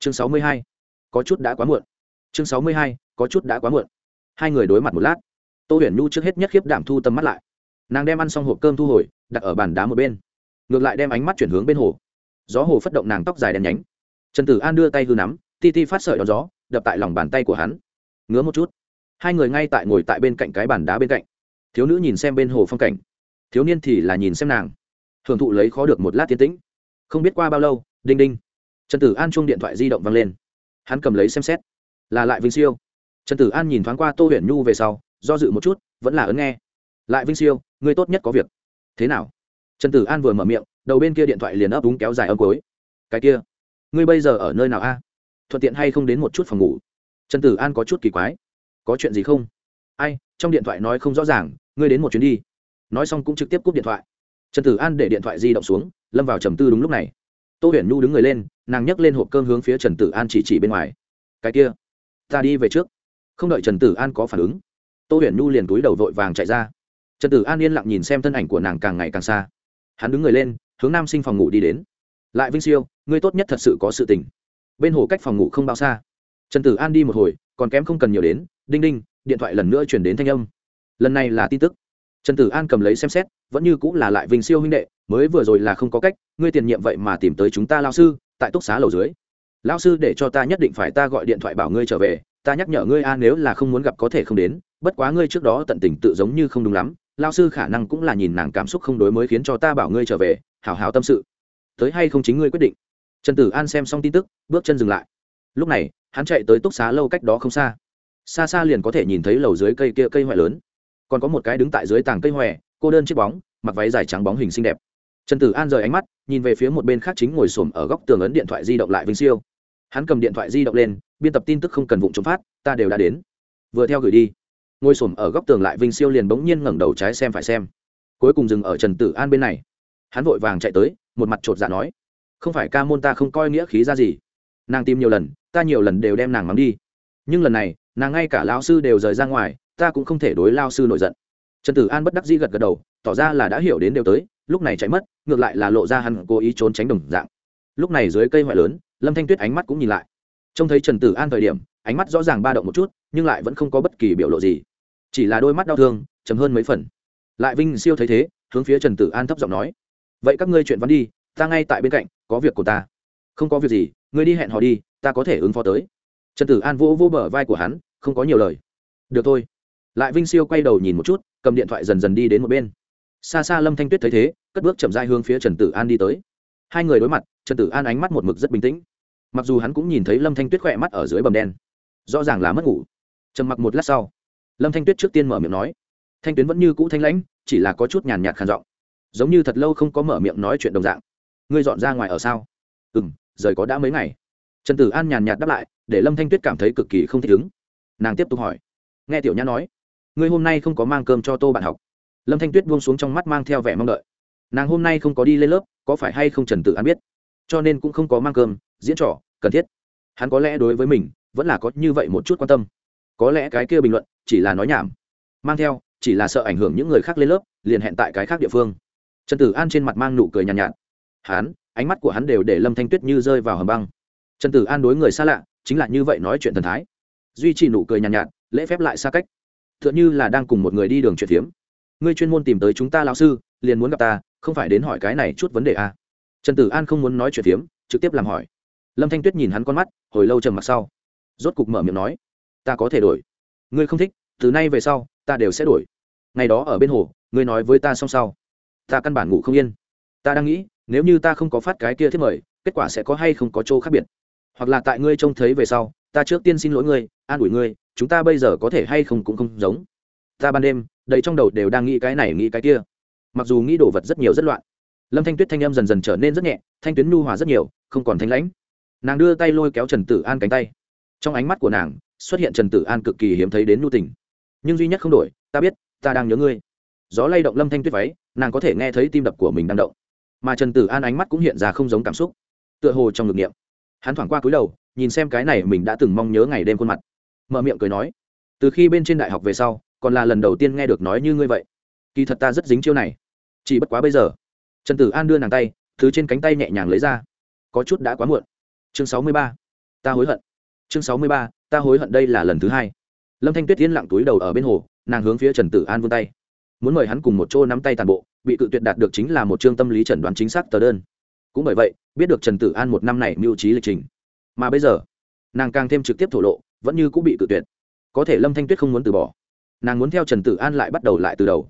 chương sáu mươi hai, có chút đã quá muộn. Chương sáu mươi hai, có chút đã quá muộn. Hai người đối mặt một lát, tô huyền nhu trước hết nhất khiếp đảm thu tâm mắt lại. Nàng đem ăn xong hộp cơm thu hồi, đặt ở bàn đá một bên. Ngược lại đem ánh mắt chuyển hướng bên hồ. Gió hồ phất động nàng tóc dài đen nhánh. Trần tử an đưa tay hư nắm, ti ti phát sợi đón gió, đập tại lòng bàn tay của hắn. Ngứa một chút. Hai người ngay tại ngồi tại bên cạnh cái bàn đá bên cạnh. Thiếu nữ nhìn xem bên hồ phong cảnh. Thiếu niên thì là nhìn xem nàng. Hưởng thụ lấy khó được một lát tiến tĩnh. Không biết qua bao lâu, đinh đinh trần tử an chung điện thoại di động văng lên. Hắn cầm lấy xem xét. Là lại vinh siêu. Trần tử an nhìn thoáng qua tô huyền nhu về sau, do dự một chút, vẫn là ấn nghe. Lại vinh siêu, ngươi tốt nhất có việc. Thế nào? Trần tử an vừa mở miệng, đầu bên kia điện thoại liền ấp úng kéo dài âm cối cái kia, ngươi bây giờ ở nơi nào a? À? Thuận tiện hay không đến một chút phòng ngủ? Trần tử an có chút kỳ quái. Có chuyện gì không? Ai, trong điện thoại nói không rõ ràng, ngươi đến một chuyến đi. Nói xong cũng trực tiếp cúp điện thoại. Trần tử an để điện thoại di động xuống, lâm vào trầm tư đúng lúc này tô huyền nhu đứng người lên, nàng nhấc lên hộp cơm hướng phía trần tử an chỉ chỉ bên ngoài. Cái kia, ta đi về trước. Không đợi trần tử an có phản ứng, tô huyền nhu liền túi đầu vội vàng chạy ra. Trần tử an yên lặng nhìn xem thân ảnh của nàng càng ngày càng xa. Hắn đứng người lên, hướng nam sinh phòng ngủ đi đến. Lại vinh siêu, ngươi tốt nhất thật sự có sự tình. Bên hồ cách phòng ngủ không bao xa. Trần tử an đi một hồi, còn kém không cần nhiều đến. Đinh đinh, điện thoại lần nữa chuyển đến thanh âm. Lần này là tin tức trần tử an cầm lấy xem xét, vẫn như cũng là lại vinh siêu huynh đệ, mới vừa rồi là không có cách, ngươi tiền nhiệm vậy mà tìm tới chúng ta lao sư, tại túc xá lầu dưới. Lao sư để cho ta nhất định phải ta gọi điện thoại bảo ngươi trở về, ta nhắc nhở ngươi a, nếu là không muốn gặp có thể không đến, bất quá ngươi trước đó tận tình tự giống như không đúng lắm lao sư khả năng cũng là nhìn nàng cảm xúc không đối mới khiến cho ta bảo ngươi trở về hào hào tâm sự. Tới hay không chính ngươi quyết định. Trần tử an xem xong tin tức, bước chân dừng lại. Lúc này, hắn chạy tới túc xá lâu cách đó không xa. Xa xa liền có thể nhìn thấy lầu dưới cây kia cây hoại lớn còn có một cái đứng tại dưới tàng cây hoè cô đơn chiếc bóng, mặc váy dài trắng bóng hình xinh đẹp. Trần tử an rời ánh mắt, nhìn về phía một bên khác chính ngồi xổm ở góc tường ấn điện thoại di động lại vinh siêu. Hắn cầm điện thoại di động lên, biên tập tin tức không cần vụng chống phát, ta đều đã đến. Vừa theo gửi đi, ngồi xổm ở góc tường lại vinh siêu liền bỗng nhiên ngẩng đầu trái xem phải xem. Cuối cùng dừng ở trần tử an bên này. Hắn vội vàng chạy tới, một mặt chột dạ nói, không phải ca môn ta không coi nghĩa khí ra gì. Nàng tìm nhiều lần, ta nhiều lần đều đem nàng mắng đi. Nhưng lần này, nàng ngay cả lão sư đều rời ra ngoài ta cũng không thể đối lao sư nổi giận. Trần tử an bất đắc dĩ gật gật đầu, tỏ ra là đã hiểu đến đều tới, lúc này chạy mất, ngược lại là lộ ra hắn cố ý trốn tránh đồng dạng. Lúc này dưới cây hoại lớn, lâm thanh tuyết ánh mắt cũng nhìn lại. Trông thấy trần tử an thời điểm, ánh mắt rõ ràng ba động một chút, nhưng lại vẫn không có bất kỳ biểu lộ gì. Chỉ là đôi mắt đau thương chấm hơn mấy phần. Lại vinh siêu thấy thế, hướng phía trần tử an thấp giọng nói, vậy các ngươi chuyện văn đi, ta ngay tại bên cạnh, có việc của ta. Không có việc gì, ngươi đi hẹn họ đi, ta có thể ứng phó tới. Trần tử an vỗ vỗ bờ vai của hắn, không có nhiều lời. Được thôi lại vinh siêu quay đầu nhìn một chút, cầm điện thoại dần dần đi đến một bên. Xa xa lâm thanh tuyết thấy thế, cất bước chậm dai hướng phía trần tử an đi tới. Hai người đối mặt, trần tử an ánh mắt một mực rất bình tĩnh. Mặc dù hắn cũng nhìn thấy lâm thanh tuyết khỏe mắt ở dưới bầm đen, rõ ràng là mất ngủ. Trầm mặc một lát sau, lâm thanh tuyết trước tiên mở miệng nói, thanh tuyến vẫn như cũ thanh lãnh, chỉ là có chút nhàn nhạt khàn giọng, giống như thật lâu không có mở miệng nói chuyện đồng dạng. Ngươi dọn ra ngoài ở sao? Ừ m rời có đã mấy ngày. Trần tử an nhàn nhạt đáp lại, để lâm thanh tuyết cảm thấy cực kỳ không thích ứng. Nàng tiếp tục hỏi, nghe tiểu nhã nói ngươi hôm nay không có mang cơm cho tô bạn học. Lâm thanh tuyết buông xuống trong mắt mang theo vẻ mong đợi. Nàng hôm nay không có đi lên lớp có phải hay không trần tự an biết? Cho nên cũng không có mang cơm diễn trò cần thiết. Hắn có lẽ đối với mình vẫn là có như vậy một chút quan tâm. Có lẽ cái kia bình luận chỉ là nói nhảm. Mang theo chỉ là sợ ảnh hưởng những người khác lên lớp liền hẹn tại cái khác địa phương. Trần tử an trên mặt mang nụ cười nhàn nhạt, nhạt. Hắn ánh mắt của hắn đều để lâm thanh tuyết như rơi vào hầm băng. Trần tử an đối người xa lạ chính là như vậy nói chuyện thần thái. Duy trì nụ cười nhàn nhạt, nhạt lễ phép lại xa cách tựa như là đang cùng một người đi đường chuyện phiếm. Ngươi chuyên môn tìm tới chúng ta lão sư, liền muốn gặp ta, không phải đến hỏi cái này chút vấn đề à. trần tử an không muốn nói chuyện phiếm, trực tiếp làm hỏi. Lâm thanh tuyết nhìn hắn con mắt, hồi lâu trầm mặc sau. Rốt cục mở miệng nói, ta có thể đổi. Ngươi không thích, từ nay về sau, ta đều sẽ đổi. Ngày đó ở bên hồ, ngươi nói với ta xong sau. Ta căn bản ngủ không yên. Ta đang nghĩ, nếu như ta không có phát cái kia thiết mời, kết quả sẽ có hay không có chỗ khác biệt. Hoặc là tại ngươi trông thấy về sau, ta trước tiên xin lỗi ngươi, an ủi ngươi chúng ta bây giờ có thể hay không cũng không giống. Ta ban đêm, đầy trong đầu đều đang nghĩ cái này, nghĩ cái kia. Mặc dù nghĩ đồ vật rất nhiều rất loạn. Lâm thanh tuyết thanh âm dần dần trở nên rất nhẹ, thanh tuyến nhu hòa rất nhiều, không còn thanh lãnh. Nàng đưa tay lôi kéo trần tử an cánh tay. Trong ánh mắt của nàng, xuất hiện trần tử an cực kỳ hiếm thấy đến nhu tình. Nhưng duy nhất không đổi, ta biết, ta đang nhớ ngươi. Gió lay động lâm thanh tuyết váy, nàng có thể nghe thấy tim đập của mình đang động. Mà trần tử an ánh mắt cũng hiện ra không giống cảm xúc. Tựa hồ trong ngực niệm. Hắn thoảng qua cúi đầu, nhìn xem cái này mình đã từng mong nhớ ngày đêm khuôn mặt mở miệng cười nói, từ khi bên trên đại học về sau, còn là lần đầu tiên nghe được nói như ngươi vậy. Kỳ thật ta rất dính chiêu này. Chỉ bất quá bây giờ. Trần tử an đưa nàng tay, thứ trên cánh tay nhẹ nhàng lấy ra. Có chút đã quá muộn. Chương sáu mươi ba. Ta hối hận. Chương sáu mươi ba. Ta hối hận đây là lần thứ hai. Lâm thanh tuyết yên lặng túi đầu ở bên hồ, nàng hướng phía trần tử an vươn tay. Muốn mời hắn cùng một chỗ nắm tay tàn bộ, bị cự tuyệt đạt được chính là một chương tâm lý chẩn đoán chính xác tờ đơn. Cũng bởi vậy, biết được trần tử an một năm này mưu trí lịch trình. Mà bây giờ, nàng càng thêm trực tiếp thổ lộ vẫn như cũng bị tự tuyệt. Có thể lâm thanh tuyết không muốn từ bỏ. Nàng muốn theo trần tử an lại bắt đầu lại từ đầu.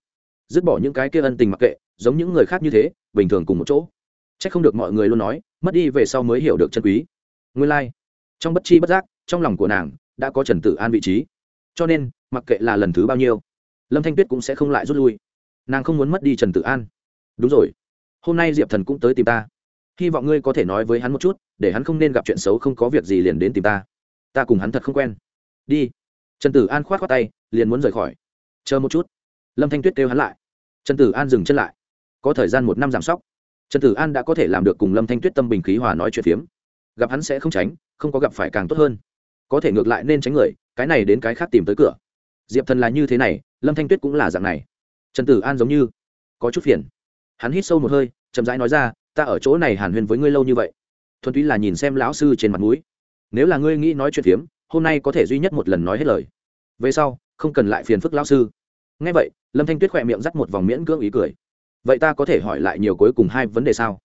Dứt bỏ những cái kia ân tình mặc kệ, giống những người khác như thế, bình thường cùng một chỗ. C h ắ c không được mọi người luôn nói, mất đi về sau mới hiểu được chân quý. Nguyên lai、like. trong bất chi bất giác, trong lòng của nàng, đã có trần tử an vị trí. Cho nên, mặc kệ là lần thứ bao nhiêu, lâm thanh tuyết cũng sẽ không lại rút lui. Nàng không muốn mất đi trần tử an. Đúng rồi. Hôm nay diệp thần cũng tới tìm ta. Hy vọng ngươi có thể nói với hắn một chút, để hắn không nên gặp chuyện xấu, không có việc gì liền đến tìm ta ta cùng hắn thật không quen. Đi. Trần tử an k h o á t khoác tay, liền muốn rời khỏi. Chờ một chút. Lâm thanh tuyết kêu hắn lại. Trần tử an dừng chân lại. Có thời gian một năm giảm sóc. Trần tử an đã có thể làm được cùng lâm thanh tuyết tâm bình khí hòa nói chuyện phiếm. Gặp hắn sẽ không tránh, không có gặp phải càng tốt hơn. Có thể ngược lại nên tránh người, cái này đến cái khác tìm tới cửa. Diệp thần là như thế này, lâm thanh tuyết cũng là dạng này. Trần tử an giống như có chút phiền. Hắn hít sâu một hơi, chậm rãi nói ra, ta ở chỗ này hàn huyền với ngươi lâu như vậy. Thuần túy là nhìn xem lão sư trên mặt mũi nếu là ngươi nghĩ nói chuyện phiếm, hôm nay có thể duy nhất một lần nói hết lời. Về sau, không cần lại phiền phức lão sư. Ngay vậy, lâm thanh tuyết khỏe miệng dắt một vòng miễn cưỡng ý cười. Vậy ta có thể hỏi lại nhiều cuối cùng hai vấn đề sao?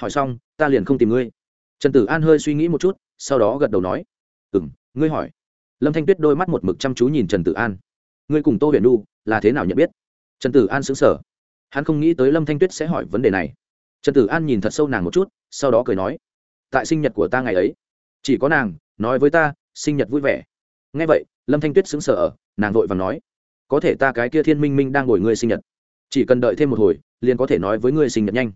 Hỏi xong, ta liền không tìm ngươi. Trần tử an hơi suy nghĩ một chút, sau đó gật đầu nói. Ừ m ngươi hỏi. Lâm thanh tuyết đôi mắt một mực chăm chú nhìn trần tử an. Ngươi cùng tô huyền nu là thế nào nhận biết? Trần tử an xứng sở hắn không nghĩ tới lâm thanh tuyết sẽ hỏi vấn đề này. Trần tử an nhìn thật sâu nàng một chút, sau đó cười nói. Tại sinh nhật của ta ngày ấy chỉ có nàng, nói với ta, sinh nhật vui vẻ. Nghe vậy, lâm thanh tuyết xứng sở nàng vội và nói, có thể ta cái kia thiên minh minh đang ngồi ngươi sinh nhật. Chỉ cần đợi thêm một hồi, liền có thể nói với ngươi sinh nhật nhanh.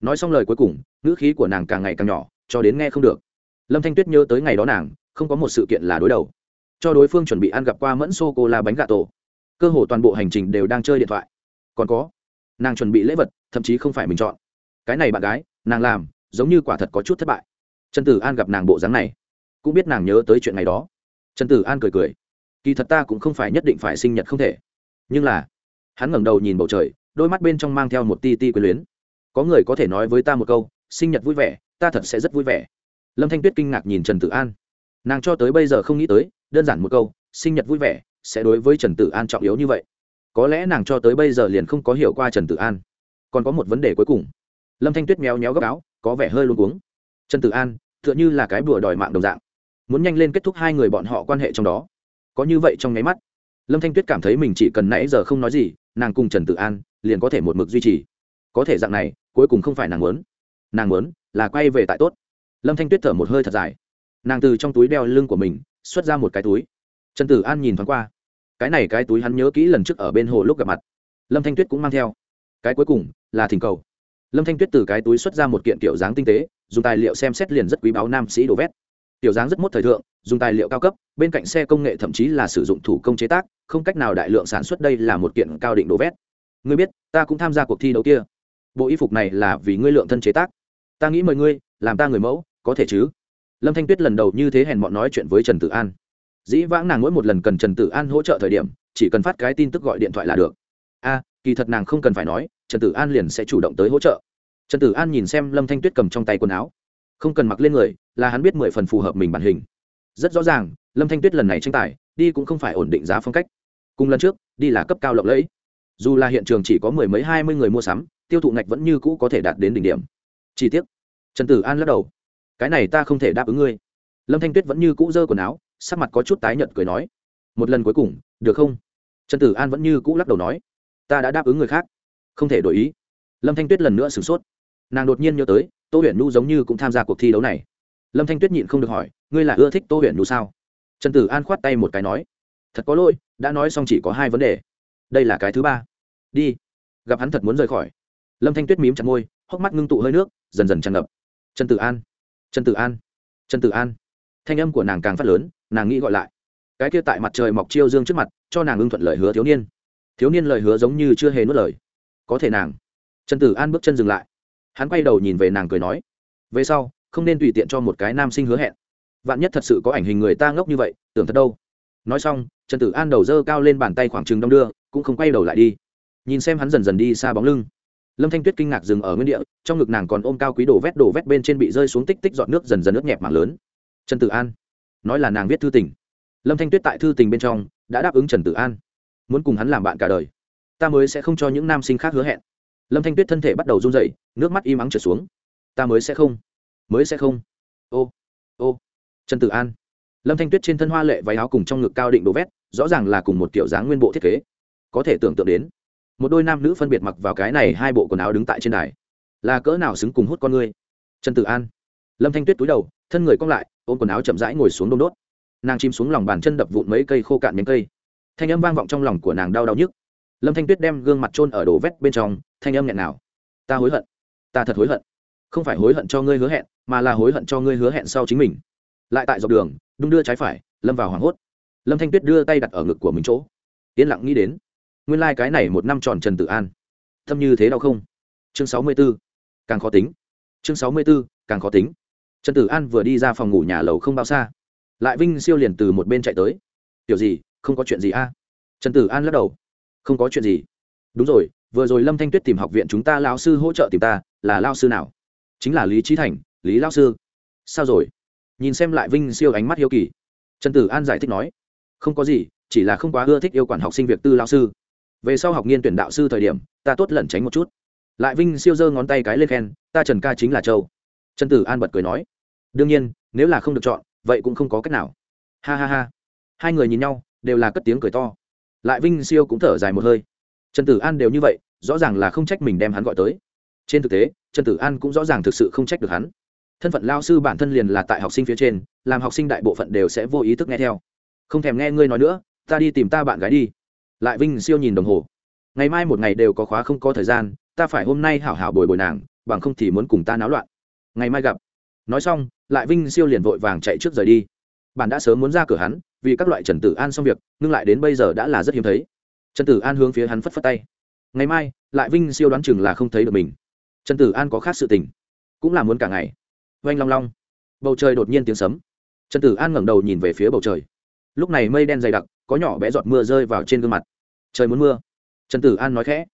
Nói xong lời cuối cùng, ngữ khí của nàng càng ngày càng nhỏ, cho đến nghe không được. Lâm thanh tuyết nhớ tới ngày đó nàng, không có một sự kiện là đối đầu. Cho đối phương chuẩn bị ăn gặp qua mẫn sô cô la bánh gà tổ. Cơ hồ toàn bộ hành trình đều đang chơi điện thoại. Còn có, nàng chuẩn bị lễ vật, thậm chí không phải mình chọn. Cái này bạn gái, nàng làm, giống như quả thật có chút thất bại trần tử an gặp nàng bộ dáng này, cũng biết nàng nhớ tới chuyện ngày đó. Trần tử an cười cười. Kỳ thật ta cũng không phải nhất định phải sinh nhật không thể. Nhưng là, hắn ngẩng đầu nhìn bầu trời, đôi mắt bên trong mang theo một ti ti quyền luyến. Có người có thể nói với ta một câu, sinh nhật vui vẻ, ta thật sẽ rất vui vẻ. Lâm thanh tuyết kinh ngạc nhìn trần tử an. Nàng cho tới bây giờ không nghĩ tới, đơn giản một câu, sinh nhật vui vẻ, sẽ đối với trần tử an trọng yếu như vậy. Có lẽ nàng cho tới bây giờ liền không có hiểu qua trần tử an. Còn có một vấn đề cuối cùng. Lâm thanh tuyết méo méo gấp áo, có vẻ hơi luôn cuống. Trần tử an tựa như là cái bùa đòi mạng đồng dạng. Muốn nhanh lên kết thúc hai người bọn họ quan hệ trong đó. Có như vậy trong nháy mắt, lâm thanh tuyết cảm thấy mình chỉ cần nãy giờ không nói gì, nàng cùng trần tự an liền có thể một mực duy trì. Có thể dạng này, cuối cùng không phải nàng muốn. Nàng muốn là quay về tại tốt. Lâm thanh tuyết thở một hơi thật dài. Nàng từ trong túi đeo lưng của mình, xuất ra một cái túi. Trần tử an nhìn thoáng qua. Cái này cái túi hắn nhớ kỹ lần trước ở bên hồ lúc gặp mặt. Lâm thanh tuyết cũng mang theo. Cái cuối cùng là thỉnh cầu lâm thanh tuyết từ cái túi xuất ra một kiện kiểu dáng tinh tế, dùng tài liệu xem xét liền rất quý báu nam sĩ đồ vét. Tiểu dáng rất mốt thời thượng, dùng tài liệu cao cấp, bên cạnh xe công nghệ thậm chí là sử dụng thủ công chế tác, không cách nào đại lượng sản xuất đây là một kiện cao định đồ vét. Ngươi biết, ta cũng tham gia cuộc thi đấu kia. Bộ y phục này là vì ngươi lượng thân chế tác. Ta nghĩ mời ngươi, làm ta người mẫu, có thể chứ? Lâm thanh tuyết lần đầu như thế hèn bọn nói chuyện với trần tử an. Dĩ vãng nàng mỗi một lần cần trần tử an hỗ trợ thời điểm, chỉ cần phát cái tin tức gọi điện thoại là được kỳ thật nàng không cần phải nói, trần tử an liền sẽ chủ động tới hỗ trợ. Trần tử an nhìn xem lâm thanh tuyết cầm trong tay quần áo. Không cần mặc lên người, là hắn biết mười phần phù hợp mình bản hình. Rất rõ ràng, lâm thanh tuyết lần này tranh tài, đi cũng không phải ổn định giá phong cách. Cùng lần trước, đi là cấp cao lộng lẫy. Dù là hiện trường chỉ có mười mấy hai mươi người mua sắm, tiêu thụ ngạch vẫn như cũ có thể đạt đến đỉnh điểm. Chi tiết trần tử an lắc đầu. Cái này ta không thể đáp ứng ngươi. Lâm thanh tuyết vẫn như cũ dơ quần áo, sắc mặt có chút tái nhợt cười nói. Một lần cuối cùng, được không? Trần tử an vẫn như cũ lắc đầu nói ta đã đáp ứng người khác. Không thể đổi ý. Lâm thanh tuyết lần nữa sửng sốt. Nàng đột nhiên nhớ tới, tô huyền nhu giống như cũng tham gia cuộc thi đấu này. Lâm thanh tuyết nhịn không được hỏi, ngươi là ưa thích tô huyền nhu sao? Trần tử an khoát tay một cái nói, thật có lỗi, đã nói xong chỉ có hai vấn đề. Đây là cái thứ ba. Đi. Gặp hắn thật muốn rời khỏi. Lâm thanh tuyết mím chặt môi, hốc mắt ngưng tụ hơi nước, dần dần tràn ngập. Trần tử an. Trần tử an. Trần tử an. Thanh âm của nàng càng phát lớn, nàng nghĩ gọi lại. Cái kia tại mặt trời mọc chiêu dương trước mặt, cho nàng ưng thuận lời hứa thiếu niên thiếu niên lời hứa giống như chưa hề nuốt lời. Có thể nàng. Trần tử an bước chân dừng lại. Hắn quay đầu nhìn về nàng cười nói, về sau, không nên tùy tiện cho một cái nam sinh hứa hẹn. Vạn nhất thật sự có ảnh hình người ta ngốc như vậy, tưởng thật đâu. Nói xong, trần tử an đầu dơ cao lên bàn tay khoảng trừng đong đưa, cũng không quay đầu lại đi. Nhìn xem hắn dần dần đi xa bóng lưng. Lâm thanh tuyết kinh ngạc dừng ở nguyên địa, trong ngực nàng còn ôm cao quý đổ vét đổ vét bên trên bị rơi xuống tích tích dọn nước dần dần nước nhẹp mạng lớn. Trần tử an, nói là nàng viết thư tình. Lâm thanh tuyết tại thư tình bên trong, đã đáp ứng trần tử an muốn cùng hắn làm bạn cả đời. Ta mới sẽ không cho những nam sinh khác hứa hẹn. Lâm thanh tuyết thân thể bắt đầu run dậy nước mắt im ắng trở xuống. Ta mới sẽ không. Mới sẽ không. Ô ô. Trần tử an. Lâm thanh tuyết trên thân hoa lệ váy áo cùng trong ngực cao định đồ vét, rõ ràng là cùng một kiểu dáng nguyên bộ thiết kế. Có thể tưởng tượng đến, một đôi nam nữ phân biệt mặc vào cái này hai bộ quần áo đứng tại trên đài. Là cỡ nào xứng cùng hút con ngươi trần tử an. Lâm thanh tuyết túi đầu, thân người cong lại, ôm quần áo chậm rãi ngồi xuống đôn đốt. Nàng chìm xuống lòng bàn chân đập vụn mấy cây khô cạn nhánh cây thanh âm vang vọng trong lòng của nàng đau đau nhức. Lâm thanh tuyết đem gương mặt trôn ở đổ vét bên trong, thanh âm nghẹn nào ta hối hận. Ta thật hối hận. Không phải hối hận cho ngươi hứa hẹn, mà là hối hận cho ngươi hứa hẹn sau chính mình. Lại tại dọc đường, đung đưa trái phải, lâm vào hoảng hốt. Lâm thanh tuyết đưa tay đặt ở ngực của mình chỗ. Yên lặng nghĩ đến. Nguyên lai、like、cái này một năm tròn trần tự an. Thâm như thế đau không? Chương sáu mươi b ố càng khó tính. Chương sáu mươi b ố càng khó tính. Trần tử an vừa đi ra phòng ngủ nhà lầu không bao xa. Lại vinh siêu liền từ một bên chạy tới. Kiểu gì không có chuyện gì a? Trần tử an lắc đầu. Không có chuyện gì. Đúng rồi, vừa rồi lâm thanh tuyết tìm học viện chúng ta lao sư hỗ trợ tìm ta, là lao sư nào? Chính là lý trí thành, lý lao sư. Sao rồi? Nhìn xem lại vinh siêu ánh mắt hiếu kỳ. Trần tử an giải thích nói. Không có gì, chỉ là không quá ưa thích yêu quản học sinh việc tư lao sư. Về sau học nghiên tuyển đạo sư thời điểm, ta tốt lẩn tránh một chút. Lại vinh siêu giơ ngón tay cái lên khen, ta trần ca chính là châu. Trần tử an bật cười nói. Đương nhiên, nếu là không được chọn, vậy cũng không có cách nào. Ha ha ha. Hai người nhìn nhau đều là cất tiếng cười to. Lại vinh siêu cũng thở dài một hơi. Trần tử an đều như vậy, rõ ràng là không trách mình đem hắn gọi tới. Trên thực tế, trần tử an cũng rõ ràng thực sự không trách được hắn. Thân phận lao sư bản thân liền là tại học sinh phía trên, làm học sinh đại bộ phận đều sẽ vô ý thức nghe theo. Không thèm nghe ngươi nói nữa, ta đi tìm ta bạn gái đi. Lại vinh siêu nhìn đồng hồ. Ngày mai một ngày đều có khóa không có thời gian, ta phải hôm nay hảo hảo bồi bồi nàng, bằng không thì muốn cùng ta náo loạn. Ngày mai gặp. Nói xong, lại vinh siêu liền vội vàng chạy trước rời đi. Bạn đã sớm muốn ra cửa hắn vì các loại trần tử an xong việc, ngưng lại đến bây giờ đã là rất hiếm thấy. Trần tử an hướng phía hắn phất phất tay. Ngày mai, lại vinh siêu đoán chừng là không thấy được mình. Trần tử an có khác sự tình. Cũng là muốn cả ngày. Oanh long long. Bầu trời đột nhiên tiếng sấm. Trần tử an ngẩng đầu nhìn về phía bầu trời. Lúc này mây đen dày đặc, có nhỏ bé giọt mưa rơi vào trên gương mặt. Trời muốn mưa. Trần tử an nói khẽ.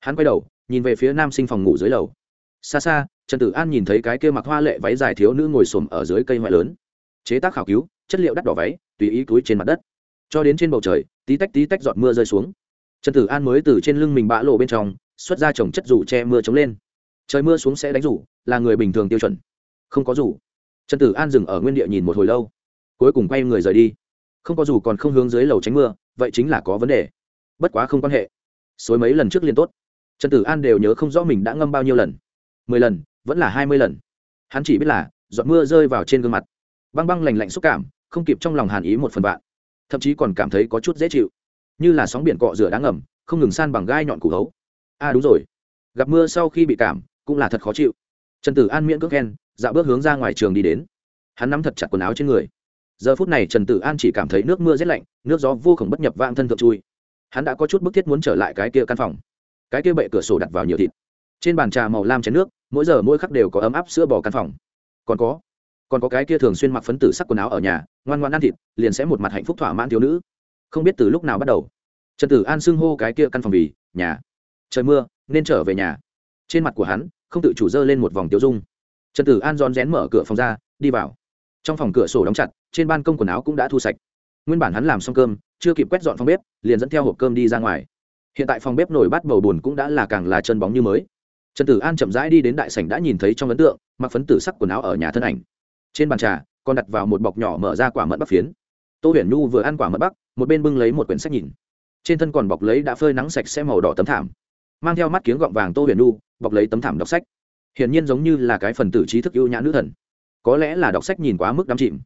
Hắn quay đầu, nhìn về phía nam sinh phòng ngủ dưới lầu. Xa xa, trần tử an nhìn thấy cái kia mặc hoa lệ váy dài thiếu nữ ngồi xổm ở dưới cây ngoại lớn. Chế tác khảo cứu, chất liệu đắt đỏ váy tùy ý túi trên mặt đất. Cho đến trên bầu trời, tí tách tí tách giọt mưa rơi xuống. Trần tử an mới từ trên lưng mình bã lộ bên trong, xuất ra trồng chất rủ che mưa chống lên. Trời mưa xuống sẽ đánh rủ, là người bình thường tiêu chuẩn. Không có rủ. Trần tử an dừng ở nguyên địa nhìn một hồi lâu. Cuối cùng quay người rời đi. Không có rủ còn không hướng dưới lầu tránh mưa, vậy chính là có vấn đề. Bất quá không quan hệ. Suối mấy lần trước liên tốt. Trần tử an đều nhớ không rõ mình đã ngâm bao nhiêu lần. Mười lần, vẫn là hai mươi lần. Hắn chỉ biết là, giọt mưa rơi vào trên gương mặt. Băng băng lành lạnh xúc cảm không kịp trong lòng hàn ý một phần vạn, thậm chí còn cảm thấy có chút dễ chịu. Như là sóng biển cọ rửa đá ngầm không ngừng san bằng gai nhọn củ hấu. A à đúng rồi. Gặp mưa sau khi bị cảm cũng là thật khó chịu. Trần tử an miễn cước khen dạo bước hướng ra ngoài trường đi đến. Hắn nắm thật chặt quần áo trên người. Giờ phút này trần tử an chỉ cảm thấy nước mưa rét lạnh nước gió vô khổng bất nhập vang thân thượng chui. Hắn đã có chút bức thiết muốn trở lại cái kia căn phòng. Cái kia bệ cửa sổ đặt vào nhiều thịt. Trên bàn trà màu lam chén nước mỗi giờ mỗi khắc đều có ấm áp sữa bò căn phòng. Còn có còn có cái kia thường xuyên mặc phấn tử sắc quần áo ở nhà, ngoan ngoan ăn thịt, liền sẽ một mặt hạnh phúc thỏa mãn thiếu nữ. Không biết từ lúc nào bắt đầu, trần tử an xưng hô cái kia căn phòng vì nhà. Trời mưa, nên trở về nhà. Trên mặt của hắn, không tự chủ dơ lên một vòng tiêu dung. Trần tử an rón rén mở cửa phòng ra, đi vào. Trong phòng cửa sổ đóng chặt, trên ban công quần áo cũng đã thu sạch. Nguyên bản hắn làm xong cơm, chưa kịp quét dọn phòng bếp, liền dẫn theo hộp cơm đi ra ngoài. Hiện tại phòng bếp nổi bát bầu bùn cũng đã là càng là chân bóng như mới. Trần tử an chậm rãi đi đến đại sảnh đã nhìn thấy trong ấn tượng, mặc phấn tử sắc quần áo ở nhà thân ảnh trên bàn trà còn đặt vào một bọc nhỏ mở ra quả mận bắc phiến. Tô huyền nhu vừa ăn quả mận bắc, một bên bưng lấy một quyển sách nhìn. Trên thân còn bọc lấy đã phơi nắng sạch sẽ màu đỏ tấm thảm. Mang theo mắt kiếng gọng vàng tô huyền nhu, bọc lấy tấm thảm đọc sách. Hiển nhiên giống như là cái phần tử trí thức ưu nhã nữ thần. Có lẽ là đọc sách nhìn quá mức đắm chìm.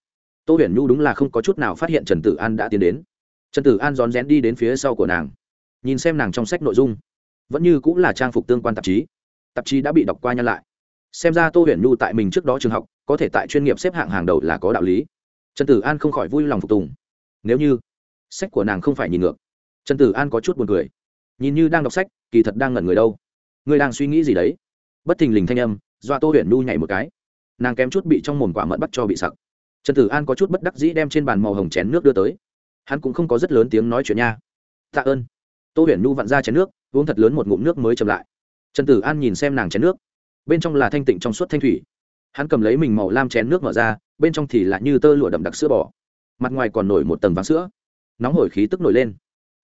Tô huyền nhu đúng là không có chút nào phát hiện trần tử an đã tiến đến. Trần tử an rón rén đi đến phía sau của nàng. Nhìn xem nàng trong sách nội dung, vẫn như cũng là trang phục tương quan tạp chí. Tạp chí đã bị đọc qua nhân lại. Xem ra tô huyền nhu tại mình trước đó trường học có thể tại chuyên nghiệp xếp hạng hàng đầu là có đạo lý. Trần tử an không khỏi vui lòng phục tùng. Nếu như sách của nàng không phải nhìn ngược, trần tử an có chút buồn cười. Nhìn như đang đọc sách, kỳ thật đang ngẩn người đâu. Người đang suy nghĩ gì đấy? Bất thình lình thanh âm, Doa tô huyền Nu nhảy một cái. Nàng kém chút bị trong mồm quả mận bắt cho bị sặc. Trần tử an có chút bất đắc dĩ đem trên bàn màu hồng chén nước đưa tới. Hắn cũng không có rất lớn tiếng nói chuyện nha. Tạ ơn. Tô huyền Nu vặn ra chén nước, uống thật lớn một ngụm nước mới chậm lại. Trần tử an nhìn xem nàng chén nước. Bên trong là thanh tịnh trong suốt thanh thủy hắn cầm lấy mình màu lam chén nước mở ra, bên trong thì lại như tơ lụa đậm đặc sữa bò. Mặt ngoài còn nổi một tầng váng sữa. Nóng hổi khí tức nổi lên.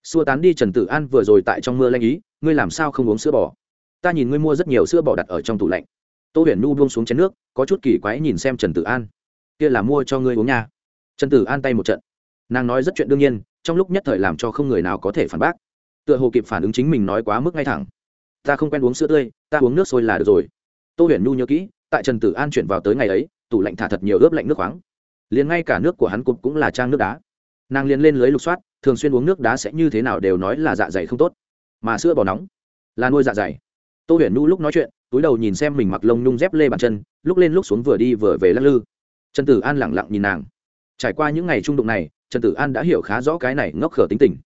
Xua tán đi trần tử an vừa rồi tại trong mưa lanh ý, ngươi làm sao không uống sữa bò? Ta nhìn ngươi mua rất nhiều sữa bò đặt ở trong tủ lạnh. Tô huyền nu buông xuống chén nước, có chút kỳ quái nhìn xem trần tử an. Kia là mua cho ngươi uống nha. Trần tử an tay một trận. Nàng nói rất chuyện đương nhiên, trong lúc nhất thời làm cho không người nào có thể phản bác. Tựa hồ kịp phản ứng chính mình nói quá mức ngay thẳng. Ta không quen uống sữa tươi, ta uống nước sôi là được rồi. Tô huyền nu nhớ kỹ tại trần tử an chuyển vào tới ngày ấy, tủ lạnh thả thật nhiều ướp lạnh nước khoáng. Liền ngay cả nước của hắn cục cũng là trang nước đá. Nàng liền lên lưới lục soát, thường xuyên uống nước đá sẽ như thế nào đều nói là dạ dày không tốt. Mà sữa bò nóng, là nuôi dạ dày. Tô huyền nu lúc nói chuyện, túi đầu nhìn xem mình mặc lông nhung dép lê bàn chân, lúc lên lúc xuống vừa đi vừa về lắc lư. Trần tử an lẳng lặng nhìn nàng. Trải qua những ngày trung đụng này, trần tử an đã hiểu khá rõ cái này ngốc khở tính tình.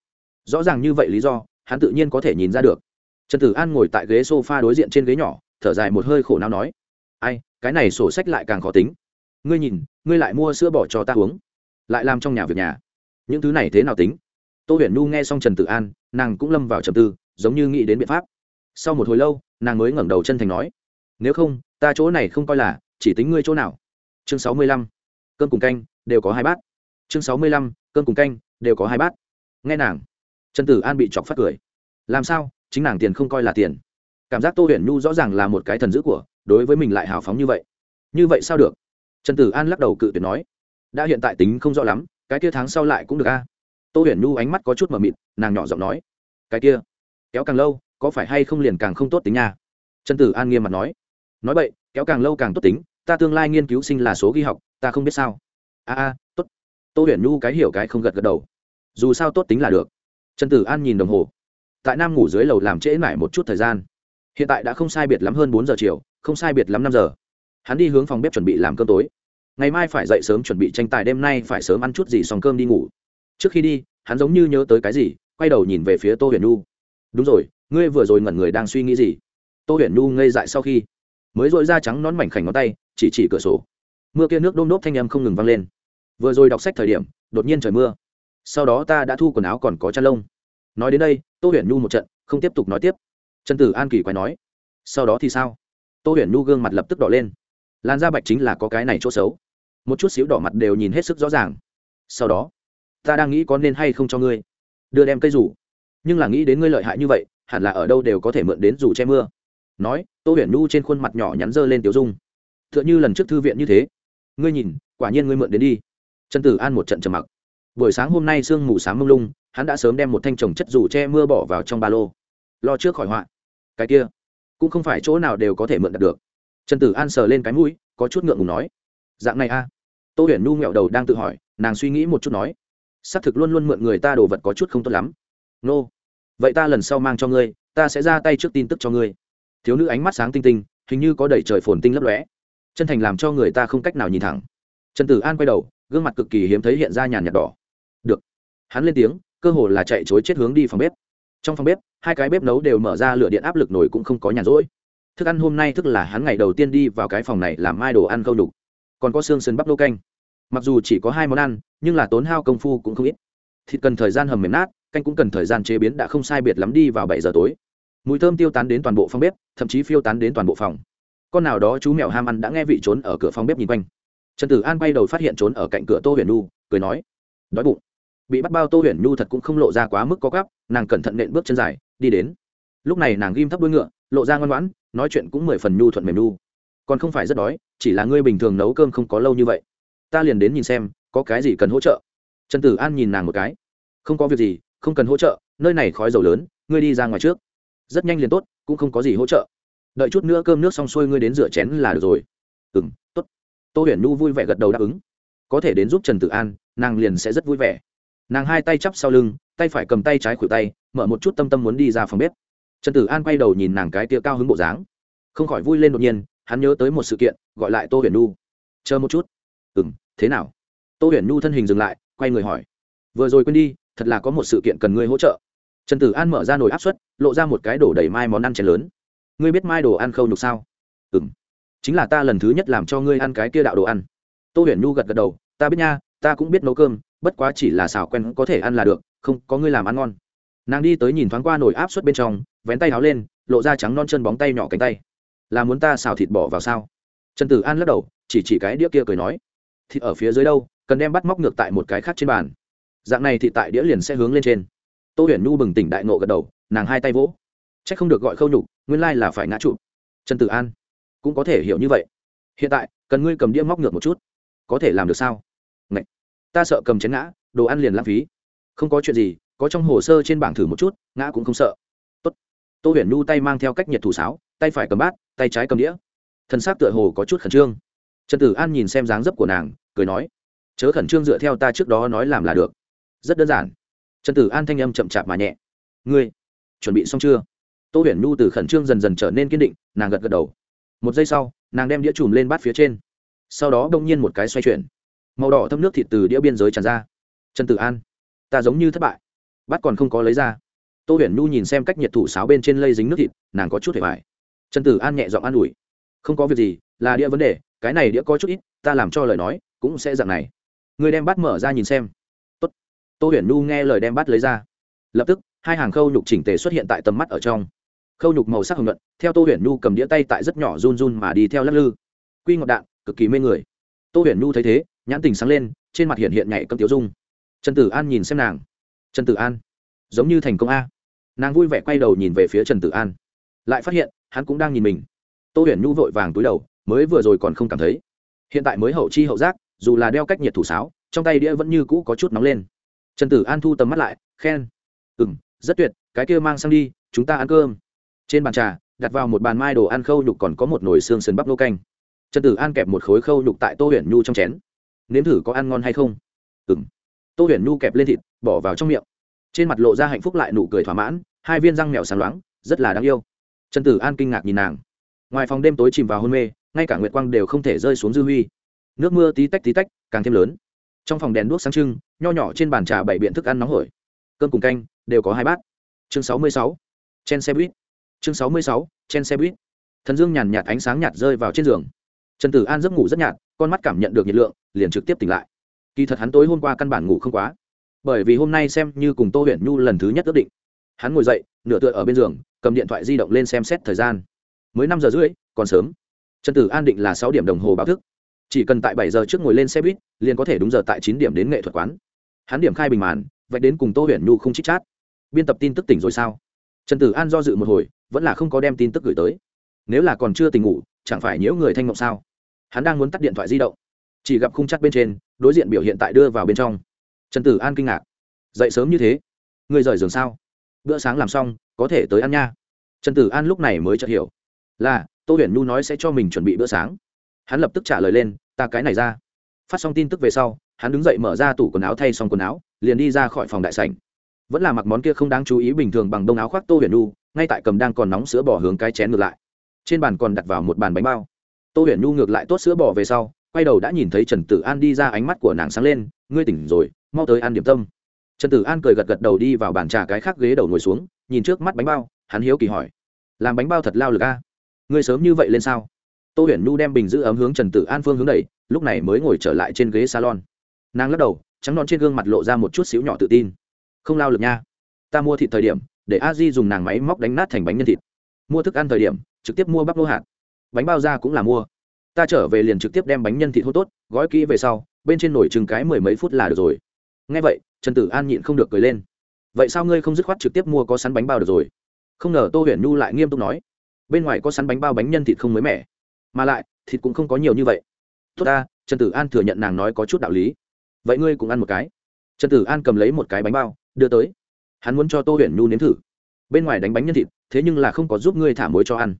Rõ ràng như vậy lý do, hắn tự nhiên có thể nhìn ra được. Trần tử an ngồi tại ghế s o f a đối diện trên ghế nhỏ, thở dài một hơi khổ nào nói ai, cái này sổ sách lại càng khó tính. Ngươi nhìn, ngươi lại mua sữa bỏ cho ta uống. Lại làm trong nhà việc nhà. Những thứ này thế nào tính? Tô huyền nhu nghe xong trần tử an, nàng cũng lâm vào trầm tư, giống như nghĩ đến biện pháp. Sau một hồi lâu, nàng mới ngẩng đầu chân thành nói, nếu không, ta chỗ này không coi là, chỉ tính ngươi chỗ nào. Chương sáu mươi lăm, cơm cùng canh, đều có hai bát. Chương sáu mươi lăm, cơm cùng canh, đều có hai bát. Nghe nàng, trần tử an bị chọc phát cười. Làm sao? Chính nàng tiền không coi là tiền. Cảm giác tô huyền nhu rõ ràng là một cái thần dữ của đối với mình lại hào phóng như vậy. Như vậy sao được? Trần tử an lắc đầu cự tuyệt nói. Đã hiện tại tính không rõ lắm, cái kia tháng sau lại cũng được a. Tô huyền nhu ánh mắt có chút mờ mịt, nàng nhỏ giọng nói. Cái kia, kéo càng lâu, có phải hay không liền càng không tốt tính nha? Trần tử an nghiêm mặt nói. Nói vậy, kéo càng lâu càng tốt tính, ta tương lai nghiên cứu sinh là số ghi học, ta không biết sao. A a, tốt. Tô huyền nhu cái hiểu cái không gật gật đầu. Dù sao tốt tính là được. Trần tử an nhìn đồng hồ. Tại nam ngủ dưới lầu làm trễ mãi một chút thời gian. Hiện tại đã không sai biệt lắm hơn bốn giờ chiều không sai biệt lắm năm giờ. Hắn đi hướng phòng bếp chuẩn bị làm cơm tối. Ngày mai phải dậy sớm chuẩn bị tranh tài, đêm nay phải sớm ăn chút gì xong cơm đi ngủ. Trước khi đi, hắn giống như nhớ tới cái gì, quay đầu nhìn về phía tô huyền nhu. Đúng rồi, ngươi vừa rồi ngẩn người đang suy nghĩ gì? Tô huyền nhu ngây dại sau khi mới dội da trắng nón mảnh khảnh ngón tay, chỉ chỉ cửa sổ. Mưa kia nước đôm đốp thanh âm không ngừng vang lên. Vừa rồi đọc sách thời điểm, đột nhiên trời mưa. Sau đó ta đã thu quần áo còn có chăn lông. Nói đến đây, tô huyền nhu một trận, không tiếp tục nói tiếp. Trần tử an kỳ quay nói, sau đó thì sao? Tô huyền nhu gương mặt lập tức đỏ lên. Làn da bạch chính là có cái này chỗ xấu. Một chút xíu đỏ mặt đều nhìn hết sức rõ ràng. Sau đó, ta đang nghĩ có nên hay không cho ngươi. Đưa đem cây rủ. Nhưng là nghĩ đến ngươi lợi hại như vậy, hẳn là ở đâu đều có thể mượn đến dù che mưa. Nói, tô huyền nhu trên khuôn mặt nhỏ nhắn dơ lên tiểu dung. T h ư ợ n h ư lần trước thư viện như thế. Ngươi nhìn, quả nhiên ngươi mượn đến đi. Trần tử an một trận trầm mặc. Buổi sáng hôm nay sương mù sáng mông lung, hắn đã sớm đem một thanh trồng chất dù che mưa bỏ vào trong ba lô. Lo trước khỏi họa. Cái kia cũng không phải chỗ nào đều có thể mượn được. Trần tử an sờ lên cái mũi, có chút ngượng ngùng nói, dạng này a tô huyền nhu nghẹo đầu đang tự hỏi, nàng suy nghĩ một chút nói, xác thực luôn luôn mượn người ta đồ vật có chút không tốt lắm. Nô, vậy ta lần sau mang cho ngươi, ta sẽ ra tay trước tin tức cho ngươi. Thiếu nữ ánh mắt sáng tinh tinh, hình như có đầy trời phồn tinh lấp lóe. Chân thành làm cho người ta không cách nào nhìn thẳng. Trần tử an quay đầu, gương mặt cực kỳ hiếm thấy hiện ra nhàn nhạt đỏ. Được. Hắn lên tiếng, cơ hồ là chạy chối chết hướng đi phòng bếp trong phòng bếp, hai cái bếp nấu đều mở ra lửa điện áp lực nổi cũng không có nhàn rỗi. Thức ăn hôm nay thức là hắn ngày đầu tiên đi vào cái phòng này làm mai đồ ăn câu đục. Còn có xương sườn bắp lô canh. Mặc dù chỉ có hai món ăn, nhưng là tốn hao công phu cũng không ít. Thịt cần thời gian hầm mềm nát, canh cũng cần thời gian chế biến đã không sai biệt lắm đi vào bảy giờ tối. Mùi thơm tiêu tán đến toàn bộ phòng bếp, thậm chí phiêu tán đến toàn bộ phòng. Con nào đó chú mèo ham ăn đã nghe vị trốn ở cửa phòng bếp nhìn quanh. Trần tử an bay đầu phát hiện trốn ở cạnh cửa tô huyền nu cười nói, đói bụng bị bắt bao tô huyền nhu thật cũng không lộ ra quá mức có gắp, nàng cẩn thận nện bước chân dài, đi đến. Lúc này nàng ghim thấp đuôi ngựa, lộ ra ngoan ngoãn, nói chuyện cũng mười phần nhu thuận mềm nhu. Còn không phải rất đói, chỉ là ngươi bình thường nấu cơm không có lâu như vậy. Ta liền đến nhìn xem, có cái gì cần hỗ trợ. Trần tử an nhìn nàng một cái. Không có việc gì, không cần hỗ trợ, nơi này khói dầu lớn, ngươi đi ra ngoài trước. Rất nhanh liền tốt, cũng không có gì hỗ trợ. Đợi chút nữa cơm nước xong xuôi ngươi đến rửa chén là được rồi. Ừ m t ố t tô huyền nhu vui vẻ gật đầu đáp ứng. Có thể đến giúp trần tử an, nàng liền sẽ rất vui vẻ nàng hai tay chắp sau lưng tay phải cầm tay trái khuỷu tay mở một chút tâm tâm muốn đi ra phòng bếp. Trần tử an quay đầu nhìn nàng cái tia cao hứng bộ dáng. Không khỏi vui lên đột nhiên hắn nhớ tới một sự kiện gọi lại tô huyền Nu, chờ một chút. Ừ m thế nào? Tô huyền Nu thân hình dừng lại quay người hỏi. Vừa rồi quên đi thật là có một sự kiện cần ngươi hỗ trợ. Trần tử an mở ra nồi áp suất lộ ra một cái đổ đầy mai món ăn chén lớn. Ngươi biết mai đồ ăn khâu nhục sao? Ừ m chính là ta lần thứ nhất làm cho ngươi ăn cái kia đạo đồ ăn. Tô huyền Nu gật gật đầu. Ta biết nha ta cũng biết nấu cơm, bất quá chỉ là xào quen có thể ăn là được, không, có ngươi làm ăn ngon. Nàng đi tới nhìn thoáng qua nồi áp suất bên trong, vén tay áo lên, lộ ra trắng non chân bóng tay nhỏ cánh tay. Là muốn ta xào thịt bỏ vào sao? Trần tử an lắc đầu, chỉ chỉ cái đĩa kia cười nói, thịt ở phía dưới đâu, cần đem bắt móc ngược tại một cái khác trên bàn. Dạng này thì tại đĩa liền sẽ hướng lên trên. Tô huyền nhu bừng tỉnh đại nộ gật đầu, nàng hai tay vỗ. C h ắ c không được gọi khâu nhục, nguyên lai là phải ngã trụ. Trần tử an, cũng có thể hiểu như vậy. Hiện tại, cần ngươi cầm đĩa móc ngược một chút. Có thể làm được sao? Ta sợ cầm chén ngã, đồ ăn liền lãng phí. Không có chuyện gì, có trong hồ sơ trên bảng thử một chút, ngã cũng không sợ. Tốt. tô huyền nhu tay mang theo cách nhiệt thủ sáo, tay phải cầm bát, tay trái cầm đĩa. Thân xác tựa hồ có chút khẩn trương. Trần tử an nhìn xem dáng dấp của nàng, cười nói, chớ khẩn trương dựa theo ta trước đó nói làm là được. Rất đơn giản. Trần tử an thanh âm chậm chạp mà nhẹ. Ngươi chuẩn bị xong chưa? Tô huyền nhu từ khẩn trương dần dần trở nên kiên định, nàng gật gật đầu. Một giây sau, nàng đem đĩa chùm lên bát phía trên. Sau đó đông nhiên một cái xoay chuyển màu đỏ thâm nước thịt từ đĩa biên giới tràn ra. Trần tử an, ta giống như thất bại. Bát còn không có lấy ra. Tô huyền nhu nhìn xem cách nhiệt thủ sáo bên trên lây dính nước thịt, nàng có chút hề vải trần tử an nhẹ giọng an ủi. Không có việc gì, là đĩa vấn đề, cái này đĩa có chút ít, ta làm cho lời nói, cũng sẽ dạng này. Người đem bát mở ra nhìn xem. Tốt. tô huyền nhu nghe lời đem bát lấy ra. Lập tức, hai hàng khâu nhục chỉnh tề xuất hiện tại tầm mắt ở trong. Khâu nhục màu sắc hồng luận theo tô huyền nhu cầm đĩa tay tại rất nhỏ run run mà đi theo lắc lư. Quy ngọt đạn, cực kỳ mê người tô huyền nhu thấy thế, nhãn tình sáng lên, trên mặt hiện hiện nhảy cấm tiếu dung. Trần tử an nhìn xem nàng. Trần tử an, giống như thành công a. Nàng vui vẻ quay đầu nhìn về phía trần tử an. Lại phát hiện, hắn cũng đang nhìn mình. Tô huyền nhu vội vàng túi đầu, mới vừa rồi còn không cảm thấy. Hiện tại mới hậu chi hậu giác, dù là đeo cách nhiệt thủ sáo, trong tay đĩa vẫn như cũ có chút nóng lên. Trần tử an thu tầm mắt lại, khen. Ừ m rất tuyệt, cái kia mang sang đi, chúng ta ăn cơm. Trên bàn trà, đặt vào một bàn mai đồ ăn khâu nhục còn có một nồi xương sườn bắp nô canh trần tử an kẹp một khối khâu nhục tại tô huyền nhu trong chén. Nếm thử có ăn ngon hay không? Ừ m tô huyền nhu kẹp lên thịt, bỏ vào trong miệng. Trên mặt lộ ra hạnh phúc lại nụ cười thỏa mãn, hai viên răng mèo sáng loáng, rất là đáng yêu. Trần tử an kinh ngạc nhìn nàng. Ngoài phòng đêm tối chìm vào hôn mê, ngay cả nguyệt quang đều không thể rơi xuống dư huy. Nước mưa tí tách tí tách, càng thêm lớn. Trong phòng đèn đuốc sáng trưng, nho nhỏ trên bàn trà bảy biện thức ăn nóng hổi. Cơm cùng canh, đều có hai bát. Chương sáu mươi sáu. Chen xe buýt. Chương sáu mươi sáu, chen xe buýt. Thần dương nhàn nhạt ánh sáng nhạt rơi vào trên giường trần tử an giấc ngủ rất nhạt, con mắt cảm nhận được nhiệt lượng, liền trực tiếp tỉnh lại. Kỳ thật hắn tối hôm qua căn bản ngủ không quá, bởi vì hôm nay xem như cùng tô huyện nhu lần thứ nhất ước định. Hắn ngồi dậy, nửa tựa ở bên giường, cầm điện thoại di động lên xem xét thời gian. Mới năm giờ rưỡi, còn sớm. Trần tử an định là sáu điểm đồng hồ báo thức. Chỉ cần tại bảy giờ trước ngồi lên xe buýt, liền có thể đúng giờ tại chín điểm đến nghệ thuật quán. Hắn điểm khai bình màn vậy đến cùng tô huyền nhu không chích chát. Biên tập tin tức tỉnh rồi sao? Trần tử an do dự một hồi, vẫn là không có đem tin tức gửi tới. Nếu là còn chưa tỉnh ngủ, chẳng phải nhiễu người thanh ngộng sao? Hắn đang muốn tắt điện thoại di động. Chỉ gặp khung chắc bên trên, đối diện biểu hiện tại đưa vào bên trong. Trần tử an kinh ngạc. Dậy sớm như thế? Người rời giường sao? Bữa sáng làm xong, có thể tới ăn nha. Trần tử an lúc này mới chợt hiểu. Là, tô huyền nhu nói sẽ cho mình chuẩn bị bữa sáng. Hắn lập tức trả lời lên, ta cái này ra. Phát xong tin tức về sau, hắn đứng dậy mở ra tủ quần áo thay xong quần áo, liền đi ra khỏi phòng đại sảnh. Vẫn là mặc món kia không đáng chú ý bình thường bằng đông áo khoác tô huyền nhu, ngay tại cầm đang còn nóng sữa bỏ hướng cái chén ngược lại. Trên bàn còn đặt vào một bàn bánh bao tô huyền nhu ngược lại tốt sữa bỏ về sau, quay đầu đã nhìn thấy trần tử an đi ra ánh mắt của nàng sáng lên, ngươi tỉnh rồi, mau tới ăn điểm tâm. Trần tử an cười gật gật đầu đi vào bàn trà cái khác ghế đầu ngồi xuống, nhìn trước mắt bánh bao, hắn hiếu kỳ hỏi, làm bánh bao thật lao lực a? Ngươi sớm như vậy lên sao? Tô huyền nhu đem bình giữ ấm hướng trần tử an phương hướng đẩy, lúc này mới ngồi trở lại trên ghế salon. Nàng lắc đầu, trắng non trên gương mặt lộ ra một chút xíu nhỏ tự tin. Không lao lực nha. Ta mua thịt thời điểm, để a di dùng nàng máy móc đánh nát thành bánh nhân thịt. Mua thức ăn thời điểm, trực tiếp mua bắp lô hạt bánh bao ra cũng là mua. Ta trở về liền trực tiếp đem bánh nhân thịt hốt tốt, gói kỹ về sau, bên trên nổi chừng cái mười mấy phút là được rồi. Nghe vậy, trần tử an nhịn không được cười lên. Vậy sao ngươi không dứt khoát trực tiếp mua có sắn bánh bao được rồi? Không ngờ tô huyền nhu lại nghiêm túc nói. Bên ngoài có sắn bánh bao bánh nhân thịt không mới mẻ, mà lại, thịt cũng không có nhiều như vậy. Tốt ta, trần tử an thừa nhận nàng nói có chút đạo lý. Vậy ngươi cũng ăn một cái. Trần tử an cầm lấy một cái bánh bao, đưa tới. Hắn muốn cho tô huyền nhu nếm thử. Bên ngoài đánh bánh nhân thịt, thế nhưng là không có giúp ngươi thả muối cho ăn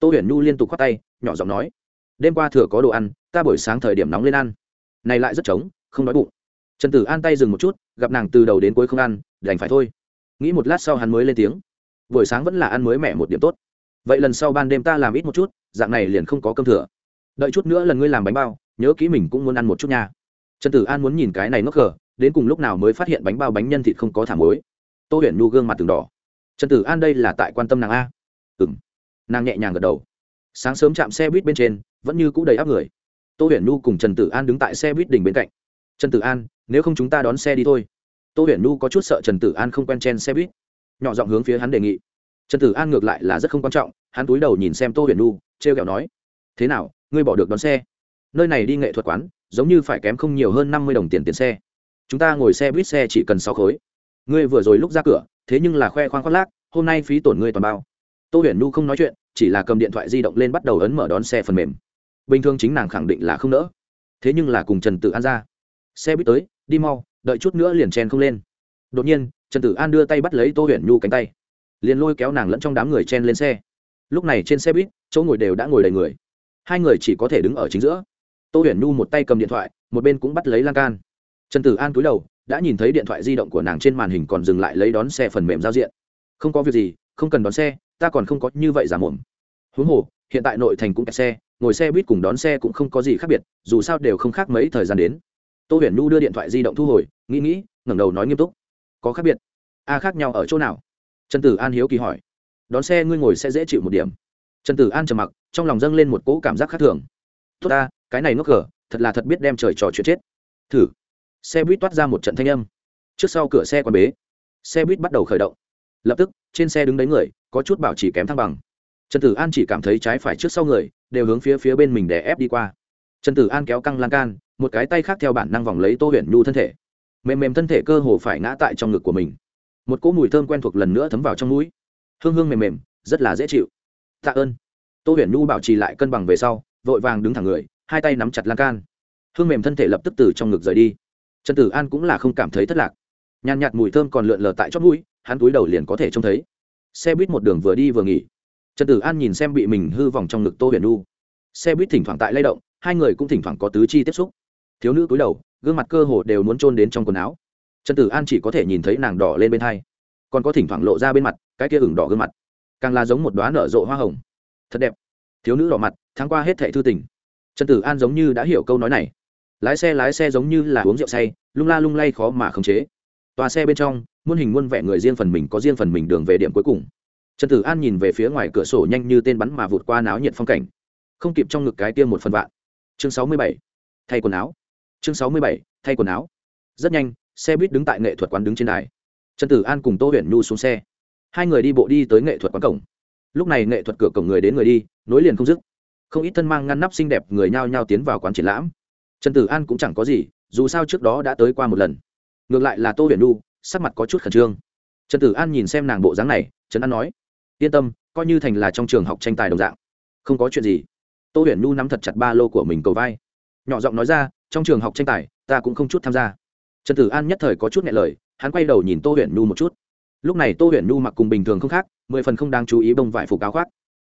tô huyền nhu liên tục khoác tay, nhỏ giọng nói, đêm qua thừa có đồ ăn, ta buổi sáng thời điểm nóng lên ăn. Này lại rất trống, không đói bụng. Trần tử an tay dừng một chút, gặp nàng từ đầu đến cuối không ăn, đành phải thôi. Nghĩ một lát sau hắn mới lên tiếng, buổi sáng vẫn là ăn mới mẻ một điểm tốt. Vậy lần sau ban đêm ta làm ít một chút, dạng này liền không có cơm thừa. Đợi chút nữa lần ngươi làm bánh bao, nhớ kỹ mình cũng muốn ăn một chút nha. Trần tử an muốn nhìn cái này ngốc cờ đến cùng lúc nào mới phát hiện bánh bao bánh nhân thịt không có thả muối. Tô huyền nhu gương mặt từng đỏ. Trần tử an đây là tại quan tâm nàng a. Ừng nàng nhẹ nhàng gật đầu. Sáng sớm chạm xe buýt bên trên, vẫn như cũ đầy áp người. Tô huyền Nu cùng trần tử an đứng tại xe buýt đỉnh bên cạnh. Trần tử an, nếu không chúng ta đón xe đi thôi. Tô huyền Nu có chút sợ trần tử an không quen chen xe buýt. Nhỏ giọng hướng phía hắn đề nghị. Trần tử an ngược lại là rất không quan trọng, hắn túi đầu nhìn xem tô huyền nu t r e o kẹo nói, thế nào, ngươi bỏ được đón xe? Nơi này đi nghệ thuật quán, giống như phải kém không nhiều hơn năm mươi đồng tiền tiền xe. Chúng ta ngồi xe buýt xe chỉ cần sáu khối. Ngươi vừa rồi lúc ra cửa, thế nhưng là khoe khoang khoác lác, hôm nay phí tổn ngươi toàn bao tô huyền Nu không nói chuyện, chỉ là cầm điện thoại di động lên bắt đầu ấn mở đón xe phần mềm. Bình thường chính nàng khẳng định là không nỡ. Thế nhưng là cùng trần Tử an ra. Xe buýt tới, đi mau, đợi chút nữa liền chen không lên. Đột nhiên, trần tử an đưa tay bắt lấy tô huyền nhu cánh tay. Liền lôi kéo nàng lẫn trong đám người chen lên xe. Lúc này trên xe buýt, chỗ ngồi đều đã ngồi đầy người. Hai người chỉ có thể đứng ở chính giữa. Tô huyền nhu một tay cầm điện thoại, một bên cũng bắt lấy lan can. Trần tử an cúi đầu, đã nhìn thấy điện thoại di động của nàng trên màn hình còn dừng lại lấy đón xe phần mềm giao diện. Không có việc gì không cần đón xe, ta còn không có như vậy giả mồm. Huống hồ, hiện tại nội thành cũng kẹt xe, ngồi xe buýt cùng đón xe cũng không có gì khác biệt, dù sao đều không khác mấy thời gian đến. Tô huyền nhu đưa điện thoại di động thu hồi, nghĩ nghĩ, ngẩng đầu nói nghiêm túc. Có khác biệt? A khác nhau ở chỗ nào? Trần tử an hiếu kỳ hỏi. Đón xe ngươi ngồi sẽ dễ chịu một điểm. Trần tử an trầm mặc, trong lòng dâng lên một cỗ cảm giác khác thường. Tốt ta, cái này ngốc cờ thật là thật biết đem trời trò chuyện chết. Thử. Xe buýt toát ra một trận thanh âm. Trước sau cửa xe còn bế. Xe buýt bắt đầu khởi động lập tức, trên xe đứng đấy người, có chút bảo chỉ kém thăng bằng. Trần tử an chỉ cảm thấy trái phải trước sau người, đều hướng phía phía bên mình để ép đi qua. Trần tử an kéo căng lan can, một cái tay khác theo bản năng vòng lấy tô huyền nhu thân thể. Mềm mềm thân thể cơ hồ phải ngã tại trong ngực của mình. Một cỗ mùi thơm quen thuộc lần nữa thấm vào trong mũi. Hương hương mềm mềm, rất là dễ chịu. Tạ ơn. Tô huyền nhu bảo trì lại cân bằng về sau, vội vàng đứng thẳng người, hai tay nắm chặt lan can. Hương mềm thân thể lập tức từ trong ngực rời đi. Trần tử an cũng là không cảm thấy thất lạc nhàn nhạt mùi thơm còn lượn lờ tại chót mũi, hắn túi đầu liền có thể trông thấy. Xe buýt một đường vừa đi vừa nghỉ. Trần tử an nhìn xem bị mình hư vòng trong ngực tô huyền nu xe buýt thỉnh thoảng tại lay động, hai người cũng thỉnh thoảng có tứ chi tiếp xúc. Thiếu nữ cúi đầu, gương mặt cơ hồ đều muốn trôn đến trong quần áo. Trần tử an chỉ có thể nhìn thấy nàng đỏ lên bên hai, còn có thỉnh thoảng lộ ra bên mặt, cái kia ửng đỏ gương mặt. Càng là giống một đoá nở rộ hoa hồng. Thật đẹp. Thiếu nữ đỏ mặt tháng qua hết thệ thư tình. Trần tử an giống như đã hiểu câu nói này. Lái xe lái xe giống như là uống rượu say, lung la lung lay khó mà khống chế tòa xe bên trong, muôn hình muôn vẻ người riêng phần mình có riêng phần mình đường về điểm cuối cùng. Trần tử an nhìn về phía ngoài cửa sổ nhanh như tên bắn mà vụt qua náo nhiệt phong cảnh. Không kịp trong ngực cái tiêm một phần vạn. Chương sáu mươi bảy. Thay quần áo. Chương sáu mươi bảy. Thay quần áo. Rất nhanh, xe buýt đứng tại nghệ thuật quán đứng trên đài. Trần tử an cùng tô huyền nhu xuống xe. Hai người đi bộ đi tới nghệ thuật quán cổng. Lúc này nghệ thuật cửa cổng người đến người đi, nối liền không dứt. Không ít thân mang ngăn nắp xinh đẹp người nhao nhao tiến vào quán triển lãm. Trần tử an cũng chẳng có gì, dù sao trước đó đã tới qua một lần ngược lại là tô huyền nu sắc mặt có chút khẩn trương. Trần tử an nhìn xem nàng bộ dáng này trần an nói, yên tâm, coi như thành là trong trường học tranh tài đồng dạng, không có chuyện gì. Tô huyền nu nắm thật chặt ba lô của mình cầu vai, nhỏ giọng nói ra, trong trường học tranh tài, ta cũng không chút tham gia. Trần tử an nhất thời có chút nhẹ lời, hắn quay đầu nhìn tô huyền nu một chút. Lúc này tô huyền nu mặc cùng bình thường không khác, mười phần không đang chú ý bông vải phục áo khoác.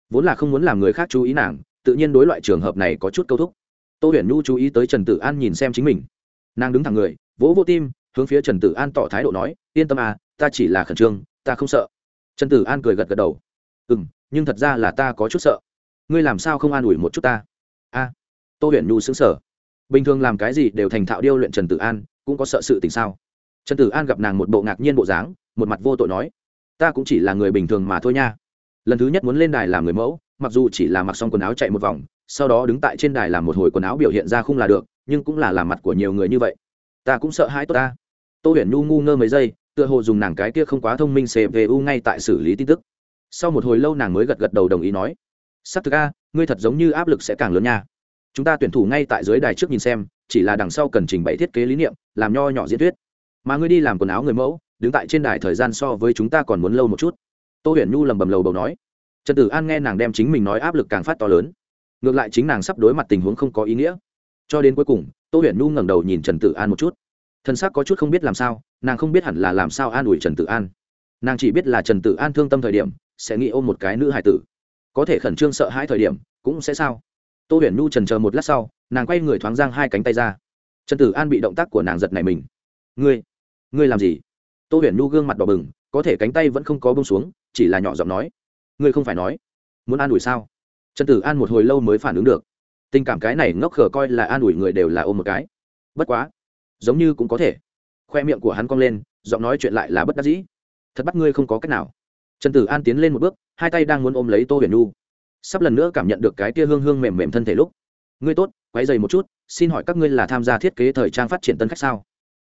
Vốn là không muốn làm người khác chú ý nàng, tự nhiên đối loại trường hợp này có chút câu thúc. Tô huyền Nu chú ý tới trần tử an nhìn xem chính mình. Nàng đứng thẳng người, vỗ vô tim hướng phía trần tử an tỏ thái độ nói, yên tâm à ta chỉ là khẩn trương, ta không sợ. Trần tử an cười gật gật đầu. Ừ m nhưng thật ra là ta có chút sợ. Ngươi làm sao không an ủi một chút ta? A, tô huyền nhu xứng sở bình thường làm cái gì đều thành thạo điêu luyện trần tử an, cũng có sợ sự tình sao? Trần tử an gặp nàng một bộ ngạc nhiên bộ dáng, một mặt vô tội nói, ta cũng chỉ là người bình thường mà thôi nha. Lần thứ nhất muốn lên đài làm người mẫu, mặc dù chỉ là mặc xong quần áo chạy một vòng, sau đó đứng tại trên đài làm một hồi quần áo biểu hiện ra không là được, nhưng cũng là làm mặt của nhiều người như vậy. Ta cũng sợ hãi tốt ta tô huyền nhu ngu ngơ mấy giây, tựa hồ dùng nàng cái kia không quá thông minh cvu ngay tại xử lý tin tức. Sau một hồi lâu nàng mới gật gật đầu đồng ý nói s ắ c thực a, ngươi thật giống như áp lực sẽ càng lớn nha. Chúng ta tuyển thủ ngay tại dưới đài trước nhìn xem, chỉ là đằng sau cần trình bày thiết kế lý niệm, làm nho nhỏ diễn thuyết. Mà ngươi đi làm quần áo người mẫu, đứng tại trên đài thời gian so với chúng ta còn muốn lâu một chút. Tô huyền nhu lầm bầm lầu bầu nói. Trần tử an nghe nàng đem chính mình nói áp lực càng phát to lớn. Ngược lại chính nàng sắp đối mặt tình huống không có ý nghĩa. Cho đến cuối cùng, tô huyền nhu ngẩng đầu nhìn trần tử an một chút thân xác có chút không biết làm sao, nàng không biết hẳn là làm sao an ủi trần tử an. Nàng chỉ biết là trần tử an thương tâm thời điểm, sẽ nghĩ ôm một cái nữ hải tử. Có thể khẩn trương sợ hai thời điểm, cũng sẽ sao? Tô huyền nhu trần chờ một lát sau, nàng quay người thoáng giang hai cánh tay ra. Trần tử an bị động tác của nàng giật này mình. Ngươi ngươi làm gì? Tô huyền nhu gương mặt đỏ bừng, có thể cánh tay vẫn không có bông xuống, chỉ là nhỏ giọng nói. Ngươi không phải nói, muốn an ủi sao? Trần tử an một hồi lâu mới phản ứng được. Tình cảm cái này ngốc khờ coi là an ủi người đều là ôm một cái. Bất quá giống như cũng có thể. Khoe miệng của hắn cong lên, giọng nói chuyện lại là bất đắc dĩ. Thật bắt ngươi không có cách nào. Trần tử an tiến lên một bước, hai tay đang muốn ôm lấy tô huyền nu sắp lần nữa cảm nhận được cái tia hương hương mềm mềm thân thể lúc. Ngươi tốt quay dày một chút, xin hỏi các ngươi là tham gia thiết kế thời trang phát triển tân khách sao?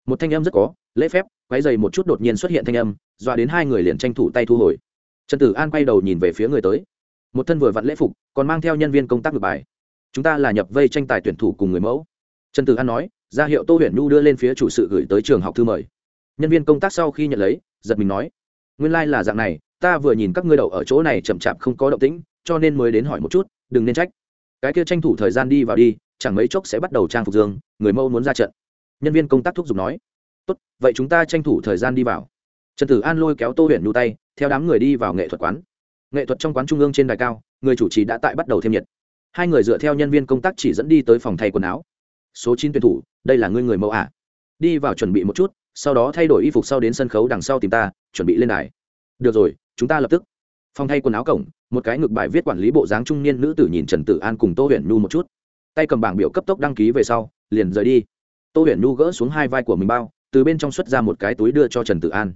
Một thanh âm rất có, lễ phép quay dày một chút đột nhiên xuất hiện thanh âm, dọa đến hai người liền tranh thủ tay thu hồi. Trần tử an quay đầu nhìn về phía người tới. Một thân vừa vặn lễ phục, còn mang theo nhân viên công tác ngược bài. Chúng ta là nhập vây tranh tài tuyển thủ cùng người mẫu. Trần tử an nói ra hiệu tô huyền nhu đưa lên phía chủ sự gửi tới trường học thư mời. Nhân viên công tác sau khi nhận lấy, giật mình nói, nguyên lai、like、là dạng này, ta vừa nhìn các ngươi đậu ở chỗ này chậm chạp không có động tĩnh, cho nên mới đến hỏi một chút, đừng nên trách. Cái kia tranh thủ thời gian đi vào đi, chẳng mấy chốc sẽ bắt đầu trang phục dương, người mâu muốn ra trận. Nhân viên công tác thúc giục nói, tốt, vậy chúng ta tranh thủ thời gian đi vào. Trần tử an lôi kéo tô huyền nhu tay, theo đám người đi vào nghệ thuật quán. Nghệ thuật trong quán trung ương trên đài cao, người chủ trì đã tại bắt đầu thêm nhiệt. Hai người dựa theo nhân viên công tác chỉ dẫn đi tới phòng thay quần áo số chín tuyển thủ, đây là ngươi người mẫu à. đi vào chuẩn bị một chút, sau đó thay đổi y phục sau đến sân khấu đằng sau tìm ta, chuẩn bị lên đài. Được rồi, chúng ta lập tức. Phòng thay quần áo cổng, một cái ngược bài viết quản lý bộ dáng trung niên nữ tử nhìn trần tử an cùng tô huyền nhu một chút. Tay cầm bảng biểu cấp tốc đăng ký về sau, liền rời đi. Tô huyền nhu gỡ xuống hai vai của mình bao, từ bên trong xuất ra một cái túi đưa cho trần tử an.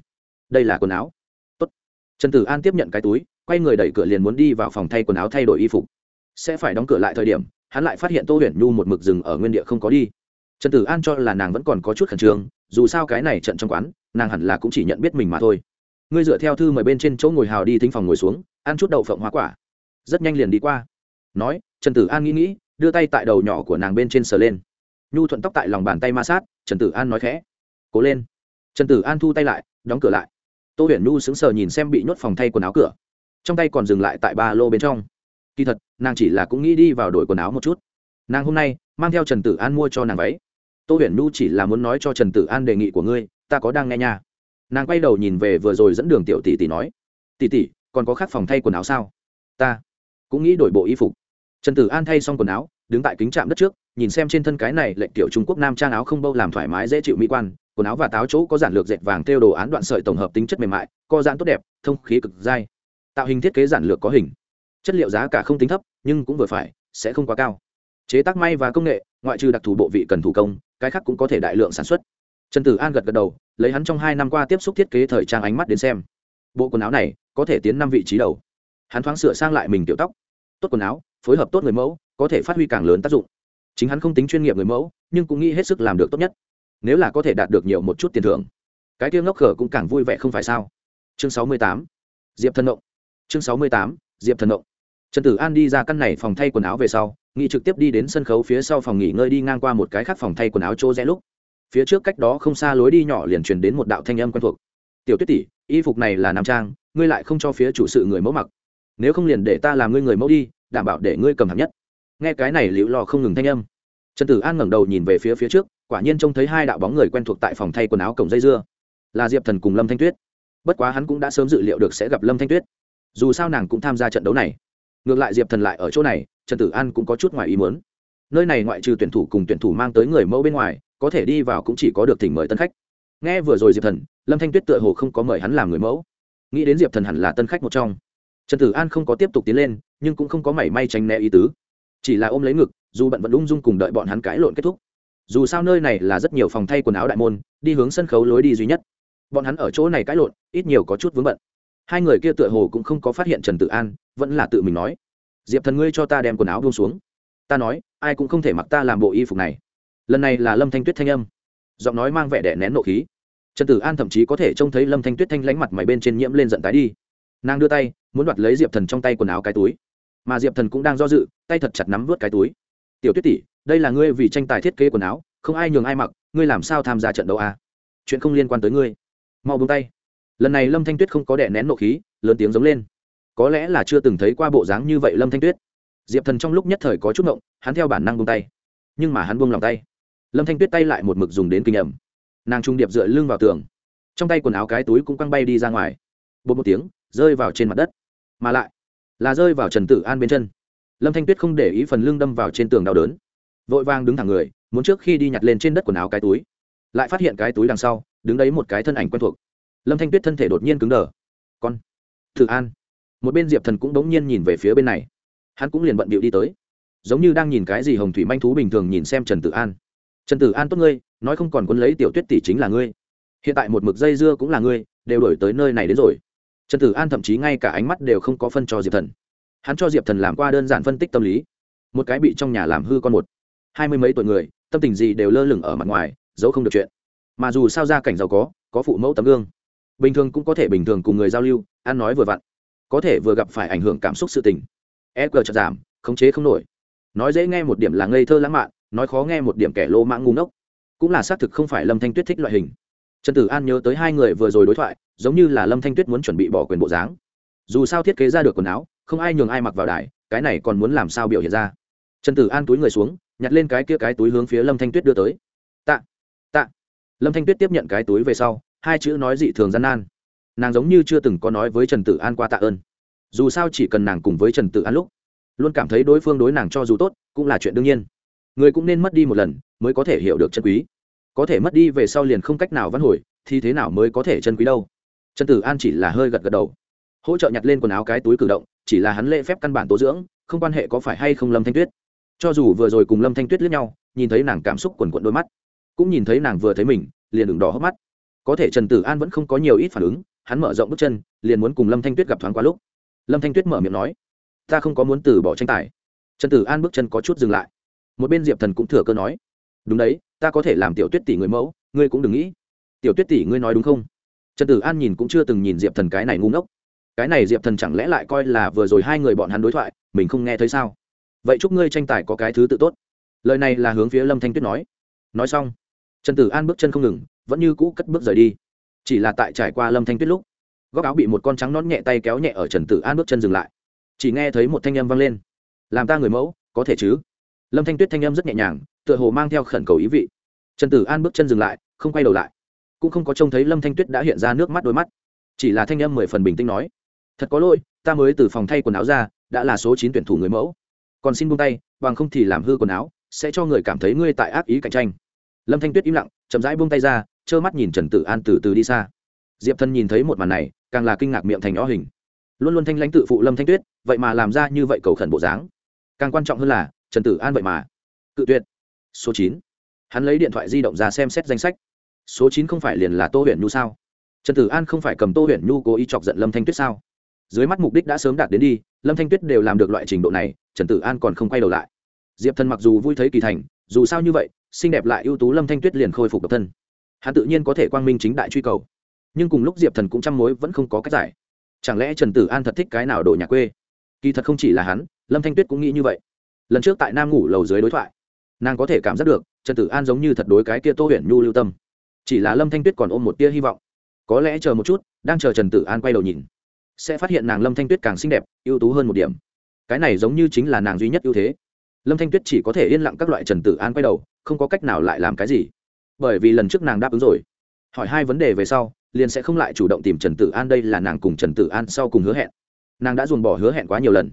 Đây là quần áo. Tốt. trần tử an tiếp nhận cái túi, quay người đẩy cửa liền muốn đi vào phòng thay quần áo thay đổi y phục. Sẽ phải đóng cửa lại thời điểm hắn lại phát hiện tô huyền nhu một mực rừng ở nguyên địa không có đi. Trần tử an cho là nàng vẫn còn có chút khẩn trương, dù sao cái này trận trong quán, nàng hẳn là cũng chỉ nhận biết mình mà thôi. Ngươi dựa theo thư mời bên trên chỗ ngồi hào đi thính phòng ngồi xuống, ăn chút đậu phộng hoa quả. Rất nhanh liền đi qua. Nói, trần tử an nghĩ nghĩ, đưa tay tại đầu nhỏ của nàng bên trên sờ lên. Nhu thuận tóc tại lòng bàn tay ma sát, trần tử an nói khẽ. Cố lên. Trần tử an thu tay lại, đóng cửa lại. Tô huyền nhu sững sờ nhìn xem bị nhốt phòng thay quần áo cửa. Trong tay còn dừng lại tại ba lô bên trong kỳ thật, nàng chỉ là cũng nghĩ đi vào đổi quần áo một chút. Nàng hôm nay, mang theo trần tử an mua cho nàng váy. Tô huyền nhu chỉ là muốn nói cho trần tử an đề nghị của ngươi, ta có đang nghe nha. Nàng quay đầu nhìn về vừa rồi dẫn đường tiểu tỷ tỷ nói, tỷ tỷ, còn có khác phòng thay quần áo sao? Ta cũng nghĩ đổi bộ y phục. Trần tử an thay xong quần áo, đứng tại kính trạm đất trước, nhìn xem trên thân cái này lệnh tiểu trung quốc nam trang áo không bâu làm thoải mái dễ chịu mỹ quan, quần áo và táo chỗ có giản lược dệt vàng theo đồ án đoạn sợi tổng hợp tính chất mềm mại, co giãn tốt đẹp, thông khí cực dai. Tạo hình thiết kế giản lược có hình chất liệu giá cả không tính thấp, nhưng cũng vừa phải, sẽ không quá cao. Chế tác may và công nghệ, ngoại trừ đặc thù bộ vị cần thủ công, cái khác cũng có thể đại lượng sản xuất. Trần tử an gật gật đầu, lấy hắn trong hai năm qua tiếp xúc thiết kế thời trang ánh mắt đến xem. Bộ quần áo này, có thể tiến năm vị trí đầu. Hắn thoáng sửa sang lại mình tiểu tóc. Tốt quần áo, phối hợp tốt người mẫu, có thể phát huy càng lớn tác dụng. Chính hắn không tính chuyên nghiệp người mẫu, nhưng cũng nghĩ hết sức làm được tốt nhất. Nếu là có thể đạt được nhiều một chút tiền thưởng. Cái tiêu ngốc khở cũng càng vui vẻ không phải sao. Chương sáu mươi tám. Diệp thần động chương sáu mươi tám. Diệp thần động trần tử an đi ra căn này phòng thay quần áo về sau nghị trực tiếp đi đến sân khấu phía sau phòng nghỉ ngơi đi ngang qua một cái khác phòng thay quần áo chỗ rẽ lúc. Phía trước cách đó không xa lối đi nhỏ liền truyền đến một đạo thanh âm quen thuộc. Tiểu tuyết tỷ, y phục này là nam trang, ngươi lại không cho phía chủ sự người mẫu mặc. Nếu không liền để ta làm ngươi người mẫu đi, đảm bảo để ngươi cầm hạng nhất. Nghe cái này liễu lò không ngừng thanh âm. Trần tử an ngẩng đầu nhìn về phía phía trước, quả nhiên trông thấy hai đạo bóng người quen thuộc tại phòng thay quần áo cổng dây dưa. Là diệp thần cùng lâm thanh tuyết. Bất quá hắn cũng đã sớm dự liệu được sẽ gặp lâm thanh tuyết. Dù sao nàng cũng tham gia trận đấu này ngược lại diệp thần lại ở chỗ này, trần tử an cũng có chút ngoài ý muốn. Nơi này ngoại trừ tuyển thủ cùng tuyển thủ mang tới người mẫu bên ngoài, có thể đi vào cũng chỉ có được thỉnh mời tân khách. Nghe vừa rồi diệp thần, lâm thanh tuyết tựa hồ không có mời hắn làm người mẫu. Nghĩ đến diệp thần hẳn là tân khách một trong. Trần tử an không có tiếp tục tiến lên, nhưng cũng không có mảy may tránh né ý tứ. Chỉ là ôm lấy ngực, dù bận vẫn ung dung cùng đợi bọn hắn cãi lộn kết thúc. Dù sao nơi này là rất nhiều phòng thay quần áo đại môn, đi hướng sân khấu lối đi duy nhất. Bọn hắn ở chỗ này cãi lộn, ít nhiều có chút vướng bận hai người kia tựa hồ cũng không có phát hiện trần tự an, vẫn là tự mình nói, diệp thần ngươi cho ta đem quần áo buông xuống. Ta nói, ai cũng không thể mặc ta làm bộ y phục này. Lần này là lâm thanh tuyết thanh âm. Giọng nói mang vẻ đẻ nén nộ khí. Trần tử an thậm chí có thể trông thấy lâm thanh tuyết thanh lánh mặt mày bên trên nhiễm lên giận tái đi. Nàng đưa tay, muốn đoạt lấy diệp thần trong tay quần áo cái túi. Mà diệp thần cũng đang do dự, tay thật chặt nắm vớt cái túi. Tiểu tuyết tỷ, đây là ngươi vì tranh tài thiết kế quần áo, không ai nhường ai mặc, ngươi làm sao tham gia trận đấu à? chuyện không liên quan tới ngươi. Mau buông tay lần này lâm thanh tuyết không có đẻ nén nộ khí, lớn tiếng giống lên. Có lẽ là chưa từng thấy qua bộ dáng như vậy lâm thanh tuyết. Diệp thần trong lúc nhất thời có chút ngộng, hắn theo bản năng buông tay. Nhưng mà hắn buông lòng tay. Lâm thanh tuyết tay lại một mực dùng đến kinh ẩm. Nàng trung điệp dựa lưng vào tường. Trong tay quần áo cái túi cũng quăng bay đi ra ngoài. Bột một tiếng, rơi vào trên mặt đất. Mà lại, là rơi vào trần tử an bên chân. Lâm thanh tuyết không để ý phần lưng đâm vào trên tường đau đớn. Vội vang đứng thẳng người, muốn trước khi đi nhặt lên trên đất quần áo cái túi. Lại phát hiện cái túi đằng sau, đứng đấy một cái thân ảnh quen thuộc lâm thanh tuyết thân thể đột nhiên cứng đờ. Con, thử an. Một bên diệp thần cũng đống nhiên nhìn về phía bên này. Hắn cũng liền bận bịu đi tới. Giống như đang nhìn cái gì hồng thủy manh thú bình thường nhìn xem trần tử an. Trần tử an tốt ngươi, nói không còn quân lấy tiểu tuyết tỷ chính là ngươi. Hiện tại một mực dây dưa cũng là ngươi, đều đổi tới nơi này đến rồi. Trần tử an thậm chí ngay cả ánh mắt đều không có phân cho diệp thần. Hắn cho diệp thần làm qua đơn giản phân tích tâm lý. Một cái bị trong nhà làm hư con một. Hai mươi mấy tuổi người, tâm tình gì đều lơ lửng ở mặt ngoài, giấu không được chuyện. Mà dù sao gia cảnh giàu có có phụ mẫu tấm gương bình thường cũng có thể bình thường cùng người giao lưu, ăn nói vừa vặn, có thể vừa gặp phải ảnh hưởng cảm xúc sự tình. E g chật giảm, khống chế không nổi. Nói dễ nghe một điểm là ngây thơ lãng mạn, nói khó nghe một điểm kẻ lô mãng ngu ngốc. Cũng là xác thực không phải lâm thanh tuyết thích loại hình. Trần tử an nhớ tới hai người vừa rồi đối thoại, giống như là lâm thanh tuyết muốn chuẩn bị bỏ quyền bộ dáng. Dù sao thiết kế ra được quần áo, không ai nhường ai mặc vào đài, cái này còn muốn làm sao biểu hiện ra? Trần tử an túi người xuống, nhặt lên cái kia cái túi hướng phía lâm thanh tuyết đưa tới. Tạ tạ. Lâm thanh tuyết tiếp nhận cái túi về sau hai chữ nói dị thường gian nan. Nàng giống như chưa từng có nói với trần tử an qua tạ ơn. Dù sao chỉ cần nàng cùng với trần tử an lúc, luôn cảm thấy đối phương đối nàng cho dù tốt, cũng là chuyện đương nhiên. Người cũng nên mất đi một lần, mới có thể hiểu được chân quý. Có thể mất đi về sau liền không cách nào vãn hồi, thì thế nào mới có thể chân quý đâu? Trần tử an chỉ là hơi gật gật đầu. Hỗ trợ nhặt lên quần áo cái túi cử động, chỉ là hắn lễ phép căn bản tố dưỡng, không quan hệ có phải hay không lâm thanh tuyết. Cho dù vừa rồi cùng lâm thanh tuyết lướt nhau, nhìn thấy nàng cảm xúc quần quận đôi mắt, cũng nhìn thấy nàng vừa thấy mình, liền đường đỏ hốc mắt có thể trần tử an vẫn không có nhiều ít phản ứng, hắn mở rộng bước chân, liền muốn cùng lâm thanh tuyết gặp thoáng qua lúc. Lâm thanh tuyết mở miệng nói, ta không có muốn từ bỏ tranh tài. Trần tử an bước chân có chút dừng lại. Một bên diệp thần cũng thừa cơ nói, đúng đấy, ta có thể làm tiểu tuyết tỷ người mẫu, ngươi cũng đừng nghĩ. Tiểu tuyết tỷ ngươi nói đúng không? Trần tử an nhìn cũng chưa từng nhìn diệp thần cái này ngu ngốc. Cái này diệp thần chẳng lẽ lại coi là vừa rồi hai người bọn hắn đối thoại, mình không nghe thấy sao? Vậy chúc ngươi tranh tài có cái thứ tự tốt. Lời này là hướng phía lâm thanh tuyết nói. Nói xong, trần tử an bước chân không ngừng vẫn như cũ cất bước rời đi. Chỉ là tại trải qua lâm thanh tuyết lúc, góc áo bị một con trắng nón nhẹ tay kéo nhẹ ở trần tử an bước chân dừng lại. Chỉ nghe thấy một thanh âm vang lên. Làm ta người mẫu, có thể chứ? Lâm thanh tuyết thanh âm rất nhẹ nhàng, tựa hồ mang theo khẩn cầu ý vị. Trần tử an bước chân dừng lại, không quay đầu lại. Cũng không có trông thấy lâm thanh tuyết đã hiện ra nước mắt đôi mắt. Chỉ là thanh âm mười phần bình tĩnh nói, thật có lỗi, ta mới từ phòng thay quần áo ra, đã là số chín tuyển thủ người mẫu. Còn xin buông tay, bằng không thì làm hư quần áo, sẽ cho người cảm thấy ngươi tại ác ý cạnh tranh. Lâm thanh tuyết im lặng, chậm rãi buông tay ra trơ mắt nhìn trần tử an từ từ đi xa. Diệp thân nhìn thấy một màn này, càng là kinh ngạc miệng thành ó hình. Luôn luôn thanh lãnh tự phụ lâm thanh tuyết, vậy mà làm ra như vậy cầu khẩn bộ dáng. Càng quan trọng hơn là, trần tử an vậy mà. Cự tuyệt. Số chín. Hắn lấy điện thoại di động ra xem xét danh sách. Số chín không phải liền là tô huyền nhu sao? Trần tử an không phải cầm tô huyền nhu cố ý chọc giận lâm thanh tuyết sao? Dưới mắt mục đích đã sớm đạt đến đi, lâm thanh tuyết đều làm được loại trình độ này, trần tử an còn không quay đầu lại. Diệp thần mặc dù vui thấy kỳ thành, dù sao như vậy, xinh đẹp lại ưu tú lâm thanh tuyết liền khôi phục độc thân hắn tự nhiên có thể quang minh chính đại truy cầu. Nhưng cùng lúc diệp thần cũng chăm mối vẫn không có cách giải. Chẳng lẽ trần tử an thật thích cái nào đồ nhà quê? Kỳ thật không chỉ là hắn, lâm thanh tuyết cũng nghĩ như vậy. Lần trước tại nam ngủ lầu dưới đối thoại, nàng có thể cảm giác được trần tử an giống như thật đối cái kia tô huyền nhu lưu tâm. Chỉ là lâm thanh tuyết còn ôm một tia hy vọng. Có lẽ chờ một chút, đang chờ trần tử an quay đầu nhìn, sẽ phát hiện nàng lâm thanh tuyết càng xinh đẹp, ưu tú hơn một điểm. Cái này giống như chính là nàng duy nhất ưu thế. Lâm thanh tuyết chỉ có thể yên lặng các loại trần tử an quay đầu, không có cách nào lại làm cái gì bởi vì lần trước nàng đáp ứng rồi. Hỏi hai vấn đề về sau, liền sẽ không lại chủ động tìm trần tử an đây là nàng cùng trần tử an sau cùng hứa hẹn. Nàng đã dồn bỏ hứa hẹn quá nhiều lần.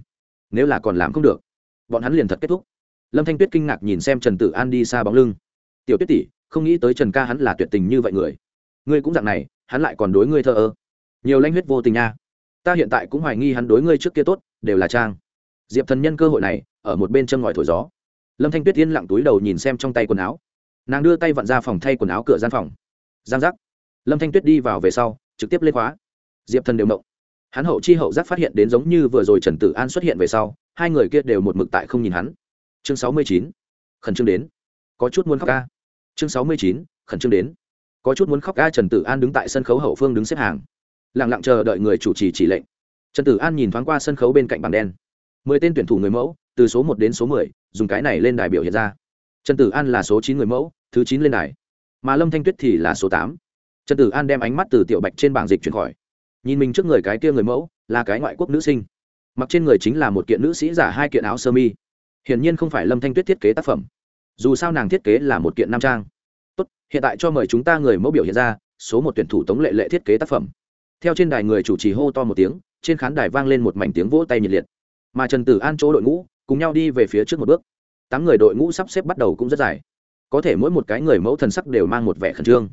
Nếu là còn làm không được, bọn hắn liền thật kết thúc. Lâm thanh tuyết kinh ngạc nhìn xem trần tử an đi xa bóng lưng. Tiểu tuyết tỷ, không nghĩ tới trần ca hắn là tuyệt tình như vậy người. Ngươi cũng dạng này, hắn lại còn đối ngươi thơ ơ. Nhiều lanh huyết vô tình nha. Ta hiện tại cũng hoài nghi hắn đối ngươi trước kia tốt, đều là trang. Diệp thần nhân cơ hội này, ở một bên chân ngòi thổi gió. Lâm thanh tuyết yên lặng túi đầu nhìn xem trong tay quần áo nàng đưa tay vặn ra phòng thay quần áo cửa gian phòng. Giang giác. Lâm thanh tuyết đi vào về sau, trực tiếp lên khóa. Diệp thần đều mộng hắn hậu chi hậu giác phát hiện đến giống như vừa rồi trần tử an xuất hiện về sau, hai người kia đều một mực tại không nhìn hắn. Chương sáu mươi chín. Khẩn trương đến. Có chút muốn khóc ca. Chương sáu mươi chín. Khẩn trương đến. Có chút muốn khóc ca, trần tử an đứng tại sân khấu hậu phương đứng xếp hàng. Lẳng lặng chờ đợi người chủ trì chỉ lệnh. Trần tử an nhìn thoáng qua sân khấu bên cạnh bảng đen. Mười tên tuyển thủ người mẫu, từ số một đến số mười, dùng cái này lên đài biểu hiện ra trần tử an là số chín người mẫu, thứ chín lên đài. Mà lâm thanh tuyết thì là số tám. Trần tử an đem ánh mắt từ tiểu bạch trên bảng dịch chuyển khỏi. Nhìn mình trước người cái kia người mẫu, là cái ngoại quốc nữ sinh. Mặc trên người chính là một kiện nữ sĩ giả hai kiện áo sơ mi. Hiển nhiên không phải lâm thanh tuyết thiết kế tác phẩm. Dù sao nàng thiết kế là một kiện nam trang. Tốt, hiện tại cho mời chúng ta người mẫu biểu hiện ra, số một tuyển thủ tống lệ lệ thiết kế tác phẩm. Theo trên đài người chủ trì hô to một tiếng, trên khán đài vang lên một mảnh tiếng vỗ tay nhiệt liệt. Mà trần tử an chỗ đội ngũ, cùng nhau đi về phía trước một bước tám người đội ngũ sắp xếp bắt đầu cũng rất dài. Có thể mỗi một cái người mẫu thần sắc đều mang một vẻ khẩn trương.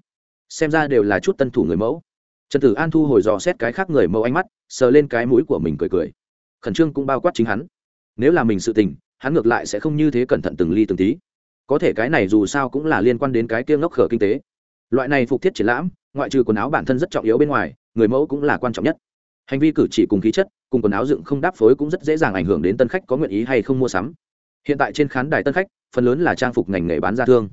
Xem ra đều là chút tân thủ người mẫu. Trần tử an thu hồi dò xét cái khác người mẫu ánh mắt, sờ lên cái mũi của mình cười cười. Khẩn trương cũng bao quát chính hắn. Nếu là mình sự tình, hắn ngược lại sẽ không như thế cẩn thận từng ly từng tí. Có thể cái này dù sao cũng là liên quan đến cái kia ngốc khở kinh tế. Loại này phục thiết triển lãm, ngoại trừ quần áo bản thân rất trọng yếu bên ngoài, người mẫu cũng là quan trọng nhất. Hành vi cử chỉ cùng khí chất, cùng quần áo dựng không đáp phối cũng rất dễ dàng ảnh hưởng đến tân khách có nguyện ý hay không mua sắm hiện tại trên khán đài tân khách, phần lớn là trang phục ngành nghề bán ra thương.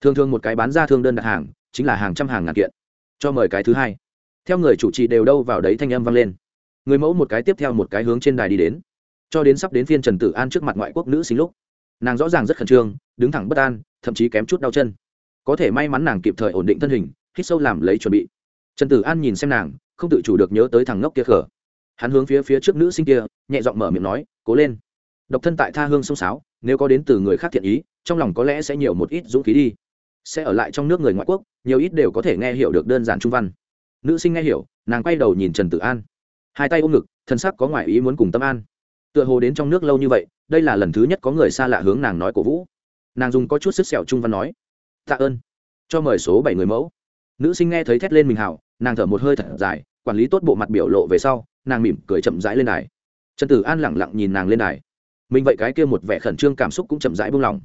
Thường thường một cái bán ra thương đơn đặt hàng, chính là hàng trăm hàng ngàn kiện. Cho mời cái thứ hai. Theo người chủ trì đều đâu vào đấy thanh âm vang lên. Người mẫu một cái tiếp theo một cái hướng trên đài đi đến. Cho đến sắp đến phiên trần tử an trước mặt ngoại quốc nữ sinh lúc, nàng rõ ràng rất khẩn trương, đứng thẳng bất an, thậm chí kém chút đau chân. Có thể may mắn nàng kịp thời ổn định thân hình, hít sâu làm lấy chuẩn bị. Trần tử an nhìn xem nàng, không tự chủ được nhớ tới thằng ngốc kia khở. Hắn hướng phía phía trước nữ sinh kia, nhẹ giọng mở miệng nói, cố lên độc thân tại tha hương sông sáo, nếu có đến từ người khác thiện ý, trong lòng có lẽ sẽ nhiều một ít dũng khí đi. Sẽ ở lại trong nước người ngoại quốc, nhiều ít đều có thể nghe hiểu được đơn giản trung văn. Nữ sinh nghe hiểu, nàng quay đầu nhìn trần tử an. Hai tay ôm ngực thân sắc có ngoại ý muốn cùng tâm an. Tựa hồ đến trong nước lâu như vậy, đây là lần thứ nhất có người xa lạ hướng nàng nói cổ vũ. Nàng dùng có chút sức sẹo trung văn nói, tạ ơn, cho mời số bảy người mẫu. Nữ sinh nghe thấy thét lên mình hào nàng thở một hơi thật dài, quản lý tốt bộ mặt biểu lộ về sau, nàng mỉm cười chậm rãi lên đài. Trần tử an lẳng lặng nhìn nàng lên đài mình vậy cái kia một vẻ khẩn trương cảm xúc cũng chậm rãi buông lỏng.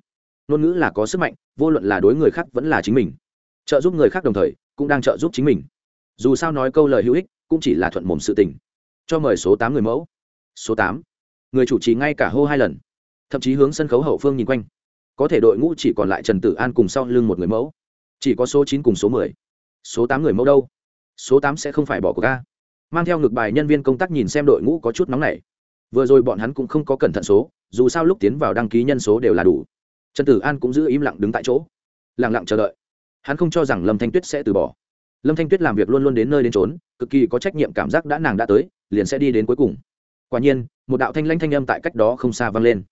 Ngôn ngữ là có sức mạnh, vô luận là đối người khác vẫn là chính mình. Trợ giúp người khác đồng thời, cũng đang trợ giúp chính mình. Dù sao nói câu lời hữu ích, cũng chỉ là thuận mồm sự tình. Cho mời số tám người mẫu. Số tám. Người chủ trì ngay cả hô hai lần. Thậm chí hướng sân khấu hậu phương nhìn quanh. Có thể đội ngũ chỉ còn lại trần tử an cùng sau lưng một người mẫu. Chỉ có số chín cùng số mười. Số tám người mẫu đâu? Số tám sẽ không phải bỏ cuộc ca mang theo ngược bài nhân viên công tác nhìn xem đội ngũ có chút nóng nảy vừa rồi bọn hắn cũng không có cẩn thận số, dù sao lúc tiến vào đăng ký nhân số đều là đủ. Trần tử an cũng giữ im lặng đứng tại chỗ lẳng lặng chờ đợi. Hắn không cho rằng lâm thanh tuyết sẽ từ bỏ. Lâm thanh tuyết làm việc luôn luôn đến nơi đến trốn cực kỳ có trách nhiệm cảm giác đã nàng đã tới, liền sẽ đi đến cuối cùng. Quả nhiên, một đạo thanh lanh thanh âm tại cách đó không xa vang lên.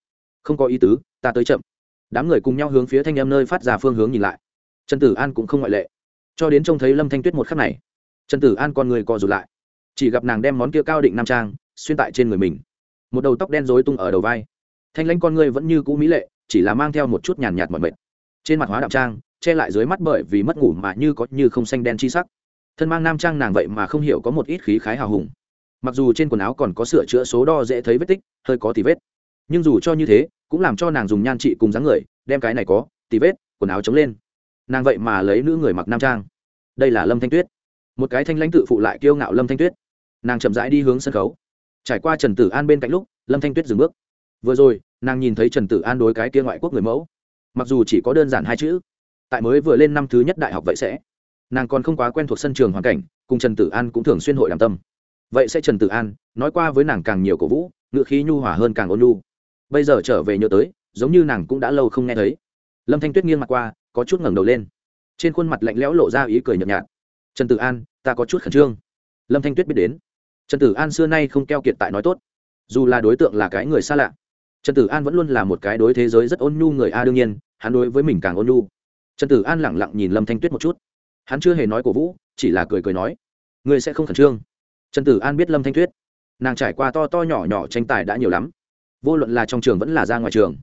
Không có ý tứ, ta tới chậm. Đám người cùng nhau hướng phía thanh âm nơi phát ra phương hướng nhìn lại. Trần tử an cũng không ngoại lệ. Cho đến trông thấy lâm thanh tuyết một khắc này, trần tử an con người co rụt lại. Chỉ gặp nàng đem món kia cao định nam trang xuyên tại trên người mình một đầu tóc đen rối tung ở đầu vai. Thanh lãnh con ngươi vẫn như cũ mỹ lệ, chỉ là mang theo một chút nhàn nhạt mọi mệt. Trên mặt hóa đạo trang, che lại dưới mắt bởi vì mất ngủ mà như có như không xanh đen chi sắc. Thân mang nam trang nàng vậy mà không hiểu có một ít khí khái hào hùng. Mặc dù trên quần áo còn có sửa chữa số đo dễ thấy vết tích, hơi có tì vết. Nhưng dù cho như thế, cũng làm cho nàng dùng nhan trị cùng dáng người, đem cái này có, tì vết, quần áo chống lên. Nàng vậy mà lấy nữ người mặc nam trang. Đây là lâm thanh tuyết. Một cái thanh lãnh tự phụ lại kiêu ngạo lâm thanh tuyết. Nàng chậm rãi đi hướng sân khấu trải qua trần tử an bên cạnh lúc, lâm thanh tuyết dừng bước. Vừa rồi, nàng nhìn thấy trần tử an đối cái kia ngoại quốc người mẫu. Mặc dù chỉ có đơn giản hai chữ, tại mới vừa lên năm thứ nhất đại học vậy sẽ, nàng còn không quá quen thuộc sân trường hoàn cảnh, cùng trần tử an cũng thường xuyên hội đàm tâm. Vậy sẽ trần tử an, nói qua với nàng càng nhiều cổ vũ ngựa khí nhu hòa hơn càng ôn nhu. Bây giờ trở về nhớ tới, giống như nàng cũng đã lâu không nghe thấy. Lâm thanh tuyết nghiêng mặt qua, có chút ngẩng đầu lên. Trên khuôn mặt lạnh lẽo lộ ra ý cười nhợt nhạt. Trần tử an, ta có chút khẩn trương. Lâm thanh tuyết biết đến trần tử an xưa nay không keo kiệt tại nói tốt. Dù là đối tượng là cái người xa lạ, trần tử an vẫn luôn là một cái đối thế giới rất ôn nhu người a đương nhiên, hắn đối với mình càng ôn nhu. Trần tử an lẳng lặng nhìn lâm thanh tuyết một chút. Hắn chưa hề nói cổ vũ, chỉ là cười cười nói, ngươi sẽ không khẩn trương. Trần tử an biết lâm thanh tuyết, nàng trải qua to to nhỏ nhỏ tranh tài đã nhiều lắm. Vô luận là trong trường vẫn là ra ngoài trường,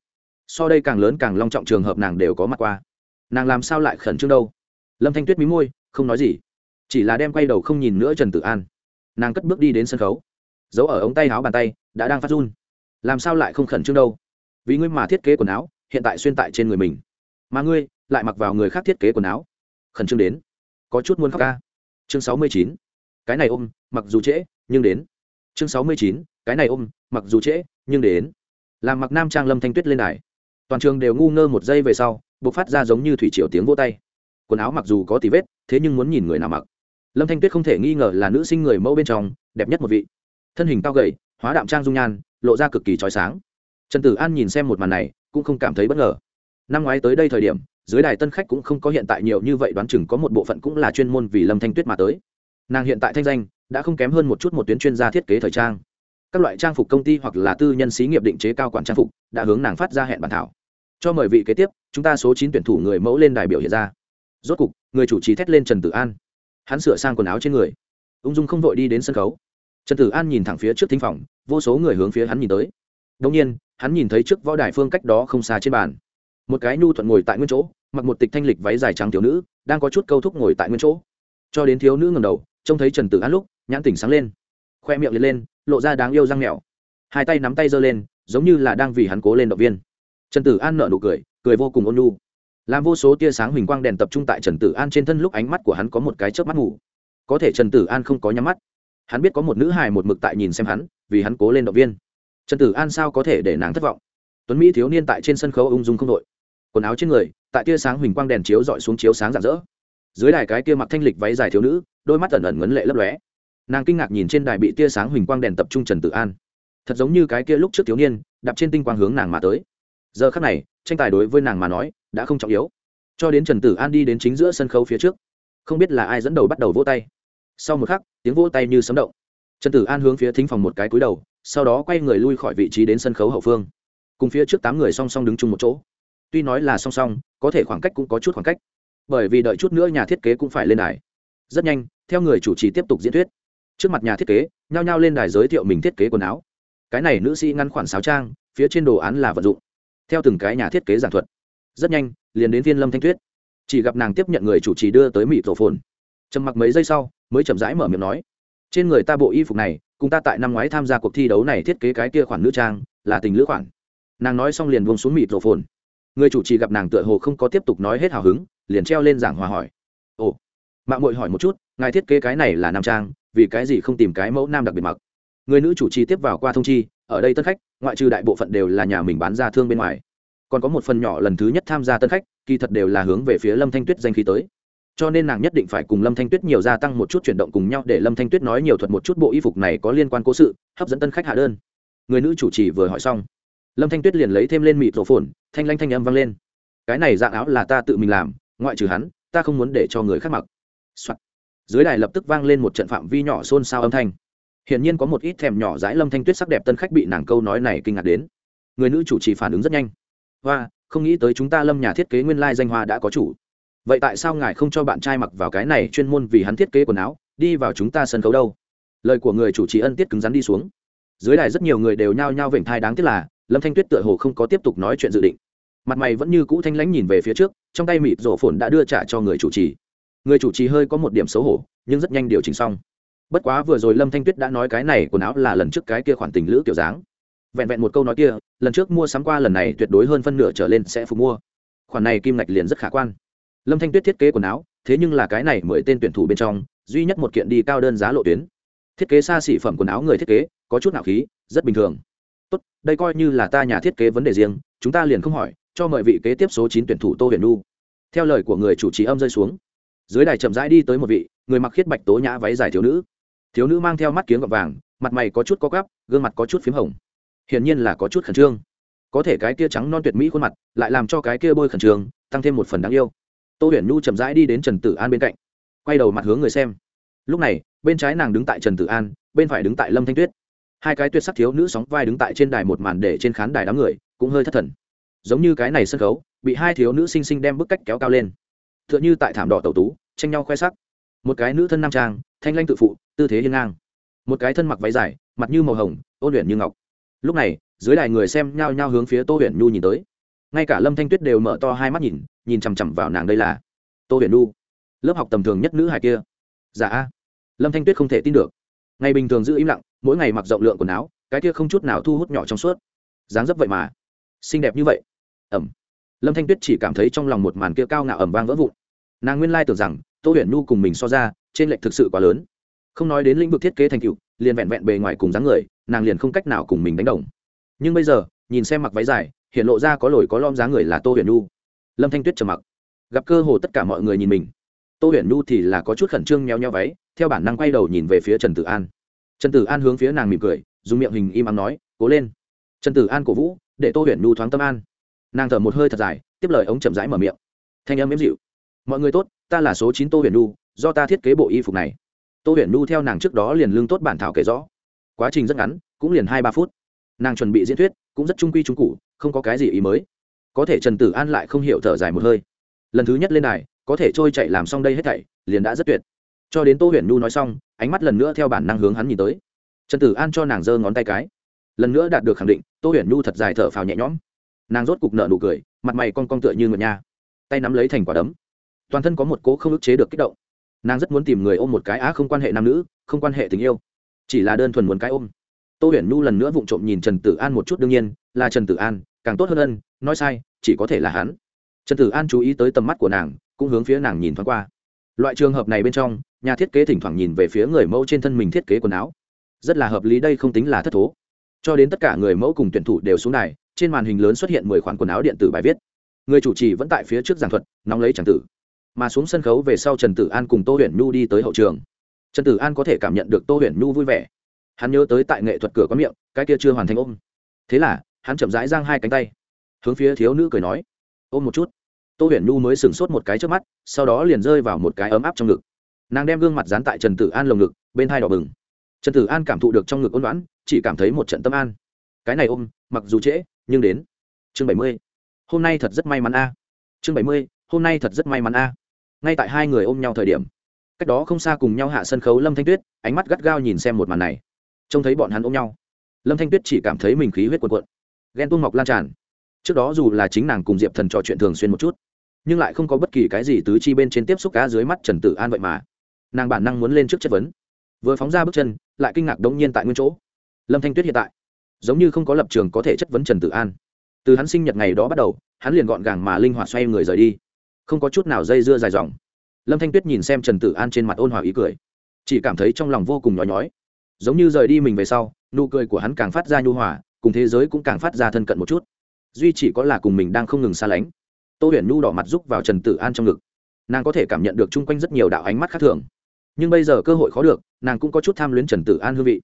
so đây càng lớn càng long trọng trường hợp nàng đều có mặt qua. Nàng làm sao lại khẩn trương đâu? Lâm thanh tuyết mí môi, không nói gì, chỉ là đem quay đầu không nhìn nữa trần tử an nàng cất bước đi đến sân khấu. Giấu ở ống tay áo bàn tay, đã đang phát run. Làm sao lại không khẩn trương đâu? Vì ngươi mà thiết kế quần áo, hiện tại xuyên tại trên người mình. Mà ngươi, lại mặc vào người khác thiết kế quần áo. Khẩn trương đến. Có chút muốn khóc ca. Chương sáu mươi chín. Cái này ôm, mặc dù trễ, nhưng đến. Chương sáu mươi chín. Cái này ôm, mặc dù trễ, nhưng đến. Làm mặc nam trang lâm thanh tuyết lên đài. Toàn trường đều ngu ngơ một giây về sau b ộ c phát ra giống như thủy triều tiếng vô tay. Quần áo mặc dù có tí vết, thế nhưng muốn nhìn người nào mặc lâm thanh tuyết không thể nghi ngờ là nữ sinh người mẫu bên trong, đẹp nhất một vị. Thân hình cao gầy, hóa đạm trang dung nhan, lộ ra cực kỳ trói sáng. Trần tử an nhìn xem một màn này, cũng không cảm thấy bất ngờ. Năm ngoái tới đây thời điểm, dưới đài tân khách cũng không có hiện tại nhiều như vậy, đoán chừng có một bộ phận cũng là chuyên môn vì lâm thanh tuyết mà tới. Nàng hiện tại thanh danh, đã không kém hơn một chút một tuyến chuyên gia thiết kế thời trang. Các loại trang phục công ty hoặc là tư nhân xí nghiệp định chế cao quản trang phục, đã hướng nàng phát ra hẹn bản thảo. Cho mời vị kế tiếp, chúng ta số chín tuyển thủ người mẫu lên đài biểu hiện ra. Rốt cục, người chủ trì thét lên trần tử an hắn sửa sang quần áo trên người. Ung dung không vội đi đến sân khấu. Trần tử an nhìn thẳng phía trước thính phòng, vô số người hướng phía hắn nhìn tới. Đông nhiên, hắn nhìn thấy trước võ đài phương cách đó không xa trên bàn. Một cái nhu thuận ngồi tại nguyên chỗ, mặc một tịch thanh lịch váy dài trắng thiếu nữ, đang có chút câu thúc ngồi tại nguyên chỗ. Cho đến thiếu nữ ngầm đầu, trông thấy trần tử an lúc, nhãn tỉnh sáng lên. Khoe miệng lên lên, lộ ra đáng yêu răng mèo. Hai tay nắm tay giơ lên, giống như là đang vì hắn cố lên động viên. Trần tử an nợ nụ cười cười vô cùng ôn nhu làm vô số tia sáng huỳnh quang đèn tập trung tại trần tử an trên thân lúc ánh mắt của hắn có một cái chớp mắt ngủ. Có thể trần tử an không có nhắm mắt. Hắn biết có một nữ hài một mực tại nhìn xem hắn, vì hắn cố lên động viên. Trần tử an sao có thể để nàng thất vọng? Tuấn mỹ thiếu niên tại trên sân khấu ung dung không đội. Quần áo trên người, tại tia sáng huỳnh quang đèn chiếu dọi xuống chiếu sáng rạng rỡ. Dưới đài cái kia mặc thanh lịch váy dài thiếu nữ, đôi mắt ẩn ẩn ngấn lệ lấp lóe. Nàng kinh ngạc nhìn trên đài bị tia sáng huỳnh quang đèn tập trung trần tử an. Thật giống như cái kia lúc trước thiếu niên, đạp trên tinh quang hướng nàng mà tới. Giờ khắc này, tranh tài đối với nàng mà nói đã không trọng yếu. Cho đến trần tử an đi đến chính giữa sân khấu phía trước, không biết là ai dẫn đầu bắt đầu vỗ tay. Sau một khắc, tiếng vỗ tay như sấm động. Trần tử an hướng phía thính phòng một cái cúi đầu, sau đó quay người lui khỏi vị trí đến sân khấu hậu phương. Cùng phía trước tám người song song đứng chung một chỗ. Tuy nói là song song, có thể khoảng cách cũng có chút khoảng cách. Bởi vì đợi chút nữa nhà thiết kế cũng phải lên đài. Rất nhanh, theo người chủ trì tiếp tục diễn thuyết. Trước mặt nhà thiết kế, nhao nhao lên đài giới thiệu mình thiết kế quần áo. Cái này nữ sĩ ngăn khoản sáo trang, phía trên đồ án là vật dụng. Theo từng cái nhà thiết kế giảng thuật rất nhanh, liền đến viên lâm thanh tuyết. Chỉ gặp nàng tiếp nhận người chủ trì đưa tới mịt rổ phồn. Trầm mặc mấy giây sau, mới chậm rãi mở miệng nói, trên người ta bộ y phục này, cùng ta tại năm ngoái tham gia cuộc thi đấu này thiết kế cái kia khoản nữ trang, là tình lữ khoản. Nàng nói xong liền buông xuống mịt rổ phồn. Người chủ trì gặp nàng tựa hồ không có tiếp tục nói hết hào hứng, liền treo lên giảng hòa hỏi, ồ, mạng mội hỏi một chút, ngài thiết kế cái này là nam trang, vì cái gì không tìm cái mẫu nam đặc biệt mặc? Người nữ chủ trì tiếp vào qua thông chi, ở đây tân khách, ngoại trừ đại bộ phận đều là nhà mình bán ra thương bên ngoài còn có một phần nhỏ lần thứ nhất tham gia tân khách, kỳ thật đều là hướng về phía lâm thanh tuyết danh khí tới. Cho nên nàng nhất định phải cùng lâm thanh tuyết nhiều gia tăng một chút chuyển động cùng nhau để lâm thanh tuyết nói nhiều thuật một chút bộ y phục này có liên quan cố sự, hấp dẫn tân khách hạ đơn. Người nữ chủ trì vừa hỏi xong, lâm thanh tuyết liền lấy thêm lên mịt rổ phồn, thanh lanh thanh âm vang lên. Cái này dạng áo là ta tự mình làm, ngoại trừ hắn, ta không muốn để cho người khác mặc、Soạn. dưới đài lập tức vang lên một trận phạm vi nhỏ xôn xao âm thanh. Hiển nhiên có một ít thèm nhỏ dãi lâm thanh tuyết sắc đẹp tân khách bị nàng câu nói này kinh ngạc đến. Người nữ chủ trì phản ứng rất nhanh hoa, không nghĩ tới chúng ta lâm nhà thiết kế nguyên lai danh hoa đã có chủ. Vậy tại sao ngài không cho bạn trai mặc vào cái này chuyên môn vì hắn thiết kế quần áo, đi vào chúng ta sân khấu đâu? Lời của người chủ trì ân tiết cứng rắn đi xuống. Dưới đài rất nhiều người đều nhao nhao vểnh thai đáng tiếc là, lâm thanh tuyết tựa hồ không có tiếp tục nói chuyện dự định. Mặt mày vẫn như cũ thanh lãnh nhìn về phía trước, trong tay mịt rổ phồn đã đưa trả cho người chủ trì. Người chủ trì hơi có một điểm xấu hổ, nhưng rất nhanh điều chỉnh xong. Bất quá vừa rồi lâm thanh tuyết đã nói cái này quần áo là lần trước cái kia khoản tình lữ kiểu dáng. Vẹn vẹn một câu nói kia lần trước mua sắm qua lần này tuyệt đối hơn phân nửa trở lên sẽ phục mua. Khoản này kim ngạch liền rất khả quan. Lâm thanh tuyết thiết kế quần áo, thế nhưng là cái này mười tên tuyển thủ bên trong, duy nhất một kiện đi cao đơn giá lộ tuyến. Thiết kế xa xỉ phẩm quần áo người thiết kế, có chút nạo khí, rất bình thường. Tốt, đây coi như là ta nhà thiết kế vấn đề riêng, chúng ta liền không hỏi, cho mời vị kế tiếp số chín tuyển thủ tô huyền nu theo lời của người chủ trì âm rơi xuống. Dưới đài chậm rãi đi tới một vị, người mặc khiết bạch tố nhã váy dài thiếu nữ. Thiếu nữ mang theo mắt kiếng gọt vàng, mặt mày có chút có gắp gương mặt có chút p h í m hồng hiển nhiên là có chút khẩn trương. Có thể cái kia trắng non tuyệt mỹ khuôn mặt lại làm cho cái kia bôi khẩn trương tăng thêm một phần đáng yêu. Tô huyền nhu chậm rãi đi đến trần tử an bên cạnh, quay đầu mặt hướng người xem. Lúc này, bên trái nàng đứng tại trần tử an, bên phải đứng tại lâm thanh tuyết. Hai cái tuyệt sắc thiếu nữ sóng vai đứng tại trên đài một màn để trên khán đài đám người cũng hơi thất thần. Giống như cái này sân khấu, bị hai thiếu nữ xinh xinh đem bức cách kéo cao lên. T h ư ợ n h ư tại thảm đỏ tẩu tú, tranh nhau khoe sắc. Một cái nữ thân nam trang, thanh lanh tự phụ, tư thế hiên ngang. Một cái thân mặc váy dài, mặt như màu hồng, ôn luyện như ngọc lúc này, dưới đài người xem nhao nhao hướng phía tô huyền nhu nhìn tới. Ngay cả lâm thanh tuyết đều mở to hai mắt nhìn nhìn chằm chằm vào nàng đây là tô huyền nhu, lớp học tầm thường nhất nữ hài kia. Dạ lâm thanh tuyết không thể tin được. Ngày bình thường giữ im lặng, mỗi ngày mặc rộng lượng quần áo, cái kia không chút nào thu hút nhỏ trong suốt. Dáng dấp vậy mà, xinh đẹp như vậy. Ẩm. Lâm thanh tuyết chỉ cảm thấy trong lòng một màn kia cao ngạo ẩm vang vỡ vụn. Nàng nguyên lai tưởng rằng, tô huyền nhu cùng mình so ra, trên lệch thực sự quá lớn. Không nói đến lĩnh vực thiết kế thành tựu, liền vẹn vẹn bề ngoài cùng dáng người nàng liền không cách nào cùng mình đánh đồng. Nhưng bây giờ, nhìn xem mặc váy dài, hiện lộ ra có lồi có lom giá người là tô huyền nhu. Lâm thanh tuyết trầm mặc. Gặp cơ hồ tất cả mọi người nhìn mình. Tô huyền nhu thì là có chút khẩn trương nheo nheo váy, theo bản năng quay đầu nhìn về phía trần tử an. Trần tử an hướng phía nàng mỉm cười, dùng miệng hình im ắng nói, cố lên. Trần tử an cổ vũ, để tô huyền nhu thoáng tâm an. Nàng thở một hơi thật dài, tiếp lời ống chậm rãi mở miệng. Thanh âm êm dịu. Mọi người tốt, ta là số chín tô huyền nhu, do ta thiết kế bộ y phục này. Tô huyền nhu theo nàng trước đó liền lương tốt bản thảo kể rõ quá trình rất ngắn, cũng liền hai ba phút. Nàng chuẩn bị diễn thuyết, cũng rất trung quy trung cụ không có cái gì ý mới. Có thể trần tử an lại không hiểu thở dài một hơi. Lần thứ nhất lên đài, có thể trôi chạy làm xong đây hết thảy, liền đã rất tuyệt. Cho đến tô huyền nhu nói xong, ánh mắt lần nữa theo bản năng hướng hắn nhìn tới. Trần tử an cho nàng giơ ngón tay cái. Lần nữa đạt được khẳng định, tô huyền nhu thật dài thở phào nhẹ nhõm. Nàng rốt cục nợ nụ cười, mặt mày con con tựa như ngựa nha. Tay nắm lấy thành quả đấm. Toàn thân có một cố không ức chế được kích động. Nàng rất muốn tìm người ôm một cái á không quan hệ nam nữ, không quan hệ tình yêu chỉ là đơn thuần muốn cái ôm. Tô huyền nhu lần nữa vụng trộm nhìn trần tử an một chút, đương nhiên là trần tử an, càng tốt hơn ân, nói sai, chỉ có thể là hắn. Trần tử an chú ý tới tầm mắt của nàng, cũng hướng phía nàng nhìn thoáng qua. Loại trường hợp này bên trong, nhà thiết kế thỉnh thoảng nhìn về phía người mẫu trên thân mình thiết kế quần áo. Rất là hợp lý, đây không tính là thất thố. Cho đến tất cả người mẫu cùng tuyển thủ đều xuống đài, trên màn hình lớn xuất hiện mười khoản quần áo điện tử bài viết. Người chủ trì vẫn tại phía trước giảng thuật, nóng lấy tràng tử. Mà xuống sân khấu về sau trần tử an cùng tô huyền nhu đi tới hậu trường trần tử an có thể cảm nhận được tô huyền nhu vui vẻ. Hắn nhớ tới tại nghệ thuật cửa có miệng, cái kia chưa hoàn thành ôm. Thế là, hắn chậm rãi giang hai cánh tay, hướng phía thiếu nữ cười nói, ôm một chút. Tô huyền nhu mới sửng sốt một cái trước mắt, sau đó liền rơi vào một cái ấm áp trong ngực. Nàng đem gương mặt dán tại trần tử an lồng ngực, bên hai đỏ bừng. Trần tử an cảm thụ được trong ngực ôn đoán chỉ cảm thấy một trận tâm an. Cái này ôm, mặc dù trễ, nhưng đến. Chương bảy mươi. Hôm nay thật rất may mắn a. Chương bảy mươi, hôm nay thật rất may mắn a. Ngay tại hai người ôm nhau thời điểm cách đó không xa cùng nhau hạ sân khấu lâm thanh tuyết, ánh mắt gắt gao nhìn xem một màn này. Trông thấy bọn hắn ôm nhau. Lâm thanh tuyết chỉ cảm thấy mình khí huyết quần quận ghen tuông mọc lan tràn. Trước đó dù là chính nàng cùng diệp thần trò chuyện thường xuyên một chút, nhưng lại không có bất kỳ cái gì tứ chi bên trên tiếp xúc cá dưới mắt trần tử an vậy mà. Nàng bản năng muốn lên trước chất vấn. Vừa phóng ra bước chân, lại kinh ngạc đống nhiên tại nguyên chỗ. Lâm thanh tuyết hiện tại, giống như không có lập trường có thể chất vấn trần tử an. Từ hắn sinh nhật ngày đó bắt đầu, hắn liền gọn gàng mà linh hoạt xoay người rời đi. Không có chút nào dây dưa dài dòng lâm thanh tuyết nhìn xem trần tử an trên mặt ôn hòa ý cười. Chỉ cảm thấy trong lòng vô cùng nhói nhói. Giống như rời đi mình về sau, nụ cười của hắn càng phát ra nhu hòa, cùng thế giới cũng càng phát ra thân cận một chút. Duy chỉ có là cùng mình đang không ngừng xa lánh. Tô huyền nhu đỏ mặt rúc vào trần tử an trong ngực. Nàng có thể cảm nhận được chung quanh rất nhiều đạo ánh mắt khác thường. Nhưng bây giờ cơ hội khó được, nàng cũng có chút tham luyến trần tử an hương vị.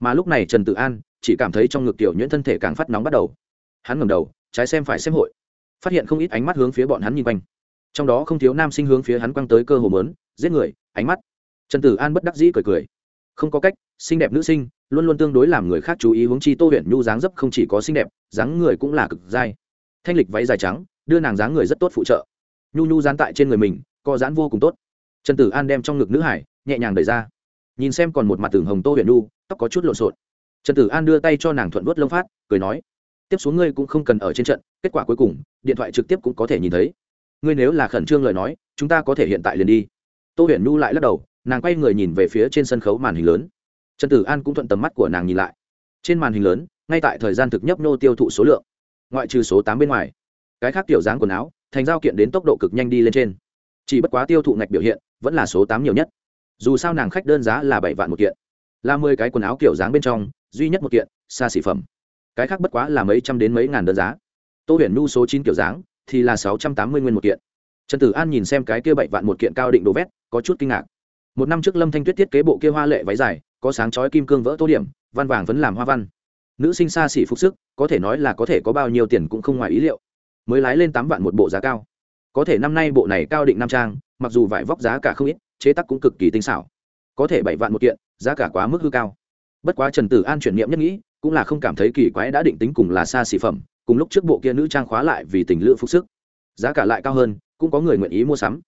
Mà lúc này trần tử an chỉ cảm thấy trong ngực tiểu nhuyễn thân thể càng phát nóng bắt đầu. Hắn ngầm đầu, trái xem phải xem hội. Phát hiện không ít ánh mắt hướng phía bọn hắn nhìn quanh trong đó không thiếu nam sinh hướng phía hắn quăng tới cơ hồ mớn, giết người, ánh mắt. Trần tử an bất đắc dĩ cười cười. Không có cách, xinh đẹp nữ sinh, luôn luôn tương đối làm người khác chú ý hướng chi tô huyện nhu dáng dấp không chỉ có xinh đẹp, dáng người cũng là cực dai. Thanh lịch váy dài trắng, đưa nàng dáng người rất tốt phụ trợ. Nhu nhu dán tại trên người mình, co dán vô cùng tốt. Trần tử an đem trong ngực nữ hải, nhẹ nhàng đẩy ra. Nhìn xem còn một mặt tường hồng tô huyện nhu, tóc có chút lộn xộn. Trần tử an đưa tay cho nàng thuận vớt lông phát, cười nói, tiếp xuống ngươi cũng không cần ở trên trận, kết quả cuối cùng, điện thoại trực tiếp cũng có thể nhìn thấy ngươi nếu là khẩn trương lời nói, chúng ta có thể hiện tại liền đi. Tô huyền Nu lại lắc đầu, nàng quay người nhìn về phía trên sân khấu màn hình lớn. Trần tử an cũng thuận tầm mắt của nàng nhìn lại. Trên màn hình lớn, ngay tại thời gian thực nhấp nô tiêu thụ số lượng, ngoại trừ số tám bên ngoài. Cái khác kiểu dáng quần áo, thành giao kiện đến tốc độ cực nhanh đi lên trên. Chỉ bất quá tiêu thụ ngạch biểu hiện, vẫn là số tám nhiều nhất. Dù sao nàng khách đơn giá là bảy vạn một kiện. Là mười cái quần áo kiểu dáng bên trong, duy nhất một kiện, xa xỉ phẩm. Cái khác bất quá là mấy trăm đến mấy ngàn đơn giá. Tô huyền Nu số chín kiểu dáng thì là sáu trăm tám mươi nguyên một kiện. Trần tử an nhìn xem cái kia bảy vạn một kiện cao định đồ vét, có chút kinh ngạc. Một năm trước lâm thanh tuyết thiết kế bộ kia hoa lệ váy dài, có sáng chói kim cương vỡ tô điểm, văn vàng vẫn làm hoa văn. Nữ sinh xa xỉ phục sức, có thể nói là có thể có bao nhiêu tiền cũng không ngoài ý liệu. Mới lái lên tám vạn một bộ giá cao. Có thể năm nay bộ này cao định nam trang, mặc dù vải vóc giá cả không ít, chế tác cũng cực kỳ tinh xảo. Có thể bảy vạn một kiện, giá cả quá mức hư cao. Bất quá trần tử an chuyển niệm nhất nghĩ, cũng là không cảm thấy kỳ quái đã định tính cùng là xa xỉ phẩm cùng lúc trước bộ kia nữ trang khóa lại vì tình lựa phục sức. Giá cả lại cao hơn, cũng có người nguyện ý mua sắm.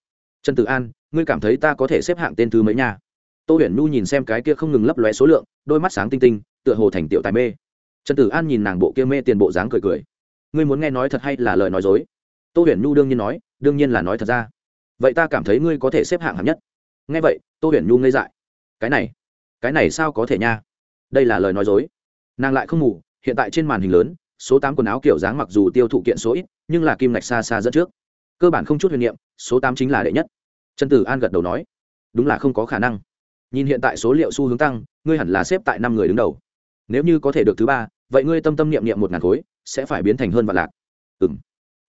Trần tử an, ngươi cảm thấy ta có thể xếp hạng tên thứ mấy nha? Tô huyền nhu nhìn xem cái kia không ngừng lấp lóe số lượng, đôi mắt sáng tinh tinh, tựa hồ thành tiểu tài mê. Trần tử an nhìn nàng bộ kia mê tiền bộ dáng cười cười. Ngươi muốn nghe nói thật hay là lời nói dối? Tô huyền nhu đương nhiên nói, đương nhiên là nói thật ra. Vậy ta cảm thấy ngươi có thể xếp hạng hạng nhất. Nghe vậy, tô huyền nhu ngây dại. Cái này cái này sao có thể nha? Đây là lời nói dối. Nàng lại không ngủ, hiện tại trên màn hình lớn số tám quần áo kiểu dáng mặc dù tiêu thụ kiện số ít, nhưng là kim ngạch xa xa dẫn trước. Cơ bản không chút huyền niệm, số tám chính là đệ nhất. Trần tử an gật đầu nói, đúng là không có khả năng. Nhìn hiện tại số liệu xu hướng tăng, ngươi hẳn là xếp tại năm người đứng đầu. Nếu như có thể được thứ ba, vậy ngươi tâm tâm niệm niệm một ngàn khối, sẽ phải biến thành hơn vạn lạc. Ừ m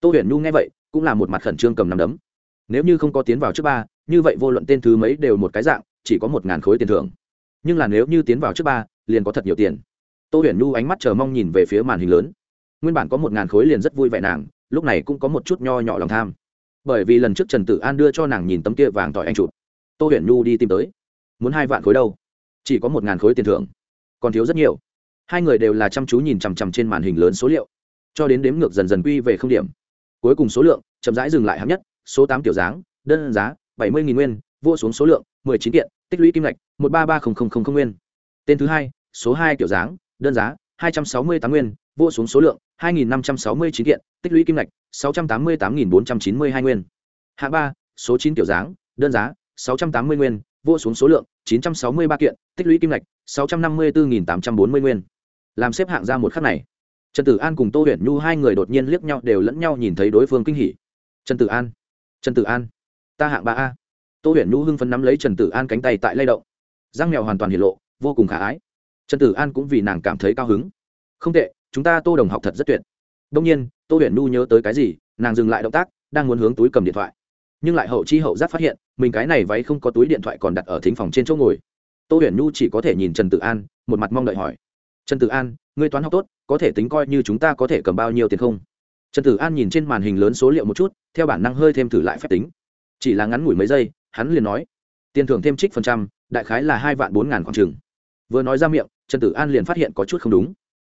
tô huyền nhu nghe vậy, cũng là một mặt khẩn trương cầm nắm đấm. Nếu như không có tiến vào trước ba, như vậy vô luận tên thứ mấy đều một cái dạng, chỉ có một ngàn khối tiền thưởng. Nhưng là nếu như tiến vào trước ba, liền có thật nhiều tiền. Tô huyền nhu ánh mắt chờ mong nhìn về phía màn hình lớn nguyên bản có một ngàn khối liền rất vui vẻ nàng, lúc này cũng có một chút nho nhỏ lòng tham. Bởi vì lần trước trần tử an đưa cho nàng nhìn tấm kia vàng tỏi anh chụp, tô huyền nhu đi tìm tới. Muốn hai vạn khối đâu? Chỉ có một ngàn khối tiền thưởng. Còn thiếu rất nhiều. Hai người đều là chăm chú nhìn chằm chằm trên màn hình lớn số liệu. Cho đến đếm ngược dần dần quy về không điểm. Cuối cùng số lượng, chậm rãi dừng lại hạng nhất, số tám tiểu dáng, đơn giá, bảy mươi nguyên vua xuống số lượng, mười chín kiện, tích lũy kim ngạch, một ba ba nguyên. Tên thứ hai, số hai kiểu dáng, đơn giá, hai trăm sáu mươi tám nguyên vô xuống số lượng, hai nghìn năm trăm sáu mươi chín kiện, tích lũy kim ngạch, sáu trăm tám mươi tám nghìn bốn trăm chín mươi hai nguyên. Hạng ba, số chín kiểu dáng, đơn giá, sáu trăm tám mươi nguyên, vô xuống số lượng, chín trăm sáu mươi ba kiện, tích lũy kim ngạch, sáu trăm năm mươi bốn tám trăm bốn mươi nguyên. Làm xếp hạng ra một khắc này, trần tử an cùng tô huyền nhu hai người đột nhiên liếc nhau đều lẫn nhau nhìn thấy đối phương kinh hỉ. Trần tử an, trần tử an, ta hạng ba a. Tô huyền nhu hưng phấn nắm lấy trần tử an cánh tay tại lay động. Giang mèo hoàn toàn hiện lộ, vô cùng khả ái. Trần tử an cũng vì nàng cảm thấy cao hứng. Không tệ chúng ta tô đồng học thật rất tuyệt. Đông nhiên, tô huyền nhu nhớ tới cái gì, nàng dừng lại động tác, đang muốn hướng túi cầm điện thoại. Nhưng lại hậu chi hậu giác phát hiện, mình cái này váy không có túi điện thoại còn đặt ở thính phòng trên chỗ ngồi. Tô huyền nhu chỉ có thể nhìn trần tự an, một mặt mong đợi hỏi. Trần tự an, ngươi toán học tốt, có thể tính coi như chúng ta có thể cầm bao nhiêu tiền không? Trần tử an nhìn trên màn hình lớn số liệu một chút, theo bản năng hơi thêm thử lại phép tính. Chỉ là ngắn ngủi mấy giây, hắn liền nói, tiền thưởng thêm trích phần trăm, đại khái là hai vạn bốn ngàn khoảng trừng vừa nói ra miệng, trần tử an liền phát hiện có chút không đúng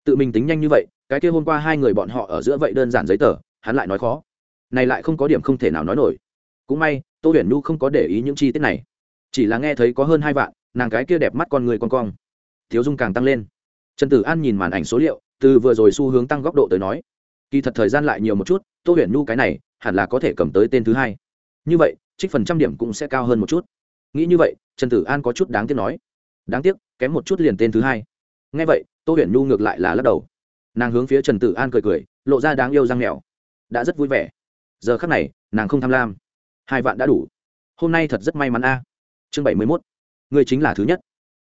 tự mình tính nhanh như vậy, cái kia hôm qua hai người bọn họ ở giữa vậy đơn giản giấy tờ, hắn lại nói khó. Này lại không có điểm không thể nào nói nổi. Cũng may, tô huyền nhu không có để ý những chi tiết này. Chỉ là nghe thấy có hơn hai vạn, nàng cái kia đẹp mắt con người con cong. Thiếu dung càng tăng lên. Trần tử an nhìn màn ảnh số liệu, từ vừa rồi xu hướng tăng góc độ tới nói, kỳ thật thời gian lại nhiều một chút, tô huyền nhu cái này, hẳn là có thể cầm tới tên thứ hai. Như vậy, trích phần trăm điểm cũng sẽ cao hơn một chút. Nghĩ như vậy, trần tử an có chút đáng tiếc nói. Đáng tiếc, kém một chút liền tên thứ hai ngay vậy, tô huyền nhu ngược lại là lắc đầu. Nàng hướng phía trần tử an cười cười, lộ ra đáng yêu răng mèo đã rất vui vẻ. Giờ khắc này, nàng không tham lam. Hai vạn đã đủ. Hôm nay thật rất may mắn a. Chương bảy mươi mốt. Ngươi chính là thứ nhất.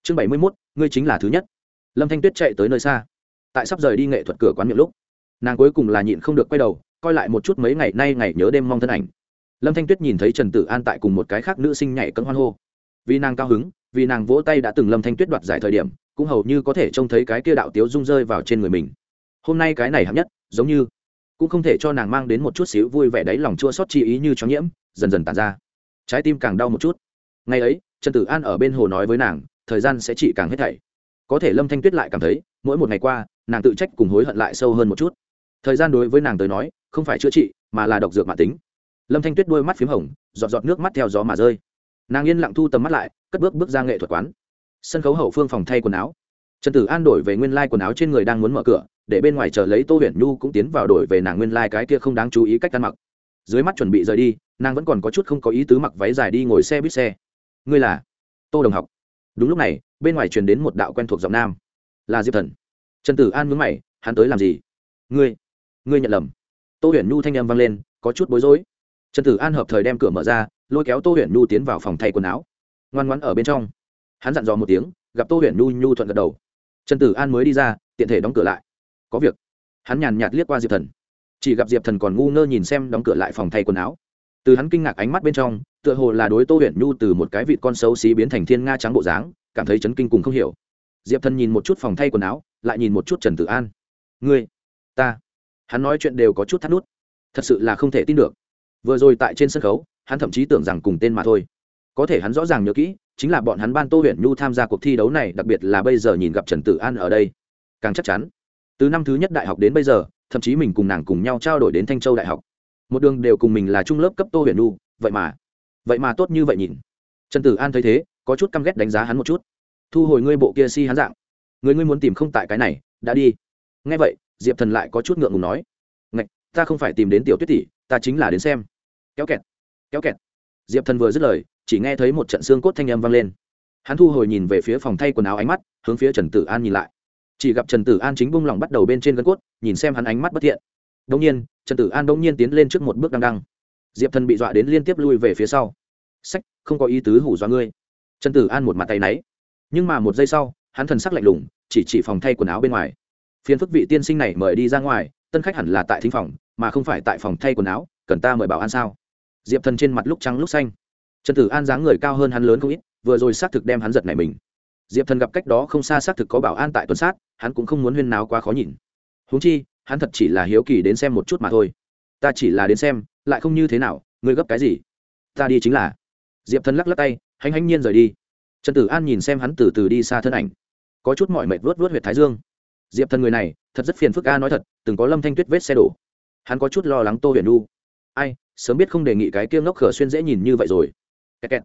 Chương bảy mươi mốt, ngươi chính là thứ nhất. Lâm thanh tuyết chạy tới nơi xa. Tại sắp rời đi nghệ thuật cửa quán miệng lúc, nàng cuối cùng là nhịn không được quay đầu, coi lại một chút mấy ngày nay ngày nhớ đêm mong thân ảnh. Lâm thanh tuyết nhìn thấy trần tử an tại cùng một cái khác nữ sinh nhảy cân hoan hô. Vì nàng cao hứng, vì nàng vỗ tay đã từng lâm thanh tuyết đoạt giải thời điểm cũng hầu như có thể trông thấy cái kia đạo tiếu dung rơi vào trên người mình. Hôm nay cái này hạng nhất, giống như cũng không thể cho nàng mang đến một chút xíu vui vẻ đấy lòng chua xót chi ý như chó nhiễm, dần dần tàn ra. Trái tim càng đau một chút. Ngày ấy, trần tử an ở bên hồ nói với nàng, thời gian sẽ chỉ càng hết thảy. Có thể lâm thanh tuyết lại cảm thấy, mỗi một ngày qua, nàng tự trách cùng hối hận lại sâu hơn một chút. Thời gian đối với nàng tới nói, không phải chữa trị, mà là độc dược mạng tính. Lâm thanh tuyết đôi mắt p h í m hồng, giọt giọt nước mắt theo gió mà rơi. Nàng yên lặng thu tầm mắt lại, cất bước bước ra nghệ thuật quán sân khấu hậu phương phòng thay quần áo. Trần tử an đổi về nguyên lai、like、quần áo trên người đang muốn mở cửa, để bên ngoài chờ lấy tô huyền nhu cũng tiến vào đổi về nàng nguyên lai、like、cái kia không đáng chú ý cách ăn mặc. Dưới mắt chuẩn bị rời đi, nàng vẫn còn có chút không có ý tứ mặc váy dài đi ngồi xe buýt xe. Ngươi là? Tô đồng học. Đúng lúc này, bên ngoài truyền đến một đạo quen thuộc giọng nam. Là diệp thần. Trần tử an mướn mày, hắn tới làm gì? Ngươi ngươi nhận lầm. Tô huyền nhu thanh â m vang lên, có chút bối rối. Trần tử an hợp thời đem cửa mở ra, lôi kéo tô huyền nhu tiến vào phòng thay quần áo. Ngoan ngoãn ở bên trong hắn dặn dò một tiếng, gặp tô huyền nhu nhu thuận gật đầu. Trần tử an mới đi ra, tiện thể đóng cửa lại. Có việc. Hắn nhàn nhạt liếc qua diệp thần. Chỉ gặp diệp thần còn ngu ngơ nhìn xem đóng cửa lại phòng thay quần áo. Từ hắn kinh ngạc ánh mắt bên trong, tựa hồ là đối tô huyền nhu từ một cái vịt con xấu xí biến thành thiên nga trắng bộ dáng, cảm thấy chấn kinh cùng không hiểu. Diệp thần nhìn một chút phòng thay quần áo, lại nhìn một chút trần tử an. Ngươi, ta. Hắn nói chuyện đều có chút thắt nút. Thật sự là không thể tin được. Vừa rồi tại trên sân khấu, hắn thậm chí tưởng rằng cùng tên mà thôi. Có thể hắn rõ ràng nhớ kỹ chính là bọn hắn ban tô huyện nhu tham gia cuộc thi đấu này, đặc biệt là bây giờ nhìn gặp trần tử an ở đây, càng chắc chắn. Từ năm thứ nhất đại học đến bây giờ, thậm chí mình cùng nàng cùng nhau trao đổi đến thanh châu đại học. Một đường đều cùng mình là trung lớp cấp tô huyện nhu, vậy mà vậy mà tốt như vậy nhìn. Trần tử an thấy thế, có chút căm ghét đánh giá hắn một chút. Thu hồi ngươi bộ kia si hắn dạng. Người ngươi muốn tìm không tại cái này, đã đi. Ngay vậy, diệp thần lại có chút ngượng ngùng nói. Ngạch, ta không phải tìm đến tiểu tuyết tỷ, ta chính là đến xem. Kéo kẹt kéo kẹt. Diệp thần vừa dứt lời chỉ nghe thấy một trận xương cốt thanh âm vang lên. Hắn thu hồi nhìn về phía phòng thay quần áo ánh mắt, hướng phía trần tử an nhìn lại. Chỉ gặp trần tử an chính bung lòng bắt đầu bên trên gân cốt, nhìn xem hắn ánh mắt bất thiện. Đông nhiên, trần tử an đông nhiên tiến lên trước một bước đăng đăng diệp thần bị dọa đến liên tiếp lui về phía sau. Sách, không có ý tứ hủ dọa ngươi. Trần tử an một mặt tay náy. Nhưng mà một giây sau, hắn thần sắc lạnh lùng, chỉ chỉ phòng thay quần áo bên ngoài. Phiền phức vị tiên sinh này mời đi ra ngoài, tân khách hẳn là tại thính phòng, mà không phải tại phòng thay quần áo, cần ta mời bảo an sao? Diệp thần trên mặt lúc trắng lúc xanh trần tử an dáng người cao hơn hắn lớn không ít, vừa rồi xác thực đem hắn giật này mình. Diệp thần gặp cách đó không xa xác thực có bảo an tại tuần sát, hắn cũng không muốn huyên náo quá khó nhìn. Húng chi, hắn thật chỉ là hiếu kỳ đến xem một chút mà thôi. Ta chỉ là đến xem, lại không như thế nào, ngươi gấp cái gì? Ta đi chính là. Diệp thần lắc lắc tay, hánh hánh nhiên rời đi. Trần tử an nhìn xem hắn từ từ đi xa thân ảnh. Có chút mọi mệt vớt vớt huyệt thái dương. Diệp thần người này, thật rất phiền phức a nói thật, từng có lâm thanh tuyết vết xe đổ. Hắn có chút lo lắng tô huyền nu ai, sớm biết không đề nghị cái kia ngốc khở xuyên dễ nhìn như vậy rồi kẹt kẹt.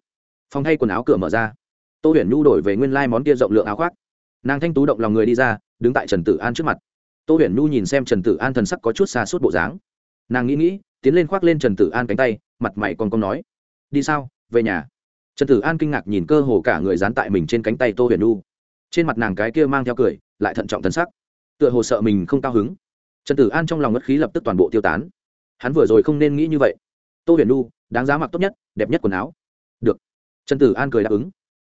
phòng thay quần áo cửa mở ra. Tô huyền nu đổi về nguyên lai、like、món kia rộng lượng áo khoác. Nàng thanh tú động lòng người đi ra, đứng tại trần tử an trước mặt. Tô huyền nu nhìn xem trần tử an thần sắc có chút xa suốt bộ dáng. Nàng nghĩ nghĩ, tiến lên khoác lên trần tử an cánh tay, mặt mày còn công nói, đi sao? Về nhà. Trần tử an kinh ngạc nhìn cơ hồ cả người dán tại mình trên cánh tay tô huyền nu trên mặt nàng cái kia mang theo cười, lại thận trọng thân sắc. Tựa hồ sợ mình không cao hứng. Trần tử an trong lòng ngất khí lập tức toàn bộ tiêu tán. Hắn vừa rồi không nên nghĩ như vậy. Tô huyền nu đáng giá mặc tốt nhất, đẹp nhất quần áo được. Trần tử an cười đáp ứng.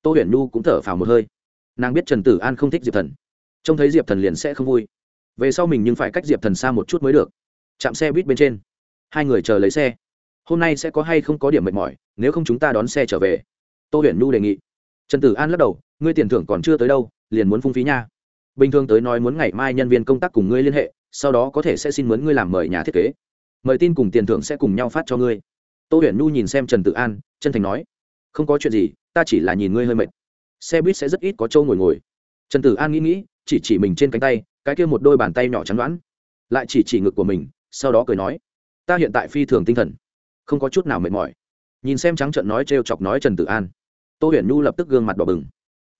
Tô huyền nu cũng thở phào một hơi. Nàng biết trần tử an không thích diệp thần. Trông thấy diệp thần liền sẽ không vui. Về sau mình nhưng phải cách diệp thần xa một chút mới được. Chạm xe buýt bên trên. Hai người chờ lấy xe. Hôm nay sẽ có hay không có điểm mệt mỏi, nếu không chúng ta đón xe trở về. Tô huyền nu đề nghị. Trần tử an lắc đầu, ngươi tiền thưởng còn chưa tới đâu, liền muốn phung phí nha. Bình thường tới nói muốn ngày mai nhân viên công tác cùng ngươi liên hệ, sau đó có thể sẽ xin mướn ngươi làm mời nhà thiết kế. Mời tin cùng tiền thưởng sẽ cùng nhau phát cho ngươi. Tô huyền nhu nhìn xem trần Tử an, chân thành nói không có chuyện gì, ta chỉ là nhìn ngươi hơi mệt. Xe buýt sẽ rất ít có trâu ngồi ngồi. Trần tử an nghĩ nghĩ, chỉ chỉ mình trên cánh tay, cái kia một đôi bàn tay nhỏ chắn đoán lại chỉ chỉ ngực của mình, sau đó cười nói, ta hiện tại phi thường tinh thần, không có chút nào mệt mỏi. Nhìn xem trắng trận nói t r e o chọc nói trần tử an, tô huyền nhu lập tức gương mặt đỏ bừng.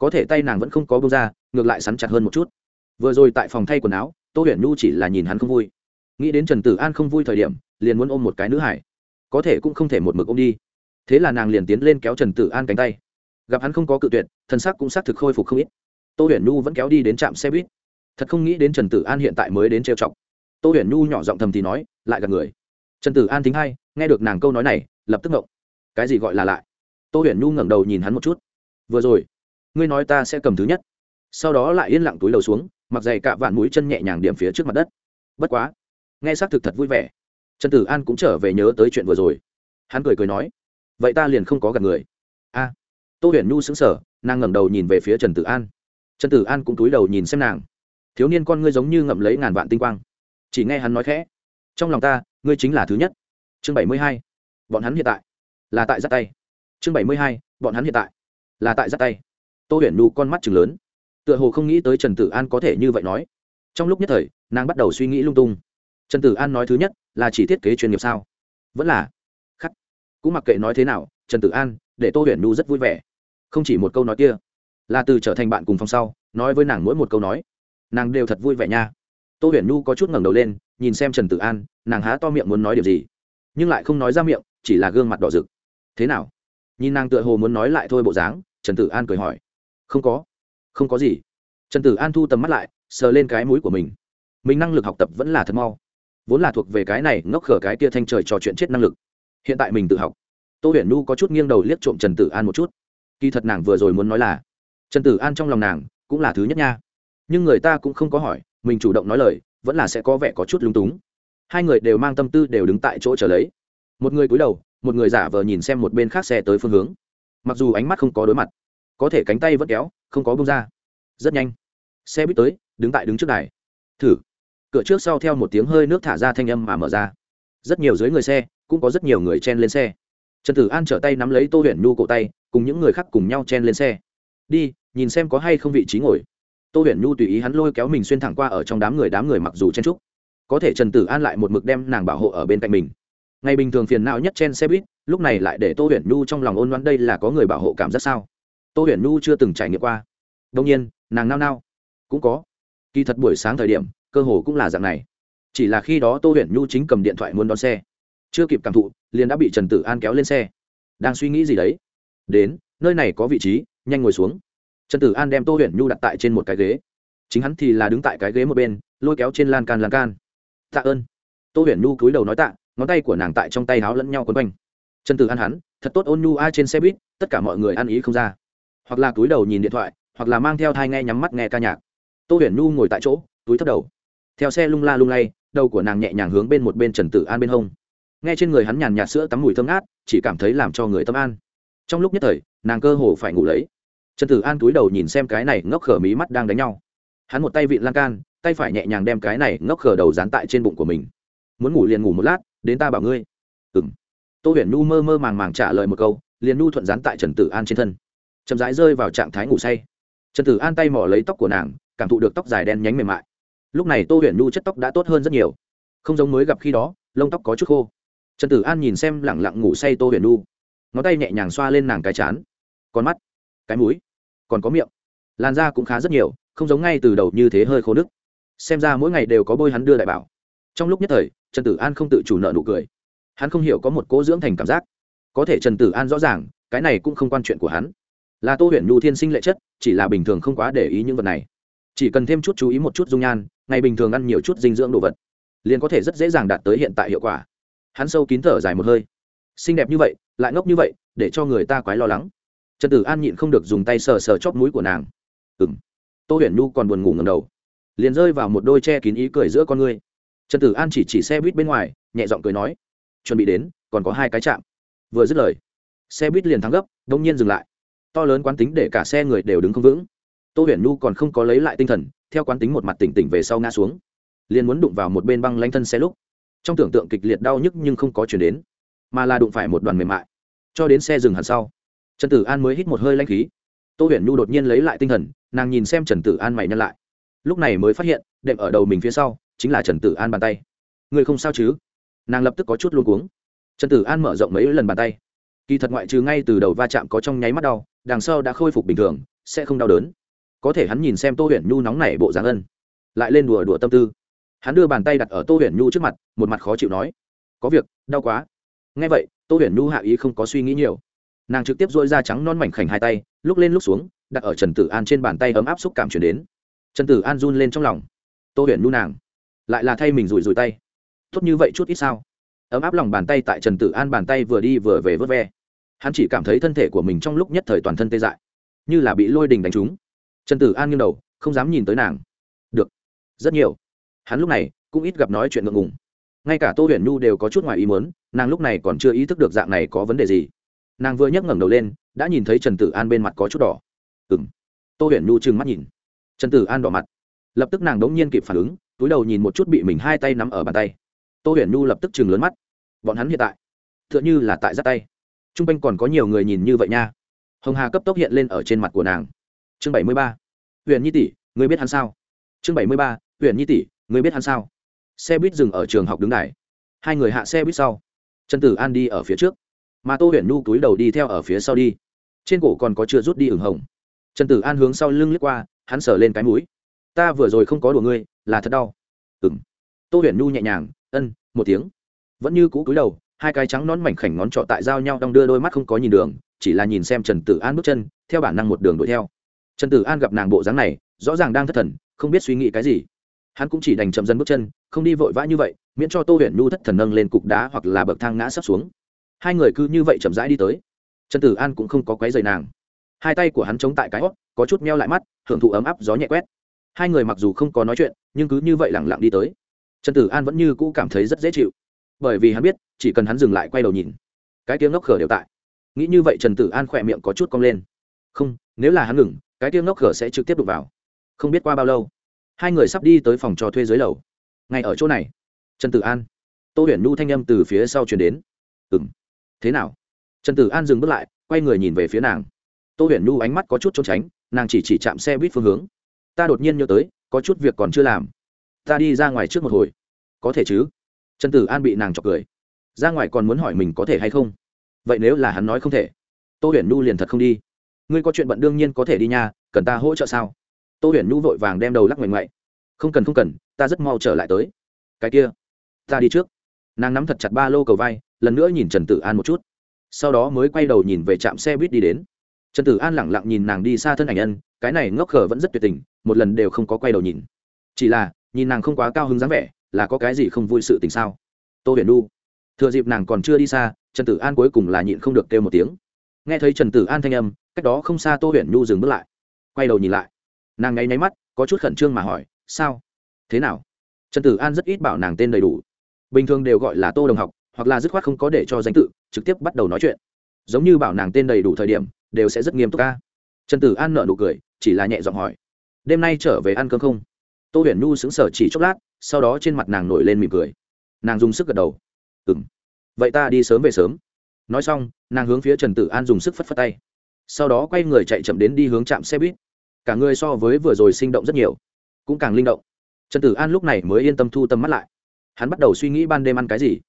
Có thể tay nàng vẫn không có bông ra, ngược lại sắn chặt hơn một chút. Vừa rồi tại phòng thay quần áo, tô huyền nhu chỉ là nhìn hắn không vui. Nghĩ đến trần tử an không vui thời điểm, liền muốn ôm một cái nữ hải. Có thể cũng không thể một mực ôm đi thế là nàng liền tiến lên kéo trần tử an cánh tay. Gặp hắn không có cự tuyệt, thân sắc cũng xác thực khôi phục không ít. Tô huyền nhu vẫn kéo đi đến trạm xe buýt. Thật không nghĩ đến trần tử an hiện tại mới đến trêu chọc. Tô huyền nhu nhỏ giọng thầm thì nói, lại gặp người. Trần tử an thính hay nghe được nàng câu nói này, lập tức ngộng. Cái gì gọi là lại? Tô huyền nhu ngẩng đầu nhìn hắn một chút. Vừa rồi, ngươi nói ta sẽ cầm thứ nhất. Sau đó lại yên lặng túi đầu xuống, mặc dày cạ vạn mũi chân nhẹ nhàng điểm phía trước mặt đất. Bất quá, nghe xác thực thật vui vẻ. Trần tử an cũng trở về nhớ tới chuyện vừa rồi. Hắn cười cười nói vậy ta liền không có gặp người. A. Tô huyền nhu xứng sở nàng ngẩng đầu nhìn về phía trần tử an. Trần tử an cũng túi đầu nhìn xem nàng. Thiếu niên con ngươi giống như ngậm lấy ngàn vạn tinh quang. Chỉ nghe hắn nói khẽ, trong lòng ta, ngươi chính là thứ nhất. Chương bảy mươi hai, bọn hắn hiện tại là tại giắt tay. Chương bảy mươi hai, bọn hắn hiện tại là tại giắt tay. Tô huyền nhu con mắt chừng lớn. Tựa hồ không nghĩ tới trần tử an có thể như vậy nói. Trong lúc nhất thời, nàng bắt đầu suy nghĩ lung tung. Trần tử an nói thứ nhất là chỉ thiết kế chuyên nghiệp sao? Vẫn là cũng mặc kệ nói thế nào, trần tử an để tô huyền Nu rất vui vẻ. Không chỉ một câu nói kia, là từ trở thành bạn cùng phòng sau, nói với nàng mỗi một câu nói. Nàng đều thật vui vẻ nha. Tô huyền Nu có chút ngẩng đầu lên, nhìn xem trần tử an, nàng há to miệng muốn nói điều gì, nhưng lại không nói ra miệng, chỉ là gương mặt đỏ rực. Thế nào? Nhìn nàng tựa hồ muốn nói lại thôi bộ dáng, trần tử an cười hỏi. Không có. Không có gì. Trần tử an thu tầm mắt lại, sờ lên cái mũi của mình. Mình năng lực học tập vẫn là thật mau. Vốn là thuộc về cái này, ngốc khở cái tia thanh trời trò chuyện chết năng lực hiện tại mình tự học. Tô huyền nu có chút nghiêng đầu liếc trộm trần tử an một chút. Kỳ thật nàng vừa rồi muốn nói là, trần tử an trong lòng nàng cũng là thứ nhất nha. Nhưng người ta cũng không có hỏi, mình chủ động nói lời, vẫn là sẽ có vẻ có chút lúng túng. Hai người đều mang tâm tư đều đứng tại chỗ trở lấy. Một người cúi đầu, một người giả vờ nhìn xem một bên khác xe tới phương hướng. Mặc dù ánh mắt không có đối mặt, có thể cánh tay vẫn kéo, không có bông ra. Rất nhanh, xe buýt tới, đứng tại đứng trước đài. Thử. Cửa trước sau theo một tiếng hơi nước thả ra thanh âm mà mở ra. Rất nhiều dưới người xe cũng có rất nhiều người chen lên xe. Trần tử an trở tay nắm lấy tô huyền nhu cổ tay, cùng những người khác cùng nhau chen lên xe. Đi, nhìn xem có hay không vị trí ngồi. Tô huyền nhu tùy ý hắn lôi kéo mình xuyên thẳng qua ở trong đám người đám người mặc dù chen trúc có thể trần tử an lại một mực đem nàng bảo hộ ở bên cạnh mình. Ngày bình thường phiền não nhất chen xe buýt, lúc này lại để tô huyền nhu trong lòng ôn loắn đây là có người bảo hộ cảm giác sao? Tô huyền nhu chưa từng trải nghiệm qua. Đông nhiên, nàng nao nao. Cũng có. Kỳ thật buổi sáng thời điểm, cơ hồ cũng là dạng này. Chỉ là khi đó tô huyền nhu chính cầm điện thoại muốn đón xe chưa kịp cảm thụ, liền đã bị trần tử an kéo lên xe. Đang suy nghĩ gì đấy? Đến, nơi này có vị trí, nhanh ngồi xuống. Trần tử an đem tô huyền nhu đặt tại trên một cái ghế. Chính hắn thì là đứng tại cái ghế một bên, lôi kéo trên lan can lan can. Tạ ơn. Tô huyền nhu cúi đầu nói tạ, ngón tay của nàng tại trong tay háo lẫn nhau quấn quanh. Trần tử an hắn, thật tốt ôn nhu ai trên xe buýt, tất cả mọi người ăn ý không ra. Hoặc là cúi đầu nhìn điện thoại, hoặc là mang theo thai nghe nhắm mắt nghe ca nhạc. Tô huyền nhu ngồi tại chỗ, túi thấp đầu. Theo xe lung la lung lay, đầu của nàng nhẹ nhàng hướng bên một bên trần tử an bên hông nghe trên người hắn nhàn nhạt sữa tắm mùi thơm ngát, chỉ cảm thấy làm cho người tâm an. Trong lúc nhất thời, nàng cơ hồ phải ngủ lấy. Trần tử an túi đầu nhìn xem cái này ngốc khở mí mắt đang đánh nhau. Hắn một tay vịn lan can, tay phải nhẹ nhàng đem cái này ngốc khở đầu dán tại trên bụng của mình. Muốn ngủ liền ngủ một lát, đến ta bảo ngươi. Ừng tô huyền nu mơ mơ màng màng trả lời một câu, liền nu thuận dán tại trần tử an trên thân. Chậm rãi rơi vào trạng thái ngủ say. Trần tử an tay mỏ lấy tóc của nàng, cảm thụ được tóc dài đen nhánh mềm mại. Lúc này tô huyền nu chất tóc đã tốt hơn rất nhiều. Không giống mới gặp khi đó, lông tóc có chút khô trần tử an nhìn xem lẳng lặng ngủ say tô huyền nu ngón tay nhẹ nhàng xoa lên nàng cái chán. Con mắt, cái mũi, còn có miệng. Làn da cũng khá rất nhiều, không giống ngay từ đầu như thế hơi khô nước xem ra mỗi ngày đều có bôi hắn đưa đại bảo. Trong lúc nhất thời, trần tử an không tự chủ nợ nụ cười. Hắn không hiểu có một cố dưỡng thành cảm giác. Có thể trần tử an rõ ràng, cái này cũng không quan chuyện của hắn. Là tô huyền nhu thiên sinh lệ chất, chỉ là bình thường không quá để ý những vật này. Chỉ cần thêm chút chú ý một chút dung nhan, ngày bình thường ăn nhiều chút dinh dưỡng đồ vật, liền có thể rất dễ dàng đạt tới hiện tại hiệu quả hắn sâu kín thở dài một hơi. Xinh đẹp như vậy, lại ngốc như vậy, để cho người ta quái lo lắng. Trần tử an nhịn không được dùng tay sờ sờ chóp mũi của nàng. Ừng tô huyền nhu còn buồn ngủ ngầm đầu, liền rơi vào một đôi che kín ý cười giữa con ngươi. Trần tử an chỉ chỉ xe buýt bên ngoài, nhẹ giọng cười nói, chuẩn bị đến, còn có hai cái chạm vừa dứt lời, xe buýt liền thắng gấp, đông nhiên dừng lại. To lớn quán tính để cả xe người đều đứng không vững. Tô huyền nhu còn không có lấy lại tinh thần, theo quán tính một mặt tỉnh tỉnh về sau ngã xuống, liền muốn đụng vào một bên băng lanh thân xe lúc trong tưởng tượng kịch liệt đau nhức nhưng không có chuyển đến, mà là đụng phải một đoàn mềm mại. Cho đến xe dừng hẳn sau, trần tử an mới hít một hơi lanh khí. Tô huyền nhu đột nhiên lấy lại tinh thần, nàng nhìn xem trần tử an mày nhăn lại. Lúc này mới phát hiện, đệm ở đầu mình phía sau chính là trần tử an bàn tay. Người không sao chứ? Nàng lập tức có chút luôn cuống. Trần tử an mở rộng mấy lần bàn tay. Kỳ thật ngoại trừ ngay từ đầu va chạm có trong nháy mắt đau, đằng sau đã khôi phục bình thường, sẽ không đau đớn. Có thể hắn nhìn xem tô huyền nhu nóng nảy bộ dáng ân, lại lên đùa đùa tâm tư hắn đưa bàn tay đặt ở tô huyền nhu trước mặt, một mặt khó chịu nói, có việc, đau quá. Ngay vậy, tô huyền nhu hạ ý không có suy nghĩ nhiều. Nàng trực tiếp dôi da trắng non mảnh khảnh hai tay, lúc lên lúc xuống, đặt ở trần tử an trên bàn tay ấm áp xúc cảm chuyển đến. Trần tử an run lên trong lòng. Tô huyền nhu nàng, lại là thay mình rủi rủi tay. Tốt như vậy chút ít sao? Ấm áp lòng bàn tay tại trần tử an bàn tay vừa đi vừa về vớt ve. Hắn chỉ cảm thấy thân thể của mình trong lúc nhất thời toàn thân tê dại, như là bị lôi đình đánh trúng. Trần tử an nghiêng đầu, không dám nhìn tới nàng. Được, rất nhiều hắn lúc này cũng ít gặp nói chuyện ngượng ngùng. Ngay cả tô huyền nhu đều có chút ngoài ý muốn, nàng lúc này còn chưa ý thức được dạng này có vấn đề gì. Nàng vừa nhấc ngẩng đầu lên, đã nhìn thấy trần tử an bên mặt có chút đỏ. Ừ m tô huyền nhu trừng mắt nhìn. Trần tử an đỏ mặt. Lập tức nàng đ ố n g nhiên kịp phản ứng, túi đầu nhìn một chút bị mình hai tay nắm ở bàn tay. Tô huyền nhu lập tức chừng lớn mắt. Bọn hắn hiện tại t h ư ợ n h ư là tại giáp tay. T r u n g quanh còn có nhiều người nhìn như vậy nha. Hồng hà cấp tốc hiện lên ở trên mặt của nàng. Chương bảy mươi ba. Huyền nhi tỷ, người biết hắn sao? Chương bảy mươi ba. Huyền nhi tỷ người biết hắn sao? Xe buýt dừng ở trường học đứng đài. Hai người hạ xe buýt sau. Trần tử an đi ở phía trước. Mà tô huyền nhu túi đầu đi theo ở phía sau đi. Trên cổ còn có chưa rút đi ửng hồng. Trần tử an hướng sau lưng lướt qua, hắn sờ lên cái mũi. Ta vừa rồi không có đùa ngươi, là thật đau. Ừ m tô huyền nhu nhẹ nhàng, ân, một tiếng. Vẫn như cũ cúi đầu, hai cái trắng nón mảnh khảnh ngón trọ tại giao nhau đong đưa đôi mắt không có nhìn đường, chỉ là nhìn xem trần tử an bước chân, theo bản năng một đường đuổi theo. Trần tử an gặp nàng bộ dáng này, rõ ràng đang thất thần, không biết suy nghĩ cái gì hắn cũng chỉ đành chậm dần bước chân, không đi vội vã như vậy, miễn cho tô huyền nhu thất thần nâng lên cục đá hoặc là bậc thang ngã sắp xuống. Hai người cứ như vậy chậm rãi đi tới. Trần tử an cũng không có quấy dày nàng. Hai tay của hắn chống tại cái hót, có chút meo lại mắt, hưởng thụ ấm áp gió nhẹ quét. Hai người mặc dù không có nói chuyện, nhưng cứ như vậy lẳng lặng đi tới. Trần tử an vẫn như cũ cảm thấy rất dễ chịu. Bởi vì hắn biết, chỉ cần hắn dừng lại quay đầu nhìn, cái tiếng ngốc khở đều tại. Nghĩ như vậy trần tử an khỏe miệng có chút cong lên. Không, nếu là hắn ngừng, cái tiếng ngốc khở sẽ trực tiếp đục vào. Không biết qua bao lâu hai người sắp đi tới phòng cho thuê dưới lầu. Ngay ở chỗ này, trần tử an. Tô huyền nhu thanh â m từ phía sau chuyển đến. Ừ m thế nào? Trần tử an dừng bước lại, quay người nhìn về phía nàng. Tô huyền nhu ánh mắt có chút trốn tránh, nàng chỉ chỉ chạm xe buýt phương hướng. Ta đột nhiên nhớ tới, có chút việc còn chưa làm. Ta đi ra ngoài trước một hồi. Có thể chứ? Trần tử an bị nàng chọc cười. Ra ngoài còn muốn hỏi mình có thể hay không? Vậy nếu là hắn nói không thể, tô huyền nhu liền thật không đi. Ngươi có chuyện bận đương nhiên có thể đi nha, cần ta hỗ trợ sao? Tô huyền nhu vội vàng đem đầu lắc ngoảnh ngoại. Không cần không cần, ta rất mau trở lại tới. Cái kia, ta đi trước. Nàng nắm thật chặt ba lô cầu vai, lần nữa nhìn trần tử an một chút. Sau đó mới quay đầu nhìn về trạm xe buýt đi đến. Trần tử an lẳng lặng nhìn nàng đi xa thân ảnh ân, cái này ngốc khờ vẫn rất tuyệt tình, một lần đều không có quay đầu nhìn. Chỉ là, nhìn nàng không quá cao hứng dáng vẻ, là có cái gì không vui sự tình sao? Tô huyền nu thừa dịp nàng còn chưa đi xa, trần tử an cuối cùng là nhịn không được kêu một tiếng. Nghe thấy trần tử an thanh âm, cách đó không xa tô huyền nhu dừng bước lại, quay đầu nhìn lại nàng ngáy nháy mắt, có chút khẩn trương mà hỏi, sao? Thế nào? Trần tử an rất ít bảo nàng tên đầy đủ. Bình thường đều gọi là tô đồng học, hoặc là dứt khoát không có để cho danh tự, trực tiếp bắt đầu nói chuyện. Giống như bảo nàng tên đầy đủ thời điểm, đều sẽ rất nghiêm túc ca trần tử an nợ nụ cười, chỉ là nhẹ giọng hỏi, đêm nay trở về ăn cơm không? Tô huyền nhu xứng sở chỉ chốc lát, sau đó trên mặt nàng nổi lên mỉm cười. Nàng dùng sức gật đầu. Ừ m vậy ta đi sớm về sớm. Nói xong, nàng hướng phía trần tử an dùng sức phất phất tay. Sau đó quay người chạy chậm đến đi hướng trạm xe buýt cả người so với vừa rồi sinh động rất nhiều, cũng càng linh động. Trần tử an lúc này mới yên tâm thu tâm mắt lại. Hắn bắt đầu suy nghĩ ban đêm ăn cái gì,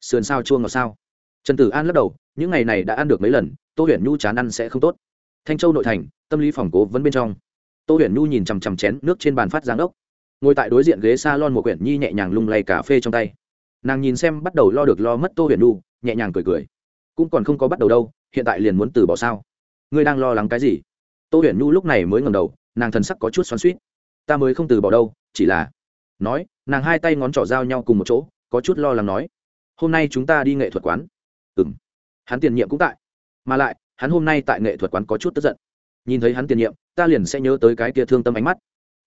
sườn sao chua ngọt sao. Trần tử an lắc đầu, những ngày này đã ăn được mấy lần, tô huyền nhu chán ăn sẽ không tốt. Thanh châu nội thành, tâm lý phòng cố vẫn bên trong. Tô huyền nhu nhìn chằm chằm chén nước trên bàn phát giáng ốc. Ngồi tại đối diện ghế s a lon một quyển nhi nhẹ nhàng lung lay cà phê trong tay. Nàng nhìn xem bắt đầu lo được lo mất tô huyền nhu, nhẹ nhàng cười cười. Cũng còn không có bắt đầu đâu, hiện tại liền muốn từ bỏ sao? Ngươi đang lo lắng cái gì? Tô huyền nhu lúc này mới ngầm đầu, nàng thần sắc có chút xoắn suýt ta mới không từ bỏ đâu, chỉ là nói, nàng hai tay ngón trỏ giao nhau cùng một chỗ, có chút lo lắng nói, hôm nay chúng ta đi nghệ thuật quán. Ừ m hắn tiền nhiệm cũng tại. Mà lại, hắn hôm nay tại nghệ thuật quán có chút tức giận. Nhìn thấy hắn tiền nhiệm, ta liền sẽ nhớ tới cái kia thương tâm ánh mắt.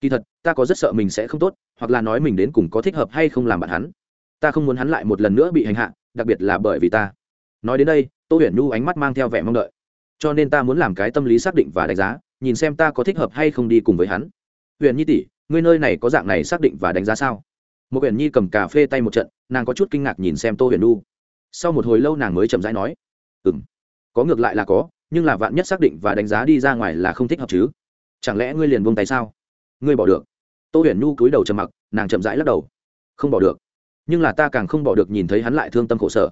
Kỳ thật, ta có rất sợ mình sẽ không tốt, hoặc là nói mình đến cùng có thích hợp hay không làm bạn hắn. Ta không muốn hắn lại một lần nữa bị hành hạ, đặc biệt là bởi vì ta. Nói đến đây, tô huyền nhu ánh mắt mang theo vẻ mong đợi cho nên ta muốn làm cái tâm lý xác định và đánh giá, nhìn xem ta có thích hợp hay không đi cùng với hắn. Huyền nhi tỷ, ngươi nơi này có dạng này xác định và đánh giá sao? Một huyền nhi cầm cà phê tay một trận, nàng có chút kinh ngạc nhìn xem tô huyền nu sau một hồi lâu nàng mới chậm rãi nói ừ m có ngược lại là có, nhưng là vạn nhất xác định và đánh giá đi ra ngoài là không thích hợp chứ. Chẳng lẽ ngươi liền buông tay sao? Ngươi bỏ được. Tô huyền nhu cúi đầu trầm mặc, nàng chậm rãi lắc đầu. Không bỏ được. Nhưng là ta càng không bỏ được nhìn thấy hắn lại thương tâm khổ sở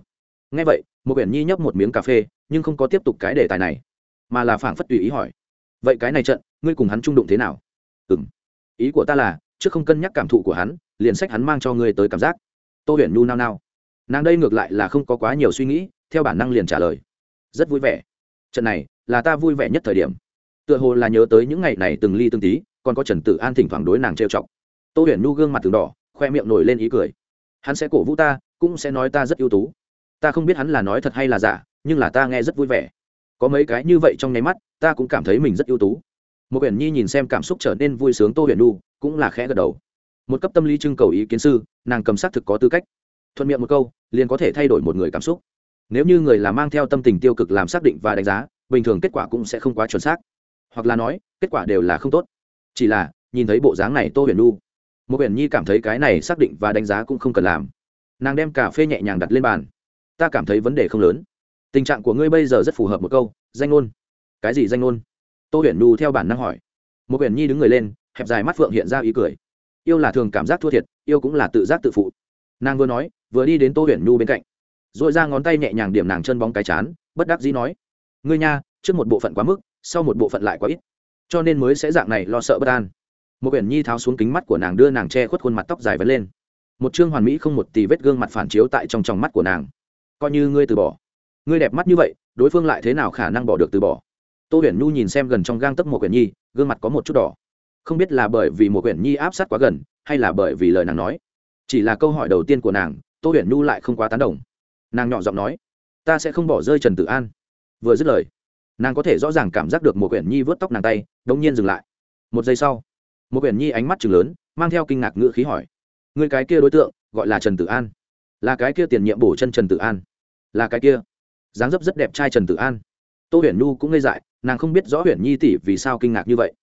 ngay vậy một quyển nhi nhấp một miếng cà phê, nhưng không có tiếp tục cái đề tài này, mà là phảng phất tùy ý hỏi, vậy cái này trận, ngươi cùng hắn trung đụng thế nào? Ừ m ý của ta là, trước không cân nhắc cảm thụ của hắn, liền sách hắn mang cho ngươi tới cảm giác. Tô huyền nhu nao nao. Nàng đây ngược lại là không có quá nhiều suy nghĩ, theo bản năng liền trả lời, rất vui vẻ. Trận này là ta vui vẻ nhất thời điểm. Tựa hồ là nhớ tới những ngày này từng ly từng tí, còn có trần tử an thỉnh thoảng đối nàng trêu chọc. Tô huyền nhu gương mặt từng đỏ, khoe miệng nổi lên ý cười. Hắn sẽ cổ vũ ta, cũng sẽ nói ta rất ưu tú ta không biết hắn là nói thật hay là giả, nhưng là ta nghe rất vui vẻ. Có mấy cái như vậy trong nháy mắt, ta cũng cảm thấy mình rất ưu tú. Một quyển nhi nhìn xem cảm xúc trở nên vui sướng tô huyền nu cũng là khẽ gật đầu. Một cấp tâm lý trưng cầu ý kiến sư, nàng cầm xác thực có tư cách. Thuận miệng một câu, liền có thể thay đổi một người cảm xúc. Nếu như người là mang theo tâm tình tiêu cực làm xác định và đánh giá, bình thường kết quả cũng sẽ không quá chuẩn xác. Hoặc là nói, kết quả đều là không tốt. Chỉ là, nhìn thấy bộ dáng này tô huyền nu một huyền nhi cảm thấy cái này xác định và đánh giá cũng không cần làm. Nàng đem cà phê nhẹ nhàng đặt lên bàn ta cảm thấy vấn đề không lớn. Tình trạng của ngươi bây giờ rất phù hợp một câu, danh ngôn. Cái gì danh ngôn? Tô huyền nu theo bản năng hỏi. Một huyền nhi đứng người lên, hẹp dài mắt phượng hiện ra ý cười. Yêu là thường cảm giác thua thiệt, yêu cũng là tự giác tự phụ. Nàng vừa nói, vừa đi đến tô huyền nhu bên cạnh. R ồ i ra ngón tay nhẹ nhàng điểm nàng chân bóng cái chán, bất đắc dĩ nói. Ngươi nha, trước một bộ phận quá mức, sau một bộ phận lại quá ít. Cho nên mới sẽ dạng này lo sợ bất an. Một quyển nhi tháo xuống kính mắt của nàng đưa nàng che khuất khuôn mặt tóc dài vấn lên. Một chương hoàn mỹ không một tì vết gương mặt phản chiếu tại trong tròng mắt của nàng coi như ngươi từ bỏ. Ngươi đẹp mắt như vậy, đối phương lại thế nào khả năng bỏ được từ bỏ? Tô huyền nhu nhìn xem gần trong gang tấc một quyển nhi, gương mặt có một chút đỏ. Không biết là bởi vì một quyển nhi áp sát quá gần, hay là bởi vì lời nàng nói. Chỉ là câu hỏi đầu tiên của nàng, tô huyền nhu lại không quá tán đồng. Nàng nhỏ giọng nói, ta sẽ không bỏ rơi trần tử an. Vừa dứt lời, nàng có thể rõ ràng cảm giác được một quyển nhi vớt tóc nàng tay, đống nhiên dừng lại. Một giây sau một quyển nhi ánh mắt chừng lớn, mang theo kinh ngạc ngữ khí hỏi người cái kia đối tượng, gọi là trần tử an? Là cái kia tiền nhiệm bổ chân trần tử an? Là cái kia. Dáng dấp rất đẹp trai trần tử an. Tô huyền nhu cũng ngây dại, nàng không biết rõ huyền nhi tỷ vì sao kinh ngạc như vậy.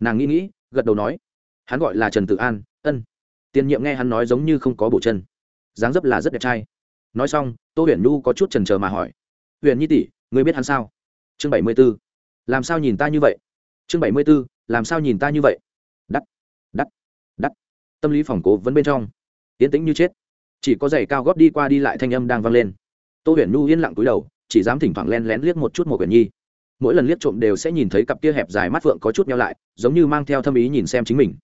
Nàng nghĩ nghĩ, gật đầu nói, hắn gọi là trần tử an, ân. Tiền nhiệm nghe hắn nói giống như không có bổ chân. Dáng dấp là rất đẹp trai. Nói xong, tô huyền nhu có chút trần trờ mà hỏi, huyền nhi tỷ, ngươi biết hắn sao? Chương bảy mươi b ố làm sao nhìn ta như vậy? Chương bảy mươi b ố làm sao nhìn ta như vậy? Đắt đắt đắt. Tâm lý phòng cố vẫn bên trong. Tiến tĩnh như chết. Chỉ có giày cao góp đi qua đi lại thanh âm đang vang lên tô huyền nhu yên lặng túi đầu, chỉ dám thỉnh thoảng len lén liếc một chút một huyền nhi. Mỗi lần liếc trộm đều sẽ nhìn thấy cặp kia hẹp dài mắt phượng có chút nhau lại, giống như mang theo thâm ý nhìn xem chính mình.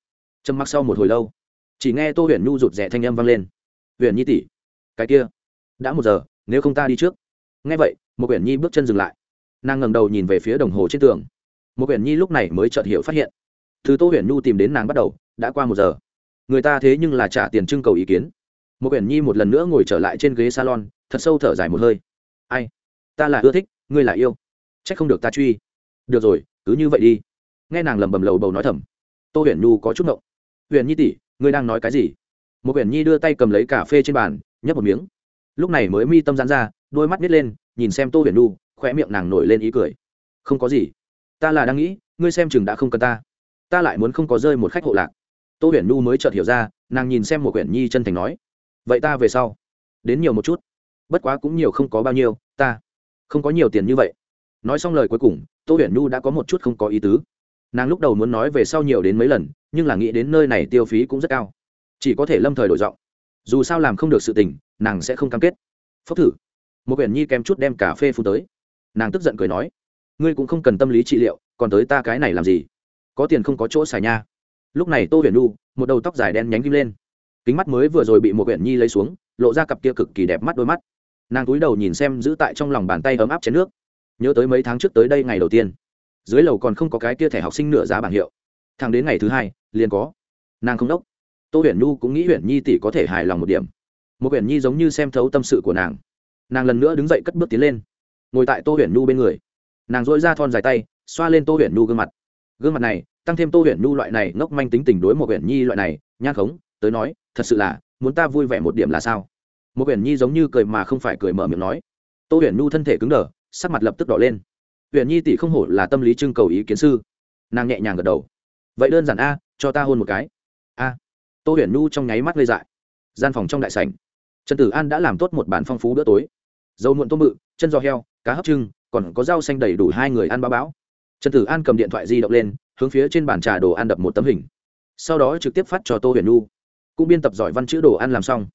Trầm mặc sau một hồi lâu, chỉ nghe tô huyền nhu rụt rè thanh âm vang lên. Huyền nhi tỷ, cái kia, đã một giờ, nếu không ta đi trước. Nghe vậy một huyền nhi bước chân dừng lại. Nàng ngẩng đầu nhìn về phía đồng hồ trên tường. Một huyền nhi lúc này mới chợt hiểu phát hiện, từ tô huyền nhu tìm đến nàng bắt đầu, đã qua một giờ. Người ta thế nhưng là trả tiền trưng cầu ý kiến một quyển nhi một lần nữa ngồi trở lại trên ghế salon, thật sâu thở dài một hơi. Ai? Ta là ưa thích, ngươi là yêu. C h ắ c không được ta truy. Được rồi, cứ như vậy đi. Nghe nàng lầm bầm lầu bầu nói thầm. Tô huyền nhu có chút ngộng. Huyền nhi tỷ, ngươi đang nói cái gì? Một huyền nhi đưa tay cầm lấy cà phê trên bàn, nhấp một miếng. Lúc này mới mi tâm dán ra, đôi mắt nít lên, nhìn xem tô huyền nhu khoe miệng nàng nổi lên ý cười. Không có gì. Ta là đang nghĩ, ngươi xem chừng đã không cần ta. Ta lại muốn không có rơi một khách hộ lạc. Tô huyền nhu mới chợt hiểu ra, nàng nhìn xem một quyển nhi chân thành nói vậy ta về sau. Đến nhiều một chút. Bất quá cũng nhiều không có bao nhiêu, ta không có nhiều tiền như vậy. Nói xong lời cuối cùng, tô huyền nhu đã có một chút không có ý tứ. Nàng lúc đầu muốn nói về sau nhiều đến mấy lần, nhưng là nghĩ đến nơi này tiêu phí cũng rất cao. Chỉ có thể lâm thời đổi giọng. Dù sao làm không được sự tình, nàng sẽ không cam kết. Phốc thử. Một quyển nhi kèm chút đem cà phê phu tới. Nàng tức giận cười nói, ngươi cũng không cần tâm lý trị liệu, còn tới ta cái này làm gì? Có tiền không có chỗ xài nha. Lúc này tô huyền nu một đầu tóc dài đen nhánh kim lên kính mắt mới vừa rồi bị một huyện nhi lấy xuống, lộ ra cặp kia cực kỳ đẹp mắt đôi mắt. Nàng cúi đầu nhìn xem giữ tại trong lòng bàn tay ấm áp chén nước. Nhớ tới mấy tháng trước tới đây ngày đầu tiên, dưới lầu còn không có cái kia thẻ học sinh nửa giá bảng hiệu. Thằng đến ngày thứ hai, liền có. Nàng không đốc. Tô huyền nhu cũng nghĩ huyền nhi tỷ có thể hài lòng một điểm. Một huyền nhi giống như xem thấu tâm sự của nàng. Nàng lần nữa đứng dậy cất bước tiến lên, ngồi tại tô huyền nhu bên người. Nàng dội ra thon dài tay, xoa lên tô huyền nhu gương mặt. Gương mặt này, tăng thêm tô huyền nhu loại này ngốc manh tính tình đối một huyền nhi loại này nhan khống, tới nói thật sự là, muốn ta vui vẻ một điểm là sao? Một huyền nhi giống như cười mà không phải cười mở miệng nói. Tô huyền nhu thân thể cứng đờ, sắc mặt lập tức đỏ lên. Huyền nhi tỷ không hổ là tâm lý trưng cầu ý kiến sư. Nàng nhẹ nhàng gật đầu. Vậy đơn giản a, cho ta hôn một cái. A. Tô huyền nhu trong nháy mắt gây dại. Gian phòng trong đại sảnh. Trần tử an đã làm tốt một bản phong phú bữa tối. Dầu muộn tôm bự, chân giò heo, cá hấp trưng, còn có rau xanh đầy đủ hai người ăn báo bão. trần tử an cầm điện thoại di động lên, hướng phía trên bàn trà đồ ăn đập một tấm hình. Sau đó trực tiếp phát cho tô huyền nu cũng biên tập giỏi văn chữ đồ ăn làm xong.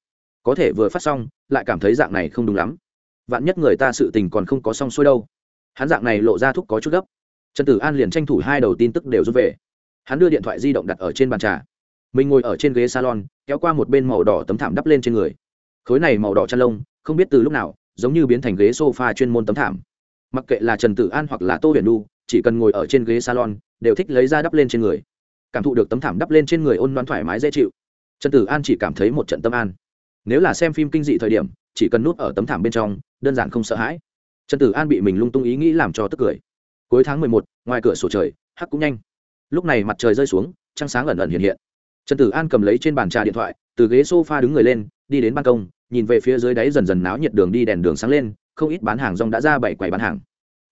Có thể vừa phát xong, lại cảm thấy dạng này không đúng lắm. Vạn nhất người ta sự tình còn không có xong xuôi đâu. Hắn dạng này lộ ra thúc có chút gấp. Trần tử an liền tranh thủ hai đầu tin tức đều rút về. Hắn đưa điện thoại di động đặt ở trên bàn trà. Mình ngồi ở trên ghế salon, kéo qua một bên màu đỏ tấm thảm đắp lên trên người. Khối này màu đỏ chăn lông, không biết từ lúc nào, giống như biến thành ghế s o f a chuyên môn tấm thảm. Mặc kệ là trần tử an hoặc là tô huyền nu chỉ cần ngồi ở trên ghế salon, đều thích lấy ra đắp lên trên người. Cảm thụ được tấm thảm đắp lên trên người ôn loan thoải mái dễ chịu trần tử an chỉ cảm thấy một trận tâm an. Nếu là xem phim kinh dị thời điểm, chỉ cần nút ở tấm thảm bên trong, đơn giản không sợ hãi. Trần tử an bị mình lung tung ý nghĩ làm cho tức cười. Cuối tháng mười một, ngoài cửa sổ trời, hắc cũng nhanh. Lúc này mặt trời rơi xuống, trăng sáng ẩn ẩn hiện hiện. Trần tử an cầm lấy trên bàn trà điện thoại, từ ghế s o f a đứng người lên, đi đến ban công, nhìn về phía dưới đáy dần dần náo nhiệt đường đi đèn đường sáng lên, không ít bán hàng rong đã ra bảy quầy bán hàng.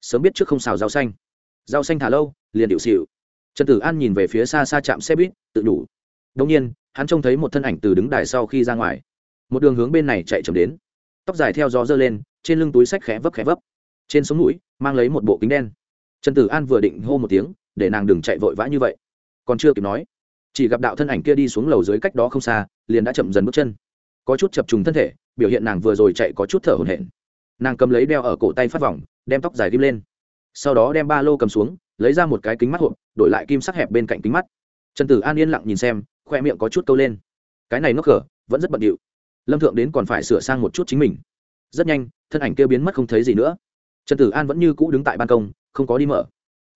Sớm biết trước không xào rau xanh. Rau xanh thả lâu, liền điệu xịu. Trần tử an nhìn về phía xa xa trạm xe buýt, tự đủ. Đông nhiên hắn trông thấy một thân ảnh từ đứng đài sau khi ra ngoài. Một đường hướng bên này chạy chậm đến. Tóc dài theo gió dơ lên, trên lưng túi sách khẽ vấp khẽ vấp. Trên sống mũi, mang lấy một bộ kính đen. Trần tử an vừa định hô một tiếng, để nàng đừng chạy vội vã như vậy. Còn chưa kịp nói, chỉ gặp đạo thân ảnh kia đi xuống lầu dưới cách đó không xa, liền đã chậm dần bước chân. Có chút chập trùng thân thể, biểu hiện nàng vừa rồi chạy có chút thở hổn hển. Nàng cầm lấy đeo ở cổ tay phát vòng, đem tóc dài kim lên. Sau đó đem ba lô cầm xuống, lấy ra một cái kính mắt hộp, đổi lại kim sắc hẹp bên cạnh kính mắt. Trần tử an yên lặng nhìn xem khoe miệng có chút câu lên. Cái này nóc cờ vẫn rất bận điệu. Lâm thượng đến còn phải sửa sang một chút chính mình. Rất nhanh, thân ảnh kia biến mất không thấy gì nữa. Trần tử an vẫn như cũ đứng tại ban công, không có đi mở.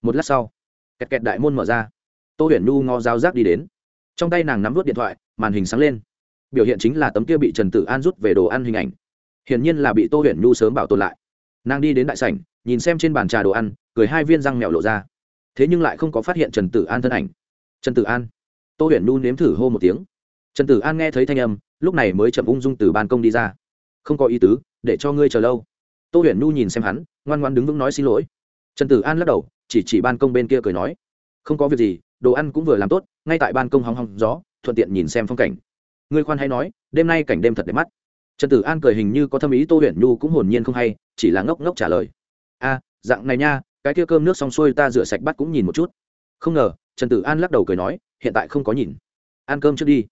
Một lát sau, kẹt kẹt đại môn mở ra. Tô huyền nhu ngó giáo giác đi đến. Trong tay nàng nắm vút điện thoại, màn hình sáng lên. Biểu hiện chính là tấm kia bị trần tử an rút về đồ ăn hình ảnh. Hiển nhiên là bị tô huyền nhu sớm bảo tồn lại. Nàng đi đến đại sảnh, nhìn xem trên bàn trà đồ ăn, cười hai viên răng mèo lộ ra. Thế nhưng lại không có phát hiện trần tử an thân ảnh. Trần tử an tô huyền Nu nếm thử hô một tiếng. Trần tử an nghe thấy thanh âm, lúc này mới chậm ung dung từ ban công đi ra. Không có ý tứ, để cho ngươi chờ lâu. Tô huyền Nu nhìn xem hắn, ngoan ngoan đứng vững nói xin lỗi. Trần tử an lắc đầu, chỉ chỉ ban công bên kia cười nói. Không có việc gì, đồ ăn cũng vừa làm tốt, ngay tại ban công hóng hóng gió, thuận tiện nhìn xem phong cảnh. Ngươi khoan hay nói, đêm nay cảnh đêm thật đẹp mắt. Trần tử an cười hình như có thâm ý, tô huyền nhu cũng hồn nhiên không hay, chỉ là ngốc ngốc trả lời. A, dạng này nha, cái kia cơm nước xong xuôi ta rửa sạch bắt cũng nhìn một chút. Không ngờ, trần tử an lắc đầu cười nói hiện tại không có nhìn. Ăn cơm trước đi.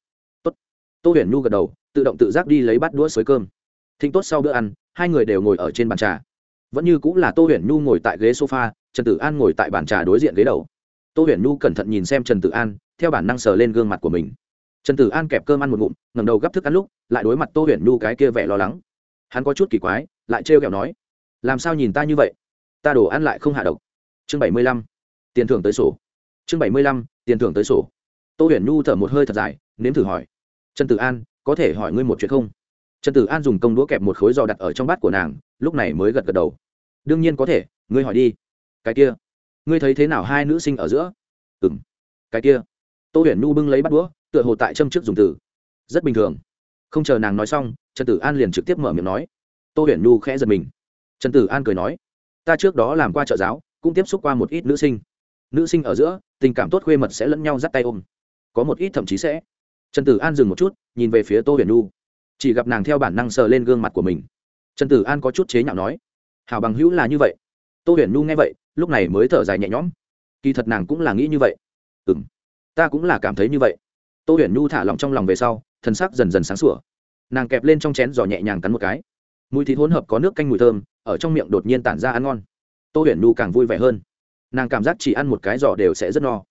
Tốt. Tô huyền nhu gật đầu, tự động tự giác đi lấy bát đũa xới cơm. Thịnh tốt sau bữa ăn, hai người đều ngồi ở trên bàn trà. Vẫn như cũng là tô huyền nhu ngồi tại ghế sofa, trần tử an ngồi tại bàn trà đối diện ghế đầu. Tô huyền nhu cẩn thận nhìn xem trần tử an, theo bản năng sờ lên gương mặt của mình. Trần tử an kẹp cơm ăn một ngụm ngầm đầu gắp thức ăn lúc, lại đối mặt tô huyền nhu cái kia vẻ lo lắng. Hắn có chút kỳ quái, lại trêu kẹo nói, làm sao nhìn ta như vậy? Ta đổ ăn lại không hạ độc. Chương bảy mươi lăm, tiền thưởng tới sổ. Chương bảy mươi lăm, tiền thưởng tới sổ tô huyền nhu thở một hơi thật dài, nếm thử hỏi, trần tử an, có thể hỏi ngươi một chuyện không? Trần tử an dùng công đũa kẹp một khối giò đặt ở trong bát của nàng, lúc này mới gật gật đầu. Đương nhiên có thể, ngươi hỏi đi. Cái kia, ngươi thấy thế nào hai nữ sinh ở giữa? Ừ m cái kia. Tô huyền nhu bưng lấy bắt đũa, tựa hồ tại châm trước dùng từ. Rất bình thường. Không chờ nàng nói xong, trần tử an liền trực tiếp mở miệng nói. Tô huyền nhu khẽ giật mình. Trần tử an cười nói, ta trước đó làm qua trợ giáo, cũng tiếp xúc qua một ít nữ sinh. Nữ sinh ở giữa, tình cảm tốt khuê mật sẽ lẫn nhau dắt tay ôm có một ít thậm chí sẽ. Trần tử an dừng một chút nhìn về phía tô huyền Nu, chỉ gặp nàng theo bản năng sờ lên gương mặt của mình. Trần tử an có chút chế nhạo nói hảo bằng hữu là như vậy. Tô huyền Nu nghe vậy lúc này mới thở dài nhẹ nhõm. Kỳ thật nàng cũng là nghĩ như vậy. Ừ m ta cũng là cảm thấy như vậy. Tô huyền Nu thả lỏng trong lòng về sau thân sắc dần dần sáng sủa. Nàng kẹp lên trong chén giò nhẹ nhàng cắn một cái. Mùi thịt hỗn hợp có nước canh mùi thơm ở trong miệng đột nhiên tản ra ăn ngon. Tô huyền Nu càng vui vẻ hơn. Nàng cảm giác chỉ ăn một cái giò đều sẽ rất no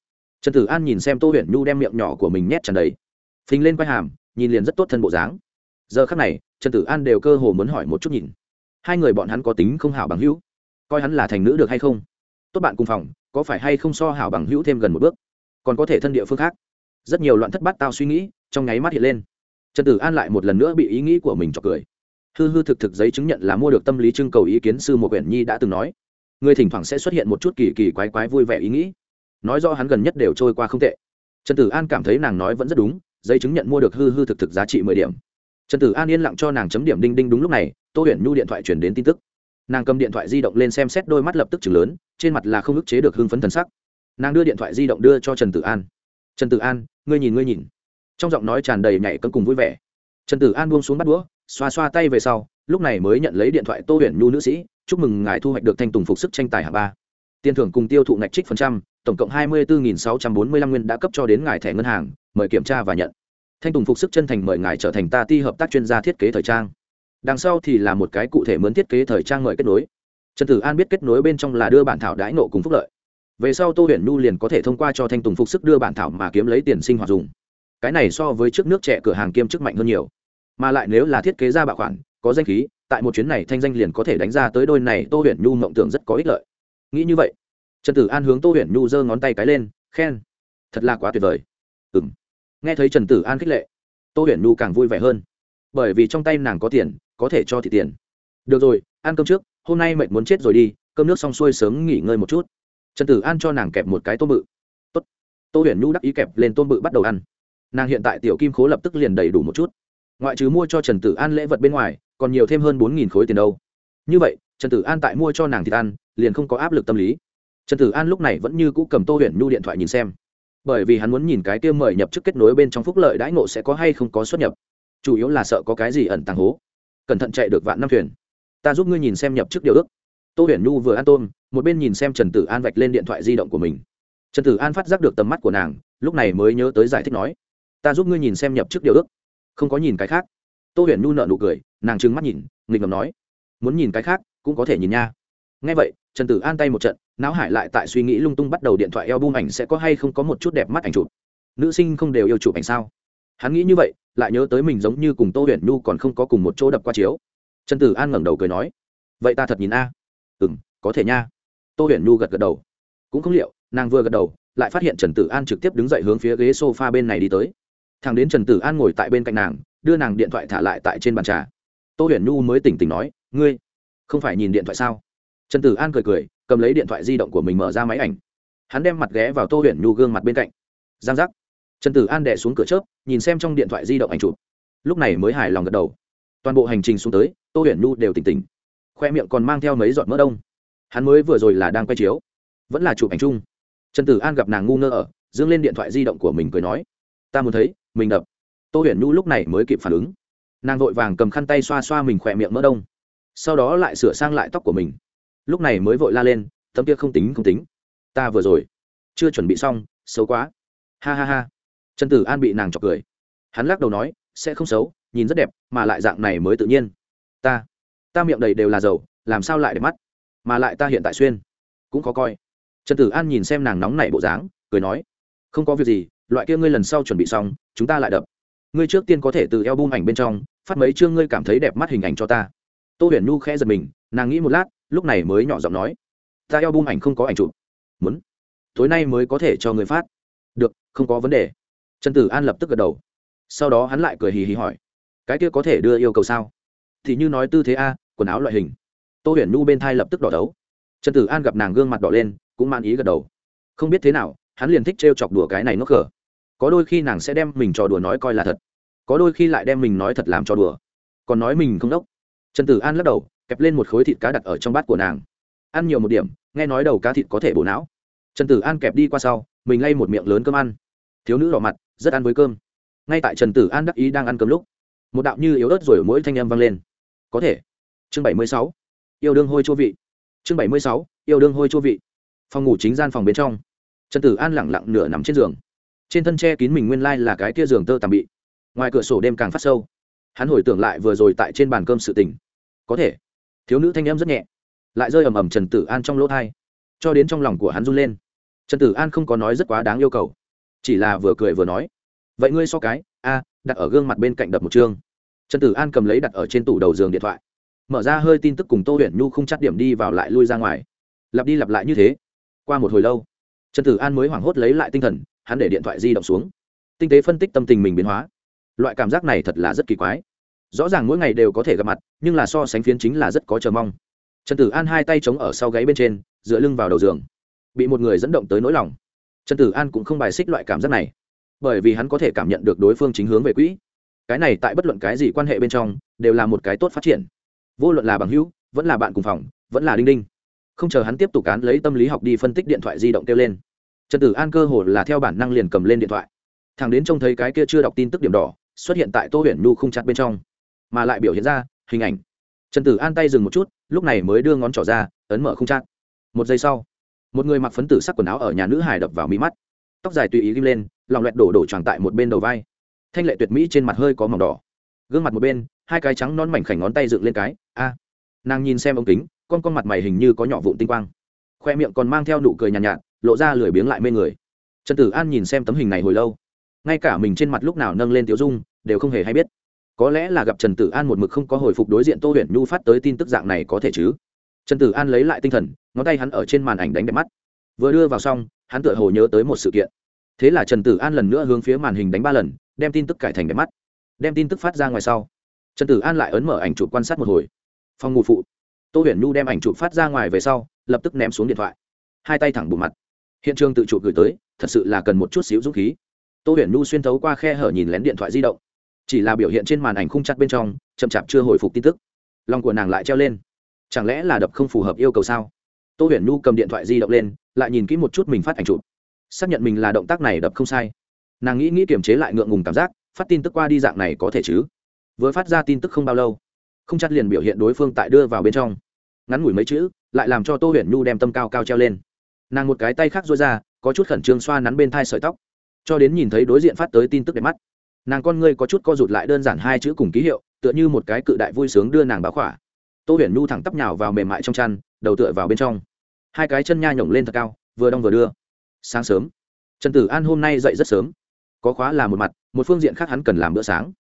trần tử an nhìn xem tô huyền nhu đem miệng nhỏ của mình nhét tràn đầy. Phình lên quai hàm, nhìn liền rất tốt thân bộ dáng. Giờ khắc này, trần tử an đều cơ hồ muốn hỏi một chút nhìn. Hai người bọn hắn có tính không hảo bằng hữu? Coi hắn là thành nữ được hay không? Tốt bạn cùng phòng, có phải hay không so hảo bằng hữu thêm gần một bước? Còn có thể thân địa phương khác. Rất nhiều loạn thất bát tao suy nghĩ, trong nháy mắt hiện lên. Trần tử an lại một lần nữa bị ý nghĩ của mình cho cười. Hư hư thực thực giấy chứng nhận là mua được tâm lý trưng cầu ý kiến sư một quyển nhi đã từng nói. Người thỉnh thoảng sẽ xuất hiện một chút kỳ kỳ quái quái vui vẻ ý nghĩ nói rõ hắn gần nhất đều trôi qua không tệ. Trần tử an cảm thấy nàng nói vẫn rất đúng, giấy chứng nhận mua được hư hư thực thực giá trị mười điểm. Trần tử an yên lặng cho nàng chấm điểm đinh đinh đúng lúc này, tô huyền nhu điện thoại chuyển đến tin tức. Nàng cầm điện thoại di động lên xem xét đôi mắt lập tức chừng lớn, trên mặt là không ức chế được hưng phấn thần sắc. Nàng đưa điện thoại di động đưa cho trần tử an. Trần tử an, ngươi nhìn ngươi nhìn. Trong giọng nói tràn đầy nhảy cân cùng vui vẻ. Trần tử an buông xuống bắt đũa, xoa xoa tay về sau, lúc này mới nhận lấy điện thoại tô huyền nhu nữ sĩ, chúc mừng ngài thu hoạch được thanh tùng phục sức tranh tài hạng ba. Tiền thưởng cùng tiêu thụ ngạch trích phần trăm tổng cộng hai mươi bốn sáu trăm bốn mươi lăm nguyên đã cấp cho đến ngài thẻ ngân hàng, mời kiểm tra và nhận. Thanh tùng phục sức chân thành mời ngài trở thành ta ti hợp tác chuyên gia thiết kế thời trang. Đằng sau thì là một cái cụ thể mướn thiết kế thời trang mời kết nối. Trần tử an biết kết nối bên trong là đưa bản thảo đãi nộ cùng phúc lợi. Về sau tô huyền nhu liền có thể thông qua cho thanh tùng phục sức đưa bản thảo mà kiếm lấy tiền sinh hoạt dùng. Cái này so với trước nước trẻ cửa hàng kiêm chức mạnh hơn nhiều. Mà lại nếu là thiết kế ra bạo khoản, có danh khí, tại một chuyến này thanh danh liền có thể đánh ra tới đôi này tô huyền nhu mộng tưởng rất có ích lợi. Nghĩ như vậy trần tử an hướng tô huyền nhu giơ ngón tay cái lên, khen. Thật là quá tuyệt vời. Ừ m nghe thấy trần tử an khích lệ, tô huyền nhu càng vui vẻ hơn. Bởi vì trong tay nàng có tiền, có thể cho thị tiền. Được rồi, ăn cơm trước, hôm nay mệt muốn chết rồi đi, cơm nước xong xuôi sớm nghỉ ngơi một chút. Trần tử an cho nàng kẹp một cái tôm bự. Tốt. tô huyền nhu đắc ý kẹp lên tôm bự bắt đầu ăn. Nàng hiện tại tiểu kim khố lập tức liền đầy đủ một chút. Ngoại trừ mua cho trần tử an lễ vật bên ngoài, còn nhiều thêm hơn bốn khối tiền đâu. Như vậy, trần tử an tại mua cho nàng thịt ăn, liền không có áp lực tâm lý trần tử an lúc này vẫn như cũ cầm tô huyền nhu điện thoại nhìn xem. Bởi vì hắn muốn nhìn cái kia mời nhập chức kết nối bên trong phúc lợi đãi ngộ sẽ có hay không có xuất nhập. Chủ yếu là sợ có cái gì ẩn tàng hố. Cẩn thận chạy được vạn năm thuyền. Ta giúp ngươi nhìn xem nhập chức điều ước. Tô huyền nhu vừa ăn tôm, một bên nhìn xem trần tử an vạch lên điện thoại di động của mình. Trần tử an phát giác được tầm mắt của nàng, lúc này mới nhớ tới giải thích nói, ta giúp ngươi nhìn xem nhập chức điều ước. Không có nhìn cái khác. Tô huyền nhu nợ nụ cười, nàng trừng mắt nhìn, nghịch ngầm nói, muốn nhìn cái khác, cũng có thể nhìn nha. Ngay vậy, trần tử an tay một trận não hải lại tại suy nghĩ lung tung bắt đầu điện thoại eo bung ảnh sẽ có hay không có một chút đẹp mắt ảnh chụp. Nữ sinh không đều yêu chụp ảnh sao? Hắn nghĩ như vậy, lại nhớ tới mình giống như cùng tô huyền nhu còn không có cùng một chỗ đập qua chiếu. Trần tử an ngẩng đầu cười nói, vậy ta thật nhìn a. À? ừ m có thể nha. Tô huyền nhu gật gật đầu. Cũng không liệu, nàng vừa gật đầu, lại phát hiện trần tử an trực tiếp đứng dậy hướng phía ghế s o f a bên này đi tới. Thằng đến trần tử an ngồi tại bên cạnh nàng, đưa nàng điện thoại thả lại tại trên bàn trà. Tô huyền nhu mới tỉnh tỉnh nói, ngươi, không phải nhìn điện thoại sao? Trần tử an cười cười cầm lấy điện thoại di động của mình mở ra máy ảnh. Hắn đem mặt ghé vào tô huyền nhu gương mặt bên cạnh. Giang giác. Trần tử an đẻ xuống cửa chớp, nhìn xem trong điện thoại di động ảnh chụp. Lúc này mới hài lòng gật đầu. Toàn bộ hành trình xuống tới, tô huyền nhu đều tỉnh tỉnh. Khoe miệng còn mang theo mấy giọt mỡ đông. Hắn mới vừa rồi là đang quay chiếu, vẫn là chụp ảnh chung. Trần tử an gặp nàng ngu ngơ ở, dương lên điện thoại di động của mình cười nói, ta muốn thấy, mình đập. Tô huyền nhu lúc này mới kịp phản ứng. Nàng vội vàng cầm khăn tay xoa xoa mình khỏe miệng mỡ đông. Sau đó lại sửa sang lại tóc của mình lúc này mới vội la lên, tấm kia không tính không tính. Ta vừa rồi chưa chuẩn bị xong, xấu quá. Ha ha ha. Trần tử an bị nàng chọc cười. Hắn lắc đầu nói, sẽ không xấu, nhìn rất đẹp, mà lại dạng này mới tự nhiên. Ta ta miệng đầy đều là dầu, làm sao lại để mắt? Mà lại ta hiện tại xuyên, cũng khó coi. Trần tử an nhìn xem nàng nóng nảy bộ dáng, cười nói, không có việc gì, loại kia ngươi lần sau chuẩn bị xong, chúng ta lại đập. Ngươi trước tiên có thể từ eo bung ảnh bên trong, phát mấy chương ngươi cảm thấy đẹp mắt hình ảnh cho ta. Tô huyền nhu khẽ giật mình, nàng nghĩ một lát lúc này mới nhỏ giọng nói, ta eo bung ảnh không có ảnh chụp. Muốn. Tối nay mới có thể cho người phát. Được, không có vấn đề. Trần tử an lập tức gật đầu. Sau đó hắn lại cười hì hì hỏi, cái kia có thể đưa yêu cầu sao? Thì như nói tư thế a, quần áo loại hình. Tô huyền nhu bên thai lập tức đỏ đấu trần tử an gặp nàng gương mặt đỏ lên, cũng man ý gật đầu. Không biết thế nào, hắn liền thích trêu chọc đùa cái này nó khở có đôi khi nàng sẽ đem mình trò đùa nói coi là thật. Có đôi khi lại đem mình nói thật làm trò đùa. Còn nói mình không đốc. Trần tử an lắc đầu kẹp lên một khối thịt cá đặt ở trong bát của nàng. Ăn nhiều một điểm, nghe nói đầu cá thịt có thể bổ não. Trần tử an kẹp đi qua sau, mình lay một miệng lớn cơm ăn. Thiếu nữ đỏ mặt, rất ăn với cơm. Ngay tại trần tử an đắc ý đang ăn cơm lúc, một đạo như yếu ớt rồi mỗi thanh em vang lên. Có thể. Chương bảy mươi sáu. Yêu đương hôi chua vị. Chương bảy mươi sáu. Yêu đương hôi chua vị. Phòng ngủ chính gian phòng bên trong, trần tử an lẳng lặng nửa nằm trên giường. Trên thân tre kín mình nguyên lai là cái kia giường tơ tạm bị. Ngoài cửa sổ đêm càng phát sâu. Hắn hồi tưởng lại vừa rồi tại trên bàn cơm sự tình. Có thể thiếu nữ thanh em rất nhẹ, lại rơi ầm ầm trần tử an trong lỗ thai, cho đến trong lòng của hắn run lên. Trần tử an không có nói rất quá đáng yêu cầu, chỉ là vừa cười vừa nói, vậy ngươi so cái, a, đặt ở gương mặt bên cạnh đập một chương. Trần tử an cầm lấy đặt ở trên tủ đầu giường điện thoại, mở ra hơi tin tức cùng tô huyền nhu không chắc điểm đi vào lại lui ra ngoài. Lặp đi lặp lại như thế, qua một hồi lâu, trần tử an mới hoảng hốt lấy lại tinh thần, hắn để điện thoại di động xuống. Tinh tế phân tích tâm tình mình biến hóa. Loại cảm giác này thật là rất kỳ quái rõ ràng mỗi ngày đều có thể gặp mặt, nhưng là so sánh phiến chính là rất có chờ mong. Trần tử an hai tay chống ở sau gáy bên trên, dựa lưng vào đầu giường. Bị một người dẫn động tới nỗi lòng. Trần tử an cũng không bài xích loại cảm giác này. Bởi vì hắn có thể cảm nhận được đối phương chính hướng về quỹ. Cái này tại bất luận cái gì quan hệ bên trong, đều là một cái tốt phát triển. Vô luận là bằng hữu, vẫn là bạn cùng phòng, vẫn là đinh đinh. Không chờ hắn tiếp tục cán lấy tâm lý học đi phân tích điện thoại di động kêu lên. Trần tử an cơ hồ là theo bản năng liền cầm lên điện thoại. Thằng đến trông thấy cái kia chưa đọc tin tức điểm đỏ, xuất hiện tại tô huyền nhu không chặt bên trong mà lại biểu hiện ra hình ảnh. Trần tử an tay dừng một chút lúc này mới đưa ngón trỏ ra ấn mở không chặt một giây sau một người mặc phấn tử sắc quần áo ở nhà nữ hải đập vào mí mắt. Tóc dài tùy ý ghim lên lòng loẹt đổ đổ tròn tại một bên đầu vai. Thanh lệ tuyệt mỹ trên mặt hơi có mỏng đỏ. Gương mặt một bên hai cái trắng non mảnh khảnh ngón tay dựng lên cái a. Nàng nhìn xem ống kính con con mặt mày hình như có nhỏ vụn tinh quang. Khoe miệng còn mang theo nụ cười nhàn nhạt, nhạt lộ ra lười biếng lại mê người. Trần tử an nhìn xem tấm hình này hồi lâu. Ngay cả mình trên mặt lúc nào nâng lên tiểu dung đều không hề hay biết có lẽ là gặp trần tử an một mực không có hồi phục đối diện tô huyền nhu phát tới tin tức dạng này có thể chứ? Trần tử an lấy lại tinh thần, ngón tay hắn ở trên màn ảnh đánh đẹp mắt. Vừa đưa vào xong, hắn tựa hồ nhớ tới một sự kiện. Thế là trần tử an lần nữa hướng phía màn hình đánh ba lần, đem tin tức cải thành đẹp mắt. Đem tin tức phát ra ngoài sau, trần tử an lại ấn mở ảnh chụp quan sát một hồi. Phòng ngủ phụ. Tô huyền nhu đem ảnh chụp phát ra ngoài về sau, lập tức ném xuống điện thoại. Hai tay thẳng bù mặt. Hiện trường tự chụp gửi tới, thật sự là cần một chút xíu dũng khí. Tô huyền nhu xuyên thấu qua khe hở nhìn lén điện thoại di động chỉ là biểu hiện trên màn ảnh khung chặt bên trong, chậm chạp chưa hồi phục tin tức. Lòng của nàng lại treo lên. Chẳng lẽ là đập không phù hợp yêu cầu sao? Tô huyền nhu cầm điện thoại di động lên, lại nhìn kỹ một chút mình phát ảnh chụp. Xác nhận mình là động tác này đập không sai. Nàng nghĩ nghĩ kiềm chế lại ngượng ngùng cảm giác, phát tin tức qua đi dạng này có thể chứ? Vừa phát ra tin tức không bao lâu không chắc liền biểu hiện đối phương tại đưa vào bên trong. Ngắn ngủi mấy chữ, lại làm cho tô huyền nhu đem tâm cao cao treo lên. Nàng một cái tay khác dối ra, có chút khẩn trương xoa nắn bên thai sợi tóc. Cho đến nhìn thấy đối diện phát tới tin tức đẹp mắt nàng con ngươi có chút co rụt lại đơn giản hai chữ cùng ký hiệu, tựa như một cái cự đại vui sướng đưa nàng báo khỏa. Tô huyền nhu thẳng tắp nhào vào mềm mại trong chăn, đầu tựa vào bên trong. Hai cái chân nha nhổng lên thật cao, vừa đong vừa đưa. Sáng sớm. Trần tử an hôm nay dậy rất sớm. Có khóa là một mặt, một phương diện khác hắn cần làm bữa sáng.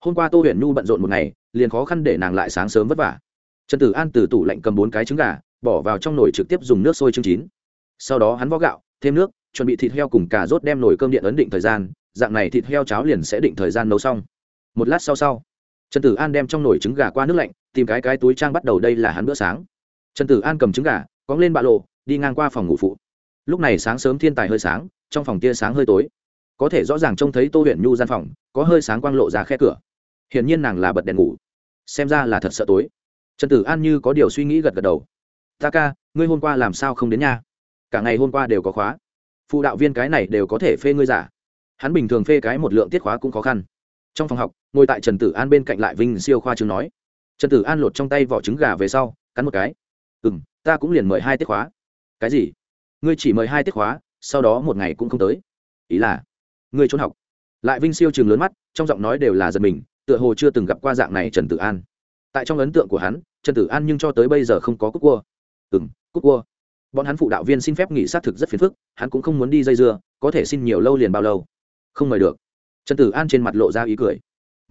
Hôm qua tô huyền nhu bận rộn một ngày, liền khó khăn để nàng lại sáng sớm vất vả. Trần tử an từ tủ lạnh cầm bốn cái trứng gà, bỏ vào trong nồi trực tiếp dùng nước sôi chưng chín. Sau đó hắn vó gạo, thêm nước, chuẩn bị thịt heo cùng cà rốt đem nồi cơm điện ấn định thời gian dạng này thịt heo cháo liền sẽ định thời gian nấu xong. Một lát sau sau, trần tử an đem trong nồi trứng gà qua nước lạnh, tìm cái cái túi trang bắt đầu đây là hắn bữa sáng. Trần tử an cầm trứng gà, cóng lên bạ lộ, đi ngang qua phòng ngủ phụ. Lúc này sáng sớm thiên tài hơi sáng, trong phòng tia sáng hơi tối. Có thể rõ ràng trông thấy tô huyện nhu gian phòng, có hơi sáng quang lộ ra khe cửa. Hiển nhiên nàng là bật đèn ngủ. Xem ra là thật sợ tối. Trần tử an như có điều suy nghĩ gật gật đầu. Ta ca, ngươi hôm qua làm sao không đến nhà? Cả ngày hôm qua đều có khóa. Phụ đạo viên cái này đều có thể phê ngươi giả hắn bình thường phê cái một lượng tiết khóa cũng khó khăn. Trong phòng học, ngồi tại trần tử an bên cạnh lại vinh siêu khoa chứng nói, trần tử an lột trong tay vỏ trứng gà về sau, cắn một cái. Ừ m ta cũng liền mời hai tiết khóa. Cái gì? Ngươi chỉ mời hai tiết khóa, sau đó một ngày cũng không tới. Ý là, ngươi trốn học. Lại vinh siêu chừng lớn mắt, trong giọng nói đều là giật mình, tựa hồ chưa từng gặp qua dạng này trần tử an. Tại trong ấn tượng của hắn, trần tử an nhưng cho tới bây giờ không có cúc cua. Ừ m cúc cua. Bọn hắn phụ đạo viên xin phép nghỉ xác thực rất phiền phức, hắn cũng không muốn đi dây dưa, có thể xin nhiều lâu liền bao lâu không mời được. Trần tử an trên mặt lộ ra ý cười.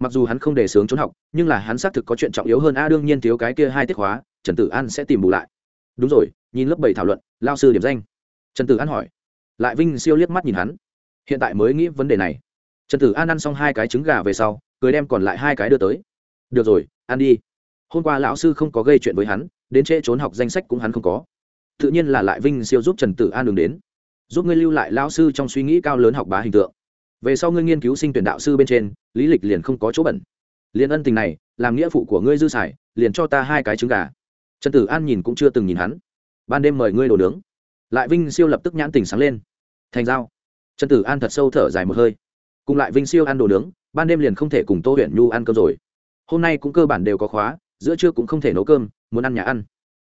Mặc dù hắn không đề sướng trốn học, nhưng là hắn xác thực có chuyện trọng yếu hơn, a, đương nhiên thiếu cái kia hai tiết hóa trần tử an sẽ tìm bù lại. Đúng rồi, nhìn lớp bảy thảo luận, lao sư điểm danh. Trần tử an hỏi. Lại vinh siêu liếc mắt nhìn hắn. Hiện tại mới nghĩ vấn đề này. Trần tử an ăn xong hai cái trứng gà về sau, cười đem còn lại hai cái đưa tới. Được rồi, ăn đi. Hôm qua lão sư không có gây chuyện với hắn, đến trễ trốn học danh sách cũng hắn không có. Tự nhiên là lại vinh siêu giúp trần tử an đường đến. Giúp ngươi lưu lại lão sư trong suy nghĩ cao lớn học bá hình tượng về sau ngươi nghiên cứu sinh tuyển đạo sư bên trên, lý lịch liền không có chỗ bẩn. Liền ân tình này, làm nghĩa phụ của ngươi dư xài, liền cho ta hai cái trứng gà. Trần tử an nhìn cũng chưa từng nhìn hắn. Ban đêm mời ngươi đồ nướng. Lại vinh siêu lập tức nhãn tình sáng lên. Thành dao trần tử an thật sâu thở dài một hơi. Cùng lại vinh siêu ăn đồ nướng, ban đêm liền không thể cùng tô huyện nhu ăn cơm rồi. Hôm nay cũng cơ bản đều có khóa, giữa trưa cũng không thể nấu cơm, muốn ăn nhà ăn.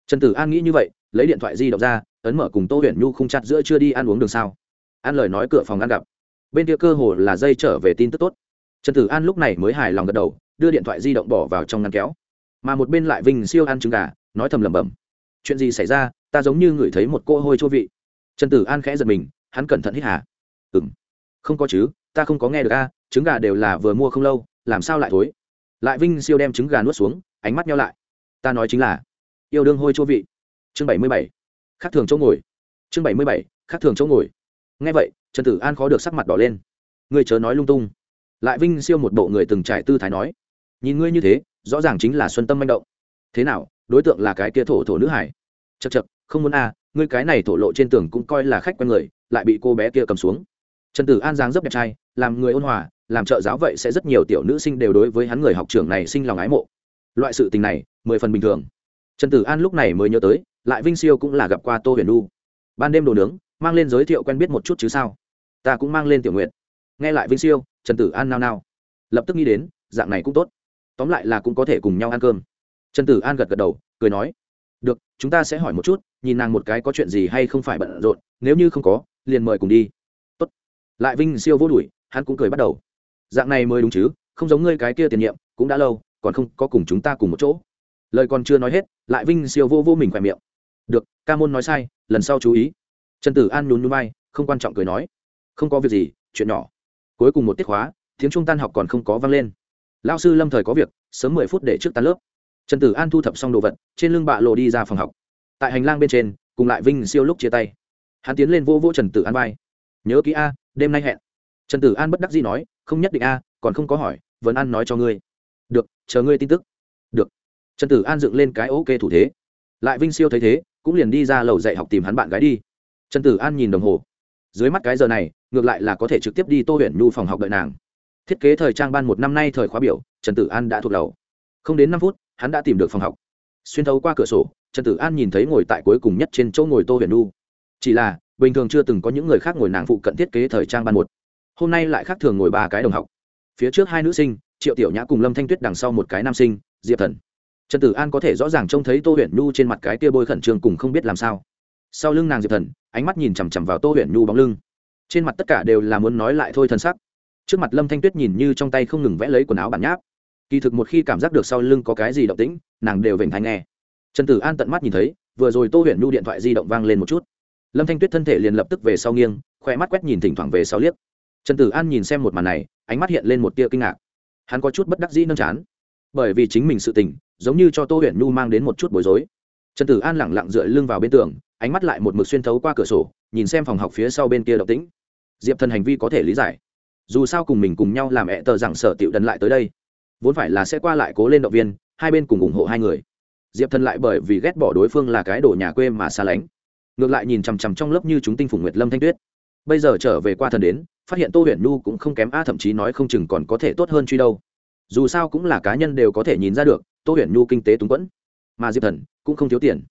Trần tử an nghĩ như vậy, lấy điện thoại di động ra, ấn mở cùng tô huyện nhu không chặt giữa trưa đi ăn uống đường sao. Ăn lời nói cửa phòng ăn gặp bên kia cơ hồ là dây trở về tin tức tốt. Trần tử an lúc này mới hài lòng gật đầu, đưa điện thoại di động bỏ vào trong ngăn kéo. Mà một bên lại vinh siêu ăn trứng gà, nói thầm lẩm bẩm. Chuyện gì xảy ra, ta giống như ngửi thấy một cô hôi chua vị. Trần tử an khẽ giật mình, hắn cẩn thận hít hà. Ừ m không có chứ, ta không có nghe được a, trứng gà đều là vừa mua không lâu, làm sao lại thối? Lại vinh siêu đem trứng gà nuốt xuống, ánh mắt nhau lại. Ta nói chính là, yêu đương hôi chua vị. Chương bảy mươi bảy, khác thường chỗ ngồi. Chương bảy mươi bảy, khác thường chỗ ngồi. Nghe vậy trần tử an khó được sắc mặt đỏ lên. Ngươi chớ nói lung tung. Lại vinh siêu một bộ người từng trải tư thái nói. Nhìn ngươi như thế, rõ ràng chính là xuân tâm manh động. Thế nào, đối tượng là cái kia thổ thổ nữ hải? Chật chật không muốn à ngươi cái này thổ lộ trên tường cũng coi là khách quen người, lại bị cô bé kia cầm xuống. Trần tử an giang rất đẹp trai, làm người ôn hòa, làm trợ giáo vậy sẽ rất nhiều tiểu nữ sinh đều đối với hắn người học trưởng này sinh lòng ái mộ. Loại sự tình này, mười phần bình thường. Trần tử an lúc này mới nhớ tới, lại vinh siêu cũng là gặp qua tô huyền nu ban đêm đồ nướng, mang lên giới thiệu quen biết một chút chứ sao? Ta cũng mang lên tiểu nguyện nghe lại vinh siêu, trần tử an nao nao. Lập tức nghĩ đến, dạng này cũng tốt. Tóm lại là cũng có thể cùng nhau ăn cơm. Trần tử an gật gật đầu, cười nói, được, chúng ta sẽ hỏi một chút, nhìn nàng một cái có chuyện gì hay không phải bận rộn, nếu như không có, liền mời cùng đi. Tốt. lại vinh siêu vô đuổi, hắn cũng cười bắt đầu. Dạng này mới đúng chứ, không giống ngươi cái kia tiền nhiệm, cũng đã lâu, còn không có cùng chúng ta cùng một chỗ. Lời còn chưa nói hết, lại vinh siêu vô vô mình khỏe miệng. Được, ca môn nói sai, lần sau chú ý. Trần tử an nhún nhún bay không quan trọng cười nói không có việc gì, chuyện nhỏ. Cuối cùng một tiết khóa, tiếng trung tan học còn không có vang lên. Lao sư lâm thời có việc, sớm mười phút để trước tan lớp. Trần tử an thu thập xong đồ vật, trên lưng bạ lộ đi ra phòng học. Tại hành lang bên trên, cùng lại vinh siêu lúc chia tay. Hắn tiến lên vô vô trần tử an vai. Nhớ kỹ a, đêm nay hẹn. Trần tử an bất đắc dĩ nói, không nhất định a, còn không có hỏi, vẫn ăn nói cho ngươi. Được, chờ ngươi tin tức. Được. Trần tử an dựng lên cái ok thủ thế. Lại vinh siêu thấy thế, cũng liền đi ra lầu dạy học tìm hắn bạn gái đi. Trần tử an nhìn đồng hồ. Dưới mắt cái giờ này ngược lại là có thể trực tiếp đi tô huyện nhu phòng học đợi nàng. Thiết kế thời trang ban một năm nay thời khóa biểu, trần tử an đã thuộc đầu. không đến năm phút, hắn đã tìm được phòng học. Xuyên thấu qua cửa sổ, trần tử an nhìn thấy ngồi tại cuối cùng nhất trên chỗ ngồi tô huyền nhu. Chỉ là, bình thường chưa từng có những người khác ngồi nàng phụ cận thiết kế thời trang ban một. Hôm nay lại khác thường ngồi ba cái đồng học. Phía trước hai nữ sinh, triệu tiểu nhã cùng lâm thanh tuyết đằng sau một cái nam sinh, diệp thần. Trần tử an có thể rõ ràng trông thấy tô huyền nu trên mặt cái tia bôi khẩn trương cùng không biết làm sao. Sau lưng nàng diệp thần, ánh mắt nhìn chằm chằm vào tô huyền nu bóng lưng trên mặt tất cả đều là muốn nói lại thôi thân sắc. Trước mặt lâm thanh tuyết nhìn như trong tay không ngừng vẽ lấy quần áo bản nháp. Kỳ thực một khi cảm giác được sau lưng có cái gì động tĩnh, nàng đều vểnh thai nghe. Trần tử an tận mắt nhìn thấy, vừa rồi tô huyền nhu điện thoại di động vang lên một chút. Lâm thanh tuyết thân thể liền lập tức về sau nghiêng khoe mắt quét nhìn thỉnh thoảng về sau liếc. Trần tử an nhìn xem một màn này, ánh mắt hiện lên một tia kinh ngạc. Hắn có chút bất đắc dĩ nâng chán. Bởi vì chính mình sự tình, giống như cho tô huyền nhu mang đến một chút bối rối. Trần tử an lẳng lặng dựa lưng vào bên tường, ánh mắt lại một mực xuyên thấu qua cửa sổ, nhìn xem phòng học phía sau bên kia động tĩnh diệp thần hành vi có thể lý giải dù sao cùng mình cùng nhau làm ẹ tờ rằng sở tiểu đần lại tới đây vốn phải là sẽ qua lại cố lên động viên hai bên cùng ủng hộ hai người diệp thần lại bởi vì ghét bỏ đối phương là cái đồ nhà quê mà xa lánh ngược lại nhìn chằm chằm trong lớp như chúng tinh phủ nguyệt lâm thanh tuyết bây giờ trở về qua thần đến phát hiện tô huyền nhu cũng không kém a thậm chí nói không chừng còn có thể tốt hơn truy đâu dù sao cũng là cá nhân đều có thể nhìn ra được tô huyền nhu kinh tế túng quẫn mà diệp thần cũng không thiếu tiền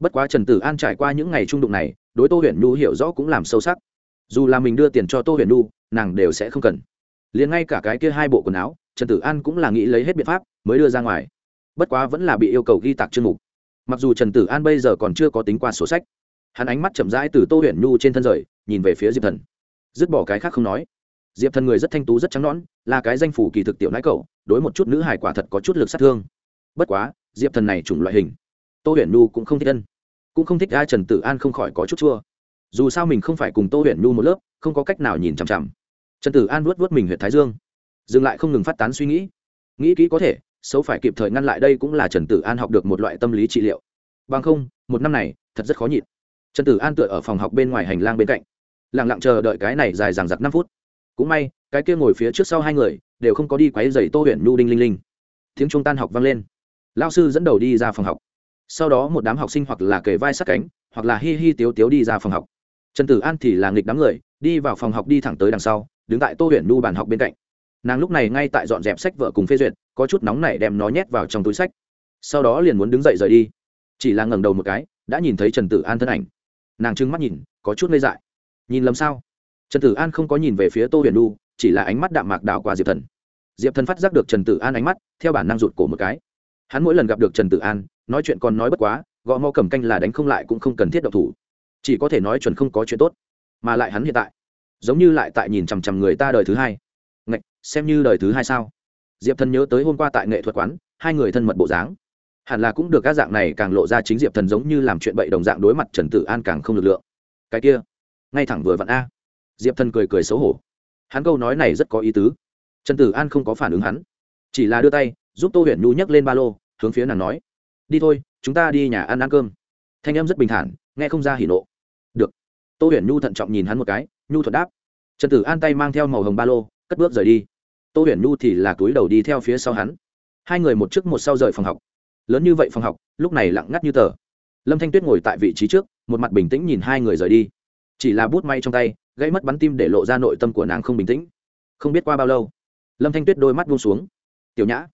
bất quá trần tử an trải qua những ngày trung đụng này đối tô huyền nhu hiểu rõ cũng làm sâu sắc dù là mình đưa tiền cho tô huyền Nu, nàng đều sẽ không cần. Liền ngay cả cái kia hai bộ quần áo trần tử an cũng là nghĩ lấy hết biện pháp mới đưa ra ngoài. Bất quá vẫn là bị yêu cầu ghi tạc chương mục. Mặc dù trần tử an bây giờ còn chưa có tính qua sổ sách hắn ánh mắt chậm rãi từ tô huyền nhu trên thân rời nhìn về phía diệp thần. Dứt bỏ cái khác không nói. Diệp thần người rất thanh tú rất trắng nõn là cái danh phủ kỳ thực tiểu nãi cậu đối một chút nữ hài quả thật có chút lực sát thương. Bất quá diệp thần này chủng loại hình tô huyền nhu cũng không thích ân cũng không thích ai trần tử an không khỏi có chút chua dù sao mình không phải cùng tô huyền nhu một lớp, không có cách nào nhìn chằm chằm. Trần tử an vuốt vuốt mình huyện thái dương, dừng lại không ngừng phát tán suy nghĩ. Nghĩ kỹ có thể, xấu phải kịp thời ngăn lại đây cũng là trần tử an học được một loại tâm lý trị liệu. Bằng không, một năm này, thật rất khó nhịn. Trần tử an tựa ở phòng học bên ngoài hành lang bên cạnh lẳng lặng chờ đợi cái này dài dằng dặc năm phút. Cũng may, cái kia ngồi phía trước sau hai người, đều không có đi quáy dày tô huyện nhu đinh linh linh. Tiếng trung tan học vang lên. Lao sư dẫn đầu đi ra phòng học. Sau đó một đám học sinh hoặc là kề vai sát cánh, hoặc là hi hi tiếu tiếu đi ra phòng học trần tử an thì là nghịch đám người, đi vào phòng học đi thẳng tới đằng sau, đứng tại tô Huyền nhu bàn học bên cạnh. Nàng lúc này ngay tại dọn dẹp sách vợ cùng phê duyệt, có chút nóng này đem nó nhét vào trong túi sách. Sau đó liền muốn đứng dậy rời đi. Chỉ là ngẩng đầu một cái, đã nhìn thấy trần tử an thân ảnh. Nàng trưng mắt nhìn, có chút ngây dại. Nhìn lầm sao? Trần tử an không có nhìn về phía tô huyền đu chỉ là ánh mắt đạm mạc đảo qua diệp thần. Diệp thần phát giác được trần tử an ánh mắt, theo bản năng rụt cổ một cái. Hắn mỗi lần gặp được trần tử an, nói chuyện còn nói bất quá, gõ mò cầm canh là đánh không lại cũng không cần thiết độc thủ chỉ có thể nói chuẩn không có chuyện tốt, mà lại hắn hiện tại, giống như lại tại nhìn chằm chằm người ta đời thứ hai. Ngạch, xem như đời thứ hai sao? Diệp thần nhớ tới hôm qua tại nghệ thuật quán, hai người thân mật bộ dáng. Hẳn là cũng được các dạng này càng lộ ra chính diệp thần giống như làm chuyện bậy đồng dạng đối mặt trần tử an càng không lực lượng. Cái kia, ngay thẳng vừa vặn a. Diệp thần cười cười xấu hổ. Hắn câu nói này rất có ý tứ. Trần tử an không có phản ứng hắn. Chỉ là đưa tay, giúp tô huyền nhu nhấc lên ba lô, hướng phía nàng nói. Đi thôi, chúng ta đi nhà ăn ăn cơm thanh em rất bình thản, nghe không ra hỉ nộ. Được. Tô huyền nhu thận trọng nhìn hắn một cái, nhu thuật đáp. Trần tử an tay mang theo màu hồng ba lô, cất bước rời đi. Tô huyền nhu thì là túi đầu đi theo phía sau hắn. Hai người một trước một sau rời phòng học. Lớn như vậy phòng học, lúc này lặng ngắt như tờ. Lâm thanh tuyết ngồi tại vị trí trước, một mặt bình tĩnh nhìn hai người rời đi. Chỉ là bút may trong tay gây mất bắn tim để lộ ra nội tâm của nàng không bình tĩnh. Không biết qua bao lâu, lâm thanh tuyết đôi mắt buông xuống. Tiểu nhã.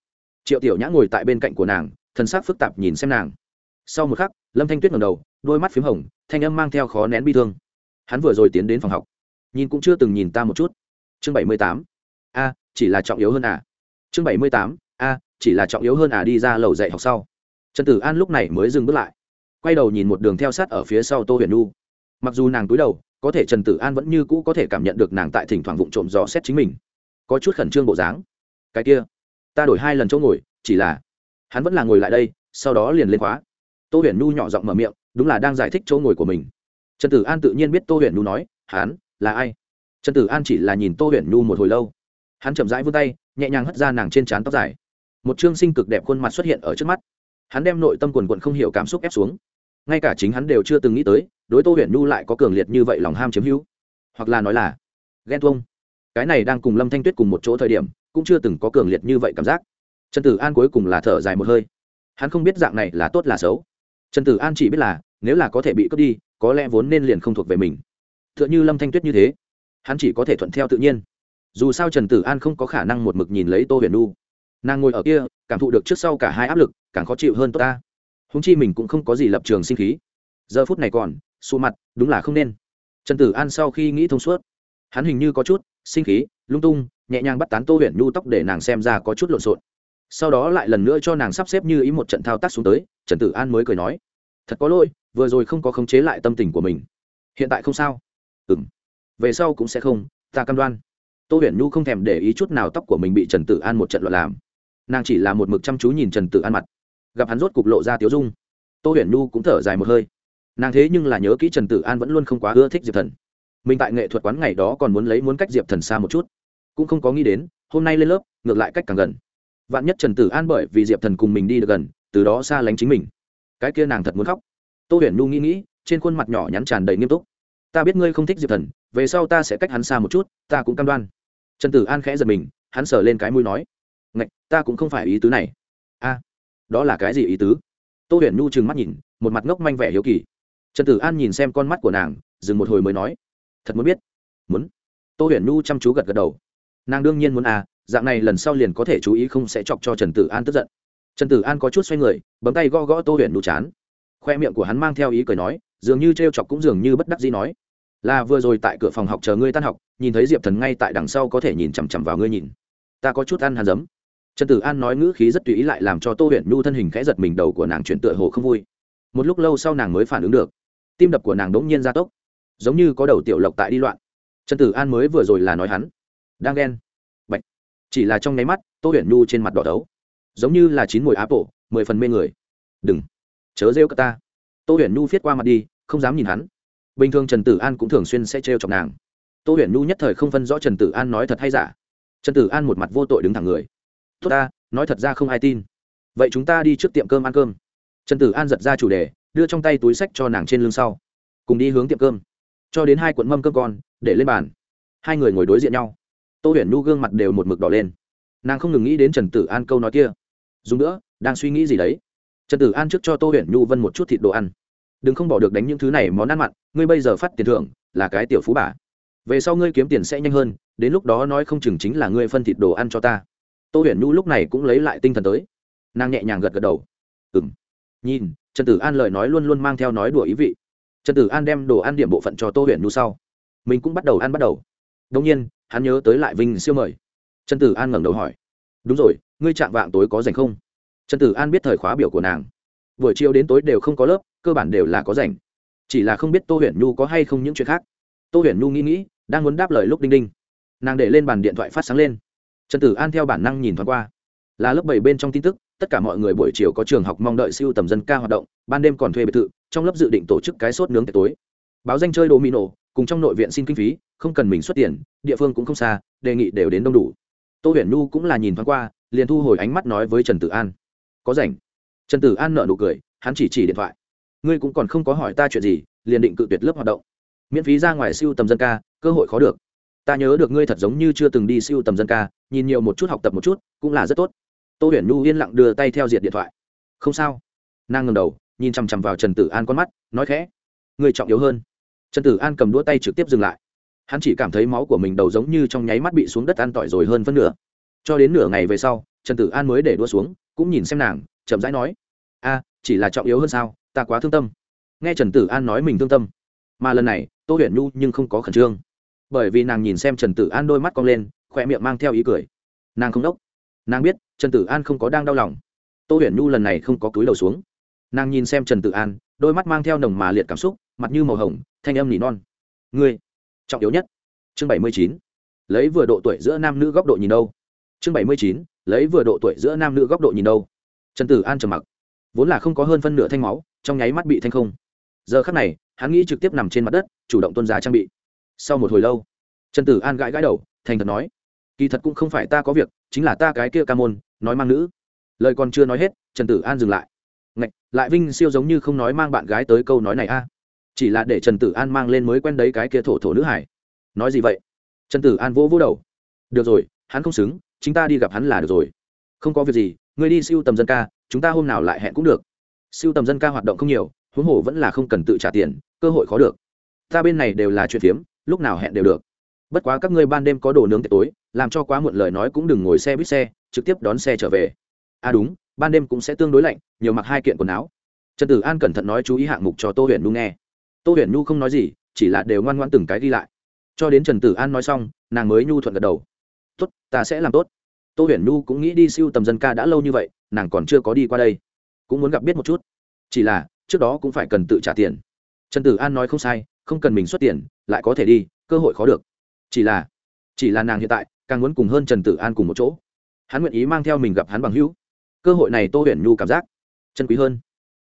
Triệu tiểu nhã ngồi tại bên cạnh của nàng thân xác phức tạp nhìn xem nàng sau một khắc, lâm thanh tuyết ngầm đầu, đôi mắt p h í m hồng, thanh âm mang theo khó nén bi thương. Hắn vừa rồi tiến đến phòng học, nhìn cũng chưa từng nhìn ta một chút. Chương bảy mươi tám. A, chỉ là trọng yếu hơn à. Chương bảy mươi tám. A, chỉ là trọng yếu hơn à đi ra lầu dạy học sau. Trần tử an lúc này mới dừng bước lại. Quay đầu nhìn một đường theo sát ở phía sau tô huyền nu mặc dù nàng túi đầu, có thể trần tử an vẫn như cũ có thể cảm nhận được nàng tại thỉnh thoảng vụng trộm dò xét chính mình. Có chút khẩn trương bộ dáng. Cái kia, ta đổi hai lần chỗ ngồi, chỉ là hắn vẫn là ngồi lại đây, sau đó liền lên khóa tô huyền nu nhỏ giọng mở miệng, đúng là đang giải thích chỗ ngồi của mình. Trần tử an tự nhiên biết tô huyền nu nói, hắn là ai? Trần tử an chỉ là nhìn tô huyền nu một hồi lâu. Hắn chậm rãi vươn tay, nhẹ nhàng hất ra nàng trên trán tóc dài. Một chương sinh cực đẹp khuôn mặt xuất hiện ở trước mắt. Hắn đem nội tâm quần quận không hiểu cảm xúc ép xuống. Ngay cả chính hắn đều chưa từng nghĩ tới, đối tô huyền nhu lại có cường liệt như vậy lòng ham chiếm hữu. Hoặc là nói là, ghen tuông. Cái này đang cùng lâm thanh tuyết cùng một chỗ thời điểm, cũng chưa từng có cường liệt như vậy cảm giác. Trần tử an cuối cùng là thở dài một hơi. Hắn không biết dạng này là tốt là xấu trần tử an chỉ biết là, nếu là có thể bị cướp đi, có lẽ vốn nên liền không thuộc về mình. T h ư ợ n h ư lâm thanh tuyết như thế, hắn chỉ có thể thuận theo tự nhiên. Dù sao trần tử an không có khả năng một mực nhìn lấy tô huyền nu nàng ngồi ở kia, cảm thụ được trước sau cả hai áp lực, càng khó chịu hơn tốt ta. Húng chi mình cũng không có gì lập trường sinh khí. Giờ phút này còn xù mặt, đúng là không nên. Trần tử an sau khi nghĩ thông suốt, hắn hình như có chút sinh khí, lung tung, nhẹ nhàng bắt tán tô huyền nhu tóc để nàng xem ra có chút lộn xộn sau đó lại lần nữa cho nàng sắp xếp như ý một trận thao tác xuống tới, trần tử an mới cười nói, thật có lỗi, vừa rồi không có khống chế lại tâm tình của mình. Hiện tại không sao. Ừ m về sau cũng sẽ không, ta cam đoan. Tô huyền nhu không thèm để ý chút nào tóc của mình bị trần tử an một trận loạn làm. Nàng chỉ là một mực chăm chú nhìn trần tử an mặt. Gặp hắn rốt cục lộ ra tiếu dung, tô huyền nhu cũng thở dài một hơi. Nàng thế nhưng là nhớ kỹ trần tử an vẫn luôn không quá ưa thích diệp thần. Mình tại nghệ thuật quán ngày đó còn muốn lấy muốn cách diệp thần xa một chút. Cũng không có nghĩ đến, hôm nay lên lớp, ngược lại cách càng gần vạn nhất trần tử an bởi vì diệp thần cùng mình đi được gần, từ đó xa lánh chính mình. Cái kia nàng thật muốn khóc. Tô huyền nhu nghĩ nghĩ, trên khuôn mặt nhỏ nhắn tràn đầy nghiêm túc. Ta biết ngươi không thích diệp thần, về sau ta sẽ cách hắn xa một chút, ta cũng cam đoan. Trần tử an khẽ giật mình, hắn sờ lên cái mũi nói, ngạch, ta cũng không phải ý tứ này. A, đó là cái gì ý tứ? Tô huyền nhu trừng mắt nhìn, một mặt ngốc manh vẻ hiếu kỳ. Trần tử an nhìn xem con mắt của nàng, dừng một hồi mới nói, thật muốn biết. Muốn? Tô huyền nhu chăm chú gật gật đầu. Nàng đương nhiên muốn à dạng này lần sau liền có thể chú ý không sẽ chọc cho trần tử an tức giận. Trần tử an có chút xoay người, bấm tay gõ gõ tô huyền nụ chán. Khoe miệng của hắn mang theo ý cười nói, dường như t r e o chọc cũng dường như bất đắc gì nói. Là vừa rồi tại cửa phòng học chờ ngươi tan học, nhìn thấy diệp thần ngay tại đằng sau có thể nhìn chằm chằm vào ngươi nhìn. Ta có chút ăn hàn giấm. Trần tử an nói ngữ khí rất tùy ý lại làm cho tô huyền nhu thân hình khẽ giật mình đầu của nàng chuyển tựa hồ không vui. Một lúc lâu sau nàng mới phản ứng được. Tim đập của nàng đ ỗ n g nhiên ra tốc, giống như có đầu tiểu lộc tại đi loạn. Trần tử an mới vừa rồi là nói hắn, đang ghen chỉ là trong nháy mắt, tô huyền nhu trên mặt đỏ đấu giống như là chín mùi áp bộ mười phần mê người. Đừng. Chớ rêu cả ta. Tô huyền nhu viết qua mặt đi, không dám nhìn hắn. Bình thường trần tử an cũng thường xuyên sẽ trêu chọc nàng. Tô huyền nhu nhất thời không phân rõ trần tử an nói thật hay giả. Trần tử an một mặt vô tội đứng thẳng người. Tốt ta, nói thật ra không ai tin. Vậy chúng ta đi trước tiệm cơm ăn cơm. Trần tử an giật ra chủ đề, đưa trong tay túi sách cho nàng trên lưng sau. Cùng đi hướng tiệm cơm. Cho đến hai cuộn mâm cơm con, để lên bàn. Hai người ngồi đối diện nhau tô huyền nhu gương mặt đều một mực đỏ lên. Nàng không ngừng nghĩ đến trần tử an câu nói kia. Dùng nữa, đang suy nghĩ gì đấy? Trần tử an trước cho tô huyền nhu vân một chút thịt đồ ăn. Đừng không bỏ được đánh những thứ này món ăn mặn, ngươi bây giờ phát tiền thưởng, là cái tiểu phú bà. Về sau ngươi kiếm tiền sẽ nhanh hơn, đến lúc đó nói không chừng chính là ngươi phân thịt đồ ăn cho ta. Tô huyền nhu lúc này cũng lấy lại tinh thần tới. Nàng nhẹ nhàng gật gật đầu. Ừ m nhìn, trần tử an lời nói luôn luôn mang theo nói đùa ý vị. Trần tử an đem đồ ăn điểm bộ phận cho tô huyền nhu sau. Mình cũng bắt đầu ăn bắt đầu đông nhiên, hắn nhớ tới lại vinh siêu mời. Trần tử an ngẩng đầu hỏi. Đúng rồi, ngươi chạm vạng tối có rảnh không? Trần tử an biết thời khóa biểu của nàng. Buổi chiều đến tối đều không có lớp, cơ bản đều là có rảnh. Chỉ là không biết tô huyền nhu có hay không những chuyện khác. Tô huyền nhu nghĩ nghĩ, đang muốn đáp lời lúc đinh đinh. Nàng để lên bàn điện thoại phát sáng lên. Trần tử an theo bản năng nhìn thoáng qua. Là lớp bảy bên trong tin tức, tất cả mọi người buổi chiều có trường học mong đợi siêu tầm dân ca hoạt động, ban đêm còn thuê biệt thự, trong lớp dự định tổ chức cái sốt nướng tối. Báo danh chơi đồ mì nổ, cùng trong nội viện xin kinh phí không cần mình xuất tiền, địa phương cũng không xa, đề nghị đều đến đông đủ. Tô huyền nhu cũng là nhìn thoáng qua, liền thu hồi ánh mắt nói với trần tử an. Có rảnh? Trần tử an nợ nụ cười, hắn chỉ chỉ điện thoại. Ngươi cũng còn không có hỏi ta chuyện gì, liền định cự tuyệt lớp hoạt động. Miễn phí ra ngoài siêu tầm dân ca, cơ hội khó được. Ta nhớ được ngươi thật giống như chưa từng đi siêu tầm dân ca, nhìn nhiều một chút, học tập một chút, cũng là rất tốt. Tô huyền nhu yên lặng đưa tay theo diệt điện thoại. Không sao. Nàng ngầm đầu, nhìn chằm chằm vào trần tử an con mắt, nói khẽ. Ngươi trọng yếu hơn. Trần tử an cầm đũa tay trực tiếp dừng lại hắn chỉ cảm thấy máu của mình đầu giống như trong nháy mắt bị xuống đất ăn tỏi rồi hơn phân nửa. Cho đến nửa ngày về sau, trần tử an mới để đua xuống, cũng nhìn xem nàng, chậm rãi nói, a, chỉ là trọng yếu hơn sao, ta quá thương tâm. Nghe trần tử an nói mình thương tâm, mà lần này, tô huyền nhu nhưng không có khẩn trương. Bởi vì nàng nhìn xem trần tử an đôi mắt cong lên khoe miệng mang theo ý cười. Nàng không đốc. Nàng biết, trần tử an không có đang đau lòng. Tô huyền nhu lần này không có cúi đầu xuống. Nàng nhìn xem trần tử an, đôi mắt mang theo nồng mà liệt cảm xúc, mặt như màu hồng, thanh âm nỉ non. Ngươi trọng yếu nhất chương bảy mươi chín lấy vừa độ tuổi giữa nam nữ góc độ nhìn đâu? Chương bảy mươi chín lấy vừa độ tuổi giữa nam nữ góc độ nhìn đâu? Trần tử an trầm mặc. Vốn là không có hơn phân nửa thanh máu trong nháy mắt bị thanh không. Giờ khắc này hắn nghĩ trực tiếp nằm trên mặt đất chủ động tuân ra trang bị. Sau một hồi lâu trần tử an gãi gãi đầu thành thật nói kỳ thật cũng không phải ta có việc chính là ta cái kia ca môn nói mang nữ. Lời còn chưa nói hết trần tử an dừng lại. Ngạch, lại vinh siêu giống như không nói mang bạn gái tới câu nói này a chỉ là để trần tử an mang lên mới quen đấy cái kia thổ thổ nữ hải nói gì vậy? Trần tử an vỗ vỗ đầu. Được rồi, hắn không xứng chúng ta đi gặp hắn là được rồi. Không có việc gì, ngươi đi siêu tầm dân ca, chúng ta hôm nào lại hẹn cũng được. Siêu tầm dân ca hoạt động không nhiều, huống hồ vẫn là không cần tự trả tiền, cơ hội khó được. Ta bên này đều là chuyện phiếm, lúc nào hẹn đều được. Bất quá các ngươi ban đêm có đồ nướng tiệc tối, làm cho quá muộn lời nói cũng đừng ngồi xe buýt xe, trực tiếp đón xe trở về. À đúng, ban đêm cũng sẽ tương đối lạnh, nhiều mặc hai kiện quần áo. Trần tử an cẩn thận nói chú ý hạng mục cho tô huyền nhu nghe tô huyền nhu không nói gì, chỉ là đều ngoan ngoan từng cái đi lại. Cho đến trần tử an nói xong, nàng mới nhu thuận gật đầu. Tốt, ta sẽ làm tốt. Tô huyền nhu cũng nghĩ đi siêu tầm dân ca đã lâu như vậy, nàng còn chưa có đi qua đây, cũng muốn gặp biết một chút. Chỉ là, trước đó cũng phải cần tự trả tiền. Trần tử an nói không sai, không cần mình xuất tiền, lại có thể đi, cơ hội khó được. Chỉ là chỉ là nàng hiện tại, càng muốn cùng hơn trần tử an cùng một chỗ. Hắn nguyện ý mang theo mình gặp hắn bằng hữu. Cơ hội này tô huyền nhu cảm giác chân quý hơn.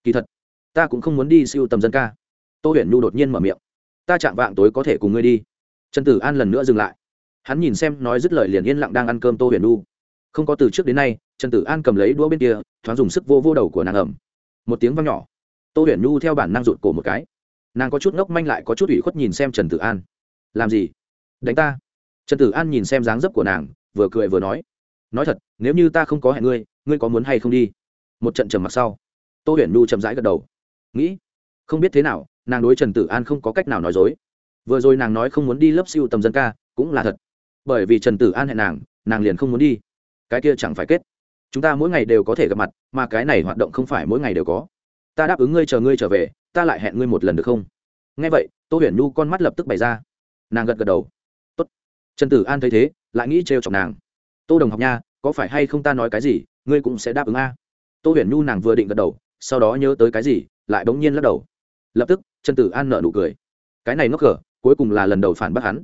Kỳ thật, ta cũng không muốn đi siêu tầm dân ca tô huyền nhu đột nhiên mở miệng. Ta chạm vạng tối có thể cùng ngươi đi. Trần tử an lần nữa dừng lại. Hắn nhìn xem nói dứt lời liền yên lặng đang ăn cơm tô huyền nhu. Không có từ trước đến nay, trần tử an cầm lấy đũa bên kia, thoáng dùng sức vô vô đầu của nàng ẩm. Một tiếng văng nhỏ. Tô huyền nhu theo bản năng rụt cổ một cái. Nàng có chút ngốc manh lại có chút ủy khuất nhìn xem trần tử an. Làm gì? Đánh ta? Trần tử an nhìn xem dáng dấp của nàng, vừa cười vừa nói. Nói thật, nếu như ta không có hẹn ngươi ngươi có muốn hay không đi? Một trận trầm mặc sau, tô huyền nhu chậm rãi gật đầu. Nghĩ, không biết thế nào nàng đối trần tử an không có cách nào nói dối. vừa rồi nàng nói không muốn đi lớp siêu tầm dân ca, cũng là thật. bởi vì trần tử an hẹn nàng nàng liền không muốn đi. cái kia chẳng phải kết. chúng ta mỗi ngày đều có thể gặp mặt, mà cái này hoạt động không phải mỗi ngày đều có. ta đáp ứng ngươi chờ ngươi trở về, ta lại hẹn ngươi một lần được không? nghe vậy, tô huyền nhu con mắt lập tức bày ra. nàng gật gật đầu. Tốt. trần tử an thấy thế, lại nghĩ trêu chọc nàng. tô đồng học nha, có phải hay không ta nói cái gì, ngươi cũng sẽ đáp ứng a. tô huyền nhu nàng vừa định gật đầu, sau đó nhớ tới cái gì, lại bỗng nhiên lắc đầu. lập tức trần tử an nợ nụ cười. Cái này ngốc cờ cuối cùng là lần đầu phản bác hắn.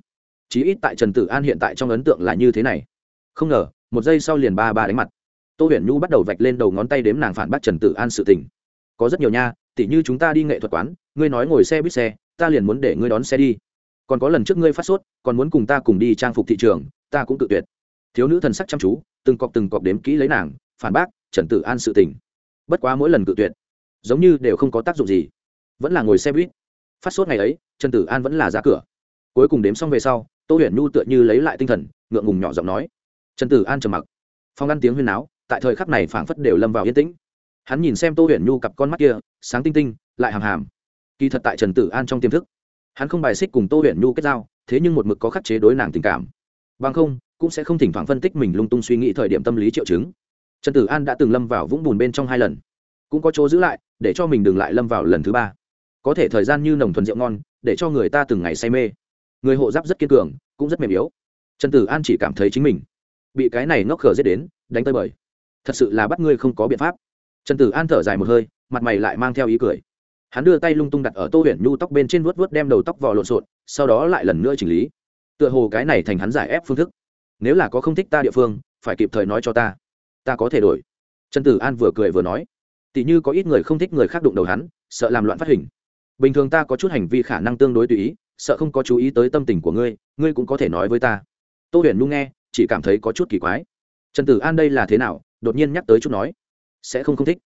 Chí ít tại trần tử an hiện tại trong ấn tượng là như thế này. Không ngờ, một giây sau liền ba ba đánh mặt. Tô huyền nhu bắt đầu vạch lên đầu ngón tay đếm nàng phản bác trần tử an sự tình. Có rất nhiều nha, tỉ như chúng ta đi nghệ thuật quán, ngươi nói ngồi xe buýt xe, ta liền muốn để ngươi đón xe đi. Còn có lần trước ngươi phát sốt, còn muốn cùng ta cùng đi trang phục thị trường, ta cũng tự tuyệt. Thiếu nữ thần sắc chăm chú, từng cọc từng cọc đếm kỹ lấy nàng, phản bác trần tử an sự tình. Bất quá mỗi lần cự tuyệt, giống như đều không có tác dụng gì vẫn là ngồi xe buýt. Phát sốt ngày ấy, trần tử an vẫn là ra cửa. Cuối cùng đếm xong về sau, tô huyền nhu tựa như lấy lại tinh thần, ngượng ngùng nhỏ giọng nói. Trần tử an trầm mặc. Phong ăn tiếng huyên náo, tại thời khắc này phảng phất đều lâm vào yên tĩnh. Hắn nhìn xem tô huyền nhu cặp con mắt kia, sáng tinh tinh, lại hàm hàm. Kỳ thật tại trần tử an trong tiềm thức, hắn không bài xích cùng tô huyền nhu kết giao, thế nhưng một mực có khắc chế đối nàng tình cảm. Bằng không, cũng sẽ không thỉnh thoảng phân tích mình lung tung suy nghĩ thời điểm tâm lý triệu chứng. Trần tử an đã từng lâm vào vũng bùn bên trong hai lần, cũng có chỗ giữ lại, để cho mình đừng lại lâm vào lần thứ ba có thể thời gian như nồng thuần rượu ngon, để cho người ta từng ngày say mê. Người hộ giáp rất kiên cường, cũng rất mềm yếu. Trần tử an chỉ cảm thấy chính mình bị cái này ngốc khờ giết đến, đánh tơi bời. Thật sự là bắt ngươi không có biện pháp. Trần tử an thở dài một hơi, mặt mày lại mang theo ý cười. Hắn đưa tay lung tung đặt ở tô huyền nhu tóc bên trên vuốt vuốt đem đầu tóc vò lộn xộn, sau đó lại lần nữa chỉnh lý. Tựa hồ cái này thành hắn giải ép phương thức. Nếu là có không thích ta địa phương, phải kịp thời nói cho ta. Ta có thể đổi. Trần tử an vừa cười vừa nói. Tỉ như có ít người không thích người khác đụng đầu hắn, sợ làm loạn phát hình bình thường ta có chút hành vi khả năng tương đối tùy ý sợ không có chú ý tới tâm tình của ngươi ngươi cũng có thể nói với ta. Tô huyền Nu nghe chỉ cảm thấy có chút kỳ quái. Trần tử an đây là thế nào? Đột nhiên nhắc tới chút nói. Sẽ không không thích.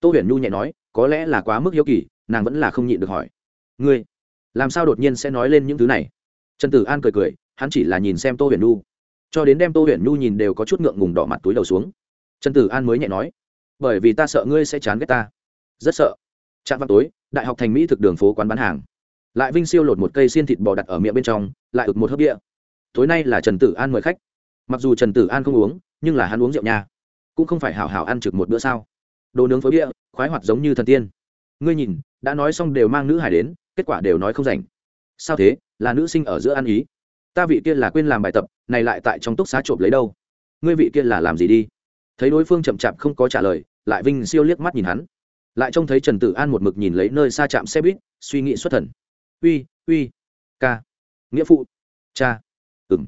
Tô huyền Nu nhẹ nói có lẽ là quá mức hiếu kỳ nàng vẫn là không nhịn được hỏi. Ngươi làm sao đột nhiên sẽ nói lên những thứ này? Trần tử an cười cười hắn chỉ là nhìn xem tô huyền Nu, cho đến đem tô huyền Nu nhìn đều có chút ngượng ngùng đỏ mặt túi đầu xuống. Trần tử an mới nhẹ nói bởi vì ta sợ ngươi sẽ chán ghét ta. Rất sợ. Trạm vào tối đại học thành mỹ thực đường phố quán bán hàng. Lại vinh siêu lột một cây xiên thịt bò đặt ở miệng bên trong, lại ực một hớp địa tối nay là trần tử an mời khách. Mặc dù trần tử an không uống, nhưng là hắn uống rượu nha. Cũng không phải hảo hảo ăn trực một bữa sao. Đồ nướng phối bia, khoái hoạt giống như thần tiên. Ngươi nhìn, đã nói xong đều mang nữ hải đến, kết quả đều nói không rảnh. Sao thế? Là nữ sinh ở giữa ăn ý. Ta vị kia là quên làm bài tập, này lại tại trong túc xá trộm lấy đâu? Ngươi vị kia là làm gì đi? Thấy đối phương chậm chạp không có trả lời, lại vinh siêu liếc mắt nhìn hắn lại trông thấy trần tử an một mực nhìn lấy nơi xa chạm xe buýt, suy nghĩ xuất thần. Uy uy, ca, nghĩa phụ, cha. Ừng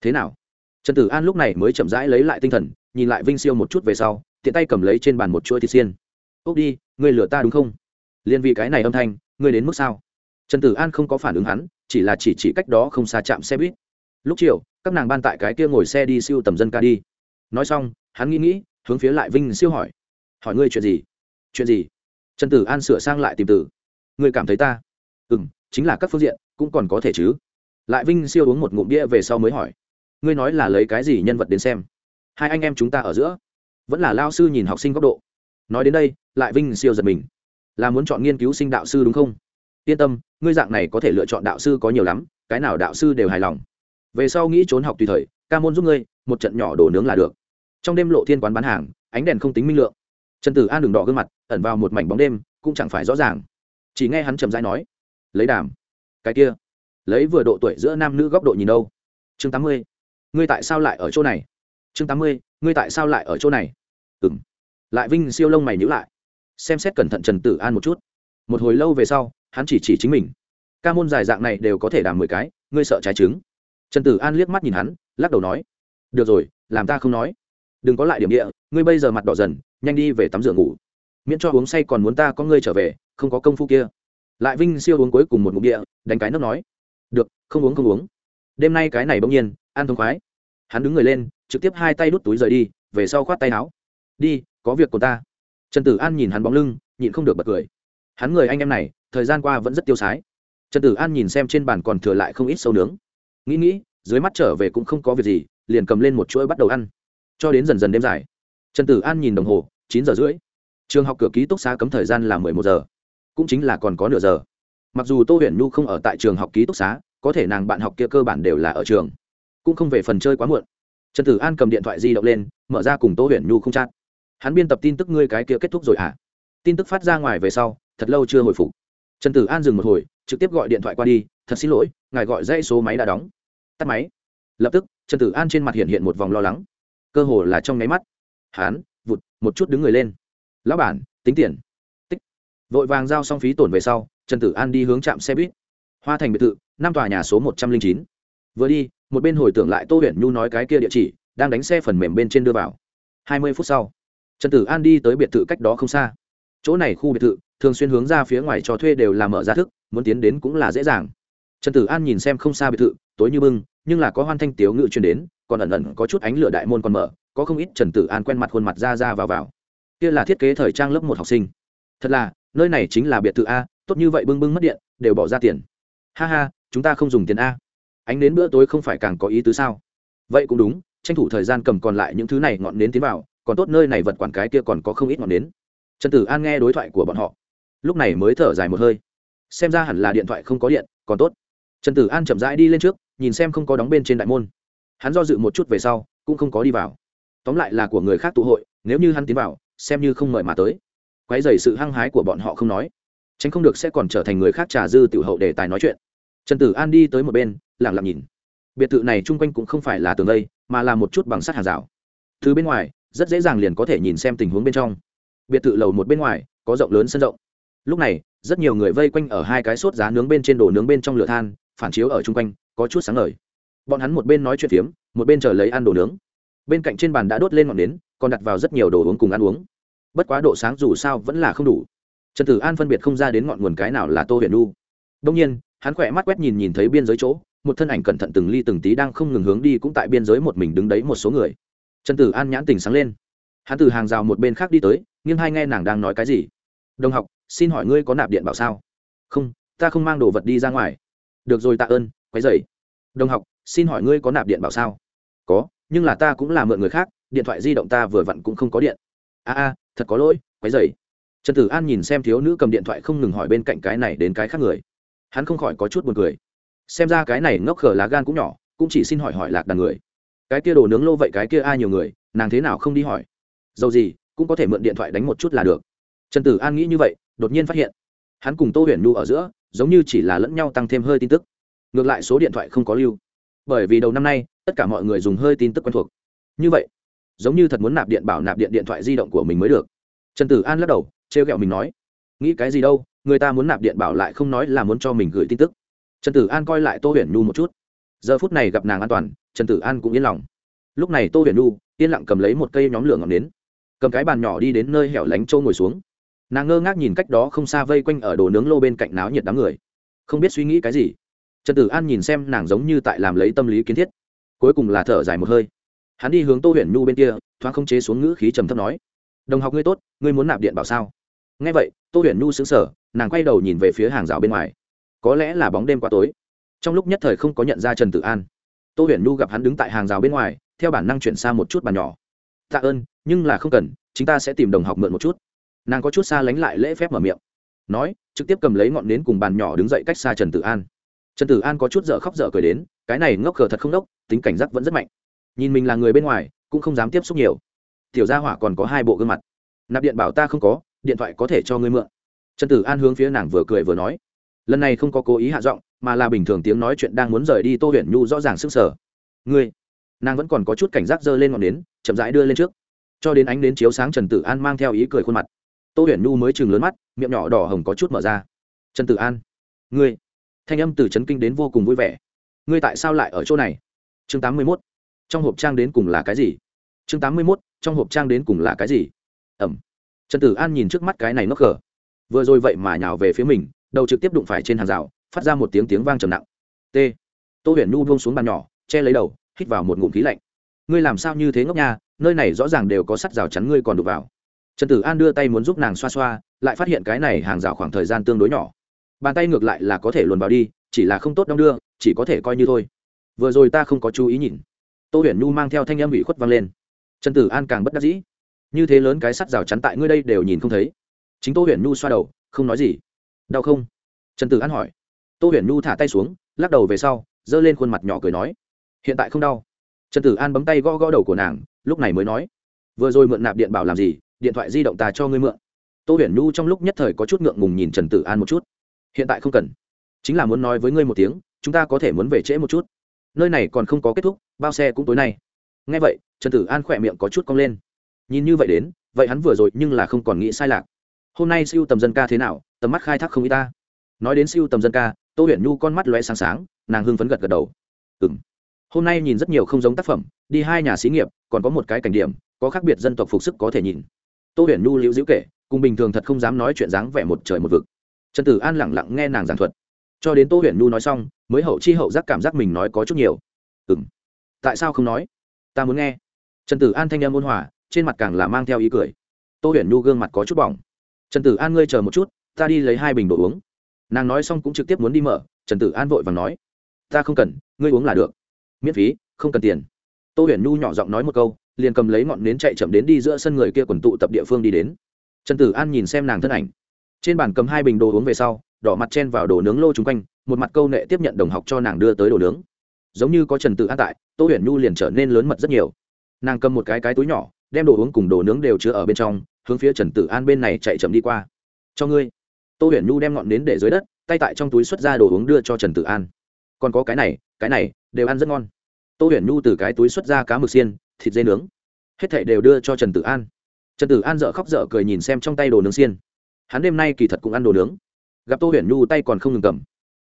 thế nào? Trần tử an lúc này mới chậm rãi lấy lại tinh thần, nhìn lại vinh siêu một chút về sau, tiện tay cầm lấy trên bàn một chuỗi thịt xiên. Ốc đi, ngươi lừa ta đúng không? Liên vì cái này âm thanh, ngươi đến mức sao? Trần tử an không có phản ứng hắn, chỉ là chỉ chỉ cách đó không xa chạm xe buýt. Lúc chiều, các nàng ban tại cái kia ngồi xe đi siêu tầm dân ca đi. Nói xong, hắn nghĩ nghĩ, hướng phía lại vinh siêu hỏi. Hỏi ngươi chuyện gì? Chuyện gì? Trần tử an sửa sang lại tìm từ. Ngươi cảm thấy ta? Ừ m chính là các phương diện, cũng còn có thể chứ. Lại vinh siêu uống một ngụm bia về sau mới hỏi. Ngươi nói là lấy cái gì nhân vật đến xem? Hai anh em chúng ta ở giữa. Vẫn là lao sư nhìn học sinh góc độ. Nói đến đây, lại vinh siêu giật mình. Là muốn chọn nghiên cứu sinh đạo sư đúng không? Yên tâm, ngươi dạng này có thể lựa chọn đạo sư có nhiều lắm, cái nào đạo sư đều hài lòng. Về sau nghĩ trốn học tùy thời, ca môn giúp ngươi, một trận nhỏ đổ nướng là được. Trong đêm lộ thiên quán bán hàng, ánh đèn không tính minh lượng trần tử an đường đỏ gương mặt, ẩn vào một mảnh bóng đêm, cũng chẳng phải rõ ràng. Chỉ nghe hắn trầm rãi nói, lấy đàm. Cái kia, lấy vừa độ tuổi giữa nam nữ góc độ nhìn đâu? Chương tám mươi, ngươi tại sao lại ở chỗ này? Chương tám mươi, ngươi tại sao lại ở chỗ này? Ừ m lại vinh siêu lông mày nhữ lại, xem xét cẩn thận trần tử an một chút. Một hồi lâu về sau, hắn chỉ chỉ chính mình. Ca môn dài dạng này đều có thể đàm mười cái, ngươi sợ trái trứng. Trần tử an liếc mắt nhìn hắn, lắc đầu nói, được rồi, làm ta không nói đừng có lại điểm địa, ngươi bây giờ mặt đỏ dần, nhanh đi về tắm rửa ngủ. Miễn cho uống say còn muốn ta có ngươi trở về, không có công phu kia. Lại vinh siêu uống cuối cùng một mục địa, đánh cái nước nói, được, không uống không uống. Đêm nay cái này bỗng nhiên, ăn thông khoái. Hắn đứng người lên, trực tiếp hai tay đút túi rời đi, về sau khoát tay áo. Đi, có việc của ta. Trần tử an nhìn hắn bóng lưng, nhịn không được bật cười. Hắn người anh em này, thời gian qua vẫn rất tiêu sái. Trần tử an nhìn xem trên bàn còn thừa lại không ít sâu nướng. Nghĩ nghĩ, dưới mắt trở về cũng không có việc gì, liền cầm lên một chuỗi bắt đầu ăn cho đến dần dần đêm dài. Trần tử an nhìn đồng hồ, chín giờ rưỡi. Trường học cửa ký túc xá cấm thời gian là mười một giờ. Cũng chính là còn có nửa giờ. Mặc dù tô huyền nhu không ở tại trường học ký túc xá, có thể nàng bạn học kia cơ bản đều là ở trường. Cũng không về phần chơi quá muộn. Trần tử an cầm điện thoại di động lên, mở ra cùng tô huyền nhu không chat. Hắn biên tập tin tức ngươi cái kia kết thúc rồi à tin tức phát ra ngoài về sau, thật lâu chưa hồi phục. Trần tử an dừng một hồi, trực tiếp gọi điện thoại qua đi, thật xin lỗi, ngài gọi dãy số máy đã đóng. Tắt máy. Lập tức, trần tử an trên mặt hiện hiện một vòng lo lắng cơ hồ là trong nháy mắt. Hán, vụt, một chút đứng người lên. Lão bản, tính tiền. Tích. Vội vàng giao xong phí tổn về sau, trần tử an đi hướng trạm xe buýt. Hoa thành biệt thự, năm tòa nhà số một trăm linh chín. Vừa đi, một bên hồi tưởng lại tô huyền nhu nói cái kia địa chỉ, đang đánh xe phần mềm bên trên đưa vào. Hai mươi phút sau, trần tử an đi tới biệt thự cách đó không xa. Chỗ này khu biệt thự, thường xuyên hướng ra phía ngoài cho thuê đều là mở ra thức, muốn tiến đến cũng là dễ dàng. Trần tử an nhìn xem không xa biệt thự, tối như bưng, nhưng là có hoan thanh tiếu ngự truyền đến còn ẩn ẩn có chút ánh lửa đại môn còn mở, có không ít trần tử an quen mặt khuôn mặt ra ra vào vào. Kia là thiết kế thời trang lớp một học sinh. Thật là, nơi này chính là biệt thự a, tốt như vậy bưng bưng mất điện, đều bỏ ra tiền. Ha ha, chúng ta không dùng tiền a. Ánh đến bữa tối không phải càng có ý tứ sao? Vậy cũng đúng, tranh thủ thời gian cầm còn lại những thứ này ngọn nến tiến vào, còn tốt nơi này vật quản cái kia còn có không ít ngọn nến. Trần tử an nghe đối thoại của bọn họ. Lúc này mới thở dài một hơi. Xem ra hẳn là điện thoại không có điện, còn tốt. Trần tử an chậm rãi đi lên trước, nhìn xem không có đóng bên trên đại môn hắn do dự một chút về sau, cũng không có đi vào. Tóm lại là của người khác tụ hội, nếu như hắn tiến vào, xem như không mời mà tới. Quái dày sự hăng hái của bọn họ không nói. Tránh không được sẽ còn trở thành người khác trà dư tiểu hậu để tài nói chuyện. Trần tử an đi tới một bên lẳng lặng nhìn. Biệt thự này chung quanh cũng không phải là tường lây mà là một chút bằng sắt hàng rào. Thứ bên ngoài, rất dễ dàng liền có thể nhìn xem tình huống bên trong. Biệt thự lầu một bên ngoài, có rộng lớn sân rộng. Lúc này, rất nhiều người vây quanh ở hai cái sốt giá nướng bên trên đồ nướng bên trong lửa than, phản chiếu ở chung quanh, có chút sáng ngời bọn hắn một bên nói chuyện phiếm, một bên chờ lấy ăn đồ nướng. Bên cạnh trên bàn đã đốt lên ngọn nến, còn đặt vào rất nhiều đồ uống cùng ăn uống. Bất quá độ sáng dù sao vẫn là không đủ. Trần tử an phân biệt không ra đến ngọn nguồn cái nào là tô huyền nu đông nhiên, hắn khỏe mắt quét nhìn nhìn thấy biên giới chỗ, một thân ảnh cẩn thận từng ly từng tí đang không ngừng hướng đi cũng tại biên giới một mình đứng đấy một số người. Trần tử an nhãn tình sáng lên. Hắn từ hàng rào một bên khác đi tới nhưng hai nghe nàng đang nói cái gì. Đồng học, xin hỏi ngươi có nạp điện bảo sao? Không, ta không mang đồ vật đi ra ngoài. Được rồi tạ ơn, quấy dậy đồng học xin hỏi ngươi có nạp điện bảo sao? Có, nhưng là ta cũng là mượn người khác, điện thoại di động ta vừa vặn cũng không có điện. A a, thật có lỗi, quấy dày trần tử an nhìn xem thiếu nữ cầm điện thoại không ngừng hỏi bên cạnh cái này đến cái khác người. Hắn không khỏi có chút buồn cười. Xem ra cái này ngốc khờ lá gan cũng nhỏ, cũng chỉ xin hỏi hỏi lạc đàn người. Cái kia đồ nướng lô vậy cái kia ai nhiều người, nàng thế nào không đi hỏi. Dầu gì, cũng có thể mượn điện thoại đánh một chút là được. Trần tử an nghĩ như vậy, đột nhiên phát hiện, hắn cùng tô huyền nhu ở giữa, giống như chỉ là lẫn nhau tăng thêm hơi tin tức. Ngược lại số điện thoại không có lưu bởi vì đầu năm nay, tất cả mọi người dùng hơi tin tức quen thuộc. Như vậy, giống như thật muốn nạp điện bảo nạp điện điện thoại di động của mình mới được. Trần tử an lắc đầu, trêu ghẹo mình nói, nghĩ cái gì đâu, người ta muốn nạp điện bảo lại không nói là muốn cho mình gửi tin tức. Trần tử an coi lại tô huyền nhu một chút. Giờ phút này gặp nàng an toàn, trần tử an cũng yên lòng. Lúc này tô huyền nhu yên lặng cầm lấy một cây nhóm lửa ngọn nến, cầm cái bàn nhỏ đi đến nơi hẻo lánh trâu ngồi xuống. Nàng ngơ ngác nhìn cách đó không xa vây quanh ở đồ nướng lô bên cạnh náo nhiệt đám người. Không biết suy nghĩ cái gì trần tử an nhìn xem nàng giống như tại làm lấy tâm lý kiến thiết. Cuối cùng là thở dài một hơi. Hắn đi hướng tô huyền nhu bên kia, thoáng không chế xuống ngữ khí trầm thấp nói, đồng học ngươi tốt, ngươi muốn nạp điện bảo sao? Nghe vậy, tô huyền nhu xứng sở nàng quay đầu nhìn về phía hàng rào bên ngoài. Có lẽ là bóng đêm quá tối. Trong lúc nhất thời không có nhận ra trần tử an. Tô huyền nhu gặp hắn đứng tại hàng rào bên ngoài, theo bản năng chuyển xa một chút bàn nhỏ. Tạ ơn, nhưng là không cần, chúng ta sẽ tìm đồng học mượn một chút. Nàng có chút xa lánh lại lễ phép mở miệng. Nói, trực tiếp cầm lấy ngọn nến cùng bàn nhỏ đứng dậy cách xa trần tử an trần tử an có chút dở khóc dở cười đến, cái này ngốc cờ thật không đốc, tính cảnh giác vẫn rất mạnh. Nhìn mình là người bên ngoài, cũng không dám tiếp xúc nhiều. Tiểu gia hỏa còn có hai bộ gương mặt. Nạp điện bảo ta không có, điện thoại có thể cho ngươi mượn. Trần tử an hướng phía nàng vừa cười vừa nói. Lần này không có cố ý hạ giọng, mà là bình thường tiếng nói chuyện đang muốn rời đi tô huyền nhu rõ ràng sức sở ngươi, nàng vẫn còn có chút cảnh giác giơ lên ngọn nến, chậm rãi đưa lên trước. Cho đến ánh đến chiếu sáng trần tử an mang theo ý cười khuôn mặt. Tô huyền nhu mới chừng lớn mắt, miệng nhỏ đỏ hồng có chút mở ra. Trần tử an, ngươi thanh âm từ c kinh đến vô cùng vui vẻ. Ngươi tại sao lại ở chỗ này? Chương tám mươi mốt. Trong hộp trang đến cùng là cái gì? Chương tám mươi mốt. Trong hộp trang đến cùng là cái gì? Ẩm. Trần tử an nhìn trước mắt cái này ngốc cờ vừa rồi vậy mà nhào về phía mình, đầu trực tiếp đụng phải trên hàng rào, phát ra một tiếng tiếng vang trầm nặng. T. Tô huyền nhu buông xuống bàn nhỏ, che lấy đầu, hít vào một ngụm khí lạnh. Ngươi làm sao như thế ngốc nha, nơi này rõ ràng đều có sắt rào chắn ngươi còn đục vào. Trần tử an đưa tay muốn giúp nàng xoa xoa, lại phát hiện cái này hàng rào khoảng thời gian tương đối nhỏ bàn tay ngược lại là có thể luồn vào đi, chỉ là không tốt đong đưa, chỉ có thể coi như thôi. Vừa rồi ta không có chú ý nhìn. Tô huyền nhu mang theo thanh âm bị khuất vang lên. Trần tử an càng bất đắc dĩ. Như thế lớn cái sắt rào chắn tại ngươi đây đều nhìn không thấy. Chính tô huyền nhu xoa đầu, không nói gì. Đau không? Trần tử an hỏi. Tô huyền nhu thả tay xuống, lắc đầu về sau, giơ lên khuôn mặt nhỏ cười nói. Hiện tại không đau. Trần tử an bấm tay gõ gõ đầu của nàng, lúc này mới nói. Vừa rồi mượn nạp điện bảo làm gì? Điện thoại di động ta cho ngươi mượn. Tô huyền nhu trong lúc nhất thời có chút ngượng ngùng nhìn trần tử an một chút hiện tại không cần. Chính là muốn nói với ngươi một tiếng, chúng ta có thể muốn về trễ một chút. Nơi này còn không có kết thúc, bao xe cũng tối nay. Ngay vậy, trần tử an khỏe miệng có chút cong lên. Nhìn như vậy đến, vậy hắn vừa rồi nhưng là không còn nghĩ sai lạc. Hôm nay siêu tầm dân ca thế nào, tầm mắt khai thác không y ta. Nói đến siêu tầm dân ca, tô huyền nhu con mắt loe sáng sáng, nàng hưng phấn gật gật đầu. Ừ m hôm nay nhìn rất nhiều không giống tác phẩm, đi hai nhà xí nghiệp, còn có một cái cảnh điểm, có khác biệt dân tộc phục sức có thể nhìn. Tô huyền nhu liễu dĩu kể, cùng bình thường thật không dám nói chuyện dáng vẻ một trời một vực trần tử an lẳng lặng nghe nàng giảng thuật. Cho đến tô huyền nhu nói xong, mới hậu chi hậu giác cảm giác mình nói có chút nhiều. Ừ m tại sao không nói? Ta muốn nghe. Trần tử an thanh em ôn hòa, trên mặt càng là mang theo ý cười. Tô huyền nhu gương mặt có chút bỏng. Trần tử an ngươi chờ một chút, ta đi lấy hai bình đồ uống. Nàng nói xong cũng trực tiếp muốn đi mở, trần tử an vội và nói, ta không cần, ngươi uống là được. Miễn phí, không cần tiền. Tô huyền nhu nhỏ giọng nói một câu, liền cầm lấy ngọn nến chạy chậm đến đi giữa sân người kia quần tụ tập địa phương đi đến. Trần tử an nhìn xem nàng thân ảnh trên bàn cầm hai bình đồ uống về sau, đỏ mặt chen vào đồ nướng lô chung quanh, một mặt câu nệ tiếp nhận đồng học cho nàng đưa tới đồ nướng. Giống như có trần tử an tại, tô huyền nhu liền trở nên lớn mật rất nhiều. Nàng cầm một cái cái túi nhỏ, đem đồ uống cùng đồ nướng đều chứa ở bên trong, hướng phía trần tử an bên này chạy chậm đi qua. Cho ngươi. Tô huyền nhu đem ngọn nến để dưới đất, tay tại trong túi xuất ra đồ uống đưa cho trần tử an. Còn có cái này cái này, đều ăn rất ngon. Tô huyền nhu từ cái túi xuất ra cá mực xiên, thịt dê nướng, hết thảy đều đưa cho trần tử an. Trần tử an dợ khóc dở cười nhìn xem trong tay đồ nướng xiên hắn đêm nay kỳ thật cũng ăn đồ nướng. Gặp tô huyền nhu tay còn không ngừng cầm.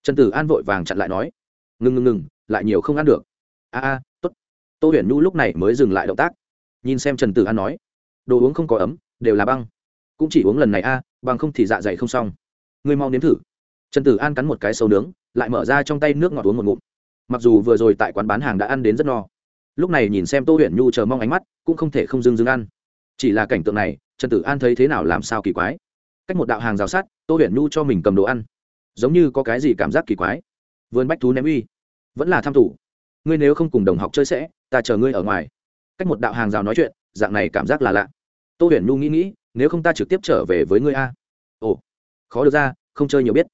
Trần tử an vội vàng chặn lại nói, ngừng ngừng ngừng, lại nhiều không ăn được. A a t ố t tô huyền nhu lúc này mới dừng lại động tác. Nhìn xem trần tử an nói, đồ uống không có ấm, đều là băng. Cũng chỉ uống lần này, a bằng không thì dạ dày không xong. Ngươi mau nếm thử. Trần tử an cắn một cái sâu nướng, lại mở ra trong tay nước ngọt uống một ngụm. Mặc dù vừa rồi tại quán bán hàng đã ăn đến rất no, lúc này nhìn xem tô huyền nhu chờ mong ánh mắt, cũng không thể không dưng dưng ăn. Chỉ là cảnh tượng này, trần tử an thấy thế nào làm sao kỳ quái cách một đạo hàng rào sát tô huyền nhu cho mình cầm đồ ăn. Giống như có cái gì cảm giác kỳ quái. Vườn bách thú ném uy. Vẫn là tham thủ ngươi nếu không cùng đồng học chơi sẽ, ta chờ ngươi ở ngoài. Cách một đạo hàng rào nói chuyện, dạng này cảm giác là lạ. Tô huyền nhu nghĩ nghĩ, nếu không ta trực tiếp trở về với ngươi a. Ồ, khó được ra, không chơi nhiều biết.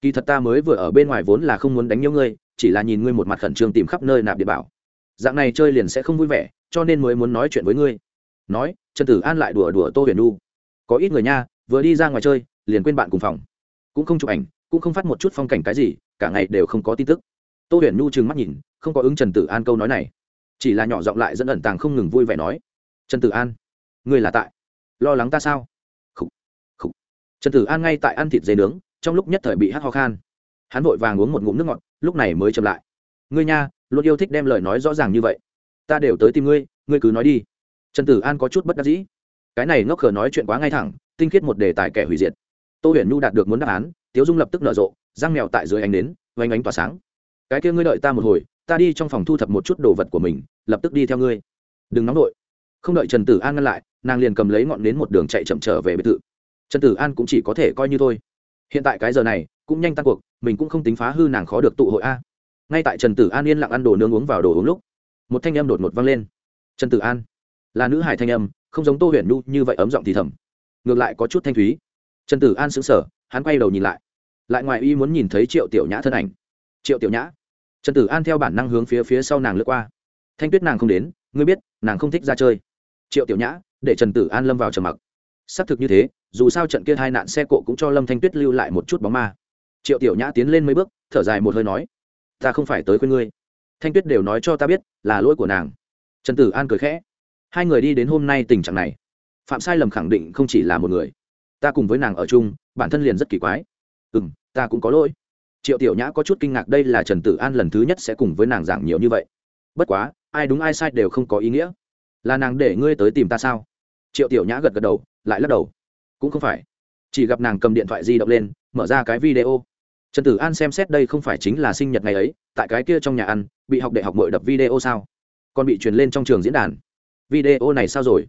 Kỳ thật ta mới vừa ở bên ngoài vốn là không muốn đánh nhau ngươi, chỉ là nhìn ngươi một mặt khẩn trương tìm khắp nơi nạp địa bảo. Dạng này chơi liền sẽ không vui vẻ, cho nên mới muốn nói chuyện với ngươi. Nói, trần tử an lại đùa đùa tô huyền nhu. Có ít người nha vừa đi ra ngoài chơi, liền quên bạn cùng phòng. Cũng không chụp ảnh, cũng không phát một chút phong cảnh cái gì, cả ngày đều không có tin tức. Tô huyền nhu trừng mắt nhìn, không có ứng trần tử an câu nói này. Chỉ là nhỏ giọng lại dẫn ẩn tàng không ngừng vui vẻ nói, trần tử an, ngươi là tại? Lo lắng ta sao? Khủ. Khủ. trần tử an ngay tại ăn thịt dê nướng, trong lúc nhất thời bị hắt ho khan. Hắn vội vàng uống một ngụm nước ngọt, lúc này mới chậm lại. Ngươi nha, luôn yêu thích đem lời nói rõ ràng như vậy. Ta đều tới tìm ngươi ngươi cứ nói đi. Trần tử an có chút bất đắc dĩ. Cái này ngốc khờ nói chuyện quá ngay thẳng tinh khiết một đề tài kẻ hủy diệt. Tô huyền nhu đạt được muốn đáp án, tiếu dung lập tức nở rộ, răng mèo tại dưới ánh nến vánh ánh tỏa sáng. Cái kia ngươi đợi ta một hồi, ta đi trong phòng thu thập một chút đồ vật của mình, lập tức đi theo ngươi. Đừng nóng đội không đợi trần tử an ngăn lại, nàng liền cầm lấy ngọn nến một đường chạy chậm trở về biệt thự. Trần tử an cũng chỉ có thể coi như thôi. Hiện tại cái giờ này, cũng nhanh tăng cuộc, mình cũng không tính phá hư nàng khó được tụ hội a. Ngay tại trần tử an yên lặng ăn đồ nướng uống vào đồ uống lúc, một thanh âm đột ngột vang lên. Trần tử an. Là nữ hải thanh âm, không giống tô huyền nhu như vậy ấm giọng thì thầm ngược lại có chút thanh thúy. Trần tử an xứng sở hắn quay đầu nhìn lại. Lại ngoài y muốn nhìn thấy triệu tiểu nhã thân ảnh. Triệu tiểu nhã. Trần tử an theo bản năng hướng phía phía sau nàng lướt qua. Thanh tuyết nàng không đến, ngươi biết, nàng không thích ra chơi. Triệu tiểu nhã, để trần tử an lâm vào trầm mặc. Xác thực như thế, dù sao trận kia hai nạn xe cộ cũng cho lâm thanh tuyết lưu lại một chút bóng ma. Triệu tiểu nhã tiến lên mấy bước, thở dài một hơi nói, ta không phải tới quên ngươi. Thanh tuyết đều nói cho ta biết, là lỗi của nàng. Trần tử an cười khẽ, hai người đi đến hôm nay tình trạng này phạm sai lầm khẳng định không chỉ là một người. Ta cùng với nàng ở chung, bản thân liền rất kỳ quái. Ừ m ta cũng có lỗi. Triệu tiểu nhã có chút kinh ngạc đây là trần tử an lần thứ nhất sẽ cùng với nàng giảng nhiều như vậy. Bất quá, ai đúng ai sai đều không có ý nghĩa. Là nàng để ngươi tới tìm ta sao? Triệu tiểu nhã gật gật đầu, lại lắc đầu. Cũng không phải. Chỉ gặp nàng cầm điện thoại di động lên, mở ra cái video. Trần tử an xem xét đây không phải chính là sinh nhật ngày ấy, tại cái kia trong nhà ăn, bị học đại học mội đập video sao? Còn bị truyền lên trong trường diễn đàn. Video này sao rồi?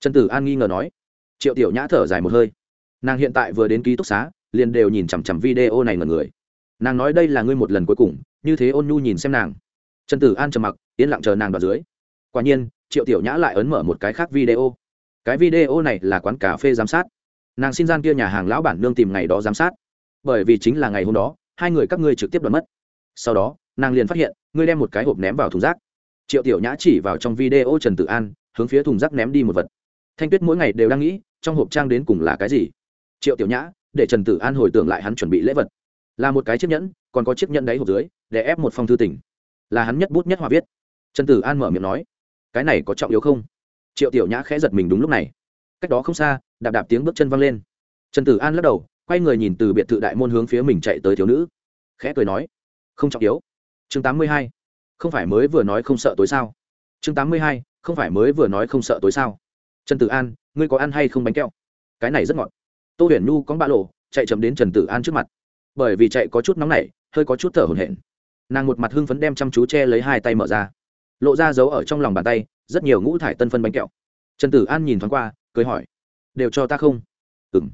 Trần tử an nghi ngờ nói. Triệu tiểu nhã thở dài một hơi. Nàng hiện tại vừa đến ký túc xá, liền đều nhìn chằm chằm video này mật người. Nàng nói đây là ngươi một lần cuối cùng, như thế ôn nhu nhìn xem nàng. Trần tử an trầm mặc, yên lặng chờ nàng đoạt dưới. Quả nhiên, triệu tiểu nhã lại ấn mở một cái khác video. Cái video này là quán cà phê giám sát. Nàng xin gian kia nhà hàng lão bản nương tìm ngày đó giám sát. Bởi vì chính là ngày hôm đó, hai người các ngươi trực tiếp đoạt mất. Sau đó, nàng liền phát hiện, ngươi đem một cái hộp ném vào thùng rác. Triệu tiểu nhã chỉ vào trong video trần tử an, hướng phía thùng rác ném đi một vật thanh tuyết mỗi ngày đều đang nghĩ, trong hộp trang đến cùng là cái gì? Triệu tiểu nhã, để trần tử an hồi tưởng lại hắn chuẩn bị lễ vật. Là một cái chiếc nhẫn, còn có chiếc nhẫn đáy hộp dưới, để ép một phong thư tỉnh là hắn nhất bút nhất hòa viết. Trần tử an mở miệng nói, cái này có trọng yếu không? Triệu tiểu nhã khẽ giật mình đúng lúc này. Cách đó không xa, đạp đạp tiếng bước chân văng lên. Trần tử an lắc đầu, quay người nhìn từ biệt thự đại môn hướng phía mình chạy tới thiếu nữ. Khẽ cười nói, không trọng yếu. Chương tám mươi hai, không phải mới vừa nói không sợ tối sao? Chương tám mươi hai, không phải mới vừa nói không sợ tối sao? Trần tử an, ngươi có ăn hay không bánh kẹo? Cái này rất ngọt. Tô huyền nhu có ba lộ, chạy chậm đến trần tử an trước mặt. Bởi vì chạy có chút nóng nảy, hơi có chút thở hổn hển. Nàng một mặt hưng phấn đem chăm chú che lấy hai tay mở ra. Lộ ra giấu ở trong lòng bàn tay, rất nhiều ngũ thải tân phân bánh kẹo. Trần tử an nhìn thoáng qua, cười hỏi, đều cho ta không? Ừ m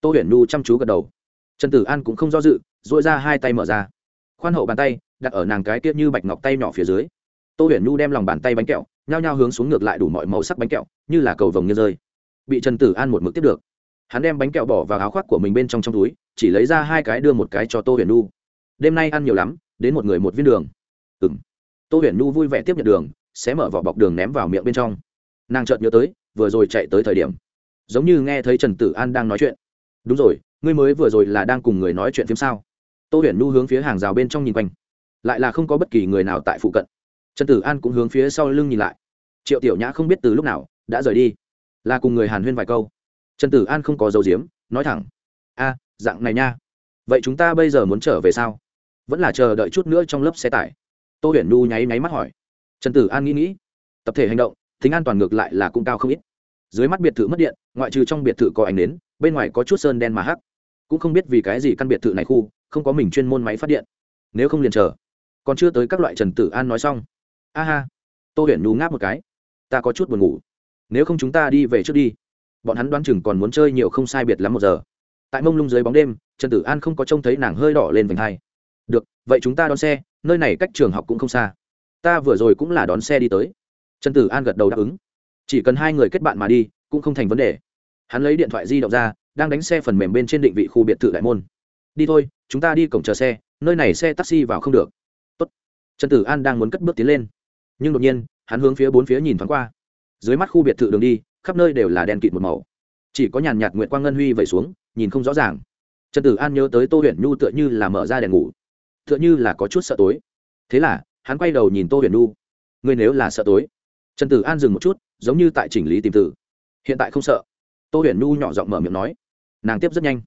tô huyền nhu chăm chú gật đầu. Trần tử an cũng không do dự dội ra hai tay mở ra. Khoan hậu bàn tay, đặt ở nàng cái tiết như bạch ngọc tay nhỏ phía dưới tô huyền nhu đem lòng bàn tay bánh kẹo, nhao nhao hướng xuống ngược lại đủ mọi màu sắc bánh kẹo, như là cầu vồng như rơi. Bị trần tử an một mực tiếp được. Hắn đem bánh kẹo bỏ vào áo khoác của mình bên trong trong túi, chỉ lấy ra hai cái đưa một cái cho tô huyền nhu. Đêm nay ăn nhiều lắm, đến một người một viên đường. Ừ m tô huyền nhu vui vẻ tiếp nhận đường sẽ mở vỏ bọc đường ném vào miệng bên trong. Nàng chợt nhớ tới, vừa rồi chạy tới thời điểm. Giống như nghe thấy trần tử an đang nói chuyện. Đúng rồi, ngươi mới vừa rồi là đang cùng người nói chuyện phim sao? Tô huyền nhu hướng phía hàng rào bên trong nhìn quanh. Lại là không có bất kỳ người nào tại phụ cận trần tử an cũng hướng phía sau lưng nhìn lại. Triệu tiểu nhã không biết từ lúc nào đã rời đi, là cùng người hàn huyên vài câu. Trần tử an không có dấu diếm nói thẳng, a, dạng này nha. Vậy chúng ta bây giờ muốn trở về sao? Vẫn là chờ đợi chút nữa trong lớp xe tải. Tô huyền Nu nháy nháy mắt hỏi. Trần tử an nghĩ nghĩ, tập thể hành động, tính an toàn ngược lại là cũng cao không ít. Dưới mắt biệt thự mất điện, ngoại trừ trong biệt thự có ánh nến, bên ngoài có chút sơn đen mà hắc. Cũng không biết vì cái gì căn biệt thự này khu, không có mình chuyên môn máy phát điện. Nếu không liền chờ. Còn chưa tới các loại trần tử an nói xong a ha. Tô huyền nhu ngáp một cái. Ta có chút buồn ngủ. Nếu không chúng ta đi về trước đi. Bọn hắn đoán chừng còn muốn chơi nhiều không sai biệt lắm một giờ. Tại mông lung dưới bóng đêm, trần tử an không có trông thấy nàng hơi đỏ lên vành hai. Được, vậy chúng ta đón xe, nơi này cách trường học cũng không xa. Ta vừa rồi cũng là đón xe đi tới. Trần tử an gật đầu đáp ứng. Chỉ cần hai người kết bạn mà đi, cũng không thành vấn đề. Hắn lấy điện thoại di động ra, đang đánh xe phần mềm bên trên định vị khu biệt thự đại môn. Đi thôi, chúng ta đi cổng chờ xe, nơi này xe taxi vào không được. Tốt. trần tử an đang muốn cất bước tiến lên nhưng đột nhiên, hắn hướng phía bốn phía nhìn thoáng qua. Dưới mắt khu biệt thự đường đi, khắp nơi đều là đèn kịt một màu. Chỉ có nhàn nhạt nguyện quang ngân huy vẩy xuống, nhìn không rõ ràng. Trần tử an nhớ tới tô huyền nhu tựa như là mở ra đèn ngủ. Tựa như là có chút sợ tối. Thế là, hắn quay đầu nhìn tô huyền nhu. Ngươi nếu là sợ tối. Trần tử an dừng một chút, giống như tại chỉnh lý tìm tử. Hiện tại không sợ. Tô huyền nhu nhỏ giọng mở miệng nói. Nàng tiếp rất nhanh.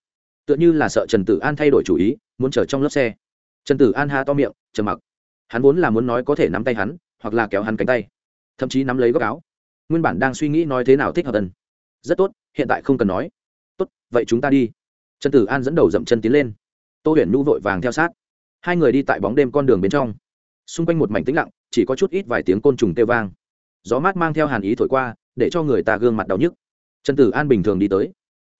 Tựa như là sợ trần tử an thay đổi chủ ý, muốn chờ trong lớp xe. Trần tử an ha to miệng, trầm mặc. Hắn vốn là muốn nói có thể nắm tay hắn hoặc là kéo hắn cánh tay. Thậm chí nắm lấy góc áo. Nguyên bản đang suy nghĩ nói thế nào thích hợp tân rất tốt, hiện tại không cần nói. Tốt, vậy chúng ta đi. Trần tử an dẫn đầu dậm chân tiến lên. Tô huyền nhu vội vàng theo sát. Hai người đi tại bóng đêm con đường bên trong. Xung quanh một mảnh tĩnh lặng, chỉ có chút ít vài tiếng côn trùng kêu vang. Gió mát mang theo hàn ý thổi qua, để cho người ta gương mặt đau nhức. Trần tử an bình thường đi tới.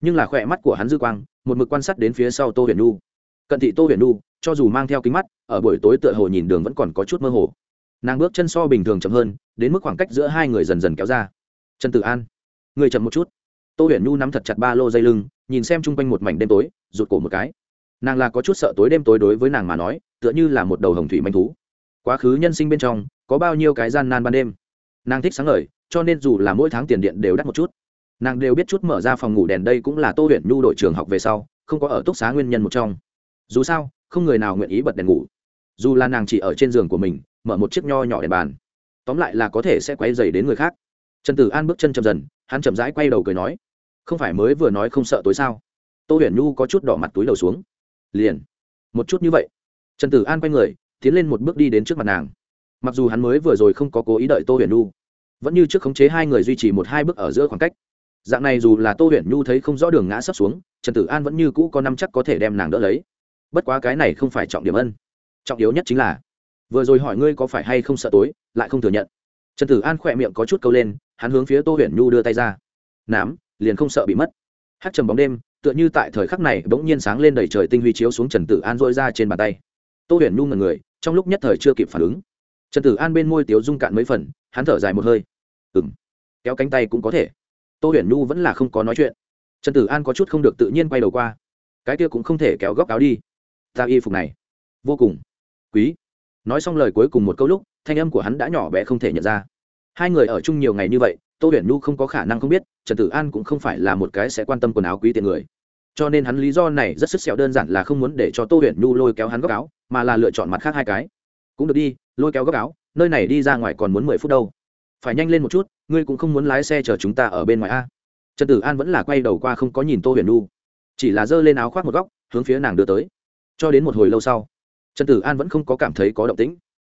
Nhưng là khỏe mắt của hắn dư quang, một mực quan sát đến phía sau tô huyền nhu. Cận thị tô huyền nhu, cho dù mang theo kính mắt, ở buổi tối tựa hồ nhìn đường vẫn còn có chút mơ hồ nàng bước chân so bình thường chậm hơn, đến mức khoảng cách giữa hai người dần dần kéo ra. Trần tử an, người chậm một chút. Tô huyền nhu nắm thật chặt ba lô dây lưng, nhìn xem chung quanh một mảnh đêm tối, rụt cổ một cái. Nàng là có chút sợ tối đêm tối đối với nàng mà nói, tựa như là một đầu hồng thủy manh thú. Quá khứ nhân sinh bên trong, có bao nhiêu cái gian nan ban đêm. Nàng thích sáng ngời, cho nên dù là mỗi tháng tiền điện đều đắt một chút. Nàng đều biết chút mở ra phòng ngủ đèn đây cũng là tô Huyền nhu đội trường học về sau, không có ở túc xá nguyên nhân một trong. Dù sao, không người nào nguyện ý bật đèn ngủ. Dù là nàng chỉ ở trên giường của mình mở một chiếc nho nhỏ đèn bàn. Tóm lại là có thể sẽ quay dày đến người khác. Trần tử an bước chân chậm dần, hắn chậm rãi quay đầu cười nói, không phải mới vừa nói không sợ tối sao? Tô huyền nhu có chút đỏ mặt túi đầu xuống. Liền, một chút như vậy. Trần tử an quay người, tiến lên một bước đi đến trước mặt nàng. Mặc dù hắn mới vừa rồi không có cố ý đợi tô huyền nhu, vẫn như trước khống chế hai người duy trì một hai bước ở giữa khoảng cách. Dạng này dù là tô huyền nhu thấy không rõ đường ngã sắp xuống, trần tử an vẫn như cũ có năm chắc có thể đem nàng đỡ lấy. Bất quá cái này không phải trọng điểm ân. Trọng yếu nhất chính là vừa rồi hỏi ngươi có phải hay không sợ tối, lại không thừa nhận. Trần tử an khỏe miệng có chút câu lên, hắn hướng phía tô huyền nhu đưa tay ra. Nám, liền không sợ bị mất. Hát trầm bóng đêm, tựa như tại thời khắc này bỗng nhiên sáng lên đầy trời tinh huy chiếu xuống trần tử an dội ra trên bàn tay. Tô huyền nhu ngần người, trong lúc nhất thời chưa kịp phản ứng. Trần tử an bên môi tiếu dung cạn mấy phần, hắn thở dài một hơi. Ừ m kéo cánh tay cũng có thể. Tô huyền nhu vẫn là không có nói chuyện. Trần tử an có chút không được tự nhiên quay đầu qua. Cái kia cũng không thể kéo góc áo đi. Ta y phục này. Vô cùng. Quý nói xong lời cuối cùng một câu lúc, thanh âm của hắn đã nhỏ bé không thể nhận ra. Hai người ở chung nhiều ngày như vậy, tô huyền nhu không có khả năng không biết, trần tử an cũng không phải là một cái sẽ quan tâm quần áo quý tiền người. Cho nên hắn lý do này rất sức sẹo đơn giản là không muốn để cho tô huyền nhu lôi kéo hắn góc áo, mà là lựa chọn mặt khác hai cái. Cũng được đi, lôi kéo góc áo, nơi này đi ra ngoài còn muốn mười phút đâu. Phải nhanh lên một chút, ngươi cũng không muốn lái xe chờ chúng ta ở bên ngoài a. Trần tử an vẫn là quay đầu qua không có nhìn tô huyền nhu, chỉ là giơ lên áo khoác một góc, hướng phía nàng đưa tới. Cho đến một hồi lâu sau trần tử an vẫn không có cảm thấy có động tĩnh.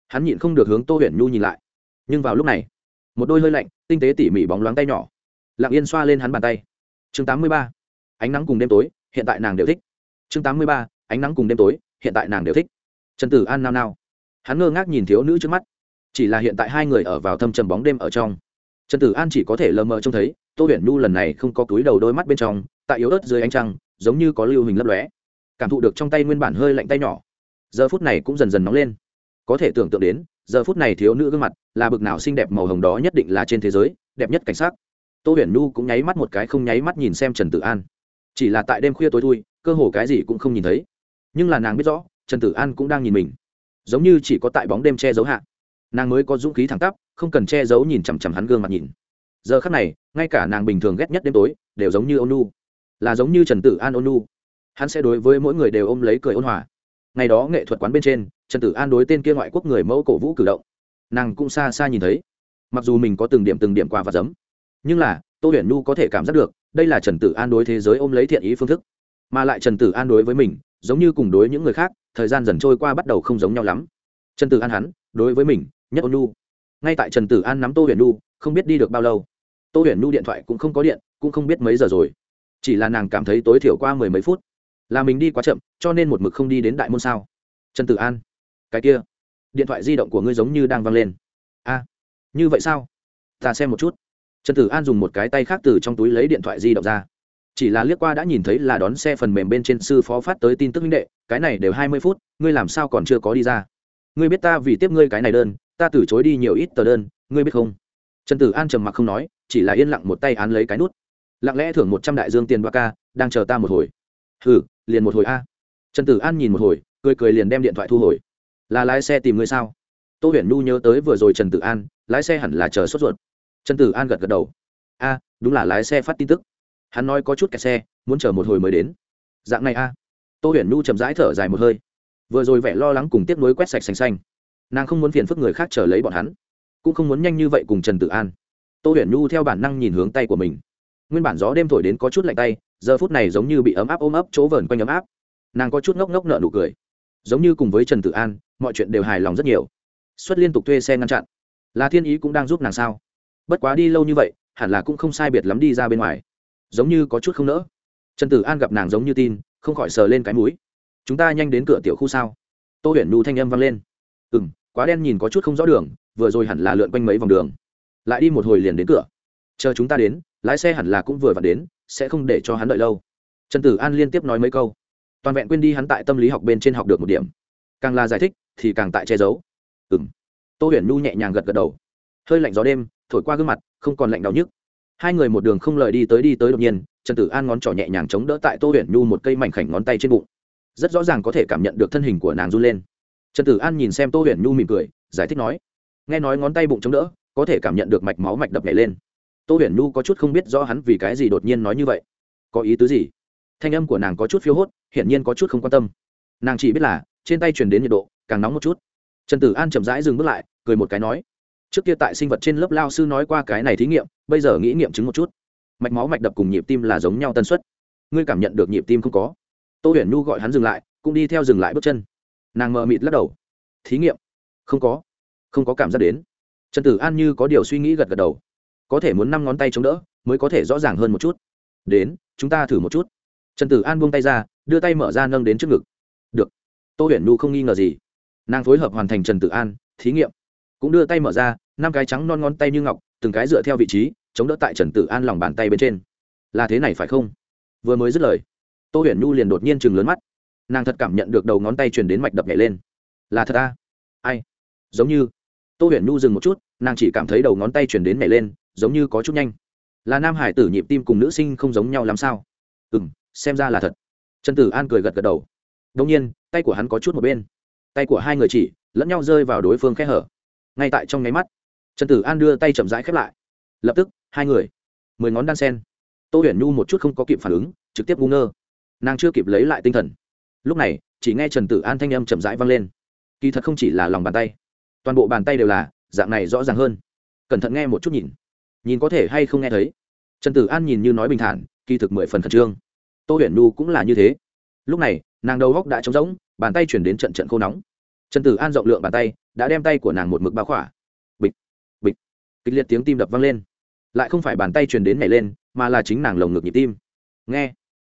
Hắn nhịn không được hướng tô huyền nhu nhìn lại. Nhưng vào lúc này, một đôi hơi lạnh, tinh tế tỉ mỉ bóng loáng tay nhỏ, lặng yên xoa lên hắn bàn tay. Chương tám mươi ba, ánh nắng cùng đêm tối, hiện tại nàng đều thích. Chương tám mươi ba, ánh nắng cùng đêm tối, hiện tại nàng đều thích. Trần tử an nao nao. Hắn ngơ ngác nhìn thiếu nữ trước mắt. Chỉ là hiện tại hai người ở vào thâm trầm bóng đêm ở trong. Trần tử an chỉ có thể lờ mờ trông thấy, tô huyền nhu lần này không có túi đầu đôi mắt bên trong, tại yếu ớt dưới ánh trăng, giống như có lưu hình lấp lóe. Cảm thụ được trong tay nguyên bản hơi lạnh tay nhỏ giờ phút này cũng dần dần nóng lên. Có thể tưởng tượng đến, giờ phút này thiếu nữ gương mặt là bực nào xinh đẹp màu hồng đó nhất định là trên thế giới, đẹp nhất cảnh sát tô huyền nhu cũng nháy mắt một cái không nháy mắt nhìn xem trần tử an. Chỉ là tại đêm khuya tối thui, cơ hồ cái gì cũng không nhìn thấy. Nhưng là nàng biết rõ, trần tử an cũng đang nhìn mình. Giống như chỉ có tại bóng đêm che giấu hạ. Nàng mới có dũng khí thẳng tắp, không cần che giấu nhìn chằm chằm hắn gương mặt nhìn. Giờ khắc này, ngay cả nàng bình thường ghét nhất đêm tối, đều giống như ôn nu. Là giống như trần tử an ôn nu. Hắn sẽ đối với mỗi người đều ôm lấy cười ôn hòa ngày đó nghệ thuật quán bên trên, trần tử an đối tên kia ngoại quốc người mẫu cổ vũ cử động. Nàng cũng xa xa nhìn thấy. Mặc dù mình có từng điểm từng điểm qua và giấm, nhưng là, tô huyền nhu có thể cảm giác được, đây là trần tử an đối thế giới ôm lấy thiện ý phương thức. Mà lại trần tử an đối với mình, giống như cùng đối những người khác, thời gian dần trôi qua bắt đầu không giống nhau lắm. Trần tử an hắn, đối với mình, nhất ôn nhu. Ngay tại trần tử an nắm tô huyền nhu, không biết đi được bao lâu, tô huyền nhu điện thoại cũng không có điện, cũng không biết mấy giờ rồi. Chỉ là nàng cảm thấy tối thiểu qua mười mấy phút là mình đi quá chậm, cho nên một mực không đi đến đại môn sao? Trần tử an, cái kia, điện thoại di động của ngươi giống như đang văng lên. A, như vậy sao? Ta xem một chút. Trần tử an dùng một cái tay khác từ trong túi lấy điện thoại di động ra. Chỉ là liếc qua đã nhìn thấy là đón xe phần mềm bên trên sư phó phát tới tin tức minh đệ, cái này đều hai mươi phút, ngươi làm sao còn chưa có đi ra? Ngươi biết ta vì tiếp ngươi cái này đơn, ta từ chối đi nhiều ít tờ đơn, ngươi biết không? Trần tử an trầm mặc không nói, chỉ là yên lặng một tay án lấy cái nút. Lặng lẽ thưởng một trăm đại dương tiền ba ca, đang chờ ta một hồi. Hừ liền một hồi a. Trần tử an nhìn một hồi, cười cười liền đem điện thoại thu hồi. Là lái xe tìm ngươi sao? Tô huyền nhu nhớ tới vừa rồi trần tử an, lái xe hẳn là chờ sốt ruột. Trần tử an gật gật đầu. A, đúng là lái xe phát tin tức. Hắn nói có chút kẹt xe, muốn chờ một hồi mới đến. Dạng này a. Tô huyền nhu chậm rãi thở dài một hơi. Vừa rồi vẻ lo lắng cùng tiếp nối quét sạch xanh xanh. Nàng không muốn phiền phức người khác chờ lấy bọn hắn, cũng không muốn nhanh như vậy cùng trần tử an. Tô huyền nhu theo bản năng nhìn hướng tay của mình. Nguyên bản gió đêm thổi đến có chút lạnh tay giờ phút này giống như bị ấm áp ôm ấp chỗ vờn quanh ấm áp. Nàng có chút ngốc ngốc nợ nụ cười. Giống như cùng với trần tử an, mọi chuyện đều hài lòng rất nhiều. Xuất liên tục thuê xe ngăn chặn. Là thiên ý cũng đang giúp nàng sao? Bất quá đi lâu như vậy, hẳn là cũng không sai biệt lắm đi ra bên ngoài. Giống như có chút không nỡ. Trần tử an gặp nàng giống như tin, không khỏi sờ lên cái mũi. Chúng ta nhanh đến cửa tiểu khu sao? Tô huyền nhu thanh âm vang lên. Ừ m quá đen nhìn có chút không rõ đường, vừa rồi hẳn là lượn quanh mấy vòng đường. Lại đi một hồi liền đến cửa. Chờ chúng ta đến, lái xe hẳn là cũng vừa vặn đến sẽ không để cho hắn đợi lâu. Trần tử an liên tiếp nói mấy câu. Toàn vẹn quên đi hắn tại tâm lý học bên trên học được một điểm. Càng là giải thích, thì càng tại che giấu. Ừ m tô huyền nhu nhẹ nhàng gật gật đầu. Hơi lạnh gió đêm, thổi qua gương mặt, không còn lạnh đau nhức. Hai người một đường không lời đi tới đi tới đột nhiên, trần tử an ngón trỏ nhẹ nhàng chống đỡ tại tô huyền nhu một cây mảnh khảnh ngón tay trên bụng. Rất rõ ràng có thể cảm nhận được thân hình của nàng run lên. Trần tử an nhìn xem tô huyền nhu mỉm cười, giải thích nói. Nghe nói ngón tay bụng chống đỡ, có thể cảm nhận được mạch máu mạch đập nhảy lên tô huyền nhu có chút không biết rõ hắn vì cái gì đột nhiên nói như vậy. Có ý tứ gì? Thanh âm của nàng có chút phiêu hốt, hiển nhiên có chút không quan tâm. Nàng chỉ biết là, trên tay truyền đến nhiệt độ, càng nóng một chút. Trần tử an chậm rãi dừng bước lại, cười một cái nói, trước kia tại sinh vật trên lớp lao sư nói qua cái này thí nghiệm, bây giờ nghĩ nghiệm chứng một chút. Mạch máu mạch đập cùng nhịp tim là giống nhau tần suất. Ngươi cảm nhận được nhịp tim không có? Tô huyền nhu gọi hắn dừng lại, cũng đi theo dừng lại bước chân. Nàng mờ mịt lắc đầu, thí nghiệm? Không có. Không có cảm giác đến. Trần tử an như có điều suy nghĩ gật gật đầu có thể muốn năm ngón tay chống đỡ, mới có thể rõ ràng hơn một chút. Đến, chúng ta thử một chút. Trần tử an buông tay ra, đưa tay mở ra nâng đến trước ngực. Được. Tô huyền nhu không nghi ngờ gì. Nàng phối hợp hoàn thành trần tử an, thí nghiệm. Cũng đưa tay mở ra, năm cái trắng non ngón tay như ngọc, từng cái dựa theo vị trí, chống đỡ tại trần tử an lòng bàn tay bên trên. Là thế này phải không? Vừa mới dứt lời, tô huyền nhu liền đột nhiên chừng lớn mắt. Nàng thật cảm nhận được đầu ngón tay truyền đến mạch đập nhảy lên. Là thật à? ai? Giống như, tô huyền nhu dừng một chút, nàng chỉ cảm thấy đầu ngón tay truyền đến nhảy lên giống như có chút nhanh. Là nam hải tử nhịp tim cùng nữ sinh không giống nhau làm sao? Ừ m xem ra là thật. Trần tử an cười gật gật đầu. Đông nhiên, tay của hắn có chút một bên. Tay của hai người chỉ, lẫn nhau rơi vào đối phương khe hở. Ngay tại trong nháy mắt, trần tử an đưa tay chậm rãi khép lại. Lập tức, hai người, mười ngón đan sen. Tô huyền nhu một chút không có kịp phản ứng, trực tiếp ngu ngơ. Nàng chưa kịp lấy lại tinh thần. Lúc này, chỉ nghe trần tử an thanh âm chậm rãi vang lên. Kỳ thật không chỉ là lòng bàn tay. Toàn bộ bàn tay đều là, dạng này rõ ràng hơn. Cẩn thận nghe một chút nhìn nhìn có thể hay không nghe thấy. Trần tử an nhìn như nói bình thản, kỳ thực mười phần khẩn trương. Tô huyền Nu cũng là như thế. Lúc này, nàng đầu góc đã trống rỗng, bàn tay chuyển đến trận trận khô nóng. Trần tử an rộng lượng bàn tay, đã đem tay của nàng một mực bao khỏa. Bịch bịch. Kịch liệt tiếng tim đập vang lên. Lại không phải bàn tay truyền đến nhảy lên, mà là chính nàng lồng ngực nhịp tim. Nghe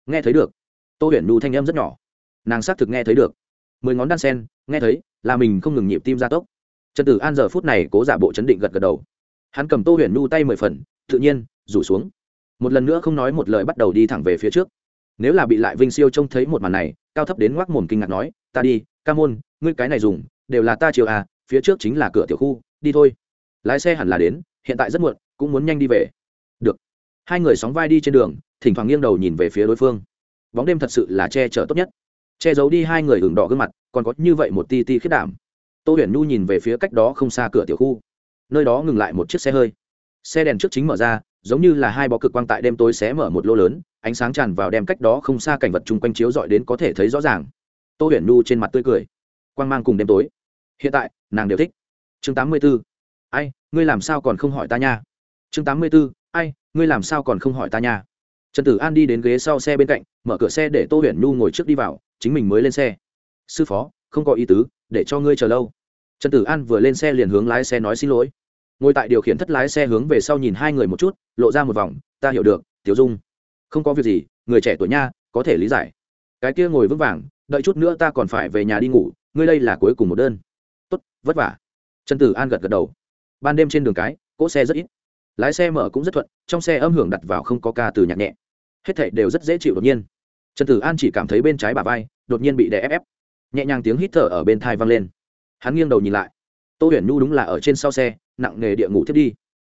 nghe thấy được. Tô huyền Nu thanh âm rất nhỏ. Nàng xác thực nghe thấy được. Mười ngón đan sen, nghe thấy, là mình không ngừng nhịp tim gia tốc. Trần tử an giờ phút này cố giả bộ chấn định gật gật đầu hắn cầm tô huyền nhu tay mười phần, tự nhiên, rủ xuống. Một lần nữa không nói một lời bắt đầu đi thẳng về phía trước. Nếu là bị lại vinh siêu trông thấy một màn này, cao thấp đến ngoác mồm kinh ngạc nói, ta đi, ca môn, ngươi cái này dùng, đều là ta chiều à phía trước chính là cửa tiểu khu, đi thôi. Lái xe hẳn là đến, hiện tại rất muộn, cũng muốn nhanh đi về. Được. Hai người sóng vai đi trên đường, thỉnh thoảng nghiêng đầu nhìn về phía đối phương. Bóng đêm thật sự là che chở tốt nhất. Che giấu đi hai người hưởng đỏ gương mặt, còn có như vậy một ti ti khiết đảm. Tô huyền nhu nhìn về phía cách đó không xa cửa tiểu khu nơi đó ngừng lại một chiếc xe hơi. Xe đèn trước chính mở ra, giống như là hai bó cực quang tại đêm tối xé mở một lô lớn, ánh sáng tràn vào đem cách đó không xa cảnh vật chung quanh chiếu dọi đến có thể thấy rõ ràng. Tô huyền Nu trên mặt tươi cười. Quang mang cùng đêm tối. Hiện tại, nàng đều thích. Chương tám mươi b ố ai, ngươi làm sao còn không hỏi ta nha? Chương tám mươi b ố ai, ngươi làm sao còn không hỏi ta nha? Trần tử an đi đến ghế sau xe bên cạnh, mở cửa xe để tô huyền Nu ngồi trước đi vào, chính mình mới lên xe. Sư phó, không có ý tứ, để cho ngươi chờ lâu. Trần tử an vừa lên xe liền hướng lái xe nói xin lỗi ngồi tại điều khiển thất lái xe hướng về sau nhìn hai người một chút, lộ ra một vòng, ta hiểu được, tiểu dung. Không có việc gì, người trẻ tuổi nha, có thể lý giải. Cái kia ngồi vững vàng, đợi chút nữa ta còn phải về nhà đi ngủ, ngươi đây là cuối cùng một đơn. Tốt, vất vả. Trần tử an gật gật đầu. Ban đêm trên đường cái, cỗ xe rất ít. Lái xe mở cũng rất thuận, trong xe âm hưởng đặt vào không có ca từ nhạc nhẹ. Hết thảy đều rất dễ chịu đột nhiên. Trần tử an chỉ cảm thấy bên trái bà vai đột nhiên bị đè ép ép. Nhẹ nhàng tiếng hít thở ở bên thai vang lên. Hắn nghiêng đầu nhìn lại tô huyền nhu đúng là ở trên sau xe, nặng nghề địa ngủ thiết đi.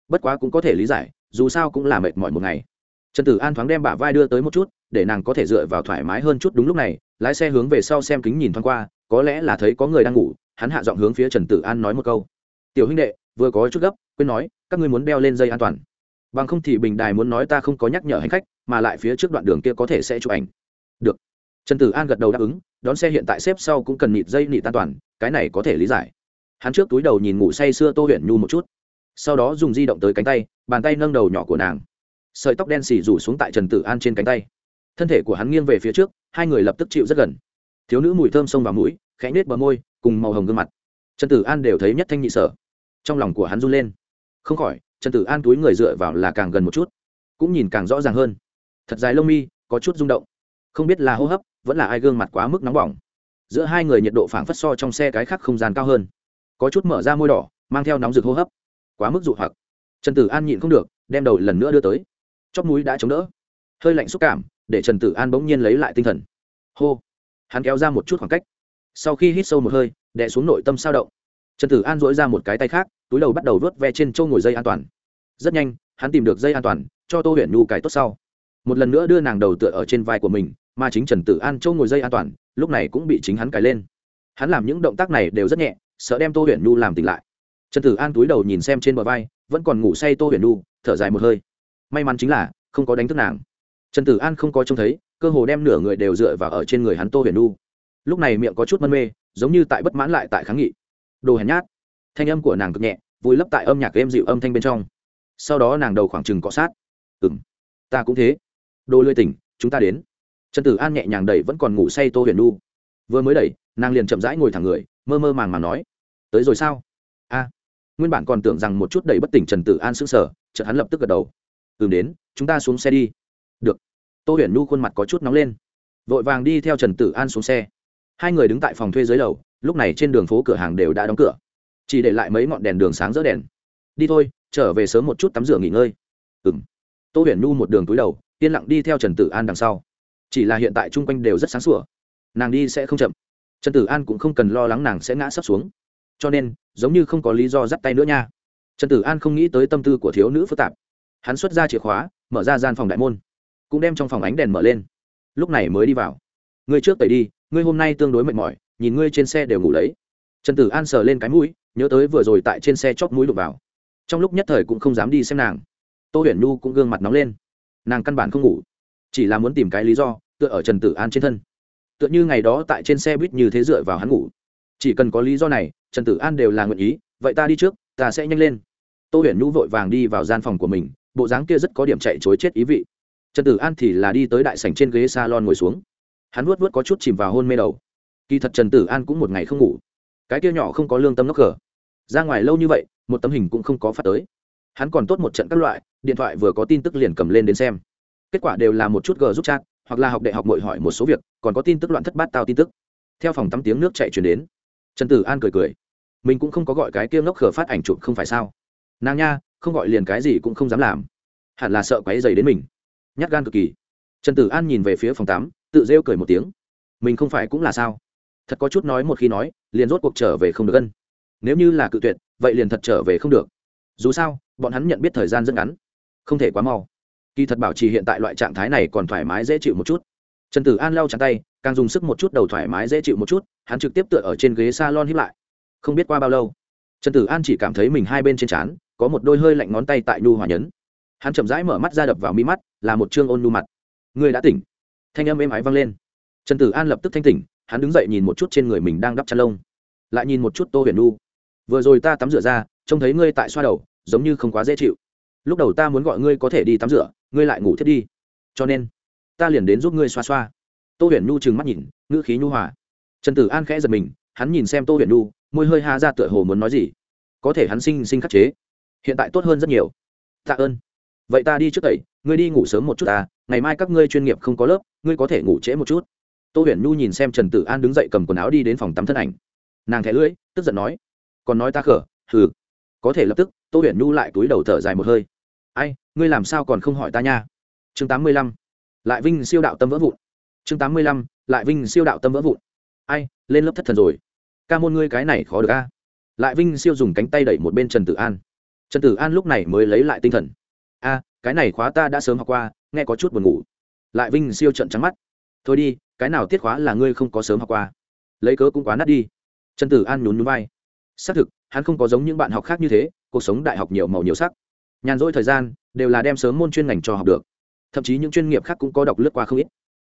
Bất quá cũng có thể lý giải, dù sao cũng là mệt mỏi một ngày. Trần tử an thoáng đem bả vai đưa tới một chút, để nàng có thể dựa vào thoải mái hơn chút đúng lúc này, lái xe hướng về sau xem kính nhìn thoáng qua, có lẽ là thấy có người đang ngủ, hắn hạ giọng hướng phía trần tử an nói một câu. Tiểu huynh đệ, vừa có chút gấp, quên nói, các ngươi muốn đeo lên dây an toàn. Bằng không thì bình đài muốn nói ta không có nhắc nhở hành khách, mà lại phía trước đoạn đường kia có thể sẽ chụp ảnh. Được. Trần tử an gật đầu đáp ứng, đón xe hiện tại xếp sau cũng cần nịt dây nịt an toàn, cái này có thể lý giải hắn trước túi đầu nhìn ngủ say sưa tô huyền nhu một chút. Sau đó dùng di động tới cánh tay, bàn tay nâng đầu nhỏ của nàng. Sợi tóc đen xì rủ xuống tại trần tử an trên cánh tay. Thân thể của hắn nghiêng về phía trước, hai người lập tức chịu rất gần. Thiếu nữ mùi thơm xông vào mũi, khẽ nết bờ môi, cùng màu hồng gương mặt. Trần tử an đều thấy nhất thanh nhị sở. Trong lòng của hắn run lên. Không khỏi, trần tử an túi người dựa vào là càng gần một chút, cũng nhìn càng rõ ràng hơn. Thật dài lông mi, có chút rung động. Không biết là hô hấp, vẫn là ai gương mặt quá mức nóng bỏng. Giữa hai người nhiệt độ phảng phất so trong xe cái khác không gian cao hơn có chút mở ra môi đỏ, mang theo nóng rực hô hấp. Quá mức dụ hoặc. Trần tử an nhịn không được, đem đầu lần nữa đưa tới. Chóp núi đã chống đỡ. Hơi lạnh xúc cảm, để trần tử an bỗng nhiên lấy lại tinh thần. Hô. Hắn kéo ra một chút khoảng cách. Sau khi hít sâu một hơi, đè xuống nội tâm sao động. Trần tử an dỗi ra một cái tay khác, túi đầu bắt đầu vớt ve trên châu ngồi dây an toàn. Rất nhanh, hắn tìm được dây an toàn, cho tô huyền nhu cái tốt sau. Một lần nữa đưa nàng đầu tựa ở trên vai của mình, mà chính trần tử an châu ngồi dây an toàn, lúc này cũng bị chính hắn cài lên. Hắn làm những động tác này đều rất nhẹ sợ đem tô huyền nhu làm tỉnh lại. Trần tử an túi đầu nhìn xem trên bờ vai, vẫn còn ngủ say tô huyền nhu, thở dài một hơi. May mắn chính là, không có đánh thức nàng. Trần tử an không có trông thấy, cơ hồ đem nửa người đều dựa vào ở trên người hắn tô huyền nhu. Lúc này miệng có chút mân mê, giống như tại bất mãn lại tại kháng nghị. Đồ hèn nhát. Thanh âm của nàng cực nhẹ, vùi lấp tại âm nhạc êm dịu âm thanh bên trong. Sau đó nàng đầu khoảng chừng cọ sát. Ừng ta cũng thế. Đồ lươi tỉnh, chúng ta đến. Trần tử an nhẹ nhàng đẩy vẫn còn ngủ say tô huyền nu vừa mới đẩy, nàng liền chậm rãi ngồi thẳng người, mơ mơ màng màng nói tới rồi sao? A, nguyên bản còn tưởng rằng một chút đầy bất tỉnh trần tử an sững sờ, chợt hắn lập tức gật đầu. Ừm đến, chúng ta xuống xe đi. Được. Tô huyền nu khuôn mặt có chút nóng lên. Vội vàng đi theo trần tử an xuống xe. Hai người đứng tại phòng thuê dưới lầu, lúc này trên đường phố cửa hàng đều đã đóng cửa. Chỉ để lại mấy ngọn đèn đường sáng rỡ đèn. Đi thôi, trở về sớm một chút tắm rửa nghỉ ngơi. Ừ m tô huyền nu một đường túi đầu, yên lặng đi theo trần tử an đằng sau. Chỉ là hiện tại chung quanh đều rất sáng sủa. Nàng đi sẽ không chậm. Trần tử an cũng không cần lo lắng nàng sẽ ngã sấp xuống cho nên, giống như không có lý do dắt tay nữa nha. Trần tử an không nghĩ tới tâm tư của thiếu nữ phức tạp. Hắn xuất ra chìa khóa, mở ra gian phòng đại môn, cũng đem trong phòng ánh đèn mở lên. Lúc này mới đi vào. Ngươi trước tẩy đi, ngươi hôm nay tương đối mệt mỏi, nhìn ngươi trên xe đều ngủ lấy. Trần tử an sờ lên cái mũi, nhớ tới vừa rồi tại trên xe chót mũi đục vào. Trong lúc nhất thời cũng không dám đi xem nàng. Tô huyền nhu cũng gương mặt nóng lên. Nàng căn bản không ngủ. Chỉ là muốn tìm cái lý do, tựa ở trần tử an trên thân. Tựa như ngày đó tại trên xe buýt như thế dựa vào hắn ngủ chỉ cần có lý do này, trần tử an đều là nguyện ý, vậy ta đi trước, ta sẽ nhanh lên. Tô huyền nhu vội vàng đi vào gian phòng của mình, bộ dáng kia rất có điểm chạy chối chết ý vị. Trần tử an thì là đi tới đại sảnh trên ghế s a lon ngồi xuống. Hắn vuốt vuốt có chút chìm vào hôn mê đầu. Kỳ thật trần tử an cũng một ngày không ngủ. Cái kia nhỏ không có lương tâm nóc cờ. Ra ngoài lâu như vậy, một tấm hình cũng không có phát tới. Hắn còn tốt một trận các loại, điện thoại vừa có tin tức liền cầm lên đến xem. Kết quả đều là một chút g giúp chat, hoặc là học đại học mội hỏi một số việc, còn có tin tức loạn thất bát tao tin tức. Theo phòng tắm tiếng nước chạy chuyển đến trần tử an cười cười. Mình cũng không có gọi cái kia ngốc khờ phát ảnh chụp không phải sao? Nàng nha, không gọi liền cái gì cũng không dám làm. Hẳn là sợ quáy dày đến mình. Nhát gan cực kỳ. Trần tử an nhìn về phía phòng tắm, tự rêu cười một tiếng. Mình không phải cũng là sao? Thật có chút nói một khi nói, liền rốt cuộc trở về không được gân nếu như là cự tuyệt, vậy liền thật trở về không được. Dù sao, bọn hắn nhận biết thời gian rất ngắn. Không thể quá mau. Kỳ thật bảo trì hiện tại loại trạng thái này còn thoải mái dễ chịu một chút trần tử an lau chặt tay, càng dùng sức một chút đầu thoải mái dễ chịu một chút, hắn trực tiếp tựa ở trên ghế s a lon hiếp lại. Không biết qua bao lâu, trần tử an chỉ cảm thấy mình hai bên trên trán có một đôi hơi lạnh ngón tay tại nhu hòa nhấn. Hắn chậm rãi mở mắt ra đập vào mi mắt, là một chương ôn nhu mặt. Người đã tỉnh. Thanh âm êm ái vang lên. Trần tử an lập tức thanh tỉnh, hắn đứng dậy nhìn một chút trên người mình đang đắp chăn lông. Lại nhìn một chút tô huyền nu vừa rồi ta tắm rửa ra, trông thấy ngươi tại xoa đầu, giống như không quá dễ chịu. Lúc đầu ta muốn gọi ngươi có thể đi tắm rửa, ngươi lại ngủ thiết đi. Cho nên ta liền đến giúp ngươi xoa xoa. Tô huyền nhu trừng mắt nhìn, ngữ khí nhu hòa. Trần tử an khẽ giật mình, hắn nhìn xem tô huyền nhu, môi hơi ha ra tựa hồ muốn nói gì. Có thể hắn sinh sinh khắc chế. Hiện tại tốt hơn rất nhiều. Tạ ơn. Vậy ta đi trước tẩy, ngươi đi ngủ sớm một chút ta, ngày mai các ngươi chuyên nghiệp không có lớp, ngươi có thể ngủ trễ một chút. Tô huyền nhu nhìn xem trần tử an đứng dậy cầm quần áo đi đến phòng tắm thân ảnh. Nàng thẻ lưỡi, tức giận nói. Còn nói ta khở, hừ. Có thể lập tức, tô huyền nhu lại túi đầu thở dài một hơi. Ai, ngươi làm sao còn không hỏi ta nha? Chương tám mươi lăm lại vinh siêu đạo tâm vỡ vụn. Chương tám mươi lăm, lại vinh siêu đạo tâm vỡ vụn. Ai, lên lớp thất thần rồi. Ca môn ngươi cái này khó được a. Lại vinh siêu dùng cánh tay đẩy một bên trần tử an. Trần tử an lúc này mới lấy lại tinh thần. A, cái này khóa ta đã sớm học qua, nghe có chút buồn ngủ. Lại vinh siêu trận trắng mắt. Thôi đi, cái nào tiết khóa là ngươi không có sớm học qua. Lấy cớ cũng quá nát đi. Trần tử an nhún nhún vai. Xác thực, hắn không có giống những bạn học khác như thế, cuộc sống đại học nhiều màu nhiều sắc. Nhàn rỗi thời gian, đều là đem sớm môn chuyên ngành cho học được thậm chí những chuyên nghiệp khác cũng có đọc lướt qua không ít.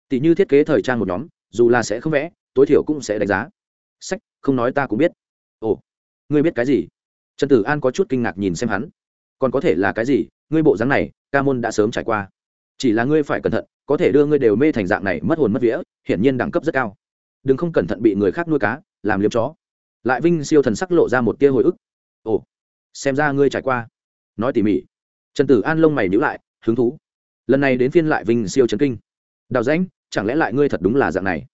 Tỷ như thiết kế thời trang một nhóm, dù là sẽ không vẽ, tối thiểu cũng sẽ đánh giá. Sách, không nói ta cũng biết. Ồ, ngươi biết cái gì? Trần tử an có chút kinh ngạc nhìn xem hắn. Còn có thể là cái gì? Ngươi bộ dáng này, ca môn đã sớm trải qua. Chỉ là ngươi phải cẩn thận, có thể đưa ngươi đều mê thành dạng này, mất hồn mất vía, hiển nhiên đẳng cấp rất cao. Đừng không cẩn thận bị người khác nuôi cá, làm liếm chó. Lại vinh siêu thần sắc lộ ra một tia hồi ức. Ồ, xem ra ngươi trải qua. Nói tỉ mỉ. Trần tử an lông mày nhữ lại, hứng thú lần này đến phiên lại vinh siêu trấn kinh. Đào ránh chẳng lẽ lại ngươi thật đúng là dạng này?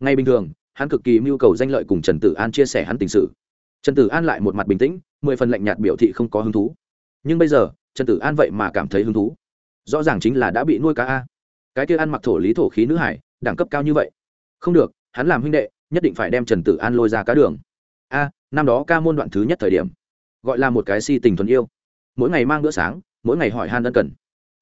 Ngay bình thường, hắn cực kỳ mưu cầu danh lợi cùng trần tử an chia sẻ hắn tình sự. Trần tử an lại một mặt bình tĩnh, mười phần lạnh nhạt biểu thị không có hứng thú. Nhưng bây giờ, trần tử an vậy mà cảm thấy hứng thú. Rõ ràng chính là đã bị nuôi cá a. Cái kia ăn mặc thổ lý thổ khí nữ hải, đẳng cấp cao như vậy. Không được, hắn làm huynh đệ, nhất định phải đem trần tử an lôi ra cá đường. A, năm đó ca môn đoạn thứ nhất thời điểm, gọi là một cái si tình thuần yêu. Mỗi ngày mang bữa sáng, mỗi ngày hỏi han ân cần.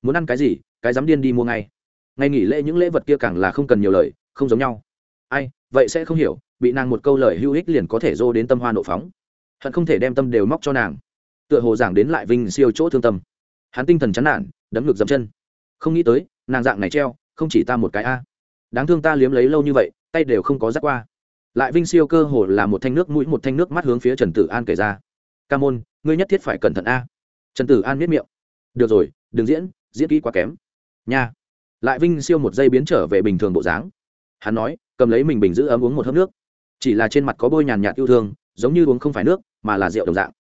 Muốn ăn cái gì cái dám điên đi mua ngay. Ngày nghỉ lễ những lễ vật kia càng là không cần nhiều lời, không giống nhau. Ai, vậy sẽ không hiểu, bị nàng một câu lời hữu ích liền có thể dô đến tâm hoa nộ phóng. Hận không thể đem tâm đều móc cho nàng. Tựa hồ giảng đến lại vinh siêu chỗ thương tâm. Hắn tinh thần chán nản, đấm ngực dậm chân. Không nghĩ tới, nàng dạng này treo, không chỉ ta một cái a. Đáng thương ta liếm lấy lâu như vậy, tay đều không có rắc qua. Lại vinh siêu cơ hồ là một thanh nước mũi, một thanh nước mắt hướng phía trần tử an kể ra. Ca môn, ngươi nhất thiết phải cẩn thận a. Trần tử an miết miệng. Được rồi, đừng diễn diễn kỹ quá kém nha. Lại vinh siêu một giây biến trở về bình thường bộ dáng. Hắn nói, cầm lấy mình bình giữ ấm uống một hớp nước. Chỉ là trên mặt có bôi nhàn nhạt yêu thương, giống như uống không phải nước, mà là rượu đồng dạng.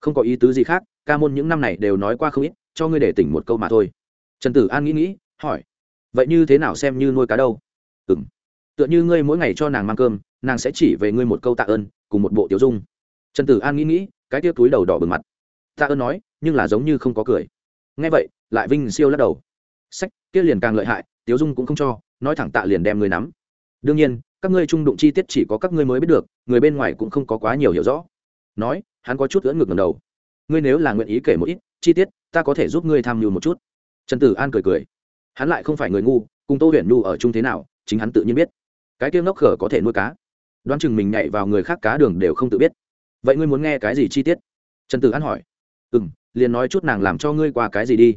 Không có ý tứ gì khác, ca môn những năm này đều nói qua không ít, cho ngươi để tỉnh một câu mà thôi. Trần tử an nghĩ nghĩ, hỏi, vậy như thế nào xem như nuôi cá đâu? Ừ m tựa như ngươi mỗi ngày cho nàng mang cơm, nàng sẽ chỉ về ngươi một câu tạ ơn, cùng một bộ tiểu dung. Trần tử an nghĩ nghĩ, cái tia túi đầu đỏ bừng mặt. Tạ ơn nói, nhưng là giống như không có cười. Nghe vậy, lại vinh siêu lắc đầu sách, kia liền càng lợi hại, tiếu dung cũng không cho, nói thẳng tạ liền đem người nắm. Đương nhiên, các ngươi trung đụng chi tiết chỉ có các ngươi mới biết được, người bên ngoài cũng không có quá nhiều hiểu rõ. Nói, hắn có chút ưỡn ngực ngầm đầu. Ngươi nếu là nguyện ý kể một ít, chi tiết, ta có thể giúp ngươi tham mưu một chút. Trần tử an cười cười. Hắn lại không phải người ngu, cùng tô huyền nhu ở chung thế nào, chính hắn tự nhiên biết. Cái kia ngốc khở có thể nuôi cá. Đoán chừng mình nhảy vào người khác cá đường đều không tự biết. Vậy ngươi muốn nghe cái gì chi tiết? Trần tử an hỏi. Ừ m liền nói chút nàng làm cho ngươi qua cái gì đi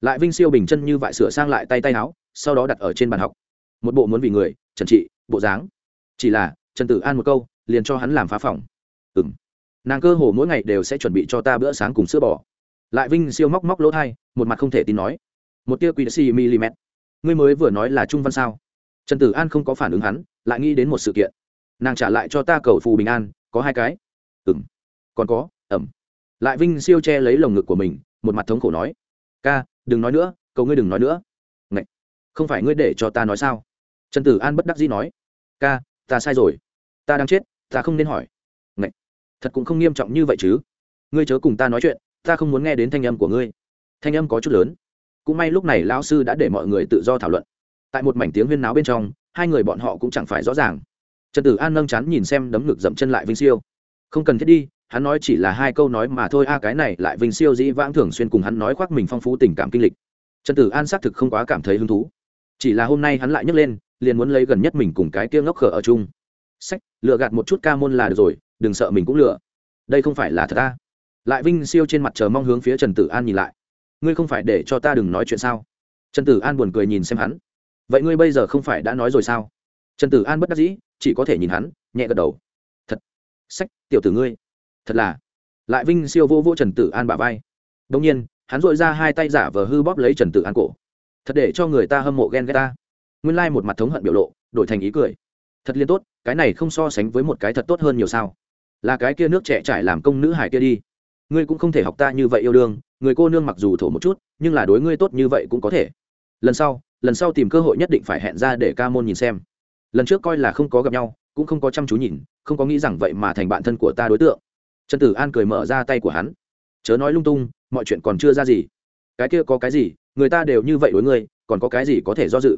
lại vinh siêu bình chân như vại sửa sang lại tay tay áo, sau đó đặt ở trên bàn học. Một bộ muốn vì người, trần trị, bộ dáng. Chỉ là, trần tử an một câu, liền cho hắn làm phá phòng. Ừ m nàng cơ hồ mỗi ngày đều sẽ chuẩn bị cho ta bữa sáng cùng sữa bò. Lại vinh siêu móc móc lỗ thai, một mặt không thể tin nói. Một tia quy xì mm ngươi mới vừa nói là trung văn sao? Trần tử an không có phản ứng hắn, lại nghĩ đến một sự kiện. Nàng trả lại cho ta cầu phù bình an, có hai cái. Ừng còn có, ẩm. Lại vinh siêu che lấy lồng ngực của mình, một mặt thống khổ nói. Ca đừng nói nữa, cầu ngươi đừng nói nữa. Ngậy! không phải ngươi để cho ta nói sao? Trần tử an bất đắc dĩ nói. Ca, ta sai rồi. Ta đang chết, ta không nên hỏi. Ngậy! thật cũng không nghiêm trọng như vậy chứ. Ngươi chớ cùng ta nói chuyện, ta không muốn nghe đến thanh âm của ngươi. Thanh âm có chút lớn. Cũng may lúc này lão sư đã để mọi người tự do thảo luận. Tại một mảnh tiếng huyên náo bên trong, hai người bọn họ cũng chẳng phải rõ ràng. Trần tử an nâng chán nhìn xem đấm ngực dậm chân lại vinh siêu. Không cần thiết đi hắn nói chỉ là hai câu nói mà thôi. A, cái này lại vinh siêu dĩ vãng thường xuyên cùng hắn nói khoác mình phong phú tình cảm kinh lịch. Trần tử an xác thực không quá cảm thấy hứng thú. Chỉ là hôm nay hắn lại nhấc lên, liền muốn lấy gần nhất mình cùng cái kia ngốc khở ở chung. Sách lựa gạt một chút ca môn là được rồi, đừng sợ mình cũng lựa đây không phải là thật ta lại vinh siêu trên mặt chờ mong hướng phía trần tử an nhìn lại. Ngươi không phải để cho ta đừng nói chuyện sao? Trần tử an buồn cười nhìn xem hắn. Vậy ngươi bây giờ không phải đã nói rồi sao? Trần tử an bất đắc dĩ, chỉ có thể nhìn hắn, nhẹ gật đầu. Thật. Sách, tiểu tử ngươi thật là. Lại vinh siêu vô vô trần tử an bà vai. Đông nhiên, hắn dội ra hai tay giả vờ hư bóp lấy trần tử an cổ. Thật để cho người ta hâm mộ ghen ghét ta. Nguyên lai một mặt thống hận biểu lộ, đổi thành ý cười. Thật liên tốt, cái này không so sánh với một cái thật tốt hơn nhiều sao. Là cái kia nước trẻ trải làm công nữ hải kia đi. Ngươi cũng không thể học ta như vậy yêu đương, người cô nương mặc dù thổ một chút, nhưng là đối ngươi tốt như vậy cũng có thể. Lần sau lần sau tìm cơ hội nhất định phải hẹn ra để ca môn nhìn xem. Lần trước coi là không có gặp nhau, cũng không có chăm chú nhìn, không có nghĩ rằng vậy mà thành bạn thân của ta đối tượng trần tử an cười mở ra tay của hắn. Chớ nói lung tung, mọi chuyện còn chưa ra gì. Cái kia có cái gì, người ta đều như vậy đối ngươi, còn có cái gì có thể do dự?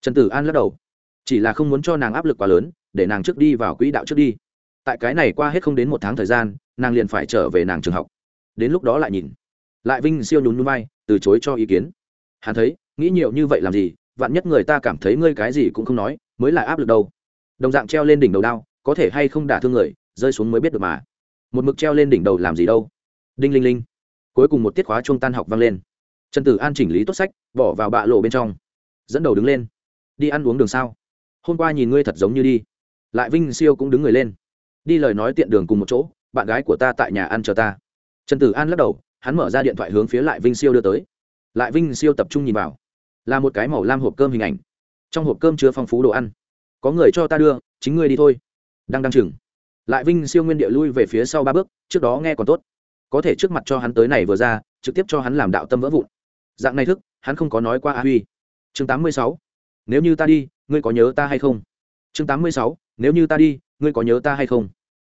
Trần tử an lắc đầu. Chỉ là không muốn cho nàng áp lực quá lớn, để nàng trước đi vào quỹ đạo trước đi. Tại cái này qua hết không đến một tháng thời gian, nàng liền phải trở về nàng trường học. Đến lúc đó lại nhìn. Lại vinh siêu nhún núi bay từ chối cho ý kiến. Hắn thấy, nghĩ nhiều như vậy làm gì, vạn nhất người ta cảm thấy ngươi cái gì cũng không nói, mới là áp lực đâu. Đồng dạng treo lên đỉnh đầu đao, có thể hay không đả thương người, rơi xuống mới biết được mà một mực treo lên đỉnh đầu làm gì đâu. Đinh linh linh. Cuối cùng một tiết khóa trung tan học vang lên. Trần tử an chỉnh lý tốt sách, bỏ vào bạ lộ bên trong. Dẫn đầu đứng lên. Đi ăn uống đường sao? Hôm qua nhìn ngươi thật giống như đi. Lại vinh siêu cũng đứng người lên. Đi lời nói tiện đường cùng một chỗ, bạn gái của ta tại nhà ăn chờ ta. Trần tử an lắc đầu, hắn mở ra điện thoại hướng phía lại vinh siêu đưa tới. Lại vinh siêu tập trung nhìn vào. Là một cái màu lam hộp cơm hình ảnh. Trong hộp cơm chứa phong phú đồ ăn. Có người cho ta đưa, chính ngươi đi thôi. Đang đăng chừng lại vinh siêu nguyên địa lui về phía sau ba bước, trước đó nghe còn tốt. Có thể trước mặt cho hắn tới này vừa ra, trực tiếp cho hắn làm đạo tâm vỡ vụn. Dạng này thức, hắn không có nói qua a huy. Chương tám mươi sáu. Nếu như ta đi, ngươi có nhớ ta hay không? Chương tám mươi sáu. Nếu như ta đi, ngươi có nhớ ta hay không?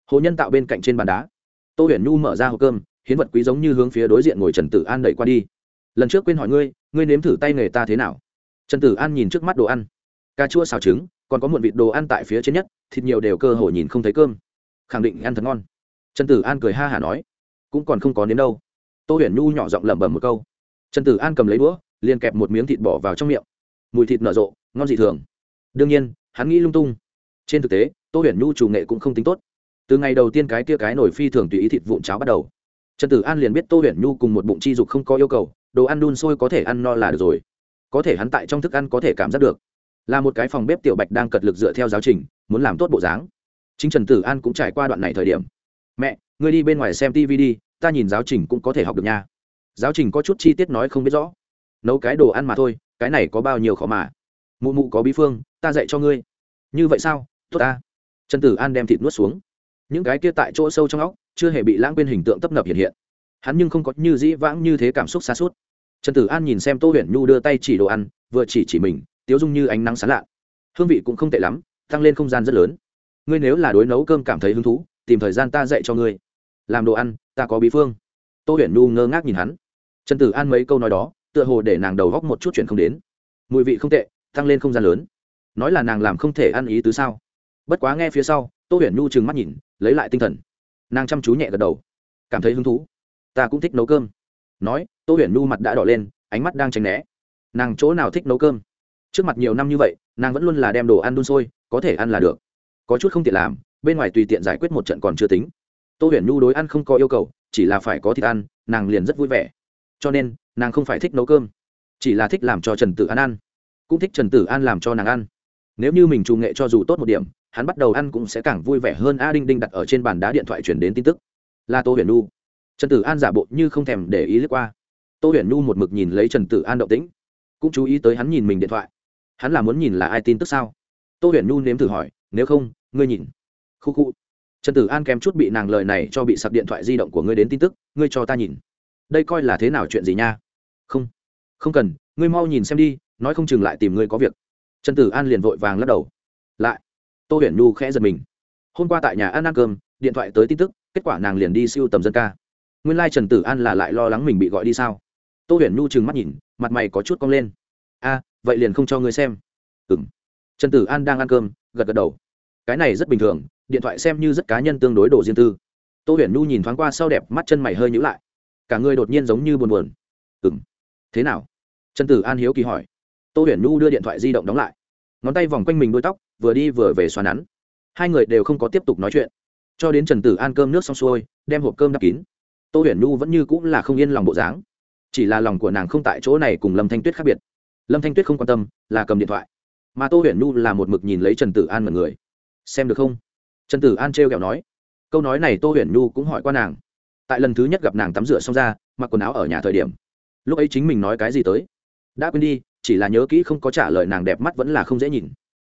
Hồ nhân tạo bên cạnh trên bàn đá. Tô huyền nhu mở ra hộp cơm, hiến vật quý giống như hướng phía đối diện ngồi trần tử an đẩy qua đi. Lần trước quên hỏi ngươi ngươi nếm thử tay nghề ta thế nào? Trần tử an nhìn trước mắt đồ ăn. Cà chua xào trứng, còn có muộn vịt đồ ăn tại phía trên nhất, thịt nhiều đều cơ hồ nhìn không thấy cơm khẳng định ăn thật ngon. Trần tử an cười ha hả nói, cũng còn không có đến đâu. Tô huyền nhu nhỏ giọng lẩm bẩm một câu. Trần tử an cầm lấy đũa, liền kẹp một miếng thịt bỏ vào trong miệng. Mùi thịt nở rộ, ngon dị thường. Đương nhiên, hắn nghĩ lung tung. Trên thực tế, tô huyền nhu chủ nghệ cũng không tính tốt. Từ ngày đầu tiên cái kia cái nổi phi thường tùy ý thịt vụn cháo bắt đầu. Trần tử an liền biết tô huyền nhu cùng một bụng chi dục không có yêu cầu, đồ ăn đun sôi có thể ăn no là được rồi. Có thể hắn tại trong thức ăn có thể cảm giác được. Là một cái phòng bếp tiểu bạch đang cật lực dựa theo giáo trình, muốn làm tốt bộ dáng chính trần tử an cũng trải qua đoạn này thời điểm. Mẹ, ngươi đi bên ngoài xem tv đi, ta nhìn giáo trình cũng có thể học được nha. Giáo trình có chút chi tiết nói không biết rõ. Nấu cái đồ ăn mà thôi, cái này có bao nhiêu khó mà. Mụ mụ có bí phương, ta dạy cho ngươi. Như vậy sao? Tốt ta. Trần tử an đem thịt nuốt xuống. Những cái kia tại chỗ sâu trong óc, chưa hề bị lãng quên hình tượng tấp nập hiện hiện. Hắn nhưng không có như dĩ vãng như thế cảm xúc xa suốt. Trần tử an nhìn xem tô huyền nhu đưa tay chỉ đồ ăn, vừa chỉ chỉ mình, tiếu dung như ánh nắng sán lạ. Hương vị cũng không tệ lắm, tăng lên không gian rất lớn ngươi nếu là đối nấu cơm cảm thấy hứng thú, tìm thời gian ta dạy cho ngươi. Làm đồ ăn, ta có bí phương. Tô huyền Nu ngơ ngác nhìn hắn. Trần tử an mấy câu nói đó, tựa hồ để nàng đầu góc một chút chuyện không đến. Mùi vị không tệ, tăng lên không gian lớn. Nói là nàng làm không thể ăn ý tứ sao? Bất quá nghe phía sau, tô huyền Nu trừng mắt nhìn, lấy lại tinh thần. Nàng chăm chú nhẹ gật đầu. Cảm thấy hứng thú. Ta cũng thích nấu cơm. Nói, tô huyền Nu mặt đã đỏ lên, ánh mắt đang tránh né. Nàng chỗ nào thích nấu cơm? Trước mặt nhiều năm như vậy, nàng vẫn luôn là đem đồ ăn đun sôi, có thể ăn là được có chút không tiện làm, bên ngoài tùy tiện giải quyết một trận còn chưa tính. Tô huyền nhu đối ăn không có yêu cầu, chỉ là phải có thịt ăn, nàng liền rất vui vẻ. Cho nên, nàng không phải thích nấu cơm, chỉ là thích làm cho trần tử an ăn. Cũng thích trần tử an làm cho nàng ăn. Nếu như mình trù nghệ cho dù tốt một điểm, hắn bắt đầu ăn cũng sẽ càng vui vẻ hơn. A đinh đinh đặt ở trên bàn đá điện thoại chuyển đến tin tức. Là tô huyền nhu. Trần tử an giả bộ như không thèm để ý lướt qua. Tô huyền nhu một mực nhìn lấy trần tử an động tĩnh. Cũng chú ý tới hắn nhìn mình điện thoại. Hắn là muốn nhìn là ai tin tức sao? Tô huyền nhu nếm thử hỏi, nếu không ngươi nhìn. Khu khu. Trần tử an kém chút bị nàng lời này cho bị sập điện thoại di động của ngươi đến tin tức, ngươi cho ta nhìn. Đây coi là thế nào chuyện gì nha? Không. Không cần, ngươi mau nhìn xem đi, nói không chừng lại tìm ngươi có việc. Trần tử an liền vội vàng lắc đầu. Lại. Tô huyền nhu khẽ giật mình. Hôm qua tại nhà ăn ăn cơm, điện thoại tới tin tức, kết quả nàng liền đi siêu tầm dân ca. Nguyên lai、like、trần tử an là lại lo lắng mình bị gọi đi sao? Tô huyền nhu trừng mắt nhìn, mặt mày có chút cong lên. A, vậy liền không cho ngươi xem. Ừ m trần tử an đang ăn cơm, gật gật đầu cái này rất bình thường, điện thoại xem như rất cá nhân tương đối đồ riêng tư. Tô huyền nhu nhìn thoáng qua sau đẹp mắt chân mày hơi nhữ lại. Cả người đột nhiên giống như buồn buồn. Ừ m thế nào? Trần tử an hiếu kỳ hỏi. Tô huyền nhu đưa điện thoại di động đóng lại. Ngón tay vòng quanh mình đôi tóc, vừa đi vừa về xoa nắn. Hai người đều không có tiếp tục nói chuyện. Cho đến trần tử an cơm nước xong xuôi, đem hộp cơm đắp kín. Tô huyền nhu vẫn như cũng là không yên lòng bộ dáng. Chỉ là lòng của nàng không tại chỗ này cùng lâm thanh tuyết khác biệt. Lâm thanh tuyết không quan tâm, là cầm điện thoại. Mà tô huyền nhu là một mực nhìn lấy trần tử an mật người xem được không? Trần tử an trêu kẹo nói. Câu nói này tô huyền nhu cũng hỏi qua nàng. Tại lần thứ nhất gặp nàng tắm rửa xong ra mặc quần áo ở nhà thời điểm lúc ấy chính mình nói cái gì tới? Đã quên đi chỉ là nhớ kỹ không có trả lời nàng đẹp mắt vẫn là không dễ nhìn.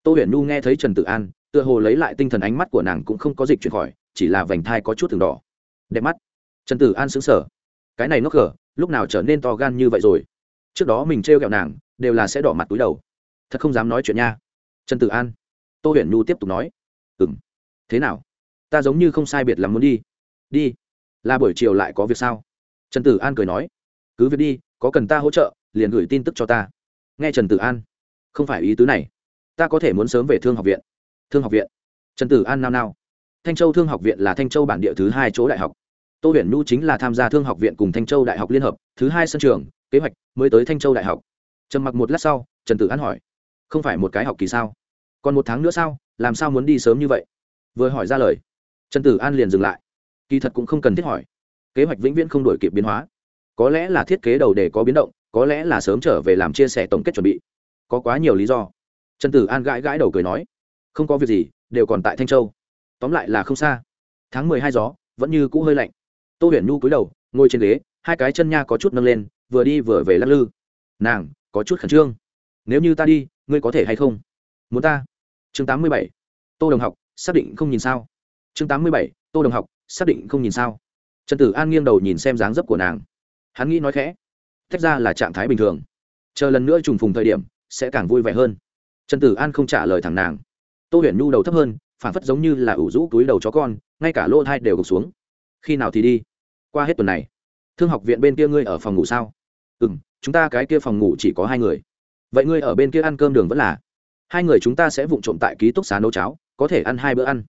Tô huyền nhu nghe thấy trần tử an tựa hồ lấy lại tinh thần ánh mắt của nàng cũng không có dịch chuyển khỏi chỉ là vành thai có chút thường đỏ. Đẹp mắt. Trần tử an xứng sở cái này nó gở, lúc nào trở nên to gan như vậy rồi? Trước đó mình trêu kẹo nàng đều là sẽ đỏ mặt túi đầu. Thật không dám nói chuyện nha. Trần tử an. Tô huyền nhu tiếp tục nói ừng thế nào? Ta giống như không sai biệt lắm muốn đi. Đi. Là buổi chiều lại có việc sao? Trần tử an cười nói. Cứ việc đi, có cần ta hỗ trợ, liền gửi tin tức cho ta. Nghe trần tử an. Không phải ý tứ này. Ta có thể muốn sớm về thương học viện. Thương học viện. Trần tử an nao nao. Thanh châu thương học viện là thanh châu bản địa thứ hai chỗ đại học. Tô huyền nhu chính là tham gia thương học viện cùng thanh châu đại học liên hợp, thứ hai sân trường, kế hoạch mới tới thanh châu đại học. Trầm mặc một lát sau, trần tử an hỏi, không phải một cái học kỳ sao? Còn một tháng nữa sao? Làm sao muốn đi sớm như vậy? Vừa hỏi ra lời, trần tử an liền dừng lại. Kỳ thật cũng không cần thiết hỏi. Kế hoạch vĩnh viễn không đổi kịp biến hóa. Có lẽ là thiết kế đầu để có biến động, có lẽ là sớm trở về làm chia sẻ tổng kết chuẩn bị. Có quá nhiều lý do. Trần tử an gãi gãi đầu cười nói, không có việc gì, đều còn tại thanh châu. Tóm lại là không xa. Tháng mười hai gió, vẫn như cũ hơi lạnh. Tô huyền nhu cúi đầu, ngồi trên ghế, hai cái chân nha có chút nâng lên, vừa đi vừa về lắc lư. Nàng, có chút khẩn trương. Nếu như ta đi, ngươi có thể hay không? Muốn ta chương tám mươi bảy. Tô đồng học, xác định không nhìn sao. Chương tám mươi bảy. Tô đồng học, xác định không nhìn sao. Trần tử an nghiêng đầu nhìn xem dáng dấp của nàng. Hắn nghĩ nói khẽ. Tách ra là trạng thái bình thường. Chờ lần nữa trùng phùng thời điểm, sẽ càng vui vẻ hơn. Trần tử an không trả lời thẳng nàng. Tô huyền nhu đầu thấp hơn, phản phất giống như là ủ rũ túi đầu chó con, ngay cả lỗ thai đều gục xuống. Khi nào thì đi? Qua hết tuần này. Thương học viện bên kia ngươi ở phòng ngủ sao? Ừ m chúng ta cái kia phòng ngủ chỉ có hai người. Vậy ngươi ở bên kia ăn cơm đường vẫn là? Hai người chúng ta sẽ vụng trộm tại ký túc xá nấu cháo, có thể ăn hai bữa ăn.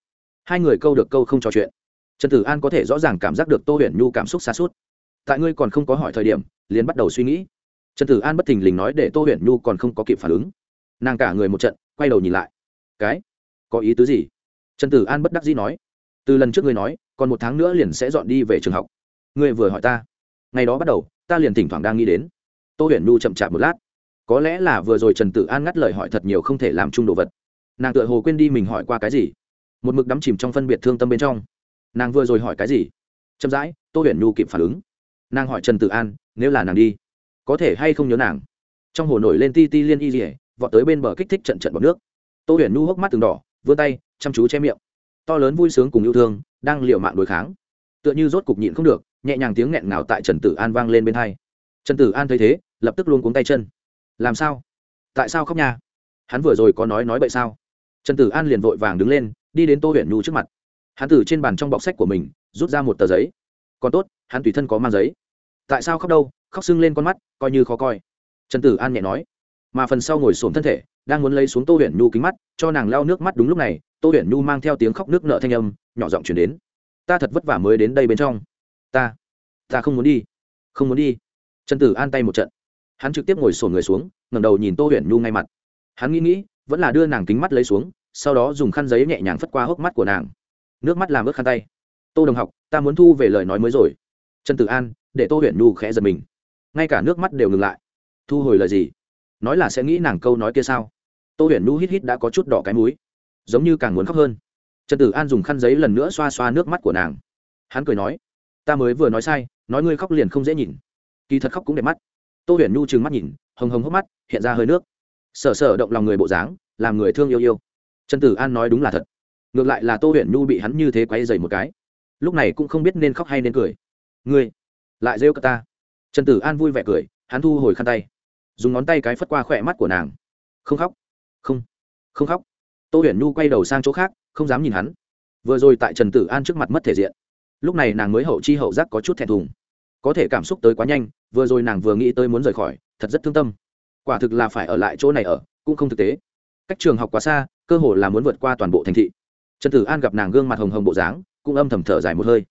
Hai người câu được câu không trò chuyện. Trần tử an có thể rõ ràng cảm giác được tô huyền nhu cảm xúc xa suốt. Tại ngươi còn không có hỏi thời điểm, liền bắt đầu suy nghĩ. Trần tử an bất thình lình nói để tô huyền nhu còn không có kịp phản ứng. Nàng cả người một trận, quay đầu nhìn lại. Cái? Có ý tứ gì? Trần tử an bất đắc dĩ nói. Từ lần trước ngươi nói, còn một tháng nữa liền sẽ dọn đi về trường học. Ngươi vừa hỏi ta. Ngày đó bắt đầu, ta liền thỉnh thoảng đang nghĩ đến. Tô huyền nhu chậm chạp một lát có lẽ là vừa rồi trần tử an ngắt lời hỏi thật nhiều không thể làm chung đồ vật. Nàng tựa hồ quên đi mình hỏi qua cái gì. Một mực đắm chìm trong phân biệt thương tâm bên trong. Nàng vừa rồi hỏi cái gì? Chậm rãi, tô huyền nhu kịp phản ứng. Nàng hỏi trần tử an, nếu là nàng đi, có thể hay không nhớ nàng? Trong hồ nổi lên ti ti liên y dỉa vọt tới bên bờ kích thích trận trận bọc nước. Tô huyền nhu hốc mắt từng đỏ, vươn tay, chăm chú che miệng. To lớn vui sướng cùng yêu thương, đang liệu mạng đối kháng. Tựa như rốt cục nhịn không được, nhẹ nhàng tiếng nghẹn ngào tại trần tử an vang lên bên hai trần tử an thấy thế, lập tức luôn cuống tay chân làm sao? Tại sao khóc nha? Hắn vừa rồi có nói nói bậy sao? Trần tử an liền vội vàng đứng lên, đi đến tô huyền nhu trước mặt. Hắn từ trên bàn trong bọc sách của mình, rút ra một tờ giấy. Còn tốt, hắn tùy thân có mang giấy. Tại sao khóc đâu? Khóc sưng lên con mắt, coi như khó coi. Trần tử an nhẹ nói. Mà phần sau ngồi xổm thân thể, đang muốn lấy xuống tô huyền nhu kính mắt, cho nàng lao nước mắt đúng lúc này, tô huyền nhu mang theo tiếng khóc nước nợ thanh âm, nhỏ giọng chuyển đến. Ta thật vất vả mới đến đây bên trong. Ta ta không muốn đi. Không muốn đi. Trần tử an tay một trận hắn trực tiếp ngồi sổn người xuống ngầm đầu nhìn tô huyền nhu ngay mặt. Hắn nghĩ nghĩ, vẫn là đưa nàng kính mắt lấy xuống, sau đó dùng khăn giấy nhẹ nhàng phất qua hốc mắt của nàng. Nước mắt làm ướt khăn tay. Tô đồng học, ta muốn thu về lời nói mới rồi. Trần tử an, để tô huyền nhu khẽ giật mình. Ngay cả nước mắt đều ngừng lại. Thu hồi lời gì? Nói là sẽ nghĩ nàng câu nói kia sao? Tô huyền nhu hít hít đã có chút đỏ cái múi giống như càng muốn khóc hơn. Trần tử an dùng khăn giấy lần nữa xoa xoa nước mắt của nàng. Hắn cười nói, ta mới vừa nói sai, nói ngươi khóc liền không dễ nhìn. Kỳ thật khóc cũng đẹp mắt tô huyền nhu trừng mắt nhìn, hồng hồng hốc mắt, hiện ra hơi nước. Sở sở động lòng người bộ dáng, làm người thương yêu yêu. Trần tử an nói đúng là thật. Ngược lại là tô huyền nhu bị hắn như thế quay dày một cái. Lúc này cũng không biết nên khóc hay nên cười. Ngươi, lại rêu cả ta. Trần tử an vui vẻ cười, hắn thu hồi khăn tay. Dùng ngón tay cái phất qua khỏe mắt của nàng. Không khóc. Không không khóc. Tô huyền nhu quay đầu sang chỗ khác, không dám nhìn hắn. Vừa rồi tại trần tử an trước mặt mất thể diện. Lúc này nàng mới hậu chi hậu giác có chút thẹn thùng có thể cảm xúc tới quá nhanh, vừa rồi nàng vừa nghĩ tới muốn rời khỏi, thật rất thương tâm. Quả thực là phải ở lại chỗ này ở, cũng không thực tế. Cách trường học quá xa, cơ hồ là muốn vượt qua toàn bộ thành thị. Trần tử an gặp nàng gương mặt hồng hồng bộ dáng, cũng âm thầm thở dài một hơi.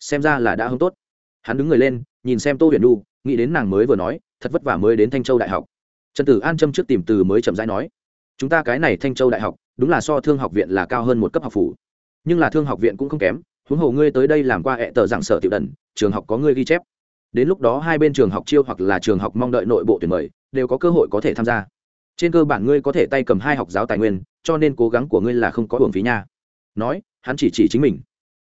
Xem ra là đã hông tốt. Hắn đứng người lên, nhìn xem tô huyền nu nghĩ đến nàng mới vừa nói, thật vất vả mới đến thanh châu đại học. Trần tử an châm trước tìm từ mới chậm rãi nói, chúng ta cái này thanh châu đại học, đúng là so thương học viện là cao hơn một cấp học phủ. Nhưng là thương học viện cũng không kém, huống hồ ngươi tới đây làm qua hệ tờ giảng sở tiểu đần, trường học có ngươi ghi chép đến lúc đó hai bên trường học chiêu hoặc là trường học mong đợi nội bộ tuyển mời, đều có cơ hội có thể tham gia. Trên cơ bản ngươi có thể tay cầm hai học giáo tài nguyên, cho nên cố gắng của ngươi là không có hưởng phí nha. Nói, hắn chỉ chỉ chính mình.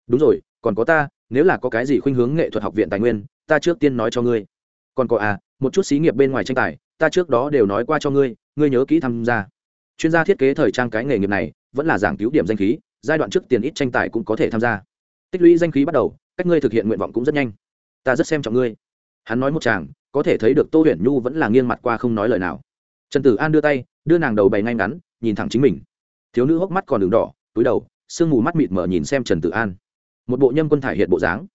Đúng rồi, còn có ta, nếu là có cái gì khuynh hướng nghệ thuật học viện tài nguyên, ta trước tiên nói cho ngươi. Còn có à một chút xí nghiệp bên ngoài tranh tài, ta trước đó đều nói qua cho ngươi ngươi nhớ kỹ tham gia. Chuyên gia thiết kế thời trang cái nghề nghiệp này, vẫn là giảng cứu điểm danh khí, giai đoạn trước tiền ít tranh tài cũng có thể tham gia. Tích lũy danh khí bắt đầu, cách ngươi thực hiện nguyện vọng cũng rất nhanh ta rất xem trọng ngươi. Hắn nói một chàng, có thể thấy được tô huyền nhu vẫn là nghiêng mặt qua không nói lời nào. Trần tử an đưa tay, đưa nàng đầu bày ngay ngắn, nhìn thẳng chính mình. Thiếu nữ hốc mắt còn đường đỏ, túi đầu, sương mù mắt mịt mở nhìn xem trần tử an. Một bộ nhâm quân thải hiện bộ dáng.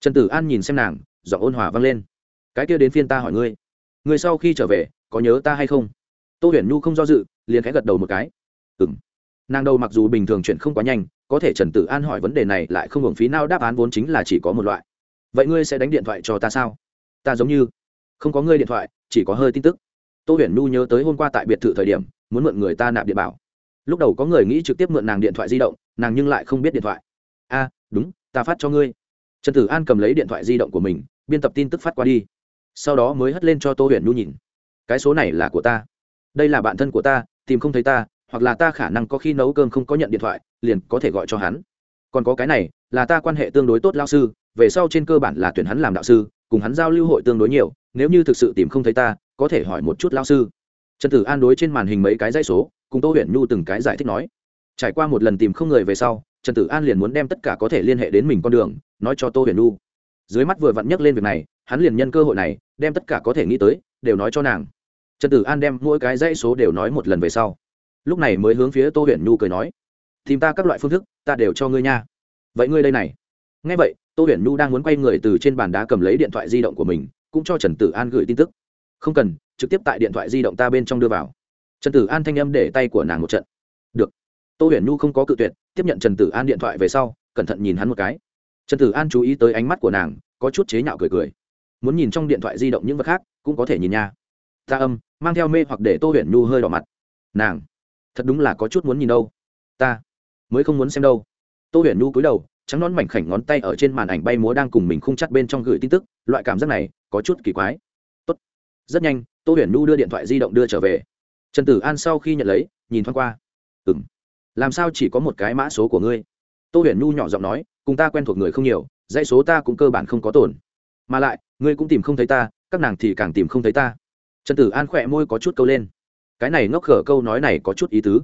Trần tử an nhìn xem nàng, giọng ôn hòa vang lên. Cái kia đến phiên ta hỏi ngươi ngươi sau khi trở về, có nhớ ta hay không? Tô huyền nhu không do dự, liền khẽ gật đầu một cái. Ừ m nàng đầu mặc dù bình thường chuyện không quá nhanh, có thể trần tử an hỏi vấn đề này lại không hưởng phí nào, đáp án vốn chính là chỉ có một loại vậy ngươi sẽ đánh điện thoại cho ta sao? Ta giống như không có ngươi điện thoại, chỉ có hơi tin tức. Tô huyền nhu nhớ tới hôm qua tại biệt thự thời điểm, muốn mượn người ta nạp điện bảo. Lúc đầu có người nghĩ trực tiếp mượn nàng điện thoại di động, nàng nhưng lại không biết điện thoại. A, đúng, ta phát cho ngươi. Trần tử an cầm lấy điện thoại di động của mình, biên tập tin tức phát qua đi. Sau đó mới hất lên cho tô huyền nhu nhìn. Cái số này là của ta. Đây là bạn thân của ta, tìm không thấy ta, hoặc là ta khả năng có khi nấu cơm không có nhận điện thoại, liền có thể gọi cho hắn. Còn có cái này, là ta quan hệ tương đối tốt lao sư về sau trên cơ bản là tuyển hắn làm đạo sư, cùng hắn giao lưu hội tương đối nhiều, nếu như thực sự tìm không thấy ta, có thể hỏi một chút lao sư. Trần tử an đối trên màn hình mấy cái dãy số, cùng tô huyền nhu từng cái giải thích nói. Trải qua một lần tìm không người về sau, trần tử an liền muốn đem tất cả có thể liên hệ đến mình con đường, nói cho tô huyền nhu. Dưới mắt vừa vặn nhắc lên việc này, hắn liền nhân cơ hội này, đem tất cả có thể nghĩ tới, đều nói cho nàng. Trần tử an đem mỗi cái dãy số đều nói một lần về sau. Lúc này mới hướng phía tô huyền nhu cười nói, tìm ta các loại phương thức, ta đều cho ngươi nha. Vậy ngươi đây này. Ngay vậy tô huyền nhu đang muốn quay người từ trên bàn đá cầm lấy điện thoại di động của mình, cũng cho trần tử an gửi tin tức. Không cần, trực tiếp tại điện thoại di động ta bên trong đưa vào. Trần tử an thanh âm để tay của nàng một trận. Được. Tô huyền nhu không có cự tuyệt, tiếp nhận trần tử an điện thoại về sau, cẩn thận nhìn hắn một cái. Trần tử an chú ý tới ánh mắt của nàng, có chút chế nhạo cười cười. Muốn nhìn trong điện thoại di động những vật khác, cũng có thể nhìn nha. Ta âm, mang theo mê hoặc để tô huyền nhu hơi đỏ mặt. Nàng, thật đúng là có chút muốn nhìn đâu. Ta, mới không muốn xem đâu. Tô huyền nhu cúi đầu trắng nón mảnh khảnh ngón tay ở trên màn ảnh bay múa đang cùng mình khung chặt bên trong gửi tin tức, loại cảm giác này có chút kỳ quái. Tốt. rất nhanh, tô huyền nhu đưa điện thoại di động đưa trở về. Trần tử an sau khi nhận lấy, nhìn thoáng qua. Ừ m làm sao chỉ có một cái mã số của ngươi? Tô huyền nhu nhỏ giọng nói, cùng ta quen thuộc người không nhiều, dãy số ta cũng cơ bản không có tổn mà lại, ngươi cũng tìm không thấy ta, các nàng thì càng tìm không thấy ta. Trần tử an khỏe môi có chút câu lên. Cái này ngốc khở câu nói này có chút ý tứ.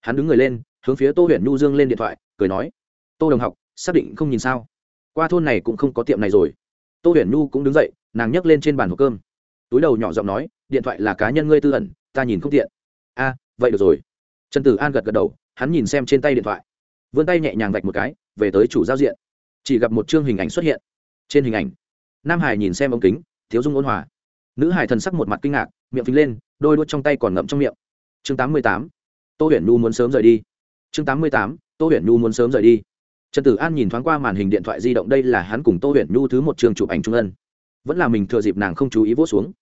Hắn đứng người lên, hướng phía tô huyền nhu dương lên điện thoại, cười nói, tô đồng học xác định không nhìn sao? Qua thôn này cũng không có tiệm này rồi. Tô huyền nhu cũng đứng dậy, nàng nhấc lên trên bàn hộp cơm. Túi đầu nhỏ giọng nói, điện thoại là cá nhân ngươi tư ẩn, ta nhìn không tiện. A, vậy được rồi. Trần tử an gật gật đầu, hắn nhìn xem trên tay điện thoại. Vươn tay nhẹ nhàng vạch một cái, về tới chủ giao diện. Chỉ gặp một chương hình ảnh xuất hiện. Trên hình ảnh, nam hải nhìn xem ống kính, thiếu dung ôn hòa. Nữ hải thần sắc một mặt kinh ngạc, miệng phình lên, đôi đuốt trong tay còn ngậm trong miệng. Chương tám mươi tám, tô huyền nhu muốn sớm rời đi. Chương tám mươi tám, tô huyền nhu muốn sớm rời đi trần tử an nhìn thoáng qua màn hình điện thoại di động, đây là hắn cùng tô huyền nhu thứ một trường chụp ảnh trung ân. Vẫn là mình thừa dịp nàng không chú ý vỗ xuống.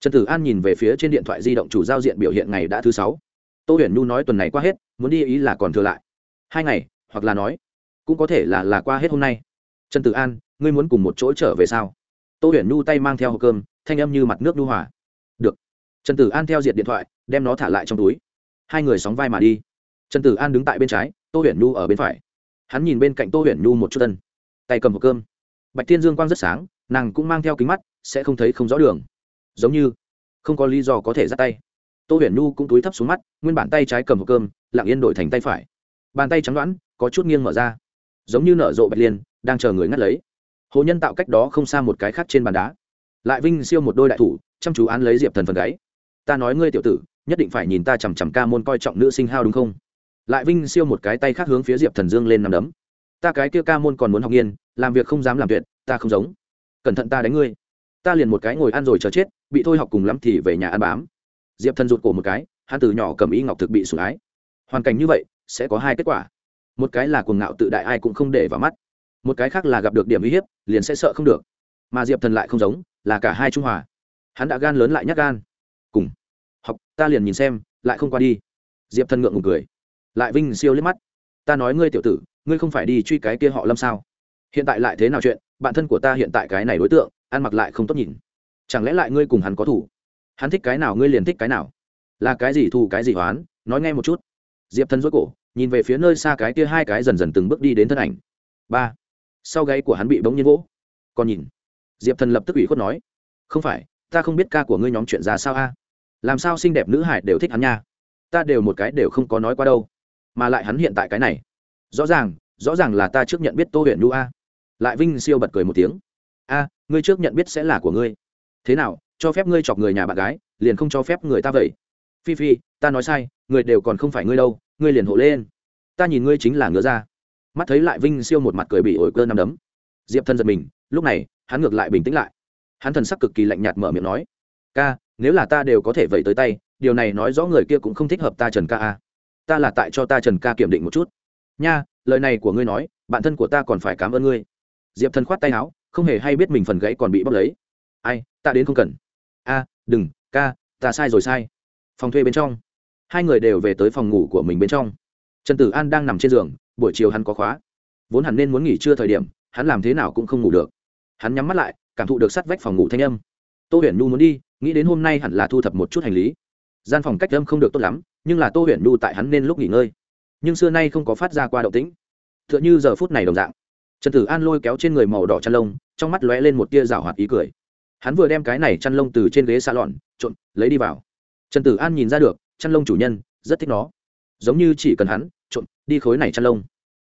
Trần tử an nhìn về phía trên điện thoại di động chủ giao diện biểu hiện ngày đã thứ sáu. Tô huyền nhu nói tuần này qua hết, muốn đi ý là còn thừa lại. Hai ngày, hoặc là nói, cũng có thể là là qua hết hôm nay. Trần tử an, ngươi muốn cùng một chỗ trở về sao? Tô huyền nhu tay mang theo hộp cơm, thanh âm như mặt nước nhu hòa. Được. Trần tử an theo diệt điện thoại, đem nó thả lại trong túi. Hai người sóng vai mà đi. Trần tử an đứng tại bên trái, tô huyền nhu ở bên phải hắn nhìn bên cạnh tô huyền nhu một chút tân tay cầm hộp cơm. Bạch thiên dương quang rất sáng, nàng cũng mang theo kính mắt, sẽ không thấy không rõ đường. Giống như, không có lý do có thể dắt tay. Tô huyền nhu cũng túi thấp xuống mắt, nguyên bản tay trái cầm hộp cơm, lặng yên đổi thành tay phải. Bàn tay trắng đoãn có chút nghiêng mở ra. Giống như nở rộ bạch liên, đang chờ người ngắt lấy. Hồ nhân tạo cách đó không xa một cái khác trên bàn đá. Lại vinh siêu một đôi đại thủ, chăm chú án lấy diệp thần phần gáy. Ta nói ngươi tiểu tử, nhất định phải nhìn ta chằm chằm ca môn coi trọng nữ sinh hao đúng không? Lại vinh siêu một cái tay khác hướng phía diệp thần dương lên nằm đấm. Ta cái kia ca môn còn muốn học nghiên, làm việc không dám làm tuyệt, ta không giống. Cẩn thận ta đánh ngươi. Ta liền một cái ngồi ăn rồi chờ chết, bị thôi học cùng lắm thì về nhà ăn bám. Diệp thần rụt cổ một cái, hắn từ nhỏ cầm y ngọc thực bị sủng ái. Hoàn cảnh như vậy, sẽ có hai kết quả. Một cái là cuồng ngạo tự đại ai cũng không để vào mắt. Một cái khác là gặp được điểm uy hiếp, liền sẽ sợ không được. Mà diệp thần lại không giống, là cả hai trung hòa. Hắn đã gan lớn lại nhắc gan. Cùng. Học, ta liền nhìn xem, lại không qua đi. Diệp thần ngượng ngùng cười lại vinh siêu liếc mắt. Ta nói ngươi tiểu tử, ngươi không phải đi truy cái kia họ lâm sao? Hiện tại lại thế nào chuyện? Bạn thân của ta hiện tại cái này đối tượng, ăn mặc lại không tốt nhìn. Chẳng lẽ lại ngươi cùng hắn có thủ hắn thích cái nào ngươi liền thích cái nào. Là cái gì thù cái gì hoán nói nghe một chút. Diệp thân rối cổ, nhìn về phía nơi xa cái kia hai cái dần dần từng bước đi đến thân ảnh. Ba. Sau gáy của hắn bị bỗng nhiên vỗ. Còn nhìn. Diệp thần lập tức ủy khuất nói. Không phải, ta không biết ca của ngươi nhóm chuyện ra sao a. Làm sao xinh đẹp nữ hải đều thích hắn nha? Ta đều một cái đều không có nói qua đâu mà lại hắn hiện tại cái này. Rõ ràng rõ ràng là ta trước nhận biết tô huyện nhu a. Lại vinh siêu bật cười một tiếng. A, ngươi trước nhận biết sẽ là của ngươi. Thế nào, cho phép ngươi chọc người nhà bạn gái, liền không cho phép người ta vậy. Phi phi, ta nói sai, người đều còn không phải ngươi đâu, ngươi liền hộ lên. Ta nhìn ngươi chính là ngứa ra mắt thấy lại vinh siêu một mặt cười bị ổi cơ nằm đấm. Diệp thân giật mình, lúc này, hắn ngược lại bình tĩnh lại. Hắn thần sắc cực kỳ lạnh nhạt mở miệng nói, ca, nếu là ta đều có thể vẩy tới tay, điều này nói rõ người kia cũng không thích hợp ta trần ca a ta là tại cho ta trần ca kiểm định một chút. Nha, lời này của ngươi nói, bạn thân của ta còn phải cảm ơn ngươi. Diệp thần khoát tay áo, không hề hay biết mình phần gãy còn bị bóc lấy. Ai, ta đến không cần. A, đừng, ca, ta sai rồi sai. Phòng thuê bên trong. Hai người đều về tới phòng ngủ của mình bên trong. Trần tử an đang nằm trên giường, buổi chiều hắn có khóa. Vốn hẳn nên muốn nghỉ trưa thời điểm, hắn làm thế nào cũng không ngủ được. Hắn nhắm mắt lại, cảm thụ được sắt vách phòng ngủ thanh âm. Tô huyền nhu muốn đi, nghĩ đến hôm nay hẳn là thu thập một chút hành lý. Gian phòng cách âm không được tốt lắm nhưng là tô huyền nhu tại hắn nên lúc nghỉ ngơi. Nhưng xưa nay không có phát ra qua động tĩnh. T h ư ợ n h ư giờ phút này đồng dạng. Trần tử an lôi kéo trên người màu đỏ chăn lông, trong mắt lóe lên một tia rào hoạt ý cười. Hắn vừa đem cái này chăn lông từ trên ghế xa lọn trộn, lấy đi vào. Trần tử an nhìn ra được, chăn lông chủ nhân, rất thích nó. Giống như chỉ cần hắn, trộn, đi khối này chăn lông.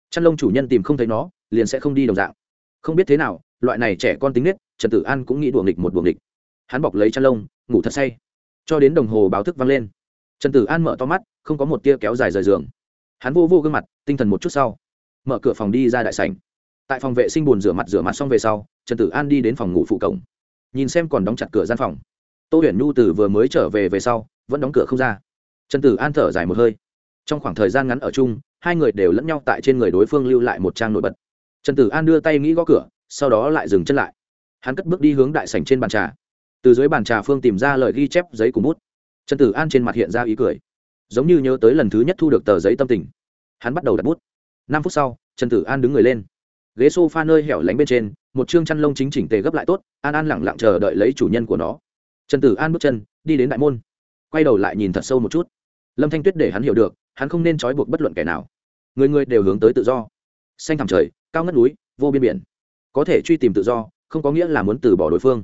Chăn lông chủ nhân tìm không thấy nó, liền sẽ không đi đồng dạng. Không biết thế nào, loại này trẻ con tính nết, trần tử an cũng nghĩ đùa nghịch một đùa nghịch. Hắn bọc lấy chăn lông, ngủ thật say. Cho đến đồng hồ báo thức vang lên trần tử an mở to mắt, không có một tia kéo dài rời giường. Hắn vô vô gương mặt, tinh thần một chút sau, mở cửa phòng đi ra đại sảnh. Tại phòng vệ sinh bồn rửa mặt rửa mặt xong về sau, trần tử an đi đến phòng ngủ phụ cổng. Nhìn xem còn đóng chặt cửa gian phòng. Tô huyền nhu từ vừa mới trở về về sau, vẫn đóng cửa không ra. Trần tử an thở dài một hơi. Trong khoảng thời gian ngắn ở chung, hai người đều lẫn nhau tại trên người đối phương lưu lại một trang nổi bật. Trần tử an đưa tay nghĩ gõ cửa, sau đó lại dừng chân lại. Hắn cất bước đi hướng đại sảnh trên bàn trà. Từ dưới bàn trà phương tìm ra lời ghi chép giấy cùng bút trần tử an trên mặt hiện ra ý cười. Giống như nhớ tới lần thứ nhất thu được tờ giấy tâm tình. Hắn bắt đầu đặt bút. Năm phút sau, trần tử an đứng người lên. Ghế s o f a nơi hẻo lánh bên trên, một chương chăn lông chính chỉnh tề gấp lại tốt, an an lẳng lặng chờ đợi lấy chủ nhân của nó. Trần tử an bước chân, đi đến đại môn. Quay đầu lại nhìn thật sâu một chút. Lâm thanh tuyết để hắn hiểu được, hắn không nên trói buộc bất luận kẻ nào. Người người đều hướng tới tự do. Xanh thẳm trời, cao ngất núi, vô biên biển. Có thể truy tìm tự do, không có nghĩa là muốn từ bỏ đối phương.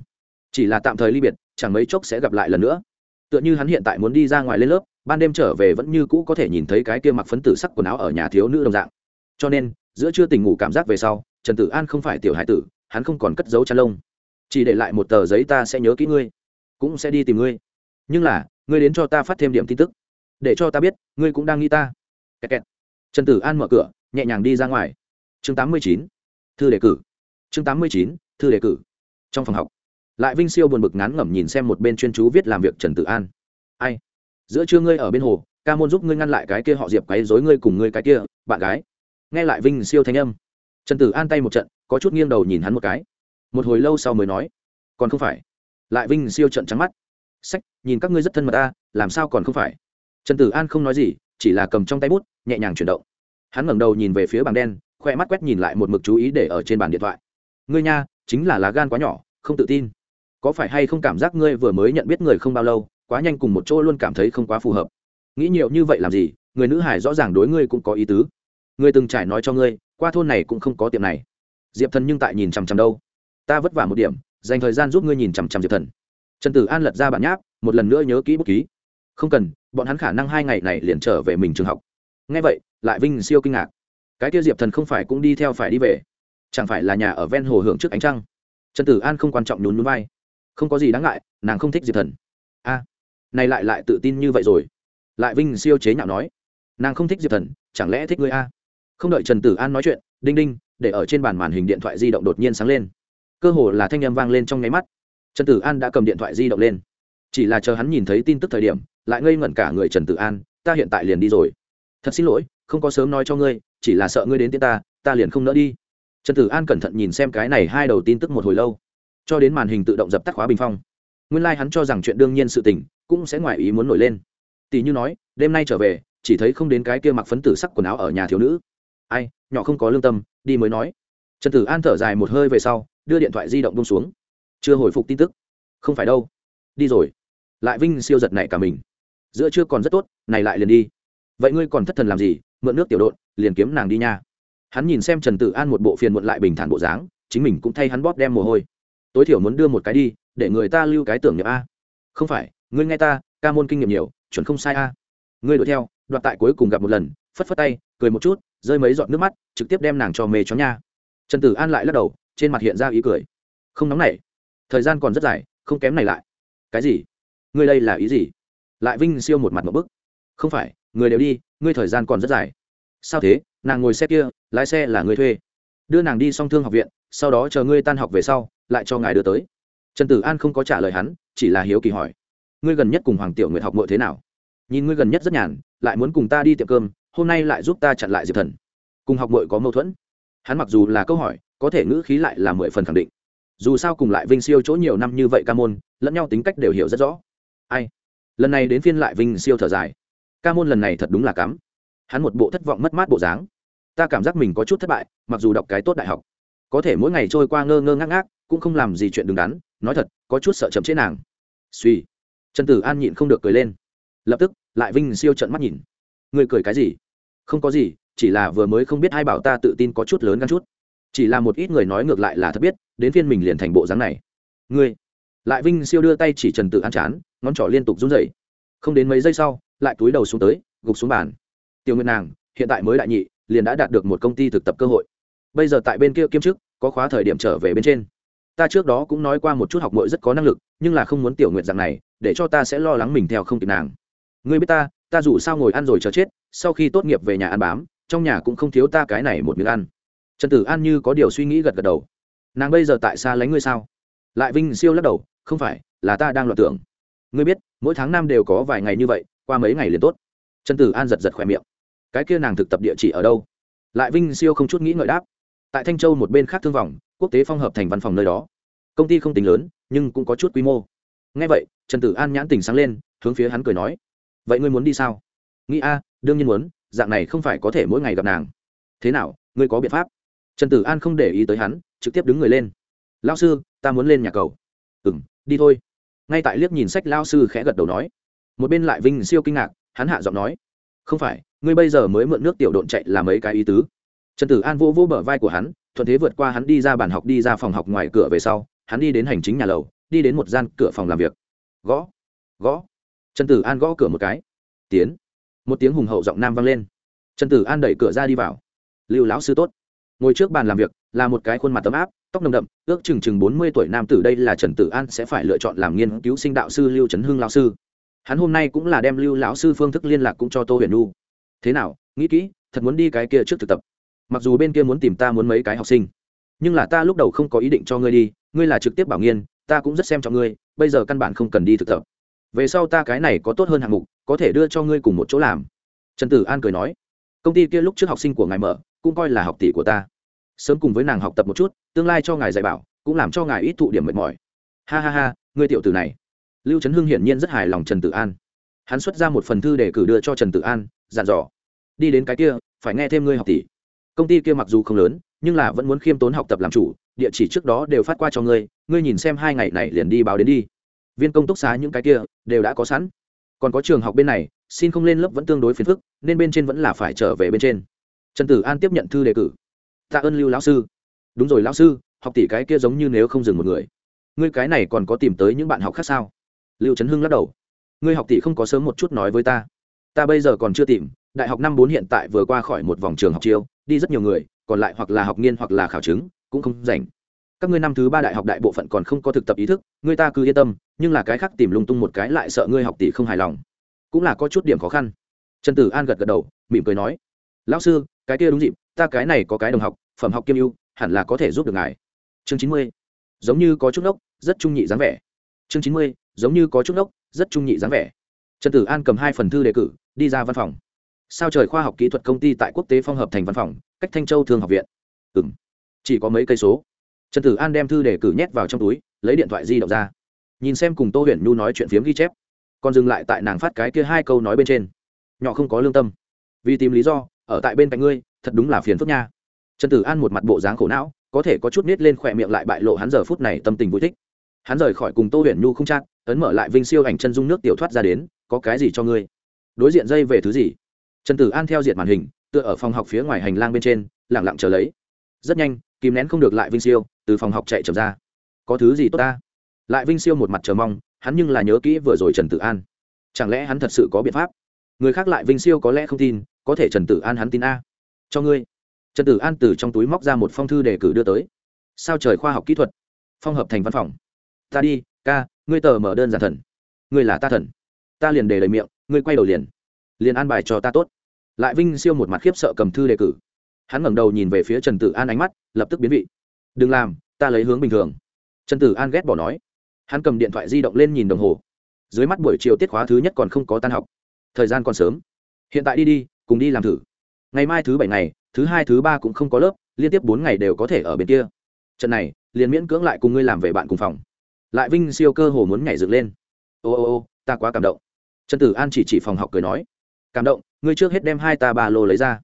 Chỉ là tạm thời ly biệt, chẳng mấy chốc sẽ gặp lại lần nữa tựa như hắn hiện tại muốn đi ra ngoài lên lớp, ban đêm trở về vẫn như cũ có thể nhìn thấy cái kia mặc phấn tử sắc quần áo ở nhà thiếu nữ đồng dạng. Cho nên, giữa chưa tình ngủ cảm giác về sau, trần tử an không phải tiểu hải tử, hắn không còn cất giấu chăn lông. Chỉ để lại một tờ giấy ta sẽ nhớ kỹ ngươi, cũng sẽ đi tìm ngươi. Nhưng là, ngươi đến cho ta phát thêm điểm tin tức. Để cho ta biết, ngươi cũng đang nghĩ ta. Kẹt kẹt. trần tử an mở cửa, nhẹ nhàng đi ra ngoài. Chương tám mươi chín. Thư đề cử. Chương tám mươi chín. Thư đề cử. Trong phòng học lại vinh siêu buồn bực ngán ngẩm nhìn xem một bên chuyên chú viết làm việc trần tử an. Ai? Giữa trưa ngươi ở bên hồ, ca môn giúp ngươi ngăn lại cái kia họ diệp quấy dối ngươi cùng ngươi cái kia, bạn gái. Nghe lại vinh siêu thanh âm, trần tử an tay một trận, có chút nghiêng đầu nhìn hắn một cái. Một hồi lâu sau mới nói, còn không phải. Lại vinh siêu trận trắng mắt. Sách, nhìn các ngươi rất thân mật ta, làm sao còn không phải? Trần tử an không nói gì, chỉ là cầm trong tay bút, nhẹ nhàng chuyển động. Hắn ngẩng đầu nhìn về phía bảng đen, khoe mắt quét nhìn lại một mực chú ý để ở trên bàn điện thoại. Ngươi nha, chính là lá gan quá nhỏ, không tự tin có phải hay không cảm giác ngươi vừa mới nhận biết người không bao lâu, quá nhanh cùng một chỗ luôn cảm thấy không quá phù hợp? Nghĩ nhiều như vậy làm gì? Người nữ hải rõ ràng đối ngươi cũng có ý tứ. Ngươi từng trải nói cho ngươi, qua thôn này cũng không có tiệm này. Diệp thần nhưng tại nhìn chằm chằm đâu? Ta vất vả một điểm, dành thời gian giúp ngươi nhìn chằm chằm diệp thần. Trần tử an lật ra bản nháp, một lần nữa nhớ kỹ bút ký. Không cần, bọn hắn khả năng hai ngày này liền trở về mình trường học. Ngay vậy, lại vinh siêu kinh ngạc. Cái kia diệp thần không phải cũng đi theo phải đi về? Chẳng phải là nhà ở ven hồ hưởng trước ánh trăng? Trần tử an không quan trọng nhún núi vai không có gì đáng ngại, nàng không thích diệp thần. A, này lại lại tự tin như vậy rồi. Lại vinh siêu chế nhạo nói, nàng không thích diệp thần, chẳng lẽ thích ngươi a? Không đợi trần tử an nói chuyện, đinh đinh, để ở trên bàn màn hình điện thoại di động đột nhiên sáng lên. Cơ hồ là thanh â m vang lên trong nháy mắt. Trần tử an đã cầm điện thoại di động lên. Chỉ là chờ hắn nhìn thấy tin tức thời điểm, lại ngây ngẩn cả người trần tử an, ta hiện tại liền đi rồi. Thật xin lỗi, không có sớm nói cho ngươi, chỉ là sợ ngươi đến tiễn ta ta liền không nỡ đi. Trần tử an cẩn thận nhìn xem cái này hai đầu tin tức một hồi lâu cho đến màn hình tự động dập tắt khóa bình phong. Nguyên lai、like、hắn cho rằng chuyện đương nhiên sự tình cũng sẽ ngoài ý muốn nổi lên. Tỷ như nói, đêm nay trở về, chỉ thấy không đến cái kia mặc phấn tử sắc quần áo ở nhà thiếu nữ. Ai, nhỏ không có lương tâm, đi mới nói. Trần tử an thở dài một hơi về sau, đưa điện thoại di động bông xuống. Chưa hồi phục tin tức. Không phải đâu. Đi rồi. Lại vinh siêu giật này cả mình. Giữa chưa còn rất tốt, này lại liền đi. Vậy ngươi còn thất thần làm gì? Mượn nước tiểu độn liền kiếm nàng đi nha. Hắn nhìn xem trần tử an một bộ phiền muộn lại bình thản bộ dáng, chính mình cũng thay hắn bóp đem mồ hôi tối thiểu muốn đưa một cái đi, để người ta lưu cái tưởng niệm a. Không phải, ngươi nghe ta, ca môn kinh nghiệm nhiều, chuẩn không sai a. Ngươi đuổi theo, đoạt tại cuối cùng gặp một lần, phất phất tay, cười một chút, rơi mấy giọt nước mắt, trực tiếp đem nàng cho mê chó nha. Trần tử an lại lắc đầu, trên mặt hiện ra ý cười. Không nóng nảy. Thời gian còn rất dài, không kém này lại. Cái gì? Ngươi đây là ý gì? Lại vinh siêu một mặt một bức. Không phải, người đều đi, ngươi thời gian còn rất dài. Sao thế? Nàng ngồi xe kia, lái xe là người thuê đưa nàng đi song thương học viện, sau đó chờ ngươi tan học về sau, lại cho ngài đưa tới. Trần tử an không có trả lời hắn, chỉ là hiếu kỳ hỏi. Ngươi gần nhất cùng hoàng tiểu nguyện học mội thế nào? Nhìn ngươi gần nhất rất nhàn, lại muốn cùng ta đi tiệm cơm, hôm nay lại giúp ta chặn lại diệp thần. Cùng học mội có mâu thuẫn. Hắn mặc dù là câu hỏi, có thể ngữ khí lại là mười phần khẳng định. Dù sao cùng lại vinh siêu chỗ nhiều năm như vậy ca môn, lẫn nhau tính cách đều hiểu rất rõ. Ai? Lần này đến phiên lại vinh siêu thở dài. Ca môn lần này thật đúng là cắm. Hắn một bộ thất vọng mất mát bộ dáng ta cảm giác mình có chút thất bại, mặc dù đọc cái tốt đại học. Có thể mỗi ngày trôi qua ngơ ngơ ngác ngác, cũng không làm gì chuyện đứng đắn, nói thật, có chút sợ chậm chế nàng. Suy. Trần tử an nhịn không được cười lên. Lập tức, lại vinh siêu trận mắt nhìn. Người cười cái gì? Không có gì, chỉ là vừa mới không biết ai bảo ta tự tin có chút lớn gắn chút. Chỉ là một ít người nói ngược lại là thật biết, đến phiên mình liền thành bộ dáng này. Ngươi lại vinh siêu đưa tay chỉ trần tự an chán, ngón trỏ liên tục run rẩy. Không đến mấy giây sau, lại túi đầu xuống tới, gục xuống bàn. Tiểu nguyệt nàng, hiện tại mới đại nhị liền đã đạt được một công ty thực tập cơ hội. Bây giờ tại bên kia kiêm chức, có khóa thời điểm trở về bên trên. Ta trước đó cũng nói qua một chút học mội rất có năng lực, nhưng là không muốn tiểu nguyện dạng này, để cho ta sẽ lo lắng mình theo không kịp nàng. Ngươi biết ta ta dù sao ngồi ăn rồi chờ chết, sau khi tốt nghiệp về nhà ăn bám, trong nhà cũng không thiếu ta cái này một miếng ăn. Trần tử an như có điều suy nghĩ gật gật đầu. Nàng bây giờ tại xa lánh ngươi sao? Lại vinh siêu lắc đầu, không phải, là ta đang loạn tưởng. Ngươi biết, mỗi tháng năm đều có vài ngày như vậy, qua mấy ngày liền tốt. Trần tử an giật giật khỏe miệng cái kia nàng thực tập địa chỉ ở đâu? Lại vinh siêu không chút nghĩ ngợi đáp. Tại thanh châu một bên khác thương vòng quốc tế phong hợp thành văn phòng nơi đó. Công ty không tính lớn, nhưng cũng có chút quy mô. Ngay vậy, trần tử an nhãn tình sáng lên, hướng phía hắn cười nói, vậy ngươi muốn đi sao? Nghĩ a, đương nhiên muốn, dạng này không phải có thể mỗi ngày gặp nàng. Thế nào, ngươi có biện pháp? Trần tử an không để ý tới hắn, trực tiếp đứng người lên. Lao sư, ta muốn lên nhà cầu. Ừ m đi thôi. Ngay tại liếc nhìn sách lao sư khẽ gật đầu nói. Một bên lại vinh siêu kinh ngạc, hắn hạ giọng nói, không phải ngươi bây giờ mới mượn nước tiểu độn chạy làm mấy cái ý tứ? Trần tử an vỗ vỗ bờ vai của hắn, thuận thế vượt qua hắn đi ra bàn học, đi ra phòng học ngoài cửa về sau, hắn đi đến hành chính nhà lầu, đi đến một gian cửa phòng làm việc. Gõ gõ. Trần tử an gõ cửa một cái. Tiến. Một tiếng hùng hậu giọng nam vang lên. Trần tử an đẩy cửa ra đi vào. Lưu lão sư tốt. Ngồi trước bàn làm việc, là một cái khuôn mặt tấm áp, tóc nồng đậm, ước chừng chừng bốn mươi tuổi nam tử đây là trần tử an sẽ phải lựa chọn làm nghiên cứu sinh đạo sư lưu trấn hưng lão sư. Hắn hôm nay cũng là đem lưu lão sư phương thức liên lạc cũng cho tô huyền nu thế nào, nghĩ kỹ, thật muốn đi cái kia trước thực tập. Mặc dù bên kia muốn tìm ta muốn mấy cái học sinh, nhưng là ta lúc đầu không có ý định cho ngươi đi, ngươi là trực tiếp bảo nghiên, ta cũng rất xem trọng ngươi, bây giờ căn bản không cần đi thực tập. Về sau ta cái này có tốt hơn hạng mục, có thể đưa cho ngươi cùng một chỗ làm. Trần tử an cười nói. Công ty kia lúc trước học sinh của ngài mở, cũng coi là học tỷ của ta. Sớm cùng với nàng học tập một chút, tương lai cho ngài dạy bảo, cũng làm cho ngài ít thụ điểm mệt mỏi. Ha ha ha, ngươi tiểu tử này. Lưu trấn hưng hiển nhiên rất hài lòng trần tử an. Hắn xuất ra một phần thư để cử đưa cho trần tử an dặn dò. Đi đến cái kia, phải nghe thêm ngươi học tỷ. Công ty kia mặc dù không lớn, nhưng là vẫn muốn khiêm tốn học tập làm chủ, địa chỉ trước đó đều phát qua cho ngươi ngươi nhìn xem hai ngày này liền đi báo đến đi. Viên công túc xá những cái kia, đều đã có sẵn. Còn có trường học bên này, xin không lên lớp vẫn tương đối phiền phức, nên bên trên vẫn là phải trở về bên trên. Trần tử an tiếp nhận thư đề cử. Tạ ơn lưu lão sư. Đúng rồi lão sư, học tỷ cái kia giống như nếu không dừng một người. Ngươi cái này còn có tìm tới những bạn học khác sao? Lưu trấn hưng lắc đầu. Ngươi học tỷ không có sớm một chút nói với ta ta bây giờ còn chưa tìm, đại học năm bốn hiện tại vừa qua khỏi một vòng trường học chiêu, đi rất nhiều người, còn lại hoặc là học nghiên hoặc là khảo chứng, cũng không rảnh. Các ngươi năm thứ ba đại học đại bộ phận còn không có thực tập ý thức, ngươi ta cứ yên tâm, nhưng là cái khác tìm lung tung một cái lại sợ ngươi học tỷ không hài lòng. Cũng là có chút điểm khó khăn. Trần tử an gật gật đầu, mỉm cười nói, lão sư, cái kia đúng dịp, ta cái này có cái đồng học, phẩm học kiêm ưu, hẳn là có thể giúp được ngài. Chương chín mươi, giống như có chút ốc rất trung nhị dáng vẻ. Chương chín mươi, giống như có chút ốc rất trung nhị dáng vẻ trần tử an cầm hai phần thư đề cử, đi ra văn phòng. Sao trời khoa học kỹ thuật công ty tại quốc tế phong hợp thành văn phòng, cách thanh châu thương học viện. Ừ m chỉ có mấy cây số. Trần tử an đem thư đề cử nhét vào trong túi, lấy điện thoại di động ra. Nhìn xem cùng tô huyền nhu nói chuyện phiếm ghi chép. Còn dừng lại tại nàng phát cái kia hai câu nói bên trên. Nhỏ không có lương tâm. Vì tìm lý do, ở tại bên cạnh ngươi, thật đúng là phiền phức nha. Trần tử an một mặt bộ dáng khổ não, có thể có chút nít lên khỏe miệng lại bại lộ hắn giờ phút này tâm tình vui thích hắn rời khỏi cùng tô huyền nhu không chắc ấn mở lại vinh siêu ảnh chân dung nước tiểu thoát ra đến, có cái gì cho ngươi? Đối diện dây về thứ gì? Trần tử an theo diện màn hình, tựa ở phòng học phía ngoài hành lang bên trên lẳng lặng chờ lấy. Rất nhanh, kìm nén không được lại vinh siêu, từ phòng học chạy chậm ra. Có thứ gì tốt ta? Lại vinh siêu một mặt chờ mong, hắn nhưng là nhớ kỹ vừa rồi trần tử an. Chẳng lẽ hắn thật sự có biện pháp? Người khác lại vinh siêu có lẽ không tin, có thể trần tử an hắn tin a. Cho ngươi. Trần tử an từ trong túi móc ra một phong thư đề cử đưa tới. Sao trời khoa học kỹ thuật? Phong hợp thành văn phòng ta đi, ca, ngươi tờ mở đơn giản thần. Ngươi là ta thần. Ta liền đề lời miệng, ngươi quay đầu liền. Liền an bài cho ta tốt. Lại vinh siêu một mặt khiếp sợ cầm thư đề cử. Hắn ngẩng đầu nhìn về phía trần tử an ánh mắt, lập tức biến vị. Đừng làm, ta lấy hướng bình thường. Trần tử an ghét bỏ nói. Hắn cầm điện thoại di động lên nhìn đồng hồ. Dưới mắt buổi chiều tiết khóa thứ nhất còn không có tan học. Thời gian còn sớm. Hiện tại đi đi, cùng đi làm thử. Ngày mai thứ bảy ngày, thứ hai, thứ ba cũng không có lớp, liên tiếp bốn ngày đều có thể ở bên kia. Trận này, liền miễn cưỡng lại cùng ngươi làm về bạn cùng phòng lại vinh siêu cơ hồ muốn nhảy dựng lên. Ô ô ô, ta quá cảm động. Trần tử an chỉ chỉ phòng học cười nói, cảm động, ngươi trước hết đem hai ta ba lô lấy ra.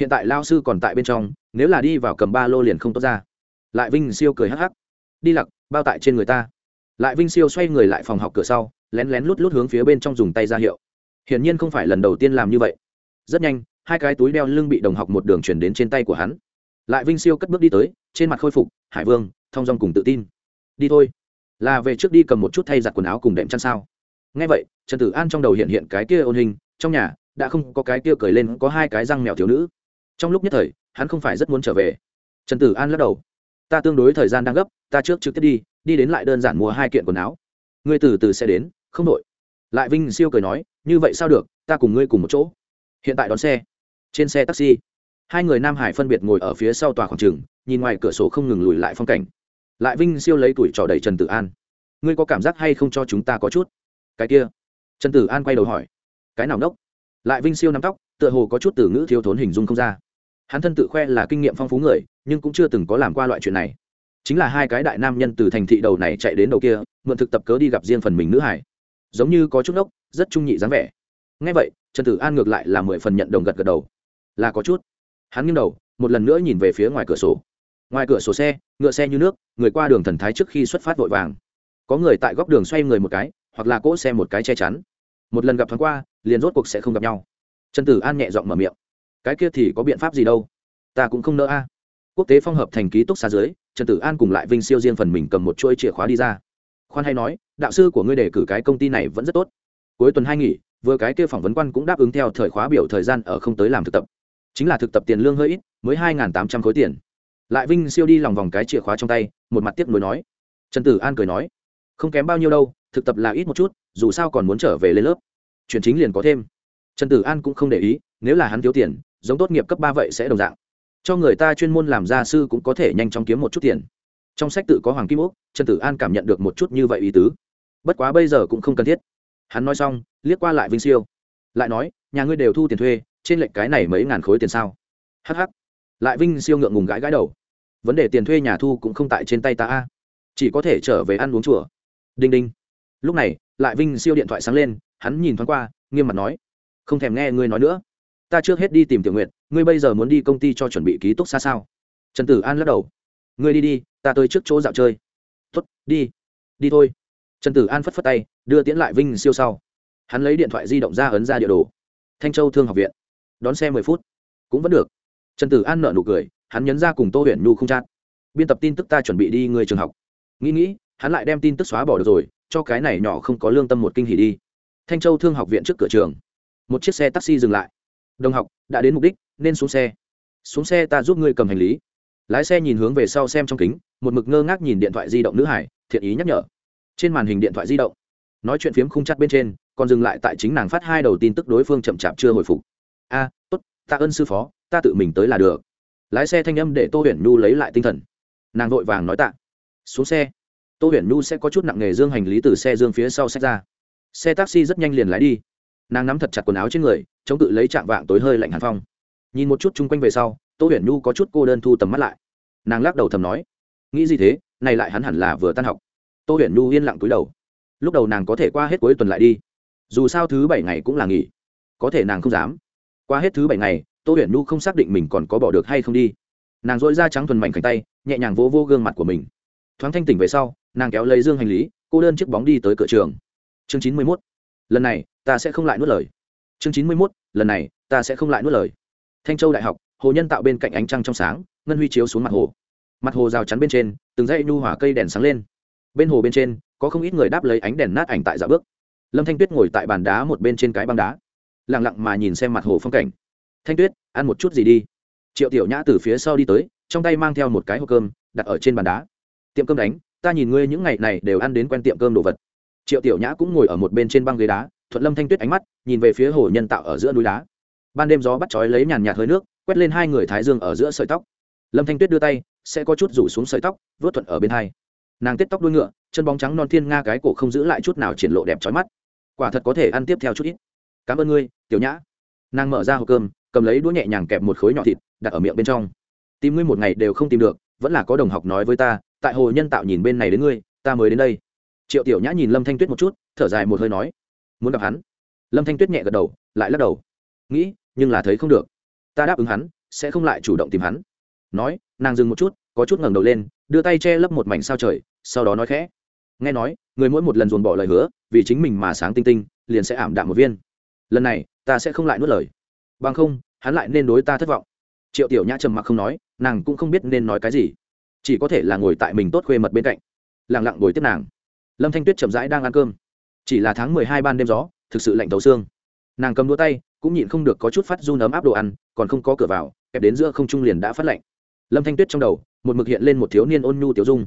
Hiện tại lao sư còn tại bên trong, nếu là đi vào cầm ba lô liền không tốt ra. Lại vinh siêu cười hắc hắc, đi lặc, bao tại trên người ta. Lại vinh siêu xoay người lại phòng học cửa sau, lén lén lút lút hướng phía bên trong dùng tay ra hiệu. Hiển nhiên không phải lần đầu tiên làm như vậy. Rất nhanh, hai cái túi đeo lưng bị đồng học một đường chuyển đến trên tay của hắn. Lại vinh siêu cất bước đi tới, trên mặt khôi phục, hải vương thong dong cùng tự tin. Đi thôi là về trước đi cầm một chút thay giặt quần áo cùng đệm chăn sao? Ngay vậy, trần tử an trong đầu hiện hiện cái kia ôn hình, trong nhà, đã không có cái kia cởi lên, có hai cái răng mèo thiếu nữ. Trong lúc nhất thời, hắn không phải rất muốn trở về. Trần tử an lắc đầu. Ta tương đối thời gian đang gấp, ta trước trực tiếp đi đi đến lại đơn giản mua hai kiện quần áo. Ngươi từ từ sẽ đến, không đội lại vinh siêu cười nói, như vậy sao được, ta cùng ngươi cùng một chỗ. Hiện tại đón xe. Trên xe taxi. Hai người nam hải phân biệt ngồi ở phía sau tòa khoảng trường, nhìn ngoài cửa sổ không ngừng lùi lại phong cảnh lại vinh siêu lấy tuổi trò đầy trần tử an. Ngươi có cảm giác hay không cho chúng ta có chút? Cái kia. Trần tử an quay đầu hỏi. Cái nào nốc? Lại vinh siêu nắm tóc, tựa hồ có chút từ ngữ thiếu thốn hình dung không ra. Hắn thân tự khoe là kinh nghiệm phong phú người, nhưng cũng chưa từng có làm qua loại chuyện này. Chính là hai cái đại nam nhân từ thành thị đầu này chạy đến đầu kia, mượn thực tập cớ đi gặp riêng phần mình nữ hải. Giống như có chút nốc, rất trung nhị dáng vẻ. Ngay vậy, trần tử an ngược lại là mười phần nhận đồng gật gật đầu. Là có chút. Hắn nghiêng đầu, một lần nữa nhìn về phía ngoài cửa sổ ngoài cửa sổ xe, ngựa xe như nước, người qua đường thần thái trước khi xuất phát vội vàng. Có người tại góc đường xoay người một cái, hoặc là cỗ xe một cái che chắn. Một lần gặp thoáng qua, liền rốt cuộc sẽ không gặp nhau. Trần tử an nhẹ giọng mở miệng. Cái kia thì có biện pháp gì đâu? Ta cũng không nỡ a. Quốc tế phong hợp thành ký túc xa dưới, trần tử an cùng lại vinh siêu riêng phần mình cầm một chuỗi chìa khóa đi ra. Khoan hay nói, đạo sư của ngươi đề cử cái công ty này vẫn rất tốt. Cuối tuần hai nghỉ, vừa cái kia phỏng vấn quan cũng đáp ứng theo thời khóa biểu thời gian ở không tới làm thực tập. Chính là thực tập tiền lương hơi ít, mới hai tám trăm khối tiền lại vinh siêu đi lòng vòng cái chìa khóa trong tay, một mặt tiếp nối nói. Trần tử an cười nói, không kém bao nhiêu đâu, thực tập là ít một chút, dù sao còn muốn trở về lên lớp. Chuyển chính liền có thêm. Trần tử an cũng không để ý, nếu là hắn thiếu tiền, giống tốt nghiệp cấp ba vậy sẽ đồng dạng. Cho người ta chuyên môn làm gia sư cũng có thể nhanh chóng kiếm một chút tiền. Trong sách tự có hoàng kim úc, trần tử an cảm nhận được một chút như vậy ý tứ. Bất quá bây giờ cũng không cần thiết. Hắn nói xong, liếc qua lại vinh siêu. Lại nói, nhà ngươi đều thu tiền thuê, trên lệnh cái này mấy ngàn khối tiền sao? Hh lại vinh siêu ngượng ngùng gãi gãi đầu. Vấn đề tiền thuê nhà thu cũng không tại trên tay ta a. Chỉ có thể trở về ăn uống chùa. Đinh đinh. Lúc này, lại vinh siêu điện thoại sáng lên, hắn nhìn thoáng qua, nghiêm mặt nói. Không thèm nghe ngươi nói nữa. Ta trước hết đi tìm tiểu nguyện ngươi bây giờ muốn đi công ty cho chuẩn bị ký túc xa sao? Trần tử an lắc đầu. Ngươi đi đi, ta tới trước chỗ dạo chơi. Tuất đi. Đi thôi. Trần tử an phất phất tay, đưa tiễn lại vinh siêu sau. Hắn lấy điện thoại di động ra ấn ra địa đồ. Thanh châu thương học viện. Đón xe mười phút. Cũng vẫn được trần tử an nợ nụ cười, hắn nhấn ra cùng tô huyền nhu không chát. Biên tập tin tức ta chuẩn bị đi người trường học. Nghĩ nghĩ, hắn lại đem tin tức xóa bỏ được rồi, cho cái này nhỏ không có lương tâm một kinh hỉ đi. Thanh châu thương học viện trước cửa trường. Một chiếc xe taxi dừng lại. Đồng học, đã đến mục đích, nên xuống xe. Xuống xe ta giúp ngươi cầm hành lý. Lái xe nhìn hướng về sau xem trong kính, một mực ngơ ngác nhìn điện thoại di động nữ hải, thiện ý nhắc nhở. Trên màn hình điện thoại di động. Nói chuyện phiếm khung chặt bên trên, còn dừng lại tại chính nàng phát hai đầu tin tức đối phương chậm chạp chưa hồi phục. A, tốt, tạ ơn sư phó ta tự mình tới là được. Lái xe thanh âm để tô huyền nhu lấy lại tinh thần. Nàng vội vàng nói tạ. Xuống xe. Tô huyền nhu sẽ có chút nặng nghề dương hành lý từ xe dương phía sau xét ra. Xe taxi rất nhanh liền lái đi. Nàng nắm thật chặt quần áo trên người, chống tự lấy chạm vạng tối hơi lạnh hàn phong. Nhìn một chút chung quanh về sau, tô huyền nhu có chút cô đơn thu tầm mắt lại. Nàng lắc đầu thầm nói, nghĩ gì thế? Này lại hắn hẳn là vừa tan học. Tô huyền nhu yên lặng túi đầu. Lúc đầu nàng có thể qua hết cuối tuần lại đi. Dù sao thứ bảy ngày cũng là nghỉ. Có thể nàng không dám. Qua hết thứ bảy ngày tô huyền nhu không xác định mình còn có bỏ được hay không đi. Nàng dội da trắng thuần mảnh cánh tay nhẹ nhàng vỗ vô, vô gương mặt của mình. Thoáng thanh tỉnh về sau nàng kéo lấy dương hành lý cô đơn chiếc bóng đi tới cửa trường. Chương chín mươi mốt. Lần này ta sẽ không lại nuốt lời. Chương chín mươi mốt. Lần này ta sẽ không lại nuốt lời. Thanh châu đại học hồ nhân tạo bên cạnh ánh trăng trong sáng ngân huy chiếu xuống mặt hồ. Mặt hồ rào chắn bên trên từng dãy nhu hỏa cây đèn sáng lên. Bên hồ bên trên có không ít người đáp lấy ánh đèn nát ảnh tại dạ bước. Lâm thanh tuyết ngồi tại bàn đá một bên trên cái băng đá lẳng lặng mà nhìn xem mặt hồ phong cảnh thanh tuyết, ăn một chút gì đi. Triệu tiểu nhã từ phía sau đi tới, trong tay mang theo một cái hộp cơm, đặt ở trên bàn đá. Tiệm cơm đánh, ta nhìn ngươi những ngày này đều ăn đến quen tiệm cơm đồ vật. Triệu tiểu nhã cũng ngồi ở một bên trên băng ghế đá, thuận lâm thanh tuyết ánh mắt, nhìn về phía hồ nhân tạo ở giữa núi đá. Ban đêm gió bắt chói lấy nhàn nhạt hơi nước, quét lên hai người thái dương ở giữa sợi tóc. Lâm thanh tuyết đưa tay, sẽ có chút rủ xuống sợi tóc, vớt thuận ở bên hai. Nàng tết tóc đuôi ngựa, chân bóng trắng non thiên nga cái cổ không giữ lại chút nào triển lộ đẹp trói mắt. Quả thật có thể ăn tiếp theo chút ít. Cảm ơn ngươi, tiểu nhã. Nàng mở ra hộp cơm cầm lấy đũa nhẹ nhàng kẹp một khối nhỏ thịt, đặt ở miệng bên trong. Tìm ngươi một ngày đều không tìm được, vẫn là có đồng học nói với ta, tại hồ nhân tạo nhìn bên này đến ngươi, ta mới đến đây. Triệu tiểu nhã nhìn lâm thanh tuyết một chút, thở dài một hơi nói, muốn gặp hắn? Lâm thanh tuyết nhẹ gật đầu, lại lắc đầu. Nghĩ, nhưng là thấy không được. Ta đáp ứng hắn, sẽ không lại chủ động tìm hắn. Nói, nàng dừng một chút, có chút ngẩng đầu lên, đưa tay che lấp một mảnh sao trời, sau đó nói khẽ, nghe nói, người mỗi một lần dồn bỏ lời hứa, vì chính mình mà sáng tinh tinh, liền sẽ ảm đạm một viên. Lần này, ta sẽ không lại nuốt lời bằng không, hắn lại nên đối ta thất vọng. Triệu tiểu nhã trầm mặc không nói, nàng cũng không biết nên nói cái gì. Chỉ có thể là ngồi tại mình tốt khuê mật bên cạnh. Lẳng lặng ngồi tiếp nàng. Lâm thanh tuyết chậm rãi đang ăn cơm. Chỉ là tháng mười hai ban đêm gió, thực sự lạnh tấu xương. Nàng cầm đũa tay, cũng nhịn không được có chút phát run ấm áp đồ ăn, còn không có cửa vào, kẹp đến giữa không trung liền đã phát lạnh. Lâm thanh tuyết trong đầu, một mực hiện lên một thiếu niên ôn nhu tiểu dung.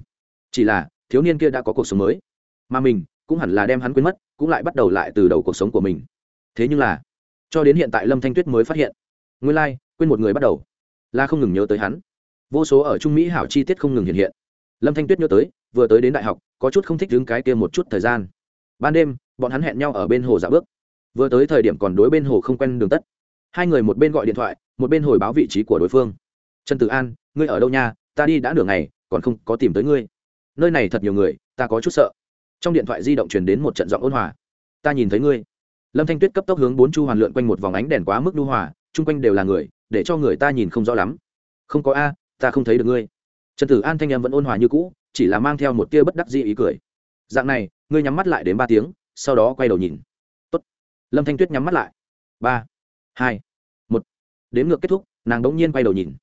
Chỉ là, thiếu niên kia đã có cuộc sống mới. Mà mình, cũng hẳn là đem hắn quên mất, cũng lại bắt đầu lại từ đầu cuộc sống của mình. Thế nhưng là cho đến hiện tại lâm thanh tuyết mới phát hiện. Nguyên lai、like, quên một người bắt đầu la không ngừng nhớ tới hắn. Vô số ở trung mỹ hảo chi tiết không ngừng hiện hiện. Lâm thanh tuyết nhớ tới vừa tới đến đại học có chút không thích đứng cái kia một chút thời gian. Ban đêm bọn hắn hẹn nhau ở bên hồ giả bước. Vừa tới thời điểm còn đối bên hồ không quen đường tất. Hai người một bên gọi điện thoại một bên hồi báo vị trí của đối phương. Trần tử an ngươi ở đâu nha? Ta đi đã nửa ngày còn không có tìm tới ngươi. Nơi này thật nhiều người ta có chút sợ. Trong điện thoại di động truyền đến một trận giọng ôn hòa. Ta nhìn thấy ngươi lâm thanh tuyết cấp tốc hướng bốn chu hoàn lượn quanh một vòng ánh đèn quá mức lưu hòa, chung quanh đều là người, để cho người ta nhìn không rõ lắm. Không có a, ta không thấy được ngươi. Trần tử an thanh em vẫn ôn hòa như cũ, chỉ là mang theo một tia bất đắc dĩ ý cười. Dạng này, ngươi nhắm mắt lại đến ba tiếng, sau đó quay đầu nhìn. Tốt. lâm thanh tuyết nhắm mắt lại. Ba, hai, một. Đến ngược kết thúc, nàng đ nhiên quay đầu nhìn.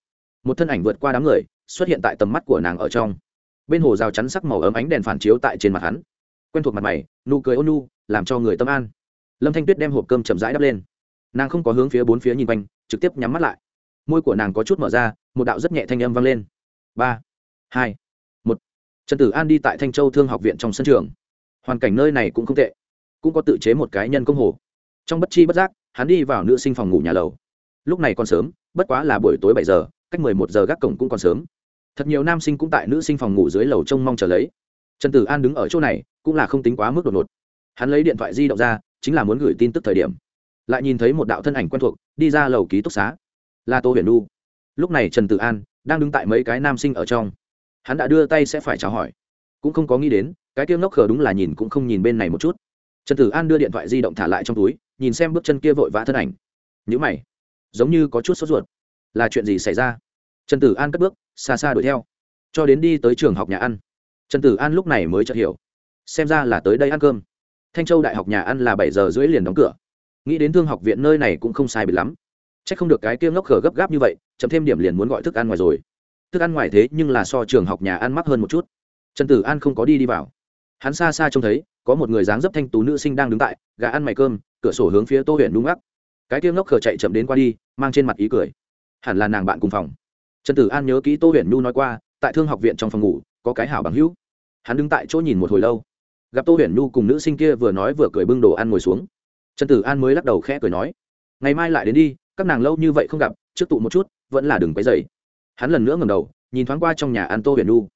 Một thân ảnh vượt qua đám người, xuất hiện tại tầm mắt của nàng ở trong. Bên hồ rào chắn sắc màu ấm ánh đèn phản chiếu tại trên mặt hắn. Quen thuộc mặt mày, nụ cười ôn nu làm cho người tâm an lâm thanh tuyết đem hộp cơm chậm rãi đắp lên. Nàng không có hướng phía bốn phía nhìn quanh, trực tiếp nhắm mắt lại. Môi của nàng có chút mở ra, một đạo rất nhẹ thanh âm vang lên. Ba, hai, một. Trần tử an đi tại thanh châu thương học viện trong sân trường. Hoàn cảnh nơi này cũng không tệ, cũng có tự chế một cái nhân công hồ. Trong bất chi bất giác, hắn đi vào nữ sinh phòng ngủ nhà lầu. Lúc này còn sớm, bất quá là buổi tối bảy giờ, cách mười một giờ gác cổng cũng còn sớm. Thật nhiều nam sinh cũng tại nữ sinh phòng ngủ dưới lầu trông mong chờ lấy. Trần tử an đứng ở chỗ này, cũng là không tính quá mức đột ngột. Hắn lấy điện thoại di động ra chính là muốn gửi tin tức thời điểm. Lại nhìn thấy một đạo thân ảnh quen thuộc, đi ra lầu ký túc xá. Là tô huyền nu lúc này trần tử an đang đứng tại mấy cái nam sinh ở trong. Hắn đã đưa tay sẽ phải chào hỏi. Cũng không có nghĩ đến, cái kia ngốc khờ đúng là nhìn cũng không nhìn bên này một chút. Trần tử an đưa điện thoại di động thả lại trong túi, nhìn xem bước chân kia vội vã thân ảnh. Nhữ mày. Giống như có chút sốt ruột. Là chuyện gì xảy ra? Trần tử an cất bước, xa xa đuổi theo. Cho đến đi tới trường học nhà ăn. Trần tử an lúc này mới chợt hiểu. Xem ra là tới đây ăn cơm thanh châu đại học nhà ăn là bảy giờ rưỡi liền đóng cửa. Nghĩ đến thương học viện nơi này cũng không sai bị lắm. C h ắ c không được cái kia ngốc khở gấp gáp như vậy chấm thêm điểm liền muốn gọi thức ăn ngoài rồi. Thức ăn ngoài thế nhưng là so trường học nhà ăn mắc hơn một chút. Trần tử an không có đi đi vào. Hắn xa xa trông thấy, có một người dáng dấp thanh tú nữ sinh đang đứng tại, gà ăn mày cơm, cửa sổ hướng phía tô huyện đúng ngắc cái kia ngốc khở chạy chậm đến qua đi, mang trên mặt ý cười. Hẳn là nàng bạn cùng phòng. Trần tử an nhớ kỹ tô huyền nhu nói qua, tại thương học viện trong phòng ngủ, có cái hảo bằng hữu. Hắn đứng tại chỗ nhìn một hồi lâu gặp tô huyền nhu cùng nữ sinh kia vừa nói vừa cười bưng đồ ăn ngồi xuống. Trần tử an mới lắc đầu khẽ cười nói, ngày mai lại đến đi, các nàng lâu như vậy không gặp, trước tụ một chút, vẫn là đừng quấy dày hắn lần nữa ngầm đầu, nhìn thoáng qua trong nhà ăn tô huyền nhu.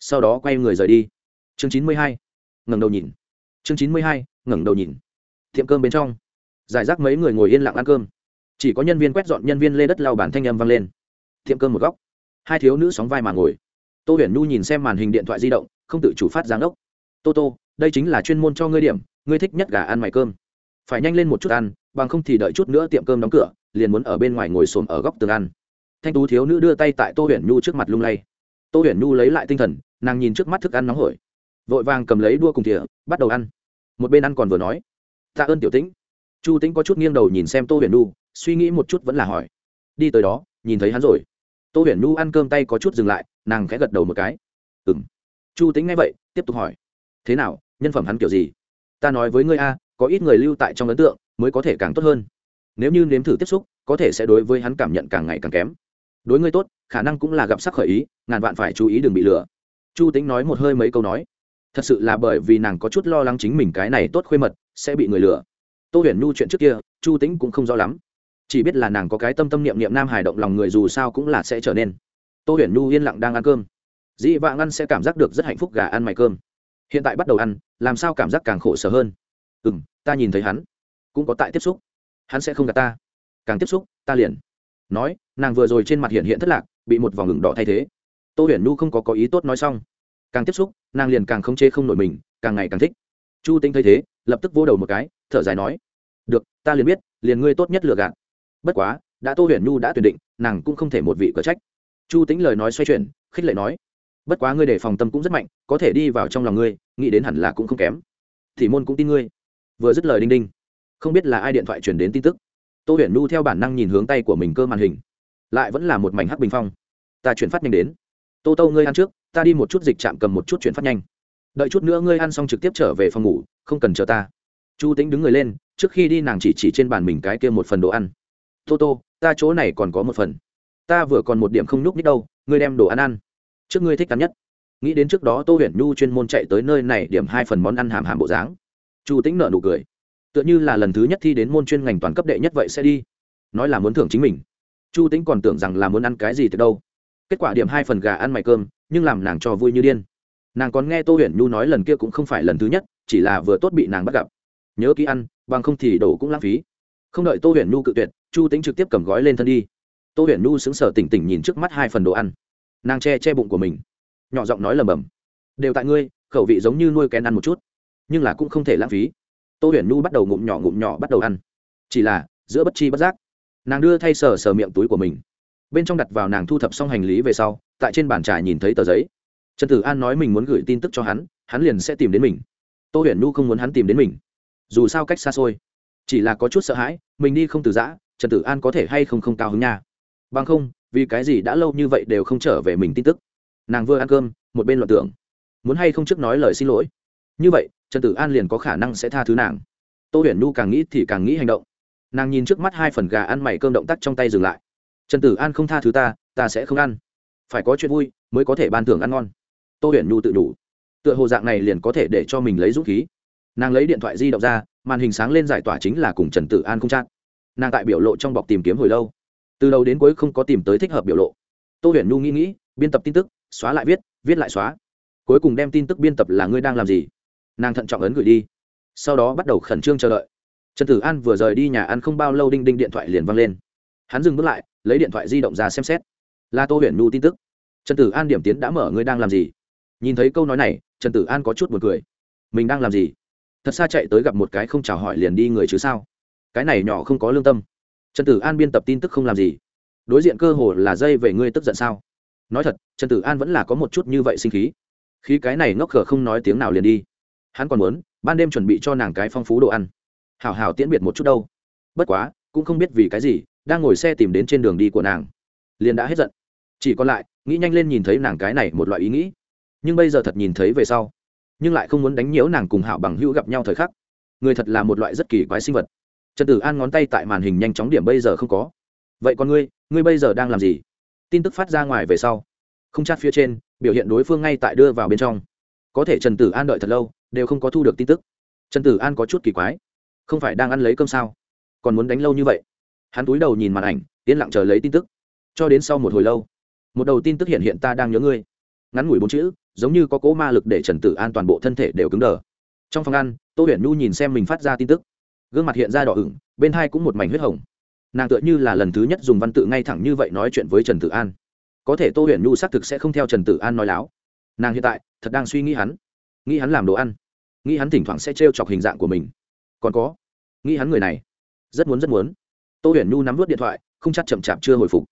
Sau đó quay người rời đi. Chương chín mươi hai, ngẩng đầu nhìn. Chương chín mươi hai, ngẩng đầu nhìn. Tiệm cơm bên trong. Giải rác mấy người ngồi yên lặng ăn cơm. Chỉ có nhân viên quét dọn nhân viên lê đất lau bản thanh âm vang lên. Tiệm cơm một góc. Hai thiếu nữ sóng vai mà ngồi. Tô huyền nhu nhìn xem màn hình điện thoại di động, không tự chủ phát giáng ốc tô tô đây chính là chuyên môn cho ngươi điểm, ngươi thích nhất gà ăn mày cơm. Phải nhanh lên một chút ăn, bằng không thì đợi chút nữa tiệm cơm đóng cửa, liền muốn ở bên ngoài ngồi xổm ở góc tường ăn. Thanh tú thiếu nữ đưa tay tại tô huyền nhu trước mặt lung lay. Tô huyền nhu lấy lại tinh thần, nàng nhìn trước mắt thức ăn nóng hổi. Vội vàng cầm lấy đua cùng thìa, bắt đầu ăn. Một bên ăn còn vừa nói. Tạ ơn tiểu tĩnh. Chu tĩnh có chút nghiêng đầu nhìn xem tô huyền nhu, suy nghĩ một chút vẫn là hỏi. Đi tới đó, nhìn thấy hắn rồi. Tô huyền nhu ăn cơm tay có chút dừng lại, nàng khẽ gật đầu một cái. Ừ m chu tĩnh nghe vậy, tiếp tục hỏi. Thế nào nhân phẩm hắn kiểu gì? Ta nói với ngươi a, có ít người lưu tại trong ấn tượng, mới có thể càng tốt hơn. Nếu như nếm thử tiếp xúc, có thể sẽ đối với hắn cảm nhận càng ngày càng kém. Đối ngươi tốt, khả năng cũng là gặp sắc khởi ý, ngàn vạn phải chú ý đừng bị lừa. Chu tính nói một hơi mấy câu nói. Thật sự là bởi vì nàng có chút lo lắng chính mình cái này tốt khuê mật, sẽ bị người lừa. Tô huyền nhu chuyện trước kia, chu tính cũng không rõ lắm. Chỉ biết là nàng có cái tâm tâm niệm niệm nam hài động lòng người dù sao cũng là sẽ trở nên. Tô huyền nhu yên lặng đang ăn cơm. Dĩ vãng ăn sẽ cảm giác được rất hạnh phúc gà ăn mày cơm. Hiện tại bắt đầu ăn làm sao cảm giác càng khổ sở hơn? Ừ m ta nhìn thấy hắn. Cũng có tại tiếp xúc. Hắn sẽ không gạt ta. Càng tiếp xúc, ta liền. Nói, nàng vừa rồi trên mặt hiện hiện thất lạc, bị một vòng ngừng đỏ thay thế. Tô huyền nhu không có có ý tốt nói xong. Càng tiếp xúc, nàng liền càng không chê không nổi mình, càng ngày càng thích. Chu tinh thấy thế, lập tức vô đầu một cái, thở dài nói, được, ta liền biết, liền ngươi tốt nhất lựa gạt. Bất quá, đã tô huyền nhu đã tuyển định, nàng cũng không thể một vị cờ trách. Chu tính lời nói xoay chuyển, khích lệ nói bất quá ngươi để phòng tâm cũng rất mạnh, có thể đi vào trong lòng ngươi, nghĩ đến hẳn là cũng không kém. Thì môn cũng tin ngươi. Vừa dứt lời đinh đinh, không biết là ai điện thoại truyền đến tin tức. Tô huyền Nu theo bản năng nhìn hướng tay của mình cơ màn hình. Lại vẫn là một mảnh hắc bình phong. Ta chuyển phát nhanh đến. Tô tô, ngươi ăn trước, ta đi một chút dịch chạm cầm một chút chuyển phát nhanh. Đợi chút nữa ngươi ăn xong trực tiếp trở về phòng ngủ, không cần chờ ta. Chu tính đứng người lên, trước khi đi nàng chỉ chỉ trên bàn mình cái kia một phần đồ ăn. Tô tô, ta chỗ này còn có một phần. Ta vừa còn một điểm không nhúc nít đâu, ngươi đem đồ ăn ăn trước ngươi thích cắn nhất. Nghĩ đến trước đó tô huyền nhu chuyên môn chạy tới nơi này điểm hai phần món ăn hàm hàm bộ dáng. Chu tĩnh nợ nụ cười. Tựa như là lần thứ nhất thi đến môn chuyên ngành toàn cấp đệ nhất vậy sẽ đi. Nói là muốn thưởng chính mình. Chu tĩnh còn tưởng rằng là muốn ăn cái gì từ đâu. Kết quả điểm hai phần gà ăn mày cơm, nhưng làm nàng cho vui như điên. Nàng còn nghe tô huyền nhu nói lần kia cũng không phải lần thứ nhất, chỉ là vừa tốt bị nàng bắt gặp. Nhớ kỹ ăn, bằng không thì đổ cũng lãng phí. Không đợi tô huyền nhu cự tuyệt, chu tính trực tiếp cầm gói lên thân đi. Tô huyền nhu sững sờ tỉnh tỉnh nhìn trước mắt hai phần đồ ăn nàng che che bụng của mình. Nhỏ giọng nói lầm bầm. Đều tại ngươi, khẩu vị giống như nuôi kén ăn một chút. Nhưng là cũng không thể lãng phí. Tô huyền nhu bắt đầu ngụm nhỏ ngụm nhỏ bắt đầu ăn. Chỉ là, giữa bất chi bất giác, nàng đưa thay sờ sờ miệng túi của mình. Bên trong đặt vào nàng thu thập xong hành lý về sau, tại trên bàn trà nhìn thấy tờ giấy. Trần tử an nói mình muốn gửi tin tức cho hắn hắn liền sẽ tìm đến mình. Tô huyền nhu không muốn hắn tìm đến mình. Dù sao cách xa xôi. Chỉ là có chút sợ hãi, mình đi không từ giã, trần tử an có thể hay không không cao hứng nha. Bằng không vì cái gì đã lâu như vậy đều không trở về mình tin tức. Nàng vừa ăn cơm, một bên loạn tưởng. Muốn hay không trước nói lời xin lỗi? Như vậy, trần tử an liền có khả năng sẽ tha thứ nàng. Tô huyền nhu càng nghĩ thì càng nghĩ hành động. Nàng nhìn trước mắt hai phần gà ăn mày cơm động tác trong tay dừng lại. Trần tử an không tha thứ ta ta sẽ không ăn. Phải có chuyện vui mới có thể ban thưởng ăn ngon. Tô huyền nhu tự đủ. Tựa hồ dạng này liền có thể để cho mình lấy dũng khí. Nàng lấy điện thoại di động ra, màn hình sáng lên giải tỏa chính là cùng trần tử an không chát nàng tại biểu lộ trong bọc tìm kiếm hồi lâu từ đầu đến cuối không có tìm tới thích hợp biểu lộ. Tô huyền nhu nghĩ nghĩ, biên tập tin tức, xóa lại viết viết lại xóa. Cuối cùng đem tin tức biên tập là ngươi đang làm gì? Nàng thận trọng ấn gửi đi. Sau đó bắt đầu khẩn trương chờ đợi. Trần tử an vừa rời đi nhà ăn không bao lâu đinh đinh điện thoại liền văng lên. Hắn dừng bước lại, lấy điện thoại di động ra xem xét. Là tô huyền nhu tin tức. Trần tử an điểm tiến đã mở ngươi đang làm gì? Nhìn thấy câu nói này, trần tử an có chút buồn cười. Mình đang làm gì? Thật xa chạy tới gặp một cái không chào hỏi liền đi người chứ sao? Cái này nhỏ không có lương tâm trần tử an biên tập tin tức không làm gì. Đối diện cơ hồ là dây về ngươi tức giận sao? Nói thật, trần tử an vẫn là có một chút như vậy sinh khí. Khí cái này ngốc khờ không nói tiếng nào liền đi. Hắn còn muốn ban đêm chuẩn bị cho nàng cái phong phú đồ ăn. Hào hào tiễn biệt một chút đâu. Bất quá, cũng không biết vì cái gì, đang ngồi xe tìm đến trên đường đi của nàng. Liền đã hết giận. Chỉ còn lại, nghĩ nhanh lên nhìn thấy nàng cái này một loại ý nghĩ. Nhưng bây giờ thật nhìn thấy về sau. Nhưng lại không muốn đánh nhiễu nàng cùng hảo bằng hữu gặp nhau thời khắc. Người thật là một loại rất kỳ quái sinh vật trần tử an ngón tay tại màn hình nhanh chóng điểm bây giờ không có. Vậy còn ngươi ngươi bây giờ đang làm gì? Tin tức phát ra ngoài về sau. Không chat phía trên, biểu hiện đối phương ngay tại đưa vào bên trong. Có thể trần tử an đợi thật lâu, đều không có thu được tin tức. Trần tử an có chút kỳ quái. Không phải đang ăn lấy cơm sao? Còn muốn đánh lâu như vậy? Hắn túi đầu nhìn màn ảnh, yên lặng chờ lấy tin tức. Cho đến sau một hồi lâu, một đầu tin tức hiện hiện ta đang nhớ ngươi. Ngắn ngủi bốn chữ, giống như có cỗ ma lực để trần tử an toàn bộ thân thể đều cứng đờ. Trong phòng ăn, tô huyền nhu nhìn xem mình phát ra tin tức gương mặt hiện ra đỏ ửng, bên hai cũng một mảnh huyết hồng. Nàng tựa như là lần thứ nhất dùng văn tự ngay thẳng như vậy nói chuyện với trần tử an. Có thể tô huyền nhu xác thực sẽ không theo trần tử an nói láo. Nàng hiện tại, thật đang suy nghĩ hắn. Nghĩ hắn làm đồ ăn. Nghĩ hắn thỉnh thoảng sẽ t chọc hình dạng của mình. Còn có, nghĩ hắn người này. Rất muốn rất muốn. Tô huyền nhu nắm vớt điện thoại, không chắc chậm chạp chưa hồi phục.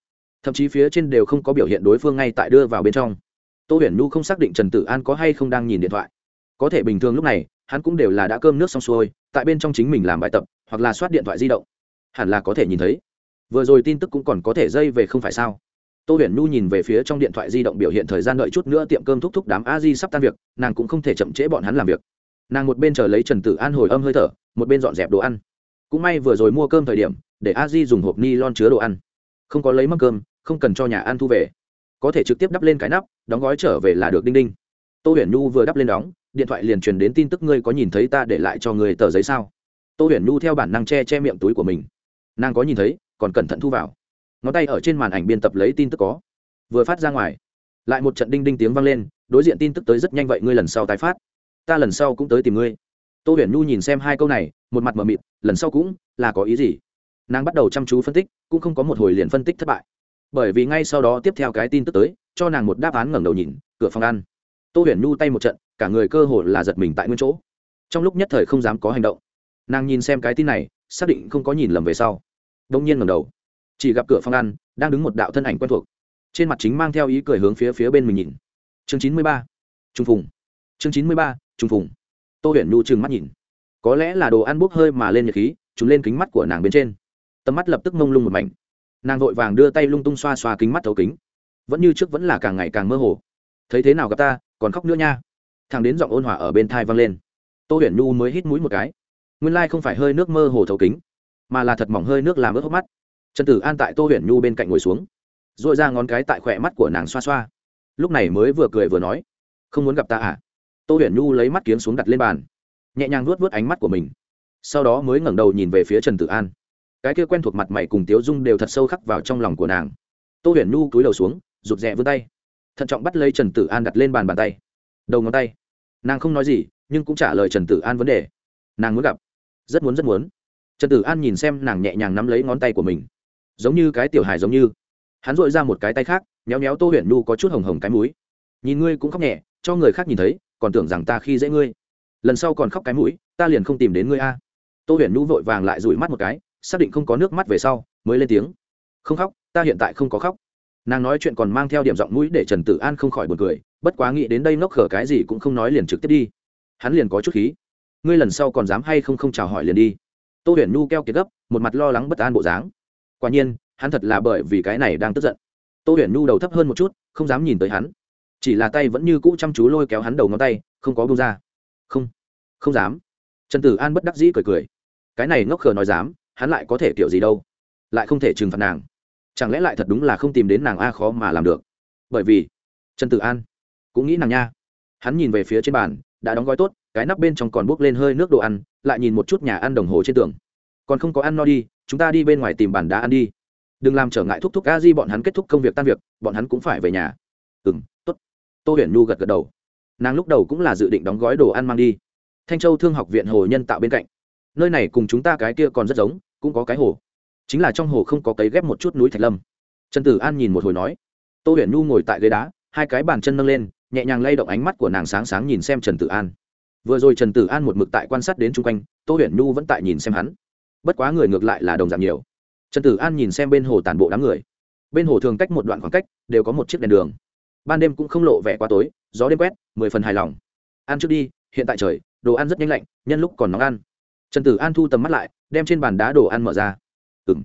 Thậm chí phía trên đều không có biểu hiện đối phương ngay tại đưa vào bên trong. Tô huyền nhu không xác định trần tử an có hay không đang nhìn điện thoại. Có thể bình thường lúc này hắn cũng đều là đã cơm nước xong xuôi, tại bên trong chính mình làm bài tập, hoặc là soát điện thoại di động. Hẳn là có thể nhìn thấy. Vừa rồi tin tức cũng còn có thể dây về không phải sao? Tô huyền nhu nhìn về phía trong điện thoại di động biểu hiện thời gian đợi chút nữa tiệm cơm thúc thúc đám a di sắp tan việc, nàng cũng không thể chậm trễ bọn hắn làm việc. Nàng một bên chờ lấy trần tử an hồi âm hơi thở, một bên dọn dẹp đồ ăn. Cũng may vừa rồi mua cơm thời điểm, để a di dùng hộp ni lon chứa đồ ăn. Không có lấy mâm cơm, không cần cho nhà ăn thu về. Có thể trực tiếp đắp lên cái nắp, đóng gói trở về là được đinh đinh. Tô huyền nhu vừa đắp lên đóng điện thoại liền truyền đến tin tức ngươi có nhìn thấy ta để lại cho người tờ giấy sao? Tô huyền nhu theo bản năng che che miệng túi của mình. Nàng có nhìn thấy, còn cẩn thận thu vào. Ngón tay ở trên màn ảnh biên tập lấy tin tức có. Vừa phát ra ngoài, lại một trận đinh đinh tiếng vang lên, đối diện tin tức tới rất nhanh vậy ngươi lần sau tái phát. Ta lần sau cũng tới tìm ngươi. Tô huyền nhu nhìn xem hai câu này, một mặt mờ mịt, lần sau cũng là có ý gì? Nàng bắt đầu chăm chú phân tích, cũng không có một hồi liền phân tích thất bại. Bởi vì ngay sau đó tiếp theo cái tin tức tới, cho nàng một đáp án ngẩng đầu nhìn, cửa phòng ăn. Tô huyền nhu tay một trận cả người cơ hồ là giật mình tại nguyên chỗ. Trong lúc nhất thời không dám có hành động, nàng nhìn xem cái tin này, xác định không có nhìn lầm về sau. Đông nhiên ngầm đầu, chỉ gặp cửa phòng ăn đang đứng một đạo thân ảnh quen thuộc, trên mặt chính mang theo ý cười hướng phía phía bên mình nhìn. Chương chín mươi ba trung phùng. Chương chín mươi ba trung phùng. Tô huyền nhu trừng mắt nhìn. Có lẽ là đồ ăn bốc hơi mà lên nhật khí chúng lên kính mắt của nàng bên trên. Tầm mắt lập tức mông lung một mảnh. Nàng vội vàng đưa tay lung tung xoa xoa kính mắt thấu kính. Vẫn như trước vẫn là càng ngày càng mơ hồ. Thấy thế nào gặp ta, còn khóc nữa nha thằng đến giọng ôn hòa ở bên thai vang lên. Tô huyền nhu mới hít mũi một cái. Nguyên lai không phải hơi nước mơ hồ thấu kính, mà là thật mỏng hơi nước làm ướt hốc mắt. Trần tử an tại tô huyền nhu bên cạnh ngồi xuống r ồ i ra ngón cái tại khỏe mắt của nàng xoa xoa. Lúc này mới vừa cười vừa nói, không muốn gặp ta à? Tô huyền nhu lấy mắt kiếm xuống đặt lên bàn, nhẹ nhàng nuốt vớt ánh mắt của mình. Sau đó mới ngẩng đầu nhìn về phía trần tử an. Cái kia quen thuộc mặt mày cùng tiếu dung đều thật sâu khắc vào trong lòng của nàng. Tô huyền nhu cúi đầu xuống, rụt rè vươn tay, thận trọng bắt lấy trần tử an đặt lên bàn bàn tay đầu ngón tay. Nàng không nói gì, nhưng cũng trả lời trần tử an vấn đề. Nàng muốn gặp. Rất muốn rất muốn. Trần tử an nhìn xem nàng nhẹ nhàng nắm lấy ngón tay của mình. Giống như cái tiểu hài giống như. Hắn dội ra một cái tay khác nhéo nhéo tô huyền nhu có chút hồng hồng cái mũi. Nhìn ngươi cũng khóc nhẹ, cho người khác nhìn thấy, còn tưởng rằng ta khi dễ ngươi. Lần sau còn khóc cái mũi, ta liền không tìm đến ngươi a. Tô huyền nhu vội vàng lại rủi mắt một cái, xác định không có nước mắt về sau, mới lên tiếng. Không khóc, ta hiện tại không có khóc nàng nói chuyện còn mang theo điểm giọng mũi để trần tử an không khỏi b u ồ n cười, bất quá nghĩ đến đây nốc khở cái gì cũng không nói liền trực tiếp đi. Hắn liền có chút khí. Ngươi lần sau còn dám hay không không chào hỏi liền đi. Tô huyền nhu keo kiệt gấp, một mặt lo lắng bất an bộ dáng. Quả nhiên, hắn thật là bởi vì cái này đang tức giận. Tô huyền nhu đầu thấp hơn một chút, không dám nhìn tới hắn. Chỉ là tay vẫn như cũ chăm chú lôi kéo hắn đầu ngón tay, không có bông ra. Không không dám. Trần tử an bất đắc dĩ cười cười. Cái này ngốc khờ nói dám, hắn lại có thể kiểu gì đâu? Lại không thể trừng phạt nàng chẳng lẽ lại thật đúng là không tìm đến nàng a khó mà làm được? Bởi vì, trần tử an cũng nghĩ nàng nha. Hắn nhìn về phía trên bàn, đã đóng gói tốt, cái nắp bên trong còn bốc lên hơi nước đồ ăn, lại nhìn một chút nhà ăn đồng hồ trên tường. Còn không có ăn no đi, chúng ta đi bên ngoài tìm bàn đá ăn đi. Đừng làm trở ngại thúc thúc a di bọn hắn kết thúc công việc tan việc, bọn hắn cũng phải về nhà. Ừ m t ố t tô huyền nhu gật gật đầu. Nàng lúc đầu cũng là dự định đóng gói đồ ăn mang đi. Thanh châu thương học viện hồ nhân tạo bên cạnh. Nơi này cùng chúng ta cái kia còn rất giống, cũng có cái hồ chính là trong hồ không có cấy ghép một chút núi thạch lâm. Trần tử an nhìn một hồi nói, tô huyền nhu ngồi tại ghế đá, hai cái bàn chân nâng lên, nhẹ nhàng lay động ánh mắt của nàng sáng sáng nhìn xem trần tử an. Vừa rồi trần tử an một mực tại quan sát đến chung quanh, tô huyền nhu vẫn tại nhìn xem hắn. Bất quá người ngược lại là đồng giảm nhiều. Trần tử an nhìn xem bên hồ tàn bộ đám người. Bên hồ thường cách một đoạn khoảng cách, đều có một chiếc đèn đường. Ban đêm cũng không lộ vẻ quá tối, gió đêm quét, mười phần hài lòng. Ăn trước đi, hiện tại trời, đồ ăn rất nhanh lạnh, nhân lúc còn nóng ăn. Trần tử an thu tầm mắt lại, đem trên bàn đá đồ ăn mở ra ừng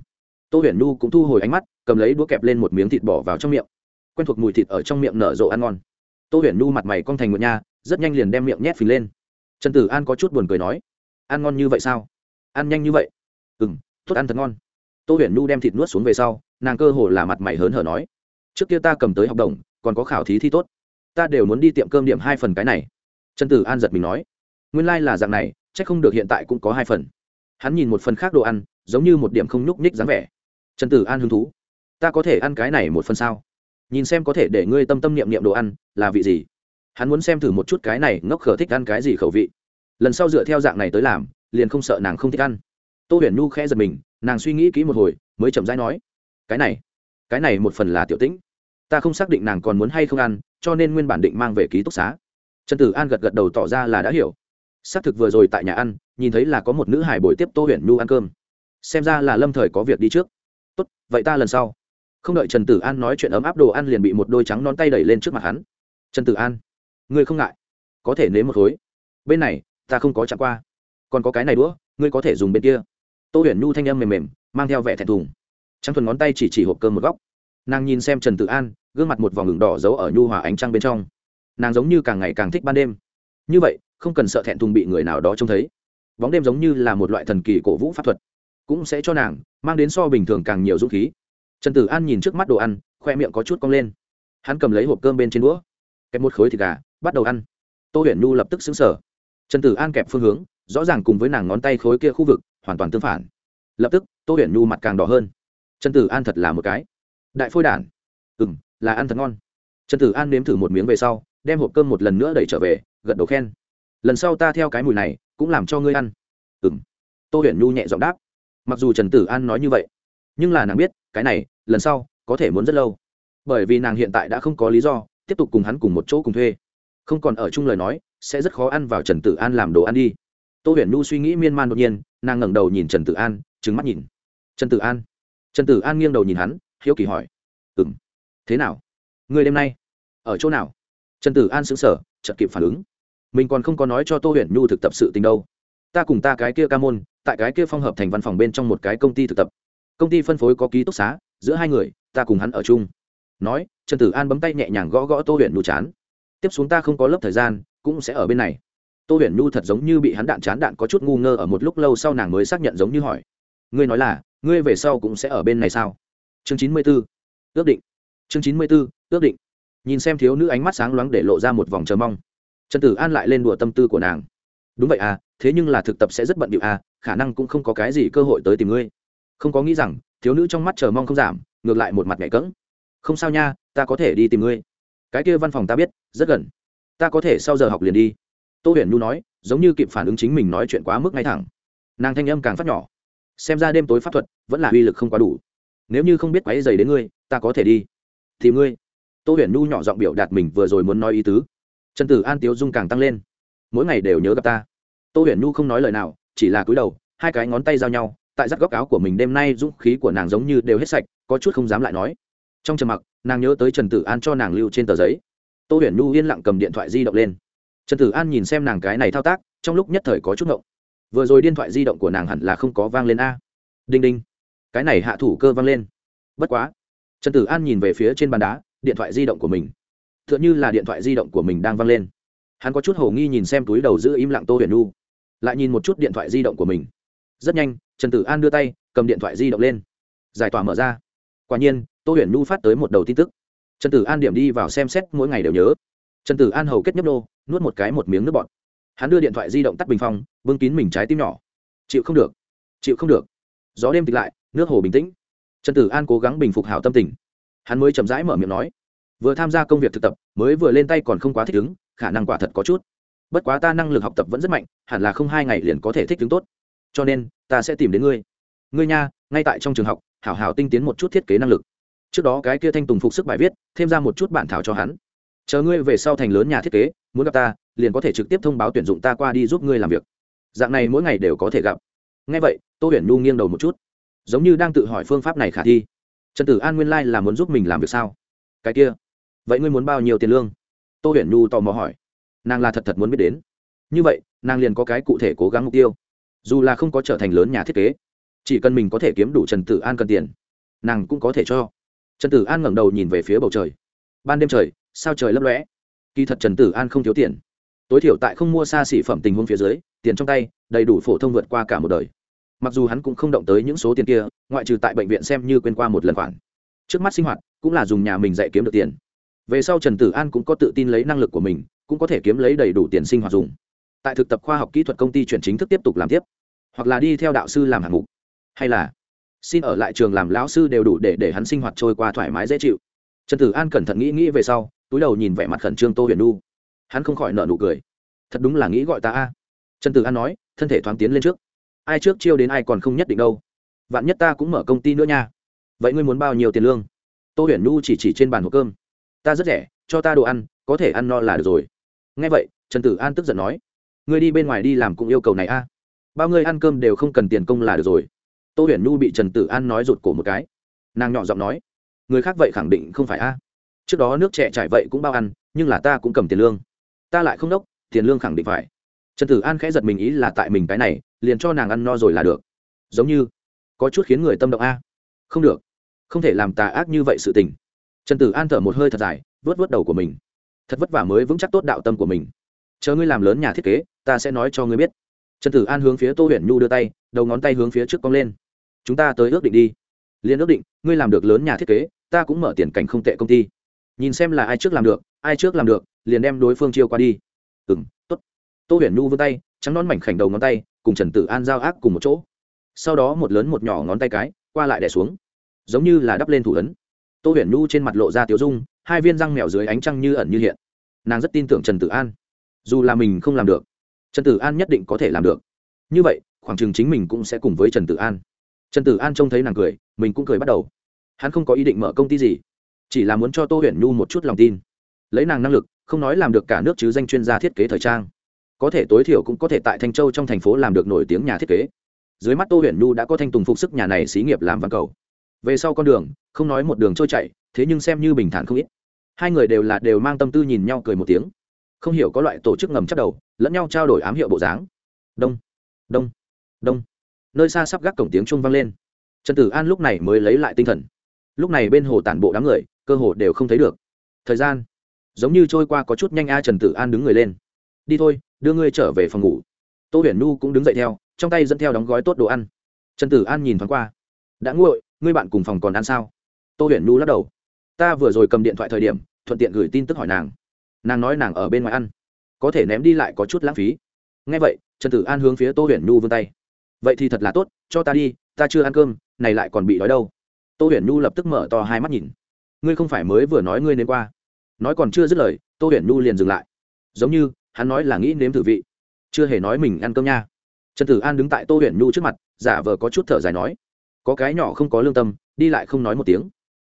tô huyền nhu cũng thu hồi ánh mắt, cầm lấy đũa kẹp lên một miếng thịt bỏ vào trong miệng. Quen thuộc mùi thịt ở trong miệng nở rộ ăn ngon. Tô huyền nhu mặt mày cong thành một nha, rất nhanh liền đem miệng nhét phì lên. Trần tử an có chút buồn cười nói, ăn ngon như vậy sao? Ăn nhanh như vậy? Ừ m tốt ăn thật ngon. Tô huyền nhu đem thịt nuốt xuống về sau, nàng cơ hồ là mặt mày hớn hở nói, trước kia ta cầm tới học đồng, còn có khảo thí thi tốt. Ta đều muốn đi tiệm cơm điểm hai phần cái này. Trần tử an giật mình nói, nguyên lai、like、là dạng này c h ắ c không được hiện tại cũng có hai phần. Hắn nhìn một phần khác đồ ăn giống như một điểm không nhúc nhích dáng vẻ. Trần tử an hứng thú. Ta có thể ăn cái này một phần sao? Nhìn xem có thể để ngươi tâm tâm niệm niệm đồ ăn, là vị gì? Hắn muốn xem thử một chút cái này, ngốc khở thích ăn cái gì khẩu vị. Lần sau dựa theo dạng này tới làm, liền không sợ nàng không thích ăn. Tô huyền nhu khẽ giật mình, nàng suy nghĩ kỹ một hồi, mới chậm rãi nói, cái này cái này một phần là tiểu tĩnh. Ta không xác định nàng còn muốn hay không ăn, cho nên nguyên bản định mang về ký túc xá. Trần tử an gật gật đầu tỏ ra là đã hiểu. Xác thực vừa rồi tại nhà ăn, nhìn thấy là có một nữ hải bồi tiếp tô huyền nhu ăn cơm xem ra là lâm thời có việc đi trước. Tốt, vậy ta lần sau. Không đợi trần tử an nói chuyện ấm áp đồ ăn liền bị một đôi trắng non tay đẩy lên trước mặt hắn. Trần tử an, ngươi không ngại. Có thể nếm một khối. Bên này, ta không có chạm qua. Còn có cái này đũa, ngươi có thể dùng bên kia. Tô huyền nhu thanh âm mềm mềm, mang theo vẻ thẹn thùng. Trắng thuần ngón tay chỉ chỉ hộp cơm một góc. Nàng nhìn xem trần tử an, gương mặt một vòng ngừng đỏ giấu ở nhu hòa ánh trăng bên trong. Nàng giống như càng ngày càng thích ban đêm. Như vậy, không cần sợ thẹn thùng bị người nào đó trông thấy. Bóng đêm giống như là một loại thần kỳ cổ vũ pháp thuật cũng sẽ cho nàng, mang đến so bình thường càng nhiều dũng khí. Trần tử an nhìn trước mắt đồ ăn, khoe miệng có chút cong lên. Hắn cầm lấy hộp cơm bên trên đũa, kẹp một khối thịt gà, bắt đầu ăn. Tô huyền nhu lập tức xứng sở trần tử an kẹp phương hướng, rõ ràng cùng với nàng ngón tay khối kia khu vực, hoàn toàn tương phản. Lập tức, tô huyền nhu mặt càng đỏ hơn. Trần tử an thật là một cái. Đại phôi đản. Ừ m là ăn thật ngon. Trần tử an nếm thử một miếng về sau, đem hộp cơm một lần nữa đẩy trở về, gật đầu khen. Lần sau ta theo cái mùi này, cũng làm cho ngươi ăn. Ừ m tô huyền nhu nhẹ giọng đáp mặc dù trần tử an nói như vậy nhưng là nàng biết cái này lần sau có thể muốn rất lâu bởi vì nàng hiện tại đã không có lý do tiếp tục cùng hắn cùng một chỗ cùng thuê không còn ở chung lời nói sẽ rất khó ăn vào trần tử an làm đồ ăn đi tô huyền nhu suy nghĩ miên man đột nhiên nàng ngẩng đầu nhìn trần tử an trứng mắt nhìn trần tử an trần tử an nghiêng đầu nhìn hắn hiếu kỳ hỏi ừ m thế nào? Người đêm nay ở chỗ nào? Trần tử an xứng sở chợt kịp phản ứng. Mình còn không có nói cho tô huyền nhu thực tập sự tình đâu ta cùng ta cái kia ca môn, tại cái kia phong hợp thành văn phòng bên trong một cái công ty thực tập. Công ty phân phối có ký túc xá, giữa hai người, ta cùng hắn ở chung. Nói, trần tử an bấm tay nhẹ nhàng gõ gõ tô huyền nhu chán. Tiếp xuống ta không có lớp thời gian, cũng cũng sẽ ở bên này. Tô huyền nhu thật giống như bị hắn đạn chán đạn có chút ngu ngơ ở một lúc lâu sau nàng mới xác nhận giống như hỏi. Ngươi nói là, ngươi về sau cũng sẽ ở bên này sao? Chương chín mươi b ố ước định. Chương chín mươi b ố ước định. Nhìn xem thiếu nữ ánh mắt sáng loáng để lộ ra một vòng chờ mong. Trần tử an lại lên đùa tâm tư của nàng đúng vậy à thế nhưng là thực tập sẽ rất bận điệu à khả năng cũng không có cái gì cơ hội tới tìm ngươi. Không có nghĩ rằng, thiếu nữ trong mắt chờ mong không giảm, ngược lại một mặt mẹ cỡng không sao nha, ta có thể đi tìm ngươi. Cái kia văn phòng ta biết, rất gần. Ta có thể sau giờ học liền đi. Tô huyền nhu nói, giống như kịp phản ứng chính mình nói chuyện quá mức ngay thẳng. Nàng thanh âm càng phát nhỏ. Xem ra đêm tối pháp thuật vẫn là uy lực không quá đủ. Nếu như không biết quáy dày đến ngươi, ta có thể đi. Thì ngươi. Tô huyền nhu nhỏ giọng biểu đạt mình vừa rồi muốn nói ý tứ. Trần tử an tiếu dung càng tăng lên mỗi ngày đều nhớ gặp ta. Tô huyền nhu không nói lời nào, chỉ là cúi đầu, hai cái ngón tay giao nhau, tại rắt góc áo của mình đêm nay dũng khí của nàng giống như đều hết sạch, có chút không dám lại nói. Trong trầm mặc, nàng nhớ tới trần tử an cho nàng lưu trên tờ giấy. Tô huyền nhu yên lặng cầm điện thoại di động lên. Trần tử an nhìn xem nàng cái này thao tác, trong lúc nhất thời có chút ngộng. Vừa rồi điện thoại di động của nàng hẳn là không có vang lên a. Đinh đinh. Cái này hạ thủ cơ vang lên. Bất quá. Trần tử an nhìn về phía trên bàn đá, điện thoại di động của mình. T h ư ợ n h ư là điện thoại di động của mình đang vang lên hắn có chút h ầ nghi nhìn xem túi đầu giữ im lặng tô huyền nu lại nhìn một chút điện thoại di động của mình. Rất nhanh, trần tử an đưa tay, cầm điện thoại di động lên. Giải tỏa mở ra. Quả nhiên, tô huyền nu phát tới một đầu tin tức. Trần tử an điểm đi vào xem xét, mỗi ngày đều nhớ. Trần tử an hầu kết nhấp đô nuốt một cái một miếng nước bọt. Hắn đưa điện thoại di động tắt bình phong, bưng kín mình trái tim nhỏ. Chịu không được. Chịu không được. Gió đêm tịch lại, nước hồ bình tĩnh. Trần tử an cố gắng bình phục hảo tâm tình. Hắn mới chậm rãi mở miệng nói. Vừa tham gia công việc thực tập, mới vừa lên tay còn không quá thích ứng khả năng quả thật có chút. Bất quá ta năng lực học tập vẫn rất mạnh, hẳn là không hai ngày liền có thể thích ứng tốt. Cho nên, ta sẽ tìm đến ngươi. Ngươi nha, ngay tại trong trường học, hảo hảo tinh tiến một chút thiết kế năng lực. Trước đó cái kia thanh tùng phục sức bài viết, thêm ra một chút bản thảo cho hắn. Chờ ngươi về sau thành lớn nhà thiết kế, muốn gặp ta, liền có thể trực tiếp thông báo tuyển dụng ta qua đi giúp ngươi làm việc. Dạng này mỗi ngày đều có thể gặp. Ngay vậy, tô huyền nhu nghiêng đầu một chút. Giống như đang tự hỏi phương pháp này khả thi. Trần tử an nguyên lai、like、là muốn giúp mình làm việc sao? Cái kia, vậy ngươi muốn bao nhiêu tiền lương? Tô huyền nhu tò mò hỏi. Nàng là thật thật muốn biết đến. Như vậy, nàng liền có cái cụ thể cố gắng mục tiêu. Dù là không có trở thành lớn nhà thiết kế, chỉ cần mình có thể kiếm đủ trần tử an cần tiền, nàng cũng có thể cho. Trần tử an ngẩng đầu nhìn về phía bầu trời. Ban đêm trời, sao trời lấp lõe kỳ thật trần tử an không thiếu tiền. Tối thiểu tại không mua xa xỉ phẩm tình huống phía dưới, tiền trong tay, đầy đủ phổ thông vượt qua cả một đời. Mặc dù hắn cũng không động tới những số tiền kia, ngoại trừ tại bệnh viện xem như quên qua một lần khoản. Trước mắt sinh hoạt, cũng là dùng nhà mình dạy kiếm được tiền về sau trần tử an cũng có tự tin lấy năng lực của mình, cũng có thể kiếm lấy đầy đủ tiền sinh hoạt dùng. Tại thực tập khoa học kỹ thuật công ty chuyển chính thức tiếp tục làm tiếp, hoặc là đi theo đạo sư làm hạng mục. Hay là xin ở lại trường làm lão sư đều đủ để để hắn sinh hoạt trôi qua thoải mái dễ chịu. Trần tử an cẩn thận nghĩ nghĩ về sau, túi đầu nhìn vẻ mặt khẩn trương tô huyền nu hắn không khỏi nợ nụ cười. Thật đúng là nghĩ gọi ta a. Trần tử an nói, thân thể thoáng tiến lên trước. Ai trước chiêu đến ai còn không nhất định đâu. Vạn nhất ta cũng mở công ty nữa nha. Vậy ngươi muốn bao nhiêu tiền lương? Tô huyền nu chỉ chỉ trên bàn hộp cơm ta rất rẻ, cho ta đồ ăn, có thể ăn no là được rồi. Nghe vậy, trần tử an tức giận nói ngươi đi bên ngoài đi làm cũng yêu cầu này a. Bao ngươi ăn cơm đều không cần tiền công là được rồi. Tô huyền nu bị trần tử an nói rụt cổ một cái. Nàng nhỏ giọng nói, người khác vậy khẳng định không phải a. Trước đó nước trẻ trải vậy cũng bao ăn, nhưng là ta cũng cầm tiền lương. Ta lại không đốc, tiền lương khẳng định phải. Trần tử an khẽ giật mình ý là tại mình cái này, liền cho nàng ăn no rồi là được. Giống như, có chút khiến người tâm động a. Không được, không thể làm tà ác như vậy sự tình trần tử an thở một hơi thật dài vớt vớt đầu của mình. Thật vất vả mới vững chắc tốt đạo tâm của mình. Chờ ngươi làm lớn nhà thiết kế, ta sẽ nói cho ngươi biết. Trần tử an hướng phía tô huyền nhu đưa tay, đầu ngón tay hướng phía trước cong lên. Chúng ta tới ước định đi. Liền ước định, ngươi làm được lớn nhà thiết kế, ta cũng mở tiền cảnh không tệ công ty. Nhìn xem là ai trước làm được, ai trước làm được, liền đem đối phương chiêu qua đi. Ừ m t ố t tô huyền nhu vươn tay, trắng non mảnh khảnh đầu ngón tay, cùng trần tử an giao ác cùng một chỗ. Sau đó một lớn một nhỏ ngón tay cái, qua lại đẻ xuống. Giống như là đắp lên thủ ấn tô huyền nhu trên mặt lộ ra tiếu dung, hai viên răng mèo dưới ánh trăng như ẩn như hiện. Nàng rất tin tưởng trần tử an. Dù là mình không làm được, trần tử an nhất định có thể làm được. Như vậy, khoảng chừng chính mình cũng sẽ cùng với trần tử an. Trần tử an trông thấy nàng cười, mình cũng cười bắt đầu. Hắn không có ý định mở công ty gì, chỉ là muốn cho tô huyền nhu một chút lòng tin. Lấy nàng năng lực, không nói làm được cả nước chứ danh chuyên gia thiết kế thời trang. Có thể tối thiểu cũng có thể tại thanh châu trong thành phố làm được nổi tiếng nhà thiết kế. Dưới mắt tô huyền nhu đã có thanh tùng phục sức nhà này xí nghiệp làm văn cầu. Về sau con đường không nói một đường trôi chạy thế nhưng xem như bình thản không ít. Hai người đều là đều mang tâm tư nhìn nhau cười một tiếng. Không hiểu có loại tổ chức ngầm chắc đầu, lẫn nhau trao đổi ám hiệu bộ dáng. Đông đông đông. Nơi xa sắp gác cổng tiếng chuông vang lên. Trần tử an lúc này mới lấy lại tinh thần. Lúc này bên hồ tản bộ đám người, cơ hồ đều không thấy được. Thời gian, giống như trôi qua có chút nhanh a, trần tử an đứng người lên. Đi thôi, đưa ngươi trở về phòng ngủ. Tô huyền nu cũng đứng dậy theo, trong tay dẫn theo đóng gói tốt đồ ăn. Trần tử an nhìn thoáng qua. Đã nguội, ngươi bạn cùng phòng còn ăn sao? Tô huyền nhu lắc đầu. Ta vừa rồi cầm điện thoại thời điểm, thuận tiện gửi tin tức hỏi nàng. Nàng nói nàng ở bên ngoài ăn. Có thể ném đi lại có chút lãng phí. Ngay vậy, trần tử an hướng phía tô huyền nhu vươn tay. Vậy thì thật là tốt, cho ta đi, ta chưa ăn cơm, này lại còn bị đói đâu. Tô huyền nhu lập tức mở to hai mắt nhìn. Ngươi không phải mới vừa nói ngươi nên qua. Nói còn chưa dứt lời, tô huyền nhu liền dừng lại. Giống như, hắn nói là nghĩ nếm thử vị. Chưa hề nói mình ăn cơm nha. Trần tử an đứng tại tô huyền nhu trước mặt, giả vờ có chút thở dài nói. Có cái nhỏ không có lương tâm, đi lại không nói một tiếng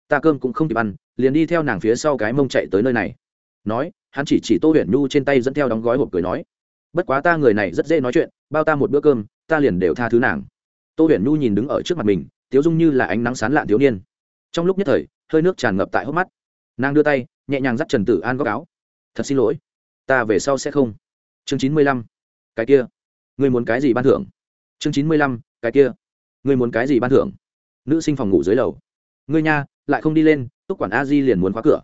ta cơm cũng không kịp ăn, liền đi theo nàng phía sau cái mông chạy tới nơi này. Nói, hắn chỉ chỉ tô huyền nhu trên tay dẫn theo đóng gói hộp cười nói, bất quá ta người này rất dễ nói chuyện, bao ta một bữa cơm, ta liền đều tha thứ nàng. Tô huyền nhu nhìn đứng ở trước mặt mình, tiếu dung như là ánh nắng sán lạn thiếu niên. Trong lúc nhất thời, hơi nước tràn ngập tại hốc mắt. Nàng đưa tay, nhẹ nhàng dắt trần tử an góc áo. Thật xin lỗi, ta về sau sẽ không. Chương chín mươi lăm, cái kia, ngươi muốn cái gì ban thưởng? Chương chín mươi lăm, cái kia, ngươi muốn cái gì ban thưởng? Nữ sinh phòng ngủ dưới lầu. Ngươi nha lại không đi lên, túc quản a di liền muốn khóa cửa.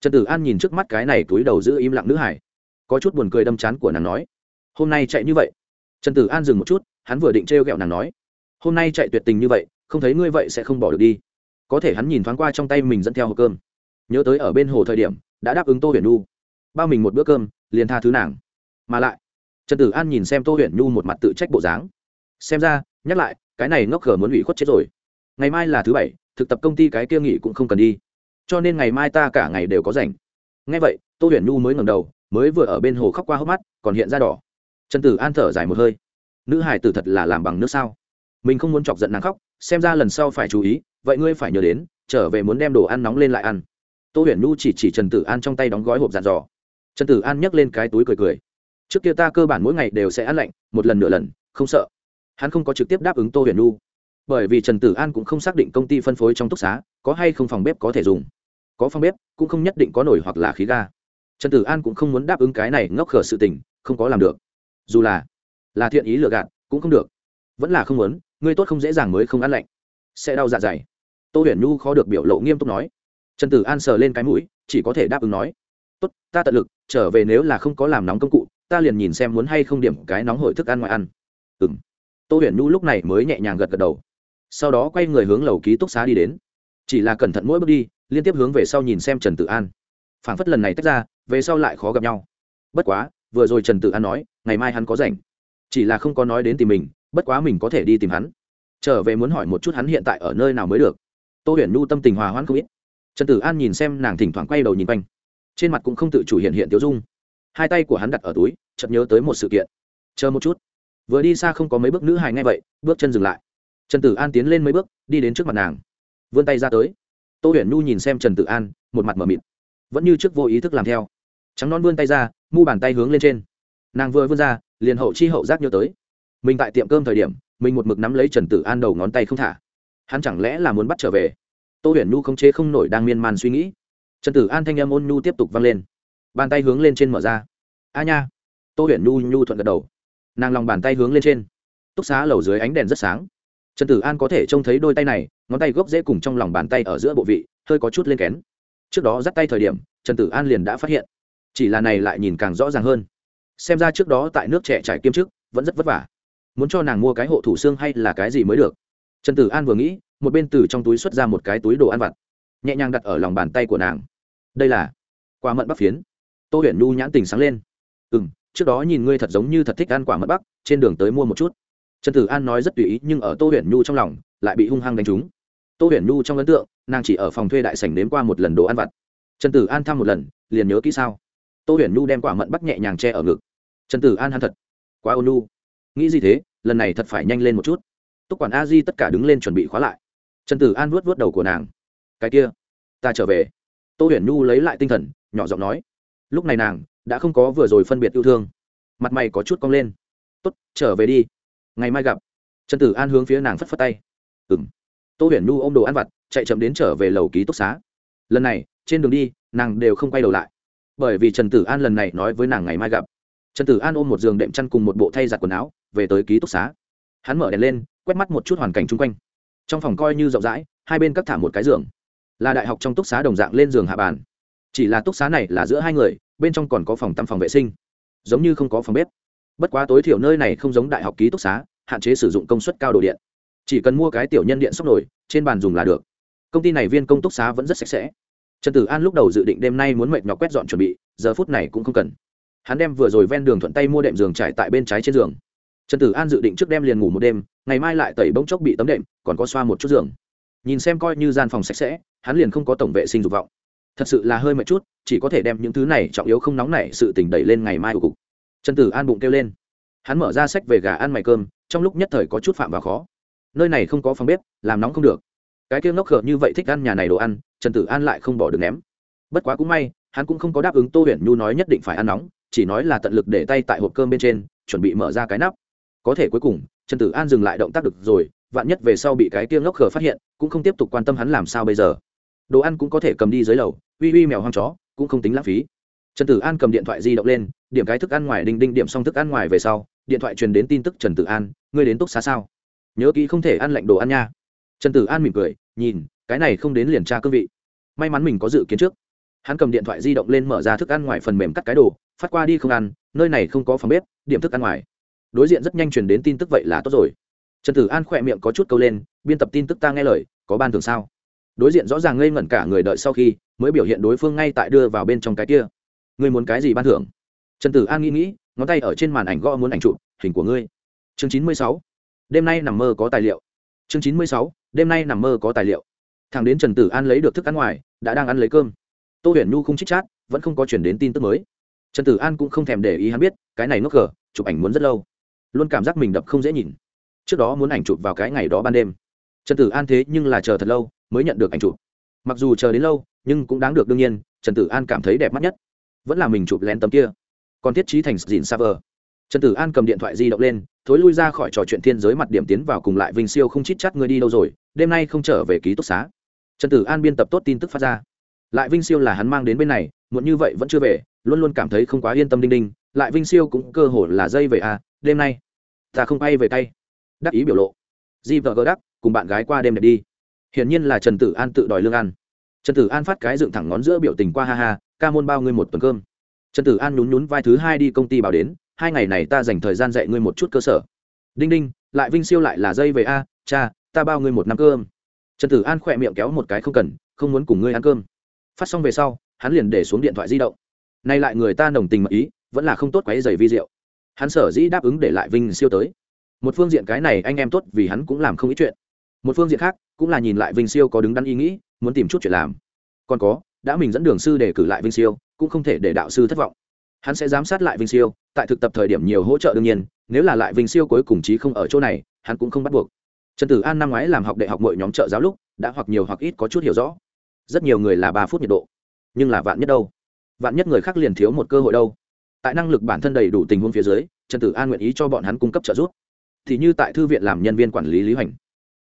Trần tử an nhìn trước mắt cái này túi đầu giữ im lặng nữ hải có chút buồn cười đâm chán của nàng nói, hôm nay chạy như vậy? Trần tử an dừng một chút, hắn vừa định trêu ghẹo nàng nói, hôm nay chạy tuyệt tình như vậy, không thấy ngươi vậy sẽ không bỏ được đi. Có thể hắn nhìn thoáng qua trong tay mình dẫn theo hộp cơm. Nhớ tới ở bên hồ thời điểm, đã đáp ứng tô huyền nhu. Bao mình một bữa cơm, liền tha thứ nàng. Mà lại, trần tử an nhìn xem tô huyền nhu một mặt tự trách bộ dáng. Xem ra, nhắc lại, cái này ngốc cờ muốn ủy khuất chết rồi. Ngày mai là thứ bảy thực tập công ty cái kia nghỉ cũng không cần đi. Cho nên ngày mai ta cả ngày đều có rảnh. Ngay vậy, tô huyền nhu mới ngầm đầu, mới vừa ở bên hồ khóc qua hốc mắt, còn hiện ra đỏ. Trần tử an thở dài một hơi. Nữ hải tử thật là làm bằng nước sao? Mình không muốn chọc giận nàng khóc, xem ra lần sau phải chú ý, vậy ngươi phải nhớ đến, trở về muốn đem đồ ăn nóng lên lại ăn. Tô huyền nhu chỉ chỉ trần tử an trong tay đóng gói hộp dàn giò trần tử an nhấc lên cái túi cười cười. Trước kia ta cơ bản mỗi ngày đều sẽ ăn lạnh, một lần nửa lần, không sợ. Hắn không có trực tiếp đáp ứng tô huyền nhu bởi vì trần tử an cũng không xác định công ty phân phối trong túc xá, có hay không phòng bếp có thể dùng. Có phòng bếp, cũng không nhất định có nổi hoặc là khí ga. Trần tử an cũng không muốn đáp ứng cái này ngốc khở sự tình, không có làm được. Dù là là thiện ý lừa gạt, cũng không được. Vẫn là không muốn, ngươi tốt không dễ dàng mới không ăn lạnh. Sẽ đau dạ dày. Tô huyền nhu khó được biểu lộ nghiêm túc nói. Trần tử an sờ lên cái mũi, chỉ có thể đáp ứng nói. Tốt, ta tận lực, trở về nếu là không có làm nóng công cụ, ta liền nhìn xem muốn hay không điểm cái nóng hổi thức ăn ngoài ăn. Ừ m tô huyền nhu lúc này mới nhẹ nhàng gật gật đầu sau đó quay người hướng lầu ký túc xá đi đến. Chỉ là cẩn thận mỗi bước đi, liên tiếp hướng về sau nhìn xem trần tử an. Phảng phất lần này tách ra, về sau lại khó gặp nhau. Bất quá, vừa rồi trần tử an nói, ngày mai hắn có rảnh. Chỉ là không có nói đến tìm mình, bất quá mình có thể đi tìm hắn. Trở về muốn hỏi một chút hắn hiện tại ở nơi nào mới được. Tô huyền nhu tâm tình hòa hoãn không ít. Trần tử an nhìn xem nàng thỉnh thoảng quay đầu nhìn quanh. Trên mặt cũng không tự chủ hiện hiện tiêu dung. Hai tay của hắn đặt ở túi, chợt nhớ tới một sự kiện. Chờ một chút. Vừa đi xa không có mấy bước nữ hài ngay vậy, bước chân dừng lại trần tử an tiến lên mấy bước, đi đến trước mặt nàng. Vươn tay ra tới. Tô huyền nhu nhìn xem trần tử an, một mặt mờ mịt. Vẫn như trước vô ý thức làm theo. Trắng non vươn tay ra, mu bàn tay hướng lên trên. Nàng vừa vươn ra, liền hậu chi hậu giác nhớ tới. Mình tại tiệm cơm thời điểm, mình một mực nắm lấy trần tử an đầu ngón tay không thả. Hắn chẳng lẽ là muốn bắt trở về? Tô huyền nhu không chế không nổi đang miên man suy nghĩ. Trần tử an thanh âm ôn nhu tiếp tục vang lên. Bàn tay hướng lên trên mở ra. A nha! Tô huyền nhu nhu thuận gật đầu. Nàng lòng bàn tay hướng lên trên. Túc xá lầu dưới ánh đèn rất sáng trần tử an có thể trông thấy đôi tay này, ngón tay gốc dễ cùng trong lòng bàn tay ở giữa bộ vị, hơi có chút lên kén. Trước đó dắt tay thời điểm, trần tử an liền đã phát hiện. Chỉ là này lại nhìn càng rõ ràng hơn. Xem ra trước đó tại nước trẻ trải kiêm chức, vẫn rất vất vả. Muốn cho nàng mua cái hộ thủ xương hay là cái gì mới được? Trần tử an vừa nghĩ, một bên từ trong túi xuất ra một cái túi đồ ăn vặt, nhẹ nhàng đặt ở lòng bàn tay của nàng. Đây là quả mận bắc phiến. Tô huyền nhu nhãn tình sáng lên. Ừ m trước đó nhìn ngươi thật giống như thật thích ăn quả mận bắc, trên đường tới mua một chút trần tử an nói rất tùy ý, nhưng ở tô huyền nhu trong lòng, lại bị hung hăng đánh trúng. Tô huyền nhu trong ấn tượng, nàng chỉ ở phòng thuê đại sảnh đến qua một lần đồ ăn vặt. Trần tử an thăm một lần, liền nhớ kỹ sao? Tô huyền nhu đem quả mận bắc nhẹ nhàng che ở ngực. Trần tử an hắn thật, quá ôn nhu. Nghĩ gì thế? Lần này thật phải nhanh lên một chút. Túc quản a di tất cả đứng lên chuẩn bị khóa lại. Trần tử an vuốt vuốt đầu của nàng. Cái kia, ta trở về. Tô huyền nhu lấy lại tinh thần, nhỏ giọng nói. Lúc này nàng, đã không có vừa rồi phân biệt yêu thương. Mặt mày có chút cong lên. Tốt, trở về đi ngày mai gặp. Trần tử an hướng phía nàng phất phất tay. Ừ m tô huyền nhu ôm đồ ăn vặt, chạy chậm đến trở về lầu ký túc xá. Lần này, trên đường đi, nàng đều không quay đầu lại. Bởi vì trần tử an lần này nói với nàng ngày mai gặp. Trần tử an ôm một giường đệm chăn cùng một bộ thay giặt quần áo, về tới ký túc xá. Hắn mở đèn lên, quét mắt một chút hoàn cảnh chung quanh. Trong phòng coi như rộng rãi, hai bên cắt thả một cái giường. Là đại học trong túc xá đồng dạng lên giường hạ bàn. Chỉ là túc xá này là giữa hai người, bên trong còn có phòng tắm phòng vệ sinh. Giống như không có phòng bếp bất quá tối thiểu nơi này không giống đại học ký túc xá, hạn chế sử dụng công suất cao đồ điện. Chỉ cần mua cái tiểu nhân điện sóc nổi, trên bàn dùng là được. Công ty này viên công túc xá vẫn rất sạch sẽ. Trần tử an lúc đầu dự định đêm nay muốn mệt nhọc quét dọn chuẩn bị, giờ phút này cũng không cần. Hắn đem vừa rồi ven đường thuận tay mua đệm giường trải tại bên trái trên giường. Trần tử an dự định trước đêm liền ngủ một đêm, ngày mai lại tẩy bông chốc bị tấm đệm, còn có xoa một chút giường. Nhìn xem coi như gian phòng sạch sẽ, hắn liền không có tổng vệ sinh dục vọng. Thật sự là hơi mệt chút, chỉ có thể đem những thứ này trọng yếu không nóng nảy sự tỉnh đẩy lên ngày mai của cục trần tử an bụng kêu lên. Hắn mở ra sách về gà ăn mày cơm, trong lúc nhất thời có chút phạm vào khó. Nơi này không có phòng bếp, làm nóng không được. Cái kia ngốc khờ như vậy thích ăn nhà này đồ ăn, trần tử an lại không bỏ được ném. Bất quá cũng may, hắn cũng không có đáp ứng tô huyền nhu nói nhất định phải ăn nóng, chỉ nói là tận lực để tay tại hộp cơm bên trên, chuẩn bị mở ra cái nắp. Có thể cuối cùng, trần tử an dừng lại động tác được rồi, vạn nhất về sau bị cái kia ngốc khờ phát hiện, cũng không tiếp tục quan tâm hắn làm sao bây giờ. Đồ ăn cũng có thể cầm đi dưới lầu, uy uy mèo hoang chó, cũng không tính lãng phí trần tử an cầm điện thoại di động lên, điểm cái thức ăn ngoài đinh đinh điểm xong thức ăn ngoài về sau, điện thoại truyền đến tin tức trần tử an, ngươi đến túc xá sao? Nhớ kỹ không thể ăn lạnh đồ ăn nha. Trần tử an mỉm cười, nhìn, cái này không đến liền tra cương vị. May mắn mình có dự kiến trước. Hắn cầm điện thoại di động lên mở ra thức ăn ngoài phần mềm cắt cái đồ, phát qua đi không ăn, nơi này không có phòng bếp, điểm thức ăn ngoài. Đối diện rất nhanh truyền đến tin tức vậy là tốt rồi. Trần tử an khỏe miệng có chút câu lên, biên tập tin tức ta nghe lời, có ban thường sao? Đối diện rõ ràng ngây ngẩn cả người đợi sau khi, mới biểu hiện đối phương ngay tại đưa vào bên trong cái kia ngươi muốn cái gì ban thưởng? Trần tử an nghĩ nghĩ, ngón tay ở trên màn ảnh gõ muốn ảnh chụp, hình của ngươi. Chương chín mươi sáu. Đêm nay nằm mơ có tài liệu. Chương chín mươi sáu. Đêm nay nằm mơ có tài liệu. Thằng đến trần tử an lấy được thức ăn ngoài, đã đang ăn lấy cơm. Tô huyền nhu không chích chát, vẫn không có chuyển đến tin tức mới. Trần tử an cũng không thèm để ý hắn biết, cái này ngốc cờ chụp ảnh muốn rất lâu. Luôn cảm giác mình đập không dễ nhìn. Trước đó muốn ảnh chụp vào cái ngày đó ban đêm. Trần tử an thế nhưng là chờ thật lâu, mới nhận được ảnh chụp. Mặc dù chờ đến lâu, nhưng cũng đáng được đương nhiên, trần tử an cảm thấy đẹp mắt nhất vẫn là mình chụp lén tấm kia. Còn thiết trí thành dìn vờ. trần tử an cầm điện thoại di động lên, thối lui ra khỏi trò chuyện thiên giới mặt điểm tiến vào cùng lại vinh siêu không chít chắt ngươi đi đâu rồi, đêm nay không trở về ký túc xá. Trần tử an biên tập tốt tin tức phát ra. Lại vinh siêu là hắn mang đến bên này, muộn như vậy vẫn chưa về, luôn luôn cảm thấy không quá yên tâm đinh đinh, lại vinh siêu cũng cơ hồ là dây về à đêm nay, ta không bay về tay. Đắc ý biểu lộ. Di vợ gỡ đắc, cùng bạn gái qua đêm đẹp đi. Hiển nhiên là trần tử an tự đòi lương ăn. Trần tử an phát cái dựng thẳng ngón giữa biểu tình qua ha ha ca môn bao ngươi một tuần cơm. Trần tử an nhún nhún vai thứ hai đi công ty bảo đến, hai ngày này ta dành thời gian dạy ngươi một chút cơ sở. Đinh đinh, lại vinh siêu lại là dây về a, cha, ta bao ngươi một năm cơm. Trần tử an khỏe miệng kéo một cái không cần, không muốn cùng ngươi ăn cơm. Phát xong về sau, hắn liền để xuống điện thoại di động. Nay lại người ta nồng tình mật ý, vẫn là không tốt quấy giày vi rượu hắn sở dĩ đáp ứng để lại vinh siêu tới. Một phương diện cái này anh em tốt vì hắn cũng làm không ít chuyện. Một phương diện khác, cũng là nhìn lại vinh siêu có đứng đắn ý nghĩ, muốn tìm chút chuyện làm. Còn có đã mình dẫn đường sư để cử lại vinh siêu, cũng không thể để đạo sư thất vọng. Hắn sẽ giám sát lại vinh siêu, tại thực tập thời điểm nhiều hỗ trợ đương nhiên, nếu là lại vinh siêu cuối cùng trí không ở chỗ này, hắn cũng không bắt buộc. Trần tử an năm ngoái làm học đại học mọi nhóm trợ giáo lúc, đã hoặc nhiều hoặc ít có chút hiểu rõ. Rất nhiều người là ba phút nhiệt độ, nhưng là vạn nhất đâu? Vạn nhất người khác liền thiếu một cơ hội đâu? Tại năng lực bản thân đầy đủ tình huống phía dưới, trần tử an nguyện ý cho bọn hắn cung cấp trợ giúp. Thì như tại thư viện làm nhân viên quản lý lý hoành.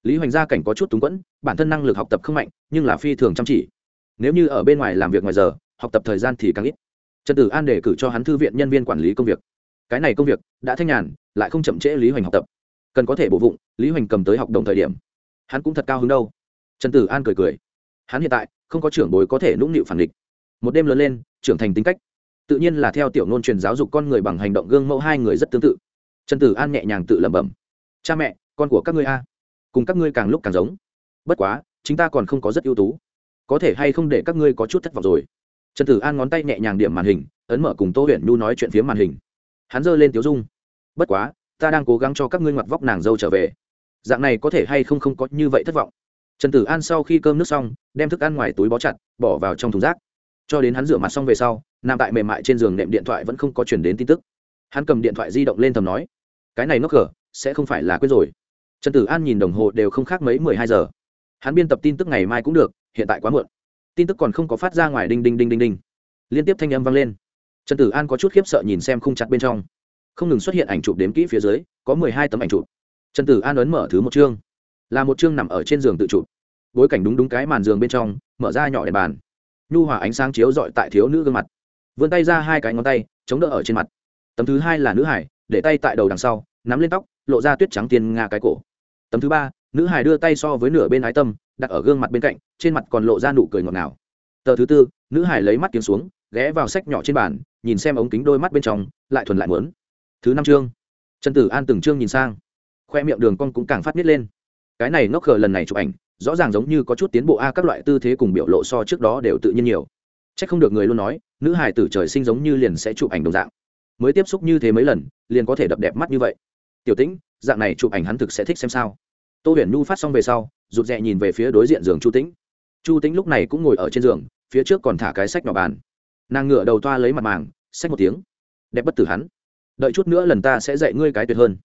Lý hoành gia cảnh có chút túng quẫn, bản thân năng lực học tập không mạnh, nhưng là phi thường chăm chỉ nếu như ở bên ngoài làm việc ngoài giờ, học tập thời gian thì càng ít. Trần tử an đề cử cho hắn thư viện nhân viên quản lý công việc. Cái này công việc đã thanh nhàn, lại không chậm trễ lý hoành học tập. Cần có thể bổ vụng, lý hoành cầm tới học đồng thời điểm. Hắn cũng thật cao hứng đâu. Trần tử an cười cười. Hắn hiện tại, không có trưởng bối có thể nũng nịu phản địch một đêm lớn lên, trưởng thành tính cách. Tự nhiên là theo tiểu nôn truyền giáo dục con người bằng hành động gương mẫu hai người rất tương tự. Trần tử an nhẹ nhàng tự lẩm bẩm. Cha mẹ, con của các ngươi a, cùng các ngươi càng lúc càng giống. Bất quá chúng ta còn không có rất ưu tú có thể hay không để các ngươi có chút thất vọng rồi? Trần tử an ngón tay nhẹ nhàng điểm màn hình, ấn mở cùng tô huyền nhu nói chuyện phía màn hình. Hắn giơ lên tiếu dung. Bất quá, ta đang cố gắng cho các ngươi ngoặt vóc nàng dâu trở về. Dạng này có thể hay không không có như vậy thất vọng? Trần tử an sau khi cơm nước xong, đem thức ăn ngoài túi bó chặt, bỏ vào trong thùng rác. Cho đến hắn rửa mặt xong về sau, nằm tại mềm mại trên giường nệm điện thoại vẫn không có chuyển đến tin tức. Hắn cầm điện thoại di động lên thầm nói, cái này nó cờ sẽ không phải là quên rồi. Trần tử an nhìn đồng hồ đều không khác mấy mười hai giờ. Hắn biên tập tin tức ngày mai cũng được hiện tại quá muộn. Tin tức còn không có phát ra ngoài đinh đinh đinh đinh đinh. Liên tiếp thanh âm vang lên. Trần tử an có chút khiếp sợ nhìn xem khung chặt bên trong. Không ngừng xuất hiện ảnh chụp đếm kỹ phía dưới, có mười hai tấm ảnh chụp. Trần tử an ấn mở thứ một chương. Là một chương nằm ở trên giường tự chụp. Bối cảnh đúng đúng cái màn giường bên trong, mở ra nhỏ đèn bàn. Nhu hòa ánh sáng chiếu dọi tại thiếu nữ gương mặt. Vươn tay ra hai cái ngón tay, chống đỡ ở trên mặt. Tấm thứ hai là nữ hải, để tay tại đầu đằng sau, nắm lên tóc, lộ ra tuyết trắng tiên nga cái cổ. Tấm thứ ba nữ hải đưa tay so với nửa bên ái tâm, đặt ở gương mặt bên cạnh, trên mặt còn lộ ra nụ cười ngọt ngào. Tờ thứ tư, nữ hải lấy mắt kiếm xuống, ghé vào sách nhỏ trên bàn, nhìn xem ống kính đôi mắt bên trong, lại thuần lại muốn thứ năm chương. Trần tử an từng chương nhìn sang. Khoe miệng đường con cũng càng phát nít lên. Cái này ngốc khờ lần này chụp ảnh, rõ ràng giống như có chút tiến bộ a, các loại tư thế cùng biểu lộ so trước đó đều tự nhiên nhiều. C h ắ c không được người luôn nói, nữ hải tử trời sinh giống như liền sẽ chụp ảnh đồng dạng. Mới tiếp xúc như thế mấy lần, liền có thể đập đẹp mắt như vậy. Tiểu tĩnh, dạng này chụp ảnh hắn thực sẽ thích xem sao? Tô huyền nhu phát xong về sau, rụt rè nhìn về phía đối diện giường chu tĩnh. Chu tĩnh lúc này cũng ngồi ở trên giường, phía trước còn thả cái sách vào bàn. Nàng ngựa đầu toa lấy mặt màng sách một tiếng. Đẹp bất tử hắn. Đợi chút nữa lần ta sẽ dạy ngươi cái tuyệt hơn.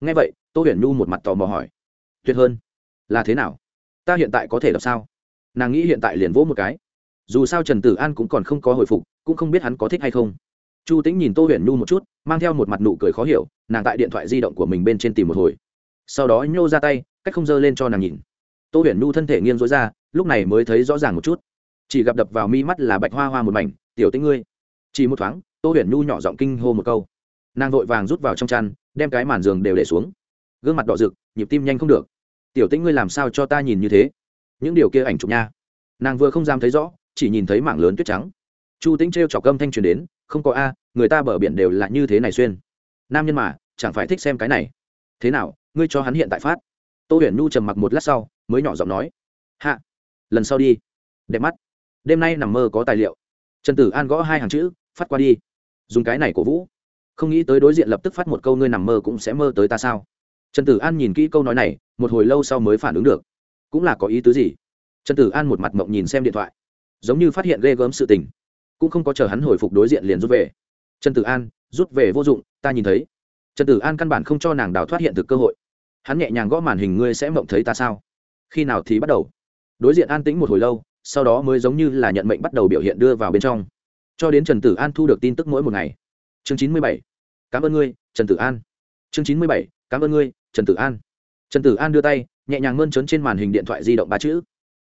Nghe vậy, tô huyền nhu một mặt tò mò hỏi. Tuyệt hơn? Là thế nào? Ta hiện tại có thể đọc sao? Nàng nghĩ hiện tại liền vỗ một cái. Dù sao trần tử an cũng còn không có hồi phục, cũng không biết hắn có thích hay không. Chu Tĩnh nhìn tô huyền nhu một chút, mang theo một mặt nụ cười khó hiểu, nàng tại điện thoại di động của mình bên trên tìm một hồi. Sau đó nhô ra tay cách không dơ lên cho nàng nhìn. Tô huyền Nu thân thể nghiêng dối ra, lúc này mới thấy rõ ràng một chút. Chỉ gặp đập vào mi mắt là bạch hoa hoa một mảnh, tiểu tĩnh ngươi. Chỉ một thoáng, tô huyền Nu nhỏ giọng kinh hô một câu. Nàng vội vàng rút vào trong chăn, đem cái màn giường đều để xuống. Gương mặt đỏ rực, nhịp tim nhanh không được. Tiểu tĩnh ngươi làm sao cho ta nhìn như thế? Những điều kia ảnh chụp nha. Nàng vừa không dám thấy rõ, chỉ nhìn thấy mảng lớn tuyết trắng. Chu tĩnh t r e o âm thanh truyền đến, không có a, người ta bờ biển đều là như thế này xuyên. Nam nhân mà, chẳng phải thích xem cái này. Thế nào, ngươi cho hắn hiện tại phát? Tô huyền nhu trầm mặc một lát sau, mới nhỏ giọng nói, hạ, lần sau đi. Đẹp mắt. Đêm nay nằm mơ có tài liệu. Trần tử an gõ hai hàng chữ, phát qua đi. Dùng cái này cổ vũ. Không nghĩ tới đối diện lập tức phát một câu, ngươi nằm mơ cũng sẽ mơ tới ta sao? Trần tử an nhìn kỹ câu nói này, một hồi lâu sau mới phản ứng được. Cũng là có ý tứ gì? Trần tử an một mặt mộng nhìn xem điện thoại. Giống như phát hiện ghê gớm sự tình. Cũng không có chờ hắn hồi phục đối diện liền rút về. Trần tử an, rút về vô dụng, ta nhìn thấy. Trần tử an căn bản không cho nàng đào thoát hiện thực cơ hội hắn nhẹ nhàng gõ màn hình, ngươi sẽ mộng thấy ta sao? Khi nào thì bắt đầu? Đối diện an tĩnh một hồi lâu, sau đó mới giống như là nhận mệnh bắt đầu biểu hiện đưa vào bên trong. Cho đến trần tử an thu được tin tức mỗi một ngày. Chương chín mươi bảy. Cảm ơn ngươi, trần tử an. Chương chín mươi bảy. Cảm ơn ngươi, trần tử an. Trần tử an đưa tay, nhẹ nhàng mơn trớn trên màn hình điện thoại di động ba chữ.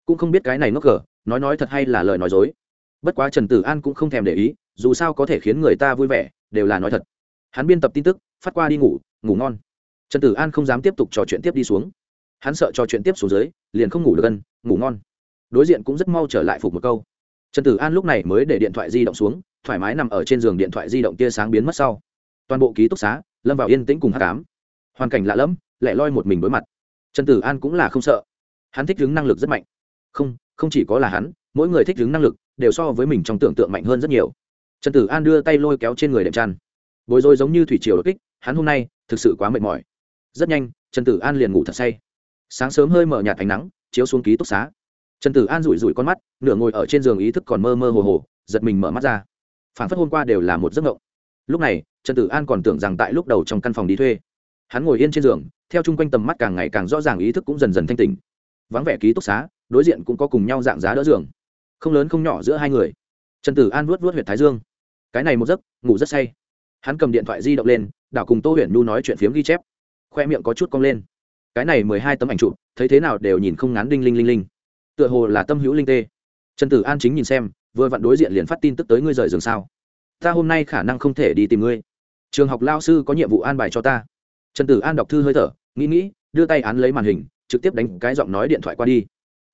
Cũng không biết cái này nốt cờ, nói nói thật hay là lời nói dối. Bất quá trần tử an cũng không thèm để ý, dù sao có thể khiến người ta vui vẻ, đều là nói thật. Hắn biên tập tin tức, phát qua đi ngủ ngủ ngon trần tử an không dám tiếp tục trò chuyện tiếp đi xuống. Hắn sợ trò chuyện tiếp xuống dưới, liền không ngủ được gần ngủ ngon. Đối diện cũng rất mau trở lại phục một câu. Trần tử an lúc này mới để điện thoại di động xuống, thoải mái nằm ở trên giường điện thoại di động tia sáng biến mất sau. Toàn bộ ký túc xá, lâm vào yên tĩnh cùng hát cám hoàn cảnh lạ lẫm lại loi một mình đối mặt. Trần tử an cũng là không sợ. Hắn thích đứng năng lực rất mạnh. Không không chỉ có là hắn, mỗi người thích đứng năng lực đều so với mình trong tưởng tượng mạnh hơn rất nhiều. Trần tử an đưa tay lôi kéo trên người đệm chăn. Bối rối giống như thủy triều đột kích, hắn hôm nay thực sự quá mệt mỏi rất nhanh, trần tử an liền ngủ thật say. Sáng sớm hơi mở nhạt ánh nắng, chiếu xuống ký túc xá. Trần tử an rủi rủi con mắt, nửa ngồi ở trên giường ý thức còn mơ mơ hồ hồ, giật mình mở mắt ra. Phản phất hôm qua đều là một giấc mộng. Lúc này, trần tử an còn tưởng rằng tại lúc đầu trong căn phòng đi thuê. Hắn ngồi yên trên giường, theo chung quanh tầm mắt càng ngày càng rõ ràng ý thức cũng dần dần thanh tỉnh. Vắng vẻ ký túc xá, đối diện cũng có cùng nhau dạng giá đỡ giường. Không lớn không nhỏ giữa hai người. Trần tử an vuốt vuốt huyện thái dương. Cái này một giấc, ngủ rất say. Hắn cầm điện thoại di động lên, đảo cùng tô huyền nhu nói chuyện phiếm ghi chép khoe miệng có chút cong lên. Cái này mười hai tấm ảnh chụp, thấy thế nào đều nhìn không ngán đinh linh linh linh. Tựa hồ là tâm hữu linh tê. Trần tử an chính nhìn xem, vừa vặn đối diện liền phát tin tức tới ngươi rời giường sao. Ta hôm nay khả năng không thể đi tìm ngươi. Trường học lao sư có nhiệm vụ an bài cho ta. Trần tử an đọc thư hơi thở, nghĩ nghĩ, đưa tay án lấy màn hình, trực tiếp đánh cái giọng nói điện thoại qua đi.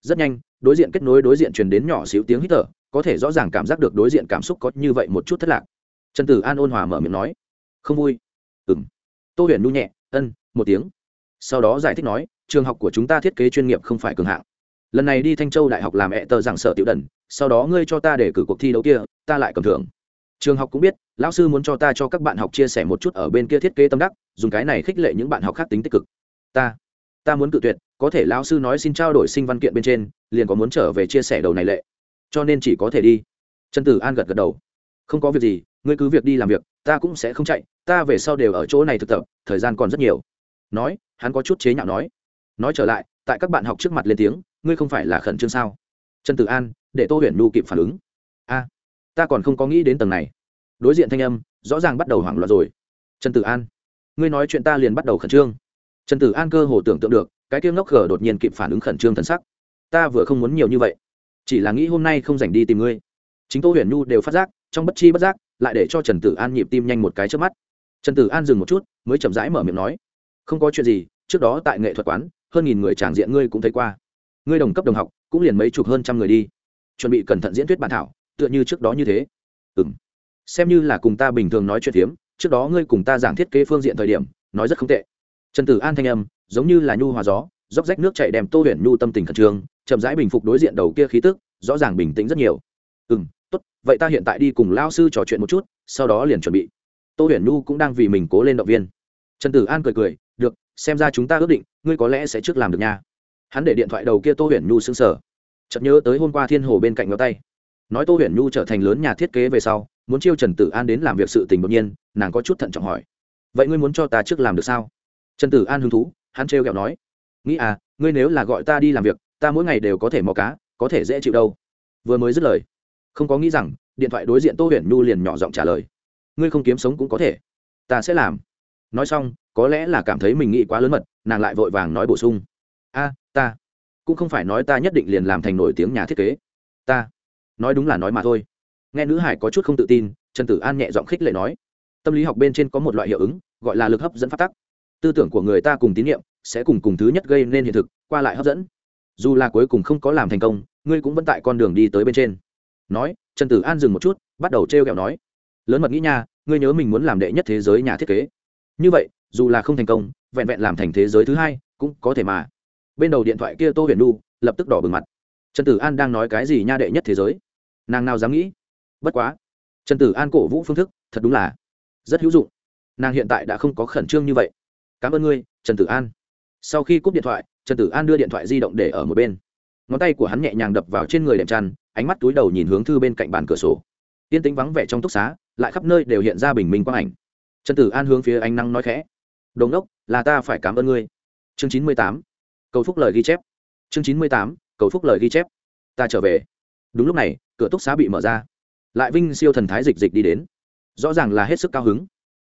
Rất nhanh, đối diện kết nối đối diện truyền đến nhỏ xíu tiếng hít thở, có thể rõ ràng cảm giác được đối diện cảm xúc có như vậy một chút thất lạc. Trần tử an ôn hòa mở miệng nói, không vui. Ừng tô huyền nu nhẹ, ân một tiếng. Sau đó giải thích nói, trường học của chúng ta thiết kế chuyên nghiệp không phải cường hạng. Lần này đi thanh châu đại học làm ẹ tờ giảng sở tiểu đần, sau đó ngươi cho ta để cử cuộc thi đấu kia, ta lại cầm thưởng. Trường học cũng biết, lão sư muốn cho ta cho các bạn học chia sẻ một chút ở bên kia thiết kế tâm đắc, dùng cái này khích lệ những bạn học khác tính tích cực. Ta ta muốn cự tuyệt, có thể lão sư nói xin trao đổi sinh văn kiện bên trên, liền có muốn trở về chia sẻ đầu này lệ. Cho nên chỉ có thể đi. Trần tử an gật gật đầu. Không có việc gì, ngươi cứ việc đi làm việc, ta cũng sẽ không chạy, ta về sau đều ở chỗ này thực tập, thời gian còn rất nhiều nói, hắn có chút chế nhạo nói. Nói trở lại, tại các bạn học trước mặt lên tiếng, ngươi không phải là khẩn trương sao? Trần tử an, để tô huyền nhu kịp phản ứng. A, ta còn không có nghĩ đến tầng này. Đối diện thanh âm, rõ ràng bắt đầu hoảng loạn rồi. Trần tử an, ngươi nói chuyện ta liền bắt đầu khẩn trương. Trần tử an cơ hồ tưởng tượng được, cái tiếng ngốc khở đột nhiên kịp phản ứng khẩn trương thân sắc. Ta vừa không muốn nhiều như vậy. Chỉ là nghĩ hôm nay không dành đi tìm ngươi. Chính tô huyền nhu đều phát giác, trong bất chi bất giác, lại để cho trần tử an nhịp tim nhanh một cái trước mắt. Trần tử an dừng một chút, mới chậm rãi mở miệng nói không có chuyện gì, trước đó tại nghệ thuật quán, hơn nghìn người tràng diện ngươi cũng thấy qua. Ngươi đồng cấp đồng học, cũng liền mấy chục hơn trăm người đi. Chuẩn bị cẩn thận diễn thuyết bản thảo, tựa như trước đó như thế. Ừ m xem như là cùng ta bình thường nói chuyện phiếm, trước đó ngươi cùng ta giảng thiết kế phương diện thời điểm, nói rất không tệ. Trần tử an thanh âm, giống như là nhu hòa gió róc rách nước chạy đem tô huyền nhu tâm tình khẩn trương, chậm rãi bình phục đối diện đầu kia khí tức, rõ ràng bình tĩnh rất nhiều. Ừ m tốt, vậy ta hiện tại đi cùng lao sư trò chuyện một chút, sau đó liền chuẩn bị. Tô huyền nhu cũng đang vì mình cố lên động viên. Trần tử an cười cười xem ra chúng ta ước định, ngươi có lẽ sẽ trước làm được nha. Hắn để điện thoại đầu kia tô huyền nhu xứng sở chợt nhớ tới hôm qua thiên hồ bên cạnh ngó tay. Nói tô huyền nhu trở thành lớn nhà thiết kế về sau, muốn chiêu trần tử an đến làm việc sự tình đột nhiên, nàng có chút thận trọng hỏi. Vậy ngươi muốn cho ta trước làm được sao? Trần tử an hứng thú, hắn trêu ghẹo nói. Nghĩ à ngươi nếu là gọi ta đi làm việc, ta mỗi ngày đều có thể mò cá, có thể dễ chịu đâu. Vừa mới dứt lời, không có nghĩ rằng, điện thoại đối diện tô huyền nhu liền nhỏ giọng trả lời. Ngươi không kiếm sống cũng có thể. Ta sẽ làm. Nói xong có lẽ là cảm thấy mình nghĩ quá lớn mật, nàng lại vội vàng nói bổ sung. A, ta cũng không phải nói ta nhất định liền làm thành nổi tiếng nhà thiết kế. Ta, nói đúng là nói mà thôi. Nghe nữ hải có chút không tự tin, trần tử an nhẹ giọng khích lệ nói. Tâm lý học bên trên có một loại hiệu ứng, gọi là lực hấp dẫn phát tắc. Tư tưởng của người ta cùng tín nhiệm sẽ cùng cùng thứ nhất gây nên hiện thực, qua lại hấp dẫn. Dù là cuối cùng không có làm thành công, ngươi cũng vẫn tại con đường đi tới bên trên. Nói, trần tử an dừng một chút, bắt đầu t r e o kẹo nói. Lớn mật nghĩ nha, ngươi nhớ mình muốn làm đệ nhất thế giới nhà thiết kế. Như vậy dù là không thành công, vẹn vẹn làm thành thế giới thứ hai, cũng có thể mà. Bên đầu điện thoại kia tô huyền nu lập tức đỏ bừng mặt. Trần tử an đang nói cái gì nha đệ nhất thế giới? Nàng nào dám nghĩ? Bất quá. Trần tử an cổ vũ phương thức, thật đúng là rất hữu dụng. Nàng hiện tại đã không có khẩn trương như vậy. Cảm ơn ngươi, trần tử an. Sau khi cúp điện thoại, trần tử an đưa điện thoại di động để ở một bên. Ngón tay của hắn nhẹ nhàng đập vào trên người đệm chăn, ánh mắt túi đầu nhìn hướng thư bên cạnh bàn cửa sổ. Tiên tính vắng vẻ trong túc xá, lại khắp nơi đều hiện ra bình minh quang ảnh. Trần tử an hướng phía ánh nắng nói khẽ đồn đốc là ta phải cảm ơn ngươi. Chương chín mươi tám. Cầu phúc lời ghi chép. Chương chín mươi tám. Cầu phúc lời ghi chép. Ta trở về. Đúng lúc này, cửa túc xá bị mở ra. Lại vinh siêu thần thái dịch dịch đi đến. Rõ ràng là hết sức cao hứng.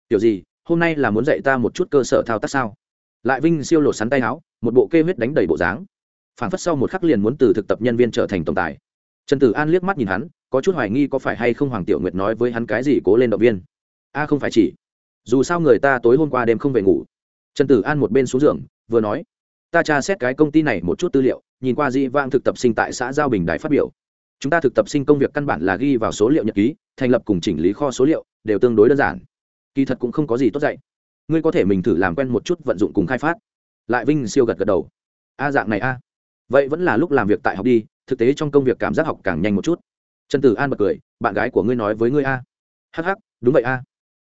Kiểu gì, hôm nay là muốn dạy ta một chút cơ sở thao tác sao? Lại vinh siêu lột sắn tay áo, một bộ kê huyết đánh đầy bộ dáng. Phản phất sau một khắc liền muốn từ thực tập nhân viên trở thành tổng tài. Trần tử an liếc mắt nhìn hắn, có chút hoài nghi có phải hay không hoàng tiểu nguyệt nói với hắn cái gì cố lên động viên. A không phải chỉ dù sao người ta tối hôm qua đêm không về ngủ. Trần tử an một bên xuống giường, vừa nói, ta tra xét cái công ty này một chút tư liệu, nhìn qua di vang thực tập sinh tại xã giao bình đài phát biểu. Chúng ta thực tập sinh công việc căn bản là ghi vào số liệu nhật ký, thành lập cùng chỉnh lý kho số liệu, đều tương đối đơn giản. Kỳ thật cũng không có gì tốt dạy. Ngươi có thể mình thử làm quen một chút vận dụng cùng khai phát. Lại vinh siêu gật gật đầu. A dạng này a. Vậy vẫn là lúc làm việc tại học đi, thực tế trong công việc cảm giác học càng nhanh một chút. Trần tử an bật cười, bạn gái của ngươi nói với ngươi a. Hh đúng vậy a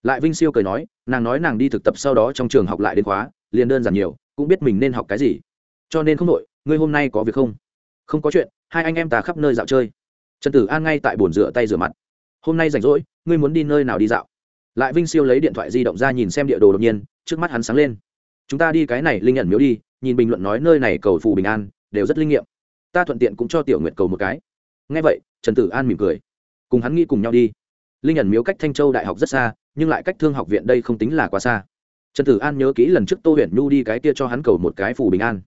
lại vinh siêu cười nói, nàng nói nàng đi thực tập sau đó trong trường học lại đến khóa, liền đơn giản nhiều, cũng biết mình nên học cái gì. Cho nên không đội, ngươi hôm nay có việc không? Không có chuyện, hai anh em ta khắp nơi dạo chơi. Trần tử an ngay tại bồn rửa tay rửa mặt. Hôm nay rảnh rỗi, ngươi muốn đi nơi nào đi dạo? Lại vinh siêu lấy điện thoại di động ra nhìn xem địa đồ đột nhiên, trước mắt hắn sáng lên. Chúng ta đi cái này linh nhận miếu đi, nhìn bình luận nói nơi này cầu phù bình an, đều rất linh nghiệm. Ta thuận tiện cũng cho tiểu nguyệt cầu một cái. Ngay vậy, trần tử an mỉm cười. Cùng hắn nghĩ cùng nhau đi. Linh nhận miếu cách thanh châu đại học rất xa nhưng lại cách thương học viện đây không tính là quá xa. Trần tử an nhớ kỹ lần trước tô huyền nhu đi cái kia cho hắn cầu một cái phù bình an.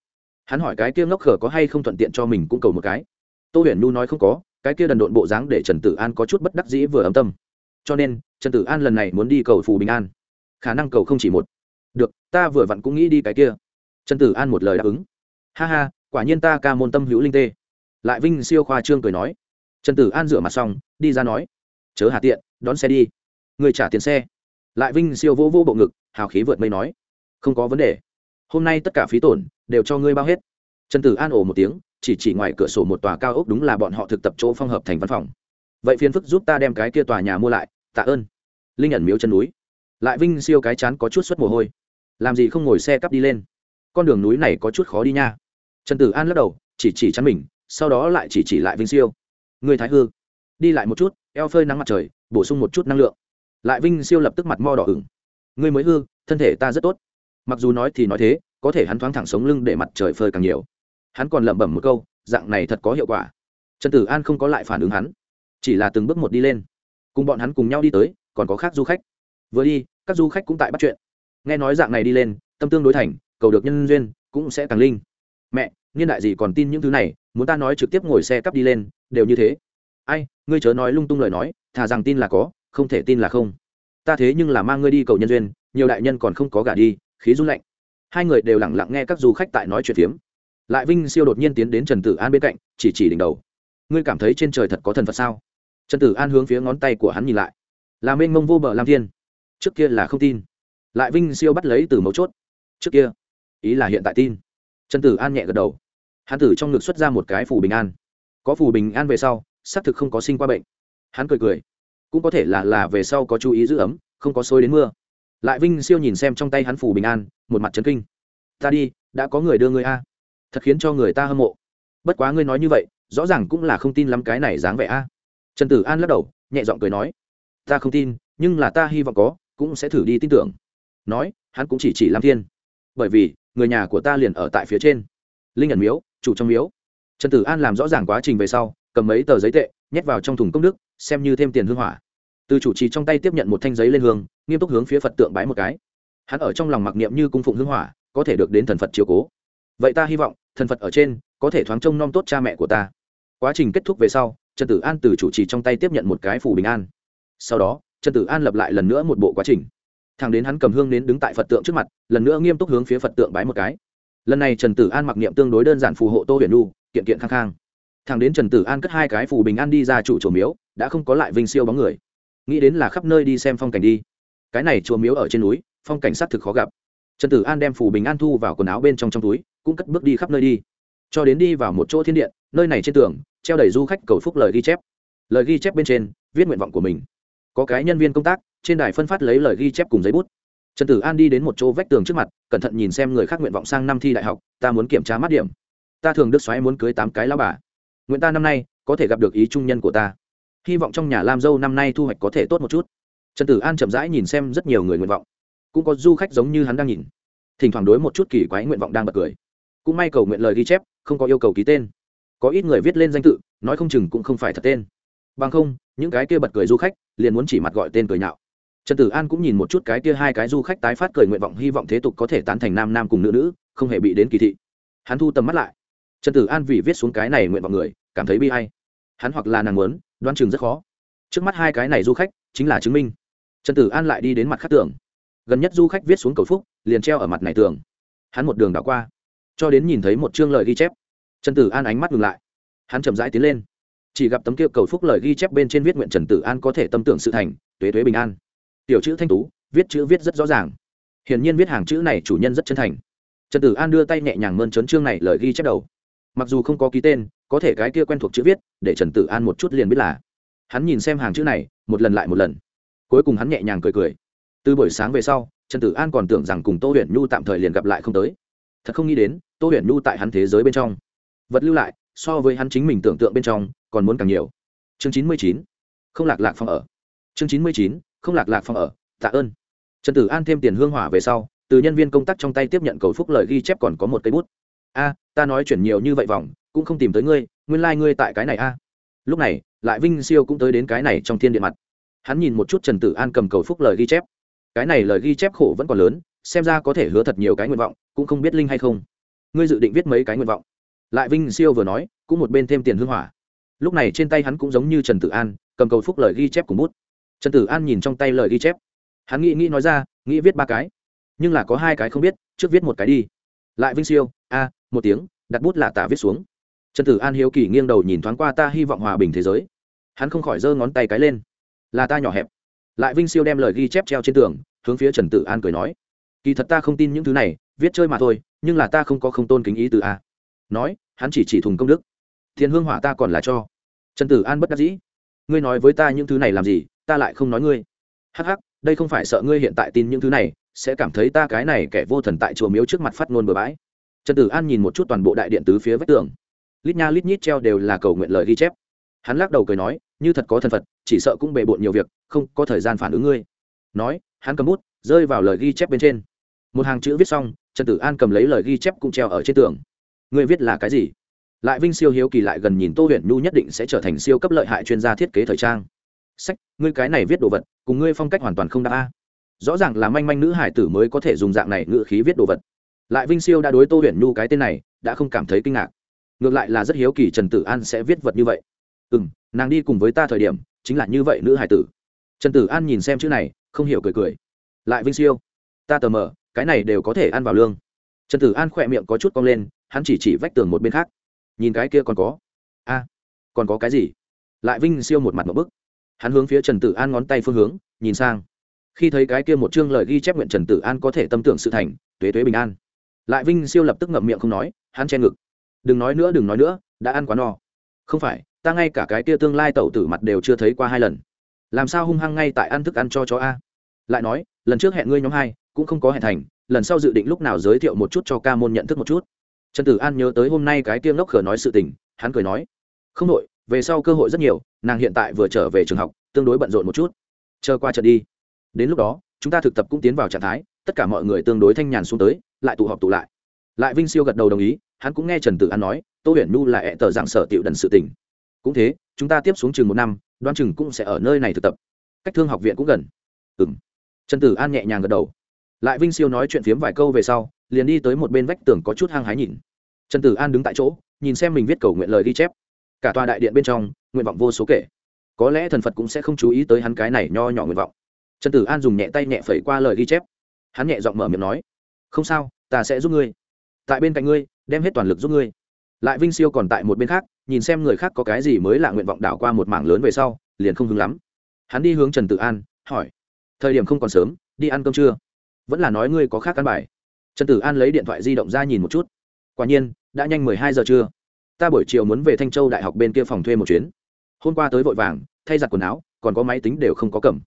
Hắn hỏi cái kia ngốc khở có hay không thuận tiện cho mình cũng cầu một cái. Tô huyền nhu nói không có, cái kia đần độn bộ dáng để trần tử an có chút bất đắc dĩ vừa ấm tâm. Cho nên, trần tử an lần này muốn đi cầu phù bình an. Khả năng cầu không chỉ một. Được, ta vừa vặn cũng nghĩ đi cái kia. Trần tử an một lời đáp ứng. Ha ha, quả nhiên ta ca môn tâm hữu linh tê. Lại vinh siêu khoa trương cười nói. Trần tử an rửa mặt xong, đi ra nói. Chớ hà tiện, đón xe đi người trả tiền xe. Lại vinh siêu vô vô bộ ngực, hào khí vượt mây nói, không có vấn đề. Hôm nay tất cả phí tổn đều cho ngươi bao hết. Trần tử an ổ một tiếng, chỉ chỉ ngoài cửa sổ một tòa cao ốc đúng là bọn họ thực tập chỗ phong hợp thành văn phòng. Vậy phiền phức giúp ta đem cái kia tòa nhà mua lại, tạ ơn. Linh ẩn miếu chân núi. Lại vinh siêu cái chán có chút suất mồ hôi. Làm gì không ngồi xe cắp đi lên? Con đường núi này có chút khó đi nha. Trần tử an lắc đầu, chỉ chỉ chắn mình, sau đó lại chỉ chỉ lại vinh siêu. Người thái hư, đi lại một chút, eo phơi nắng mặt trời, bổ sung một chút năng lượng lại vinh siêu lập tức mặt mo đỏ ửng. Ngươi mới hư, thân thể ta rất tốt. Mặc dù nói thì nói thế, có thể hắn thoáng thẳng sống lưng để mặt trời phơi càng nhiều. Hắn còn lẩm bẩm một câu, dạng này thật có hiệu quả. Trần tử an không có lại phản ứng hắn, chỉ là từng bước một đi lên. Cùng bọn hắn cùng nhau đi tới, còn có khác du khách. Vừa đi, các du khách cũng tại bắt chuyện. Nghe nói dạng này đi lên, tâm tương đối thành, cầu được nhân duyên, cũng sẽ càng linh. Mẹ, niên đại gì còn tin những thứ này, muốn ta nói trực tiếp ngồi xe cắp đi lên, đều như thế. Ai, ngươi chớ nói lung tung lời nói, thà rằng tin là có không thể tin là không. Ta thế nhưng là mang ngươi đi cầu nhân duyên, nhiều đại nhân còn không có gả đi, khí run lạnh. Hai người đều lẳng lặng nghe các du khách tại nói chuyện phiếm. Lại vinh siêu đột nhiên tiến đến trần tử an bên cạnh, chỉ chỉ đỉnh đầu. Ngươi cảm thấy trên trời thật có thần phật sao? Trần tử an hướng phía ngón tay của hắn nhìn lại. Là mênh mông vô bờ lam thiên. Trước kia là không tin. Lại vinh siêu bắt lấy từ mấu chốt. Trước kia, ý là hiện tại tin. Trần tử an nhẹ gật đầu. Hắn tử trong ngực xuất ra một cái phù bình an. Có phù bình an về sau, xác thực không có sinh qua bệnh. Hắn cười cười cũng có thể là là về sau có chú ý giữ ấm, không có sôi đến mưa. Lại vinh siêu nhìn xem trong tay hắn phủ bình an, một mặt trấn kinh. Ta đi, đã có người đưa ngươi a. Thật khiến cho người ta hâm mộ. Bất quá ngươi nói như vậy, rõ ràng cũng là không tin lắm cái này dáng vẻ a. Trần tử an lắc đầu, nhẹ giọng cười nói, ta không tin, nhưng là ta hy vọng có, cũng sẽ thử đi tin tưởng. Nói, hắn cũng chỉ chỉ lam thiên. Bởi vì, người nhà của ta liền ở tại phía trên. Linh ẩn miếu, chủ trong miếu. Trần tử an làm rõ ràng quá trình về sau, cầm mấy tờ giấy tệ, nhét vào trong thùng công đức, xem như thêm tiền hương hỏa từ chủ trì trong tay tiếp nhận một thanh giấy lên hương, nghiêm túc hướng phía phật tượng bái một cái. Hắn ở trong lòng mặc niệm như cung phụng hương hỏa, có thể được đến thần phật chiều cố. Vậy ta hy vọng, thần phật ở trên, có thể thoáng trông nom tốt cha mẹ của ta. Quá trình kết thúc về sau, trần tử an từ chủ trì trong tay tiếp nhận một cái phủ bình an. Sau đó, trần tử an lập lại lần nữa một bộ quá trình. Thằng đến hắn cầm hương đến đứng tại phật tượng trước mặt, lần nữa nghiêm túc hướng phía phật tượng bái một cái. Lần này trần tử an mặc niệm tương đối đơn giản phù hộ tô huyền nu kiện kiện khang khang. Thằng đến trần tử an cất hai cái phù bình an đi ra chủ trổ miếu, đã không có lại vinh siêu bóng người nghĩ đến là khắp nơi đi xem phong cảnh đi. Cái này chùa miếu ở trên núi, phong cảnh s thực khó gặp. Trần tử an đem phù bình an thu vào quần áo bên trong trong túi, cũng cất bước đi khắp nơi đi. Cho đến đi vào một chỗ thiên điện, nơi này trên tường, treo đầy du khách cầu phúc lời ghi chép. Lời ghi chép bên trên, viết nguyện vọng của mình. Có cái nhân viên công tác, trên đài phân phát lấy lời ghi chép cùng giấy bút. Trần tử an đi đến một chỗ vách tường trước mặt, cẩn thận nhìn xem người khác nguyện vọng sang năm thi đại học, ta muốn kiểm tra mắt điểm. Ta thường đức xoáy muốn cưới tám cái lao bà. Nguyện ta năm nay, có thể gặp được ý trung nhân của ta hy vọng trong nhà lam dâu năm nay thu hoạch có thể tốt một chút. Trần tử an chậm rãi nhìn xem rất nhiều người nguyện vọng. Cũng có du khách giống như hắn đang nhìn. Thỉnh thoảng đối một chút kỳ quái nguyện vọng đang bật cười. Cũng may cầu nguyện lời ghi chép, không có yêu cầu ký tên. Có ít người viết lên danh tự, nói không chừng cũng không phải thật tên. Bằng không, những cái kia bật cười du khách, liền muốn chỉ mặt gọi tên cười nhạo. Trần tử an cũng nhìn một chút cái kia hai cái du khách tái phát cười nguyện vọng, hy vọng thế tục có thể tán thành nam nam cùng nữ nữ, không hề bị đến kỳ thị. Hắn thu tầm mắt lại. Trần tử an vì viết xuống cái này nguyện vọng người, cảm thấy bi hay hắn hoặc là nàng muốn đoan chừng rất khó. Trước mắt hai cái này du khách chính là chứng minh. Trần tử an lại đi đến mặt khắc tường. Gần nhất du khách viết xuống cầu phúc, liền treo ở mặt này tường. Hắn một đường đảo qua, cho đến nhìn thấy một chương lời ghi chép. Trần tử an ánh mắt ngừng lại. Hắn chậm rãi tiến lên. Chỉ gặp tấm kia cầu phúc lời ghi chép bên trên viết nguyện trần tử an có thể tâm tưởng sự thành, tuế tuế bình an. Tiểu chữ thanh tú, viết chữ viết rất rõ ràng. Hiển nhiên viết hàng chữ này chủ nhân rất chân thành. Trần tử an đưa tay nhẹ nhàng mơn trớn chương này lời ghi chép đầu mặc dù không có ký tên, có thể cái kia quen thuộc chữ viết, để trần tử an một chút liền biết là. Hắn nhìn xem hàng chữ này, một lần lại một lần. Cuối cùng hắn nhẹ nhàng cười cười. Từ buổi sáng về sau, trần tử an còn tưởng rằng cùng tô huyền nhu tạm thời liền gặp lại không tới. Thật không nghĩ đến, tô huyền nhu tại hắn thế giới bên trong. Vật lưu lại, so với hắn chính mình tưởng tượng bên trong, còn muốn càng nhiều. Chương chín mươi chín. Không lạc lạc phòng ở. Chương chín mươi chín. Không lạc lạc phòng ở. Tạ ơn. Trần tử an thêm tiền hương hỏa về sau, từ nhân viên công tác trong tay tiếp nhận cầu phúc lời ghi chép còn có một cây bút a, ta nói chuyển nhiều như vậy vòng, cũng không tìm tới ngươi, nguyên lai、like、ngươi tại cái này a. Lúc này, lại vinh siêu cũng tới đến cái này trong thiên điện mặt. Hắn nhìn một chút trần tử an cầm cầu phúc lời ghi chép. Cái này lời ghi chép khổ vẫn còn lớn, xem ra có thể hứa thật nhiều cái nguyện vọng, cũng không biết linh hay không. Ngươi dự định viết mấy cái nguyện vọng? Lại vinh siêu vừa nói, cũng một bên thêm tiền hương hỏa. Lúc này trên tay hắn cũng giống như trần tử an, cầm cầu phúc lời ghi chép cùng bút. Trần tử an nhìn trong tay lời ghi chép. Hắn nghĩ nghĩ nói ra, nghĩ viết ba cái. Nhưng là có hai cái không biết, trước viết một cái đi. Lại vinh siêu, a một tiếng, đặt bút lạ tả viết xuống. Trần tử an hiếu kỳ nghiêng đầu nhìn thoáng qua ta hy vọng hòa bình thế giới. Hắn không khỏi giơ ngón tay cái lên. Là ta nhỏ hẹp. Lại vinh siêu đem lời ghi chép treo trên tường, hướng phía trần tử an cười nói. Kỳ thật ta không tin những thứ này, viết chơi mà thôi, nhưng là ta không có không tôn kính ý từ a. Nói, hắn chỉ chỉ thùng công đức. Thiên hương hỏa ta còn là cho. Trần tử an bất đắc dĩ. Ngươi nói với ta những thứ này làm gì, ta lại không nói ngươi. Hắc hắc, đây không phải sợ ngươi hiện tại tin những thứ này, sẽ cảm thấy ta cái này kẻ vô thần tại chùa miếu trước mặt phát ngôn bừa bãi trần tử an nhìn một chút toàn bộ đại điện tứ phía vách tường. Lít nha lít nhít treo đều là cầu nguyện lời ghi chép. Hắn lắc đầu cười nói, như thật có thần phật, chỉ sợ cũng bề bộn nhiều việc, không có thời gian phản ứng ngươi. Nói, hắn cầm bút, rơi vào lời ghi chép bên trên. Một hàng chữ viết xong, trần tử an cầm lấy lời ghi chép cũng treo ở trên tường. Ngươi viết là cái gì? Lại vinh siêu hiếu kỳ lại gần nhìn tô huyền nhu nhất định sẽ trở thành siêu cấp lợi hại chuyên gia thiết kế thời trang. Sách, ngươi cái này viết đồ vật, cùng ngươi phong cách hoàn toàn không đa a. Rõ ràng là manh manh nữ hải tử mới có thể dùng dạng này ngữ khí viết đồ vật lại vinh siêu đã đối tô huyền nhu cái tên này, đã không cảm thấy kinh ngạc. Ngược lại là rất hiếu kỳ trần tử an sẽ viết vật như vậy. Ừ m nàng đi cùng với ta thời điểm, chính là như vậy nữ hải tử. Trần tử an nhìn xem chữ này, không hiểu cười cười. Lại vinh siêu, ta tờ mờ, cái này đều có thể ăn vào lương. Trần tử an khỏe miệng có chút cong lên, hắn chỉ chỉ vách tường một bên khác. Nhìn cái kia còn có. A, còn có cái gì? Lại vinh siêu một mặt một bức. Hắn hướng phía trần tử an ngón tay phương hướng, nhìn sang. Khi thấy cái kia một chương lời ghi chép nguyện trần tử an có thể tâm tưởng sự thành, tuế tuế bình an lại vinh siêu lập tức ngậm miệng không nói, hắn che ngực. Đừng nói nữa, đừng nói nữa, đã ăn quá no. Không phải, ta ngay cả cái kia tương lai tẩu tử mặt đều chưa thấy qua hai lần. Làm sao hung hăng ngay tại ăn thức ăn cho chó a? Lại nói, lần trước hẹn ngươi nhóm hai, cũng không có hẹn thành, lần sau dự định lúc nào giới thiệu một chút cho ca môn nhận thức một chút. Trần tử an nhớ tới hôm nay cái tiêm ngốc khở nói sự tình, hắn cười nói, không đội về sau cơ hội rất nhiều, nàng hiện tại vừa trở về trường học, tương đối bận rộn một chút. Chờ qua trận đi. Đến lúc đó, chúng ta thực tập cũng tiến vào trạng thái, tất cả mọi người tương đối thanh nhàn xuống tới lại tụ họp tụ lại. Lại vinh siêu gật đầu đồng ý, hắn cũng nghe trần tử an nói, tô huyền nhu là hẹ tờ dạng sở tiểu đần sự tình. Cũng thế, chúng ta tiếp xuống chừng một năm đoan chừng cũng sẽ ở nơi này thực tập. Cách thương học viện cũng gần. Ừ m trần tử an nhẹ nhàng gật đầu. Lại vinh siêu nói chuyện phiếm vài câu về sau, liền đi tới một bên vách tường có chút hăng hái nhìn. Trần tử an đứng tại chỗ, nhìn xem mình viết cầu nguyện lời ghi chép. Cả tòa đại điện bên trong, nguyện vọng vô số kể. Có lẽ thần phật cũng sẽ không chú ý tới hắn cái này nho nhỏ nguyện vọng. Trần tử an dùng nhẹ tay nhẹ phẩy qua lời ghi chép. Hắn nhẹ giọng mở miệng nói không sao, ta sẽ giúp ngươi. Tại bên cạnh ngươi, đem hết toàn lực giúp ngươi. Lại vinh siêu còn tại một bên khác, nhìn xem người khác có cái gì mới là nguyện vọng đảo qua một mảng lớn về sau, liền không hứng lắm. Hắn đi hướng trần tự an, hỏi, thời điểm không còn sớm, đi ăn cơm chưa? Vẫn là nói ngươi có khác căn bài. Trần tử an lấy điện thoại di động ra nhìn một chút. Quả nhiên, đã nhanh mười hai giờ trưa ta buổi chiều muốn về thanh châu đại học bên kia phòng thuê một chuyến. Hôm qua tới vội vàng, thay giặt quần áo, còn có máy tính đều không có cầm.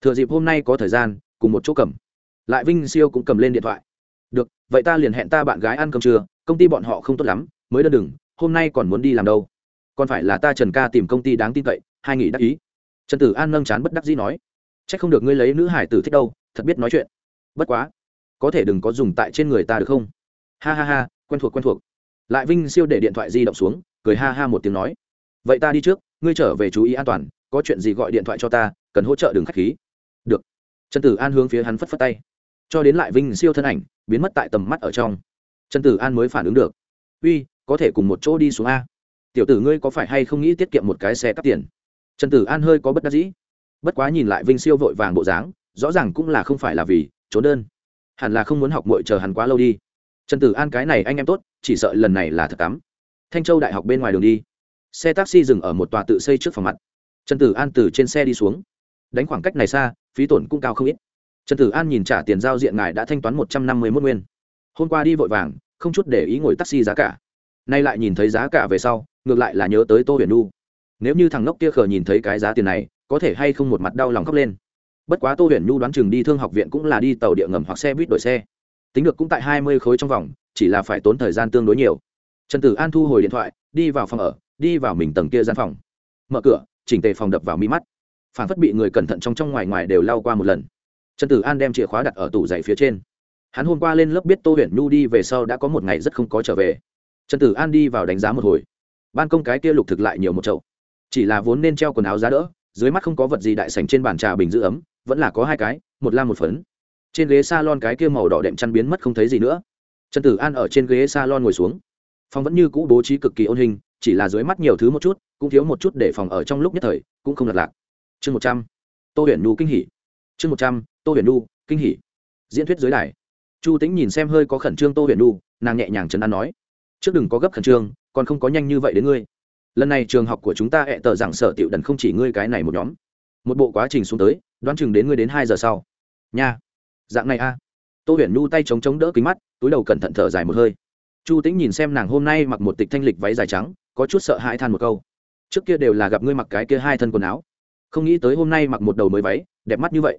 Thừa dịp hôm nay có thời gian, cùng một chỗ cầm. Lại vinh siêu cũng cầm lên điện thoại được, vậy ta liền hẹn ta bạn gái ăn cơm trưa, công ty bọn họ không tốt lắm, mới đơn đừng, hôm nay còn muốn đi làm đâu. Còn phải là ta trần ca tìm công ty đáng tin cậy, hai nghị đắc ý. Trần tử an nâng chán bất đắc dĩ nói c h ắ c không được ngươi lấy nữ hải tử thích đâu, thật biết nói chuyện. Bất quá, có thể đừng có dùng tại trên người ta được không? Ha ha ha, quen thuộc quen thuộc. Lại vinh siêu để điện thoại di động xuống, cười ha ha một tiếng nói, vậy ta đi trước, ngươi trở về chú ý an toàn, có chuyện gì gọi điện thoại cho ta, cần hỗ trợ đừng k h á c h khí. Được. Trần tử an hướng phía hắn phất phất tay cho đến lại vinh siêu thân ảnh, biến mất tại tầm mắt ở trong. Trần tử an mới phản ứng được. Uy, có thể cùng một chỗ đi xuống a. Tiểu tử ngươi có phải hay không nghĩ tiết kiệm một cái xe cắp tiền? Trần tử an hơi có bất đắc dĩ. Bất quá nhìn lại vinh siêu vội vàng bộ dáng, rõ ràng cũng là không phải là vì trốn đơn. Hẳn là không muốn học mội chờ hắn quá lâu đi. Trần tử an cái này anh em tốt, chỉ sợ lần này là thật tắm thanh châu đại học bên ngoài đường đi. Xe taxi dừng ở một tòa tự xây trước phòng mặt. Trần tử an từ trên xe đi xuống. Đánh khoảng cách này xa, phí tổn cũng cao không ít trần tử an nhìn trả tiền giao diện ngài đã thanh toán một trăm năm mươi mốt nguyên. Hôm qua đi vội vàng, không chút để ý ngồi taxi giá cả. Nay lại nhìn thấy giá cả về sau, ngược lại là nhớ tới tô huyền nu nếu như thằng ngốc kia khờ nhìn thấy cái giá tiền này, có thể hay không một mặt đau lòng khóc lên. Bất quá tô huyền nhu đoán chừng đi thương học viện cũng là đi tàu địa ngầm hoặc xe buýt đổi xe. Tính được cũng tại hai mươi khối trong vòng, chỉ là phải tốn thời gian tương đối nhiều. Trần tử an thu hồi điện thoại, đi vào phòng ở, đi vào mình tầng kia gian phòng. Mở cửa, chỉnh tề phòng đập vào mi mắt. Phản phất bị người cẩn thận trong trong ngoài ngoài đều lao qua một lần trần tử an đem chìa khóa đặt ở tủ giày phía trên. Hắn hôm qua lên lớp biết tô huyền nhu đi về sau đã có một ngày rất không có trở về. Trần tử an đi vào đánh giá một hồi. Ban công cái kia lục thực lại nhiều một chậu. Chỉ là vốn nên treo quần áo giá đỡ, dưới mắt không có vật gì đại sành trên bàn trà bình giữ ấm, vẫn là có hai cái, một lam một phấn. Trên ghế s a lon cái kia màu đỏ đệm chăn biến mất không thấy gì nữa. Trần tử an ở trên ghế s a lon ngồi xuống. Phòng vẫn như cũ bố trí cực kỳ ôn hình, chỉ là dưới mắt nhiều thứ một chút, cũng thiếu một chút để phòng ở trong lúc nhất thời, cũng không lật lạc. Chương một trăm. Tô huyền nhu kinh hỉ. Chương một trăm tô huyền nu, kinh hỉ. diễn thuyết dưới đài. Chu tính nhìn xem hơi có khẩn trương tô huyền nu, nàng nhẹ nhàng chấn an nói, trước đừng có gấp khẩn trương, còn không có nhanh như vậy đến ngươi. Lần này trường học của chúng ta hẹ tờ giảng sở tiểu đần không chỉ ngươi cái này một nhóm. Một bộ quá trình xuống tới, đoán chừng đến ngươi đến hai giờ sau. Nha, dạng này a. Tô huyền nu tay chống chống đỡ kính mắt, túi đầu cẩn thận thở dài một hơi. Chu tĩnh nhìn xem nàng hôm nay mặc một tịch thanh lịch váy dài trắng, có chút sợ hãi than một câu. Trước kia đều là gặp ngươi mặc cái kia hai thân quần áo. Không nghĩ tới hôm nay mặc một đầu mới váy, đẹp mắt như vậy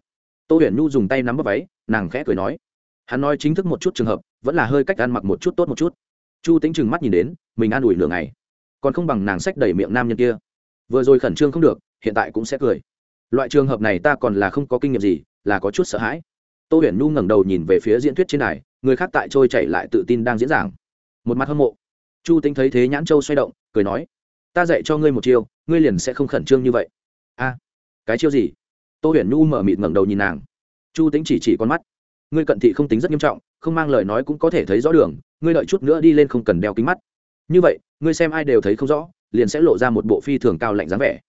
tô huyền nhu dùng tay nắm vào váy, nàng khẽ cười nói. Hắn nói chính thức một chút trường hợp, vẫn là hơi cách ăn mặc một chút tốt một chút. Chu tính chừng mắt nhìn đến, mình an ủi nửa ngày. Còn không bằng nàng sách đẩy miệng nam nhân kia. Vừa rồi khẩn trương không được, hiện tại cũng sẽ cười. Loại trường hợp này ta còn là không có kinh nghiệm gì, là có chút sợ hãi. Tô huyền nhu ngẩng đầu nhìn về phía diễn thuyết trên này người khác tại trôi chảy lại tự tin đang diễn giảng. Một mặt hâm mộ. Chu tính thấy thế nhãn châu xoay động, cười nói. Ta dạy cho ngươi một chiêu, ngươi liền sẽ không khẩn trương như vậy. A, cái chiêu gì? Tô huyền nhu mở mịt ngẩng đầu nhìn nàng. Chu tính chỉ chỉ con mắt. Ngươi cận thị không tính rất nghiêm trọng, không mang lời nói cũng có thể thấy rõ đường, ngươi đợi chút nữa đi lên không cần đeo kính mắt. Như vậy, ngươi xem ai đều thấy không rõ, liền sẽ lộ ra một bộ phi thường cao lạnh dáng vẻ.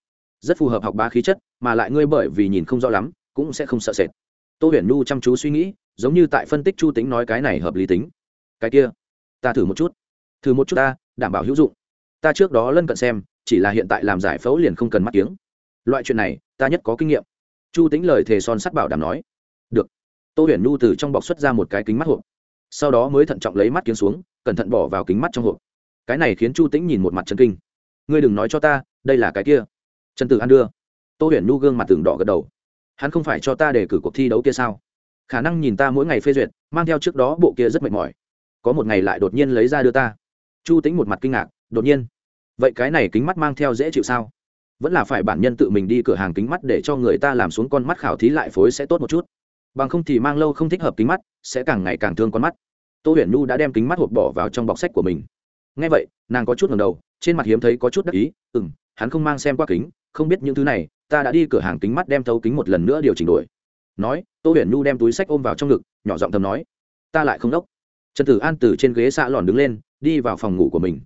Rất phù hợp học ba khí chất, mà lại ngươi bởi vì nhìn không rõ lắm, cũng sẽ không sợ sệt. Tô huyền nhu chăm chú suy nghĩ, giống như tại phân tích chu tính nói cái này hợp lý tính. Cái kia, ta thử một chút. Thử một chút ta, đảm bảo hữu dụng. Ta trước đó lân cận xem, chỉ là hiện tại làm giải phẫu liền không cần mắt kiếng. Loại chuyện này, ta nhất có kinh nghiệm chu tính lời thề son sắt bảo đảm nói. Được. Tô huyền nhu từ trong bọc xuất ra một cái kính mắt hộp. Sau đó mới thận trọng lấy mắt kiếm xuống, cẩn thận bỏ vào kính mắt trong hộp. Cái này khiến chu tĩnh nhìn một mặt chân kinh. Ngươi đừng nói cho ta, đây là cái kia. Trần tử an đưa. Tô huyền nhu gương mặt tường đỏ gật đầu. Hắn không phải cho ta để cử cuộc thi đấu kia sao? Khả năng nhìn ta mỗi ngày phê duyệt, mang theo trước đó bộ kia rất mệt mỏi. Có một ngày lại đột nhiên lấy ra đưa ta. Chu tính một mặt kinh ngạc, đột nhiên. Vậy cái này kính mắt mang theo dễ chịu sao? Vẫn là phải bản nhân tự mình đi cửa hàng kính mắt để cho người ta làm xuống con mắt khảo thí lại phối sẽ tốt một chút. Bằng không thì mang lâu không thích hợp kính mắt, sẽ càng ngày càng thương con mắt. Tô huyền nhu đã đem kính mắt hộp bỏ vào trong bọc sách của mình. Ngay vậy, nàng có chút ngầm đầu, trên mặt hiếm thấy có chút đắc ý ừ m hắn không mang xem qua kính, không biết những thứ này, ta đã đi cửa hàng kính mắt đem thấu kính một lần nữa điều chỉnh đổi. Nói, tô huyền nhu đem túi sách ôm vào trong ngực, nhỏ giọng thầm nói, ta lại không đốc. Trần tử an từ trên ghế xạ lòn đứng lên, đi vào phòng ngủ của mình.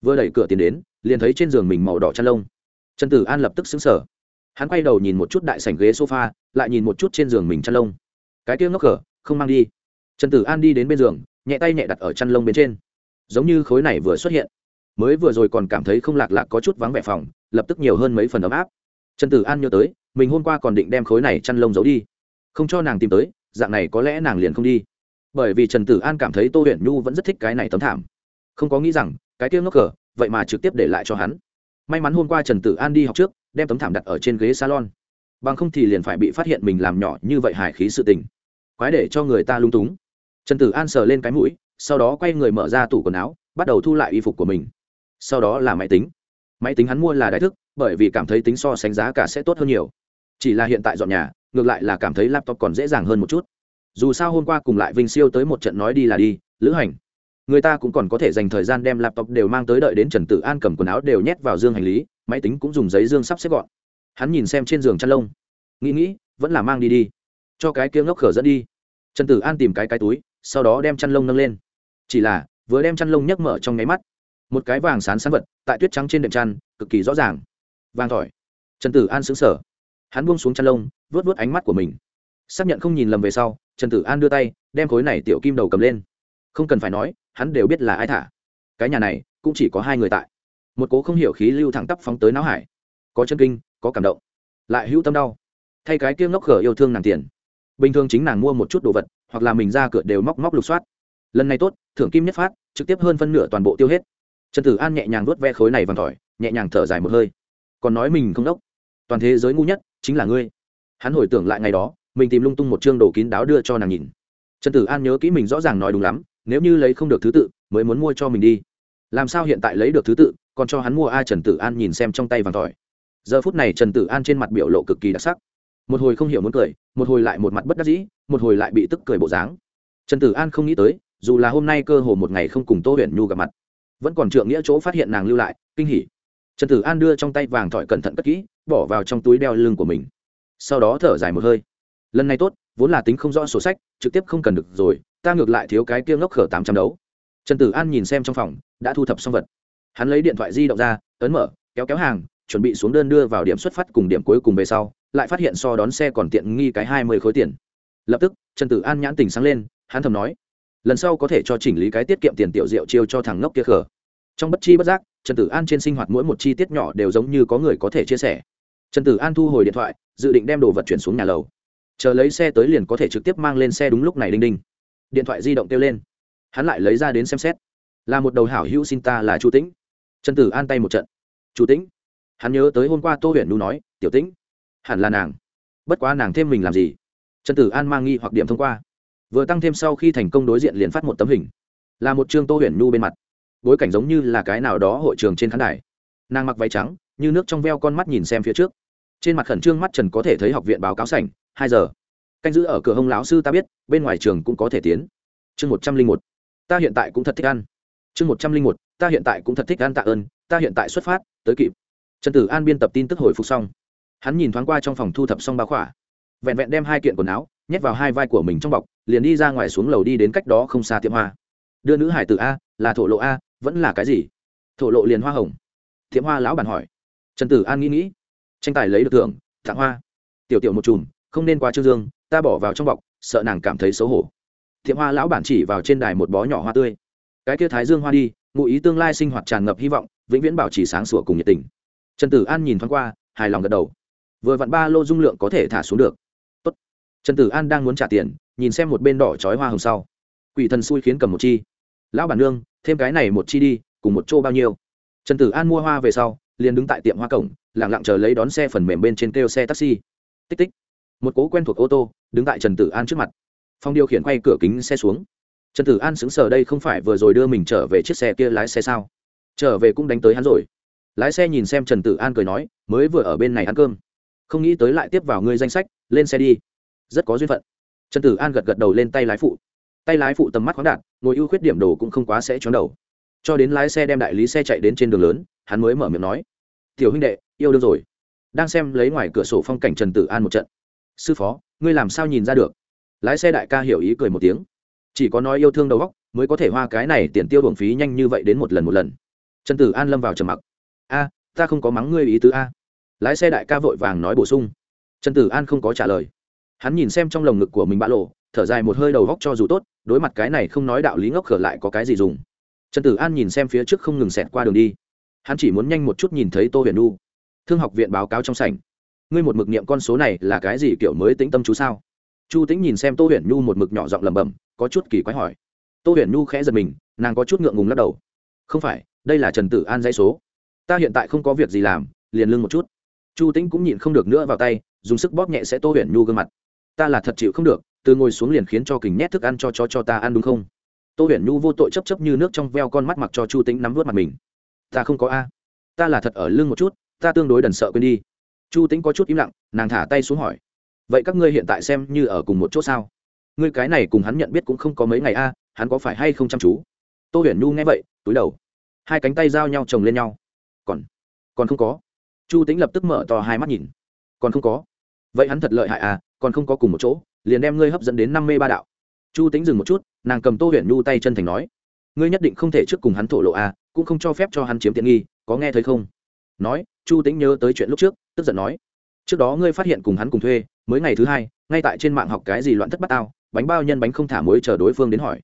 Vừa đẩy cửa tiến đến, liền thấy trên giường mình màu đỏ chăn lông trần tử an lập tức xứng sở hắn quay đầu nhìn một chút đại sảnh ghế sofa, lại nhìn một chút trên giường mình chăn lông. Cái tiêu ngốc cờ không mang đi. Trần tử an đi đến bên giường, nhẹ tay nhẹ đặt ở chăn lông bên trên. Giống như khối này vừa xuất hiện, mới vừa rồi còn cảm thấy không lạc lạc có chút vắng vẻ phòng, lập tức nhiều hơn mấy phần ấm áp. Trần tử an nhớ tới, mình hôm qua còn định đem khối này chăn lông giấu đi. Không cho nàng tìm tới, dạng này có lẽ nàng liền không đi. Bởi vì trần tử an cảm thấy tô huyền nhu vẫn rất thích cái này tấm thảm. Không có nghĩ rằng, cái tiêu ngốc cờ vậy mà trực tiếp để lại cho hắn may mắn hôm qua trần tử an đi học trước, đem tấm thảm đặt ở trên ghế salon. Bằng không thì liền phải bị phát hiện mình làm nhỏ như vậy hài khí sự tình. Quái để cho người ta lung túng. Trần tử an sờ lên cái mũi, sau đó quay người mở ra tủ quần áo, bắt đầu thu lại y phục của mình. Sau đó là máy tính. Máy tính hắn mua là đại thức, bởi vì cảm thấy tính so sánh giá cả sẽ tốt hơn nhiều. Chỉ là hiện tại dọn nhà, ngược lại là cảm thấy laptop còn dễ dàng hơn một chút. Dù sao hôm qua cùng lại vinh siêu tới một trận nói đi là đi, lữ hành người ta cũng còn có thể dành thời gian đem laptop đều mang tới đợi đến trần tử an cầm quần áo đều nhét vào dương hành lý, máy tính cũng dùng giấy dương sắp xếp gọn. Hắn nhìn xem trên giường chăn lông. Nghĩ nghĩ, vẫn là mang đi đi. Cho cái kia ngốc khở dẫn đi. Trần tử an tìm cái cái túi, sau đó đem chăn lông nâng lên. Chỉ là, vừa đem chăn lông nhấc mở trong nháy mắt, một cái vàng sán sán vật tại tuyết trắng trên đệm chăn, cực kỳ rõ ràng. Vàng tỏi trần tử an xứng sở hắn buông xuống chăn lông vớt vớt ánh mắt của mình. Xác nhận không nhìn lầm về sau, trần tử an đưa tay, đem khối này tiểu kim đầu cầm lên. Không cần phải nói hắn đều biết là ai thả. Cái nhà này, cũng chỉ có hai người tại. Một cố không hiểu khí lưu thẳng tắp phóng tới não hải. Có chân kinh, có cảm động. Lại hữu tâm đau. Thay cái kia ngốc khở yêu thương nàng tiền. Bình thường chính nàng mua một chút đồ vật, hoặc là mình ra cửa đều móc móc lục soát. Lần này tốt, thưởng kim nhất phát, trực tiếp hơn phân nửa toàn bộ tiêu hết. Trần tử an nhẹ nhàng nuốt ve khối này vằn tỏi, nhẹ nhàng thở dài một hơi. Còn nói mình không đốc. Toàn thế giới ngu nhất, chính là ngươi. Hắn hồi tưởng lại ngày đó, mình tìm lung tung một chương đồ kín đáo đưa cho nàng nhìn. Trần tử an nhớ kỹ mình rõ ràng nói đúng lắm nếu như lấy không được thứ tự, mới muốn mua cho mình đi. Làm sao hiện tại lấy được thứ tự, còn cho hắn mua ai trần tử an nhìn xem trong tay vàng tỏi. Giờ phút này trần tử an trên mặt biểu lộ cực kỳ đặc sắc. Một hồi không hiểu muốn cười, một hồi lại một mặt bất đắc dĩ, một hồi lại bị tức cười bộ dáng. Trần tử an không nghĩ tới, dù là hôm nay cơ hồ một ngày không cùng tô huyền nhu gặp mặt, vẫn còn trượng nghĩa chỗ phát hiện nàng lưu lại, kinh hỉ. Trần tử an đưa trong tay vàng thỏi cẩn thận cất kỹ, bỏ vào trong túi đeo lưng của mình. Sau đó thở dài một hơi. Lần này tốt vốn là tính không rõ sổ sách, trực tiếp không cần được rồi, ta ngược lại thiếu cái kia ngốc khở tám trăm đấu. Trần tử an nhìn xem trong phòng, đã thu thập xong vật. Hắn lấy điện thoại di động ra, ấn mở, kéo kéo hàng, chuẩn bị xuống đơn đưa vào điểm xuất phát cùng điểm cuối cùng về sau, lại phát hiện so đón xe còn tiện nghi cái hai mươi khối tiền. Lập tức, trần tử an nhãn tình sáng lên, hắn thầm nói, lần sau có thể cho chỉnh lý cái tiết kiệm tiền tiểu rượu chiêu cho thằng ngốc kia khở. Trong bất chi bất giác, trần tử an trên sinh hoạt mỗi một chi tiết nhỏ đều giống như có người có thể chia sẻ. Trần tử an thu hồi điện thoại, dự định đem đồ vật chuyển xuống nhà lầu chờ lấy xe tới liền có thể trực tiếp mang lên xe đúng lúc này đinh đinh. Điện thoại di động kêu lên. Hắn lại lấy ra đến xem xét. Là một đầu hảo hữu xin ta là chu tĩnh. Trần tử an tay một trận. Chu tĩnh. Hắn nhớ tới hôm qua tô huyền nu nói, tiểu tĩnh, hẳn là nàng. Bất quá nàng thêm mình làm gì? Trần tử an mang nghi hoặc điểm thông qua. Vừa tăng thêm sau khi thành công đối diện liền phát một tấm hình. Là một chương tô huyền nu bên mặt. Bối cảnh giống như là cái nào đó hội trường trên khán đài. Nàng mặc váy trắng, như nước trong veo con mắt nhìn xem phía trước. Trên mặt khẩn trương mắt trần có thể thấy học viện báo cáo sảnh hai giờ. Canh giữ ở cửa hông lão sư ta biết, bên ngoài trường cũng có thể tiến. Chương một trăm linh một. Ta hiện tại cũng thật thích ăn. Chương một trăm linh một, ta hiện tại cũng thật thích ăn tạ ơn, ta hiện tại xuất phát, tới kịp. Trần tử an biên tập tin tức hồi phục xong. Hắn nhìn thoáng qua trong phòng thu thập xong ba khỏa. Vẹn vẹn đem hai kiện quần áo, nhét vào hai vai của mình trong bọc, liền đi ra ngoài xuống lầu đi đến cách đó không xa tiệm hoa. Đưa nữ hải tử a, là thổ lộ a, vẫn là cái gì? Thổ lộ liền hoa hồng. Tiệm hoa lão bản hỏi. Trần tử an nghĩ nghĩ. Tranh tài lấy được thưởng tặng hoa. Tiểu tiểu một chùm không nên quá trương dương, ta bỏ vào trong bọc, sợ nàng cảm thấy xấu hổ. Tiệm hoa lão bản chỉ vào trên đài một bó nhỏ hoa tươi. Cái kia thái dương hoa đi, ngụ ý tương lai sinh hoạt tràn ngập hy vọng, vĩnh viễn bảo trì sáng sủa cùng nhiệt tình. Trần tử an nhìn thoáng qua, hài lòng gật đầu. Vừa vặn ba lô dung lượng có thể thả xuống được. Tốt. trần tử an đang muốn trả tiền, nhìn xem một bên đỏ chói hoa hồng sau. Quỷ thần xui khiến cầm một chi. Lão bản nương, thêm cái này một chi đi, cùng một chỗ bao nhiêu? Trần tử an mua hoa về sau, liền đứng tại tiệm hoa cổng lẳng lặng chờ lấy đón xe phần mềm bên trên kêu xe taxi. Tích tích một cố quen thuộc ô tô đứng tại trần tử an trước mặt phong điều khiển quay cửa kính xe xuống trần tử an xứng sờ đây không phải vừa rồi đưa mình trở về chiếc xe kia lái xe sao trở về cũng đánh tới hắn rồi lái xe nhìn xem trần tử an cười nói mới vừa ở bên này ăn cơm không nghĩ tới lại tiếp vào ngươi danh sách lên xe đi rất có duyên phận trần tử an gật gật đầu lên tay lái phụ tay lái phụ tầm mắt khoáng đạt ngồi ưu khuyết điểm đồ cũng không quá sẽ chóng đầu cho đến lái xe đem đại lý xe chạy đến trên đường lớn hắn mới mở miệng nói tiểu huynh đệ yêu đương rồi đang xem lấy ngoài cửa sổ phong cảnh trần tử an một trận sư phó, ngươi làm sao nhìn ra được? Lái xe đại ca hiểu ý cười một tiếng. Chỉ có nói yêu thương đầu góc mới có thể hoa cái này tiền tiêu bổng phí nhanh như vậy đến một lần một lần. Trần tử an lâm vào trầm mặc. A, ta không có mắng ngươi ý tứ a. Lái xe đại ca vội vàng nói bổ sung. Trần tử an không có trả lời. Hắn nhìn xem trong lồng ngực của mình bã lộ, thở dài một hơi đầu góc cho dù tốt, đối mặt cái này không nói đạo lý ngốc khở lại có cái gì dùng. Trần tử an nhìn xem phía trước không ngừng xẹt qua đường đi. Hắn chỉ muốn nhanh một chút nhìn thấy tô huyền nu thương học viện báo cáo trong sảnh ngươi một mực niệm con số này là cái gì kiểu mới tĩnh tâm chú sao? Chu tĩnh nhìn xem tô huyền nhu một mực nhỏ giọng lẩm bẩm, có chút kỳ quái hỏi. Tô huyền nhu khẽ giật mình, nàng có chút ngượng ngùng lắc đầu. Không phải, đây là trần tử an dãy số. Ta hiện tại không có việc gì làm, liền lưng một chút. Chu tĩnh cũng nhịn không được nữa vào tay, dùng sức bóp nhẹ sẽ tô huyền nhu gương mặt. Ta là thật chịu không được, từ ngồi xuống liền khiến cho kình nhét thức ăn cho chó cho ta ăn đúng không? Tô huyền nhu vô tội chấp chấp như nước trong veo con mắt mặc cho chu tĩnh nắm vớt mặt mình. Ta không có a. Ta là thật ở lưng một chút, ta tương đối đần sợ quên đi chu tĩnh có chút im lặng, nàng thả tay xuống hỏi, vậy các ngươi hiện tại xem như ở cùng một chỗ sao? Ngươi cái này cùng hắn nhận biết cũng không có mấy ngày a, hắn có phải hay không chăm chú? Tô huyền nhu nghe vậy, túi đầu. Hai cánh tay giao nhau chồng lên nhau. Còn còn không có. Chu tính lập tức mở to hai mắt nhìn. Còn không có. Vậy hắn thật lợi hại à còn không có cùng một chỗ, liền đem ngươi hấp dẫn đến năm mê ba đạo. Chu tính dừng một chút, nàng cầm tô huyền nhu tay chân thành nói, ngươi nhất định không thể trước cùng hắn thổ lộ à cũng không cho phép cho hắn chiếm tiện nghi, có nghe thấy không? Nói, chu tính nhớ tới chuyện lúc trước tức giận nói, trước đó ngươi phát hiện cùng hắn cùng thuê, mới ngày thứ hai, ngay tại trên mạng học cái gì loạn thất bát tao, bánh bao nhân bánh không thả muối chờ đối phương đến hỏi.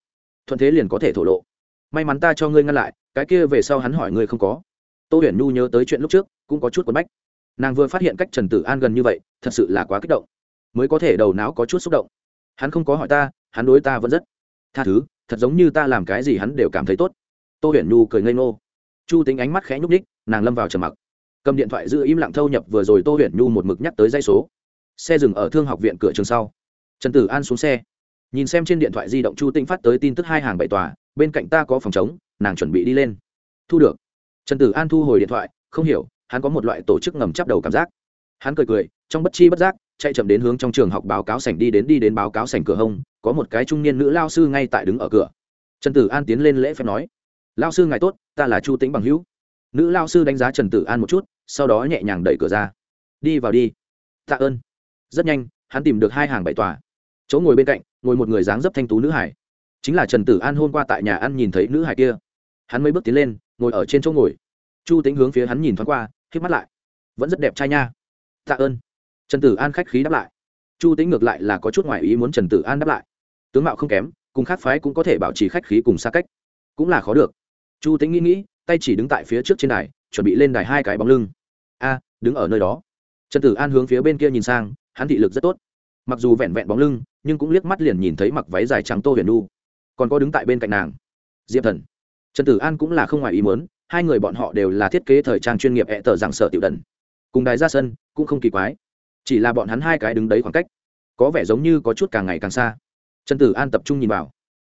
Thuận thế liền có thể thổ lộ. May mắn ta cho ngươi ngăn lại, cái kia về sau hắn hỏi ngươi không có. Tô huyền nhu nhớ tới chuyện lúc trước, cũng có chút quấn bách. Nàng vừa phát hiện cách trần tử an gần như vậy, thật sự là quá kích động, mới có thể đầu não có chút xúc động. Hắn không có hỏi ta, hắn đối ta vẫn rất tha thứ, thật giống như ta làm cái gì hắn đều cảm thấy tốt. Tô huyền nhu cười ngây ngô. Chu tính ánh mắt khẽ nhúc ních nàng lâm vào trầm mặc cầm điện thoại giữ im lặng thâu nhập vừa rồi tô huyền nhu một mực nhắc tới dây số. Xe dừng ở thương học viện cửa trường sau. Trần tử an xuống xe. Nhìn xem trên điện thoại di động chu tinh phát tới tin tức hai hàng bậy tòa, bên cạnh ta có phòng chống nàng chuẩn bị đi lên. Thu được. Trần tử an thu hồi điện thoại, không hiểu, hắn có một loại tổ chức ngầm chắp đầu cảm giác. Hắn cười cười, trong bất chi bất giác, chạy chậm đến hướng trong trường học báo cáo sảnh đi đến đi đến báo cáo sảnh cửa hông, có một cái trung niên nữ lao sư ngay tại đứng ở cửa. Trần tử an tiến lên lễ phép nói, lao sư ngài tốt, ta là chu tĩnh bằng hữu. Nữ lao sư đánh giá trần tử an một chút sau đó nhẹ nhàng đẩy cửa ra. Đi vào đi. Tạ ơn. Rất nhanh, hắn tìm được hai hàng bảy tòa. Chỗ ngồi bên cạnh, ngồi một người dáng dấp thanh tú nữ hải. Chính là trần tử an hôm qua tại nhà ăn nhìn thấy nữ hải kia. Hắn mấy bước tiến lên, ngồi ở trên chỗ ngồi. Chu tính hướng phía hắn nhìn thoáng qua k mắt lại. Vẫn rất đẹp trai nha. Tạ ơn. Trần tử an khách khí đáp lại. Chu tính ngược lại là có chút ngoại ý muốn trần tử an đáp lại. Tướng mạo không kém, cùng khác phái cũng có thể bảo trì khách khí cùng xa cách. Cũng là khó được. Chu tính nghĩ nghĩ, tay chỉ đứng tại phía trước trên đài, chuẩn bị lên đài hai cái bóng lưng a, đứng ở nơi đó. Trần tử an hướng phía bên kia nhìn sang, hắn thị lực rất tốt. Mặc dù vẹn vẹn bóng lưng, nhưng cũng liếc mắt liền nhìn thấy mặc váy dài trắng tô huyền nu còn có đứng tại bên cạnh nàng, diệp thần. Trần tử an cũng là không ngoài ý muốn, hai người bọn họ đều là thiết kế thời trang chuyên nghiệp hẹ tờ giảng sở tiểu đần. Cùng đài ra sân, cũng không kỳ quái. Chỉ là bọn hắn hai cái đứng đấy khoảng cách, có vẻ giống như có chút càng ngày càng xa. Trần tử an tập trung nhìn vào.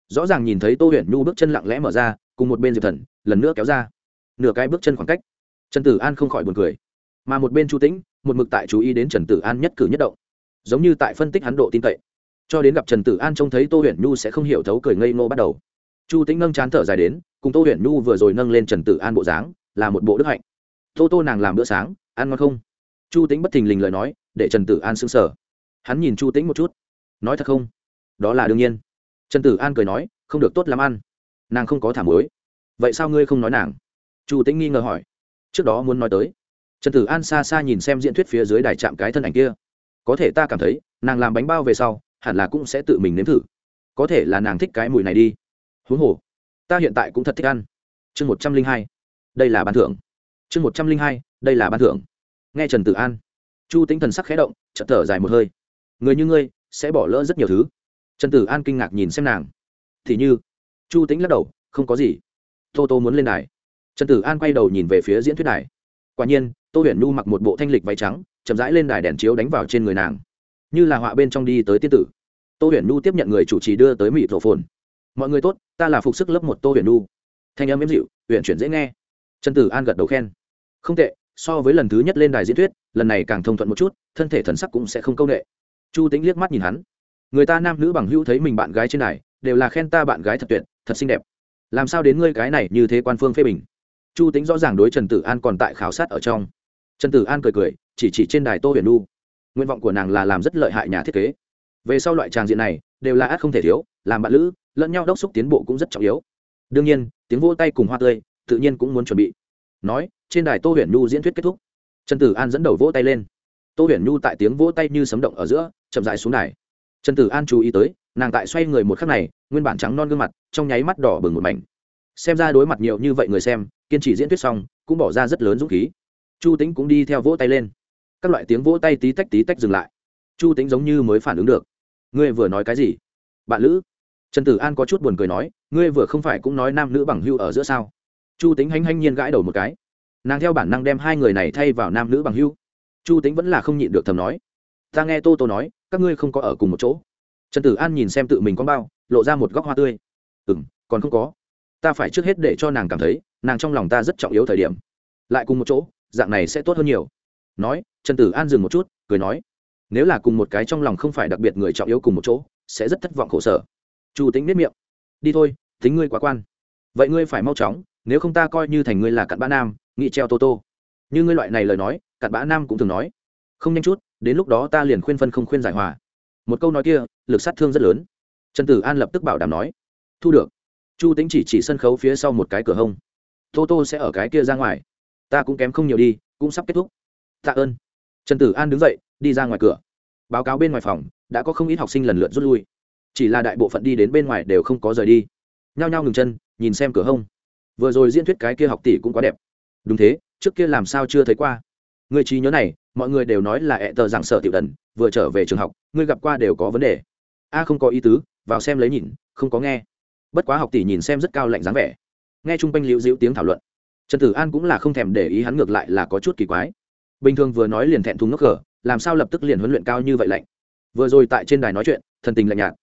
Rõ ràng nhìn thấy tô huyền nhu bước chân lặng lẽ mở ra, cùng một bên diệp thần, lần nữa kéo ra. Nửa cái bước chân khoảng cách. Trần tử an không khỏi buồn cười mà một bên chu tĩnh, một mực tại chú ý đến trần tử an nhất cử nhất động. Giống như tại phân tích hắn độ tin cậy. Cho đến gặp trần tử an trông thấy tô huyền nhu sẽ không hiểu thấu cười ngây ngô bắt đầu. Chu tĩnh nâng chán thở dài đến, cùng tô huyền nhu vừa rồi nâng lên trần tử an bộ dáng, là một bộ đức hạnh. Tô tô nàng làm bữa sáng, ăn ngon không? Chu tĩnh bất thình lình lời nói, để trần tử an s ư n g sở hắn nhìn chu tĩnh một chút. Nói thật không? Đó là đương nhiên. Trần tử an cười nói, không được tốt làm ăn. Nàng không có thảm mới vậy sao ngươi không nói nàng? Chu tĩnh nghi ngờ hỏi. Trước đó muốn nói tới trần tử an xa xa nhìn xem diễn thuyết phía dưới đài chạm cái thân ảnh kia. Có thể ta cảm thấy, nàng làm bánh bao về sau, hẳn là cũng sẽ tự mình nếm thử. Có thể là nàng thích cái mùi này đi. Huống hồ, ta hiện tại cũng thật thích ăn. Chương một trăm linh hai, đây là ban thưởng. Chương một trăm linh hai, đây là ban thưởng. Nghe trần tử an, chu tính thần sắc khẽ động, chợt thở dài một hơi. Người như ngươi, sẽ bỏ lỡ rất nhiều thứ. Trần tử an kinh ngạc nhìn xem nàng. Thì như, chu tính lắc đầu, không có gì. Tô tô muốn lên đài. Trần tử an quay đầu nhìn về phía diễn thuyết đài. Quả nhiên tô huyền Nu mặc một bộ thanh lịch váy trắng, chậm rãi lên đài đèn chiếu đánh vào trên người nàng. Như là họa bên trong đi tới tiên tử. Tô huyền Nu tiếp nhận người chủ trì đưa tới mỹ thổ phồn. Mọi người tốt, ta là phục sức lớp một tô huyền Nu. thanh âm êm dịu, huyền chuyển dễ nghe. Trần tử an gật đầu khen. Không tệ, so với lần thứ nhất lên đài diễn thuyết, lần này càng thông thuận một chút, thân thể thần sắc cũng sẽ không công nghệ chu tính liếc mắt nhìn hắn. Người ta nam nữ bằng hữu thấy mình bạn gái trên đài, đều là khen ta bạn gái thật tuyệt, thật xinh đẹp. Làm sao đến ngươi cái này như thế quan phương phê bình? Chu tính rõ ràng đối trần tử an còn tại khảo sát ở trong trần tử an cười cười, chỉ chỉ trên đài tô huyền nu nguyện vọng của nàng là làm rất lợi hại nhà thiết kế. Về sau loại tràng diện này, đều là át không thể thiếu, làm bạn lữ, lẫn nhau đốc xúc tiến bộ cũng rất trọng yếu. Đương nhiên, tiếng vỗ tay cùng hoa tươi, tự nhiên cũng muốn chuẩn bị. Nói, trên đài tô huyền nhu diễn thuyết kết thúc. Trần tử an dẫn đầu vỗ tay lên. Tô huyền nhu tại tiếng vỗ tay như sấm động ở giữa, chậm dại xuống đài. Trần tử an chú ý tới, nàng tại xoay người một khắc này, nguyên bản trắng non gương mặt, trong nháy mắt đỏ bừng một mảnh. Xem ra đối mặt nhiều như vậy người xem, kiên trì diễn thuyết xong, cũng bỏ ra rất lớn dũng khí chu tính cũng đi theo vỗ tay lên. Các loại tiếng vỗ tay tí tách tí tách dừng lại. Chu tính giống như mới phản ứng được. Ngươi vừa nói cái gì? Bạn lữ. Trần tử an có chút buồn cười nói, ngươi vừa không phải cũng nói nam nữ bằng hưu ở giữa sao? Chu tính hanh hanh nhiên gãi đầu một cái. Nàng theo bản năng đem hai người này thay vào nam nữ bằng hưu. Chu tính vẫn là không nhịn được thầm nói, ta nghe tô tô nói, các ngươi không có ở cùng một chỗ. Trần tử an nhìn xem tự mình có bao, lộ ra một góc hoa tươi. Ừ m còn không có. Ta phải trước hết để cho nàng cảm thấy, nàng trong lòng ta rất trọng yếu thời điểm. Lại cùng một chỗ dạng này sẽ tốt hơn nhiều. Nói, trần tử an dừng một chút, cười nói, nếu là cùng một cái trong lòng không phải đặc biệt người trọng yếu cùng một chỗ, sẽ rất thất vọng khổ sở. Chu tính nếp miệng, đi thôi, tính ngươi quá quan. Vậy ngươi phải mau chóng, nếu không ta coi như thành ngươi là cặn bã nam, nghị treo tô tô. Như ngươi loại này lời nói, cặn bã nam cũng thường nói. Không nhanh chút, đến lúc đó ta liền khuyên phân không khuyên giải hòa. Một câu nói kia, lực sát thương rất lớn. Trần tử an lập tức bảo đảm nói, thu được. Chu tính chỉ chỉ sân khấu phía sau một cái cửa hông. Tô tô sẽ ở cái kia ra ngoài ta cũng kém không nhiều đi, cũng sắp kết thúc. Tạ ơn. Trần tử an đứng dậy, đi ra ngoài cửa. Báo cáo bên ngoài phòng, đã có không ít học sinh lần lượt rút lui. Chỉ là đại bộ phận đi đến bên ngoài đều không có rời đi. Nhao nhao ngừng chân, nhìn xem cửa hông. Vừa rồi diễn thuyết cái kia học tỷ cũng quá đẹp. Đúng thế, trước kia làm sao chưa thấy qua. Người trí nhớ này, mọi người đều nói là ẹ tờ giảng sở tiểu đần, vừa trở về trường học ngươi gặp qua đều có vấn đề. A không có ý tứ, vào xem lấy nhìn, không có nghe. Bất quá học tỷ nhìn xem rất cao lạnh dáng vẻ. Nghe chung quanh liễu dĩu tiếng thảo luận trần tử an cũng là không thèm để ý hắn ngược lại là có chút kỳ quái. Bình thường vừa nói liền thẹn thùng nước cờ làm sao lập tức liền huấn luyện cao như vậy lạnh? Vừa rồi tại trên đài nói chuyện, thần tình lạnh nhạt.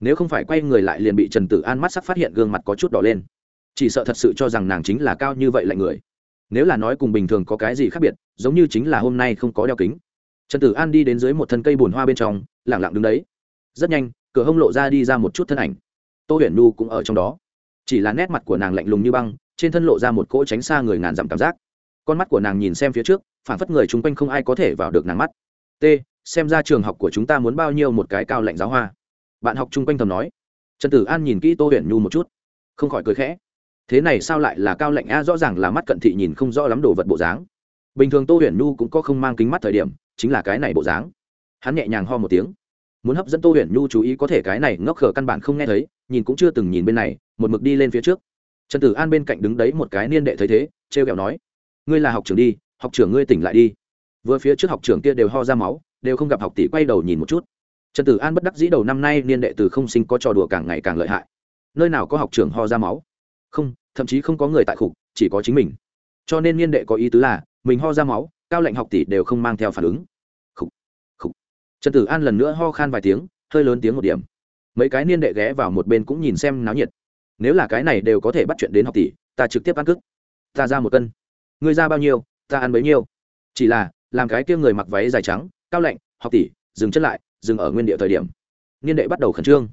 Nếu không phải quay người lại liền bị trần tử an mắt sắc phát hiện gương mặt có chút đỏ lên. Chỉ sợ thật sự cho rằng nàng chính là cao như vậy lạnh người. Nếu là nói cùng bình thường có cái gì khác biệt, giống như chính là hôm nay không có đeo kính. Trần tử an đi đến dưới một thân cây bùn hoa bên trong lẳng lặng đứng đấy. Rất nhanh, cửa hông lộ ra đi ra một chút thân ảnh. Tô huyền nu cũng ở trong đó chỉ là nét mặt của nàng lạnh lùng như băng, trên thân lộ ra một cỗ tránh xa người ngàn dặm cảm giác. Con mắt của nàng nhìn xem phía trước phản phất người chung quanh không ai có thể vào được nàng mắt. T, xem ra trường học của chúng ta muốn bao nhiêu một cái cao lạnh giáo hoa? Bạn học chung quanh thầm nói. Trần tử an nhìn kỹ tô huyền nhu một chút, không khỏi cười khẽ. Thế này sao lại là cao lạnh a, rõ ràng là mắt cận thị nhìn không rõ lắm đồ vật bộ dáng. Bình thường tô huyền nhu cũng có không mang kính mắt thời điểm, chính là cái này bộ dáng. Hắn nhẹ nhàng ho một tiếng. Muốn hấp dẫn tô huyền nhu chú ý có thể cái này ngốc khờ căn bản không nghe thấy nhìn cũng chưa từng nhìn bên này, một mực đi lên phía trước. Trần tử an bên cạnh đứng đấy một cái niên đệ thấy thế t r e o kẹo nói, ngươi là học trưởng đi, học trưởng ngươi tỉnh lại đi. Vừa phía trước học trưởng kia đều ho ra máu, đều không gặp học tỷ quay đầu nhìn một chút. Trần tử an bất đắc dĩ đầu năm nay niên đệ từ không sinh có trò đùa càng ngày càng lợi hại. Nơi nào có học trưởng ho ra máu? Không, thậm chí không có người tại khục, chỉ có chính mình. Cho nên niên đệ có ý tứ là, mình ho ra máu, cao lệnh học tỷ đều không mang theo phản ứng. Khục khục. Trần tử an lần nữa ho khan vài tiếng, hơi lớn tiếng một điểm mấy cái niên đệ ghé vào một bên cũng nhìn xem náo nhiệt. Nếu là cái này đều có thể bắt chuyện đến học tỷ, ta trực tiếp ăn cức. Ta ra một cân. Ngươi ra bao nhiêu, ta ăn bấy nhiêu. Chỉ là, làm cái kia người mặc váy dài trắng, cao lạnh, học tỷ, dừng chân lại, dừng ở nguyên địa thời điểm. Niên đệ bắt đầu khẩn trương.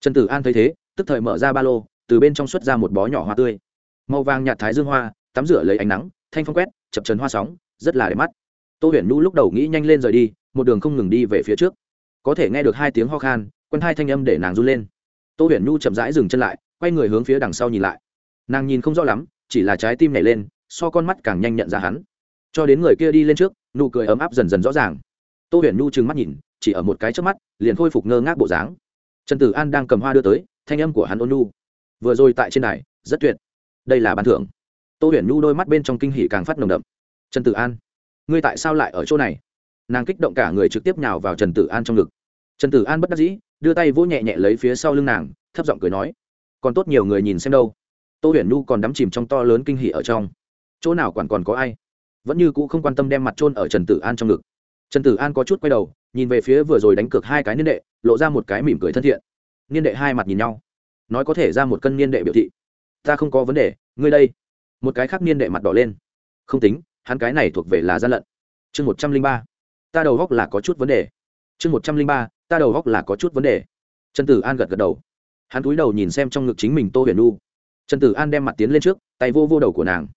Trần tử an thấy thế, tức thời mở ra ba lô, từ bên trong xuất ra một bó nhỏ hoa tươi. Màu vàng nhạt thái dương hoa, tắm rửa lấy ánh nắng, thanh phong quét, chập trần hoa sóng, rất là đẹp mắt. Tô huyền nhu lúc đầu nghĩ nhanh lên rời đi, một đường không ngừng đi về phía trước. Có thể nghe được hai tiếng ho khan quen hai thanh âm để nàng run lên. Tô huyền nhu chậm rãi dừng chân lại, quay người hướng phía đằng sau nhìn lại. Nàng nhìn không rõ lắm, chỉ là trái tim nhảy lên, so con mắt càng nhanh nhận ra hắn. Cho đến người kia đi lên trước, nụ cười ấm áp dần dần rõ ràng. Tô huyền nhu trừng mắt nhìn, chỉ ở một cái trước mắt, liền khôi phục ngơ ngác bộ dáng. Trần tử an đang cầm hoa đưa tới, thanh âm của hắn ôn nhu. Vừa rồi tại trên đài, rất tuyệt. Đây là bàn thưởng. Tô huyền nhu đôi mắt bên trong kinh hỉ càng phát nồng đậm. Trần tử an, ngươi tại sao lại ở chỗ này? Nàng kích động cả người trực tiếp nhào vào trần tử an trong ngực. Trần tử an bất đắc dĩ đưa tay vỗ nhẹ nhẹ lấy phía sau lưng nàng, thấp giọng cười nói, còn tốt nhiều người nhìn xem đâu. Tô huyền nhu còn đắm chìm trong to lớn kinh hỉ ở trong. Chỗ nào quản còn có ai? Vẫn như cũ không quan tâm đem mặt trôn ở trần tử an trong ngực. Trần tử an có chút quay đầu, nhìn về phía vừa rồi đánh cược hai cái niên đệ, lộ ra một cái mỉm cười thân thiện. Niên đệ hai mặt nhìn nhau, nói có thể ra một cân niên đệ biểu thị. Ta không có vấn đề, ngươi đây. Một cái khác niên đệ mặt đỏ lên. Không tính, hắn cái này thuộc về là gian lận. Chương một trăm linh ba. Ta đầu góc là có chút vấn đề. Chương một trăm linh ba ta đầu góc là có chút vấn đề. Trần tử an gật gật đầu. Hắn cúi đầu nhìn xem trong ngực chính mình tô huyền nu trần tử an đem mặt tiến lên trước, tay vô vô đầu của nàng.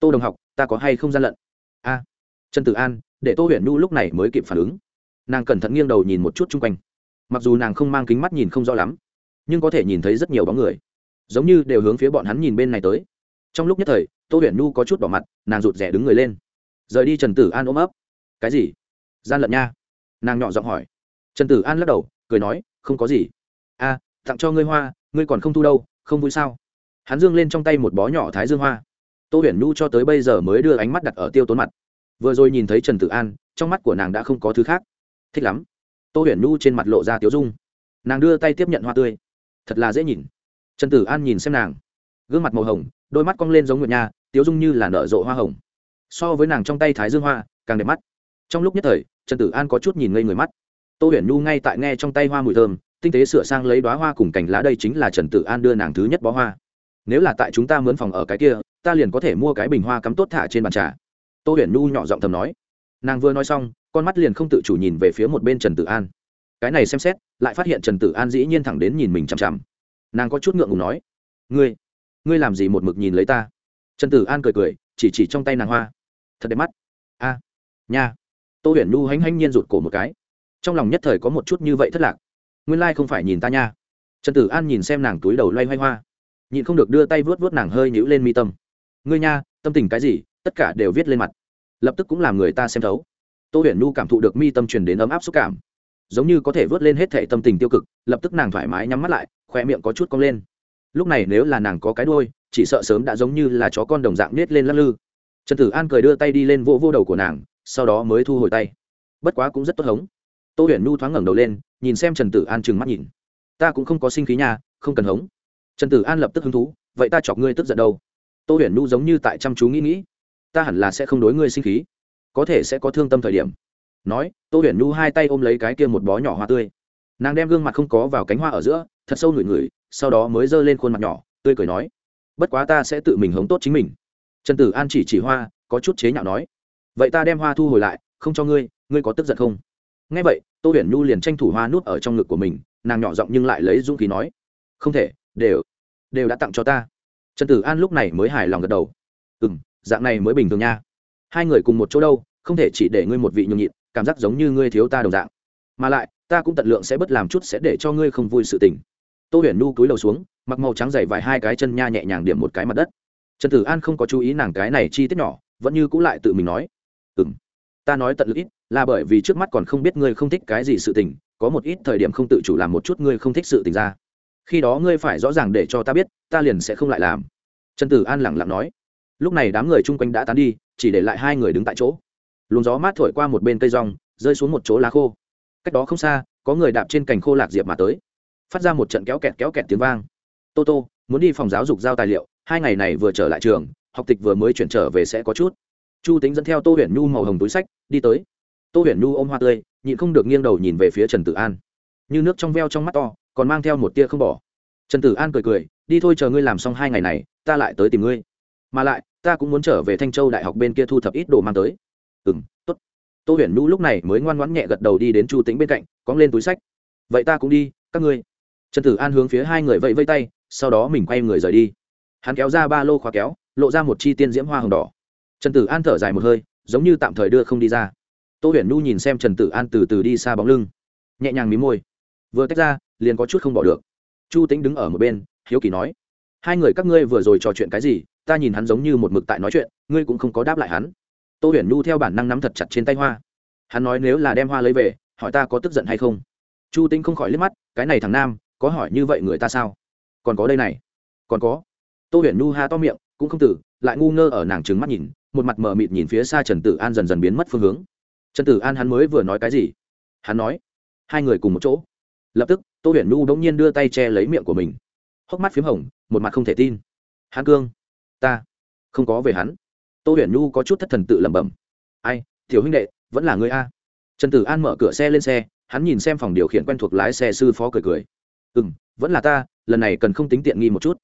Tô đồng học, ta có hay không gian lận? A. Trần tử an, để tô huyền nu lúc này mới kịp phản ứng. Nàng cẩn thận nghiêng đầu nhìn một chút chung quanh. Mặc dù nàng không mang kính mắt nhìn không rõ lắm, nhưng có thể nhìn thấy rất nhiều bóng người. Giống như đều hướng phía bọn hắn nhìn bên này tới. Trong lúc nhất thời, tô huyền nu có chút bỏ mặt, nàng rụt rè đứng người lên. Rời đi, trần tử an ôm ấp. Cái gì? Gian lận nha? Nàng nhỏ giọng hỏi trần tử an lắc đầu, cười nói, không có gì. A, tặng cho ngươi hoa, ngươi còn không thu đâu, không vui sao? Hắn dương lên trong tay một bó nhỏ thái dương hoa. Tô huyền nhu cho tới bây giờ mới đưa ánh mắt đặt ở tiêu tốn mặt. Vừa rồi nhìn thấy trần tử an, trong mắt của nàng đã không có thứ khác. Thích lắm. Tô huyền nhu trên mặt lộ ra tiếu dung. Nàng đưa tay tiếp nhận hoa tươi. Thật là dễ nhìn. Trần tử an nhìn xem nàng. Gương mặt màu hồng, đôi mắt cong lên giống nguyệt nha, tiếu dung như là nở rộ hoa hồng. So với nàng trong tay thái dương hoa, càng đẹp mắt. Trong lúc nhất thời, trần tử an có chút nhìn ngây người mắt tô huyền nhu ngay tại nghe trong tay hoa mùi thơm, tinh tế sửa sang lấy đoá hoa cùng cành lá đây chính là trần tử an đưa nàng thứ nhất bó hoa. Nếu là tại chúng ta mướn phòng ở cái kia, ta liền có thể mua cái bình hoa cắm tốt thả trên bàn trà. Tô huyền nhu nhỏ giọng thầm nói. Nàng vừa nói xong, con mắt liền không tự chủ nhìn về phía một bên trần tử an. Cái này xem xét, lại phát hiện trần tử an dĩ nhiên thẳng đến nhìn mình chằm chằm. Nàng có chút ngượng ngùng nói. Ngươi ngươi làm gì một mực nhìn lấy ta? Trần tử an cười cười, chỉ chỉ trong tay nàng hoa. Thật đẹp mắt. A, nha. Tô huyền nhu hánh hánh nhiên rụt cổ một cái trong lòng nhất thời có một chút như vậy thất lạc. Nguyên lai không phải nhìn ta nha. Trần tử an nhìn xem nàng túi đầu loay hoay hoa. Nhịn không được đưa tay vuốt vuốt nàng hơi nhũ lên mi tâm. Ngươi nha, tâm tình cái gì, tất cả đều viết lên mặt. Lập tức cũng làm người ta xem thấu. Tô huyền Nu cảm thụ được mi tâm truyền đến ấm áp xúc cảm. Giống như có thể vớt lên hết thệ tâm tình tiêu cực, lập tức nàng thoải mái nhắm mắt lại khoe miệng có chút cong lên. Lúc này nếu là nàng có cái đôi chỉ sợ sớm đã giống như là chó con đồng dạng nết lên lắc lư. Trần tử an cười đưa tay đi lên vô vô đầu của nàng, sau đó mới thu hồi tay. Bất quá cũng rất tốt hống tô huyền nhu thoáng ngẩng đầu lên, nhìn xem trần tử an trừng mắt nhìn. Ta cũng không có sinh khí nha, không cần hống. Trần tử an lập tức hứng thú, vậy ta chọc ngươi tức giận đâu? Tô huyền nhu giống như tại chăm chú nghĩ nghĩ. Ta hẳn là sẽ không đối ngươi sinh khí. Có thể sẽ có thương tâm thời điểm. Nói, tô huyền nhu hai tay ôm lấy cái kia một bó nhỏ hoa tươi. Nàng đem gương mặt không có vào cánh hoa ở giữa, thật sâu ngửi ngửi, sau đó mới giơ lên khuôn mặt nhỏ, tươi cười nói, bất quá ta sẽ tự mình hống tốt chính mình. Trần tử an chỉ chỉ hoa, có chút chế nhạo nói, vậy ta đem hoa thu hồi lại, không cho ngươi ngươi có tức giận không? Ngay vậy, tô huyền nhu liền tranh thủ hoa nút ở trong ngực của mình, nàng nhỏ giọng nhưng lại lấy dũng khí nói, không thể, đều đều đã tặng cho ta. Trần tử an lúc này mới hài lòng gật đầu. Ừ m dạng này mới bình thường nha. Hai người cùng một chỗ đâu, không thể chỉ để ngươi một vị nhường nhịn, cảm giác giống như ngươi thiếu ta đồng dạng. Mà lại, ta cũng tận lượng sẽ bất làm chút sẽ để cho ngươi không vui sự tình. Tô huyền nhu cúi đầu xuống, mặc màu trắng dày vài hai cái chân nha nhẹ nhàng điểm một cái mặt đất. Trần tử an không có chú ý nàng cái này chi tiết nhỏ, vẫn như cũng lại tự mình nói ừ m ta nói tận lực ít là bởi vì trước mắt còn không biết ngươi không thích cái gì sự tình, có một ít thời điểm không tự chủ làm một chút ngươi không thích sự tình ra. Khi đó ngươi phải rõ ràng để cho ta biết, ta liền sẽ không lại làm. Trần tử an lẳng lặng nói. Lúc này đám người chung quanh đã tán đi, chỉ để lại hai người đứng tại chỗ. Luồng gió mát thổi qua một bên cây rong, rơi xuống một chỗ lá khô. Cách đó không xa, có người đạp trên cành khô lạc diệp mà tới. Phát ra một trận kéo kẹt kéo kẹt tiếng vang. Tô tô, muốn đi phòng giáo dục giao tài liệu, hai ngày này vừa trở lại trường, học tịch vừa mới chuyển trở về sẽ có chút. Chu tính dẫn theo tô huyền nhu màu hồng túi sách, đi tới tô huyền nhu ôm hoa tươi, nhịn không được nghiêng đầu nhìn về phía trần tử an. Như nước trong veo trong mắt to, còn mang theo một tia không bỏ. Trần tử an cười cười, đi thôi chờ ngươi làm xong hai ngày này, ta lại tới tìm ngươi. Mà lại, ta cũng muốn trở về thanh châu đại học bên kia thu thập ít đồ mang tới. Ừ m t ố t tô huyền nhu lúc này mới ngoan ngoãn nhẹ gật đầu đi đến chu tính bên cạnh cóng lên túi sách. Vậy ta cũng đi, các ngươi. Trần tử an hướng phía hai người vẫy vây tay, sau đó mình quay người rời đi. Hắn kéo ra ba lô khóa kéo, lộ ra một chi tiên diễm hoa hồng đỏ. Trần tử an thở dài một hơi, giống như tạm thời đưa không đi ra tô huyền nhu nhìn xem trần tử an từ từ đi xa bóng lưng. Nhẹ nhàng mí môi. Vừa tách ra, liền có chút không bỏ được. Chu tính đứng ở một bên, hiếu kỳ nói. Hai người các ngươi vừa rồi trò chuyện cái gì? Ta nhìn hắn giống như một mực tại nói chuyện, ngươi cũng không có đáp lại hắn. Tô huyền nhu theo bản năng nắm thật chặt trên tay hoa. Hắn nói nếu là đem hoa lấy về, hỏi ta có tức giận hay không? Chu tính không khỏi liếc mắt, cái này thằng nam, có hỏi như vậy người ta sao? Còn có đây này. Còn có. Tô huyền nhu ha to miệng, cũng không tử, lại ngu ngơ ở nàng trứng mắt nhìn, một mặt mờ mịt nhìn phía xa trần tử an dần dần biến mất phương hướng trần tử an hắn mới vừa nói cái gì? Hắn nói, hai người cùng một chỗ. Lập tức, tô huyền nhu bỗng nhiên đưa tay che lấy miệng của mình. Hốc mắt p h í m hồng, một mặt không thể tin. Hắn cương, ta không có về hắn. Tô huyền nhu có chút thất thần tự lẩm bẩm. Ai, tiểu huynh đệ, vẫn là người a. Trần tử an mở cửa xe lên xe, hắn nhìn xem phòng điều khiển quen thuộc lái xe sư phó cười cười. Ừ m vẫn là ta, lần này cần không tính tiện nghi một chút.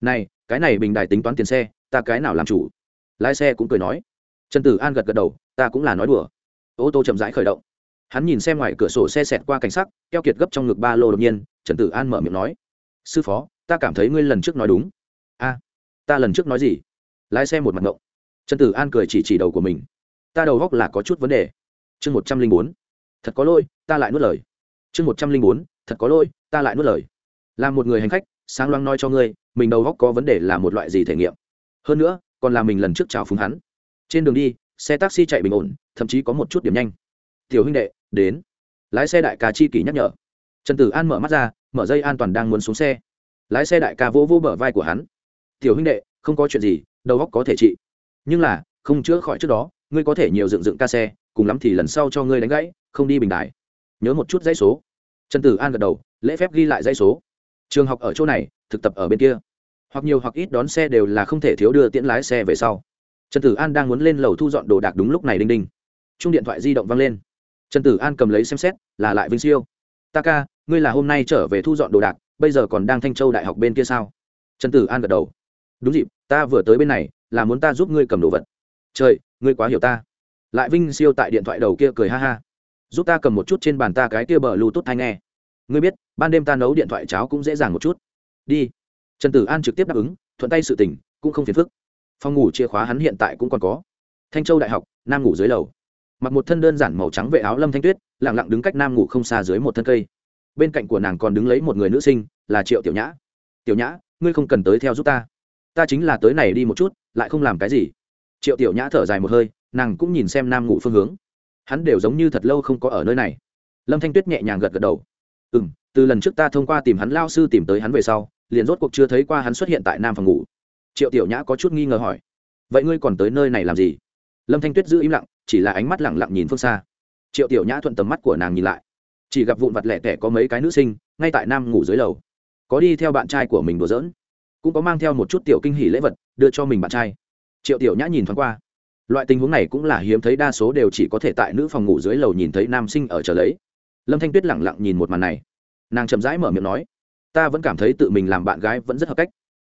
Này, cái này bình đài tính toán tiền xe, ta cái nào làm chủ? Lái xe cũng cười nói. Trần tử an gật gật đầu, ta cũng là nói đùa ô tô chậm rãi khởi động. Hắn nhìn xem ngoài cửa sổ xe xẹt qua cảnh sắc, keo kiệt gấp trong ngực ba lô đột nhiên, trần tử an mở miệng nói, sư phó, ta cảm thấy ngươi lần trước nói đúng. A, ta lần trước nói gì? Lái xe một mặt ngộng. Trần tử an cười chỉ chỉ đầu của mình. Ta đầu góc là có chút vấn đề. Chương một trăm linh bốn. Thật có lỗi, ta lại nuốt lời. Chương một trăm linh bốn. Thật có lỗi, ta lại nuốt lời. Là một người hành khách, sáng loang nói cho ngươi, mình đầu góc có vấn đề là một loại gì thể nghiệm. Hơn nữa, còn là mình lần trước chào phúng hắn. Trên đường đi xe taxi chạy bình ổn, thậm chí có một chút điểm nhanh. Tiểu huynh đệ, đến. Lái xe đại ca chi kỷ nhắc nhở. Trần tử an mở mắt ra, mở dây an toàn đang muốn xuống xe. Lái xe đại ca vỗ vỗ bờ vai của hắn. Tiểu huynh đệ, không có chuyện gì, đầu góc có thể trị. Nhưng là, không chữa khỏi trước đó, ngươi có thể nhiều dựng dựng ca xe, cùng lắm thì lần sau cho ngươi đánh gãy, không đi bình đại nhớ một chút dãy số. Trần tử an gật đầu, lễ phép ghi lại dãy số. Trường học ở chỗ này, thực tập ở bên kia. Hoặc nhiều hoặc ít đón xe đều là không thể thiếu đưa tiễn lái xe về sau trần tử an đang muốn lên lầu thu dọn đồ đạc đúng lúc này đinh đinh. Chung điện thoại di động văng lên. Trần tử an cầm lấy xem xét, là lại vinh siêu. Ta ca, ngươi là hôm nay trở về thu dọn đồ đạc, bây giờ còn đang thanh châu đại học bên kia sao? Trần tử an gật đầu. Đúng dịp, ta vừa tới bên này, là muốn ta giúp ngươi cầm đồ vật. Trời, ngươi quá hiểu ta. Lại vinh siêu tại điện thoại đầu kia cười ha ha. Giúp ta cầm một chút trên bàn ta cái kia bờ lưu tốt hay nghe. Ngươi biết, ban đêm ta nấu điện thoại cháo cũng dễ dàng một chút. Đi. Trần tử an trực tiếp đáp ứng, thuận tay sự tình, cũng không phiền phức phòng ngủ chìa khóa hắn hiện tại cũng còn có. Thanh châu đại học, nam ngủ dưới lầu. Mặc một thân đơn giản màu trắng vệ áo lâm thanh tuyết lẳng lặng đứng cách nam ngủ không xa dưới một thân cây. Bên cạnh của nàng còn đứng lấy một người nữ sinh, là triệu tiểu nhã. Tiểu nhã, ngươi không cần tới theo giúp ta. Ta chính là tới này đi một chút, lại không làm cái gì. Triệu tiểu nhã thở dài một hơi, nàng cũng nhìn xem nam ngủ phương hướng. Hắn đều giống như thật lâu không có ở nơi này. Lâm thanh tuyết nhẹ nhàng gật gật đầu. Ừ m từ lần trước ta thông qua tìm hắn lao sư tìm tới hắn về sau, liền rốt cuộc chưa thấy qua hắn xuất hiện tại nam phòng ngủ triệu tiểu nhã có chút nghi ngờ hỏi, vậy ngươi còn tới nơi này làm gì? Lâm thanh tuyết giữ im lặng, chỉ là ánh mắt lẳng lặng nhìn phương xa. Triệu tiểu nhã thuận tầm mắt của nàng nhìn lại, chỉ gặp vụn vặt lẻ tẻ có mấy cái nữ sinh, ngay tại nam ngủ dưới lầu. Có đi theo bạn trai của mình đùa giỡn, cũng có mang theo một chút tiểu kinh hỷ lễ vật, đưa cho mình bạn trai. Triệu tiểu nhã nhìn thoáng qua, loại tình huống này cũng là hiếm thấy, đa số đều chỉ có thể tại nữ phòng ngủ dưới lầu nhìn thấy nam sinh ở trở lấy. Lâm thanh tuyết lẳng lặng nhìn một màn này, nàng chậm rãi mở miệng nói, ta vẫn cảm thấy tự mình làm bạn gái vẫn rất hợp cách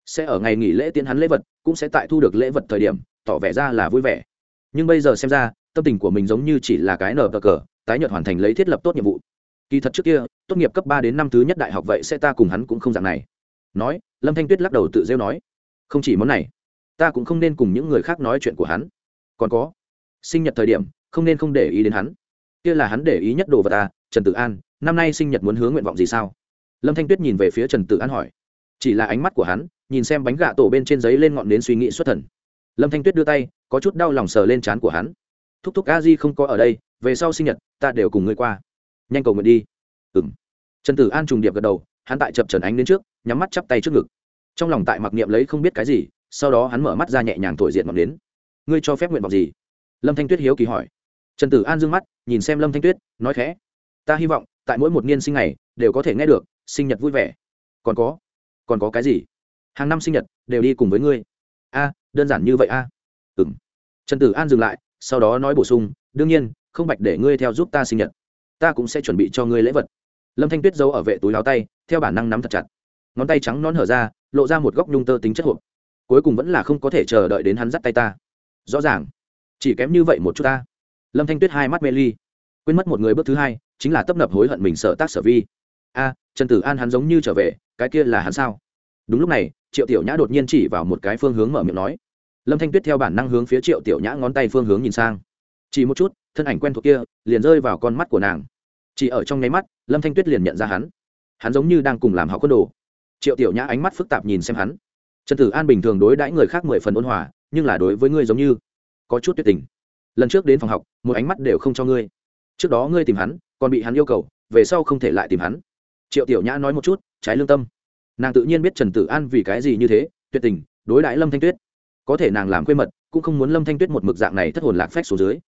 sẽ ở ngày nghỉ lễ tiến hắn lễ vật, cũng sẽ tại thu được lễ vật thời điểm, tỏ vẻ ra là vui vẻ. Nhưng bây giờ xem ra, tâm tình của mình giống như chỉ là cái nở cờ cờ, tái nhợt hoàn thành lấy thiết lập tốt nhiệm vụ. Kỳ thật trước kia, tốt nghiệp cấp ba đến năm thứ nhất đại học vậy sẽ ta cùng hắn cũng không dạng này. Nói, lâm thanh tuyết lắc đầu tự rêu nói, không chỉ món này, ta cũng không nên cùng những người khác nói chuyện của hắn. Còn có, sinh nhật thời điểm, không nên không để ý đến hắn. Kia là hắn để ý nhất đồ vật ta trần tử an, năm nay sinh nhật muốn hướng nguyện vọng gì sao? Lâm thanh tuyết nhìn về phía trần tử an hỏi. Chỉ là ánh mắt của hắn nhìn xem bánh gà tổ bên trên giấy lên ngọn nến suy nghĩ xuất thần. Lâm thanh tuyết đưa tay, có chút đau lòng sờ lên trán của hắn. Thúc thúc a di không có ở đây, về sau sinh nhật, ta đều cùng ngươi qua. Nhanh cầu nguyện đi. Ừ m trần tử an trùng điệp gật đầu, hắn tại chập trần ánh đến trước, nhắm mắt chắp tay trước ngực. Trong lòng tại mặc niệm lấy không biết cái gì, sau đó hắn mở mắt ra nhẹ nhàng thổi diện ngọn nến. Ngươi cho phép nguyện vọng gì? Lâm thanh tuyết hiếu kỳ hỏi. Trần tử an d ư ơ n g mắt, nhìn xem lâm thanh tuyết, nói khẽ. Ta hy vọng, tại mỗi một niên sinh này đều có thể nghe được, sinh nhật vui vẻ. Còn có? Còn có cái gì? Hàng năm sinh nhật, đều đi cùng với ngươi. A, đơn giản như vậy a. À? ừng trần tử an dừng lại, sau đó nói bổ sung, đương nhiên, không bạch để ngươi theo giúp ta sinh nhật. Ta cũng sẽ chuẩn bị cho ngươi lễ vật. Lâm thanh tuyết giấu ở vệ túi láo tay, theo bản năng nắm thật chặt. Ngón tay trắng non hở ra, lộ ra một góc nhung tơ tính chất hộp. Cuối cùng vẫn là không có thể chờ đợi đến hắn dắt tay ta. Rõ ràng, chỉ kém như vậy một chút ta. Lâm thanh tuyết hai mắt mê ly, quên mất một người bước thứ hai, chính là tấp nập hối hận mình sợ tác sở vi. A, trần tử an hắn giống như trở về, cái kia là hắn sao? Đúng lúc này, triệu tiểu nhã đột nhiên chỉ vào một cái phương hướng mở miệng nói. Lâm thanh tuyết theo bản năng hướng phía triệu tiểu nhã ngón tay phương hướng nhìn sang. Chỉ một chút, thân ảnh quen thuộc kia liền rơi vào con mắt của nàng. Chỉ ở trong nháy mắt, lâm thanh tuyết liền nhận ra hắn. Hắn giống như đang cùng làm học quân đồ. Triệu tiểu nhã ánh mắt phức tạp nhìn xem hắn. Trần tử an bình thường đối đãi người khác mười phần ôn hòa, nhưng là đối với ngươi giống như có chút tuyệt tình. Lần trước đến phòng học, một ánh mắt đều không cho ngươi. Trước đó ngươi tìm hắn, còn bị hắn yêu cầu, về sau không thể lại tìm hắn. Triệu tiểu nhã nói một chút, trái lương tâm nàng tự nhiên biết trần tử an vì cái gì như thế, tuyệt tình, đối đãi lâm thanh tuyết. Có thể nàng làm quê mật, cũng không muốn lâm thanh tuyết một mực dạng này thất hồn lạc phách xuống dưới.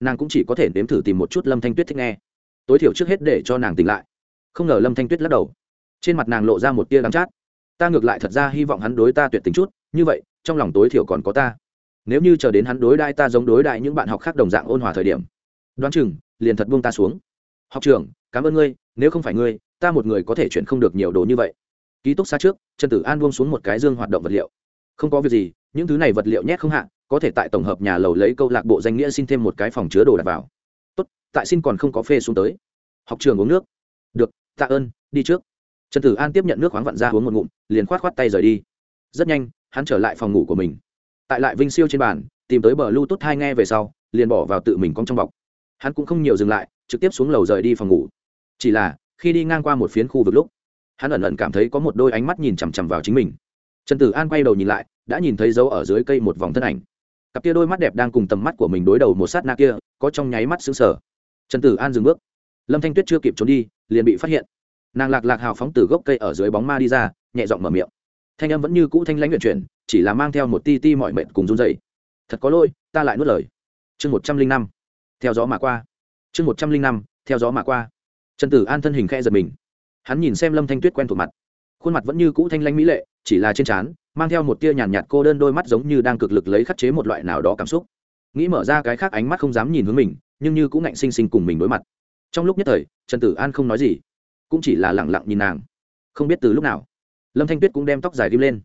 Nàng cũng chỉ có thể nếm thử tìm một chút lâm thanh tuyết thích nghe. Tối thiểu trước hết để cho nàng tỉnh lại. Không ngờ lâm thanh tuyết lắc đầu. Trên mặt nàng lộ ra một tia đắng chát. Ta ngược lại thật ra hy vọng hắn đối ta tuyệt tình chút, như vậy, trong lòng tối thiểu còn có ta. Nếu như chờ đến hắn đối đại ta giống đối đại những bạn học khác đồng dạng ôn hòa thời điểm, đoán chừng, liền thật buông ta xuống. Học trưởng, cảm ơn ngươi, nếu không phải ngươi, ta một người có thể chuyển không được nhiều đồ như vậy ký túc xa trước, trần tử an buông xuống một cái dương hoạt động vật liệu. Không có việc gì, những thứ này vật liệu nhét không hạ, có thể tại tổng hợp nhà lầu lấy câu lạc bộ danh nghĩa xin thêm một cái phòng chứa đồ đặt vào. Tốt, tại xin còn không có phê xuống tới. Học trường uống nước. Được, tạ ơn, đi trước. Trần tử an tiếp nhận nước khoáng vặn ra uống một ngụm, liền khoát khoát tay rời đi. Rất nhanh, hắn trở lại phòng ngủ của mình. Tại lại vinh siêu trên bàn, tìm tới bờ lưu tốt hai nghe về sau, liền bỏ vào tự mình cong trong bọc. Hắn cũng không nhiều dừng lại, trực tiếp xuống lầu rời đi phòng ngủ. Chỉ là, khi đi ngang qua một phiến khu vực lúc hắn ẩn ẩn cảm thấy có một đôi ánh mắt nhìn chằm chằm vào chính mình. Trần tử an quay đầu nhìn lại, đã nhìn thấy dấu ở dưới cây một vòng thân ảnh. Cặp kia đôi mắt đẹp đang cùng tầm mắt của mình đối đầu một sát na kia, có trong nháy mắt xứng sở trần tử an dừng bước. Lâm thanh tuyết chưa kịp trốn đi, liền bị phát hiện. Nàng lạc lạc hào phóng từ gốc cây ở dưới bóng ma đi ra, nhẹ giọng mở miệng. Thanh âm vẫn như cũ thanh lãnh nguyện chuyển, chỉ là mang theo một ti ti mọi mệnh cùng run dày thật có lỗi, ta lại nuốt lời. Chương một trăm linh năm. Theo gió mà qua. Chương một trăm linh năm, theo gió mà qua. Trần tử an thân hình khe giật mình hắn nhìn xem lâm thanh tuyết quen thuộc mặt. Khuôn mặt vẫn như cũ thanh lãnh mỹ lệ chỉ là trên trán mang theo một tia nhàn nhạt, nhạt cô đơn đôi mắt giống như đang cực lực lấy khắc chế một loại nào đó cảm xúc. Nghĩ mở ra cái khác ánh mắt không dám nhìn hướng mình nhưng như cũng ngạnh sinh sinh cùng mình đối mặt. Trong lúc nhất thời trần tử an không nói gì cũng chỉ là lẳng lặng nhìn nàng. Không biết từ lúc nào lâm thanh tuyết cũng đem tóc dài ghim lên.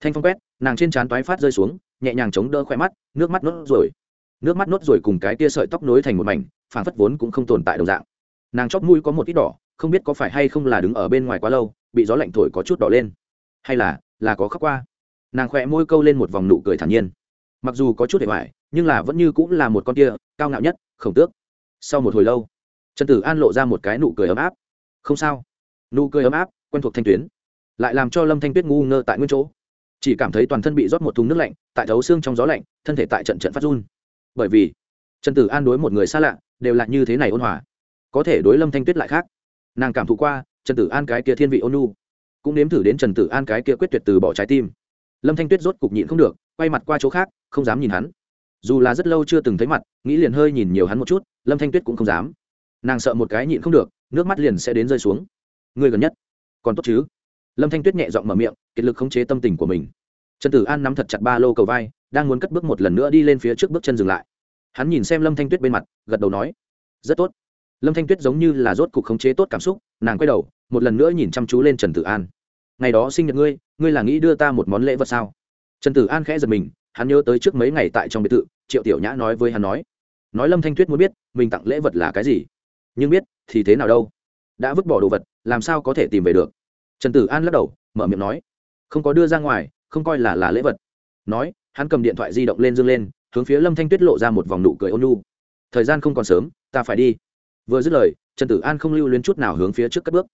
Thanh phong quét nàng trên trán toái phát rơi xuống nhẹ nhàng chống đỡ khỏe mắt nước mắt nốt rồi. Nước mắt nốt rồi cùng cái tia sợi tóc nối thành một mảnh phản phất vốn cũng không tồn tại đồng dạng. Nàng chóp mũi có một ít đỏ không biết có phải hay không là đứng ở bên ngoài quá lâu, bị gió lạnh thổi có chút đỏ lên. Hay là là có khóc qua. Nàng khỏe môi câu lên một vòng nụ cười thản nhiên. Mặc dù có chút để hoài, nhưng là vẫn như cũng là một con kia, cao ngạo nhất, khổng tước. Sau một hồi lâu, trần tử an lộ ra một cái nụ cười ấm áp. Không sao. Nụ cười ấm áp, quen thuộc thanh tuyến. Lại làm cho lâm thanh tuyết ngu ngơ tại nguyên chỗ. Chỉ cảm thấy toàn thân bị rót một thùng nước lạnh, tại thấu xương trong gió lạnh, thân thể tại trận trận phát run. Bởi vì, trần tử an đối một người xa lạ, đều là như thế này ôn hòa. Có thể đối lâm thanh tuyết lại khác nàng cảm thụ qua trần tử an cái kia thiên vị ôn nhu, cũng nếm thử đến trần tử an cái kia quyết tuyệt từ bỏ trái tim. Lâm thanh tuyết rốt cục nhịn không được quay mặt qua chỗ khác không dám nhìn hắn. Dù là rất lâu chưa từng thấy mặt nghĩ liền hơi nhìn nhiều hắn một chút lâm thanh tuyết cũng không dám. Nàng sợ một cái nhịn không được nước mắt liền sẽ đến rơi xuống. Người gần nhất còn tốt chứ? Lâm thanh tuyết nhẹ giọng mở miệng kiệt lực khống chế tâm tình của mình. Trần tử an nắm thật chặt ba lô cầu vai đang muốn cất bước một lần nữa đi lên phía trước bước chân dừng lại. Hắn nhìn xem lâm thanh tuyết bên mặt gật đầu nói rất tốt lâm thanh tuyết giống như là rốt cục khống chế tốt cảm xúc, nàng quay đầu, một lần nữa nhìn chăm chú lên trần tử an. Ngày đó sinh nhật ngươi ngươi là nghĩ đưa ta một món lễ vật sao? Trần tử an khẽ giật mình, hắn nhớ tới trước mấy ngày tại trong biệt thự, triệu tiểu nhã nói với hắn nói nói lâm thanh tuyết muốn biết, mình tặng lễ vật là cái gì? Nhưng biết, thì thế nào đâu? Đã vứt bỏ đồ vật, làm sao có thể tìm về được? Trần tử an lắc đầu, mở miệng nói, không có đưa ra ngoài, không coi là là lễ vật. Nói, hắn cầm điện thoại di động lên dương lên, hướng phía lâm thanh tuyết lộ ra một vòng nụ cười ôn nhu. thời gian không còn sớm, ta phải đi vừa dứt lời, trần tử an không lưu luyến chút nào hướng phía trước cất bước.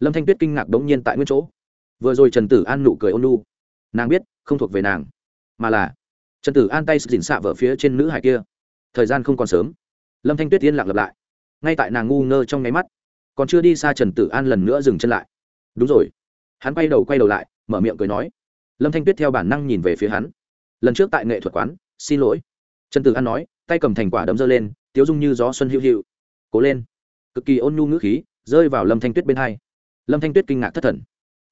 Lâm thanh tuyết kinh ngạc đống nhiên tại nguyên chỗ. Vừa rồi trần tử an nụ cười ôn lu nàng biết, không thuộc về nàng, mà là trần tử an tay dịn xạ vở phía trên nữ hải kia. Thời gian không còn sớm. Lâm thanh tuyết yên lặng lặp lại. Ngay tại nàng ngu ngơ trong nháy mắt, còn chưa đi xa trần tử an lần nữa dừng chân lại. Đúng rồi. Hắn quay đầu quay đầu lại, mở miệng cười nói. Lâm thanh tuyết theo bản năng nhìn về phía hắn. Lần trước tại nghệ thuật quán, xin lỗi. Trần tử an nói, tay cầm thành quả đấm dơ lên, tiếu dung như gió xuân hữu hữu cố lên. Cực kỳ ôn nhu ngữ khí rơi vào lâm thanh tuyết bên hai. Lâm thanh tuyết kinh ngạc thất thần.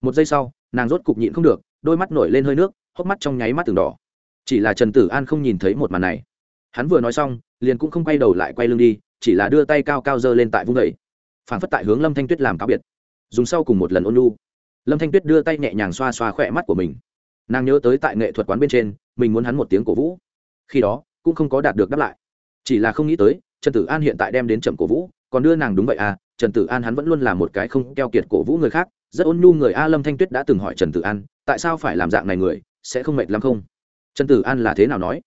Một giây sau, nàng rốt cục nhịn không được, đôi mắt nổi lên hơi nước, hốc mắt trong nháy mắt từng đỏ. Chỉ là trần tử an không nhìn thấy một màn này. Hắn vừa nói xong, liền cũng không quay đầu lại quay lưng đi, chỉ là đưa tay cao cao dơ lên tại vung đầy phản phất tại hướng lâm thanh tuyết làm cáo biệt. Dùng sau cùng một lần ôn lu lâm thanh tuyết đưa tay nhẹ nhàng xoa xoa khỏe mắt của mình. Nàng nhớ tới tại nghệ thuật quán bên trên, mình muốn hắn một tiếng cổ vũ. Khi đó, cũng không có đạt được đáp lại. Chỉ là không nghĩ tới trần tử an hiện tại đem đến trầm cổ vũ, còn đưa nàng đúng vậy à trần tử an hắn vẫn luôn là một cái không keo kiệt cổ vũ người khác, rất ôn nhu người a lâm thanh tuyết đã từng hỏi trần tử an, tại sao phải làm dạng này người, sẽ không mệt lắm không? Trần tử an là thế nào nói?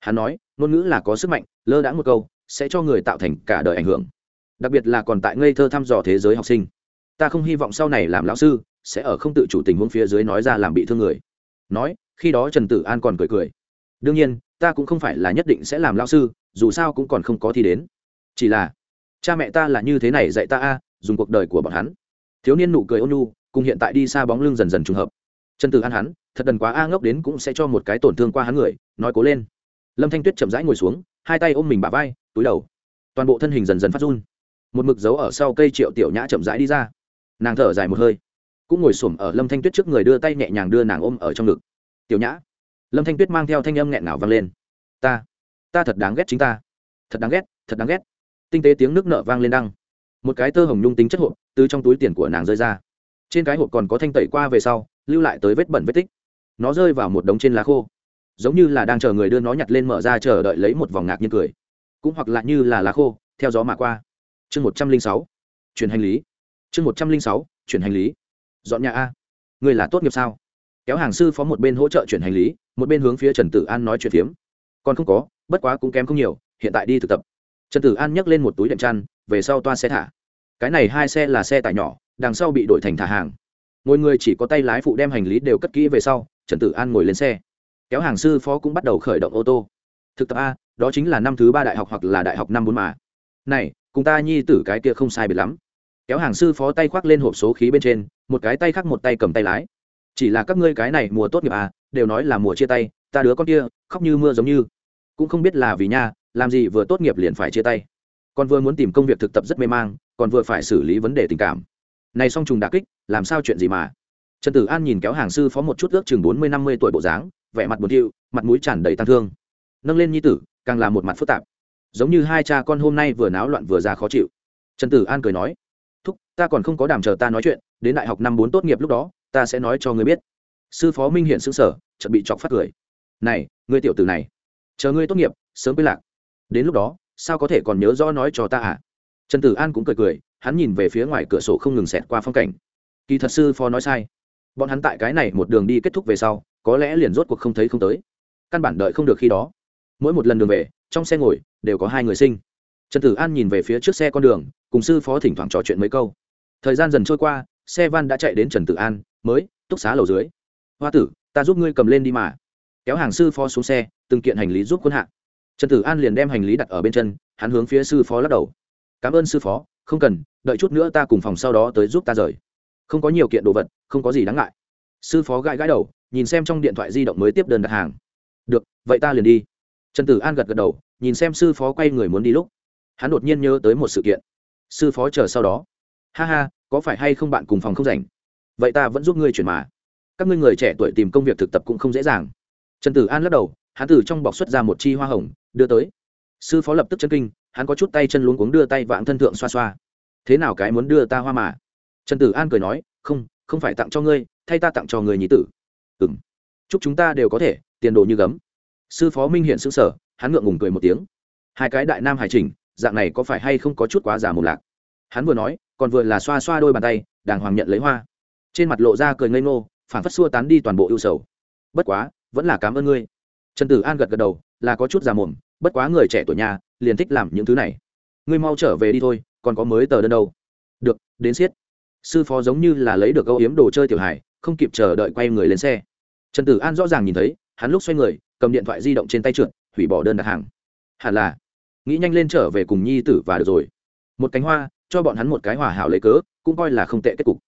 Hắn nói, ngôn ngữ là có sức mạnh, lơ đãng một câu, sẽ cho người tạo thành cả đời ảnh hưởng. Đặc biệt là còn tại ngây thơ thăm dò thế giới học sinh. Ta không hy vọng sau này làm lão sư, sẽ ở không tự chủ tình huống phía dưới nói ra làm bị thương người. Nói, khi đó trần tử an còn cười cười. Đương nhiên ta cũng không phải là nhất định sẽ làm lão sư, dù sao cũng còn không có thi đến. Chỉ là, cha mẹ ta là như thế này dạy ta a, dùng cuộc đời của bọn hắn. Thiếu niên nụ cười ôn nhu, cùng hiện tại đi xa bóng lưng dần dần trùng hợp. Trần tử an hắn, thật đần quá a ngốc đến cũng sẽ cho một cái tổn thương qua hắn người, nói cố lên. Lâm thanh tuyết chậm rãi ngồi xuống, hai tay ôm mình bà vai, túi đầu. Toàn bộ thân hình dần dần phát run. Một mực dấu ở sau cây triệu tiểu nhã chậm rãi đi ra. Nàng thở dài một hơi, cũng ngồi xổm ở lâm thanh tuyết trước người đưa tay nhẹ nhàng đưa nàng ôm ở trong ngực. Tiểu nhã lâm thanh tuyết mang theo thanh âm nghẹn ngào vang lên. Ta ta thật đáng ghét chính ta. Thật đáng ghét, thật đáng ghét. Tinh tế tiếng nước nợ vang lên đăng. Một cái tơ hồng nhung tính chất hộp từ trong túi tiền của nàng rơi ra. Trên cái hộp còn có thanh tẩy qua về sau, lưu lại tới vết bẩn vết tích. Nó rơi vào một đống trên lá khô. Giống như là đang chờ người đưa nó nhặt lên mở ra chờ đợi lấy một vòng ngạc nhiên cười. Cũng hoặc là như là lá khô, theo gió mà qua. Chương một trăm linh sáu, chuyển hành lý. Chương một trăm linh sáu, chuyển hành lý. Dọn nhà a. Người là tốt nghiệp sao? Kéo hàng sư phó một bên hỗ trợ chuyển hành lý, một bên hướng phía trần tử an nói chuyện phiếm. Còn không có, bất quá cũng kém không nhiều, hiện tại đi thực tập. Trần tử an nhấc lên một túi đệm chăn, về sau toa xe thả. Cái này hai xe là xe tải nhỏ, đằng sau bị đổi thành thả hàng. Ngồi người chỉ có tay lái phụ đem hành lý đều cất kỹ về sau, trần tử an ngồi lên xe. Kéo hàng sư phó cũng bắt đầu khởi động ô tô. Thực tập a, đó chính là năm thứ ba đại học hoặc là đại học năm bốn mà. Này, cùng ta nhi tử cái kia không sai biệt lắm. Kéo hàng sư phó tay khoác lên hộp số khí bên trên, một cái tay khác một tay cầm tay lái chỉ là các ngươi cái này mùa tốt nghiệp à đều nói là mùa chia tay, ta đứa con kia, khóc như mưa giống như. Cũng không biết là vì nha, làm gì vừa tốt nghiệp liền phải chia tay. Còn vừa muốn tìm công việc thực tập rất mê mang, còn vừa phải xử lý vấn đề tình cảm. Này song trùng đà kích, làm sao chuyện gì mà? Trần tử an nhìn kéo hàng sư phó một chút ước chừng bốn mươi năm mươi tuổi bộ dáng, vẻ mặt buồn thiu, mặt mũi tràn đầy tăng thương. Nâng lên nhi tử, càng là một mặt phức tạp. Giống như hai cha con hôm nay vừa náo loạn vừa ra khó chịu. Trần tử an cười nói, thúc, ta còn không có đàm chờ ta nói chuyện, đến đại học năm bốn tốt nghiệp lúc đó ta sẽ nói cho ngươi biết. Sư phó minh hiện xứng sở chuẩn bị chọc phát cười. Này, ngươi tiểu tử này, chờ ngươi tốt nghiệp, sớm với lạc. Đến lúc đó, sao có thể còn nhớ rõ nói cho ta à? Trần tử an cũng cười cười, hắn nhìn về phía ngoài cửa sổ không ngừng xẹt qua phong cảnh. Kỳ thật sư phó nói sai. Bọn hắn tại cái này một đường đi kết thúc về sau, có lẽ liền rốt cuộc không thấy không tới. Căn bản đợi không được khi đó. Mỗi một lần đường về, trong xe ngồi, đều có hai người sinh. Trần tử an nhìn về phía trước xe con đường, cùng sư phó thỉnh thoảng trò chuyện mấy câu. Thời gian dần trôi qua, xe van đã chạy đến trần tử an mới, túc xá lầu dưới. Hoa tử, ta giúp ngươi cầm lên đi mà. Kéo hàng sư phó xuống xe, từng kiện hành lý giúp quân hạ. Trần tử an liền đem hành lý đặt ở bên chân, hắn hướng phía sư phó lắc đầu. Cảm ơn sư phó, không cần, đợi chút nữa ta cùng phòng sau đó tới giúp ta rời. Không có nhiều kiện đồ vật, không có gì đáng ngại. Sư phó gãi gãi đầu, nhìn xem trong điện thoại di động mới tiếp đơn đặt hàng. Được, vậy ta liền đi. Trần tử an gật gật đầu, nhìn xem sư phó quay người muốn đi lúc, hắn đột nhiên nhớ tới một sự kiện. Sư phó chờ sau đó. Ha ha, có phải hay không bạn cùng phòng không rảnh? Vậy ta vẫn giúp ngươi chuyển mà. Các ngươi người trẻ tuổi tìm công việc thực tập cũng không dễ dàng. Trần tử an lắc đầu, hắn từ trong bọc xuất ra một chi hoa hồng, đưa tới. Sư phó lập tức chân kinh, hắn có chút tay chân luống cuống đưa tay vãng thân thượng xoa xoa. Thế nào cái muốn đưa ta hoa mà? Trần tử an cười nói, không không phải tặng cho ngươi, thay ta tặng cho người nhí tử. Ừ m chúc chúng ta đều có thể, tiền đồ như gấm. Sư phó minh hiện xứng sở hắn ngượng ngùng cười một tiếng. Hai cái đại nam hải trình, dạng này có phải hay không có chút quá giả mù lạc? Hắn vừa nói, còn vừa là xoa xoa đôi bàn tay, đàng hoàng nhận lấy hoa trên mặt lộ ra cười ngây ngô phản phất xua tán đi toàn bộ ưu sầu. Bất quá, vẫn là cảm ơn ngươi. Trần tử an gật gật đầu, là có chút già mồm, bất quá người trẻ tuổi nhà, liền thích làm những thứ này. Ngươi mau trở về đi thôi, còn có mới tờ đơn đâu. Được, đến siết sư phó giống như là lấy được âu yếm đồ chơi tiểu hải không kịp chờ đợi quay người lên xe. Trần tử an rõ ràng nhìn thấy, hắn lúc xoay người, cầm điện thoại di động trên tay trượt, hủy bỏ đơn đặt hàng. Hẳn là. Nghĩ nhanh lên trở về cùng nhi tử và được rồi. Một cánh hoa, cho bọn hắn một cái hòa hảo lấy cớ, cũng coi là không tệ kết cục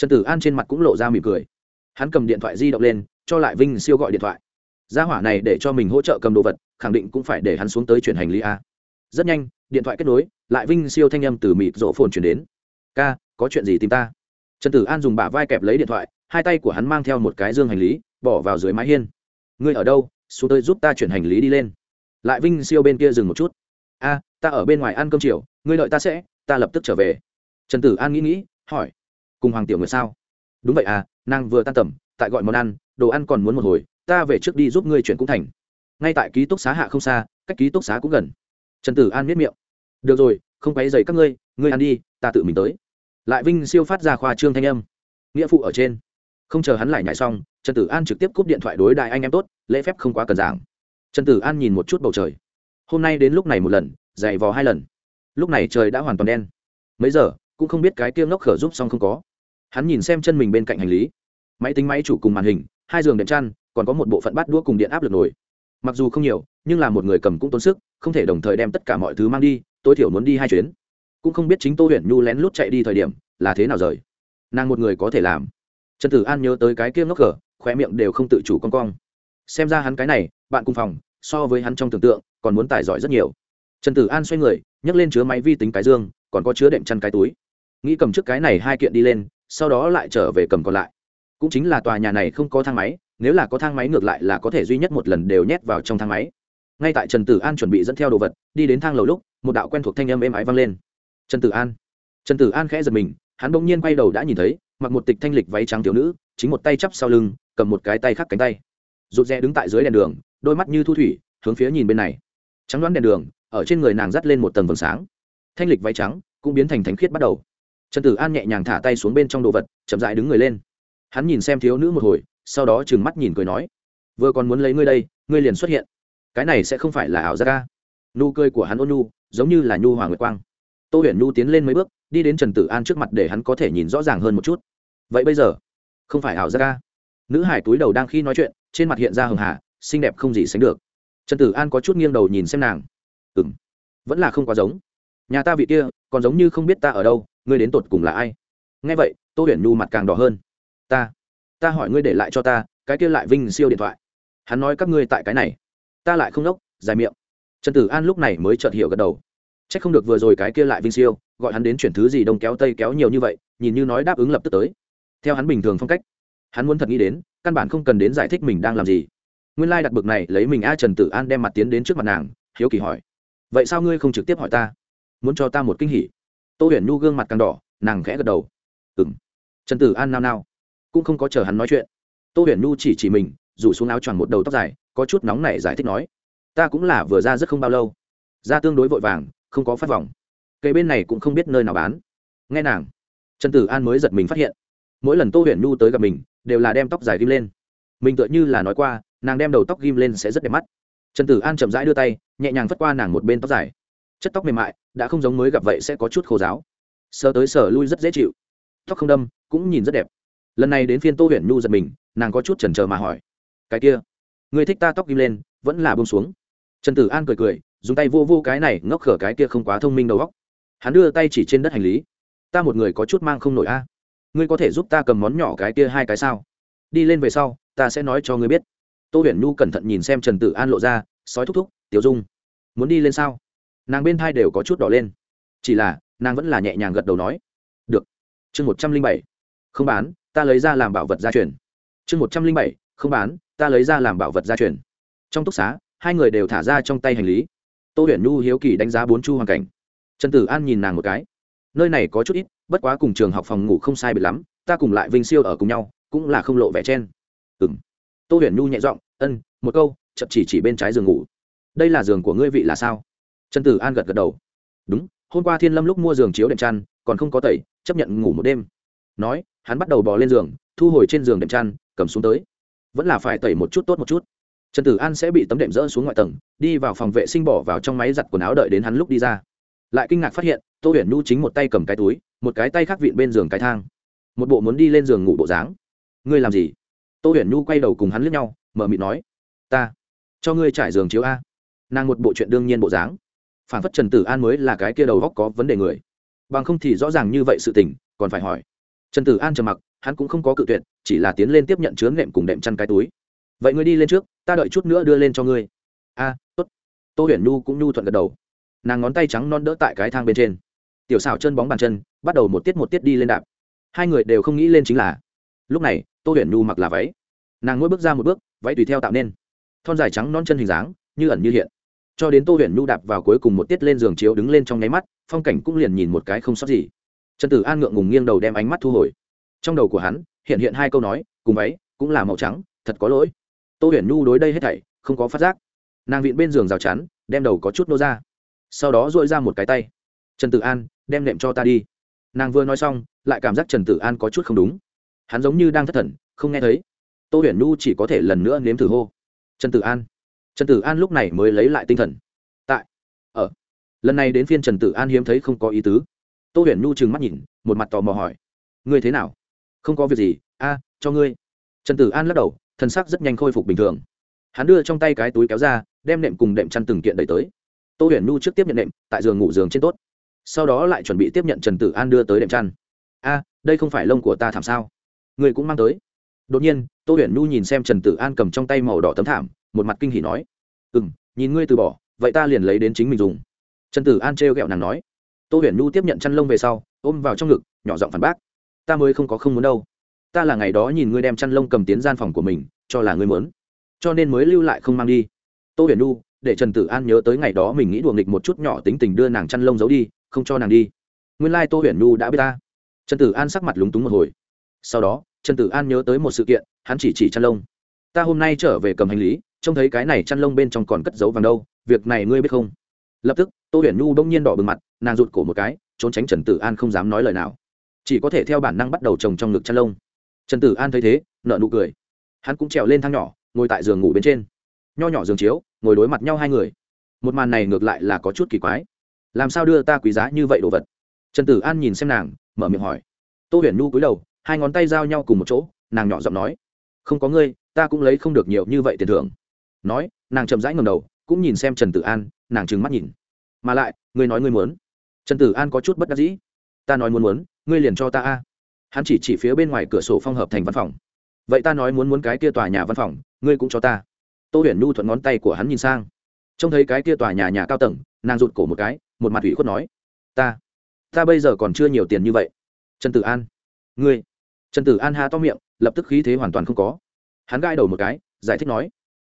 trần tử an trên mặt cũng lộ ra mỉm cười. Hắn cầm điện thoại di động lên, cho lại vinh siêu gọi điện thoại. Gia hỏa này để cho mình hỗ trợ cầm đồ vật, khẳng định cũng phải để hắn xuống tới chuyển hành lý a. Rất nhanh, điện thoại kết nối, lại vinh siêu thanh âm từ mịt rộ phồn chuyển đến. Ca, có chuyện gì tìm ta? Trần tử an dùng bả vai kẹp lấy điện thoại, hai tay của hắn mang theo một cái dương hành lý, bỏ vào dưới mái hiên. Ngươi ở đâu? Xuống tới giúp ta chuyển hành lý đi lên. Lại vinh siêu bên kia dừng một chút. A, ta ở bên ngoài ăn cơm chiều, ngươi đợi ta sẽ, ta lập tức trở về. Trần tử an nghĩ nghĩ, hỏi cùng hoàng tiểu nguyệt sao? Đúng vậy à nàng vừa tan tầm, tại gọi món ăn, đồ ăn còn muốn một hồi, ta về trước đi giúp ngươi chuyển cũng thành. Ngay tại ký túc xá hạ không xa, cách ký túc xá cũng gần. Trần tử an miết miệng. Được rồi, không quấy dày các ngươi ngươi ăn đi, ta tự mình tới. Lại vinh siêu phát ra khoa trương thanh âm. Nghĩa phụ ở trên. Không chờ hắn lại nhảy xong, trần tử an trực tiếp cúp điện thoại đối đại anh em tốt, lễ phép không quá cần giảng trần tử an nhìn một chút bầu trời. Hôm nay đến lúc này một lần, dày vò hai lần. Lúc này trời đã hoàn toàn đen. Mấy giờ, cũng không biết cái kia ngốc khở giúp xong không có hắn nhìn xem chân mình bên cạnh hành lý. Máy tính, máy chủ cùng màn hình, hai giường đệm chăn, còn có một bộ phận bát đũa cùng điện áp lực nổi mặc dù không nhiều, nhưng là một người cầm cũng tốn sức, không thể đồng thời đem tất cả mọi thứ mang đi, tối thiểu muốn đi hai chuyến. Cũng không biết chính tô huyền nhu lén lút chạy đi thời điểm, là thế nào rời. Nàng một người có thể làm. Trần tử an nhớ tới cái kia ngốc cờ, khóe miệng đều không tự chủ con cong. Xem ra hắn cái này, bạn cùng phòng, so với hắn trong tưởng tượng, còn muốn tài giỏi rất nhiều. Trần tử an xoay người, nhấc lên chứa máy vi tính cái dương, còn có chứa đệm chăn cái túi. Nghĩ cầm trước cái này hai kiện đi lên sau đó lại trở về cầm còn lại. Cũng chính là tòa nhà này không có thang máy, nếu là có thang máy ngược lại là có thể duy nhất một lần đều nhét vào trong thang máy. Ngay tại trần tử an chuẩn bị dẫn theo đồ vật, đi đến thang lầu lúc, một đạo quen thuộc thanh âm êm ái vang lên. Trần tử an. Trần tử an khẽ giật mình, hắn bỗng nhiên quay đầu đã nhìn thấy, mặc một tịch thanh lịch váy trắng thiếu nữ, chính một tay chắp sau lưng, cầm một cái tay khác cánh tay. Rụt rè đứng tại dưới đèn đường, đôi mắt như thu thủy, hướng phía nhìn bên này. Trắng đoán đèn đường, ở trên người nàng dắt lên một tầng vầng sáng. Thanh lịch váy trắng cũng biến thành thánh khiết bắt đầu trần tử an nhẹ nhàng thả tay xuống bên trong đồ vật, chậm dại đứng người lên. Hắn nhìn xem thiếu nữ một hồi, sau đó trừng mắt nhìn cười nói, vừa còn muốn lấy ngươi đây, ngươi liền xuất hiện. Cái này sẽ không phải là ảo giác ca nụ cười của hắn ôn nhu, giống như là nhu hòa nguyệt quang. Tô huyền nhu tiến lên mấy bước, đi đến trần tử an trước mặt để hắn có thể nhìn rõ ràng hơn một chút. Vậy bây giờ, không phải ảo giác ca nữ hải túi đầu đang khi nói chuyện, trên mặt hiện ra hường hà, xinh đẹp không gì sánh được. Trần tử an có chút nghiêng đầu nhìn xem nàng. Ừ m vẫn là không quá giống nhà ta vị kia, còn giống như không biết ta ở đâu, ngươi đến tột cùng là ai? Nghe vậy, tô huyền nhu mặt càng đỏ hơn. Ta ta hỏi ngươi để lại cho ta, cái kia lại vinh siêu điện thoại. Hắn nói các ngươi tại cái này. Ta lại không đốc, dài miệng. Trần tử an lúc này mới chợt hiểu gật đầu. C h ắ c không được vừa rồi cái kia lại vinh siêu, gọi hắn đến chuyển thứ gì đông kéo tây kéo nhiều như vậy, nhìn như nói đáp ứng lập tức tới. Theo hắn bình thường phong cách, hắn muốn thật nghĩ đến, căn bản không cần đến giải thích mình đang làm gì. Nguyên lai đặt bực này lấy mình a trần tử an đem mặt tiến đến trước mặt nàng, hiếu kỳ hỏi. Vậy sao ngươi không trực tiếp hỏi ta? Muốn cho ta một kinh hỉ. Tô huyền nhu gương mặt càng đỏ nàng khẽ gật đầu. Ừ m trần tử an nao nao. Cũng không có chờ hắn nói chuyện. Tô huyền nhu chỉ chỉ mình rủ xuống áo choàng một đầu tóc dài có chút nóng nảy giải thích nói ta cũng là vừa ra rất không bao lâu. Ra tương đối vội vàng không có phát vòng, cây bên này cũng không biết nơi nào bán. Nghe nàng trần tử an mới giật mình phát hiện mỗi lần tô huyền nhu tới gặp mình đều là đem tóc dài ghim lên. Mình tựa như là nói qua nàng đem đầu tóc ghim lên sẽ rất đẹp mắt. Trần tử an chậm rãi đưa tay nhẹ nhàng vất qua nàng một bên tóc dài. Chất tóc mềm mại đã không giống mới gặp vậy sẽ có chút khô giáo. Sờ tới sờ lui rất dễ chịu. Tóc không đâm, cũng nhìn rất đẹp. Lần này đến phiên tô huyền nhu giật mình, nàng có chút chần chờ mà hỏi. Cái kia, người thích ta tóc ghim lên, vẫn là bông xuống. Trần tử an cười cười, dùng tay vô vô cái này, ngốc khở cái kia không quá thông minh đầu góc hắn đưa tay chỉ trên đất hành lý. Ta một người có chút mang không nổi a. Ngươi có thể giúp ta cầm món nhỏ cái kia hai cái sao? Đi lên về sau, ta sẽ nói cho ngươi biết. Tô huyền nhu cẩn thận nhìn xem trần tử an lộ ra, sói thúc thúc, tiểu dung, muốn đi lên sao? Nàng bên thai đều có chút đỏ lên. Chỉ là, nàng vẫn là nhẹ nhàng gật đầu nói, được, chương một trăm linh bảy, không bán, ta lấy ra làm bảo vật gia truyền. Chương một trăm linh bảy, không bán, ta lấy ra làm bảo vật gia truyền. Trong túc xá, hai người đều thả ra trong tay hành lý. Tô huyền nhu hiếu kỳ đánh giá bốn chu hoàn cảnh. Trần tử an nhìn nàng một cái. Nơi này có chút ít, bất quá cùng trường học phòng ngủ không sai biệt lắm, ta cùng lại vinh siêu ở cùng nhau, cũng là không lộ vẻ chen. Ừ m tô huyền nhu nhẹ giọng, ân, một câu, chậm chỉ chỉ bên trái giường ngủ. Đây là giường của ngươi vị là sao? Trần tử an gật gật đầu. Đúng, hôm qua thiên lâm lúc mua giường chiếu đệm chăn, còn không có tẩy, chấp nhận ngủ một đêm. Nói, hắn bắt đầu bò lên giường, thu hồi trên giường đệm chăn, cầm xuống tới. Vẫn là phải tẩy một chút tốt một chút. Trần tử an sẽ bị tấm đệm rỡ xuống ngoại tầng, đi vào phòng vệ sinh bỏ vào trong máy giặt quần áo đợi đến hắn lúc đi ra. Lại kinh ngạc phát hiện, tô huyền nhu chính một tay cầm cái túi, một cái tay khác vịn bên giường cái thang. Một bộ muốn đi lên giường ngủ bộ dáng. Ngươi làm gì? Tô huyền nhu quay đầu cùng hắn lướt nhau, mở mịt nói, ta, cho ngươi trải giường chiếu a. Nàng một bộ chuyện đương nhiên bộ dáng phản phất trần tử an mới là cái kia đầu góc có vấn đề người. Bằng không thì rõ ràng như vậy sự tình, còn phải hỏi. Trần tử an trầm mặc, hắn cũng không có cự tuyệt, chỉ là tiến lên tiếp nhận chứa nệm cùng đệm chăn cái túi. Vậy ngươi đi lên trước, ta đợi chút nữa đưa lên cho ngươi. A, tốt. Tô huyền nhu cũng nhu thuận gật đầu. Nàng ngón tay trắng non đỡ tại cái thang bên trên. Tiểu xào chân bóng bàn chân, bắt đầu một tiết một tiết đi lên đạp. Hai người đều không nghĩ lên chính là, lúc này, tô huyền nhu mặc là váy. Nàng mỗi bước ra một bước, váy tùy theo tạo nên. Thon dài trắng non chân hình dáng, như ẩn như hiện cho đến tô huyền nhu đạp vào cuối cùng một tiết lên giường chiếu đứng lên trong nháy mắt, phong cảnh cũng liền nhìn một cái không sót gì. Trần tử an ngượng ngùng nghiêng đầu đem ánh mắt thu hồi. Trong đầu của hắn, hiện hiện hai câu nói, cùng váy, cũng là màu trắng, thật có lỗi. Tô huyền nhu đối đây hết thảy, không có phát giác. Nàng vịn bên giường rào chắn, đem đầu có chút nô ra. Sau đó dội ra một cái tay. Trần tử an, đem nệm cho ta đi. Nàng vừa nói xong, lại cảm giác trần tử an có chút không đúng. Hắn giống như đang thất thần, không nghe thấy. Tô huyền nhu chỉ có thể lần nữa nếm thử hô. Trần tử an trần tử an lúc này mới lấy lại tinh thần. Tại, ở, lần này đến phiên trần tử an hiếm thấy không có ý tứ. Tô huyền nhu trừng mắt nhìn, một mặt tò mò hỏi, ngươi thế nào? Không có việc gì, a, cho ngươi. Trần tử an lắc đầu, thân sắc rất nhanh khôi phục bình thường. Hắn đưa trong tay cái túi kéo ra, đem nệm cùng đệm chăn từng kiện đẩy tới. Tô huyền nhu trước tiếp nhận nệm, tại giường ngủ giường trên tốt. Sau đó lại chuẩn bị tiếp nhận trần tử an đưa tới đệm chăn. A, đây không phải lông của ta thảm sao? Người cũng mang tới. Đột nhiên, tô huyền nhu nhìn xem trần tử an cầm trong tay màu đỏ tấm thảm một mặt kinh hỉ nói ừ m nhìn ngươi từ bỏ, vậy ta liền lấy đến chính mình dùng. Trần tử an trêu ghẹo nàng nói. Tô huyền nhu tiếp nhận chăn lông về sau, ôm vào trong ngực, nhỏ giọng phản bác, ta mới không có không muốn đâu. Ta là ngày đó nhìn ngươi đem chăn lông cầm tiến gian phòng của mình, cho là ngươi muốn, cho nên mới lưu lại không mang đi. Tô huyền nhu, để trần tử an nhớ tới ngày đó mình nghĩ đùa nghịch một chút nhỏ tính tình đưa nàng chăn lông giấu đi, không cho nàng đi. Nguyên lai、like、tô huyền nhu đã biết ta. Trần tử an sắc mặt lúng túng một hồi. Sau đó, trần tử an nhớ tới một sự kiện, hắn chỉ chỉ chăn lông. Ta hôm nay trở về cầm hành lý trông thấy cái này chăn lông bên trong còn cất giấu vàng đâu, việc này ngươi biết không? Lập tức, tô huyền nhu bỗng nhiên đỏ bừng mặt, nàng rụt cổ một cái, trốn tránh trần tử an không dám nói lời nào. Chỉ có thể theo bản năng bắt đầu trồng trong ngực chăn lông. Trần tử an thấy thế nợ nụ cười. Hắn cũng trèo lên thang nhỏ, ngồi tại giường ngủ bên trên. Nho nhỏ giường chiếu, ngồi đối mặt nhau hai người. Một màn này ngược lại là có chút kỳ quái. Làm sao đưa ta quý giá như vậy đồ vật? Trần tử an nhìn xem nàng, mở miệng hỏi. Tô huyền nhu cúi đầu, hai ngón tay giao nhau cùng một chỗ, nàng nhỏ giọng nói. Không có ngươi, ta cũng lấy không được nhiều như vậy tiền thưởng nói, nàng chậm rãi ngầm đầu, cũng nhìn xem trần tử an, nàng trừng mắt nhìn. Mà lại, ngươi nói ngươi muốn. Trần tử an có chút bất đắc dĩ. Ta nói muốn muốn, ngươi liền cho ta a. Hắn chỉ chỉ phía bên ngoài cửa sổ phong hợp thành văn phòng. Vậy ta nói muốn muốn cái kia tòa nhà văn phòng, ngươi cũng cho ta. Tô huyền nhu thuận ngón tay của hắn nhìn sang. Trông thấy cái kia tòa nhà nhà cao tầng, nàng rụt cổ một cái, một mặt ủy khuất nói. Ta ta bây giờ còn chưa nhiều tiền như vậy. Trần tử an, ngươi. Trần tử an ha to miệng, lập tức khí thế hoàn toàn không có. Hắn gai đầu một cái, giải thích nói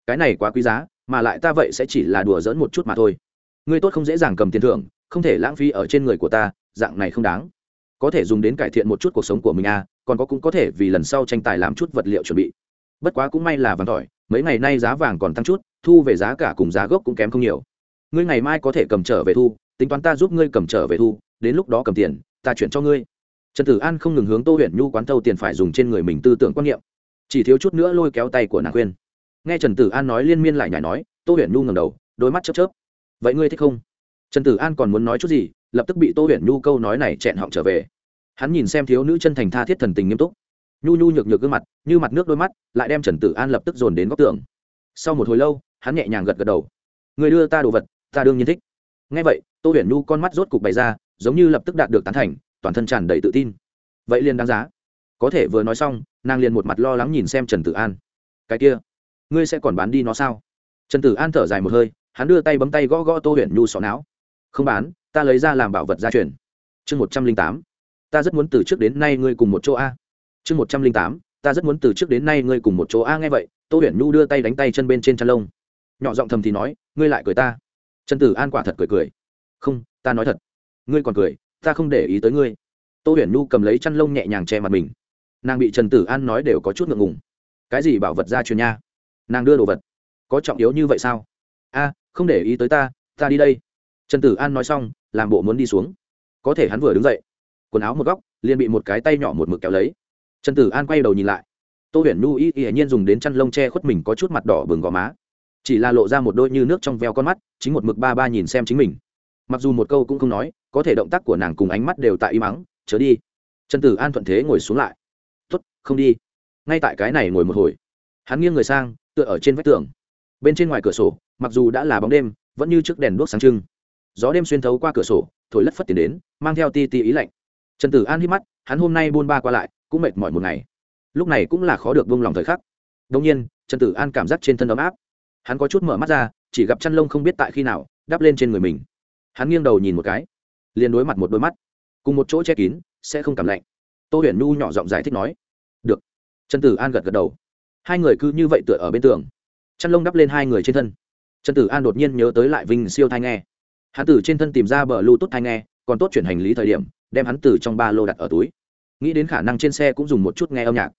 cái này quá quý giá, mà lại ta vậy sẽ chỉ là đùa dỡn một chút mà thôi. Ngươi tốt không dễ dàng cầm tiền thưởng, không thể lãng phí ở trên người của ta, dạng này không đáng. Có thể dùng đến cải thiện một chút cuộc sống của mình à còn có cũng có thể vì lần sau tranh tài làm chút vật liệu chuẩn bị. Bất quá cũng may là vàng tỏi, mấy ngày nay giá vàng còn tăng chút, thu về giá cả cùng giá gốc cũng kém không nhiều. Ngươi ngày mai có thể cầm trở về thu, tính toán ta giúp ngươi cầm trở về thu, đến lúc đó cầm tiền, ta chuyển cho ngươi. Trần tử an không ngừng hướng tô huyền nhu quán thâu tiền phải dùng trên người mình tư tưởng quan niệm. Chỉ thiếu chút nữa lôi kéo tay của nàng khuyên nghe trần tử an nói liên miên lại nhảy nói, tô huyền nhu ngầm đầu, đôi mắt chớp chớp. Vậy ngươi thích không? Trần tử an còn muốn nói chút gì, lập tức bị tô huyền nhu câu nói này chẹn họng trở về. Hắn nhìn xem thiếu nữ chân thành tha thiết thần tình nghiêm túc. Nhu nhu nhược nhược gương mặt, như mặt nước đôi mắt, lại đem trần tử an lập tức dồn đến góc tường. Sau một hồi lâu, hắn nhẹ nhàng gật gật đầu. Người đưa ta đồ vật, ta đương nhiên thích. Ngay vậy, tô huyền nhu con mắt rốt cục bày ra, giống như lập tức đạt được tán thành, toàn thân tràn đầy tự tin. Vậy liền đáng giá. Có thể vừa nói xong, nàng liền một mặt lo lắng nhìn xem trần tử an. Cái kia ngươi sẽ còn bán đi nó sao? Trần tử an thở dài một hơi, hắn đưa tay bấm tay gõ gõ tô huyền nhu sọ não. Không bán, ta lấy ra làm bảo vật gia truyền. Chương một trăm linh tám, ta rất muốn từ trước đến nay ngươi cùng một chỗ a. Chương một trăm linh tám, ta rất muốn từ trước đến nay ngươi cùng một chỗ a nghe vậy, tô huyền nhu đưa tay đánh tay chân bên trên chăn lông. Nhỏ giọng thầm thì nói, ngươi lại cười ta. Trần tử an quả thật cười cười. Không, ta nói thật. Ngươi còn cười, ta không để ý tới ngươi. Tô huyền nhu cầm lấy chăn lông nhẹ nhàng che mặt mình. Nàng bị trần tử an nói đều có chút ngượng ngùng. Cái gì bảo vật ra truyền nha? Nàng đưa đồ vật. Có trọng yếu như vậy sao? A, không để ý tới ta ta đi đây. Trần tử an nói xong, làm bộ muốn đi xuống. Có thể hắn vừa đứng dậy, quần áo một góc, liền bị một cái tay nhỏ một mực kéo lấy. Trần tử an quay đầu nhìn lại. Tô huyền Nu y y nhiên dùng đến chăn lông che khuất mình có chút mặt đỏ bừng gò má. Chỉ là lộ ra một đôi như nước trong veo con mắt, chính một mực ba ba nhìn xem chính mình. Mặc dù một câu cũng không nói, có thể động tác của nàng cùng ánh mắt đều tại im mắng chớ đi. Trần tử an thuận thế ngồi xuống lại. Tuất không đi. Ngay tại cái này ngồi một hồi, hắn nghiêng người sang tựa ở trên vách tường. Bên trên ngoài cửa sổ, mặc dù đã là bóng đêm, vẫn như trước đèn đuốc sáng trưng. Gió đêm xuyên thấu qua cửa sổ, thổi lất phất tiền đến, mang theo ti ti ý lạnh. Trần tử an hít mắt, hắn hôm nay buôn ba qua lại, cũng mệt mỏi một ngày. Lúc này cũng là khó được buông lòng thời khắc. Đông nhiên, trần tử an cảm giác trên thân ấm áp. Hắn có chút mở mắt ra, chỉ gặp chăn lông không biết tại khi nào, đắp lên trên người mình. Hắn nghiêng đầu nhìn một cái, liền đối mặt một đôi mắt. Cùng một chỗ che kín, sẽ không cảm lạnh. Tô huyền nhu nhỏ giọng giải thích nói, được. Trần tử an gật gật đầu hai người cứ như vậy tựa ở bên tường. Chăn lông đắp lên hai người trên thân. Trần tử an đột nhiên nhớ tới lại vinh siêu thai nghe. Hắn từ trên thân tìm ra bờ lưu tốt thai nghe, còn tốt chuyển hành lý thời điểm, đem hắn từ trong ba lô đặt ở túi. Nghĩ đến khả năng trên xe cũng dùng một chút nghe âm nhạc.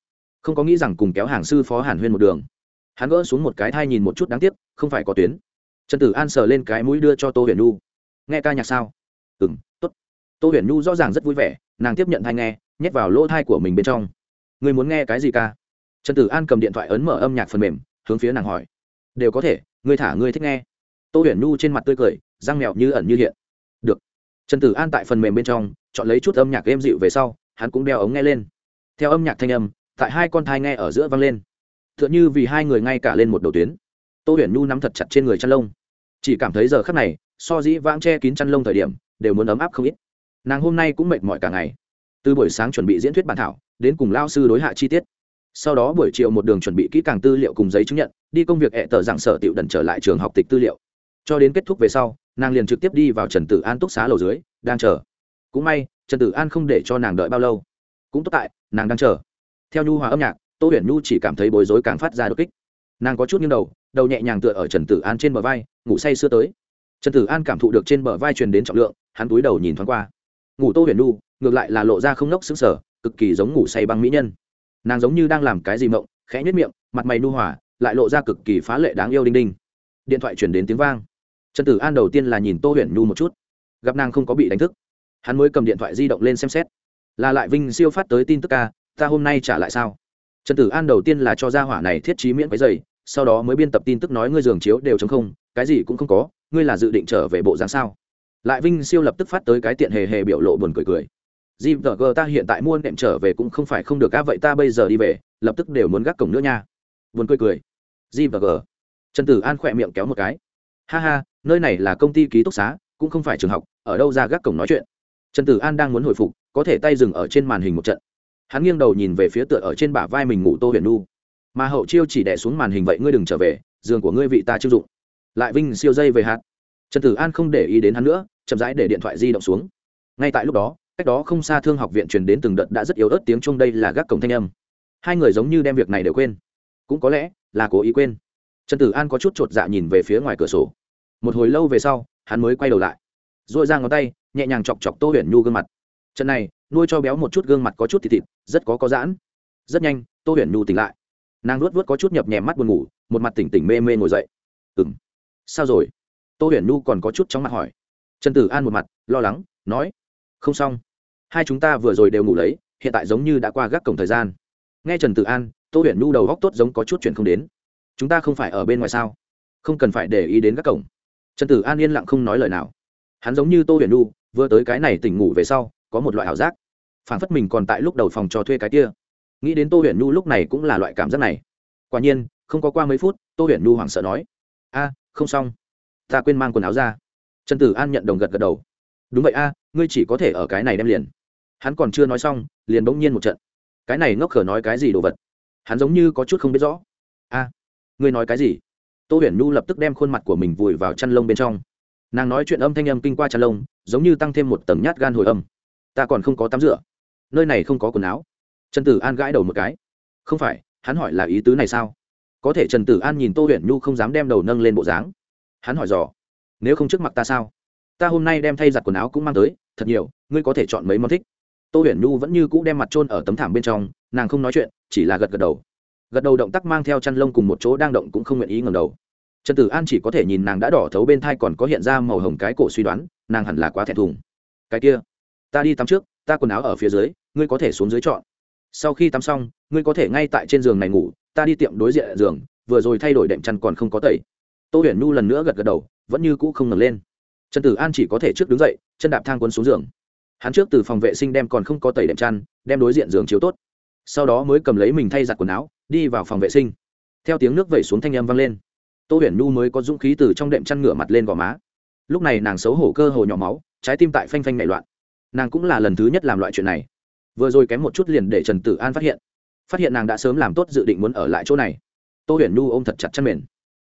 Không có nghĩ rằng cùng kéo hàng sư phó hàn huyên một đường. Hắn gỡ xuống một cái thai nhìn một chút đáng tiếc, không phải có tuyến. Trần tử an sờ lên cái mũi đưa cho tô huyền nhu. Nghe ca nhạc sao? Ừ m t ố t tô huyền nhu rõ ràng rất vui vẻ, nàng tiếp nhận thai nghe, nhét vào lỗ thai của mình bên trong. Người muốn nghe cái gì ca? Trần tử an cầm điện thoại ấn mở âm nhạc phần mềm, hướng phía nàng hỏi. Đều có thể, ngươi thả người thích nghe. Tô huyền nhu trên mặt tươi cười, răng mèo như ẩn như hiện. Được. Trần tử an tại phần mềm bên trong, chọn lấy chút âm nhạc êm dịu về sau, hắn cũng đeo ống nghe lên. Theo âm nhạc thanh âm, tại hai con thai nghe ở giữa vang lên. T h ư ợ n như vì hai người ngay cả lên một đầu tuyến. Tô huyền nhu nắm thật chặt trên người chăn lông. Chỉ cảm thấy giờ khắc này, so dĩ vãng che kín chăn lông thời điểm, đều muốn ấm áp không ít. Nàng hôm nay cũng mệt mỏi cả ngày. Từ buổi sáng chuẩn bị diễn thuyết bản thảo, đến cùng lao sư đối hạ chi tiết sau đó buổi chiều một đường chuẩn bị kỹ càng tư liệu cùng giấy chứng nhận, đi công việc hẹ tờ giảng sở tiểu đần trở lại trường học tịch tư liệu. Cho đến kết thúc về sau, nàng liền trực tiếp đi vào trần tử an túc xá lầu dưới, đang chờ. Cũng may, trần tử an không để cho nàng đợi bao lâu. Cũng tốt tại, nàng đang chờ. Theo nhu hòa âm nhạc, tô huyền nhu chỉ cảm thấy bối rối càng phát ra đột kích. Nàng có chút nghiêng đầu đầu nhẹ nhàng tựa ở trần tử an trên bờ vai, ngủ say sưa tới. Trần tử an cảm thụ được trên bờ vai truyền đến trọng lượng, hắn túi đầu nhìn thoáng qua. Ngủ tô huyền nhu, ngược lại là lộ ra không nốc xứng sở cực kỳ giống ngủ say băng mỹ nhân nàng giống như đang làm cái gì mộng, khẽ nhất miệng, mặt mày nu hòa, lại lộ ra cực kỳ phá lệ đáng yêu đinh đinh. Điện thoại chuyển đến tiếng vang. Trần tử an đầu tiên là nhìn tô huyền nhu một chút. Gặp nàng không có bị đánh thức, hắn mới cầm điện thoại di động lên xem xét. Là lại vinh siêu phát tới tin tức ca, ta hôm nay trả lại sao? Trần tử an đầu tiên là cho gia hỏa này thiết trí miễn váy dày sau đó mới biên tập tin tức nói ngươi giường chiếu đều chống không, cái gì cũng không có, ngươi là dự định trở về bộ dáng sao? Lại vinh siêu lập tức phát tới cái tiện hề hề biểu lộ buồn cười cười gvg ta hiện tại mua nệm trở về cũng không phải không được á, vậy ta bây giờ đi về, lập tức đều muốn gác cổng nữa nha. Buồn cười cười. Gvg trần tử an khỏe miệng kéo một cái. Ha ha, nơi này là công ty ký túc xá, cũng không phải trường học, ở đâu ra gác cổng nói chuyện? Trần tử an đang muốn hồi phục, có thể tay dừng ở trên màn hình một trận. Hắn nghiêng đầu nhìn về phía tựa ở trên bả vai mình ngủ tô huyền nu mà hậu chiêu chỉ đẻ xuống màn hình vậy ngươi đừng trở về, giường của ngươi vị ta chưng dụng. Lại vinh siêu dây về hạt. Trần tử an không để ý đến hắn nữa, chậm rãi để điện thoại di động xuống. Ngay tại lúc đó cách đó không xa thương học viện truyền đến từng đợt đã rất yếu ớt tiếng chung đây là gác cổng thanh âm. Hai người giống như đem việc này đều quên. Cũng có lẽ là cố ý quên. Trần tử an có chút chột dạ nhìn về phía ngoài cửa sổ. Một hồi lâu về sau, hắn mới quay đầu lại. R ồ i ra ngón tay, nhẹ nhàng chọc chọc tô huyền nhu gương mặt. Trận này, nuôi cho béo một chút gương mặt có chút thịt thịt, rất có có giãn. Rất nhanh, tô huyền nhu tỉnh lại. Nàng luốt vớt có chút nhập nhèm mắt buồn ngủ, một mặt tỉnh tỉnh mê mê ngồi dậy. Ừ m sao rồi? Tô huyền nhu còn có chút trong mặt hỏi. Trần tử an một mặt, lo lắng, nói, không xong hai chúng ta vừa rồi đều ngủ lấy, hiện tại giống như đã qua gác cổng thời gian. Nghe trần tử an, tô huyền nhu đầu góc tốt giống có chút chuyện không đến. Chúng ta không phải ở bên ngoài sao? Không cần phải để ý đến các cổng. Trần tử an yên lặng không nói lời nào. Hắn giống như tô huyền nhu, vừa tới cái này tỉnh ngủ về sau, có một loại ảo giác. Phản phất mình còn tại lúc đầu phòng cho thuê cái kia. Nghĩ đến tô huyền nhu lúc này cũng là loại cảm giác này. Quả nhiên, không có qua mấy phút, tô huyền nhu hoảng sợ nói, a, không xong. Ta quên mang quần áo ra. Trần tử an nhận đồng gật gật đầu. Đúng vậy a, ngươi chỉ có thể ở cái này đem liền hắn còn chưa nói xong, liền bỗng nhiên một trận. Cái này ngốc khở nói cái gì đồ vật? Hắn giống như có chút không biết rõ. A, ngươi nói cái gì? Tô huyền nhu lập tức đem khuôn mặt của mình vùi vào chăn lông bên trong. Nàng nói chuyện âm thanh âm kinh qua chăn lông, giống như tăng thêm một tầng nhát gan hồi âm. Ta còn không có tắm rửa. Nơi này không có quần áo. Trần tử an gãi đầu một cái. Không phải, hắn hỏi là ý tứ này sao? Có thể trần tử an nhìn tô huyền nhu không dám đem đầu nâng lên bộ dáng. Hắn hỏi dò, nếu không trước mặt ta sao? Ta hôm nay đem thay giặt quần áo cũng mang tới, thật nhiều, ngươi có thể chọn mấy món thích? Tô huyền nhu vẫn như cũ đem mặt trôn ở tấm thảm bên trong, nàng không nói chuyện, chỉ là gật gật đầu. Gật đầu động tác mang theo chăn lông cùng một chỗ đang động cũng không nguyện ý ngầm đầu. Trần tử an chỉ có thể nhìn nàng đã đỏ thấu bên thai còn có hiện ra màu hồng cái cổ suy đoán, nàng hẳn là quá thẹn thùng. Cái kia, ta đi tắm trước, ta quần áo ở phía dưới, ngươi có thể xuống dưới chọn. Sau khi tắm xong, ngươi có thể ngay tại trên giường này ngủ, ta đi tiệm đối diện giường, vừa rồi thay đổi đệm chăn còn không có tẩy. Tô huyền nhu lần nữa gật gật đầu, vẫn như cũ không ngẩng lên. Trần tử an chỉ có thể trước đứng dậy, chân đạp thang quân xuống giường hắn trước từ phòng vệ sinh đem còn không có tẩy đệm chăn, đem đối diện giường chiếu tốt. Sau đó mới cầm lấy mình thay giặt quần áo, đi vào phòng vệ sinh. Theo tiếng nước vẩy xuống thanh âm vang lên. Tô huyền nhu mới có dũng khí từ trong đệm chăn ngửa mặt lên gò má. Lúc này nàng xấu hổ cơ hồ nhỏ máu, trái tim tại phanh phanh nảy loạn. Nàng cũng là lần thứ nhất làm loại chuyện này. Vừa rồi kém một chút liền để trần tử an phát hiện. Phát hiện nàng đã sớm làm tốt dự định muốn ở lại chỗ này. Tô huyền nhu ôm thật chặt chăn mền.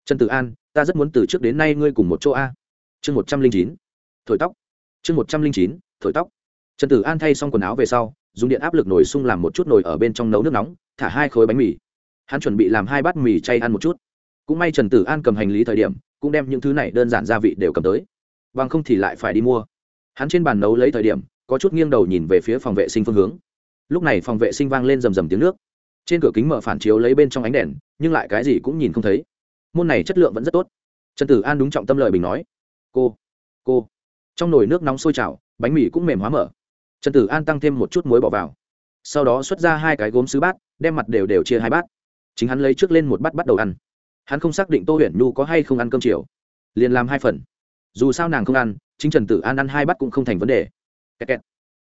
Trần tử an, ta rất muốn từ trước đến nay ngươi cùng một chỗ a. Chương một trăm linh chín. Thổi tóc. Chương một trăm linh chín, thổi tóc trần tử an thay xong quần áo về sau, dùng điện áp lực nồi sung làm một chút nồi ở bên trong nấu nước nóng, thả hai khối bánh mì. Hắn chuẩn bị làm hai bát mì chay ăn một chút. Cũng may trần tử an cầm hành lý thời điểm, cũng đem những thứ này đơn giản gia vị đều cầm tới. Bằng không thì lại phải đi mua. Hắn trên bàn nấu lấy thời điểm, có chút nghiêng đầu nhìn về phía phòng vệ sinh phương hướng. Lúc này phòng vệ sinh vang lên rầm rầm tiếng nước. Trên cửa kính mở phản chiếu lấy bên trong ánh đèn, nhưng lại cái gì cũng nhìn không thấy. Môn này chất lượng vẫn rất tốt. Trần tử an đúng trọng tâm lời bình nói. Cô cô. Trong nồi nước nóng sôi trào, bánh mì cũng mềm hóa mở trần tử an tăng thêm một chút muối bỏ vào. Sau đó xuất ra hai cái gốm sứ bát, đem mặt đều đều chia hai bát. Chính hắn lấy trước lên một bát bắt đầu ăn. Hắn không xác định tô huyền nhu có hay không ăn cơm chiều, liền làm hai phần. Dù sao nàng không ăn, chính trần tử an ăn hai bát cũng không thành vấn đề. Kẹt kẹt.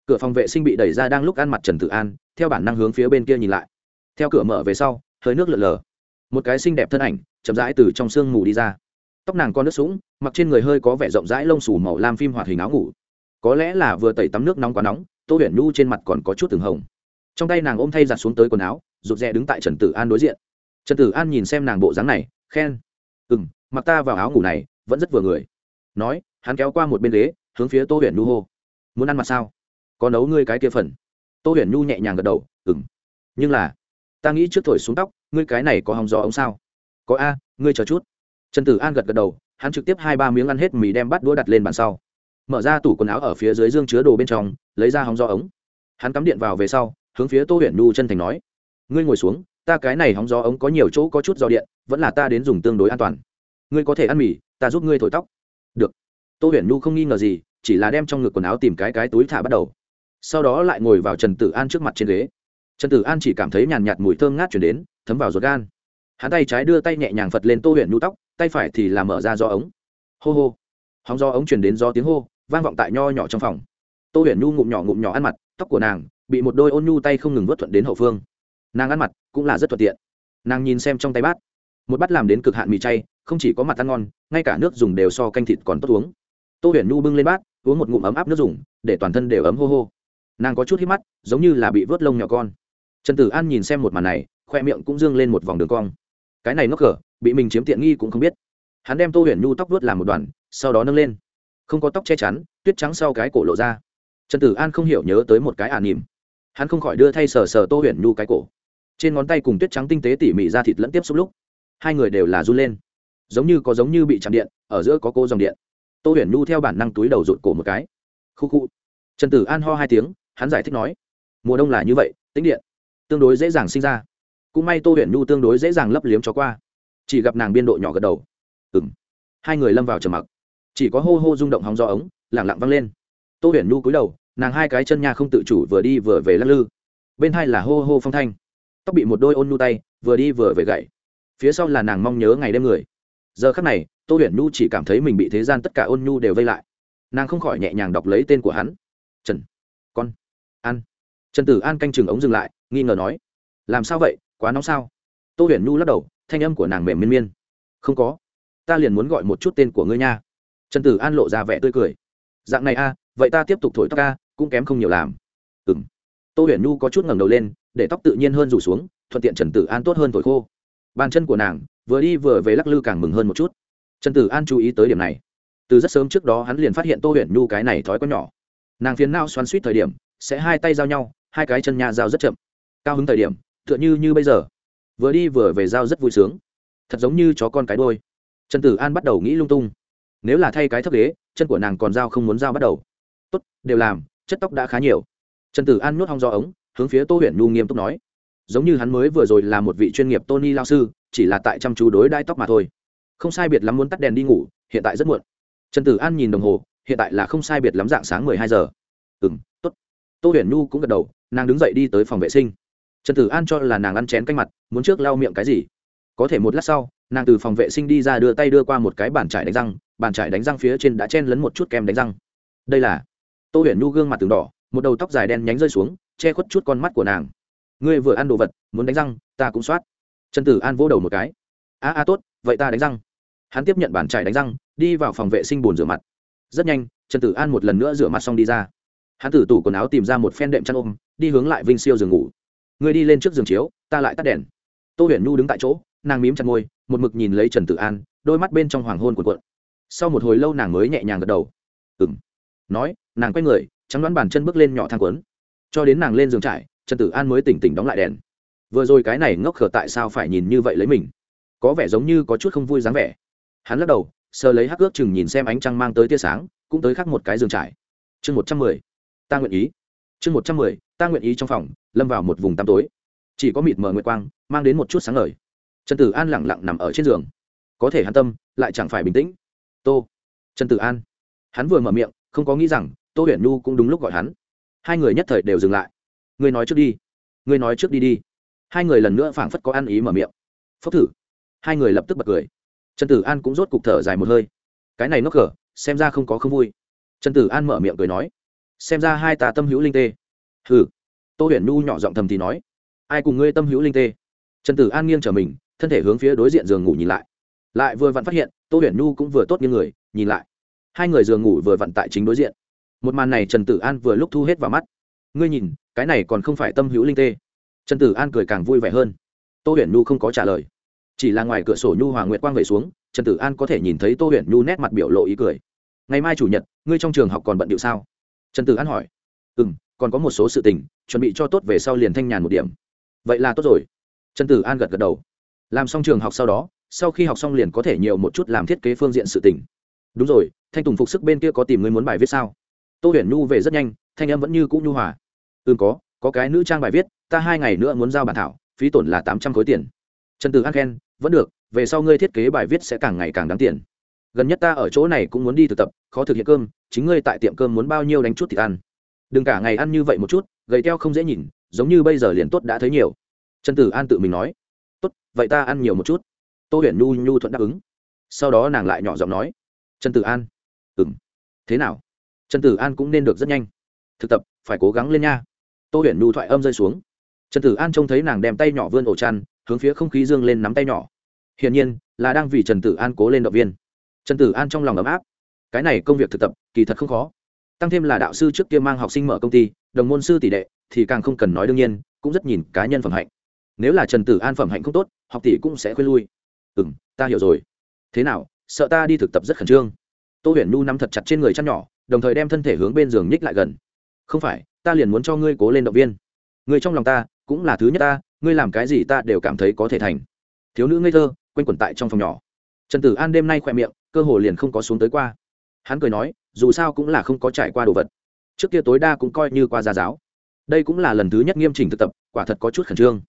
cửa phòng vệ sinh bị đẩy ra đang lúc ăn mặt trần tử an, theo bản năng hướng phía bên kia nhìn lại. Theo cửa mở về sau, hơi nước lợn lờ. Một cái xinh đẹp thân ảnh, chậm rãi từ trong sương mù đi ra. Tóc nàng con nước sũng, mặc trên người hơi có vẻ rộng rãi lông xù màu lam phim hoạt hình áo ngủ có lẽ là vừa tẩy tắm nước nóng quá nóng, tô huyền nhu trên mặt còn có chút từng hồng. Trong tay nàng ôm thay giặt xuống tới quần áo, rụt rè đứng tại trần tử an đối diện. Trần tử an nhìn xem nàng bộ dáng này, khen. Ừ m mặc ta vào áo ngủ này, vẫn rất vừa người. Nói, hắn kéo qua một bên ghế, hướng phía tô huyền nhu hô. Muốn ăn mặt sao? Có nấu ngươi cái kia phần. Tô huyền nhu nhẹ nhàng gật đầu ừng nhưng là, ta nghĩ trước thổi xuống tóc, ngươi cái này có hòng gió ống sao? Có a, ngươi chờ chút. Trần tử an gật gật đầu, hắn trực tiếp hai ba miếng ăn hết mì đem bắt đũa đặt lên bàn sau mở ra tủ quần áo ở phía dưới dương chứa đồ bên trong, lấy ra hóng gió ống. Hắn cắm điện vào về sau, hướng phía tô huyền nu chân thành nói, ngươi ngồi xuống, ta cái này hóng gió ống có nhiều chỗ có chút gió điện, vẫn là ta đến dùng tương đối an toàn. Ngươi có thể ăn mì, ta giúp ngươi thổi tóc. Được. Tô huyền nu không nghi ngờ gì, chỉ là đem trong ngực quần áo tìm cái cái túi thả bắt đầu. Sau đó lại ngồi vào trần tử an trước mặt trên ghế. Trần tử an chỉ cảm thấy nhàn nhạt mùi thơm ngát chuyển đến, thấm vào ruột gan. Hắn tay trái đưa tay nhẹ nhàng phật lên tô huyền nu tóc, tay phải thì làm mở ra do ống. Hô hô. Hóng do ống chuyển đến do tiếng hô vang vọng tại nho nhỏ trong phòng. Tô huyền nhu ngụm nhỏ ngụm nhỏ ăn mặt, tóc của nàng bị một đôi ôn nhu tay không ngừng vớt thuận đến hậu phương. Nàng ăn mặt cũng là rất thuận tiện. Nàng nhìn xem trong tay bát, một bát làm đến cực hạn mì chay, không chỉ có mặt ăn ngon, ngay cả nước dùng đều so canh thịt còn tốt uống. Tô huyền nhu bưng lên bát, uống một ngụm ấm áp nước dùng, để toàn thân đều ấm hô hô. Nàng có chút hít mắt, giống như là bị vớt lông nhỏ con. Trần tử an nhìn xem một màn này, khoe miệng cũng dương lên một vòng đường cong. Cái này nó cờ bị mình chiếm tiện nghi cũng không biết. Hắn đem tô huyền nhu tóc vớt làm một đoàn sau đó nâng lên không có tóc che chắn, tuyết trắng sau cái cổ lộ ra. Trần tử an không hiểu nhớ tới một cái ả à nỉm hắn không khỏi đưa thay sờ sờ tô huyền nhu cái cổ. Trên ngón tay cùng tuyết trắng tinh tế tỉ mỉ ra thịt lẫn tiếp xúc lúc, hai người đều là run lên. Giống như có giống như bị chạm điện, ở giữa có cô dòng điện. Tô huyền nhu theo bản năng túi đầu rụt cổ một cái. Khu khu. Trần tử an ho hai tiếng, hắn giải thích nói, mùa đông là như vậy tính điện, tương đối dễ dàng sinh ra. Cũng may tô huyền nhu tương đối dễ dàng lấp liếm cho qua. Chỉ gặp nàng biên độ nhỏ gật đầu. Ừng hai người lâm vào trầm mặc chỉ có hô hô rung động hóng gió ống lẳng lặng văng lên. Tô huyền nhu cúi đầu, nàng hai cái chân nha không tự chủ vừa đi vừa về lắc lư. Bên hai là hô hô phong thanh. Tóc bị một đôi ôn nhu tay, vừa đi vừa về gậy. Phía sau là nàng mong nhớ ngày đêm người. Giờ khắc này, tô huyền nhu chỉ cảm thấy mình bị thế gian tất cả ôn nhu đều vây lại. Nàng không khỏi nhẹ nhàng đọc lấy tên của hắn. Trần. Con. An. Trần tử an canh chừng ống dừng lại, nghi ngờ nói. Làm sao vậy? Quá nóng sao? Tô huyền nhu lắc đầu, thanh âm của nàng mềm miên miên. Không có. Ta liền muốn gọi một chút tên của ngươi nha trần tử an lộ ra vẻ tươi cười. Dạng này a, vậy ta tiếp tục thổi tóc ca cũng kém không nhiều làm. Ừ m tô huyền nhu có chút ngẩng đầu lên, để tóc tự nhiên hơn rủ xuống, thuận tiện trần tử an tốt hơn thổi khô. Bàn chân của nàng, vừa đi vừa về lắc lư càng mừng hơn một chút. Trần tử an chú ý tới điểm này. Từ rất sớm trước đó hắn liền phát hiện tô huyền nhu cái này thói có nhỏ. Nàng phiền nao xoắn suýt thời điểm, sẽ hai tay giao nhau, hai cái chân nhà giao rất chậm. Cao hứng thời điểm, tựa như như bây giờ. Vừa đi vừa về giao rất vui sướng. Thật giống như chó con cái đôi trần tử an bắt đầu nghĩ lung tung nếu là thay cái thấp ghế, chân của nàng còn giao không muốn giao bắt đầu. Tốt, đều làm, chất tóc đã khá nhiều. Trần tử an nuốt hong do ống, hướng phía tô huyền nhu nghiêm túc nói. Giống như hắn mới vừa rồi là một vị chuyên nghiệp tony lao sư, chỉ là tại chăm chú đối đai tóc mà thôi. Không sai biệt lắm muốn tắt đèn đi ngủ, hiện tại rất muộn. Trần tử an nhìn đồng hồ, hiện tại là không sai biệt lắm dạng sáng mười hai giờ. Ừ m t ố t tô huyền nhu cũng gật đầu, nàng đứng dậy đi tới phòng vệ sinh. Trần tử an cho là nàng ăn chén canh mặt, muốn trước lau miệng cái gì. Có thể một lát sau, nàng từ phòng vệ sinh đi ra đưa tay đưa qua một cái bàn trải đánh răng bàn trải đánh răng phía trên đã chen lấn một chút kem đánh răng. Đây là tô huyền nhu gương mặt từng đỏ, một đầu tóc dài đen nhánh rơi xuống, che khuất chút con mắt của nàng. Ngươi vừa ăn đồ vật, muốn đánh răng, ta cũng soát. Trần tử an vỗ đầu một cái. A a tốt, vậy ta đánh răng. Hắn tiếp nhận bàn trải đánh răng, đi vào phòng vệ sinh bồn rửa mặt. Rất nhanh, trần tử an một lần nữa rửa mặt xong đi ra. Hắn từ tủ quần áo tìm ra một phen đệm chăn ôm, đi hướng lại vinh siêu giường ngủ. Ngươi đi lên trước giường chiếu, ta lại tắt đèn. Tô huyền nhu đứng tại chỗ, nàng mím chặt môi, một mực nhìn lấy trần tử an, đôi mắt bên trong hoàng hôn cuộn cuộn sau một hồi lâu nàng mới nhẹ nhàng gật đầu. Ừ m nói, nàng quay người, trắng đoán bàn chân bước lên nhỏ thang quấn. Cho đến nàng lên giường trải, trần tử an mới tỉnh tỉnh đóng lại đèn. Vừa rồi cái này ngốc khở tại sao phải nhìn như vậy lấy mình? Có vẻ giống như có chút không vui dáng vẻ. Hắn lắc đầu, sờ lấy hắc ước chừng nhìn xem ánh trăng mang tới tia sáng, cũng tới khắc một cái giường trải. Chương một trăm mười, ta nguyện ý. Chương một trăm mười, ta nguyện ý trong phòng, lâm vào một vùng tăm tối. Chỉ có mịt mờ nguyệt quang, mang đến một chút sáng ngời. Trần tử an lẳng lặng nằm ở trên giường. Có thể hắn tâm, lại chẳng phải bình tĩnh tô. Trần tử an. Hắn vừa mở miệng, không có nghĩ rằng tô huyền nhu cũng đúng lúc gọi hắn. Hai người nhất thời đều dừng lại. Ngươi nói trước đi. Ngươi nói trước đi đi. Hai người lần nữa phảng phất có ăn ý mở miệng. Phốc thử. Hai người lập tức bật cười. Trần tử an cũng rốt cục thở dài một hơi. Cái này nó cờ xem ra không có không vui. Trần tử an mở miệng cười nói. Xem ra hai ta tâm hữu linh tê. Hừ. Tô huyền nhu nhỏ giọng thầm thì nói. Ai cùng ngươi tâm hữu linh tê? Trần tử an nghiêng trở mình, thân thể hướng phía đối diện giường ngủ nhìn lại. Lại vừa vặn phát hiện tô huyền nhu cũng vừa tốt như người, nhìn lại. Hai người giường ngủ vừa vặn tại chính đối diện. Một màn này trần tử an vừa lúc thu hết vào mắt. Ngươi nhìn, cái này còn không phải tâm hữu linh tê. Trần tử an cười càng vui vẻ hơn. Tô huyền nhu không có trả lời. Chỉ là ngoài cửa sổ nhu hòa nguyệt quang về xuống, trần tử an có thể nhìn thấy tô huyền nhu nét mặt biểu lộ ý cười. Ngày mai chủ nhật, ngươi trong trường học còn bận điệu sao? Trần tử an hỏi. Ừ m còn có một số sự tình, chuẩn bị cho tốt về sau liền thanh nhàn một điểm. Vậy là tốt rồi. Trần tử an gật gật đầu. Làm xong trường học sau đó sau khi học xong liền có thể nhiều một chút làm thiết kế phương diện sự tình. Đúng rồi, thanh tùng phục sức bên kia có tìm người muốn bài viết sao? Tô huyền nhu về rất nhanh, thanh em vẫn như cũ nhu hòa. Ừ có có cái nữ trang bài viết, ta hai ngày nữa muốn giao bản thảo, phí tổn là tám trăm khối tiền. Trần tử an khen, vẫn được, về sau ngươi thiết kế bài viết sẽ càng ngày càng đáng tiền. Gần nhất ta ở chỗ này cũng muốn đi thực tập, khó thực hiện cơm, chính ngươi tại tiệm cơm muốn bao nhiêu đánh chút thì ăn? Đừng cả ngày ăn như vậy một chút, gầy teo không dễ nhìn, giống như bây giờ liền tốt đã thấy nhiều. Trần tử an tự mình nói. Tốt, vậy ta ăn nhiều một chút tô huyền nhu nhu thuận đáp ứng. Sau đó nàng lại nhỏ giọng nói, trần tử an. Ừng thế nào? Trần tử an cũng nên được rất nhanh. Thực tập, phải cố gắng lên nha. Tô huyền nhu thoại âm rơi xuống. Trần tử an trông thấy nàng đem tay nhỏ vươn ổ chăn, hướng phía không khí dương lên nắm tay nhỏ. Hiển nhiên, là đang vì trần tử an cố lên động viên. Trần tử an trong lòng ấm áp. Cái này công việc thực tập, kỳ thật không khó. Tăng thêm là đạo sư trước kia mang học sinh mở công ty, đồng môn sư tỷ đệ, thì càng không cần nói đương nhiên, cũng rất nhìn cá nhân phẩm hạnh. Nếu là trần tử an phẩm hạnh không tốt, học tỷ cũng sẽ khuyên lui ừ m ta hiểu rồi. Thế nào, sợ ta đi thực tập rất khẩn trương. Tô huyền Nu nắm thật chặt trên người chăn nhỏ, đồng thời đem thân thể hướng bên giường nhích lại gần. Không phải, ta liền muốn cho ngươi cố lên động viên. Người trong lòng ta, cũng là thứ nhất ta, ngươi làm cái gì ta đều cảm thấy có thể thành. Thiếu nữ ngây thơ, quanh quẩn tại trong phòng nhỏ. Trần tử an đêm nay khỏe miệng, cơ hồ liền không có xuống tới qua. Hắn cười nói, dù sao cũng là không có trải qua đồ vật. Trước kia tối đa cũng coi như qua gia giáo. Đây cũng là lần thứ nhất nghiêm chỉnh thực tập, quả thật có chút khẩn trương.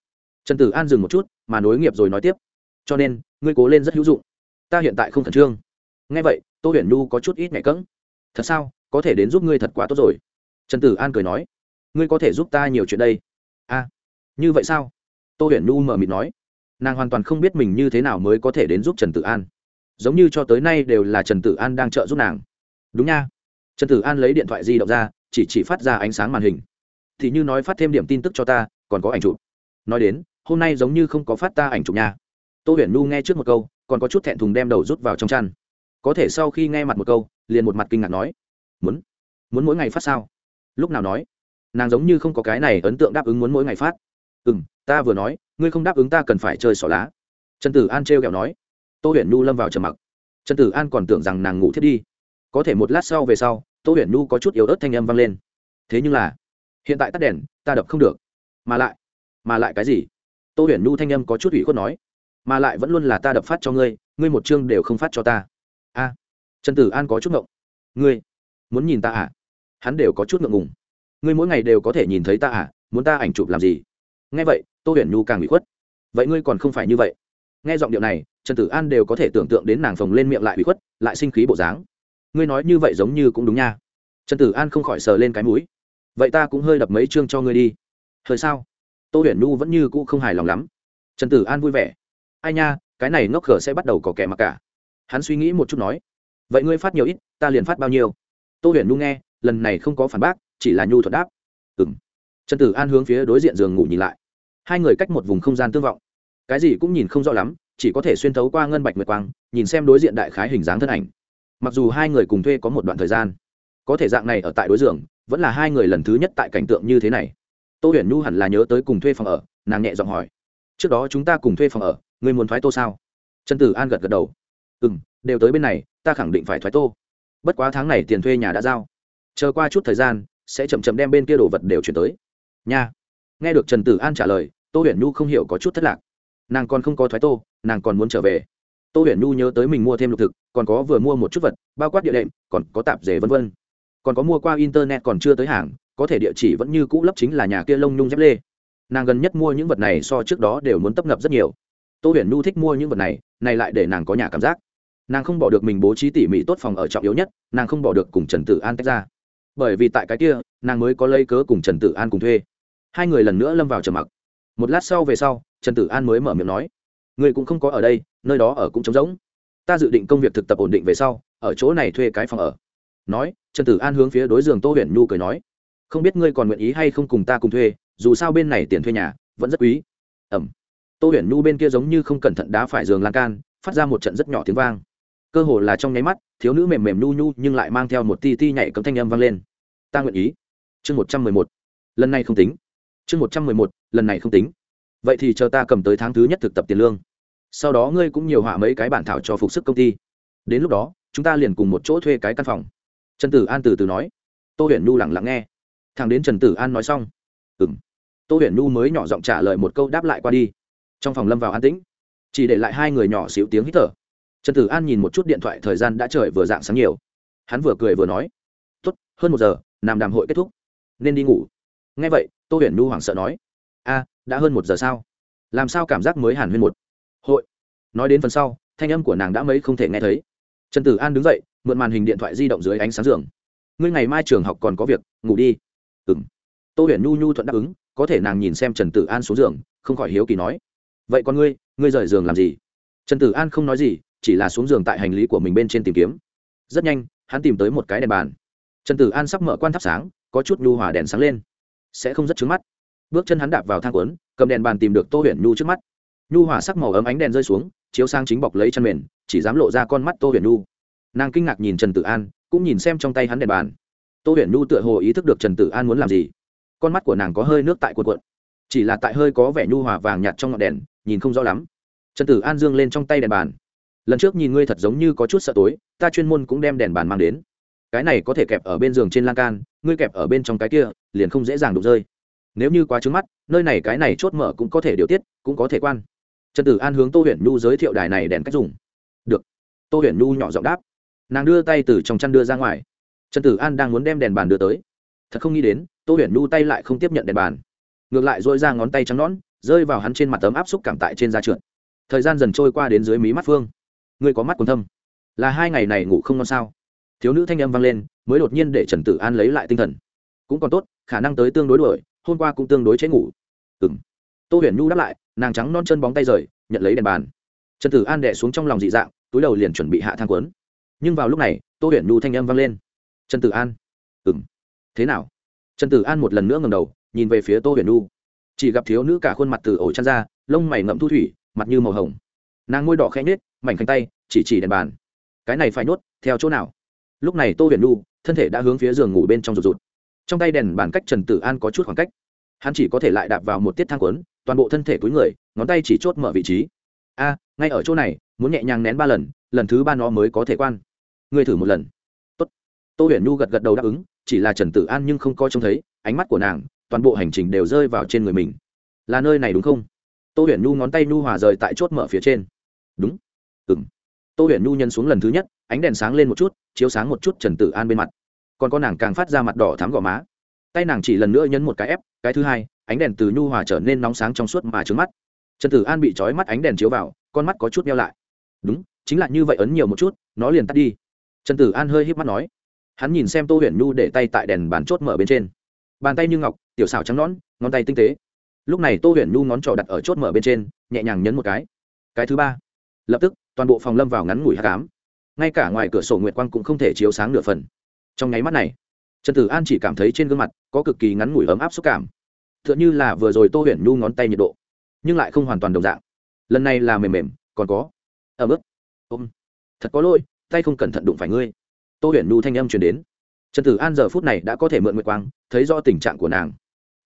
Trần tử an dừng một chút, mà nối nghiệp rồi nói tiếp cho nên ngươi cố lên rất hữu dụng. Ta hiện tại không khẩn trương. Nghe vậy tô huyền nhu có chút ít nhạy cỡng thật sao? Có thể đến giúp ngươi thật quá tốt rồi. Trần tử an cười nói. Ngươi có thể giúp ta nhiều chuyện đây. A à, như vậy sao? Tô huyền nhu mở mịt nói. Nàng hoàn toàn không biết mình như thế nào mới có thể đến giúp trần tử an. Giống như cho tới nay đều là trần tử an đang trợ giúp nàng. Đúng nha. Trần tử an lấy điện thoại di động ra chỉ chỉ phát ra ánh sáng màn hình. Thì như nói phát thêm điểm tin tức cho ta còn có ảnh chụp. Nói đến hôm nay giống như không có phát ta ảnh chụp nha tô huyền nu nghe trước một câu, còn có chút thẹn thùng đem đầu rút vào trong chăn. Có thể sau khi nghe mặt một câu, liền một mặt kinh ngạc nói, muốn muốn mỗi ngày phát sao? Lúc nào nói, nàng giống như không có cái này ấn tượng đáp ứng muốn mỗi ngày phát. Ừ m ta vừa nói, ngươi không đáp ứng ta cần phải chơi xỏ lá. Trần tử an trêu kẹo nói. Tô huyền nu lâm vào trầm mặc. Trần tử an còn tưởng rằng nàng ngủ thiết đi. Có thể một lát sau về sau, tô huyền nu có chút yếu ớt thanh âm vang lên. Thế nhưng là, hiện tại tắt đèn, ta đập không được. Mà lại mà lại cái gì? Tô huyền nu thanh âm có chút ủy khuất nói mà lại vẫn luôn là ta đập phát cho ngươi ngươi một chương đều không phát cho ta. A, trần tử an có chút ngộng. Ngươi, muốn nhìn ta à? Hắn đều có chút ngượng ngùng. Ngươi mỗi ngày đều có thể nhìn thấy ta à? Muốn ta ảnh chụp làm gì? Nghe vậy, tô huyền nhu càng bị khuất. Vậy ngươi còn không phải như vậy. Nghe giọng điệu này, trần tử an đều có thể tưởng tượng đến nàng phồng lên miệng lại bị khuất, lại sinh khí bộ dáng. Ngươi nói như vậy giống như cũng đúng nha. Trần tử an không khỏi sờ lên cái mũi. Vậy ta cũng hơi đập mấy chương cho ngươi đi. Hơi sao? Tô huyền nhu vẫn như cũ không hài lòng lắm. Trần tử an vui vẻ ai nha, cái này ngốc khở sẽ bắt đầu có kẻ mặc cả. Hắn suy nghĩ một chút nói, vậy ngươi phát nhiều ít, ta liền phát bao nhiêu? Tô huyền nhu nghe, lần này không có phản bác, chỉ là nhu thuật đáp ừ m trần tử an hướng phía đối diện giường ngủ nhìn lại. Hai người cách một vùng không gian tương vọng. Cái gì cũng nhìn không rõ lắm, chỉ có thể xuyên thấu qua ngân bạch nguyệt quang, nhìn xem đối diện đại khái hình dáng thân ảnh. Mặc dù hai người cùng thuê có một đoạn thời gian, có thể dạng này ở tại đối giường, vẫn là hai người lần thứ nhất tại cảnh tượng như thế này. Tô huyền nhu hẳn là nhớ tới cùng thuê phòng ở, nàng nhẹ giọng hỏi, trước đó chúng ta cùng thuê phòng ở người muốn thoái tô sao? Trần tử an gật gật đầu. Ừ m đều tới bên này, ta khẳng định phải thoái tô. Bất quá tháng này tiền thuê nhà đã giao. Chờ qua chút thời gian, sẽ chậm chậm đem bên kia đồ vật đều chuyển tới. Nha. Nghe được trần tử an trả lời, tô huyền nhu không hiểu có chút thất lạc. Nàng còn không có thoái tô, nàng còn muốn trở về. Tô huyền nhu nhớ tới mình mua thêm lục thực, còn có vừa mua một chút vật, bao quát địa đệm, còn có tạp dề v v còn có mua qua internet còn chưa tới hàng, có thể địa chỉ vẫn như cũ lấp chính là nhà kia lông nhung dép lê. Nàng gần nhất mua những vật này so trước đó đều muốn tấp nập rất nhiều tô huyền nhu thích mua những vật này này lại để nàng có nhà cảm giác. Nàng không bỏ được mình bố trí tỉ mỉ tốt phòng ở trọng yếu nhất, nàng không bỏ được cùng trần tử an tách ra. Bởi vì tại cái kia, nàng mới có lấy cớ cùng trần tử an cùng thuê. Hai người lần nữa lâm vào trầm mặc. Một lát sau về sau, trần tử an mới mở miệng nói người cũng không có ở đây, nơi đó ở cũng trống rỗng. Ta dự định công việc thực tập ổn định về sau, ở chỗ này thuê cái phòng ở. Nói, trần tử an hướng phía đối giường tô huyền nhu cười nói, không biết ngươi còn nguyện ý hay không cùng ta cùng thuê, dù sao bên này tiền thuê nhà, vẫn rất quý. Ẩm tô huyền nhu bên kia giống như không cẩn thận đá phải giường lan can, phát ra một trận rất nhỏ tiếng vang. Cơ hồ là trong nháy mắt, thiếu nữ mềm mềm nhu nhu nhưng lại mang theo một ti ti nhảy cấm thanh âm vang lên. Ta nguyện ý. Chương một trăm mười một. Lần này không tính. Chương một trăm mười một. Lần này không tính. Vậy thì chờ ta cầm tới tháng thứ nhất thực tập tiền lương. Sau đó ngươi cũng nhiều họa mấy cái bản thảo cho phục sức công ty. Đến lúc đó, chúng ta liền cùng một chỗ thuê cái căn phòng. Trần tử an từ từ nói. Tô huyền nhu lẳng lặng nghe. Thằng đến trần tử an nói xong. Ừng tô huyền nhu mới nhỏ giọng trả lời một câu đáp lại qua đi trong phòng lâm vào an tĩnh. Chỉ để lại hai người nhỏ xíu tiếng hít thở. Trần tử an nhìn một chút điện thoại thời gian đã trời vừa dạng sáng nhiều. Hắn vừa cười vừa nói, tốt, hơn một giờ nằm đàm hội kết thúc. Nên đi ngủ. Ngay vậy, tô huyền nhu hoảng sợ nói, a, đã hơn một giờ sao? Làm sao cảm giác mới hàn huyên một? Hội. Nói đến phần sau, thanh âm của nàng đã mấy không thể nghe thấy. Trần tử an đứng dậy, mượn màn hình điện thoại di động dưới ánh sáng giường. Ngươi ngày mai trường học còn có việc, ngủ đi. Ừ m tô huyền nhu nhu thuận đáp ứng, có thể nàng nhìn xem trần tử an xuống giường, không khỏi hiếu kỳ nói vậy con ngươi ngươi rời giường làm gì? Trần tử an không nói gì, chỉ là xuống giường tại hành lý của mình bên trên tìm kiếm. Rất nhanh, hắn tìm tới một cái đèn bàn. Trần tử an sắp mở quan thắp sáng, có chút nhu hòa đèn sáng lên. Sẽ không rất trứng mắt. Bước chân hắn đạp vào thang quấn cầm đèn bàn tìm được tô huyền nhu trước mắt. Nhu hòa sắc màu ấm ánh đèn rơi xuống, chiếu sang chính bọc lấy chân mền, chỉ dám lộ ra con mắt tô huyền nhu. Nàng kinh ngạc nhìn trần tử an, cũng nhìn xem trong tay hắn đèn bàn. Tô huyền nhu tựa hồ ý thức được trần tử an muốn làm gì. Con mắt của nàng có hơi nước tại cuộn cuộn, chỉ là tại hơi có vẻ nhu hòa vàng nhạt trong ngọn đèn nhìn không rõ lắm. Trần tử an dương lên trong tay đèn bàn. Lần trước nhìn ngươi thật giống như có chút sợ tối, ta chuyên môn cũng đem đèn bàn mang đến. Cái này có thể kẹp ở bên giường trên lan can, ngươi kẹp ở bên trong cái kia, liền không dễ dàng đụng rơi. Nếu như quá trứng mắt, nơi này cái này chốt mở cũng có thể điều tiết, cũng có thể quan. Trần tử an hướng tô huyền nhu giới thiệu đài này đèn cách dùng. Được. Tô huyền nhu nhỏ giọng đáp. Nàng đưa tay từ trong chăn đưa ra ngoài. Trần tử an đang muốn đem đèn bàn đưa tới. Thật không nghĩ đến, tô huyền nhu tay lại không tiếp nhận đèn bàn. Ngược lại dội ra ngón tay trắng nón rơi vào hắn trên mặt tấm áp xúc cảm tại trên da trượt. Thời gian dần trôi qua đến dưới mí mắt phương. Ngươi có mắt còn thâm. Là hai ngày này ngủ không ngon sao? Thiếu nữ thanh âm vang lên, mới đột nhiên để trần tử an lấy lại tinh thần. Cũng còn tốt, khả năng tới tương đối đuổi, hôm qua cũng tương đối chế ngủ. Ừ m tô huyền nhu đáp lại, nàng trắng non chân bóng tay rời, nhận lấy đèn bàn. Trần tử an đẻ xuống trong lòng dị dạng, túi đầu liền chuẩn bị hạ thang quấn. Nhưng vào lúc này, tô huyền nhu thanh âm vang lên. Trần tử an. Ừ m thế nào? Trần tử an một lần nữa ngầm đầu, nhìn về phía tô huyền nhu chỉ gặp thiếu nữ cả khuôn mặt từ ổ chăn ra, lông mày ngậm thu thủy, mặt như màu hồng. Nàng ngôi đỏ khẽ nhết mảnh cánh tay, chỉ chỉ đèn bàn. Cái này phải nuốt theo chỗ nào? Lúc này tô huyền nu thân thể đã hướng phía giường ngủ bên trong rụt rụt. Trong tay đèn bàn cách trần tử an có chút khoảng cách. Hắn chỉ có thể lại đạp vào một tiết thang quấn toàn bộ thân thể túi người, ngón tay chỉ chốt mở vị trí. A, ngay ở chỗ này, muốn nhẹ nhàng nén ba lần lần thứ ba nó mới có thể quan. Ngươi thử một lần. Tốt. tô huyền nu gật gật đầu đáp ứng, chỉ là trần tử an nhưng không coi trông thấy, ánh mắt của nàng toàn bộ hành trình đều rơi vào trên người mình. Là nơi này đúng không? Tô huyền nhu ngón tay nhu hòa rời tại chốt mở phía trên. Đúng. Ừng tô huyền nhu nhân xuống lần thứ nhất, ánh đèn sáng lên một chút, chiếu sáng một chút trần tử an bên mặt. Còn con nàng càng phát ra mặt đỏ thám gò má. Tay nàng chỉ lần nữa nhấn một cái ép cái thứ hai, ánh đèn từ nhu hòa trở nên nóng sáng trong suốt mà trứng mắt. Trần tử an bị trói mắt ánh đèn chiếu vào, con mắt có chút meo lại. Đúng, chính là như vậy ấn nhiều một chút, nó liền tắt đi. Trần tử an hơi híp mắt nói. Hắn nhìn xem tô huyền nhu để tay tại đèn bàn chốt mở bên trên. Bàn tay như ngọc tiểu xảo trắng nón ngón tay tinh tế. Lúc này tô huyền nhu ngón trỏ đặt ở chốt mở bên trên, nhẹ nhàng nhấn một cái. Cái thứ ba. Lập tức, toàn bộ phòng lâm vào ngắn ngủi hát cám ngay cả ngoài cửa sổ nguyệt quang cũng không thể chiếu sáng nửa phần. Trong nháy mắt này, trần tử an chỉ cảm thấy trên gương mặt có cực kỳ ngắn ngủi ấm áp xúc cảm. T h ư ợ n h ư là vừa rồi tô huyền nhu ngón tay nhiệt độ, nhưng lại không hoàn toàn đồng dạng. Lần này là mềm mềm, còn có ấm ức. Ôm. Thật có lỗi, tay không cẩn thận đụng phải ngươi. Tô huyền nhu thanh âm chuyển đến. Trần tử an giờ phút này đã có thể mượn nguyệt quang, thấy do tình trạng của nàng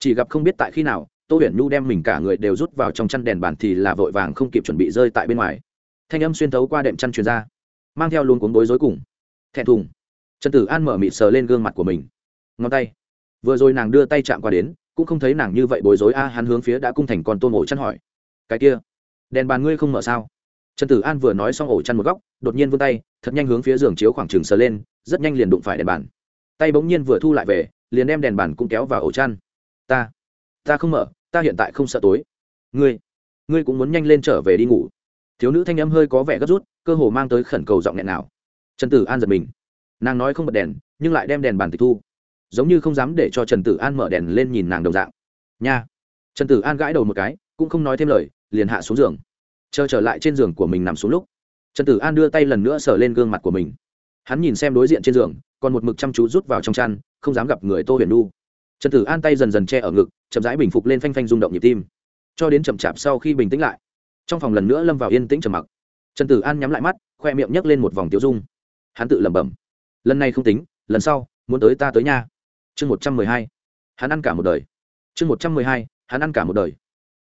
chỉ gặp không biết tại khi nào, tô huyền nhu đem mình cả người đều rút vào trong chăn đèn bàn thì là vội vàng không kịp chuẩn bị rơi tại bên ngoài. Thanh âm xuyên thấu qua đệm chăn truyền ra, mang theo luôn cuốn bối rối cùng thẹn thùng. Trần tử an mở mịt sờ lên gương mặt của mình. Ngón tay. Vừa rồi nàng đưa tay chạm qua đến, cũng không thấy nàng như vậy bối rối, a, hắn hướng phía đã cung thành con tôm ổ chăn hỏi. Cái kia, đèn bàn ngươi không mở sao? Trần tử an vừa nói xong ổ chăn một góc, đột nhiên vươn tay, thật nhanh hướng phía giường chiếu khoảng trường sờ lên, rất nhanh liền đụng phải đèn bàn. Tay bỗng nhiên vừa thu lại về, liền đem đèn bàn cũng kéo vào ổ chăn ta. Ta không mở, ta hiện tại không sợ tối. Ngươi ngươi cũng muốn nhanh lên trở về đi ngủ. Thiếu nữ thanh âm hơi có vẻ gấp rút, cơ hồ mang tới khẩn cầu giọng nghẹn nào. Trần tử an giật mình. Nàng nói không bật đèn, nhưng lại đem đèn bàn tịch thu. Giống như không dám để cho trần tử an mở đèn lên nhìn nàng đồng dạng. Nha. Trần tử an gãi đầu một cái, cũng không nói thêm lời, liền hạ xuống giường. Chờ trở lại trên giường của mình nằm xuống lúc, trần tử an đưa tay lần nữa sờ lên gương mặt của mình. Hắn nhìn xem đối diện trên giường, còn một mực chăm chú rút vào trong chăn, không dám gặp người tô huyền nu trần tử an tay dần dần che ở ngực, chậm rãi bình phục lên phanh phanh rung động nhịp tim. Cho đến chậm chạp sau khi bình tĩnh lại, trong phòng lần nữa lâm vào yên tĩnh trầm mặc. Trần tử an nhắm lại mắt, khoe miệng nhấc lên một vòng tiêu dung. Hắn tự lẩm bẩm, lần này không tính, lần sau, muốn tới ta tới nha. Chương một trăm mười hai, hắn ăn cả một đời. Chương một trăm mười hai, hắn ăn cả một đời.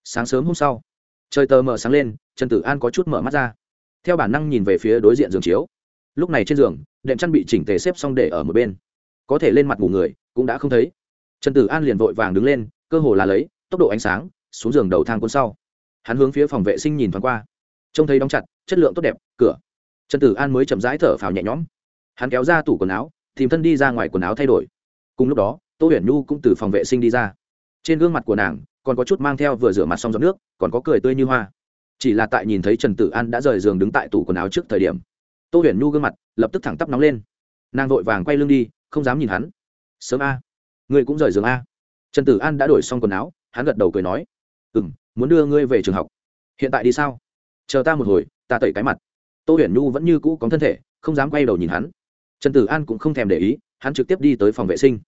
Sáng sớm hôm sau, trời tờ mở sáng lên, trần tử an có chút mở mắt ra. Theo bản năng nhìn về phía đối diện giường chiếu. Lúc này trên giường, đệm chăn bị chỉnh tề xếp xong để ở một bên. Có thể lên mặt ngủ người, cũng đã không thấy trần tử an liền vội vàng đứng lên, cơ hồ là lấy tốc độ ánh sáng xuống giường đầu thang cuốn sau. Hắn hướng phía phòng vệ sinh nhìn thoáng qua. Trông thấy đóng chặt, chất lượng tốt đẹp, cửa. Trần tử an mới chậm rãi thở phào nhẹ nhõm. Hắn kéo ra tủ quần áo, tìm thân đi ra ngoài quần áo thay đổi. Cùng lúc đó, tô huyền nhu cũng từ phòng vệ sinh đi ra. Trên gương mặt của nàng còn có chút mang theo vừa rửa mặt xong giọt nước, còn có cười tươi như hoa. Chỉ là tại nhìn thấy trần tử an đã rời giường đứng tại tủ quần áo trước thời điểm, tô huyền nhu gương mặt lập tức thẳng tắp nóng lên. Nàng vội vàng quay lưng đi, không dám nhìn hắn. Sớm a ngươi cũng rời giường a. Trần tử an đã đổi xong quần áo, hắn gật đầu cười nói ừ m muốn đưa ngươi về trường học. Hiện tại đi sao? Chờ ta một hồi, ta tẩy cái mặt. Tô huyền nhu vẫn như cũ có thân thể, không dám quay đầu nhìn hắn. Trần tử an cũng không thèm để ý, hắn trực tiếp đi tới phòng vệ sinh.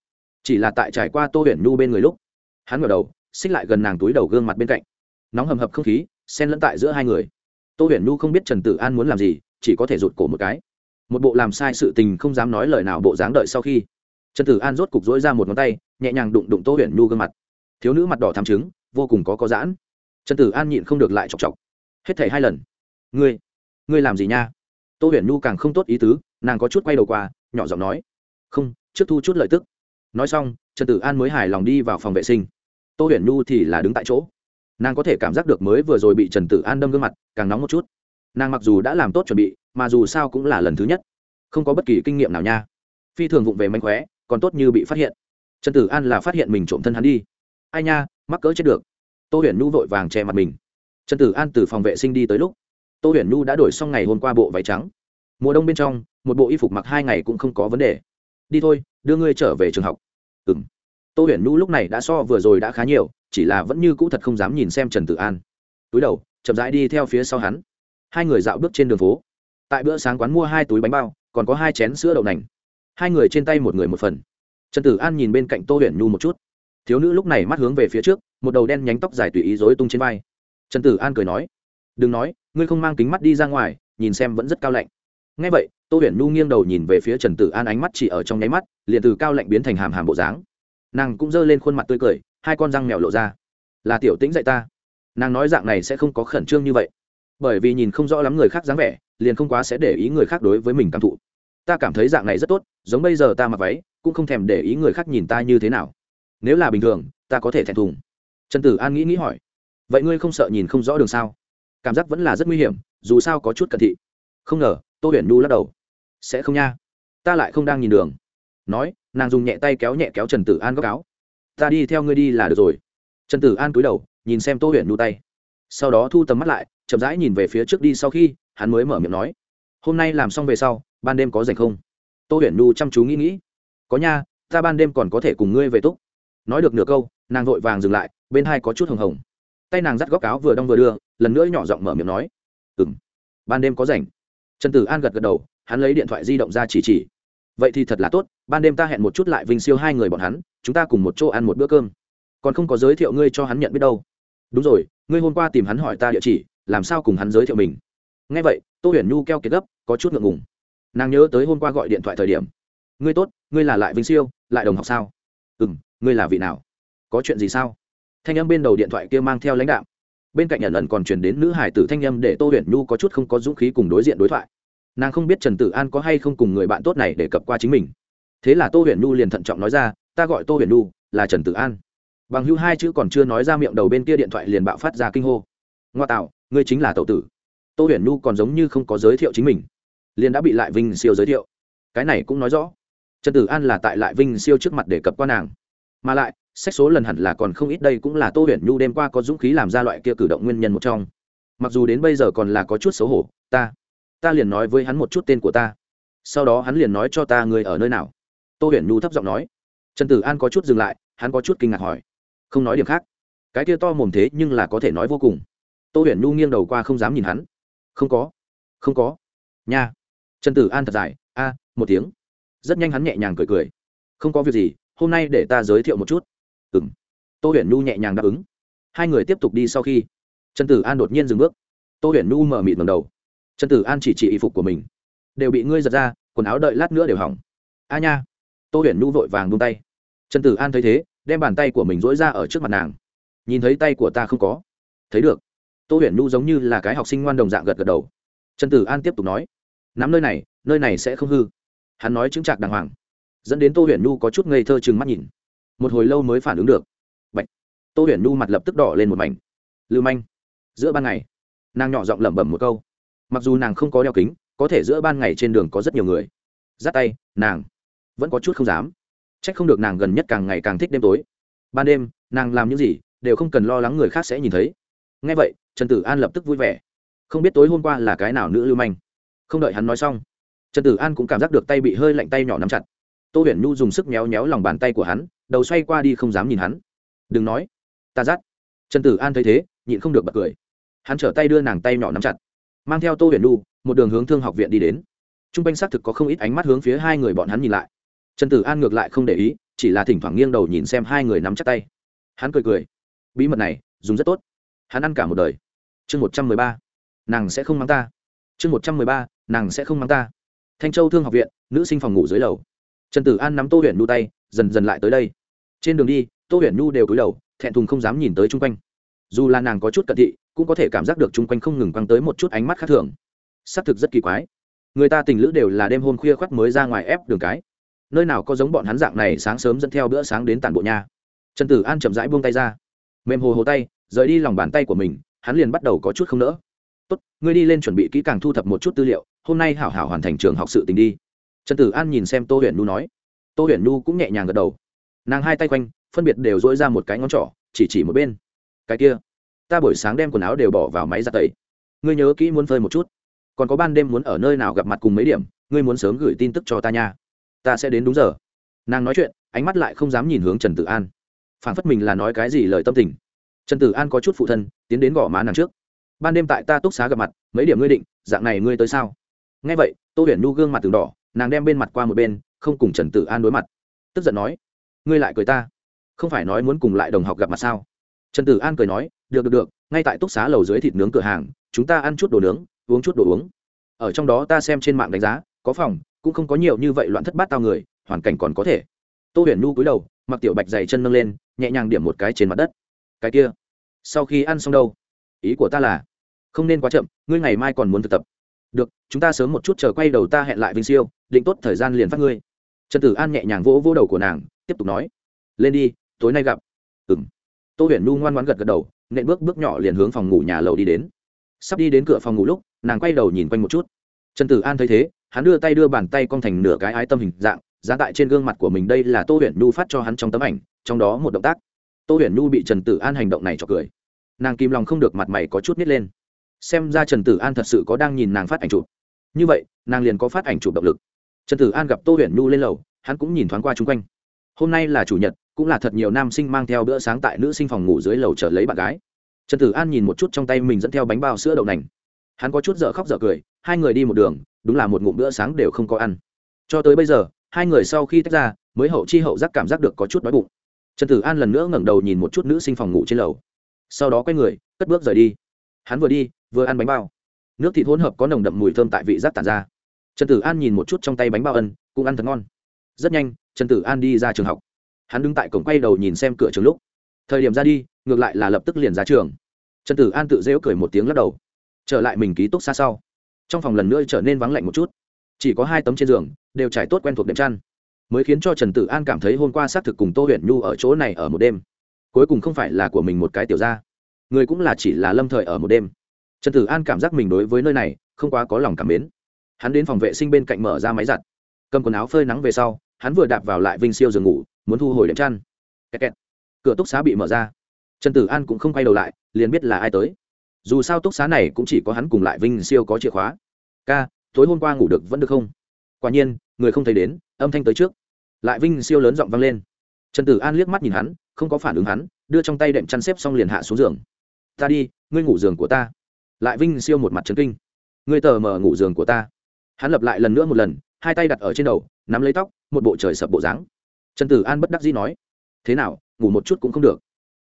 Chỉ là tại trải qua tô huyền nhu bên người lúc, hắn ngờ đầu, xích lại gần nàng túi đầu gương mặt bên cạnh. Nóng hầm hập không khí, xen lẫn tại giữa hai người. Tô huyền nhu không biết trần tử an muốn làm gì, chỉ có thể rụt cổ một cái. Một bộ làm sai sự tình không dám nói lời nào bộ dáng đợi sau khi trần tử an rốt cục dỗi ra một ngón tay nhẹ nhàng đụng đụng tô huyền nhu gương mặt. Thiếu nữ mặt đỏ thắm chứng, vô cùng có có giãn. Trần tử an nhịn không được lại chọc chọc. Hết thảy hai lần. Ngươi ngươi làm gì nha? Tô huyền nhu càng không tốt ý tứ nàng có chút quay đầu qua nhỏ giọng nói. Không trước thu chút lợi tức. Nói xong trần tử an mới hài lòng đi vào phòng vệ sinh. Tô huyền nhu thì là đứng tại chỗ. Nàng có thể cảm giác được mới vừa rồi bị trần tử an đâm gương mặt càng nóng một chút. Nàng mặc dù đã làm tốt chuẩn bị mà dù sao cũng là lần thứ nhất. Không có bất kỳ kinh nghiệm nào nha. Phi thường vụng về mánh khóe còn tốt như bị phát hiện. Trần tử an là phát hiện mình trộm thân hắn đi. Ai nha, mắc cỡ chết được. Tô huyền nhu vội vàng che mặt mình. Trần tử an từ phòng vệ sinh đi tới lúc, tô huyền nhu đã đổi xong ngày hôm qua bộ váy trắng. Mùa đông bên trong, một bộ y phục mặc hai ngày cũng không có vấn đề. Đi thôi, đưa ngươi trở về trường học. Ừ m tô huyền nhu lúc này đã so vừa rồi đã khá nhiều, chỉ là vẫn như cũ thật không dám nhìn xem trần tử an. Túi đầu, chậm rãi đi theo phía sau hắn. Hai người dạo bước trên đường phố. Tại bữa sáng quán mua hai túi bánh bao, còn có hai chén sữa đậu nành hai người trên tay một người một phần. Trần tử an nhìn bên cạnh tô huyền nhu một chút. Thiếu nữ lúc này mắt hướng về phía trước, một đầu đen nhánh tóc dài tùy ý dối tung trên vai. Trần tử an cười nói, đừng nói, ngươi không mang kính mắt đi ra ngoài, nhìn xem vẫn rất cao lạnh. Ngay vậy, tô huyền nhu nghiêng đầu nhìn về phía trần tử an ánh mắt chỉ ở trong nháy mắt, liền từ cao lạnh biến thành hàm hàm bộ dáng. Nàng cũng giơ lên khuôn mặt tươi cười, hai con răng mèo lộ ra. Là tiểu tĩnh dạy ta. Nàng nói dạng này sẽ không có khẩn trương như vậy. Bởi vì nhìn không rõ lắm người khác dáng vẻ, liền không quá sẽ để ý người khác đối với mình cảm thụ ta cảm thấy dạng này rất tốt, giống bây giờ ta mặc váy, cũng không thèm để ý người khác nhìn ta như thế nào. Nếu là bình thường, ta có thể thẹn thùng. Trần tử an nghĩ nghĩ hỏi. Vậy ngươi không sợ nhìn không rõ đường sao? Cảm giác vẫn là rất nguy hiểm, dù sao có chút cận thị không ngờ, tô huyền nhu lắc đầu. Sẽ không nha, ta lại không đang nhìn đường. Nói, nàng dùng nhẹ tay kéo nhẹ kéo trần tử an góc áo. Ta đi theo ngươi đi là được rồi. Trần tử an cúi đầu, nhìn xem tô huyền nhu tay. Sau đó thu tầm mắt lại, chậm rãi nhìn về phía trước đi, sau khi hắn mới mở miệng nói hôm nay làm xong về sau, ban đêm có rảnh không? Tô huyền Nu chăm chú nghĩ nghĩ. Có nha, ta ban đêm còn có thể cùng ngươi về túc. Nói được nửa câu, nàng vội vàng dừng lại, bên hai có chút hồng hồng. Tay nàng dắt góc áo vừa đong vừa đưa, lần nữa nhỏ giọng mở miệng nói. Ừ m ban đêm có rảnh. Trần tử an gật gật đầu, hắn lấy điện thoại di động ra chỉ chỉ. Vậy thì thật là tốt, ban đêm ta hẹn một chút lại vinh siêu hai người bọn hắn, chúng ta cùng một chỗ ăn một bữa cơm. Còn không có giới thiệu ngươi cho hắn nhận biết đâu. Đúng rồi, ngươi hôm qua tìm hắn hỏi ta địa chỉ, làm sao cùng hắn giới thiệu mình? Ngay vậy, tô huyền nhu keo kiệt gấp, có chút ngượng ngùng. Nàng nhớ tới hôm qua gọi điện thoại thời điểm. Ngươi tốt, ngươi là lại vinh siêu, lại đồng học sao? Ừ m ngươi là vị nào? Có chuyện gì sao? Thanh âm bên đầu điện thoại kia mang theo lãnh đạo bên cạnh nhận lần còn chuyển đến nữ hải tử thanh âm để tô huyền nhu có chút không có dũng khí cùng đối diện đối thoại. Nàng không biết trần tử an có hay không cùng người bạn tốt này để cập qua chính mình. Thế là tô huyền nhu liền thận trọng nói ra, ta gọi tô huyền nhu, là trần tử an. Bằng hưu hai chữ còn chưa nói ra miệng đầu bên kia điện thoại liền bạo phát ra kinh hô. Ngoa tạo, ngươi chính là tậu tử tô huyền nhu còn giống như không có giới thiệu chính mình, liền đã bị lại vinh siêu giới thiệu. Cái này cũng nói rõ, trần tử an là tại lại vinh siêu trước mặt để cập qua nàng. Mà lại, sách số lần hẳn là còn không ít, đây cũng là tô huyền nhu đêm qua có dũng khí làm ra loại kia cử động nguyên nhân một trong. Mặc dù đến bây giờ còn là có chút xấu hổ, ta ta liền nói với hắn một chút tên của ta, sau đó hắn liền nói cho ta người ở nơi nào. Tô huyền nhu thấp giọng nói. Trần tử an có chút dừng lại, hắn có chút kinh ngạc hỏi, không nói điểm khác. Cái kia to mồm thế nhưng là có thể nói vô cùng. Tô huyền nhu nghiêng đầu qua không dám nhìn hắn không có. Không có. Nha. Trần tử an thật dài. A, một tiếng. Rất nhanh hắn nhẹ nhàng cười cười. Không có việc gì, hôm nay để ta giới thiệu một chút. Ừng tô huyền nhu nhẹ nhàng đáp ứng. Hai người tiếp tục đi sau khi. Trần tử an đột nhiên dừng bước. Tô huyền nhu mở mịt ngầm đầu. Trần tử an chỉ chỉ y phục của mình. Đều bị ngươi giật ra, quần áo đợi lát nữa đều hỏng. A nha. Tô huyền nhu vội vàng vung tay. Trần tử an thấy thế, đem bàn tay của mình dỗi ra ở trước mặt nàng. Nhìn thấy tay của ta không có. Thấy được tô huyền nhu giống như là cái học sinh ngoan đồng dạng gật gật đầu. Trần tử an tiếp tục nói, nắm nơi này nơi này sẽ không hư. Hắn nói chứng trạc đàng hoàng, dẫn đến tô huyền nhu có chút ngây thơ chừng mắt nhìn. Một hồi lâu mới phản ứng được. Bạch. tô huyền nhu mặt lập tức đỏ lên một mảnh. Lưu manh. Giữa ban ngày, nàng nhỏ giọng lẩm bẩm một câu. Mặc dù nàng không có đeo kính, có thể giữa ban ngày trên đường có rất nhiều người. Dắt tay, nàng vẫn có chút không dám. C h ắ c không được nàng gần nhất càng ngày càng thích đêm tối. Ban đêm, nàng làm những gì, đều không cần lo lắng người khác sẽ nhìn thấy nghe vậy, trần tử an lập tức vui vẻ. Không biết tối hôm qua là cái nào nữ lưu manh. Không đợi hắn nói xong, trần tử an cũng cảm giác được tay bị hơi lạnh tay nhỏ nắm chặt. Tô huyền nhu dùng sức méo méo lòng bàn tay của hắn, đầu xoay qua đi không dám nhìn hắn. Đừng nói, ta dắt. Trần tử an thấy thế, nhịn không được bật cười. Hắn trở tay đưa nàng tay nhỏ nắm chặt, mang theo tô huyền nhu, một đường hướng thương học viện đi đến. T r u n g quanh xác thực có không ít ánh mắt hướng phía hai người bọn hắn nhìn lại. Trần tử an ngược lại không để ý, chỉ là thỉnh thoảng nghiêng đầu nhìn xem hai người nắm chắc tay. Hắn cười cười. Bí mật này, dùng rất tốt hắn ăn cả một đời. Chương một trăm mười ba, nàng sẽ không mang ta. Chương một trăm mười ba, nàng sẽ không mang ta. Thanh châu thương học viện, nữ sinh phòng ngủ dưới lầu. Trần tử an nắm tô huyền nhu tay, dần dần lại tới đây. Trên đường đi, tô huyền nhu đều cúi đầu, thẹn thùng không dám nhìn tới chung quanh. Dù là nàng có chút cận thị, cũng có thể cảm giác được chung quanh không ngừng quăng tới một chút ánh mắt khác thường. Xác thực rất kỳ quái. Người ta tình lữ đều là đêm hôm khuya khoắt mới ra ngoài ép đường cái. Nơi nào có giống bọn hắn dạng này sáng sớm dẫn theo bữa sáng đến tản bộ nhà. trần tử an chậm rãi buông tay ra. Mềm hồ hồ tay rời đi lòng bàn tay của mình, hắn liền bắt đầu có chút không nỡ. Tốt, ngươi đi lên chuẩn bị kỹ càng thu thập một chút tư liệu, hôm nay hảo hảo hoàn thành trường học sự tình đi. Trần tử an nhìn xem tô huyền nu nói. Tô huyền nu cũng nhẹ nhàng gật đầu. Nàng hai tay quanh, phân biệt đều dỗi ra một cái ngón trỏ, chỉ chỉ một bên. Cái kia, ta buổi sáng đem quần áo đều bỏ vào máy giặt tẩy. Ngươi nhớ kỹ muốn phơi một chút. Còn có ban đêm muốn ở nơi nào gặp mặt cùng mấy điểm, ngươi muốn sớm gửi tin tức cho ta nha. Ta sẽ đến đúng giờ. Nàng nói chuyện, ánh mắt lại không dám nhìn hướng trần tử an. Phản phất mình là nói cái gì lời tâm tình trần tử an có chút phụ thân, tiến đến gõ má nàng trước. Ban đêm tại ta túc xá gặp mặt, mấy điểm ngươi định, dạng này ngươi tới sao? Ngay vậy, tô huyền nhu gương mặt từng đỏ, nàng đem bên mặt qua một bên, không cùng trần tử an đối mặt. Tức giận nói, ngươi lại cười ta? Không phải nói muốn cùng lại đồng học gặp mặt sao? Trần tử an cười nói, được được được, ngay tại túc xá lầu dưới thịt nướng cửa hàng, chúng ta ăn chút đồ nướng, uống chút đồ uống. Ở trong đó ta xem trên mạng đánh giá, có phòng, cũng không có nhiều như vậy loạn thất bát tao người, hoàn cảnh còn có thể. Tô huyền nhu cúi đầu, mặc tiểu bạch dày chân nâng lên, nhẹ nhàng điểm một cái trên mặt đất. Cái kia sau khi ăn xong đâu? Ý của ta là, không nên quá chậm, ngươi ngày mai còn muốn thực tập. Được, chúng ta sớm một chút chờ quay đầu ta hẹn lại vinh siêu, định tốt thời gian liền phát ngươi. Trần tử an nhẹ nhàng vỗ vỗ đầu của nàng, tiếp tục nói. Lên đi, tối nay gặp. Ừ m tô huyền nu ngoan ngoan gật gật đầu, nện bước bước nhỏ liền hướng phòng ngủ nhà lầu đi đến. Sắp đi đến cửa phòng ngủ lúc, nàng quay đầu nhìn quanh một chút. Trần tử an thấy thế, hắn đưa tay đưa bàn tay cong thành nửa cái ái tâm hình dạng giá tại trên gương mặt của mình đây là tô huyền nu phát cho hắn trong tấm ảnh, trong đó một động tác tô huyền nu bị trần tử an hành động này cho cười. Nàng kìm lòng không được mặt mày có chút nít lên. Xem ra trần tử an thật sự có đang nhìn nàng phát ảnh chụp. Như vậy, nàng liền có phát ảnh chụp động lực. Trần tử an gặp tô huyền nhu lên lầu, hắn cũng nhìn thoáng qua chung quanh. Hôm nay là chủ nhật, cũng là thật nhiều nam sinh mang theo bữa sáng tại nữ sinh phòng ngủ dưới lầu chờ lấy bạn gái. Trần tử an nhìn một chút trong tay mình dẫn theo bánh bao sữa đậu nành. Hắn có chút dở khóc dở cười, hai người đi một đường, đúng là một ngụm bữa sáng đều không có ăn. Cho tới bây giờ, hai người sau khi tách ra, mới hậu chi hậu giác cảm giác được có chút đói bụng trần tử an lần nữa ngẩng đầu nhìn một chút nữ sinh phòng ngủ trên lầu. Sau đó quay người, cất bước rời đi. Hắn vừa đi, vừa ăn bánh bao. Nước thịt hỗn hợp có nồng đậm mùi thơm tại vị giác tàn ra. Trần tử an nhìn một chút trong tay bánh bao ân, cũng ăn thật ngon. Rất nhanh, trần tử an đi ra trường học. Hắn đứng tại cổng quay đầu nhìn xem cửa trường lúc. Thời điểm ra đi, ngược lại là lập tức liền ra trường. Trần tử an tự dễu cười một tiếng lắc đầu. Trở lại mình ký túc xa sau. Trong phòng lần nữa trở nên vắng lạnh một chút. Chỉ có hai tấm trên giường, đều trải tốt quen thuộc đệm chăn mới khiến cho trần tử an cảm thấy hôm qua xác thực cùng tô huyền nhu ở chỗ này ở một đêm. Cuối cùng không phải là của mình một cái tiểu ra người cũng là chỉ là lâm thời ở một đêm. Trần tử an cảm giác mình đối với nơi này không quá có lòng cảm mến. Hắn đến phòng vệ sinh bên cạnh mở ra máy giặt. Cầm quần áo phơi nắng về sau, hắn vừa đạp vào lại vinh siêu giường ngủ, muốn thu hồi đệm chăn. Kẹt kẹt. cửa túc xá bị mở ra. Trần tử an cũng không quay đầu lại, liền biết là ai tới. Dù sao túc xá này cũng chỉ có hắn cùng lại vinh siêu có chìa khóa. Ca, tối hôm qua ngủ được vẫn được không? Quả nhiên, người không thấy đến, âm thanh tới trước lại vinh siêu lớn giọng vang lên. Trần tử an liếc mắt nhìn hắn, không có phản ứng hắn, đưa trong tay đệm chăn xếp xong liền hạ xuống giường. Ta đi, ngươi ngủ giường của ta. Lại vinh siêu một mặt trấn kinh. Ngươi tờ mờ ngủ giường của ta. Hắn lập lại lần nữa một lần, hai tay đặt ở trên đầu, nắm lấy tóc, một bộ trời sập bộ dáng. Trần tử an bất đắc dĩ nói, thế nào, ngủ một chút cũng không được.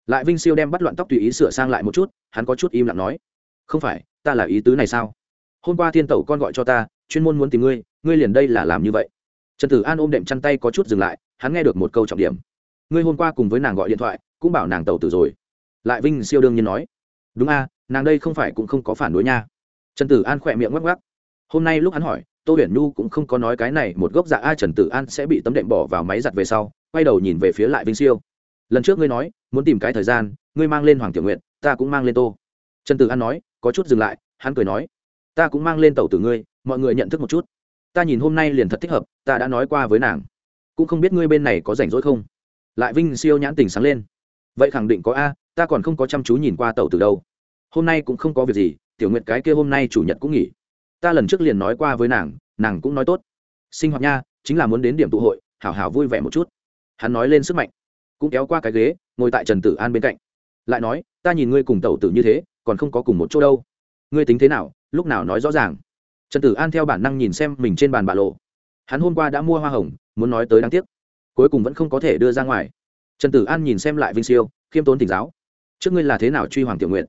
Lại vinh siêu đem bắt loạn tóc tùy ý sửa sang lại một chút, hắn có chút im lặng nói, không phải, ta là ý tứ này sao? Hôm qua thiên tẩu con gọi cho ta, chuyên môn muốn tìm ngươi ngươi liền đây là làm như vậy trần tử an ôm đệm chăn tay có chút dừng lại, hắn nghe được một câu trọng điểm. Ngươi hôm qua cùng với nàng gọi điện thoại, cũng bảo nàng tàu tử rồi. Lại vinh siêu đương nhiên nói. Đúng a, nàng đây không phải cũng không có phản đối nha. Trần tử an khỏe miệng ngắc ngắc hôm nay lúc hắn hỏi, tô huyền nhu cũng không có nói cái này, một gốc dạ a trần tử an sẽ bị tấm đệm bỏ vào máy giặt về sau, quay đầu nhìn về phía lại vinh siêu. Lần trước ngươi nói, muốn tìm cái thời gian, ngươi mang lên hoàng tiểu nguyện ta cũng mang lên tô. Trần tử an nói, có chút dừng lại, hắn cười nói, ta cũng mang lên tàu tử ngươi, mọi người nhận thức một chút ta nhìn hôm nay liền thật thích hợp, ta đã nói qua với nàng. Cũng không biết ngươi bên này có rảnh rỗi không? Lại vinh siêu nhãn tình sáng lên. Vậy khẳng định có a, ta còn không có chăm chú nhìn qua tàu từ đâu. Hôm nay cũng không có việc gì, tiểu nguyện cái kia hôm nay chủ nhật cũng nghỉ. Ta lần trước liền nói qua với nàng nàng cũng nói tốt. Sinh hoạt nha, chính là muốn đến điểm tụ hội, hảo hảo vui vẻ một chút. Hắn nói lên sức mạnh, cũng kéo qua cái ghế, ngồi tại trần tử an bên cạnh. Lại nói, ta nhìn ngươi cùng tẩu tử như thế, còn không có cùng một chỗ đâu. Ngươi tính thế nào, lúc nào nói rõ ràng? Trần tử an theo bản năng nhìn xem mình trên bàn bạ lộ. Hắn hôm qua đã mua hoa hồng, muốn nói tới đáng tiếc. Cuối cùng vẫn không có thể đưa ra ngoài. Trần tử an nhìn xem lại vinh siêu, khiêm tốn tỉnh giáo. Trước ngươi là thế nào truy hoàng tiểu nguyện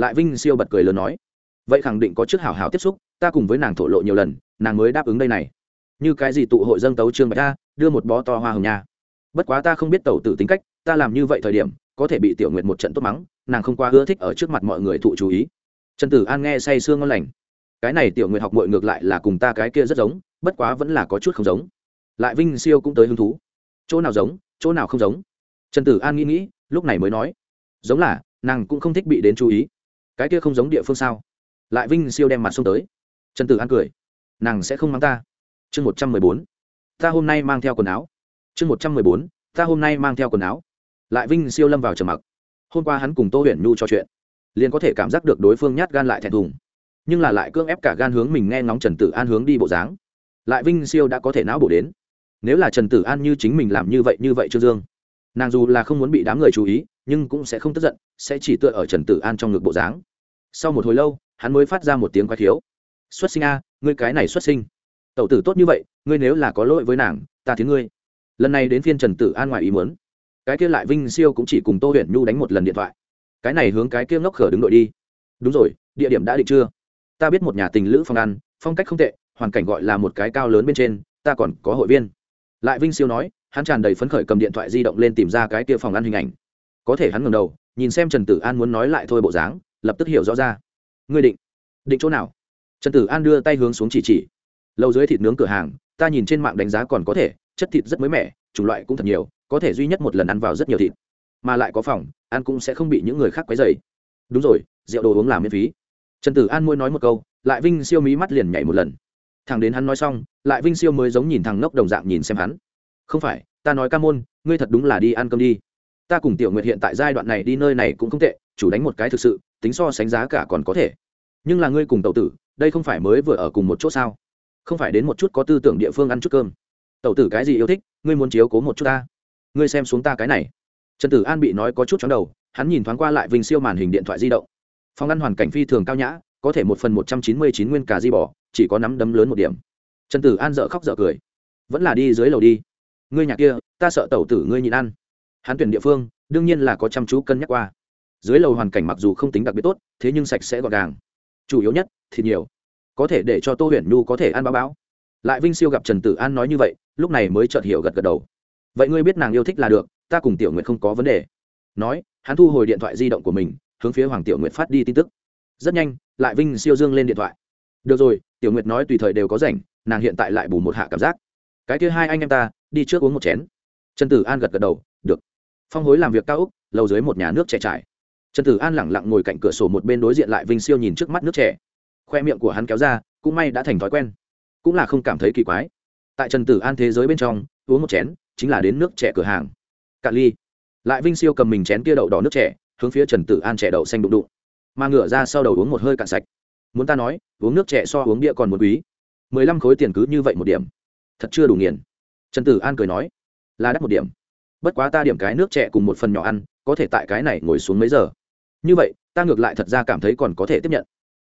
lại vinh siêu bật cười lớn nói. Vậy khẳng định có trước hảo hảo tiếp xúc, ta cùng với nàng thổ lộ nhiều lần, nàng mới đáp ứng đây này. Như cái gì tụ hội dân tấu trương bạch ta đưa một bó to hoa hồng nha. Bất quá ta không biết tẩu tử tính cách, ta làm như vậy thời điểm, có thể bị tiểu nguyện một trận tốt mắng, nàng không qua ưa thích ở trước mặt mọi người thụ chú ý. Trần tử an nghe say sương ngon lành cái này tiểu nguyện học mội ngược lại là cùng ta cái kia rất giống, bất quá vẫn là có chút không giống. Lại vinh siêu cũng tới hứng thú. Chỗ nào giống, chỗ nào không giống? Trần tử an nghĩ nghĩ, lúc này mới nói. Giống là, nàng cũng không thích bị đến chú ý. Cái kia không giống địa phương sao? Lại vinh siêu đem mặt xông tới. Trần tử an cười. Nàng sẽ không mang ta. Chương một trăm mười bốn. Ta hôm nay mang theo quần áo. Chương một trăm mười bốn. Ta hôm nay mang theo quần áo. Lại vinh siêu lâm vào trầm mặc. Hôm qua hắn cùng tô huyền nhu trò chuyện, liền có thể cảm giác được đối phương nhát gan lại thẹn thùng nhưng là lại cưỡng ép cả gan hướng mình nghe ngóng trần tử an hướng đi bộ dáng. Lại vinh siêu đã có thể não bổ đến. Nếu là trần tử an như chính mình làm như vậy như vậy trương dương. Nàng dù là không muốn bị đám người chú ý, nhưng cũng sẽ không tức giận, sẽ chỉ tựa ở trần tử an trong ngực bộ dáng. Sau một hồi lâu, hắn mới phát ra một tiếng quái thiếu xuất sinh a, ngươi cái này xuất sinh. Tẩu tử tốt như vậy, ngươi nếu là có lỗi với nàng, ta tiếng ngươi. Lần này đến phiên trần tử an ngoài ý muốn. Cái kia lại vinh siêu cũng chỉ cùng tô huyền nhu đánh một lần điện thoại. Cái này hướng cái kia ngốc khở đứng đội đi. Đúng rồi, địa điểm đã định chưa? Ta biết một nhà tình lữ phòng ăn phong cách không tệ, hoàn cảnh gọi là một cái cao lớn bên trên, ta còn có hội viên. Lại vinh siêu nói, hắn tràn đầy phấn khởi cầm điện thoại di động lên tìm ra cái kia phòng ăn hình ảnh. Có thể hắn ngầm đầu, nhìn xem trần tử an muốn nói lại thôi bộ dáng, lập tức hiểu rõ ra. Ngươi định định chỗ nào? Trần tử an đưa tay hướng xuống chỉ chỉ. Lâu dưới thịt nướng cửa hàng, ta nhìn trên mạng đánh giá còn có thể, chất thịt rất mới mẻ, chủng loại cũng thật nhiều, có thể duy nhất một lần ăn vào rất nhiều thịt. Mà lại có phòng, ăn cũng sẽ không bị những người khác quấy dày đúng rồi, rượu đồ uống làm miễn phí trần tử an môi nói một câu, lại vinh siêu mí mắt liền nhảy một lần. Thằng đến hắn nói xong, lại vinh siêu mới giống nhìn thằng ngốc đồng dạng nhìn xem hắn. Không phải, ta nói ca môn, ngươi thật đúng là đi ăn cơm đi. Ta cùng tiểu nguyệt hiện tại giai đoạn này đi nơi này cũng không tệ, chủ đánh một cái thực sự, tính so sánh giá cả còn có thể. Nhưng là ngươi cùng tàu tử, đây không phải mới vừa ở cùng một chỗ sao? Không phải đến một chút có tư tưởng địa phương ăn chút cơm. Tàu tử cái gì yêu thích, ngươi muốn chiếu cố một chút ta. Ngươi xem xuống ta cái này. Trần tử an bị nói có chút chóng đầu, hắn nhìn thoáng qua lại vinh siêu màn hình điện thoại di động phòng ăn hoàn cảnh phi thường cao nhã, có thể một phần một trăm chín mươi chín nguyên cà di bỏ chỉ có nắm đấm lớn một điểm. Trần tử an dợ khóc dợ cười. Vẫn là đi dưới lầu đi. Ngươi nhà kia, ta sợ tẩu tử ngươi nhịn ăn. Hắn tuyển địa phương, đương nhiên là có chăm chú cân nhắc qua. Dưới lầu hoàn cảnh mặc dù không tính đặc biệt tốt, thế nhưng sạch sẽ gọn gàng. Chủ yếu nhất thì nhiều. Có thể để cho tô huyền nhu có thể ăn báo báo. Lại vinh siêu gặp trần tử an nói như vậy, lúc này mới chợt hiểu gật gật đầu. Vậy ngươi biết nàng yêu thích là được, ta cùng tiểu nguyện không có vấn đề. Nói, hắn thu hồi điện thoại di động của mình hướng phía hoàng tiểu nguyệt phát đi tin tức. Rất nhanh, lại vinh siêu dương lên điện thoại. Được rồi, tiểu nguyệt nói tùy thời đều có rảnh, nàng hiện tại lại bù một hạ cảm giác. Cái kia hai anh em ta, đi trước uống một chén. Trần tử an gật gật đầu, được. Phong hối làm việc cao úc, lầu dưới một nhà nước trẻ trải. Trần tử an lẳng lặng ngồi cạnh cửa sổ một bên đối diện lại vinh siêu nhìn trước mắt nước trẻ. Khoe miệng của hắn kéo ra, cũng may đã thành thói quen. Cũng là không cảm thấy kỳ quái. Tại trần tử an thế giới bên trong, uống một chén chính là đến nước trẻ cửa hàng. Cạn ly. Lại vinh siêu cầm mình chén kia đậu đỏ nước trẻ hướng phía trần tử an trẻ đậu xanh đụng đụng. Mà ngửa ra sau đầu uống một hơi cạn sạch. Muốn ta nói, uống nước trẻ so uống bia còn một quý. Mười lăm khối tiền cứ như vậy một điểm. Thật chưa đủ nghiền. Trần tử an cười nói, là đắt một điểm. Bất quá ta điểm cái nước trẻ cùng một phần nhỏ ăn, có thể tại cái này ngồi xuống mấy giờ. Như vậy, ta ngược lại thật ra cảm thấy còn có thể tiếp nhận.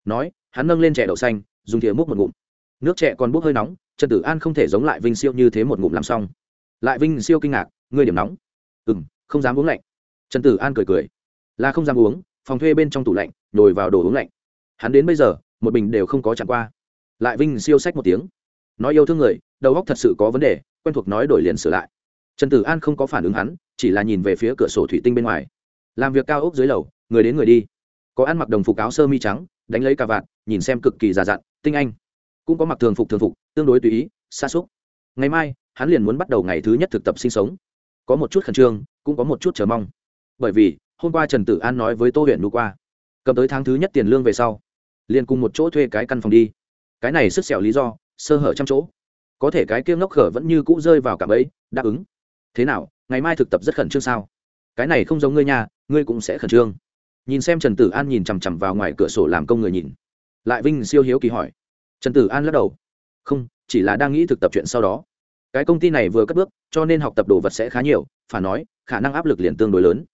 Nói, hắn nâng lên trẻ đậu xanh, dùng thìa múc một ngụm. Nước trẻ còn bốc hơi nóng, trần tử an không thể giống lại vinh siêu như thế một ngụm làm xong. Lại vinh siêu kinh ngạc, ngươi điểm nóng? Ừ m không dám uống lạnh. Trần tử an cười cười là không dám uống, phòng thuê bên trong tủ lạnh, nhồi vào đồ uống lạnh. Hắn đến bây giờ, một bình đều không có chặn qua. Lại vinh siêu sách một tiếng. Nói yêu thương người, đầu óc thật sự có vấn đề, quen thuộc nói đổi liền sửa lại. Trần tử an không có phản ứng hắn, chỉ là nhìn về phía cửa sổ thủy tinh bên ngoài. Làm việc cao ốc dưới lầu, người đến người đi. Có ăn mặc đồng phục áo sơ mi trắng, đánh lấy cà vạt, nhìn xem cực kỳ già dặn, tinh anh. Cũng có mặc thường phục thường phục, tương đối tùy ý, xa xúc. Ngày mai, hắn liền muốn bắt đầu ngày thứ nhất thực tập sinh sống. Có một chút khẩn trương, cũng có một chút chờ mong. Bởi vì hôm qua trần tử an nói với tô huyện nu qua, cầm tới tháng thứ nhất tiền lương về sau, liền cùng một chỗ thuê cái căn phòng đi. Cái này sức xẻo lý do, sơ hở trăm chỗ. Có thể cái kia ngốc khở vẫn như cũ rơi vào cả bẫy, đáp ứng. Thế nào, ngày mai thực tập rất khẩn trương sao? Cái này không giống ngươi nhà ngươi cũng sẽ khẩn trương. Nhìn xem trần tử an nhìn chằm chằm vào ngoài cửa sổ làm công người nhìn. Lại vinh siêu hiếu kỳ hỏi. Trần tử an lắc đầu. Không, chỉ là đang nghĩ thực tập chuyện sau đó. Cái công ty này vừa cất bước, cho nên học tập đồ vật sẽ khá nhiều, phản nói, khả năng áp lực liền tương đối lớn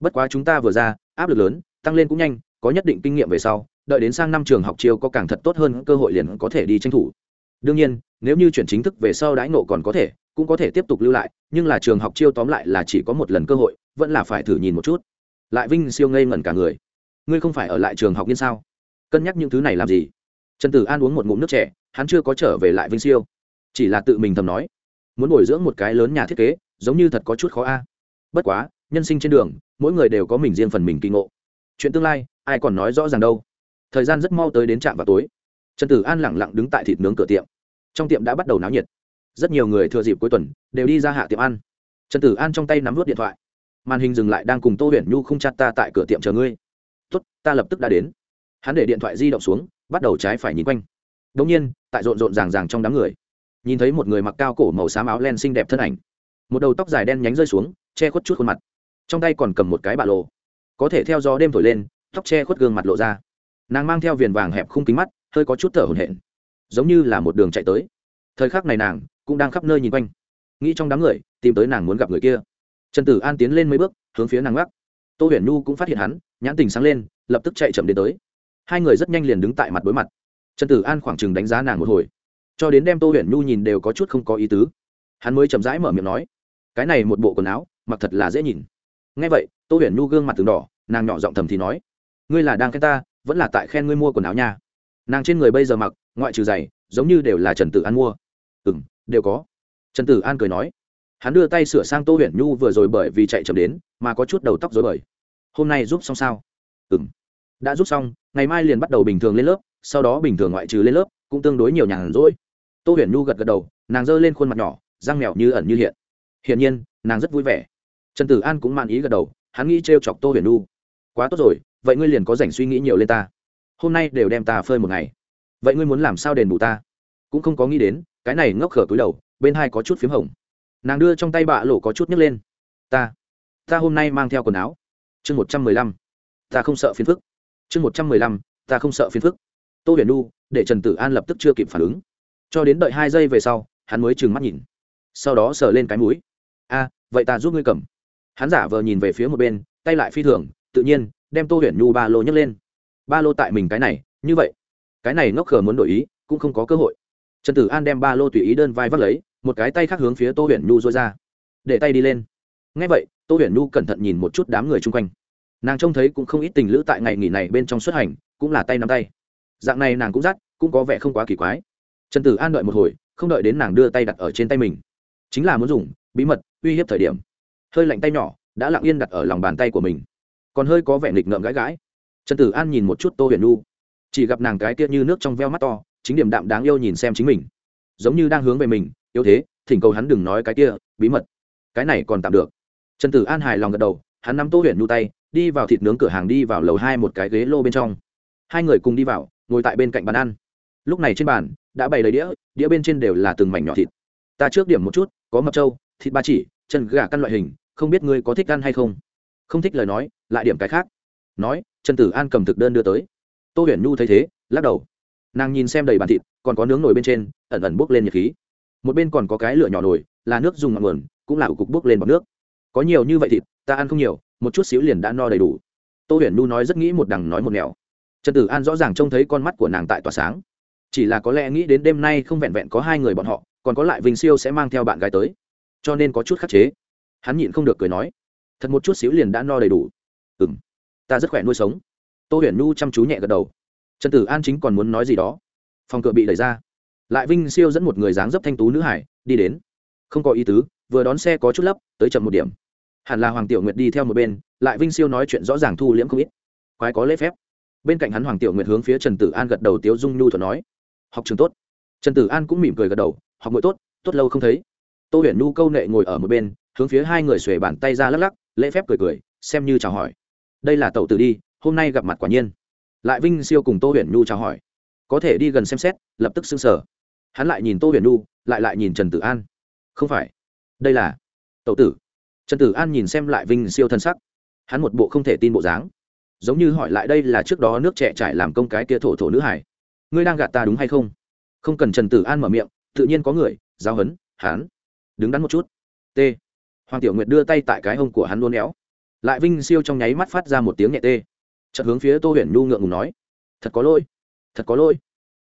bất quá chúng ta vừa ra, áp lực lớn, tăng lên cũng nhanh, có nhất định kinh nghiệm về sau, đợi đến sang năm trường học chiêu có càng thật tốt hơn, cơ hội liền có thể đi tranh thủ. Đương nhiên, nếu như chuyển chính thức về sau đãi nộ còn có thể, cũng có thể tiếp tục lưu lại, nhưng là trường học chiêu tóm lại là chỉ có một lần cơ hội, vẫn là phải thử nhìn một chút. Lại vinh siêu ngây ngẩn cả người. Ngươi không phải ở lại trường học nghiên sao? Cân nhắc những thứ này làm gì? Trần tử an uống một ngụm nước trẻ hắn chưa có trở về lại vinh siêu. Chỉ là tự mình thầm nói, muốn bồi dưỡng một cái lớn nhà thiết kế, giống như thật có chút khó a. Bất quá, nhân sinh trên đường mỗi người đều có mình riêng phần mình kinh ngộ. Chuyện tương lai, ai còn nói rõ ràng đâu. Thời gian rất mau tới đến trạm vào tối. Trần tử an lẳng lặng đứng tại thịt nướng cửa tiệm. Trong tiệm đã bắt đầu náo nhiệt. Rất nhiều người thừa dịp cuối tuần, đều đi ra hạ tiệm ăn. Trần tử an trong tay nắm vớt điện thoại. Màn hình dừng lại đang cùng tô huyền nhu không chặt ta tại cửa tiệm chờ ngươi. Tuất ta lập tức đã đến. Hắn để điện thoại di động xuống, bắt đầu trái phải nhìn quanh. Đ ỗ n g nhiên, tại rộn rộn ràng ràng trong đám người, nhìn thấy một người mặc cao cổ màu xám áo len xinh đẹp thân ảnh. Một đầu tóc dài đen nhánh rơi xuống, che khuất chút khuôn mặt trong tay còn cầm một cái bạ lộ có thể theo gió đêm thổi lên, tóc che khuất gương mặt lộ ra. Nàng mang theo viền vàng hẹp khung kính mắt, hơi có chút thở hổn hển. Giống như là một đường chạy tới. Thời khắc này nàng cũng đang khắp nơi nhìn quanh. Nghĩ trong đám người, tìm tới nàng muốn gặp người kia. Trần tử an tiến lên mấy bước, hướng phía nàng gác tô huyền nhu cũng phát hiện hắn, nhãn tình sáng lên, lập tức chạy chậm đến tới. Hai người rất nhanh liền đứng tại mặt đối mặt. Trần tử an khoảng chừng đánh giá nàng một hồi. Cho đến đem tô huyền nhu nhìn đều có chút không có ý tứ. Hắn mới chậm rãi mở miệng nói, cái này một bộ quần áo, mặc thật là dễ nhìn nghe vậy, tô huyền nhu gương mặt từng đỏ, nàng nhỏ giọng thầm thì nói, ngươi là đang khen ta, vẫn là tại khen ngươi mua quần áo nha. Nàng trên người bây giờ mặc, ngoại trừ giày, giống như đều là trần tử an mua. Ừ m đều có. Trần tử an cười nói. Hắn đưa tay sửa sang tô huyền nhu vừa rồi bởi vì chạy chậm đến, mà có chút đầu tóc dối bời. Hôm nay giúp xong sao? Ừ m đã giúp xong, ngày mai liền bắt đầu bình thường lên lớp, sau đó bình thường ngoại trừ lên lớp, cũng tương đối nhiều nhàn rỗi. Tô huyền nhu gật gật đầu, nàng giơ lên khuôn mặt nhỏ, răng mèo như ẩn như hiện. Hiển nhiên, nàng rất vui vẻ trần tử an cũng man ý gật đầu, hắn nghĩ t r e o chọc tô huyền nhu quá tốt rồi, vậy ngươi liền có dành suy nghĩ nhiều lên ta. Hôm nay đều đem ta phơi một ngày. Vậy ngươi muốn làm sao đền bù ta? Cũng không có nghĩ đến, cái này ngốc khở túi đầu, bên hai có chút p h í m hồng. Nàng đưa trong tay bạ lộ có chút nhấc lên. Ta ta hôm nay mang theo quần áo. Chương một trăm mười lăm. Ta không sợ phiền phức. Chương một trăm mười lăm. Ta không sợ phiền phức. Tô huyền nu để trần tử an lập tức chưa kịp phản ứng. Cho đến đợi hai giây về sau, hắn mới trừng mắt nhìn. Sau đó sờ lên cái mũi. A, vậy ta giúp ngươi cầm hắn giả vờ nhìn về phía một bên, tay lại phi thường, tự nhiên, đem tô huyền nhu ba lô nhấc lên. Ba lô tại mình cái này, như vậy. Cái này ngốc khờ muốn đổi ý, cũng không có cơ hội. Trần tử an đem ba lô tùy ý đơn vai vắt lấy, một cái tay khác hướng phía tô huyền nhu dối ra. Để tay đi lên. Ngay vậy, tô huyền nhu cẩn thận nhìn một chút đám người chung quanh. Nàng trông thấy cũng không ít tình lữ tại ngày nghỉ này bên trong xuất hành, cũng là tay nắm tay. Dạng này nàng cũng dắt, cũng có vẻ không quá kỳ quái. Trần tử an đợi một hồi, không đợi đến nàng đưa tay đặt ở trên tay mình. Chính là muốn dùng bí mật uy hiếp thời điểm hơi lạnh tay nhỏ, đã lặng yên đặt ở lòng bàn tay của mình. Còn hơi có vẻ nghịch ngợm gãi gãi. Trần tử an nhìn một chút tô huyền nu chỉ gặp nàng cái tiết như nước trong veo mắt to, chính điểm đạm đáng yêu nhìn xem chính mình. Giống như đang hướng về mình, yếu thế, thỉnh cầu hắn đừng nói cái kia, bí mật. Cái này còn tạm được. Trần tử an hài lòng gật đầu, hắn nắm tô huyền nu tay, đi vào thịt nướng cửa hàng đi vào lầu hai một cái ghế lô bên trong. Hai người cùng đi vào, ngồi tại bên cạnh bàn ăn. Lúc này trên bàn, đã bày đầy đĩa đĩa bên trên đều là từng mảnh nhỏ thịt. Ta trước điểm một chút, có mập trâu, thịt ba chỉ, chân gà căn loại hình không biết ngươi có thích ăn hay không? Không thích lời nói, lại điểm cái khác. Nói, trần tử an cầm thực đơn đưa tới. Tô huyền nhu thấy thế, lắc đầu. Nàng nhìn xem đầy bàn thịt, còn có nướng nồi bên trên, ẩn ẩn bốc lên nhiệt khí. Một bên còn có cái lửa nhỏ nồi, là nước dùng ngọn nguồn, cũng là cục bốc lên bọc nước. Có nhiều như vậy thịt, ta ăn không nhiều, một chút xíu liền đã no đầy đủ. Tô huyền nhu nói rất nghĩ một đằng nói một nẻo. Trần tử an rõ ràng trông thấy con mắt của nàng tại tỏa sáng. Chỉ là có lẽ nghĩ đến đêm nay không vẹn vẹn có hai người bọn họ, còn có lại vinh siêu sẽ mang theo bạn gái tới. Cho nên có chút khắc chế hắn nhịn không được cười nói, thật một chút xíu liền đã no đầy đủ. Ừ m ta rất khỏe nuôi sống. Tô huyền nhu chăm chú nhẹ gật đầu. Trần tử an chính còn muốn nói gì đó. Phòng cửa bị đẩy ra. Lại vinh siêu dẫn một người dáng dấp thanh tú nữ hải, đi đến. Không có ý tứ, vừa đón xe có chút lấp, tới chậm một điểm. Hẳn là hoàng tiểu nguyệt đi theo một bên, lại vinh siêu nói chuyện rõ ràng thu liễm không ít. Quái có lễ phép. Bên cạnh hắn hoàng tiểu nguyệt hướng phía trần tử an gật đầu tiếu dung nhu thuật nói, học trường tốt. Trần tử an cũng mỉm cười gật đầu, học ngồi tốt tốt lâu không thấy. Tô huyền nhu câu nệ ngồi ở một bên hướng phía hai người xuề bàn tay ra lắc lắc, lễ phép cười cười, xem như chào hỏi. Đây là tẩu tử đi, hôm nay gặp mặt quả nhiên. Lại vinh siêu cùng tô huyền nhu chào hỏi. Có thể đi gần xem xét, lập tức xưng sở hắn lại nhìn tô huyền nhu, lại lại nhìn trần tử an. Không phải. Đây là tẩu tử. Trần tử an nhìn xem lại vinh siêu thân sắc. Hắn một bộ không thể tin bộ dáng. Giống như hỏi lại đây là trước đó nước trẻ trải làm công cái kia thổ thổ nữ hải. Ngươi đang gạt ta đúng hay không? Không cần trần tử an mở miệng, tự nhiên có người giao hấn hắn đứng đắn một chút. T hoàng tiểu nguyệt đưa tay tại cái hông của hắn luôn éo lại vinh siêu trong nháy mắt phát ra một tiếng nhẹ tê. Chợt hướng phía tô huyền nhu ngượng ngùng nói, thật có lỗi, thật có lỗi.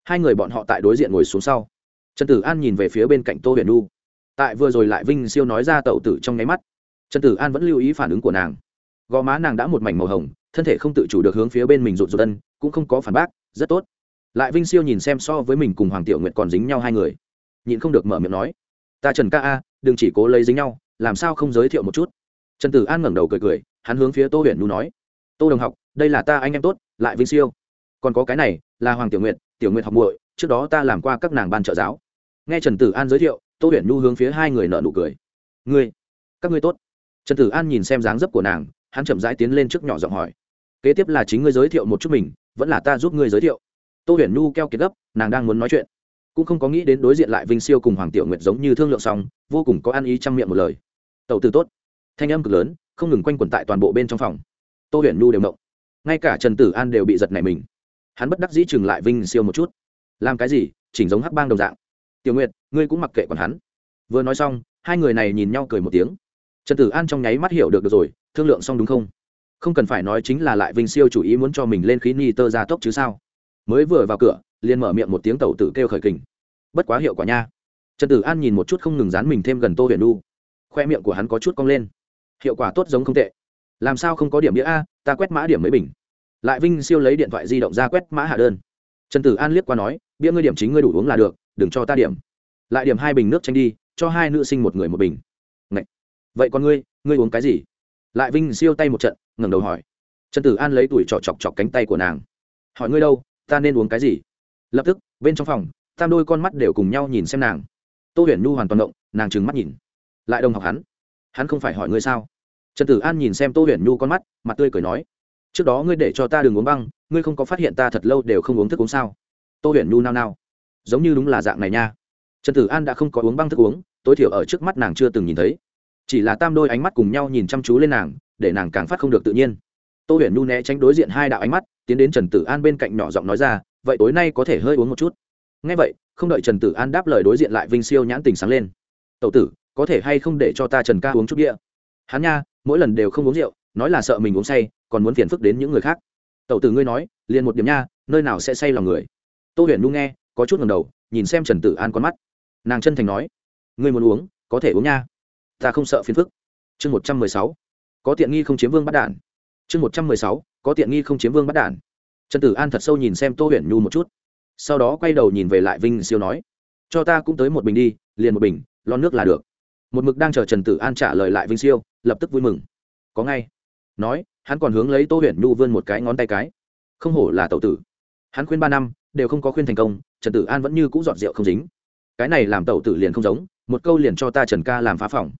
Hai người bọn họ tại đối diện ngồi xuống sau. Trần tử an nhìn về phía bên cạnh tô huyền nhu. Tại vừa rồi lại vinh siêu nói ra tẩu tử trong nháy mắt, trần tử an vẫn lưu ý phản ứng của nàng. Gò má nàng đã một mảnh màu hồng, thân thể không tự chủ được hướng phía bên mình rụt rụt tân cũng không có phản bác, rất tốt. Lại vinh siêu nhìn xem so với mình cùng hoàng tiểu nguyệt còn dính nhau hai người. Nhịn không được mở miệng nói, ta trần ca a, đừng chỉ cố lấy dính nhau làm sao không giới thiệu một chút? Trần tử an ngẩng đầu cười cười, hắn hướng phía tô huyền nu nói, tô đồng học, đây là ta anh em tốt, lại vinh siêu. Còn có cái này, là hoàng tiểu nguyệt tiểu nguyệt học muội, trước đó ta làm qua các nàng ban trợ giáo. Nghe trần tử an giới thiệu, tô huyền nu hướng phía hai người nợ nụ cười. Ngươi, các ngươi tốt. Trần tử an nhìn xem dáng dấp của nàng, hắn chậm rãi tiến lên trước nhỏ giọng hỏi, kế tiếp là chính ngươi giới thiệu một chút mình, vẫn là ta giúp ngươi giới thiệu. Tô huyền nu keo kiệt gấp, nàng đang muốn nói chuyện, cũng không có nghĩ đến đối diện lại vinh siêu cùng hoàng tiểu nguyệt giống như thương lượng xong, vô cùng có ăn ý trang miệng một lời tàu từ tốt. Thanh âm cực lớn không ngừng quanh quẩn tại toàn bộ bên trong phòng. Tô huyền nu đều động. Ngay cả trần tử an đều bị giật này mình. Hắn bất đắc dĩ chừng lại vinh siêu một chút. Làm cái gì? Chỉnh giống hắc bang đồng dạng. Tiểu nguyệt ngươi cũng mặc kệ còn hắn. Vừa nói xong hai người này nhìn nhau cười một tiếng. Trần tử an trong nháy mắt hiểu được, được rồi thương lượng xong đúng không? Không cần phải nói chính là lại vinh siêu chủ ý muốn cho mình lên khí ni tơ ra tốc chứ sao? Mới vừa vào cửa liền mở miệng một tiếng tẩu tử kêu khởi kình. Bất quá hiệu quả nha. Trần tử an nhìn một chút không ngừng dán mình thêm gần tô huyền nu khoe miệng của hắn có chút cong lên. Hiệu quả tốt giống không tệ. Làm sao không có điểm đĩa a, ta quét mã điểm mấy bình. Lại vinh siêu lấy điện thoại di động ra quét mã hạ đơn. Trần tử an liếc qua nói, bia ngươi điểm chính ngươi đủ uống là được, đừng cho ta điểm. Lại điểm hai bình nước tranh đi, cho hai nữ sinh một người một bình. Ngậy. vậy còn ngươi ngươi uống cái gì? Lại vinh siêu tay một trận, ngẩng đầu hỏi. Trần tử an lấy tuổi trọ chọc chọc cánh tay của nàng. Hỏi ngươi đâu, ta nên uống cái gì? Lập tức, bên trong phòng, tam đôi con mắt đều cùng nhau nhìn xem nàng. Tô huyền nhu hoàn toàn động, nàng trừng mắt nhìn lại đồng học hắn. Hắn không phải hỏi ngươi sao? Trần tử an nhìn xem tô huyền nhu con mắt, mặt tươi cười nói, trước đó ngươi để cho ta đừng uống băng, ngươi không có phát hiện ta thật lâu đều không uống thức uống sao? Tô huyền nhu nao nao, giống như đúng là dạng này nha. Trần tử an đã không có uống băng thức uống, tối thiểu ở trước mắt nàng chưa từng nhìn thấy. Chỉ là tam đôi ánh mắt cùng nhau nhìn chăm chú lên nàng, để nàng càng phát không được tự nhiên. Tô huyền nhu né tránh đối diện hai đạo ánh mắt, tiến đến trần tử an bên cạnh nhỏ giọng nói ra, vậy tối nay có thể hơi uống một chút. Ngay vậy, không đợi trần tử an đáp lời đối diện lại vinh siêu nhãn tình sáng lên. Tậu tử có thể hay không để cho ta trần ca uống chút đĩa hắn nha, mỗi lần đều không uống rượu, nói là sợ mình uống say, còn muốn phiền phức đến những người khác. Tậu tử ngươi nói, liền một điểm nha, nơi nào sẽ say lòng người? Tô huyền nu nghe, có chút ngầm đầu, nhìn xem trần tử an con mắt. Nàng chân thành nói, ngươi muốn uống, có thể uống nha. Ta không sợ phiền phức. Chương một trăm mười sáu, có tiện nghi không chiếm vương bắt đản. Chương một trăm mười sáu, có tiện nghi không chiếm vương bắt đản. Trần tử an thật sâu nhìn xem tô huyền nhu một chút. Sau đó quay đầu nhìn về lại vinh siêu nói, cho ta cũng tới một bình đi, liền một bình, lon nước là được một mực đang chờ trần tử an trả lời lại vinh siêu, lập tức vui mừng. Có ngay. Nói, hắn còn hướng lấy tô huyền nhu vươn một cái ngón tay cái. Không hổ là tậu tử. Hắn khuyên ba năm, đều không có khuyên thành công, trần tử an vẫn như c ũ dọn rượu không dính. Cái này làm tậu tử liền không giống, một câu liền cho ta trần ca làm phá phòng.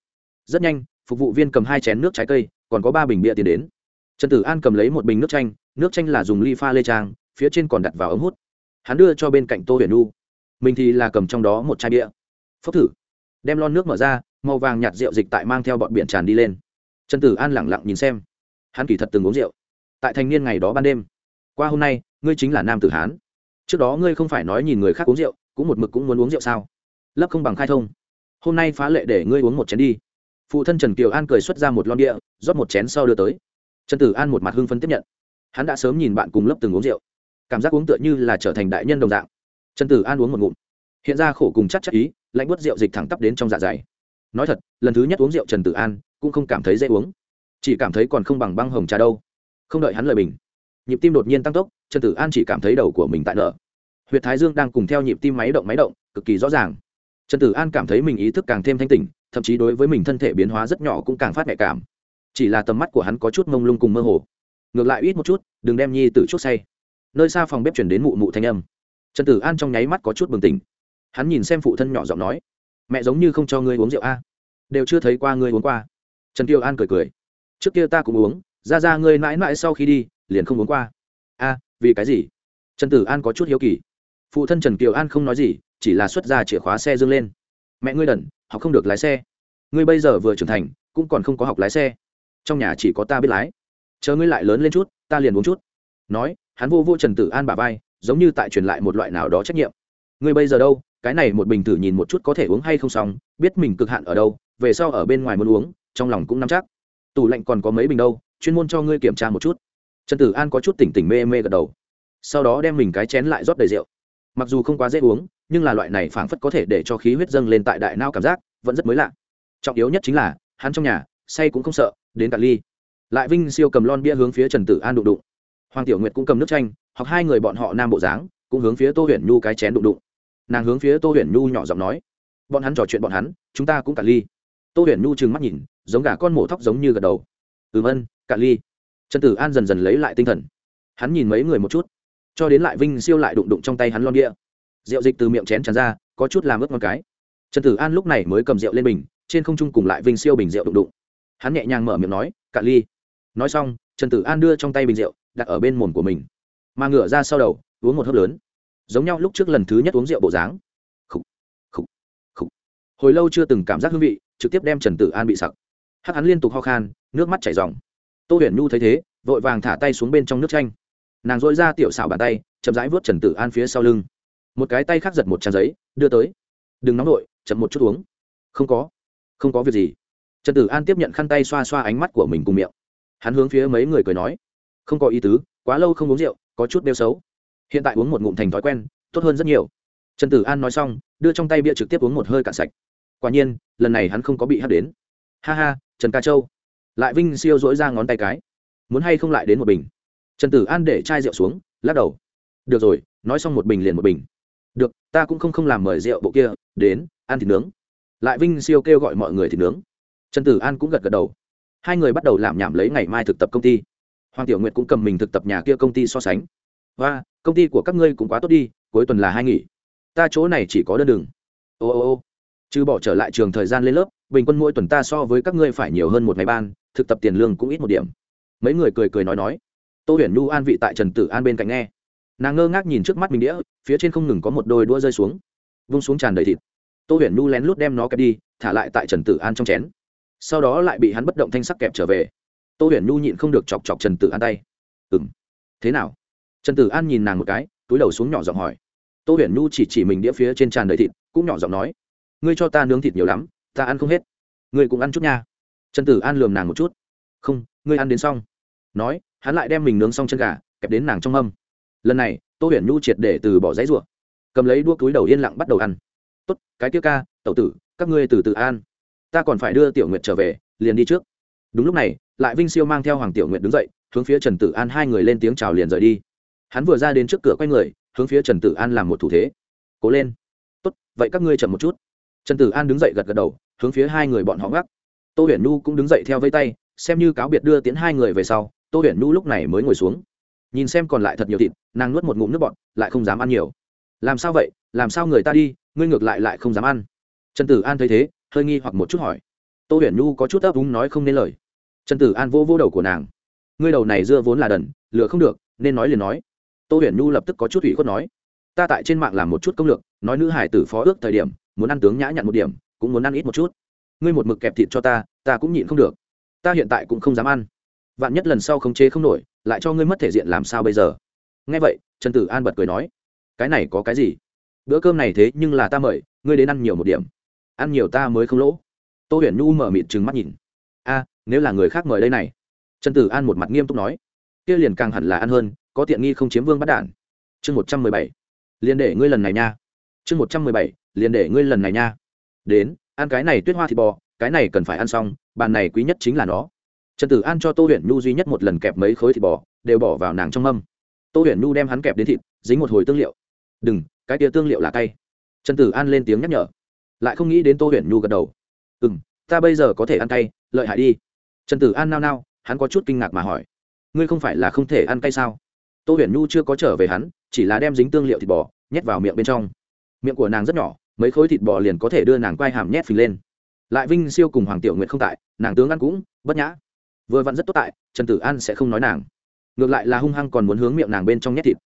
Rất nhanh, phục vụ viên cầm hai chén nước trái cây, còn có ba bình bia tiền đến. Trần tử an cầm lấy một bình nước chanh nước chanh là dùng ly pha lê trang, phía trên còn đặt vào ống hút. Hắn đưa cho bên cạnh tô huyền nu mình thì là cầm trong đó một chai bia. Phốc thử. Đem lon nước mở ra màu vàng nhạt rượu dịch tại mang theo bọn biển tràn đi lên. Trần tử an lẳng lặng nhìn xem. Hắn kỳ thật từng uống rượu. Tại thành niên ngày đó ban đêm. Qua hôm nay, ngươi chính là nam tử hán. Trước đó ngươi không phải nói nhìn người khác uống rượu, cũng một mực cũng muốn uống rượu sao? Lấp không bằng khai thông. Hôm nay phá lệ để ngươi uống một chén đi. Phụ thân trần kiều an cười xuất ra một lon địa, rót một chén sau đưa tới. Trần tử an một mặt hưng phấn tiếp nhận. Hắn đã sớm nhìn bạn cùng lớp từng uống rượu. Cảm giác uống tựa như là trở thành đại nhân đồng dạng. Trần tử an uống một ngụm. Hiện ra khổ cùng chắc chắc ý, lạnh bớt rượu dịch thẳng tắp đến trong dạ dày nói thật, lần thứ nhất uống rượu trần tử an cũng không cảm thấy dễ uống. Chỉ cảm thấy còn không bằng băng hồng trà đâu. Không đợi hắn lời bình, nhịp tim đột nhiên tăng tốc, trần tử an chỉ cảm thấy đầu của mình tại nợ huyệt thái dương đang cùng theo nhịp tim máy động máy động, cực kỳ rõ ràng. Trần tử an cảm thấy mình ý thức càng thêm thanh tỉnh, thậm chí đối với mình thân thể biến hóa rất nhỏ cũng càng phát nhạy cảm. Chỉ là tầm mắt của hắn có chút mông lung cùng mơ hồ. Ngược lại ít một chút, đừng đem nhi t ử chuốc say. Nơi xa phòng bếp chuyển đến mụ mụ thanh âm. Trần tử an trong nháy mắt có chút bừng tỉnh. Hắn nhìn xem phụ thân nhỏ giọng nói mẹ giống như không cho ngươi uống rượu a. Đều chưa thấy qua ngươi uống qua. Trần Tiêu an cười cười. Trước kia ta cũng uống, ra ra ngươi mãi mãi sau khi đi, liền không uống qua. A, vì cái gì? Trần tử an có chút hiếu kỳ. Phụ thân trần kiều an không nói gì, chỉ là xuất ra chìa khóa xe dương lên. Mẹ ngươi đần, học không được lái xe. Ngươi bây giờ vừa trưởng thành, cũng còn không có học lái xe. Trong nhà chỉ có ta biết lái. Chờ ngươi lại lớn lên chút, ta liền uống chút. Nói, hắn vô vô trần tử an bà vai, giống như tại truyền lại một loại nào đó trách nhiệm. Ngươi bây giờ đâu? Cái này một bình thử nhìn một chút có thể uống hay không xong, biết mình cực hạn ở đâu, về sau ở bên ngoài muốn uống, trong lòng cũng nắm chắc. Tủ lạnh còn có mấy bình đâu, chuyên môn cho ngươi kiểm tra một chút. Trần tử an có chút tỉnh tỉnh mê mê gật đầu. Sau đó đem mình cái chén lại rót đầy rượu. Mặc dù không quá dễ uống, nhưng là loại này phảng phất có thể để cho khí huyết dâng lên tại đại nao cảm giác, vẫn rất mới lạ. Trọng yếu nhất chính là, hắn trong nhà, say cũng không sợ, đến cả ly. Lại vinh siêu cầm lon bia hướng phía trần tử an đụng đụng. Hoàng tiểu nguyệt cũng cầm nước chanh hoặc hai người bọn họ nam bộ dáng, cũng hướng phía tô huyền nhu cái chén đụng đụng nàng hướng phía tô huyền nhu nhỏ giọng nói, bọn hắn trò chuyện bọn hắn, chúng ta cũng cả ly. Tô huyền nhu trừng mắt nhìn, giống gà con mổ thóc giống như gật đầu. Ừ vân cả ly. Trần tử an dần dần lấy lại tinh thần. Hắn nhìn mấy người một chút, cho đến lại vinh siêu lại đụng đụng trong tay hắn lon bia. Rượu dịch từ miệng chén tràn ra, có chút làm ướt ngon cái. Trần tử an lúc này mới cầm rượu lên bình, trên không trung cùng lại vinh siêu bình rượu đụng đụng. Hắn nhẹ nhàng mở miệng nói, cả ly. Nói xong, trần tử an đưa trong tay bình rượu, đặt ở bên mồm của mình. Mà ngửa ra sau đầu, uống một hớp lớn giống nhau lúc trước lần thứ nhất uống rượu bộ dáng. Khủ, khủ, khủ. hồi lâu chưa từng cảm giác hương vị trực tiếp đem trần tử an bị sặc. Hắc hắn liên tục ho khan nước mắt chảy r tô huyền nhu thấy thế vội vàng thả tay xuống bên trong nước chanh. Nàng dội ra tiểu xảo bàn tay chậm rãi vớt trần tử an phía sau lưng. Một cái tay khác giật một trang giấy đưa tới. Đừng nóng vội chậm một chút uống. Không có không có việc gì. Trần tử an tiếp nhận khăn tay xoa xoa ánh mắt của mình cùng miệng. Hắn hướng phía mấy người cười nói không có ý tứ quá lâu không uống rượu có chút đeo xấu hiện tại uống một ngụm thành thói quen, tốt hơn rất nhiều. Trần tử an nói xong, đưa trong tay bia trực tiếp uống một hơi cạn sạch. Quả nhiên, lần này hắn không có bị hắt đến. Ha ha, trần ca châu. Lại vinh siêu dỗi ra ngón tay cái. Muốn hay không lại đến một bình? Trần tử an để chai rượu xuống, lắc đầu. Được rồi, nói xong một bình liền một bình. Được, ta cũng không không làm mời rượu bộ kia, đến, ăn thịt nướng. Lại vinh siêu kêu gọi mọi người thịt nướng. Trần tử an cũng gật gật đầu. Hai người bắt đầu làm nhảm lấy ngày mai thực tập công ty. Hoàng tiểu nguyệt cũng cầm mình thực tập nhà kia công ty so sánh và, công ty của các ngươi cũng quá tốt đi, cuối tuần là hai nghỉ. Ta chỗ này chỉ có đơn đường. Ô ô ô. Chứ bỏ trở lại trường thời gian lên lớp, bình quân mỗi tuần ta so với các ngươi phải nhiều hơn một ngày ban, thực tập tiền lương cũng ít một điểm. Mấy người cười cười nói nói. Tô huyền nhu an vị tại trần tử an bên cạnh nghe. Nàng ngơ ngác nhìn trước mắt mình đĩa, phía trên không ngừng có một đôi đũa rơi xuống. Vung xuống tràn đầy thịt. Tô huyền nhu lén lút đem nó kẹp đi, thả lại tại trần tử an trong chén. Sau đó lại bị hắn bất động thanh sắc kẹp trở về. Tô huyền nhu nhịn không được chọc chọc trần tử an tay. Ừ m thế nào? Trần tử an nhìn nàng một cái, túi đầu xuống nhỏ giọng hỏi. Tô huyền nhu chỉ chỉ mình đĩa phía trên tràn đầy thịt, cũng nhỏ giọng nói. Ngươi cho ta nướng thịt nhiều lắm, ta ăn không hết. Ngươi cũng ăn chút nha. Trần tử an lườm nàng một chút. Không, ngươi ăn đến xong. Nói, hắn lại đem mình nướng xong chân gà, kẹp đến nàng trong âm. lần này, tô huyền nhu triệt để từ bỏ giấy ruộng cầm lấy đua túi đầu yên lặng bắt đầu ăn. Tốt, cái tiêu ca, tẩu tử, các ngươi từ từ an ta còn phải đưa tiểu nguyệt trở về, liền đi trước. Đúng lúc này, lại vinh siêu mang theo hoàng tiểu nguyệt đứng dậy, hướng phía trần tử an hai người lên tiếng chào liền rời đi hắn vừa ra đến trước cửa quay người, hướng phía trần tử an làm một thủ thế. Cố lên. Tốt, vậy các ngươi chậm một chút. Trần tử an đứng dậy gật gật đầu, hướng phía hai người bọn họ gác. Tô huyền nhu cũng đứng dậy theo vây tay, xem như cáo biệt đưa tiến hai người về sau, tô huyền nhu lúc này mới ngồi xuống. Nhìn xem còn lại thật nhiều thịt, nàng nuốt một ngụm nước bọt, lại không dám ăn nhiều. Làm sao vậy? Làm sao người ta đi? Ngươi ngược lại lại không dám ăn. Trần tử an thấy thế, hơi nghi hoặc một chút hỏi. Tô huyền nhu có chút ấp úng nói không nên lời. Trần tử an vô vô đầu của nàng. Ngươi đầu này dưa vốn là đần, lựa không được, nên nói liền nói tô huyền nhu lập tức có chút ủy khuất nói, ta tại trên mạng làm một chút công lược, nói nữ hải tử phó ước thời điểm, muốn ăn tướng nhã nhặn một điểm, cũng muốn ăn ít một chút. Ngươi một mực kẹp thịt cho ta ta cũng nhịn không được. Ta hiện tại cũng không dám ăn. Vạn nhất lần sau không chế không nổi, lại cho ngươi mất thể diện làm sao bây giờ? Nghe vậy, trần tử an bật cười nói, cái này có cái gì? Bữa cơm này thế nhưng là ta mời, ngươi đến ăn nhiều một điểm. Ăn nhiều ta mới không lỗ. Tô huyền nhu mở mịt trừng mắt nhìn. A, nếu là người khác mời đây này. Trần tử an một mặt nghiêm túc nói, kia liền càng hẳn là ăn hơn có tiện nghi không chiếm vương bắt đản. Chương một trăm mười bảy. Liền để ngươi lần này nha. Chương một trăm mười bảy. Liền để ngươi lần này nha. Đến, ăn cái này tuyết hoa thịt bò, cái này cần phải ăn xong bàn này quý nhất chính là nó. Trần tử an cho tô huyền nhu duy nhất một lần kẹp mấy khối thịt bò, đều bỏ vào nàng trong mâm. Tô huyền nhu đem hắn kẹp đến thịt, dính một hồi tương liệu. Đừng, cái tia tương liệu là cay. Trần tử an lên tiếng nhắc nhở. Lại không nghĩ đến tô huyền nhu gật đầu. Ừ m ta bây giờ có thể ăn cay, lợi hại đi. Trần tử an nao nao, hắn có chút kinh ngạc mà hỏi. Ngươi không phải là không thể ăn cay sao? Tô huyền nhu chưa có trở về hắn, chỉ là đem dính tương liệu thịt bò nhét vào miệng bên trong. Miệng của nàng rất nhỏ, mấy khối thịt bò liền có thể đưa nàng quai hàm nhét phình lên. Lại vinh siêu cùng hoàng tiểu nguyện không tại, nàng tướng ăn cũng bất nhã. Vừa vặn rất tốt tại, trần tử an sẽ không nói nàng. Ngược lại là hung hăng còn muốn hướng miệng nàng bên trong nhét thịt.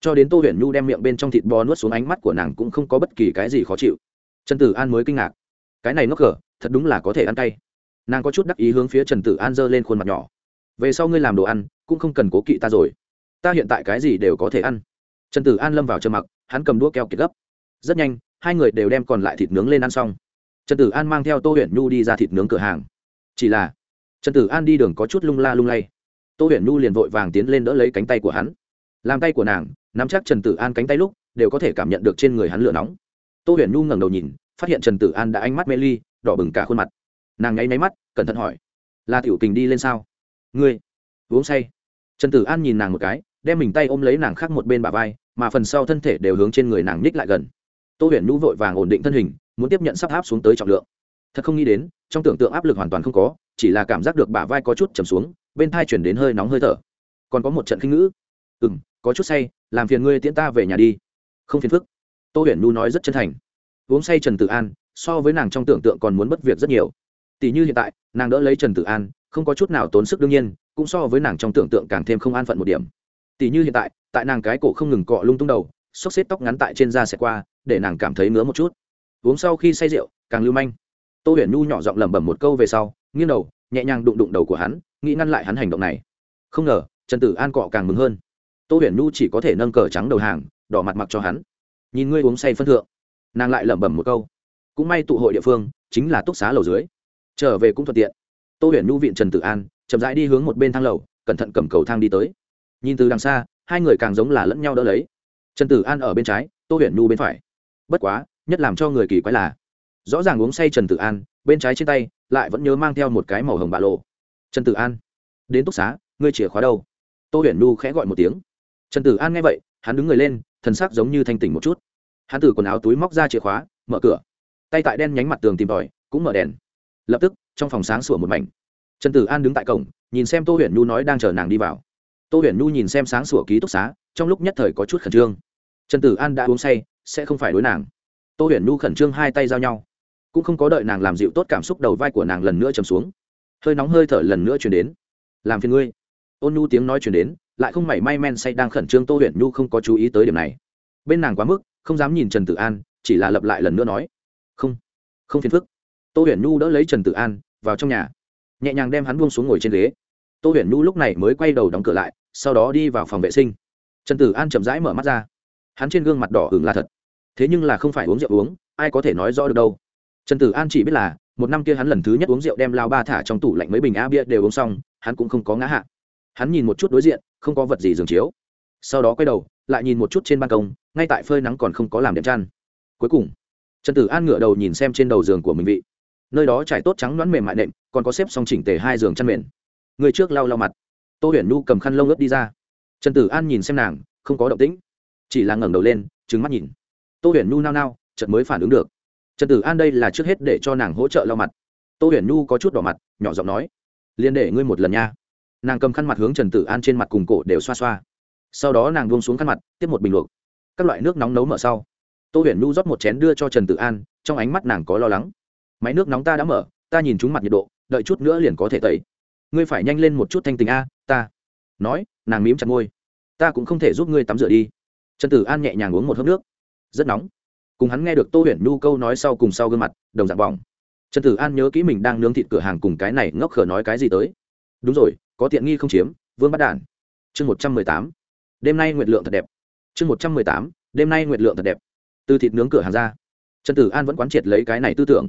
Cho đến tô huyền nhu đem miệng bên trong thịt bò nuốt xuống ánh mắt của nàng cũng không có bất kỳ cái gì khó chịu. Trần tử an mới kinh ngạc. Cái này ngốc cờ, thật đúng là có thể ăn cay. Nàng có chút đắc ý hướng phía trần tử an giơ lên khuôn mặt nhỏ. Về sau ngươi làm đồ ăn, cũng không cần cố kỵ ta rồi ta hiện tại cái gì đều có thể ăn. Trần tử an lâm vào trầm mặc, hắn cầm đũa keo kiệt gấp. Rất nhanh, hai người đều đem còn lại thịt nướng lên ăn xong. Trần tử an mang theo tô huyền nhu đi ra thịt nướng cửa hàng. Chỉ là, trần tử an đi đường có chút lung la lung lay. Tô huyền nhu liền vội vàng tiến lên đỡ lấy cánh tay của hắn. Làm tay của nàng, nắm chắc trần tử an cánh tay lúc, đều có thể cảm nhận được trên người hắn lửa nóng. Tô huyền nhu ngẩng đầu nhìn, phát hiện trần tử an đã ánh mắt mê ly, đỏ bừng cả khuôn mặt. Nàng nháy máy mắt, cẩn thận hỏi, là tiểu kình đi lên sao? Ngươi, uống say. Trần tử an nhìn nàng một cái đem mình tay ôm lấy nàng khác một bên bà vai, mà phần sau thân thể đều hướng trên người nàng ních lại gần. Tô huyền nhu vội vàng ổn định thân hình, muốn tiếp nhận sắp áp xuống tới trọng lượng. Thật không nghĩ đến, trong tưởng tượng áp lực hoàn toàn không có, chỉ là cảm giác được bả vai có chút chầm xuống, bên thai chuyển đến hơi nóng hơi thở. Còn có một trận khinh ngữ. Ừ m có chút say, làm phiền ngươi tiễn ta về nhà đi. Không phiền phức. Tô huyền nhu nói rất chân thành. Uống say trần tử an, so với nàng trong tưởng tượng còn muốn bất việc rất nhiều. Tỷ như hiện tại, nàng đỡ lấy trần tử an, không có chút nào tốn sức đương nhiên, cũng so với nàng trong tưởng tượng càng thêm không an phận một điểm tỷ như hiện tại tại nàng cái cổ không ngừng cọ lung tung đầu, xốc xếp tóc ngắn tại trên da xẹt qua, để nàng cảm thấy ngứa một chút. Uống sau khi say rượu, càng lưu manh. Tô huyền nhu nhỏ giọng lẩm bẩm một câu về sau, nghiêng đầu, nhẹ nhàng đụng đụng đầu của hắn, nghĩ ngăn lại hắn hành động này. Không ngờ, trần tử an cọ càng mừng hơn. Tô huyền nhu chỉ có thể nâng cờ trắng đầu hàng, đỏ mặt mặc cho hắn. Nhìn ngươi uống say phân thượng. Nàng lại lẩm bẩm một câu. Cũng may tụ hội địa phương, chính là túc xá lầu dưới. Trở về cũng thuận tiện. Tô huyền nhu viện trần tử an, chậm rãi đi hướng một bên thang lầu, cẩn thận cầm cầu thang đi tới nhìn từ đằng xa, hai người càng giống là lẫn nhau đỡ lấy. Trần tử an ở bên trái, tô huyền nhu bên phải. Bất quá, nhất làm cho người kỳ quái là, rõ ràng uống say trần tử an, bên trái trên tay, lại vẫn nhớ mang theo một cái màu hồng bạ lộ. Trần tử an, đến túc xá, ngươi chìa khóa đâu? Tô huyền nhu khẽ gọi một tiếng. Trần tử an nghe vậy, hắn đứng người lên, thần sắc giống như thanh tỉnh một chút. Hắn từ quần áo túi móc ra chìa khóa, mở cửa. Tay tại đen nhánh mặt tường tìm tòi, cũng mở đèn. Lập tức, trong phòng sáng sủa một mảnh. Trần tử an đứng tại cổng, nhìn xem tô huyền nhu nói đang chờ nàng đi vào tô huyền nhu nhìn xem sáng sủa ký túc xá, trong lúc nhất thời có chút khẩn trương. Trần tử an đã uống say, sẽ không phải đối nàng. Tô huyền nhu khẩn trương hai tay giao nhau. Cũng không có đợi nàng làm dịu tốt cảm xúc đầu vai của nàng lần nữa chầm xuống. Hơi nóng hơi thở lần nữa chuyển đến. Làm phiền ngươi. Ôn nhu tiếng nói chuyển đến, lại không mảy may men say đang khẩn trương tô huyền nhu không có chú ý tới điểm này. Bên nàng quá mức, không dám nhìn trần tử an, chỉ là lập lại lần nữa nói. Không không phiền phức. Tô huyền nhu đỡ lấy trần tử an vào trong nhà, nhẹ nhàng đem hắn buông xuống ngồi trên ghế. Tô huyền nhu lúc này mới quay đầu đóng cửa lại sau đó đi vào phòng vệ sinh. Trần tử an chậm rãi mở mắt ra. Hắn trên gương mặt đỏ hừng là thật. Thế nhưng là không phải uống rượu uống, ai có thể nói rõ được đâu. Trần tử an chỉ biết là, một năm kia hắn lần thứ nhất uống rượu đem lao ba thả trong tủ lạnh mấy bình a bia đều uống xong, hắn cũng không có ngã hạ. Hắn nhìn một chút đối diện, không có vật gì giường chiếu. Sau đó quay đầu, lại nhìn một chút trên ban công, ngay tại phơi nắng còn không có làm đệm chăn. Cuối cùng, trần tử an ngửa đầu nhìn xem trên đầu giường của mình vị. Nơi đó trải tốt trắng đoán mềm mại nệm, còn có xếp xong chỉnh tề hai giường chăn mền. Người trước lau lau mặt tô huyền nhu cầm khăn lông ướt đi ra. Trần tử an nhìn xem nàng, không có động tĩnh, chỉ là ngẩng đầu lên trứng mắt nhìn. Tô huyền nhu nao nao, chợt mới phản ứng được. Trần tử an đây là trước hết để cho nàng hỗ trợ lau mặt. Tô huyền nhu có chút đỏ mặt, nhỏ giọng nói liền để ngươi một lần nha. Nàng cầm khăn mặt hướng trần tử an trên mặt cùng cổ đều xoa xoa. Sau đó nàng buông xuống khăn mặt, tiếp một bình luộc. Các loại nước nóng nấu mở sau, tô huyền nhu rót một chén đưa cho trần tử an, trong ánh mắt nàng có lo lắng. Máy nước nóng ta đã mở, ta nhìn chúng mặt nhiệt độ, đợi chút nữa liền có thể tẩy ngươi phải nhanh lên một chút thanh tình a, ta. Nói, nàng mím chặt ngôi ta cũng không thể giúp ngươi tắm rửa đi. Trần tử an nhẹ nhàng uống một hớp nước. Rất nóng. Cùng hắn nghe được tô huyền nhu câu nói sau cùng sau gương mặt, đồng dạng bỏng. Trần tử an nhớ kỹ mình đang nướng thịt cửa hàng cùng cái này ngốc khở nói cái gì tới. Đúng rồi, có tiện nghi không chiếm, vương bắt đản. Chương một trăm mười tám. Đêm nay nguyện lượng thật đẹp. Chương một trăm mười tám. Đêm nay nguyện lượng thật đẹp. Từ thịt nướng cửa hàng ra, trần tử an vẫn quán triệt lấy cái này tư tưởng.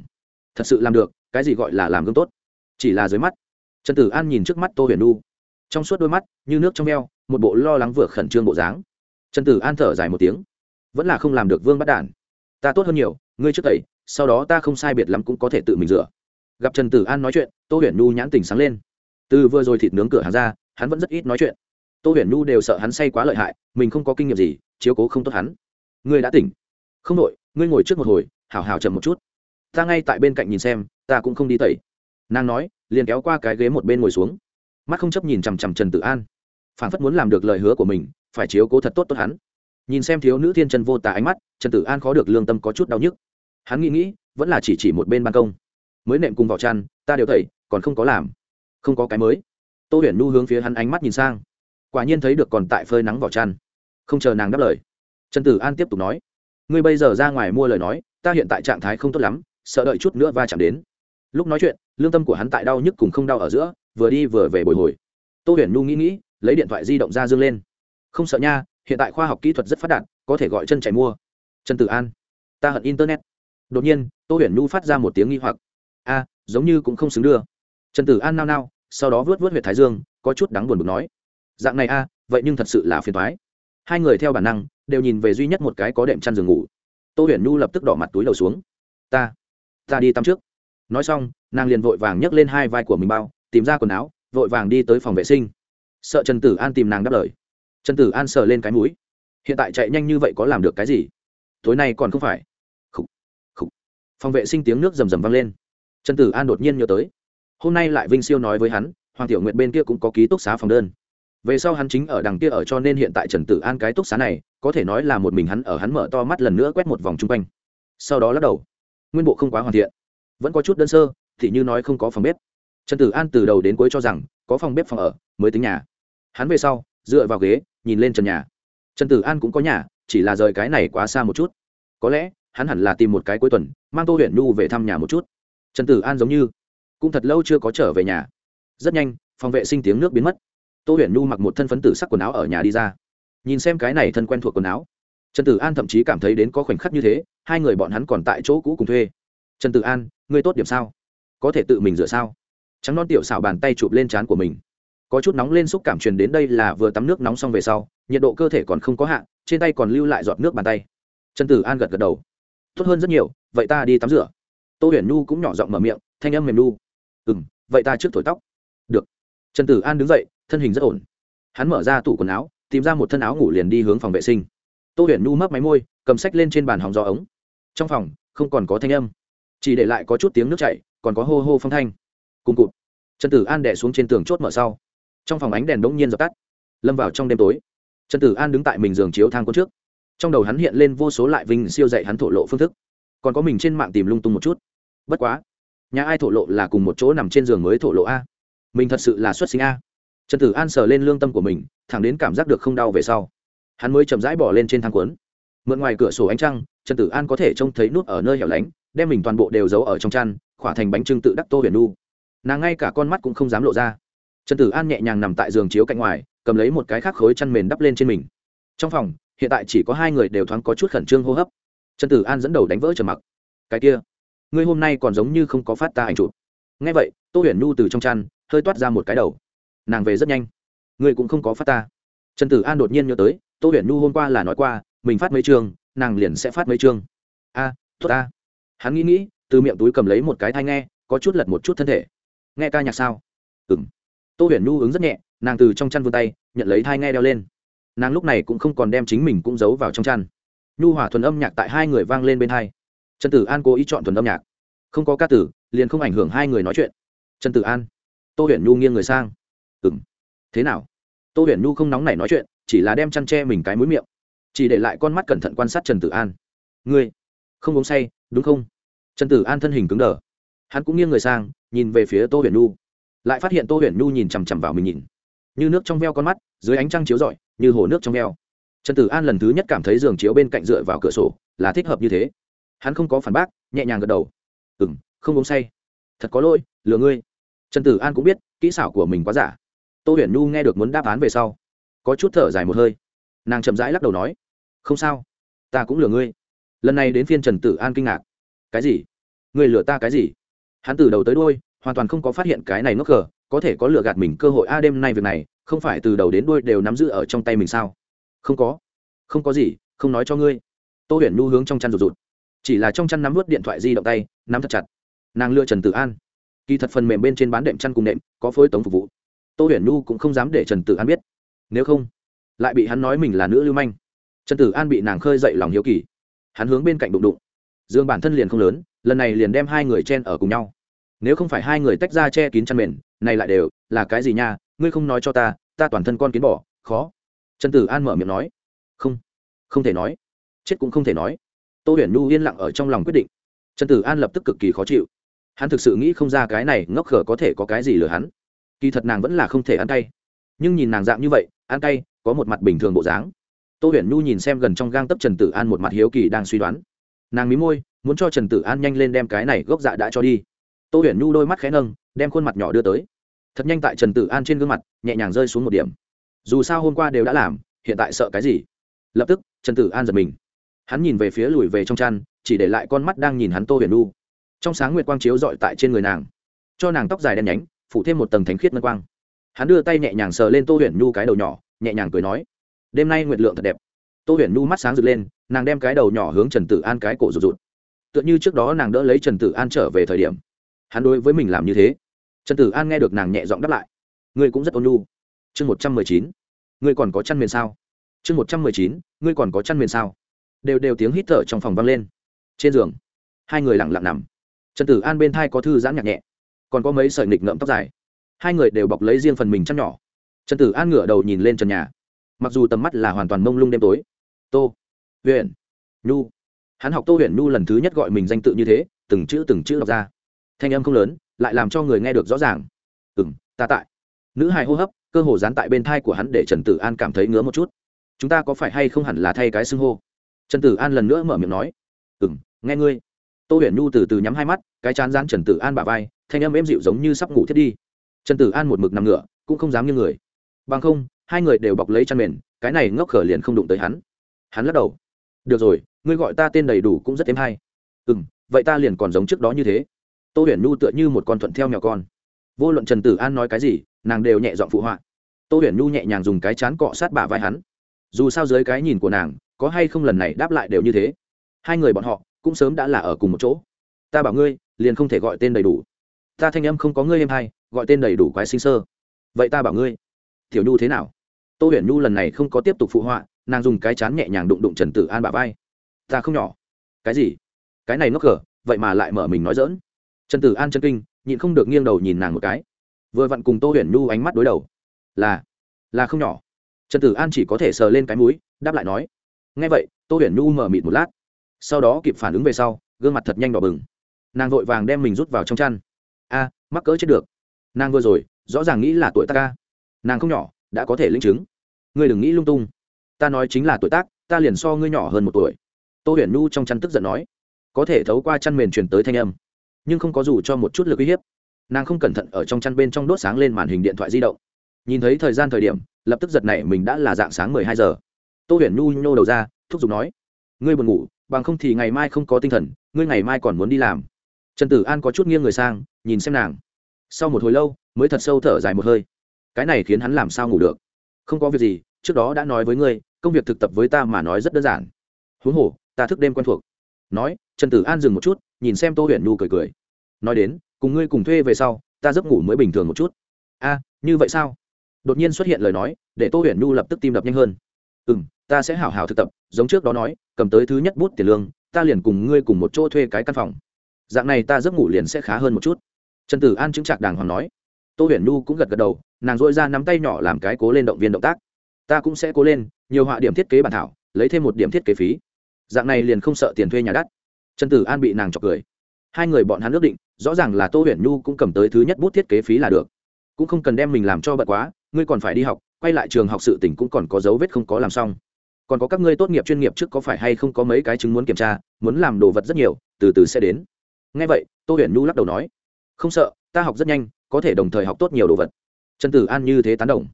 Thật sự làm được, cái gì gọi là làm gương tốt? Chỉ là dưới mắt trần tử an nhìn trước mắt tô huyền nu trong suốt đôi mắt, như nước trong veo, một bộ lo lắng vừa khẩn trương bộ dáng. Trần tử an thở dài một tiếng. Vẫn là không làm được vương bắt đản. Ta tốt hơn nhiều, ngươi trước tẩy, sau đó ta không sai biệt lắm cũng có thể tự mình rửa. Gặp trần tử an nói chuyện, tô huyền nu nhãn tình sáng lên. Từ vừa rồi thịt nướng cửa hàng ra, hắn vẫn rất ít nói chuyện. Tô huyền nu đều sợ hắn say quá lợi hại, mình không có kinh nghiệm gì, chiếu cố không tốt hắn. Ngươi đã tỉnh. Không đội ngươi ngồi trước một hồi, hảo hảo chậm một chút. Ta ngay tại bên cạnh nhìn xem, ta cũng không đi tẩy. Nàng nói liền kéo qua cái ghế một bên ngồi xuống. Mắt không chấp nhìn chằm chằm trần tử an. Phản phất muốn làm được lời hứa của mình, phải chiếu cố thật tốt tốt hắn. Nhìn xem thiếu nữ thiên trần vô tả ánh mắt, trần tử an khó được lương tâm có chút đau nhức. Hắn nghĩ nghĩ, vẫn là chỉ chỉ một bên ban công. Mới nệm cùng vào chăn, ta đều thầy còn không có làm. Không có cái mới. Tô huyền nu hướng phía hắn ánh mắt nhìn sang. Quả nhiên thấy được còn tại phơi nắng vào chăn. Không chờ nàng đáp lời, trần tử an tiếp tục nói. Ngươi bây giờ ra ngoài mua lời nói, ta hiện tại trạng thái không tốt lắm, sợ đợi chút nữa va chạm đến lúc nói chuyện, lương tâm của hắn tại đau nhức cùng không đau ở giữa, vừa đi vừa về bồi hồi. Tô huyền nhu nghĩ nghĩ, lấy điện thoại di động ra dương lên. Không sợ nha, hiện tại khoa học kỹ thuật rất phát đạt, có thể gọi chân chạy mua. Trần tử an, ta hận internet. Đột nhiên, tô huyền nhu phát ra một tiếng nghi hoặc. A, giống như cũng không xứng đưa. Trần tử an nao nao, sau đó vớt vớt huyệt thái dương, có chút đáng buồn bực nói. Dạng này a, vậy nhưng thật sự là phiền thoái hai người theo bản năng, đều nhìn về duy nhất một cái có đệm chăn giường ngủ. Tô huyền nhu lập tức đỏ mặt túi đầu xuống. Ta ta đi tắm trước nói xong, nàng liền vội vàng nhấc lên hai vai của mình bao, tìm ra quần áo, vội vàng đi tới phòng vệ sinh. Sợ trần tử an tìm nàng đáp lời. Trần tử an sờ lên cái mũi. Hiện tại chạy nhanh như vậy có làm được cái gì? Tối nay còn không phải. Khủ. Khủ. phòng vệ sinh tiếng nước rầm rầm vang lên. Trần tử an đột nhiên nhớ tới. Hôm nay lại vinh siêu nói với hắn, hoàng tiểu nguyệt bên kia cũng có ký túc xá phòng đơn. Về sau hắn chính ở đằng kia ở cho nên hiện tại trần tử an cái túc xá này, có thể nói là một mình hắn ở hắn mở to mắt lần nữa quét một vòng chung quanh. Sau đó lắc đầu. Nguyên bộ không quá hoàn thiện vẫn có chút đơn sơ, thì như nói không có phòng bếp. Trần tử an từ đầu đến cuối cho rằng, có phòng bếp phòng ở mới tính nhà. Hắn về sau, dựa vào ghế, nhìn lên trần nhà. Trần tử an cũng có nhà, chỉ là rời cái này quá xa một chút. Có lẽ, hắn hẳn là tìm một cái cuối tuần, mang tô huyện nhu về thăm nhà một chút. Trần tử an giống như, cũng thật lâu chưa có trở về nhà. Rất nhanh, phòng vệ sinh tiếng nước biến mất. Tô huyền nhu mặc một thân phấn tử sắc quần áo ở nhà đi ra. Nhìn xem cái này thân quen thuộc quần áo, trần tử an thậm chí cảm thấy đến có khoảnh khắc như thế, hai người bọn hắn còn tại chỗ cũ cùng thuê trần tử an, ngươi tốt điểm sao? Có thể tự mình rửa sao? Trắng non tiểu xảo bàn tay chụp lên trán của mình. Có chút nóng lên xúc cảm truyền đến đây là vừa tắm nước nóng xong về sau, nhiệt độ cơ thể còn không có hạn trên tay còn lưu lại giọt nước bàn tay. Trần tử an gật gật đầu. Tốt hơn rất nhiều, vậy ta đi tắm rửa. Tô huyền nhu cũng nhỏ giọng mở miệng, thanh âm mềm nhu ừ m vậy ta trước thổi tóc. Được. Trần tử an đứng dậy, thân hình rất ổn. Hắn mở ra tủ quần áo, tìm ra một thân áo ngủ liền đi hướng phòng vệ sinh. Tô huyền nhu mấp máy môi, cầm sách lên trên bàn hòng gió ống. Trong phòng, không còn có thanh âm chỉ để lại có chút tiếng nước chảy, còn có hô hô phong thanh. Cùng cụt. Trần tử an đẻ xuống trên tường chốt mở sau. Trong phòng ánh đèn đ ỗ n g nhiên dập tắt. Lâm vào trong đêm tối. Trần tử an đứng tại mình giường chiếu thang quân trước. Trong đầu hắn hiện lên vô số lại vinh siêu dạy hắn thổ lộ phương thức. Còn có mình trên mạng tìm lung tung một chút. Bất quá, nhà ai thổ lộ là cùng một chỗ nằm trên giường mới thổ lộ a. Mình thật sự là xuất sinh a. Trần tử an sờ lên lương tâm của mình, thẳng đến cảm giác được không đau về sau. Hắn mới chậm rãi bỏ lên trên thang cuốn. Mượn ngoài cửa sổ ánh trăng trần tử an có thể trông thấy nút ở nơi hẻo lánh, đem mình toàn bộ đều giấu ở trong chăn, khỏa thành bánh trưng tự đắc tô huyền nu nàng ngay cả con mắt cũng không dám lộ ra. Trần tử an nhẹ nhàng nằm tại giường chiếu cạnh ngoài, cầm lấy một cái khác khối chăn mền đắp lên trên mình. Trong phòng, hiện tại chỉ có hai người đều thoáng có chút khẩn trương hô hấp. Trần tử an dẫn đầu đánh vỡ trầm mặc. Cái kia, ngươi hôm nay còn giống như không có phát ta ảnh chụp. Ngay vậy, tô huyền nu từ trong chăn, hơi toát ra một cái đầu. Nàng về rất nhanh. Ngươi cũng không có phát ta. Trần tử an đột nhiên nhớ tới, tô huyền nhu hôm qua là nói qua, mình phát mấy trường nàng liền sẽ phát mấy chương. A à, tốt a hắn nghĩ nghĩ từ miệng túi cầm lấy một cái thai nghe có chút lật một chút thân thể. Nghe ca nhạc sao? Ừng tô huyền nhu ứng rất nhẹ nàng từ trong chăn vươn tay nhận lấy thai nghe đeo lên. Nàng lúc này cũng không còn đem chính mình cũng giấu vào trong chăn. Nhu hỏa thuần âm nhạc tại hai người vang lên bên hai. Trần tử an cố ý chọn thuần âm nhạc. Không có ca tử liền không ảnh hưởng hai người nói chuyện. Trần tử an. Tô huyền nhu nghiêng người sang. Ừng thế nào? Tô huyền nhu không nóng nảy nói chuyện chỉ là đem chăn tre mình cái mũi miệng chỉ để lại con mắt cẩn thận quan sát trần tử an. Ngươi, không uống say, đúng không? Trần tử an thân hình cứng đờ. Hắn cũng nghiêng người sang, nhìn về phía tô huyền nhu. Lại phát hiện tô huyền nhu nhìn chằm chằm vào mình nhìn. Như nước trong veo con mắt, dưới ánh trăng chiếu rọi, như hồ nước trong veo. Trần tử an lần thứ nhất cảm thấy giường chiếu bên cạnh dựa vào cửa sổ là thích hợp như thế. Hắn không có phản bác, nhẹ nhàng gật đầu. Ừ m không uống say. Thật có lỗi, lừa ngươi. Trần tử an cũng biết, kỹ xảo của mình quá giả. Tô huyền nhu nghe được muốn đáp án về sau, có chút thở dài một hơi nàng chậm rãi lắc đầu nói, không sao, ta cũng lừa ngươi. Lần này đến phiên trần tử an kinh ngạc. Cái gì? Ngươi lừa ta cái gì? Hắn từ đầu tới đôi hoàn toàn không có phát hiện cái này ngốc cờ, có thể có lừa gạt mình cơ hội a đêm nay việc này, không phải từ đầu đến đôi đều nắm giữ ở trong tay mình sao? Không có không có gì, không nói cho ngươi. Tô huyền Nu hướng trong chăn rụt rụt. Chỉ là trong chăn nắm vớt điện thoại di động tay, nắm thật chặt. Nàng lừa trần tử an. Kỳ thật phần mềm bên trên bán đệm chăn cùng đệm có phối tống phục vụ. Tô huyền Nu cũng không dám để trần tử an biết. Nếu không lại bị hắn nói mình là nữ lưu manh. Trần tử an bị nàng khơi dậy lòng hiếu kỳ. Hắn hướng bên cạnh đụng đụng. Dương bản thân liền không lớn, lần này liền đem hai người chen ở cùng nhau. Nếu không phải hai người tách ra che kín chăn mền, này lại đều là cái gì nha, ngươi không nói cho ta ta toàn thân con kiến bỏ, khó. Trần tử an mở miệng nói. Không không thể nói. Chết cũng không thể nói. Tô huyền nhu yên lặng ở trong lòng quyết định. Trần tử an lập tức cực kỳ khó chịu. Hắn thực sự nghĩ không ra cái này ngốc khở có thể có cái gì lừa hắn. Kỳ thật nàng vẫn là không thể ăn tay nhưng nhìn nàng dạng như vậy ăn cay, có một mặt bình thường bộ dáng. Tô huyền nhu nhìn xem gần trong gang tấp trần tử an một mặt hiếu kỳ đang suy đoán. Nàng mí môi, muốn cho trần tử an nhanh lên đem cái này gốc dạ đã cho đi. Tô huyền nhu đôi mắt khẽ nâng, đem khuôn mặt nhỏ đưa tới. Thật nhanh tại trần tử an trên gương mặt, nhẹ nhàng rơi xuống một điểm. Dù sao hôm qua đều đã làm, hiện tại sợ cái gì? Lập tức, trần tử an giật mình. Hắn nhìn về phía lùi về trong chăn, chỉ để lại con mắt đang nhìn hắn tô huyền nhu. Trong sáng nguyệt quang chiếu dọi tại trên người nàng. Cho nàng tóc dài đen nhánh, phủ thêm một tầng thánh khiết ngân quang hắn đưa tay nhẹ nhàng sờ lên tô huyền nhu cái đầu nhỏ, nhẹ nhàng cười nói, đêm nay nguyệt lượng thật đẹp. Tô huyền nhu mắt sáng rực lên, nàng đem cái đầu nhỏ hướng trần tử an cái cổ rụt rụt. Tựa như trước đó nàng đỡ lấy trần tử an trở về thời điểm. Hắn đối với mình làm như thế. Trần tử an nghe được nàng nhẹ giọng đáp lại, ngươi cũng rất ôn nhu. Chương một trăm mười chín, ngươi còn có chăn miền sao? Chương một trăm mười chín, ngươi còn có chăn miền sao? Đều đều tiếng hít thở trong phòng vang lên. Trên giường, hai người lặng lặng nằm. Trần tử an bên thai có thư giãn nhạc nhẹ, còn có mấy sợi nghịch ngợm tóc dài hai người đều bọc lấy riêng phần mình chăn nhỏ. Trần tử an ngửa đầu nhìn lên trần nhà. Mặc dù tầm mắt là hoàn toàn mông lung đêm tối. Tô huyện nhu. Hắn học tô huyền nhu lần thứ nhất gọi mình danh tự như thế, từng chữ từng chữ đọc ra. Thanh âm không lớn, lại làm cho người nghe được rõ ràng. Ừ m ta tại. Nữ hài hô hấp, cơ hồ dán tại bên thai của hắn để trần tử an cảm thấy ngứa một chút. Chúng ta có phải hay không hẳn là thay cái xưng hô? Trần tử an lần nữa mở miệng nói. Ừ m nghe ngươi. Tô huyền nhu từ từ nhắm hai mắt, cái chán dán trần tử an bả vai, thanh âm êm dịu giống như sắp ngủ thiết đi trần tử an một mực nằm ngửa, cũng không dám như người. Bằng không, hai người đều bọc lấy chăn mền, cái này ngốc khở liền không đụng tới hắn. Hắn lắc đầu. Được rồi, ngươi gọi ta tên đầy đủ cũng rất thêm hay. Ừ m vậy ta liền còn giống trước đó như thế. Tô huyền nhu tựa như một con thuận theo nhỏ con. Vô luận trần tử an nói cái gì, nàng đều nhẹ dọn phụ họa. Tô huyền nhu nhẹ nhàng dùng cái chán cọ sát bả vai hắn. Dù sao dưới cái nhìn của nàng, có hay không lần này đáp lại đều như thế. Hai người bọn họ cũng sớm đã là ở cùng một chỗ. Ta bảo ngươi, liền không thể gọi tên đầy đủ. Ta thanh âm không có ngươi em hay gọi tên đầy đủ quái sinh sơ. Vậy ta bảo ngươi, tiểu nhu thế nào? Tô huyền nhu lần này không có tiếp tục phụ họa, nàng dùng cái chán nhẹ nhàng đụng đụng trần tử an bả vai. Ta không nhỏ. Cái gì? Cái này ngốc cờ vậy mà lại mở mình nói dỡn trần tử an chân kinh, nhịn không được nghiêng đầu nhìn nàng một cái. Vừa vặn cùng tô huyền nhu ánh mắt đối đầu. Là là không nhỏ. Trần tử an chỉ có thể sờ lên cái mũi, đáp lại nói. Ngay vậy, tô huyền nhu mở mịt một lát. Sau đó kịp phản ứng về sau, gương mặt thật nhanh đỏ bừng. Nàng vội vàng đem mình rút vào trong chăn. A, mắc cỡ chết được nàng vừa rồi, rõ ràng nghĩ là tuổi ta ca. Nàng không nhỏ, đã có thể linh chứng. Ngươi đừng nghĩ lung tung. Ta nói chính là tuổi tác, ta liền so ngươi nhỏ hơn một tuổi. Tô huyền nhu trong chăn tức giận nói. Có thể thấu qua chăn mền truyền tới thanh âm, nhưng không có dù cho một chút lực uy hiếp. Nàng không cẩn thận ở trong chăn bên trong đốt sáng lên màn hình điện thoại di động. Nhìn thấy thời gian thời điểm, lập tức giật này mình đã là dạng sáng mười hai giờ. Tô huyền nhu nhô đầu ra, thúc giục nói. Ngươi buồn ngủ, bằng không thì ngày mai không có tinh thần, ngươi ngày mai còn muốn đi làm. Trần tử an có chút nghiêng người sang, nhìn xem nàng sau một hồi lâu mới thật sâu thở dài một hơi. Cái này khiến hắn làm sao ngủ được? Không có việc gì, trước đó đã nói với ngươi, công việc thực tập với ta mà nói rất đơn giản. Huống hồ, ta thức đêm quen thuộc. Nói, trần tử an dừng một chút, nhìn xem tô huyền nhu cười cười. Nói đến, cùng ngươi cùng thuê về sau, ta giấc ngủ mới bình thường một chút. A, như vậy sao? Đột nhiên xuất hiện lời nói, để tô huyền nhu lập tức tim đập nhanh hơn. Ừ m ta sẽ hảo hảo thực tập, giống trước đó nói, cầm tới thứ nhất bút tiền lương, ta liền cùng ngươi cùng một chỗ thuê cái căn phòng. Dạng này ta giấc ngủ liền sẽ khá hơn một chút trần tử an chứng trạc đàng hoàng nói. Tô huyền nhu cũng gật gật đầu, nàng dội ra nắm tay nhỏ làm cái cố lên động viên động tác. Ta cũng sẽ cố lên, nhiều họa điểm thiết kế bản thảo, lấy thêm một điểm thiết kế phí. Dạng này liền không sợ tiền thuê nhà đắt. Trần tử an bị nàng chọc cười. Hai người bọn hắn ước định, rõ ràng là tô huyền nhu cũng cầm tới thứ nhất bút thiết kế phí là được. Cũng không cần đem mình làm cho bận quá, ngươi còn phải đi học, quay lại trường học sự tỉnh cũng còn có dấu vết không có làm xong. Còn có các ngươi tốt nghiệp chuyên nghiệp trước có phải hay không có mấy cái chứng muốn kiểm tra, muốn làm đồ vật rất nhiều, từ từ sẽ đến. Ngay vậy, tô huyền nhu lắc đầu nói không sợ ta học rất nhanh có thể đồng thời học tốt nhiều đồ vật. Trần tử an như thế tán đồng.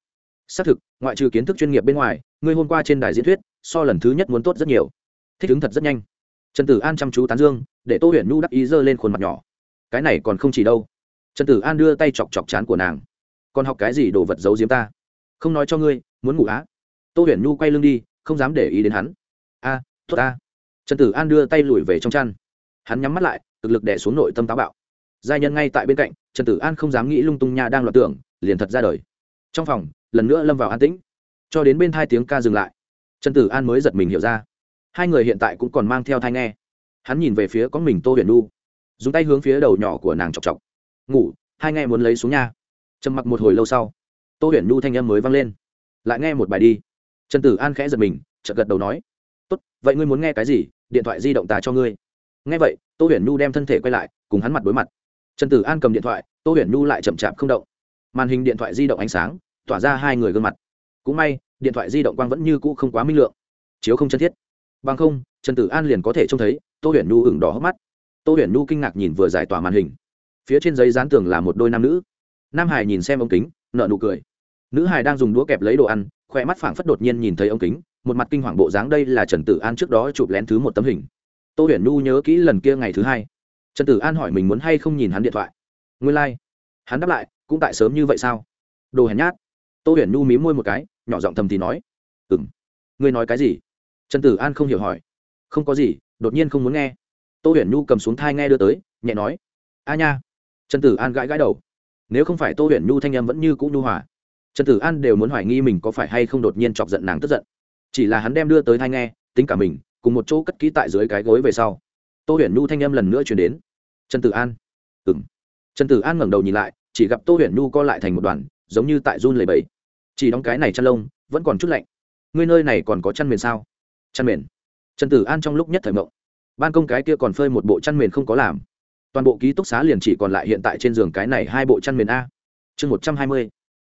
Xác thực ngoại trừ kiến thức chuyên nghiệp bên ngoài ngươi hôm qua trên đài diễn thuyết so lần thứ nhất muốn tốt rất nhiều. Thích ứng thật rất nhanh. Trần tử an chăm chú tán dương để tô huyền nhu đắc ý giơ lên khuôn mặt nhỏ. Cái này còn không chỉ đâu. Trần tử an đưa tay chọc chọc chán của nàng. Còn học cái gì đồ vật giấu giếm ta? Không nói cho ngươi muốn ngủ á? Tô huyền nhu quay lưng đi không dám để ý đến hắn. A à, a trần tử an đưa tay lùi về trong chăn. Hắn nhắm mắt lại thực lực đẻ xuống nội tâm táo bạo giai nhân ngay tại bên cạnh, trần tử an không dám nghĩ lung tung nha đang loạt tưởng, liền thật ra đời. Trong phòng, lần nữa lâm vào an tĩnh. Cho đến bên hai tiếng ca dừng lại, trần tử an mới giật mình hiểu ra. Hai người hiện tại cũng còn mang theo thai nghe. Hắn nhìn về phía có mình tô huyền nu dùng tay hướng phía đầu nhỏ của nàng chọc chọc. Ngủ, hai nghe muốn lấy xuống nha. Trầm mặc một hồi lâu sau, tô huyền nu thanh â m mới vang lên. Lại nghe một bài đi. Trần tử an khẽ giật mình, chợt gật đầu nói, tốt, vậy ngươi muốn nghe cái gì, điện thoại di động ta cho ngươi. Nghe vậy, tô huyền nu đem thân thể quay lại, cùng hắn mặt đối mặt trần tử an cầm điện thoại, tô huyền nhu lại chậm chạp không động. Màn hình điện thoại di động ánh sáng, tỏa ra hai người gương mặt. Cũng may, điện thoại di động quang vẫn như cũ không quá minh lượng, chiếu không chân thiết. Bằng không, trần tử an liền có thể trông thấy tô huyền nhu ửng đỏ hốc mắt. Tô huyền nhu kinh ngạc nhìn vừa giải tỏa màn hình. Phía trên giấy dán tường là một đôi nam nữ. Nam hải nhìn xem ống kính nợ nụ cười. Nữ hải đang dùng đũa kẹp lấy đồ ăn, khỏe mắt phảng phất đột nhiên nhìn thấy ống kính, một mặt kinh hoàng bộ dáng đây là trần tử an trước đó chụp lén thứ một tấm hình. Tô huyền nhu nhớ kỹ lần kia ngày thứ hai trần tử an hỏi mình muốn hay không nhìn hắn điện thoại. Nguyên lai、like. hắn đáp lại, cũng tại sớm như vậy sao? Đồ hèn nhát. Tô huyền nhu mí môi một cái, nhỏ giọng thầm thì nói ừ m ngươi nói cái gì? Trần tử an không hiểu hỏi. Không có gì, đột nhiên không muốn nghe. Tô huyền nhu cầm xuống thai nghe đưa tới, nhẹ nói, a nha. Trần tử an gãi gãi đầu. Nếu không phải tô huyền nhu thanh em vẫn như cũ nhu hòa, trần tử an đều muốn hoài nghi mình có phải hay không đột nhiên chọc giận nàng tức giận. Chỉ là hắn đem đưa tới thai nghe, tính cả mình, cùng một chỗ cất kỹ tại dưới cái gối về sau. Tô huyền nhu thanh em lần nữa chuyển đến trần tử an. Ừng trần tử an ngẩng đầu nhìn lại, chỉ gặp tô huyền nhu co lại thành một đoàn, giống như tại run lầy bẫy chỉ đóng cái này chăn lông, vẫn còn chút lạnh. Ngươi nơi này còn có chăn mền sao? Chăn mền. Trần tử an trong lúc nhất thời mộng. Ban công cái kia còn phơi một bộ chăn mền không có làm. Toàn bộ ký túc xá liền chỉ còn lại hiện tại trên giường cái này hai bộ chăn mền a. Chương một trăm hai mươi.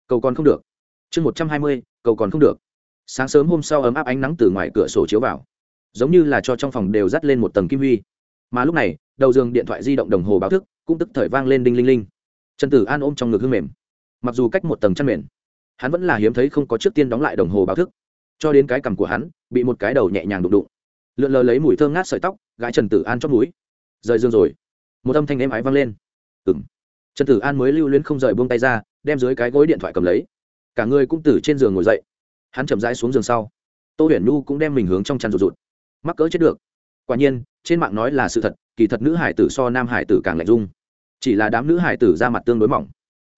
Cầu còn không được. Chương một trăm hai mươi, cầu còn không được. Sáng sớm hôm sau ấm áp ánh nắng từ ngoài cửa sổ chiếu vào. Giống như là cho trong phòng đều dắt lên một tầng kim huy. Mà lúc này đầu giường điện thoại di động đồng hồ báo thức cũng tức thời vang lên đinh linh linh. Trần tử an ôm trong ngực hương mềm. Mặc dù cách một tầng chăn mềm, hắn vẫn là hiếm thấy không có trước tiên đóng lại đồng hồ báo thức. Cho đến cái cằm của hắn bị một cái đầu nhẹ nhàng đụng đụng. Lượn lờ lấy mùi thơm ngát sợi tóc gãi trần tử an chót núi rời giường rồi. Một âm thanh êm ái vang lên. Ừng trần tử an mới lưu luyến không rời buông tay ra, đem dưới cái gối điện thoại cầm lấy. Cả người cũng từ trên giường ngồi dậy. Hắn chậm rãi xuống giường sau. Tô huyền nhu cũng đem mình hướng trong chăn rụt rụt. Mắc cỡ chết được. Quả nhiên, trên mạng nói là sự thật kỳ thật nữ hải tử so nam hải tử càng lạnh dung. Chỉ là đám nữ hải tử ra mặt tương đối mỏng.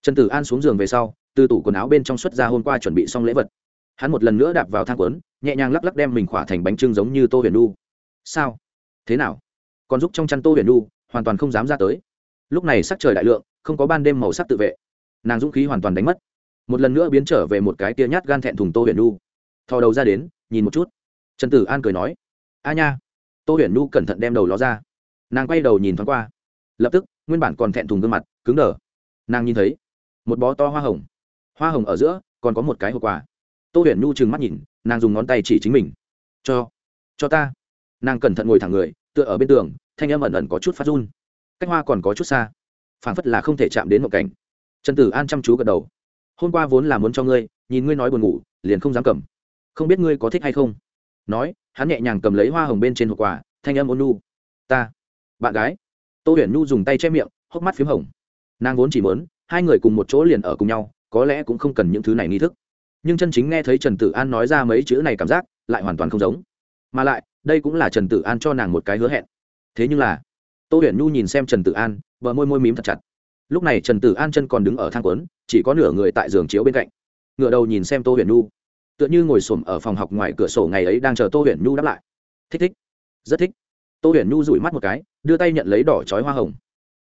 Trần tử an xuống giường về sau, từ tủ quần áo bên trong xuất ra hôm qua chuẩn bị xong lễ vật. Hắn một lần nữa đạp vào thang quấn, nhẹ nhàng lắc lắc đem mình khỏa thành bánh trưng giống như tô huyền nu sao? Thế nào? Còn giúp trong chăn tô huyền nu hoàn toàn không dám ra tới. Lúc này sắc trời đại lượng, không có ban đêm màu sắc tự vệ. Nàng dũng khí hoàn toàn đánh mất. Một lần nữa biến trở về một cái tia nhát gan thẹn thùng tô huyền nu thò đầu ra đến, nhìn một chút. Trần tử an cười nói. A nha. Tô huyền nu cẩn thận đem đầu ló ra nàng quay đầu nhìn thoáng qua lập tức nguyên bản còn thẹn thùng gương mặt cứng đờ nàng nhìn thấy một bó to hoa hồng hoa hồng ở giữa còn có một cái hộp quà tô huyền nhu trừng mắt nhìn nàng dùng ngón tay chỉ chính mình cho cho ta nàng cẩn thận ngồi thẳng người tựa ở bên tường thanh âm ẩn ẩn có chút phát run cách hoa còn có chút xa phảng phất là không thể chạm đến một cảnh trần tử an chăm chú gật đầu hôm qua vốn là muốn cho ngươi nhìn ngươi nói buồn ngủ liền không dám cầm không biết ngươi có thích hay không nói hắn nhẹ nhàng cầm lấy hoa hồng bên trên hộp quà thanh âm ôn nu ta bạn gái. Tô huyền nhu dùng tay che miệng, hốc mắt p h í m hồng. Nàng vốn chỉ mớn hai người cùng một chỗ liền ở cùng nhau, có lẽ cũng không cần những thứ này nghi thức. Nhưng chân chính nghe thấy trần tử an nói ra mấy chữ này cảm giác, lại hoàn toàn không giống. Mà lại, đây cũng là trần tử an cho nàng một cái hứa hẹn. Thế nhưng là, tô huyền nhu nhìn xem trần tử an vợ môi môi mím thật chặt. Lúc này trần tử an chân còn đứng ở thang quấn, chỉ có nửa người tại giường chiếu bên cạnh. Ngựa đầu nhìn xem tô huyền nhu. Tựa như ngồi xổm ở phòng học ngoài cửa sổ ngày ấy đang chờ tô huyền nhu đáp lại. Thích thích. Rất thích tô huyền nhu rủi mắt một cái, đưa tay nhận lấy đỏ chói hoa hồng.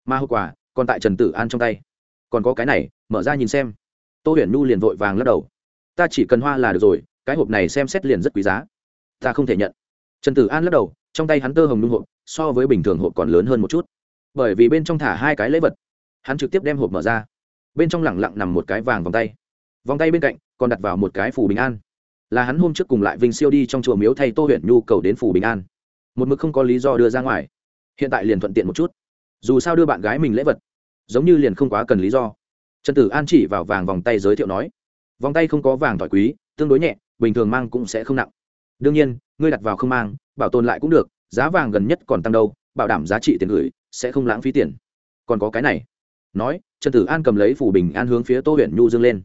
Mà hậu quả, còn tại trần tử an trong tay. Còn có cái này, mở ra nhìn xem. Tô huyền nhu liền vội vàng lắc đầu. Ta chỉ cần hoa là được rồi, cái hộp này xem xét liền rất quý giá. Ta không thể nhận. Trần tử an lắc đầu, trong tay hắn tơ hồng nhung hộp, so với bình thường hộp còn lớn hơn một chút. Bởi vì bên trong thả hai cái lễ vật, hắn trực tiếp đem hộp mở ra. Bên trong lẳng lặng nằm một cái vàng vòng tay. Vòng tay bên cạnh, còn đặt vào một cái phủ bình an. Là hắn hôm trước cùng lại vinh siêu đi trong chùa miếu thay tô huyện nhu cầu đến phủ bình an một mực không có lý do đưa ra ngoài. Hiện tại liền thuận tiện một chút. Dù sao đưa bạn gái mình lễ vật, giống như liền không quá cần lý do. Trần tử an chỉ vào vàng vòng tay giới thiệu nói, vòng tay không có vàng tỏi quý, tương đối nhẹ, bình thường mang cũng sẽ không nặng. Đương nhiên, ngươi đặt vào không mang, bảo tồn lại cũng được, giá vàng gần nhất còn tăng đâu, bảo đảm giá trị tiền gửi, sẽ không lãng phí tiền. Còn có cái này. Nói, trần tử an cầm lấy phủ bình an hướng phía tô huyện nhu dương lên.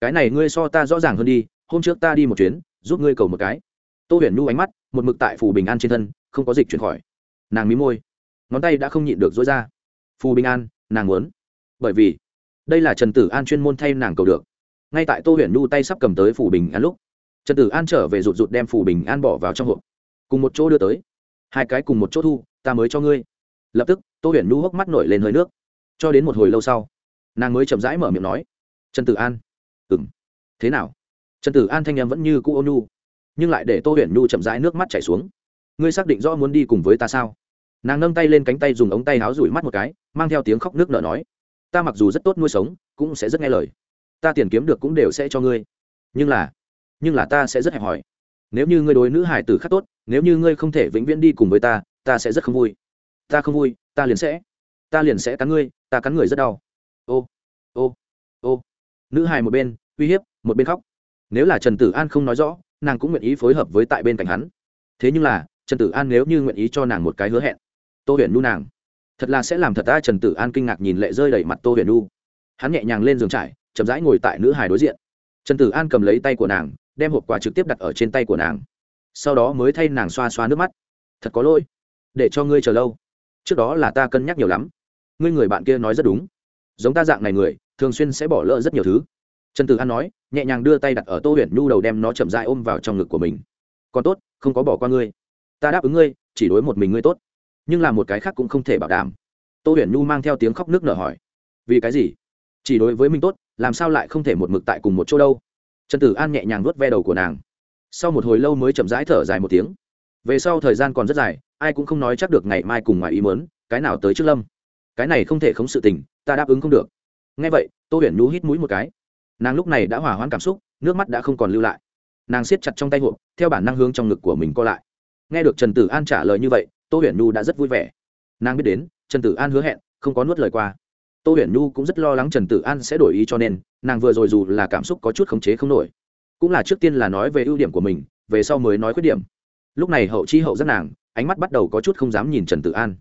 Cái này ngươi so ta rõ ràng hơn đi, hôm trước ta đi một chuyến, giúp ngươi cầu một cái. Tô huyền nhu ánh mắt một mực tại phù bình an trên thân, không có dịch chuyển khỏi. Nàng mí môi, ngón tay đã không nhịn được dối ra. Phù bình an, nàng muốn. Bởi vì, đây là trần tử an chuyên môn thay nàng cầu được. Ngay tại tô huyền nhu tay sắp cầm tới phù bình an lúc, trần tử an trở về rụt rụt đem phù bình an bỏ vào trong hộp. Cùng một chỗ đưa tới. Hai cái cùng một chỗ thu, ta mới cho ngươi. Lập tức, tô huyền nhu hốc mắt nổi lên hơi nước. Cho đến một hồi lâu sau, nàng mới chậm rãi mở miệng nói, trần tử an. Ừng thế nào? Trần tử an thanh em vẫn như cũ ôn nhu nhưng lại để tô huyền nhu chậm rãi nước mắt chảy xuống. Ngươi xác định rõ muốn đi cùng với ta sao? Nàng nâng tay lên cánh tay dùng ống tay áo rủi mắt một cái, mang theo tiếng khóc nước nở nói. Ta mặc dù rất tốt nuôi sống, cũng sẽ rất nghe lời. Ta tiền kiếm được cũng đều sẽ cho ngươi. Nhưng là nhưng là ta sẽ rất hẹp hòi. Nếu như ngươi đối nữ hải tử khác tốt, nếu như ngươi không thể vĩnh viễn đi cùng với ta ta sẽ rất không vui. Ta không vui, ta liền sẽ, ta liền sẽ cắn ngươi, ta cắn người rất đau. Ô ô ô. Nữ hài một bên, uy hiếp, một bên khóc. Nếu là trần tử an không nói rõ nàng cũng nguyện ý phối hợp với tại bên cạnh hắn. Thế nhưng là, trần tử an nếu như nguyện ý cho nàng một cái hứa hẹn, tô huyền nu nàng, thật là sẽ làm thật ta trần tử an kinh ngạc nhìn lệ rơi đầy mặt tô huyền nu hắn nhẹ nhàng lên giường trải, chậm rãi ngồi tại nữ hài đối diện. Trần tử an cầm lấy tay của nàng, đem hộp quà trực tiếp đặt ở trên tay của nàng. Sau đó mới thay nàng xoa xoa nước mắt. Thật có lỗi. Để cho ngươi chờ lâu. Trước đó là ta cân nhắc nhiều lắm. Ngươi người bạn kia nói rất đúng. Giống ta dạng này người, thường xuyên sẽ bỏ lỡ rất nhiều thứ. Trần tử an nói nhẹ nhàng đưa tay đặt ở tô huyền nhu đầu đem nó chậm dại ôm vào trong ngực của mình. Còn tốt, không có bỏ qua ngươi. Ta đáp ứng ngươi, chỉ đối một mình ngươi tốt. Nhưng là một cái khác cũng không thể bảo đảm. Tô huyền nhu mang theo tiếng khóc nước nở hỏi. Vì cái gì? Chỉ đối với mình tốt, làm sao lại không thể một mực tại cùng một chỗ đâu? Trần tử an nhẹ nhàng nuốt ve đầu của nàng. Sau một hồi lâu mới chậm rãi thở dài một tiếng. Về sau thời gian còn rất dài, ai cũng không nói chắc được ngày mai cùng ngoài ý mớn cái nào tới trước lâm. Cái này không thể không sự tình, ta đáp ứng không được. Ngay vậy, tô huyền nhu hít mũi một cái nàng lúc này đã hỏa hoãn cảm xúc, nước mắt đã không còn lưu lại. Nàng siết chặt trong tay hộp, theo bản năng hướng trong ngực của mình co lại. Nghe được trần tử an trả lời như vậy, tô huyền nhu đã rất vui vẻ. Nàng biết đến, trần tử an hứa hẹn, không có nuốt lời qua. Tô huyền nhu cũng rất lo lắng trần tử an sẽ đổi ý cho nên, nàng vừa rồi dù là cảm xúc có chút khống chế không nổi. Cũng là trước tiên là nói về ưu điểm của mình, về sau mới nói khuyết điểm. Lúc này hậu chi hậu rất nàng, ánh mắt bắt đầu có chút không dám nhìn trần tử an.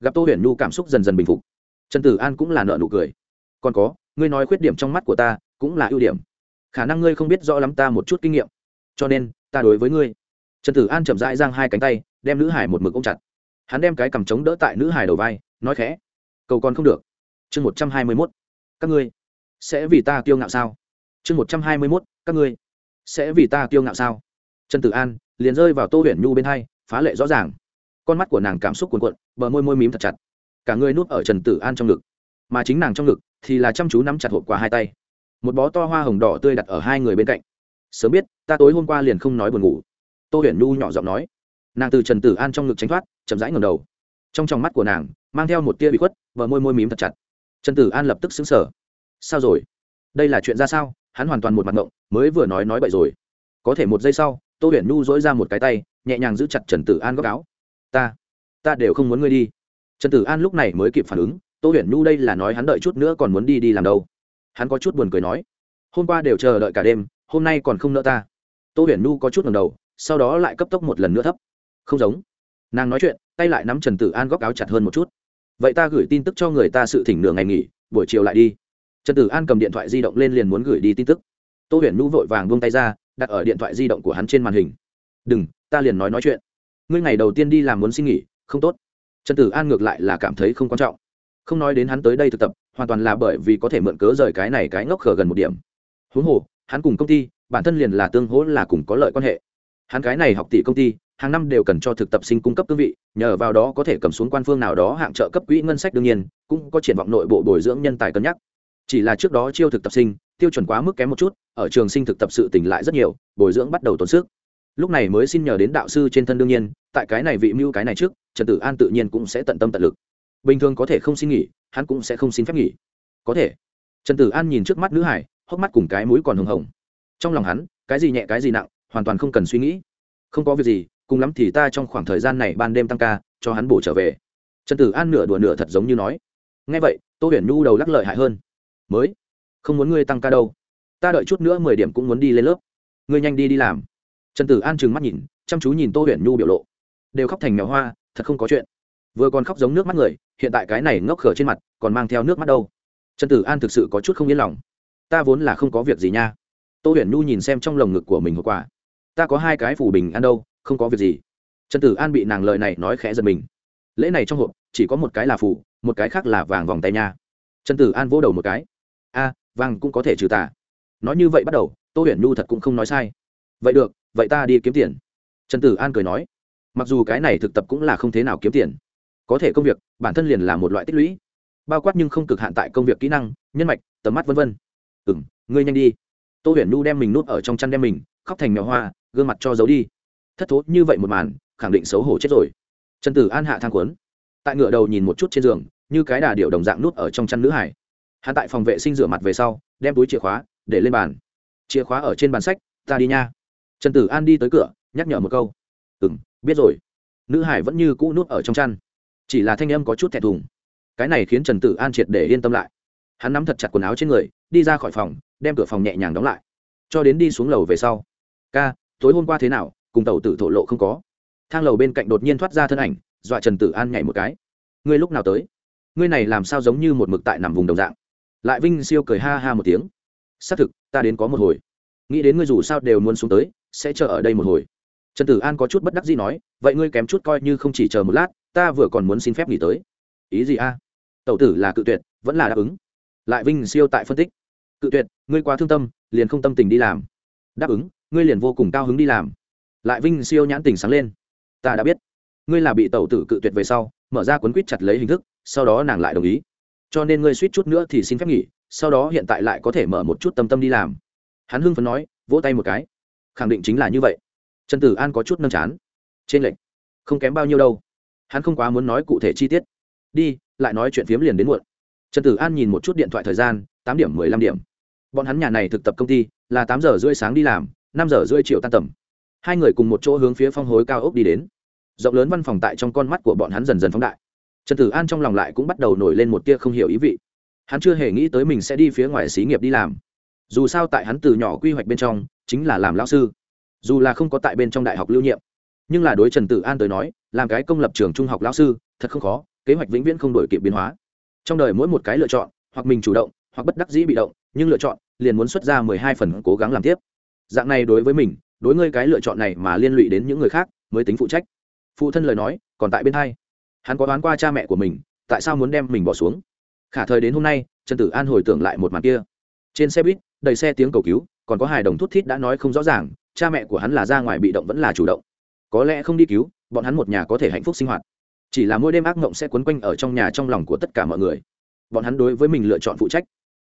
Gặp tô huyền nhu cảm xúc dần dần bình phục, trần tử an cũng là nợ nụ cười. Còn có, ngươi nói khuyết điểm trong mắt của ta cũng là ưu điểm. Khả năng ngươi không biết rõ lắm ta một chút kinh nghiệm. Cho nên, ta đối với ngươi. Trần tử an chậm rãi giang hai cánh tay, đem nữ hải một mực ôm chặt. Hắn đem cái cầm trống đỡ tại nữ hải đầu vai, nói khẽ, cầu còn không được. Chương một trăm hai mươi mốt, các ngươi sẽ vì ta kiêu ngạo sao? Chương một trăm hai mươi mốt, các ngươi sẽ vì ta kiêu ngạo sao? Trần tử an liền rơi vào tô huyền nhu bên hai, phá lệ rõ ràng. Con mắt của nàng cảm xúc cuồn cuộn, bờ môi môi mím thật chặt. Cả người nuốt ở trần tử an trong ngực. Mà chính nàng trong ngực thì là chăm chú nắm chặt hộp quả hai tay một bó to hoa hồng đỏ tươi đặt ở hai người bên cạnh. Sớm biết, ta tối hôm qua liền không nói buồn ngủ. Tô huyền nhu nhỏ giọng nói. Nàng từ trần tử an trong ngực tránh thoát, chậm rãi ngầm đầu. Trong tròng mắt của nàng, mang theo một tia bị khuất và môi môi mím thật chặt. Trần tử an lập tức xứng sở sao rồi? Đây là chuyện ra sao? Hắn hoàn toàn một mặt ngộng, mới vừa nói nói bậy rồi. Có thể một giây sau, tô huyền nhu dỗi ra một cái tay, nhẹ nhàng giữ chặt trần tử an góc áo. Ta ta đều không muốn ngươi đi. Trần tử an lúc này mới kịp phản ứng, tô huyền nhu đây là nói hắn đợi chút nữa còn muốn đi đi làm đâu hắn có chút buồn cười nói, hôm qua đều chờ đợi cả đêm, hôm nay còn không nỡ ta. Tô huyền Nu có chút ngầm đầu, sau đó lại cấp tốc một lần nữa thấp. Không giống. Nàng nói chuyện, tay lại nắm trần tử an góc áo chặt hơn một chút. Vậy ta gửi tin tức cho người ta sự thỉnh nửa ngày nghỉ, buổi chiều lại đi. Trần tử an cầm điện thoại di động lên liền muốn gửi đi tin tức. Tô huyền Nu vội vàng buông tay ra, đặt ở điện thoại di động của hắn trên màn hình. Đừng, ta liền nói nói chuyện. Ngươi ngày đầu tiên đi làm muốn xin nghỉ, không tốt. Trần tử an ngược lại là cảm thấy không quan trọng. Không nói đến hắn tới đây thực tập hoàn toàn là bởi vì có thể mượn cớ rời cái này cái ngốc khờ gần một điểm. Huống hồ, hắn cùng công ty, bản thân liền là tương hỗ là cùng có lợi quan hệ. Hắn cái này học tỷ công ty, hàng năm đều cần cho thực tập sinh cung cấp cương vị, nhờ vào đó có thể cầm xuống quan phương nào đó hạng trợ cấp quỹ ngân sách đương nhiên, cũng có triển vọng nội bộ bồi dưỡng nhân tài cân nhắc. Chỉ là trước đó chiêu thực tập sinh, tiêu chuẩn quá mức kém một chút, ở trường sinh thực tập sự tỉnh lại rất nhiều, bồi dưỡng bắt đầu tốn sức. Lúc này mới xin nhờ đến đạo sư trên thân đương nhiên, tại cái này vị mưu cái này trước, trần tử an tự nhiên cũng sẽ tận tâm tận lực. Bình thường có thể không xin nghỉ hắn cũng sẽ không xin phép nghỉ. Có thể. Trần tử an nhìn trước mắt nữ hải, hốc mắt cùng cái mũi còn hồng hồng. Trong lòng hắn, cái gì nhẹ cái gì nặng, hoàn toàn không cần suy nghĩ. Không có việc gì, cùng lắm thì ta trong khoảng thời gian này ban đêm tăng ca, cho hắn bổ trở về. Trần tử an nửa đùa nửa thật giống như nói. Ngay vậy, tô huyền nhu đầu lắc lợi hại hơn. Mới, không muốn ngươi tăng ca đâu. Ta đợi chút nữa mười điểm cũng muốn đi lên lớp. Ngươi nhanh đi đi làm. Trần tử an trừng mắt nhìn, chăm chú nhìn tô huyền nhu biểu lộ. Đều khóc thành mèo hoa, thật không có chuyện vừa còn khóc giống nước mắt người, hiện tại cái này ngốc khở trên mặt, còn mang theo nước mắt đâu. Trần tử an thực sự có chút không yên lòng. Ta vốn là không có việc gì nha. Tô huyền nhu nhìn xem trong lồng ngực của mình hậu quả. Ta có hai cái phủ bình ăn đâu, không có việc gì. Trần tử an bị nàng lời này nói khẽ giật mình. Lễ này trong hộp, chỉ có một cái là phủ, một cái khác là vàng vòng tay nha. Trần tử an vỗ đầu một cái. A, vàng cũng có thể trừ tà. Nói như vậy bắt đầu, tô huyền nhu thật cũng không nói sai. Vậy được, vậy ta đi kiếm tiền. Trần tử an cười nói. Mặc dù cái này thực tập cũng là không thế nào kiếm tiền có thể công việc, bản thân liền là một loại tích lũy. Bao quát nhưng không cực hạn tại công việc kỹ năng, nhân mạch, tầm mắt v v ừ m ngươi nhanh đi. Tô huyền nu đem mình nút ở trong chăn đem mình, khóc thành mèo hoa, gương mặt cho giấu đi. Thất thố như vậy một màn, khẳng định xấu hổ chết rồi. Trần tử an hạ thang cuốn. Tại ngựa đầu nhìn một chút trên giường, như cái đà điệu đồng dạng nút ở trong chăn nữ hải. Hắn tại phòng vệ sinh rửa mặt về sau, đem túi chìa khóa để lên bàn. Chìa khóa ở trên bàn sách, ta đi nha. Trần tử an đi tới cửa, nhắc nhở một câu. Ừ m biết rồi. Nữ hải vẫn như cũ nút ở trong chăn chỉ là thanh âm có chút thẹn thùng. Cái này khiến trần tử an triệt để yên tâm lại. Hắn nắm thật chặt quần áo trên người, đi ra khỏi phòng, đem cửa phòng nhẹ nhàng đóng lại. Cho đến đi xuống lầu về sau, ca, tối hôm qua thế nào? Cùng tàu tử thổ lộ không có. Thang lầu bên cạnh đột nhiên thoát ra thân ảnh, dọa trần tử an nhảy một cái. Ngươi lúc nào tới? Ngươi này làm sao giống như một mực tại nằm vùng đồng dạng? Lại vinh siêu cười ha ha một tiếng. Xác thực, ta đến có một hồi. Nghĩ đến ngươi dù sao đều muốn xuống tới, sẽ chờ ở đây một hồi. Trần tử an có chút bất đắc gì nói, vậy ngươi kém chút coi như không chỉ chờ một lát ta vừa còn muốn xin phép nghỉ tới. Ý gì a? Tẩu tử là cự tuyệt, vẫn là đáp ứng. Lại vinh siêu tại phân tích. Cự tuyệt, ngươi quá thương tâm, liền không tâm tình đi làm. Đáp ứng, ngươi liền vô cùng cao hứng đi làm. Lại vinh siêu nhãn tình sáng lên. Ta đã biết. Ngươi là bị tẩu tử cự tuyệt về sau, mở ra cuốn quýt chặt lấy hình thức, sau đó nàng lại đồng ý. Cho nên ngươi suýt chút nữa thì xin phép nghỉ, sau đó hiện tại lại có thể mở một chút tâm tâm đi làm. Hắn hưng phấn nói, vỗ tay một cái. Khẳng định chính là như vậy. Trần tử an có chút nâng chán. Trên lệnh. Không kém bao nhiêu đâu hắn không quá muốn nói cụ thể chi tiết. Đi, lại nói chuyện phiếm liền đến muộn. Trần tử an nhìn một chút điện thoại thời gian, tám điểm mười lăm điểm. Bọn hắn nhà này thực tập công ty, là tám giờ rưỡi sáng đi làm, năm giờ rưỡi chiều tan tầm. Hai người cùng một chỗ hướng phía phong hối cao ốc đi đến. Rộng lớn văn phòng tại trong con mắt của bọn hắn dần dần phóng đại. Trần tử an trong lòng lại cũng bắt đầu nổi lên một tia không hiểu ý vị. Hắn chưa hề nghĩ tới mình sẽ đi phía ngoài xí nghiệp đi làm. Dù sao tại hắn từ nhỏ quy hoạch bên trong, chính là làm lão sư. Dù là không có tại bên trong đại học lưu nhiệm nhưng là đối trần tử an tới nói, làm cái công lập trường trung học lao sư, thật không khó, kế hoạch vĩnh viễn không đổi kịp biến hóa. Trong đời mỗi một cái lựa chọn, hoặc mình chủ động, hoặc bất đắc dĩ bị động, nhưng lựa chọn liền muốn xuất ra mười hai phần cố gắng làm tiếp. Dạng này đối với mình, đối ngươi cái lựa chọn này mà liên lụy đến những người khác, mới tính phụ trách. Phụ thân lời nói, còn tại bên hai. Hắn có đoán qua cha mẹ của mình, tại sao muốn đem mình bỏ xuống? Khả thời đến hôm nay, trần tử an hồi tưởng lại một màn kia. Trên xe buýt, đầy xe tiếng cầu cứu, còn có hài đồng thút thít đã nói không rõ ràng, cha mẹ của hắn là ra ngoài bị động vẫn là chủ động có lẽ không đi cứu, bọn hắn một nhà có thể hạnh phúc sinh hoạt. Chỉ là mỗi đêm ác mộng sẽ quấn quanh ở trong nhà trong lòng của tất cả mọi người. Bọn hắn đối với mình lựa chọn phụ trách.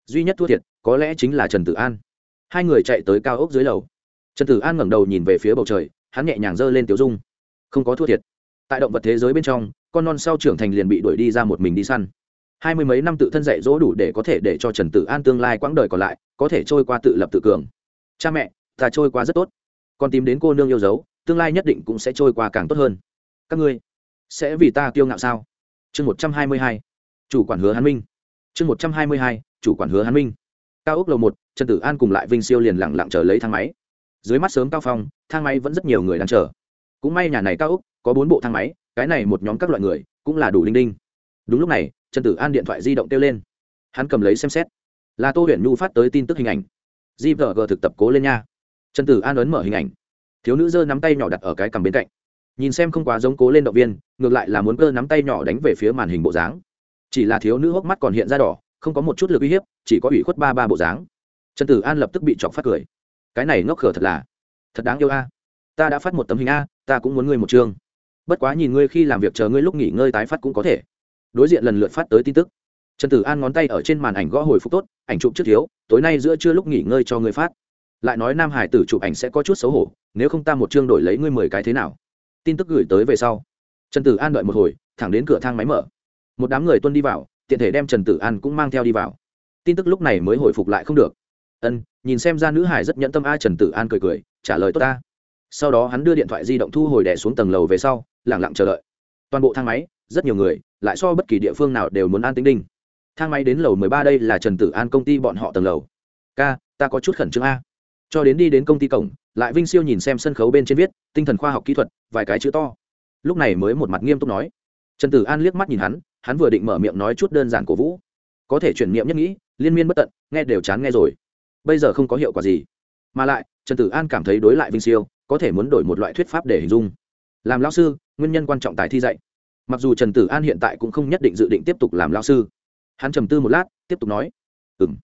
Duy nhất thua thiệt, có lẽ chính là trần tử an. Hai người chạy tới cao ốc dưới lầu. Trần tử an ngẩng đầu nhìn về phía bầu trời, hắn nhẹ nhàng giơ lên tiểu dung. Không có thua thiệt. Tại động vật thế giới bên trong, con non sau trưởng thành liền bị đuổi đi ra một mình đi săn. Hai mươi mấy năm tự thân dạy dỗ đủ để có thể để cho trần tử an tương lai quãng đời còn lại, có thể trôi qua tự lập tự cường. Cha mẹ, ta trôi qua rất tốt. Con tìm đến cô nương yêu dấu tương lai nhất định cũng sẽ trôi qua càng tốt hơn. Các ngươi sẽ vì ta kiêu ngạo sao? Chương một trăm hai mươi hai, chủ quản hứa hán minh. Chương một trăm hai mươi hai, chủ quản hứa hán minh. Cao ốc lầu một, trần tử an cùng lại vinh siêu liền lẳng lặng chờ lấy thang máy. Dưới mắt sớm cao phong, thang máy vẫn rất nhiều người đang chờ. Cũng may nhà này cao ốc có bốn bộ thang máy, cái này một nhóm các loại người cũng là đủ linh đinh. Đúng lúc này, trần tử an điện thoại di động kêu lên. Hắn cầm lấy xem xét. Là tô huyền nhu phát tới tin tức hình ảnh. Gvg thực tập cố lên nha. Trần tử an ấn mở hình ảnh thiếu nữ giơ nắm tay nhỏ đặt ở cái cằm bên cạnh. Nhìn xem không quá giống cố lên động viên, ngược lại là muốn cơ nắm tay nhỏ đánh về phía màn hình bộ dáng. Chỉ là thiếu nữ hốc mắt còn hiện ra đỏ, không có một chút lực uy hiếp, chỉ có ủy khuất ba ba bộ dáng. Trần tử an lập tức bị chọc phát cười. Cái này ngốc khở thật là, thật đáng yêu a. Ta đã phát một tấm hình a, ta cũng muốn ngươi một chương. Bất quá nhìn ngươi khi làm việc chờ ngươi lúc nghỉ ngơi tái phát cũng có thể. Đối diện lần lượt phát tới tin tức. Trần tử an ngón tay ở trên màn ảnh gõ hồi phục tốt, ảnh chụp trước thiếu, tối nay giữa trưa lúc nghỉ ngơi cho ngươi phát lại nói nam hải tử chụp ảnh sẽ có chút xấu hổ, nếu không ta một chương đổi lấy ngươi mười cái thế nào? Tin tức gửi tới về sau. Trần tử an đợi một hồi, thẳng đến cửa thang máy mở. Một đám người tuân đi vào, tiện thể đem trần tử an cũng mang theo đi vào. Tin tức lúc này mới hồi phục lại không được. Ân, nhìn xem ra nữ hải rất nhẫn tâm a, trần tử an cười cười, trả lời tốt ta. Sau đó hắn đưa điện thoại di động thu hồi đẻ xuống tầng lầu về sau lẳng lặng chờ đợi. Toàn bộ thang máy, rất nhiều người, lại so bất kỳ địa phương nào đều muốn an tính đinh. Thang máy đến lầu mười ba đây là trần tử an công ty bọn họ tầng lầu. Ca, ta có chút khẩn trương a cho đến đi đến công ty cổng, lại vinh siêu nhìn xem sân khấu bên trên viết, tinh thần khoa học kỹ thuật, vài cái chữ to. Lúc này mới một mặt nghiêm túc nói. Trần tử an liếc mắt nhìn hắn hắn vừa định mở miệng nói chút đơn giản cổ vũ. Có thể chuyển niệm nhất nghĩ, liên miên bất tận, nghe đều chán nghe rồi. Bây giờ không có hiệu quả gì. Mà lại, trần tử an cảm thấy đối lại vinh siêu, có thể muốn đổi một loại thuyết pháp để hình dung. Làm lao sư, nguyên nhân quan trọng tài thi dạy. Mặc dù trần tử an hiện tại cũng không nhất định dự định tiếp tục làm lao sư. Hắn trầm tư một lát, tiếp tục nói. Ừ m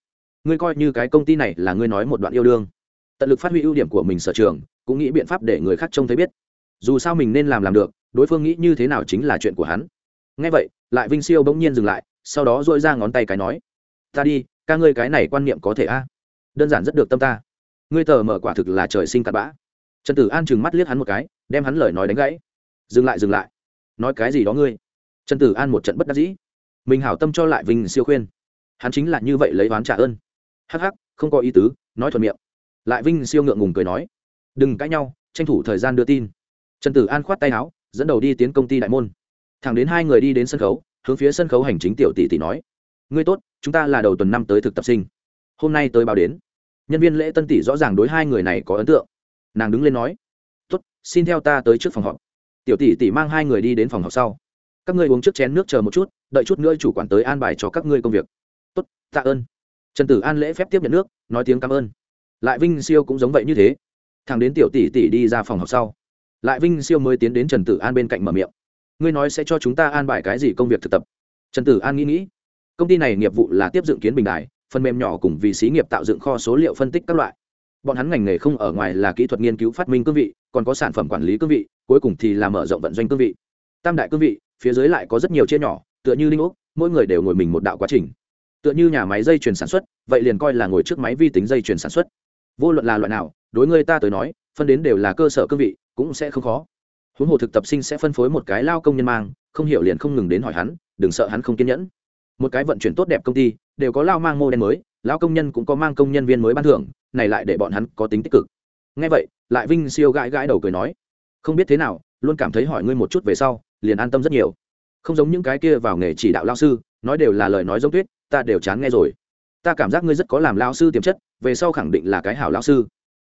ngươi coi như cái công ty này là ngươi nói một đoạn yêu đương tận lực phát huy ưu điểm của mình sở trường, cũng nghĩ biện pháp để người khác trông thấy biết. Dù sao mình nên làm làm được, đối phương nghĩ như thế nào chính là chuyện của hắn. Ngay vậy, lại vinh siêu bỗng nhiên dừng lại, sau đó dội ra ngón tay cái nói, ta đi, ca ngươi cái này quan niệm có thể a? Đơn giản rất được tâm ta. Ngươi tờ mở quả thực là trời sinh cặn bã. Trần tử an chừng mắt liếc hắn một cái, đem hắn lời nói đánh gãy. Dừng lại dừng lại. Nói cái gì đó ngươi? Trần tử an một trận bất đắc dĩ. Mình hảo tâm cho lại vinh siêu khuyên. Hắn chính là như vậy lấy oán trả ơn. Hắc hắc, không có ý tứ, nói thuận miệng lại vinh siêu ngượng ngùng cười nói, đừng cãi nhau, tranh thủ thời gian đưa tin. Trần tử an khoát tay áo, dẫn đầu đi tiến công ty đại môn. Thẳng đến hai người đi đến sân khấu, hướng phía sân khấu hành chính tiểu tỷ tỷ nói, ngươi tốt, chúng ta là đầu tuần năm tới thực tập sinh. Hôm nay tới báo đến. Nhân viên lễ tân tỷ rõ ràng đối hai người này có ấn tượng. Nàng đứng lên nói, tốt, xin theo ta tới trước phòng họp. Tiểu tỷ tỷ mang hai người đi đến phòng họp sau. Các ngươi uống trước chén nước chờ một chút, đợi chút nữa chủ quản tới an bài cho các ngươi công việc. Tốt, tạ ơn. Trần tử an lễ phép tiếp nhận nước, nói tiếng cảm ơn lại vinh siêu cũng giống vậy như thế. Thằng đến tiểu tỷ tỷ đi ra phòng học sau, lại vinh siêu mới tiến đến trần tử an bên cạnh mở miệng. Ngươi nói sẽ cho chúng ta an bài cái gì công việc thực tập? Trần tử an nghĩ nghĩ. Công ty này nghiệp vụ là tiếp dựng kiến bình đài, phần mềm nhỏ cùng vì xí nghiệp tạo dựng kho số liệu phân tích các loại. Bọn hắn ngành nghề không ở ngoài là kỹ thuật nghiên cứu phát minh cương vị, còn có sản phẩm quản lý cương vị, cuối cùng thì là mở rộng vận doanh cương vị. Tam đại cương vị, phía dưới lại có rất nhiều chia nhỏ, tựa như linh úc, mỗi người đều ngồi mình một đạo quá trình. Tựa như nhà máy dây chuyển sản xuất, vậy liền coi là ngồi trước máy vi tính dây chuyển sản xuất vô luận là loại nào, đối người ta tới nói, phân đến đều là cơ sở cương vị, cũng sẽ không khó. Huống hồ thực tập sinh sẽ phân phối một cái lao công nhân mang, không hiểu liền không ngừng đến hỏi hắn, đừng sợ hắn không kiên nhẫn. Một cái vận chuyển tốt đẹp công ty, đều có lao mang mô đen mới, lao công nhân cũng có mang công nhân viên mới ban thưởng, này lại để bọn hắn có tính tích cực. Ngay vậy, lại vinh siêu gãi gãi đầu cười nói, không biết thế nào, luôn cảm thấy hỏi ngươi một chút về sau, liền an tâm rất nhiều. Không giống những cái kia vào nghề chỉ đạo lao sư, nói đều là lời nói giống tuyết, ta đều chán nghe rồi. Ta cảm giác ngươi rất có làm lao sư tiềm chất về sau khẳng định là cái hảo lão sư.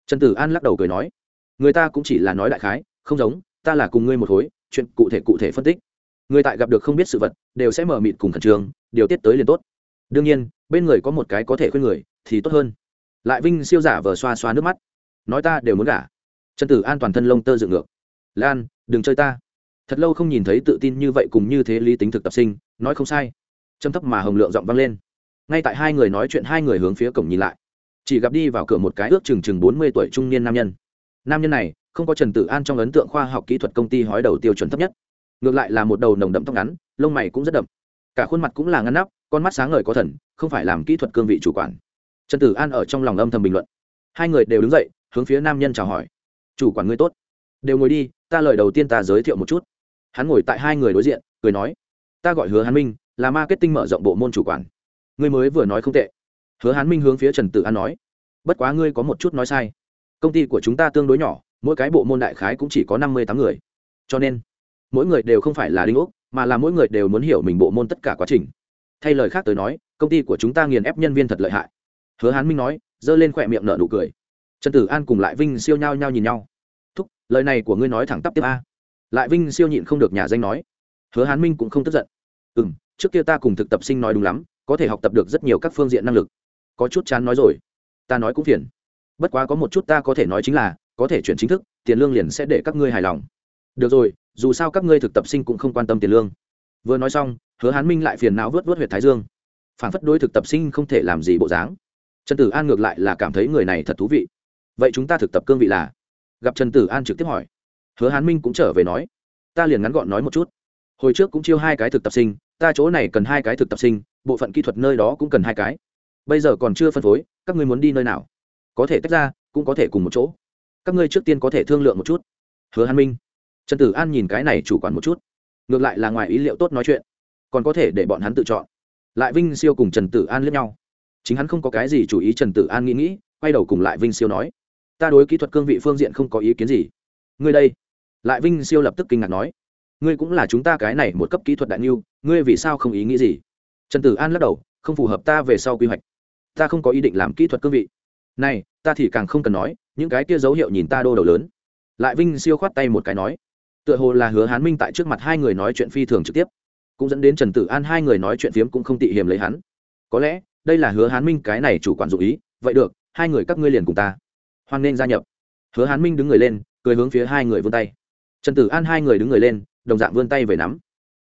Trần tử an lắc đầu cười nói, người ta cũng chỉ là nói đại khái, không giống, ta là cùng ngươi một khối, chuyện cụ thể cụ thể phân tích. Người tại gặp được không biết sự vật, đều sẽ mở mịt cùng khẩn trương, điều tiết tới liền tốt. Đương nhiên, bên người có một cái có thể khuyên người, thì tốt hơn. Lại vinh siêu giả vờ xoa xoa nước mắt. Nói ta đều muốn gả. Trần tử an toàn thân lông tơ dựng ngược. Lan, đừng chơi ta. Thật lâu không nhìn thấy tự tin như vậy cùng như thế lý tính thực tập sinh, nói không sai. Châm thấp mà hồng lượng giọng vang lên. Ngay tại hai người nói chuyện, hai người hướng phía cổng nhìn lại chỉ gặp đi vào cửa một cái ước chừng chừng bốn mươi tuổi trung niên nam nhân. Nam nhân này không có trần tử an trong ấn tượng khoa học kỹ thuật công ty hói đầu tiêu chuẩn thấp nhất. Ngược lại là một đầu nồng đậm tóc ngắn, lông mày cũng rất đậm. Cả khuôn mặt cũng là ngăn nắp, con mắt sáng ngời có thần, không phải làm kỹ thuật cương vị chủ quản. Trần tử an ở trong lòng âm thầm bình luận. Hai người đều đứng dậy, hướng phía nam nhân chào hỏi. Chủ quản ngươi tốt. Đều ngồi đi, ta lời đầu tiên ta giới thiệu một chút. Hắn ngồi tại hai người đối diện, cười nói. Ta gọi hứa hắn minh, là marketing mở rộng bộ môn chủ quản. Ngươi mới vừa nói không tệ hứa hán minh hướng phía trần tử an nói, bất quá ngươi có một chút nói sai. Công ty của chúng ta tương đối nhỏ, mỗi cái bộ môn đại khái cũng chỉ có năm mươi tám người. Cho nên, mỗi người đều không phải là đinh ốc, mà là mỗi người đều muốn hiểu mình bộ môn tất cả quá trình. Thay lời khác tới nói, công ty của chúng ta nghiền ép nhân viên thật lợi hại. Hứa hán minh nói, giơ lên khỏe miệng nở nụ cười. Trần tử an cùng lại vinh siêu nhao nhao nhìn nhau. Thúc, lời này của ngươi nói thẳng tắp tiếp a. Lại vinh siêu nhịn không được nhà danh nói. Hứa hán minh cũng không tức giận. Ừ m trước kia ta cùng thực tập sinh nói đúng lắm, có thể học tập được rất nhiều các phương diện năng lực có chút chán nói rồi. Ta nói cũng phiền. Bất quá có một chút ta có thể nói chính là, có thể chuyển chính thức, tiền lương liền sẽ để các ngươi hài lòng. Được rồi, dù sao các ngươi thực tập sinh cũng không quan tâm tiền lương. Vừa nói xong, hứa hán minh lại phiền não vớt vớt h u y ệ t thái dương. Phản phất đối thực tập sinh không thể làm gì bộ dáng. Trần tử an ngược lại là cảm thấy người này thật thú vị. Vậy chúng ta thực tập cương vị là? Gặp trần tử an trực tiếp hỏi. Hứa hán minh cũng trở về nói. Ta liền ngắn gọn nói một chút. Hồi trước cũng chiêu hai cái thực tập sinh, ta chỗ này cần hai cái thực tập sinh, bộ phận kỹ thuật nơi đó cũng cần hai cái bây giờ còn chưa phân phối, các ngươi muốn đi nơi nào? Có thể tách ra, cũng có thể cùng một chỗ. Các ngươi trước tiên có thể thương lượng một chút. Hứa hán minh, trần tử an nhìn cái này chủ quản một chút. Ngược lại là ngoài ý liệu tốt nói chuyện. Còn có thể để bọn hắn tự chọn. Lại vinh siêu cùng trần tử an lướt nhau. Chính hắn không có cái gì chủ ý, trần tử an nghĩ nghĩ, quay đầu cùng lại vinh siêu nói. Ta đối kỹ thuật cương vị phương diện không có ý kiến gì. Ngươi đây. Lại vinh siêu lập tức kinh ngạc nói. Ngươi cũng là chúng ta cái này một cấp kỹ thuật đại niu, ngươi vì sao không ý nghĩ gì? Trần tử an lắc đầu, không phù hợp ta về sau quy hoạch ta không có ý định làm kỹ thuật cương vị. Này, ta thì càng không cần nói, những cái kia dấu hiệu nhìn ta đô đầu lớn. Lại vinh siêu khoát tay một cái nói. Tựa hồ là hứa hán minh tại trước mặt hai người nói chuyện phi thường trực tiếp. Cũng dẫn đến trần tử an hai người nói chuyện phiếm cũng không tị hiềm lấy hắn. Có lẽ, đây là hứa hán minh cái này chủ quản dụ ý. Vậy được, hai người các ngươi liền cùng ta. Hoan nên gia nhập. Hứa hán minh đứng người lên, cười hướng phía hai người vươn tay. Trần tử an hai người đứng người lên, đồng dạng vươn tay về nắm.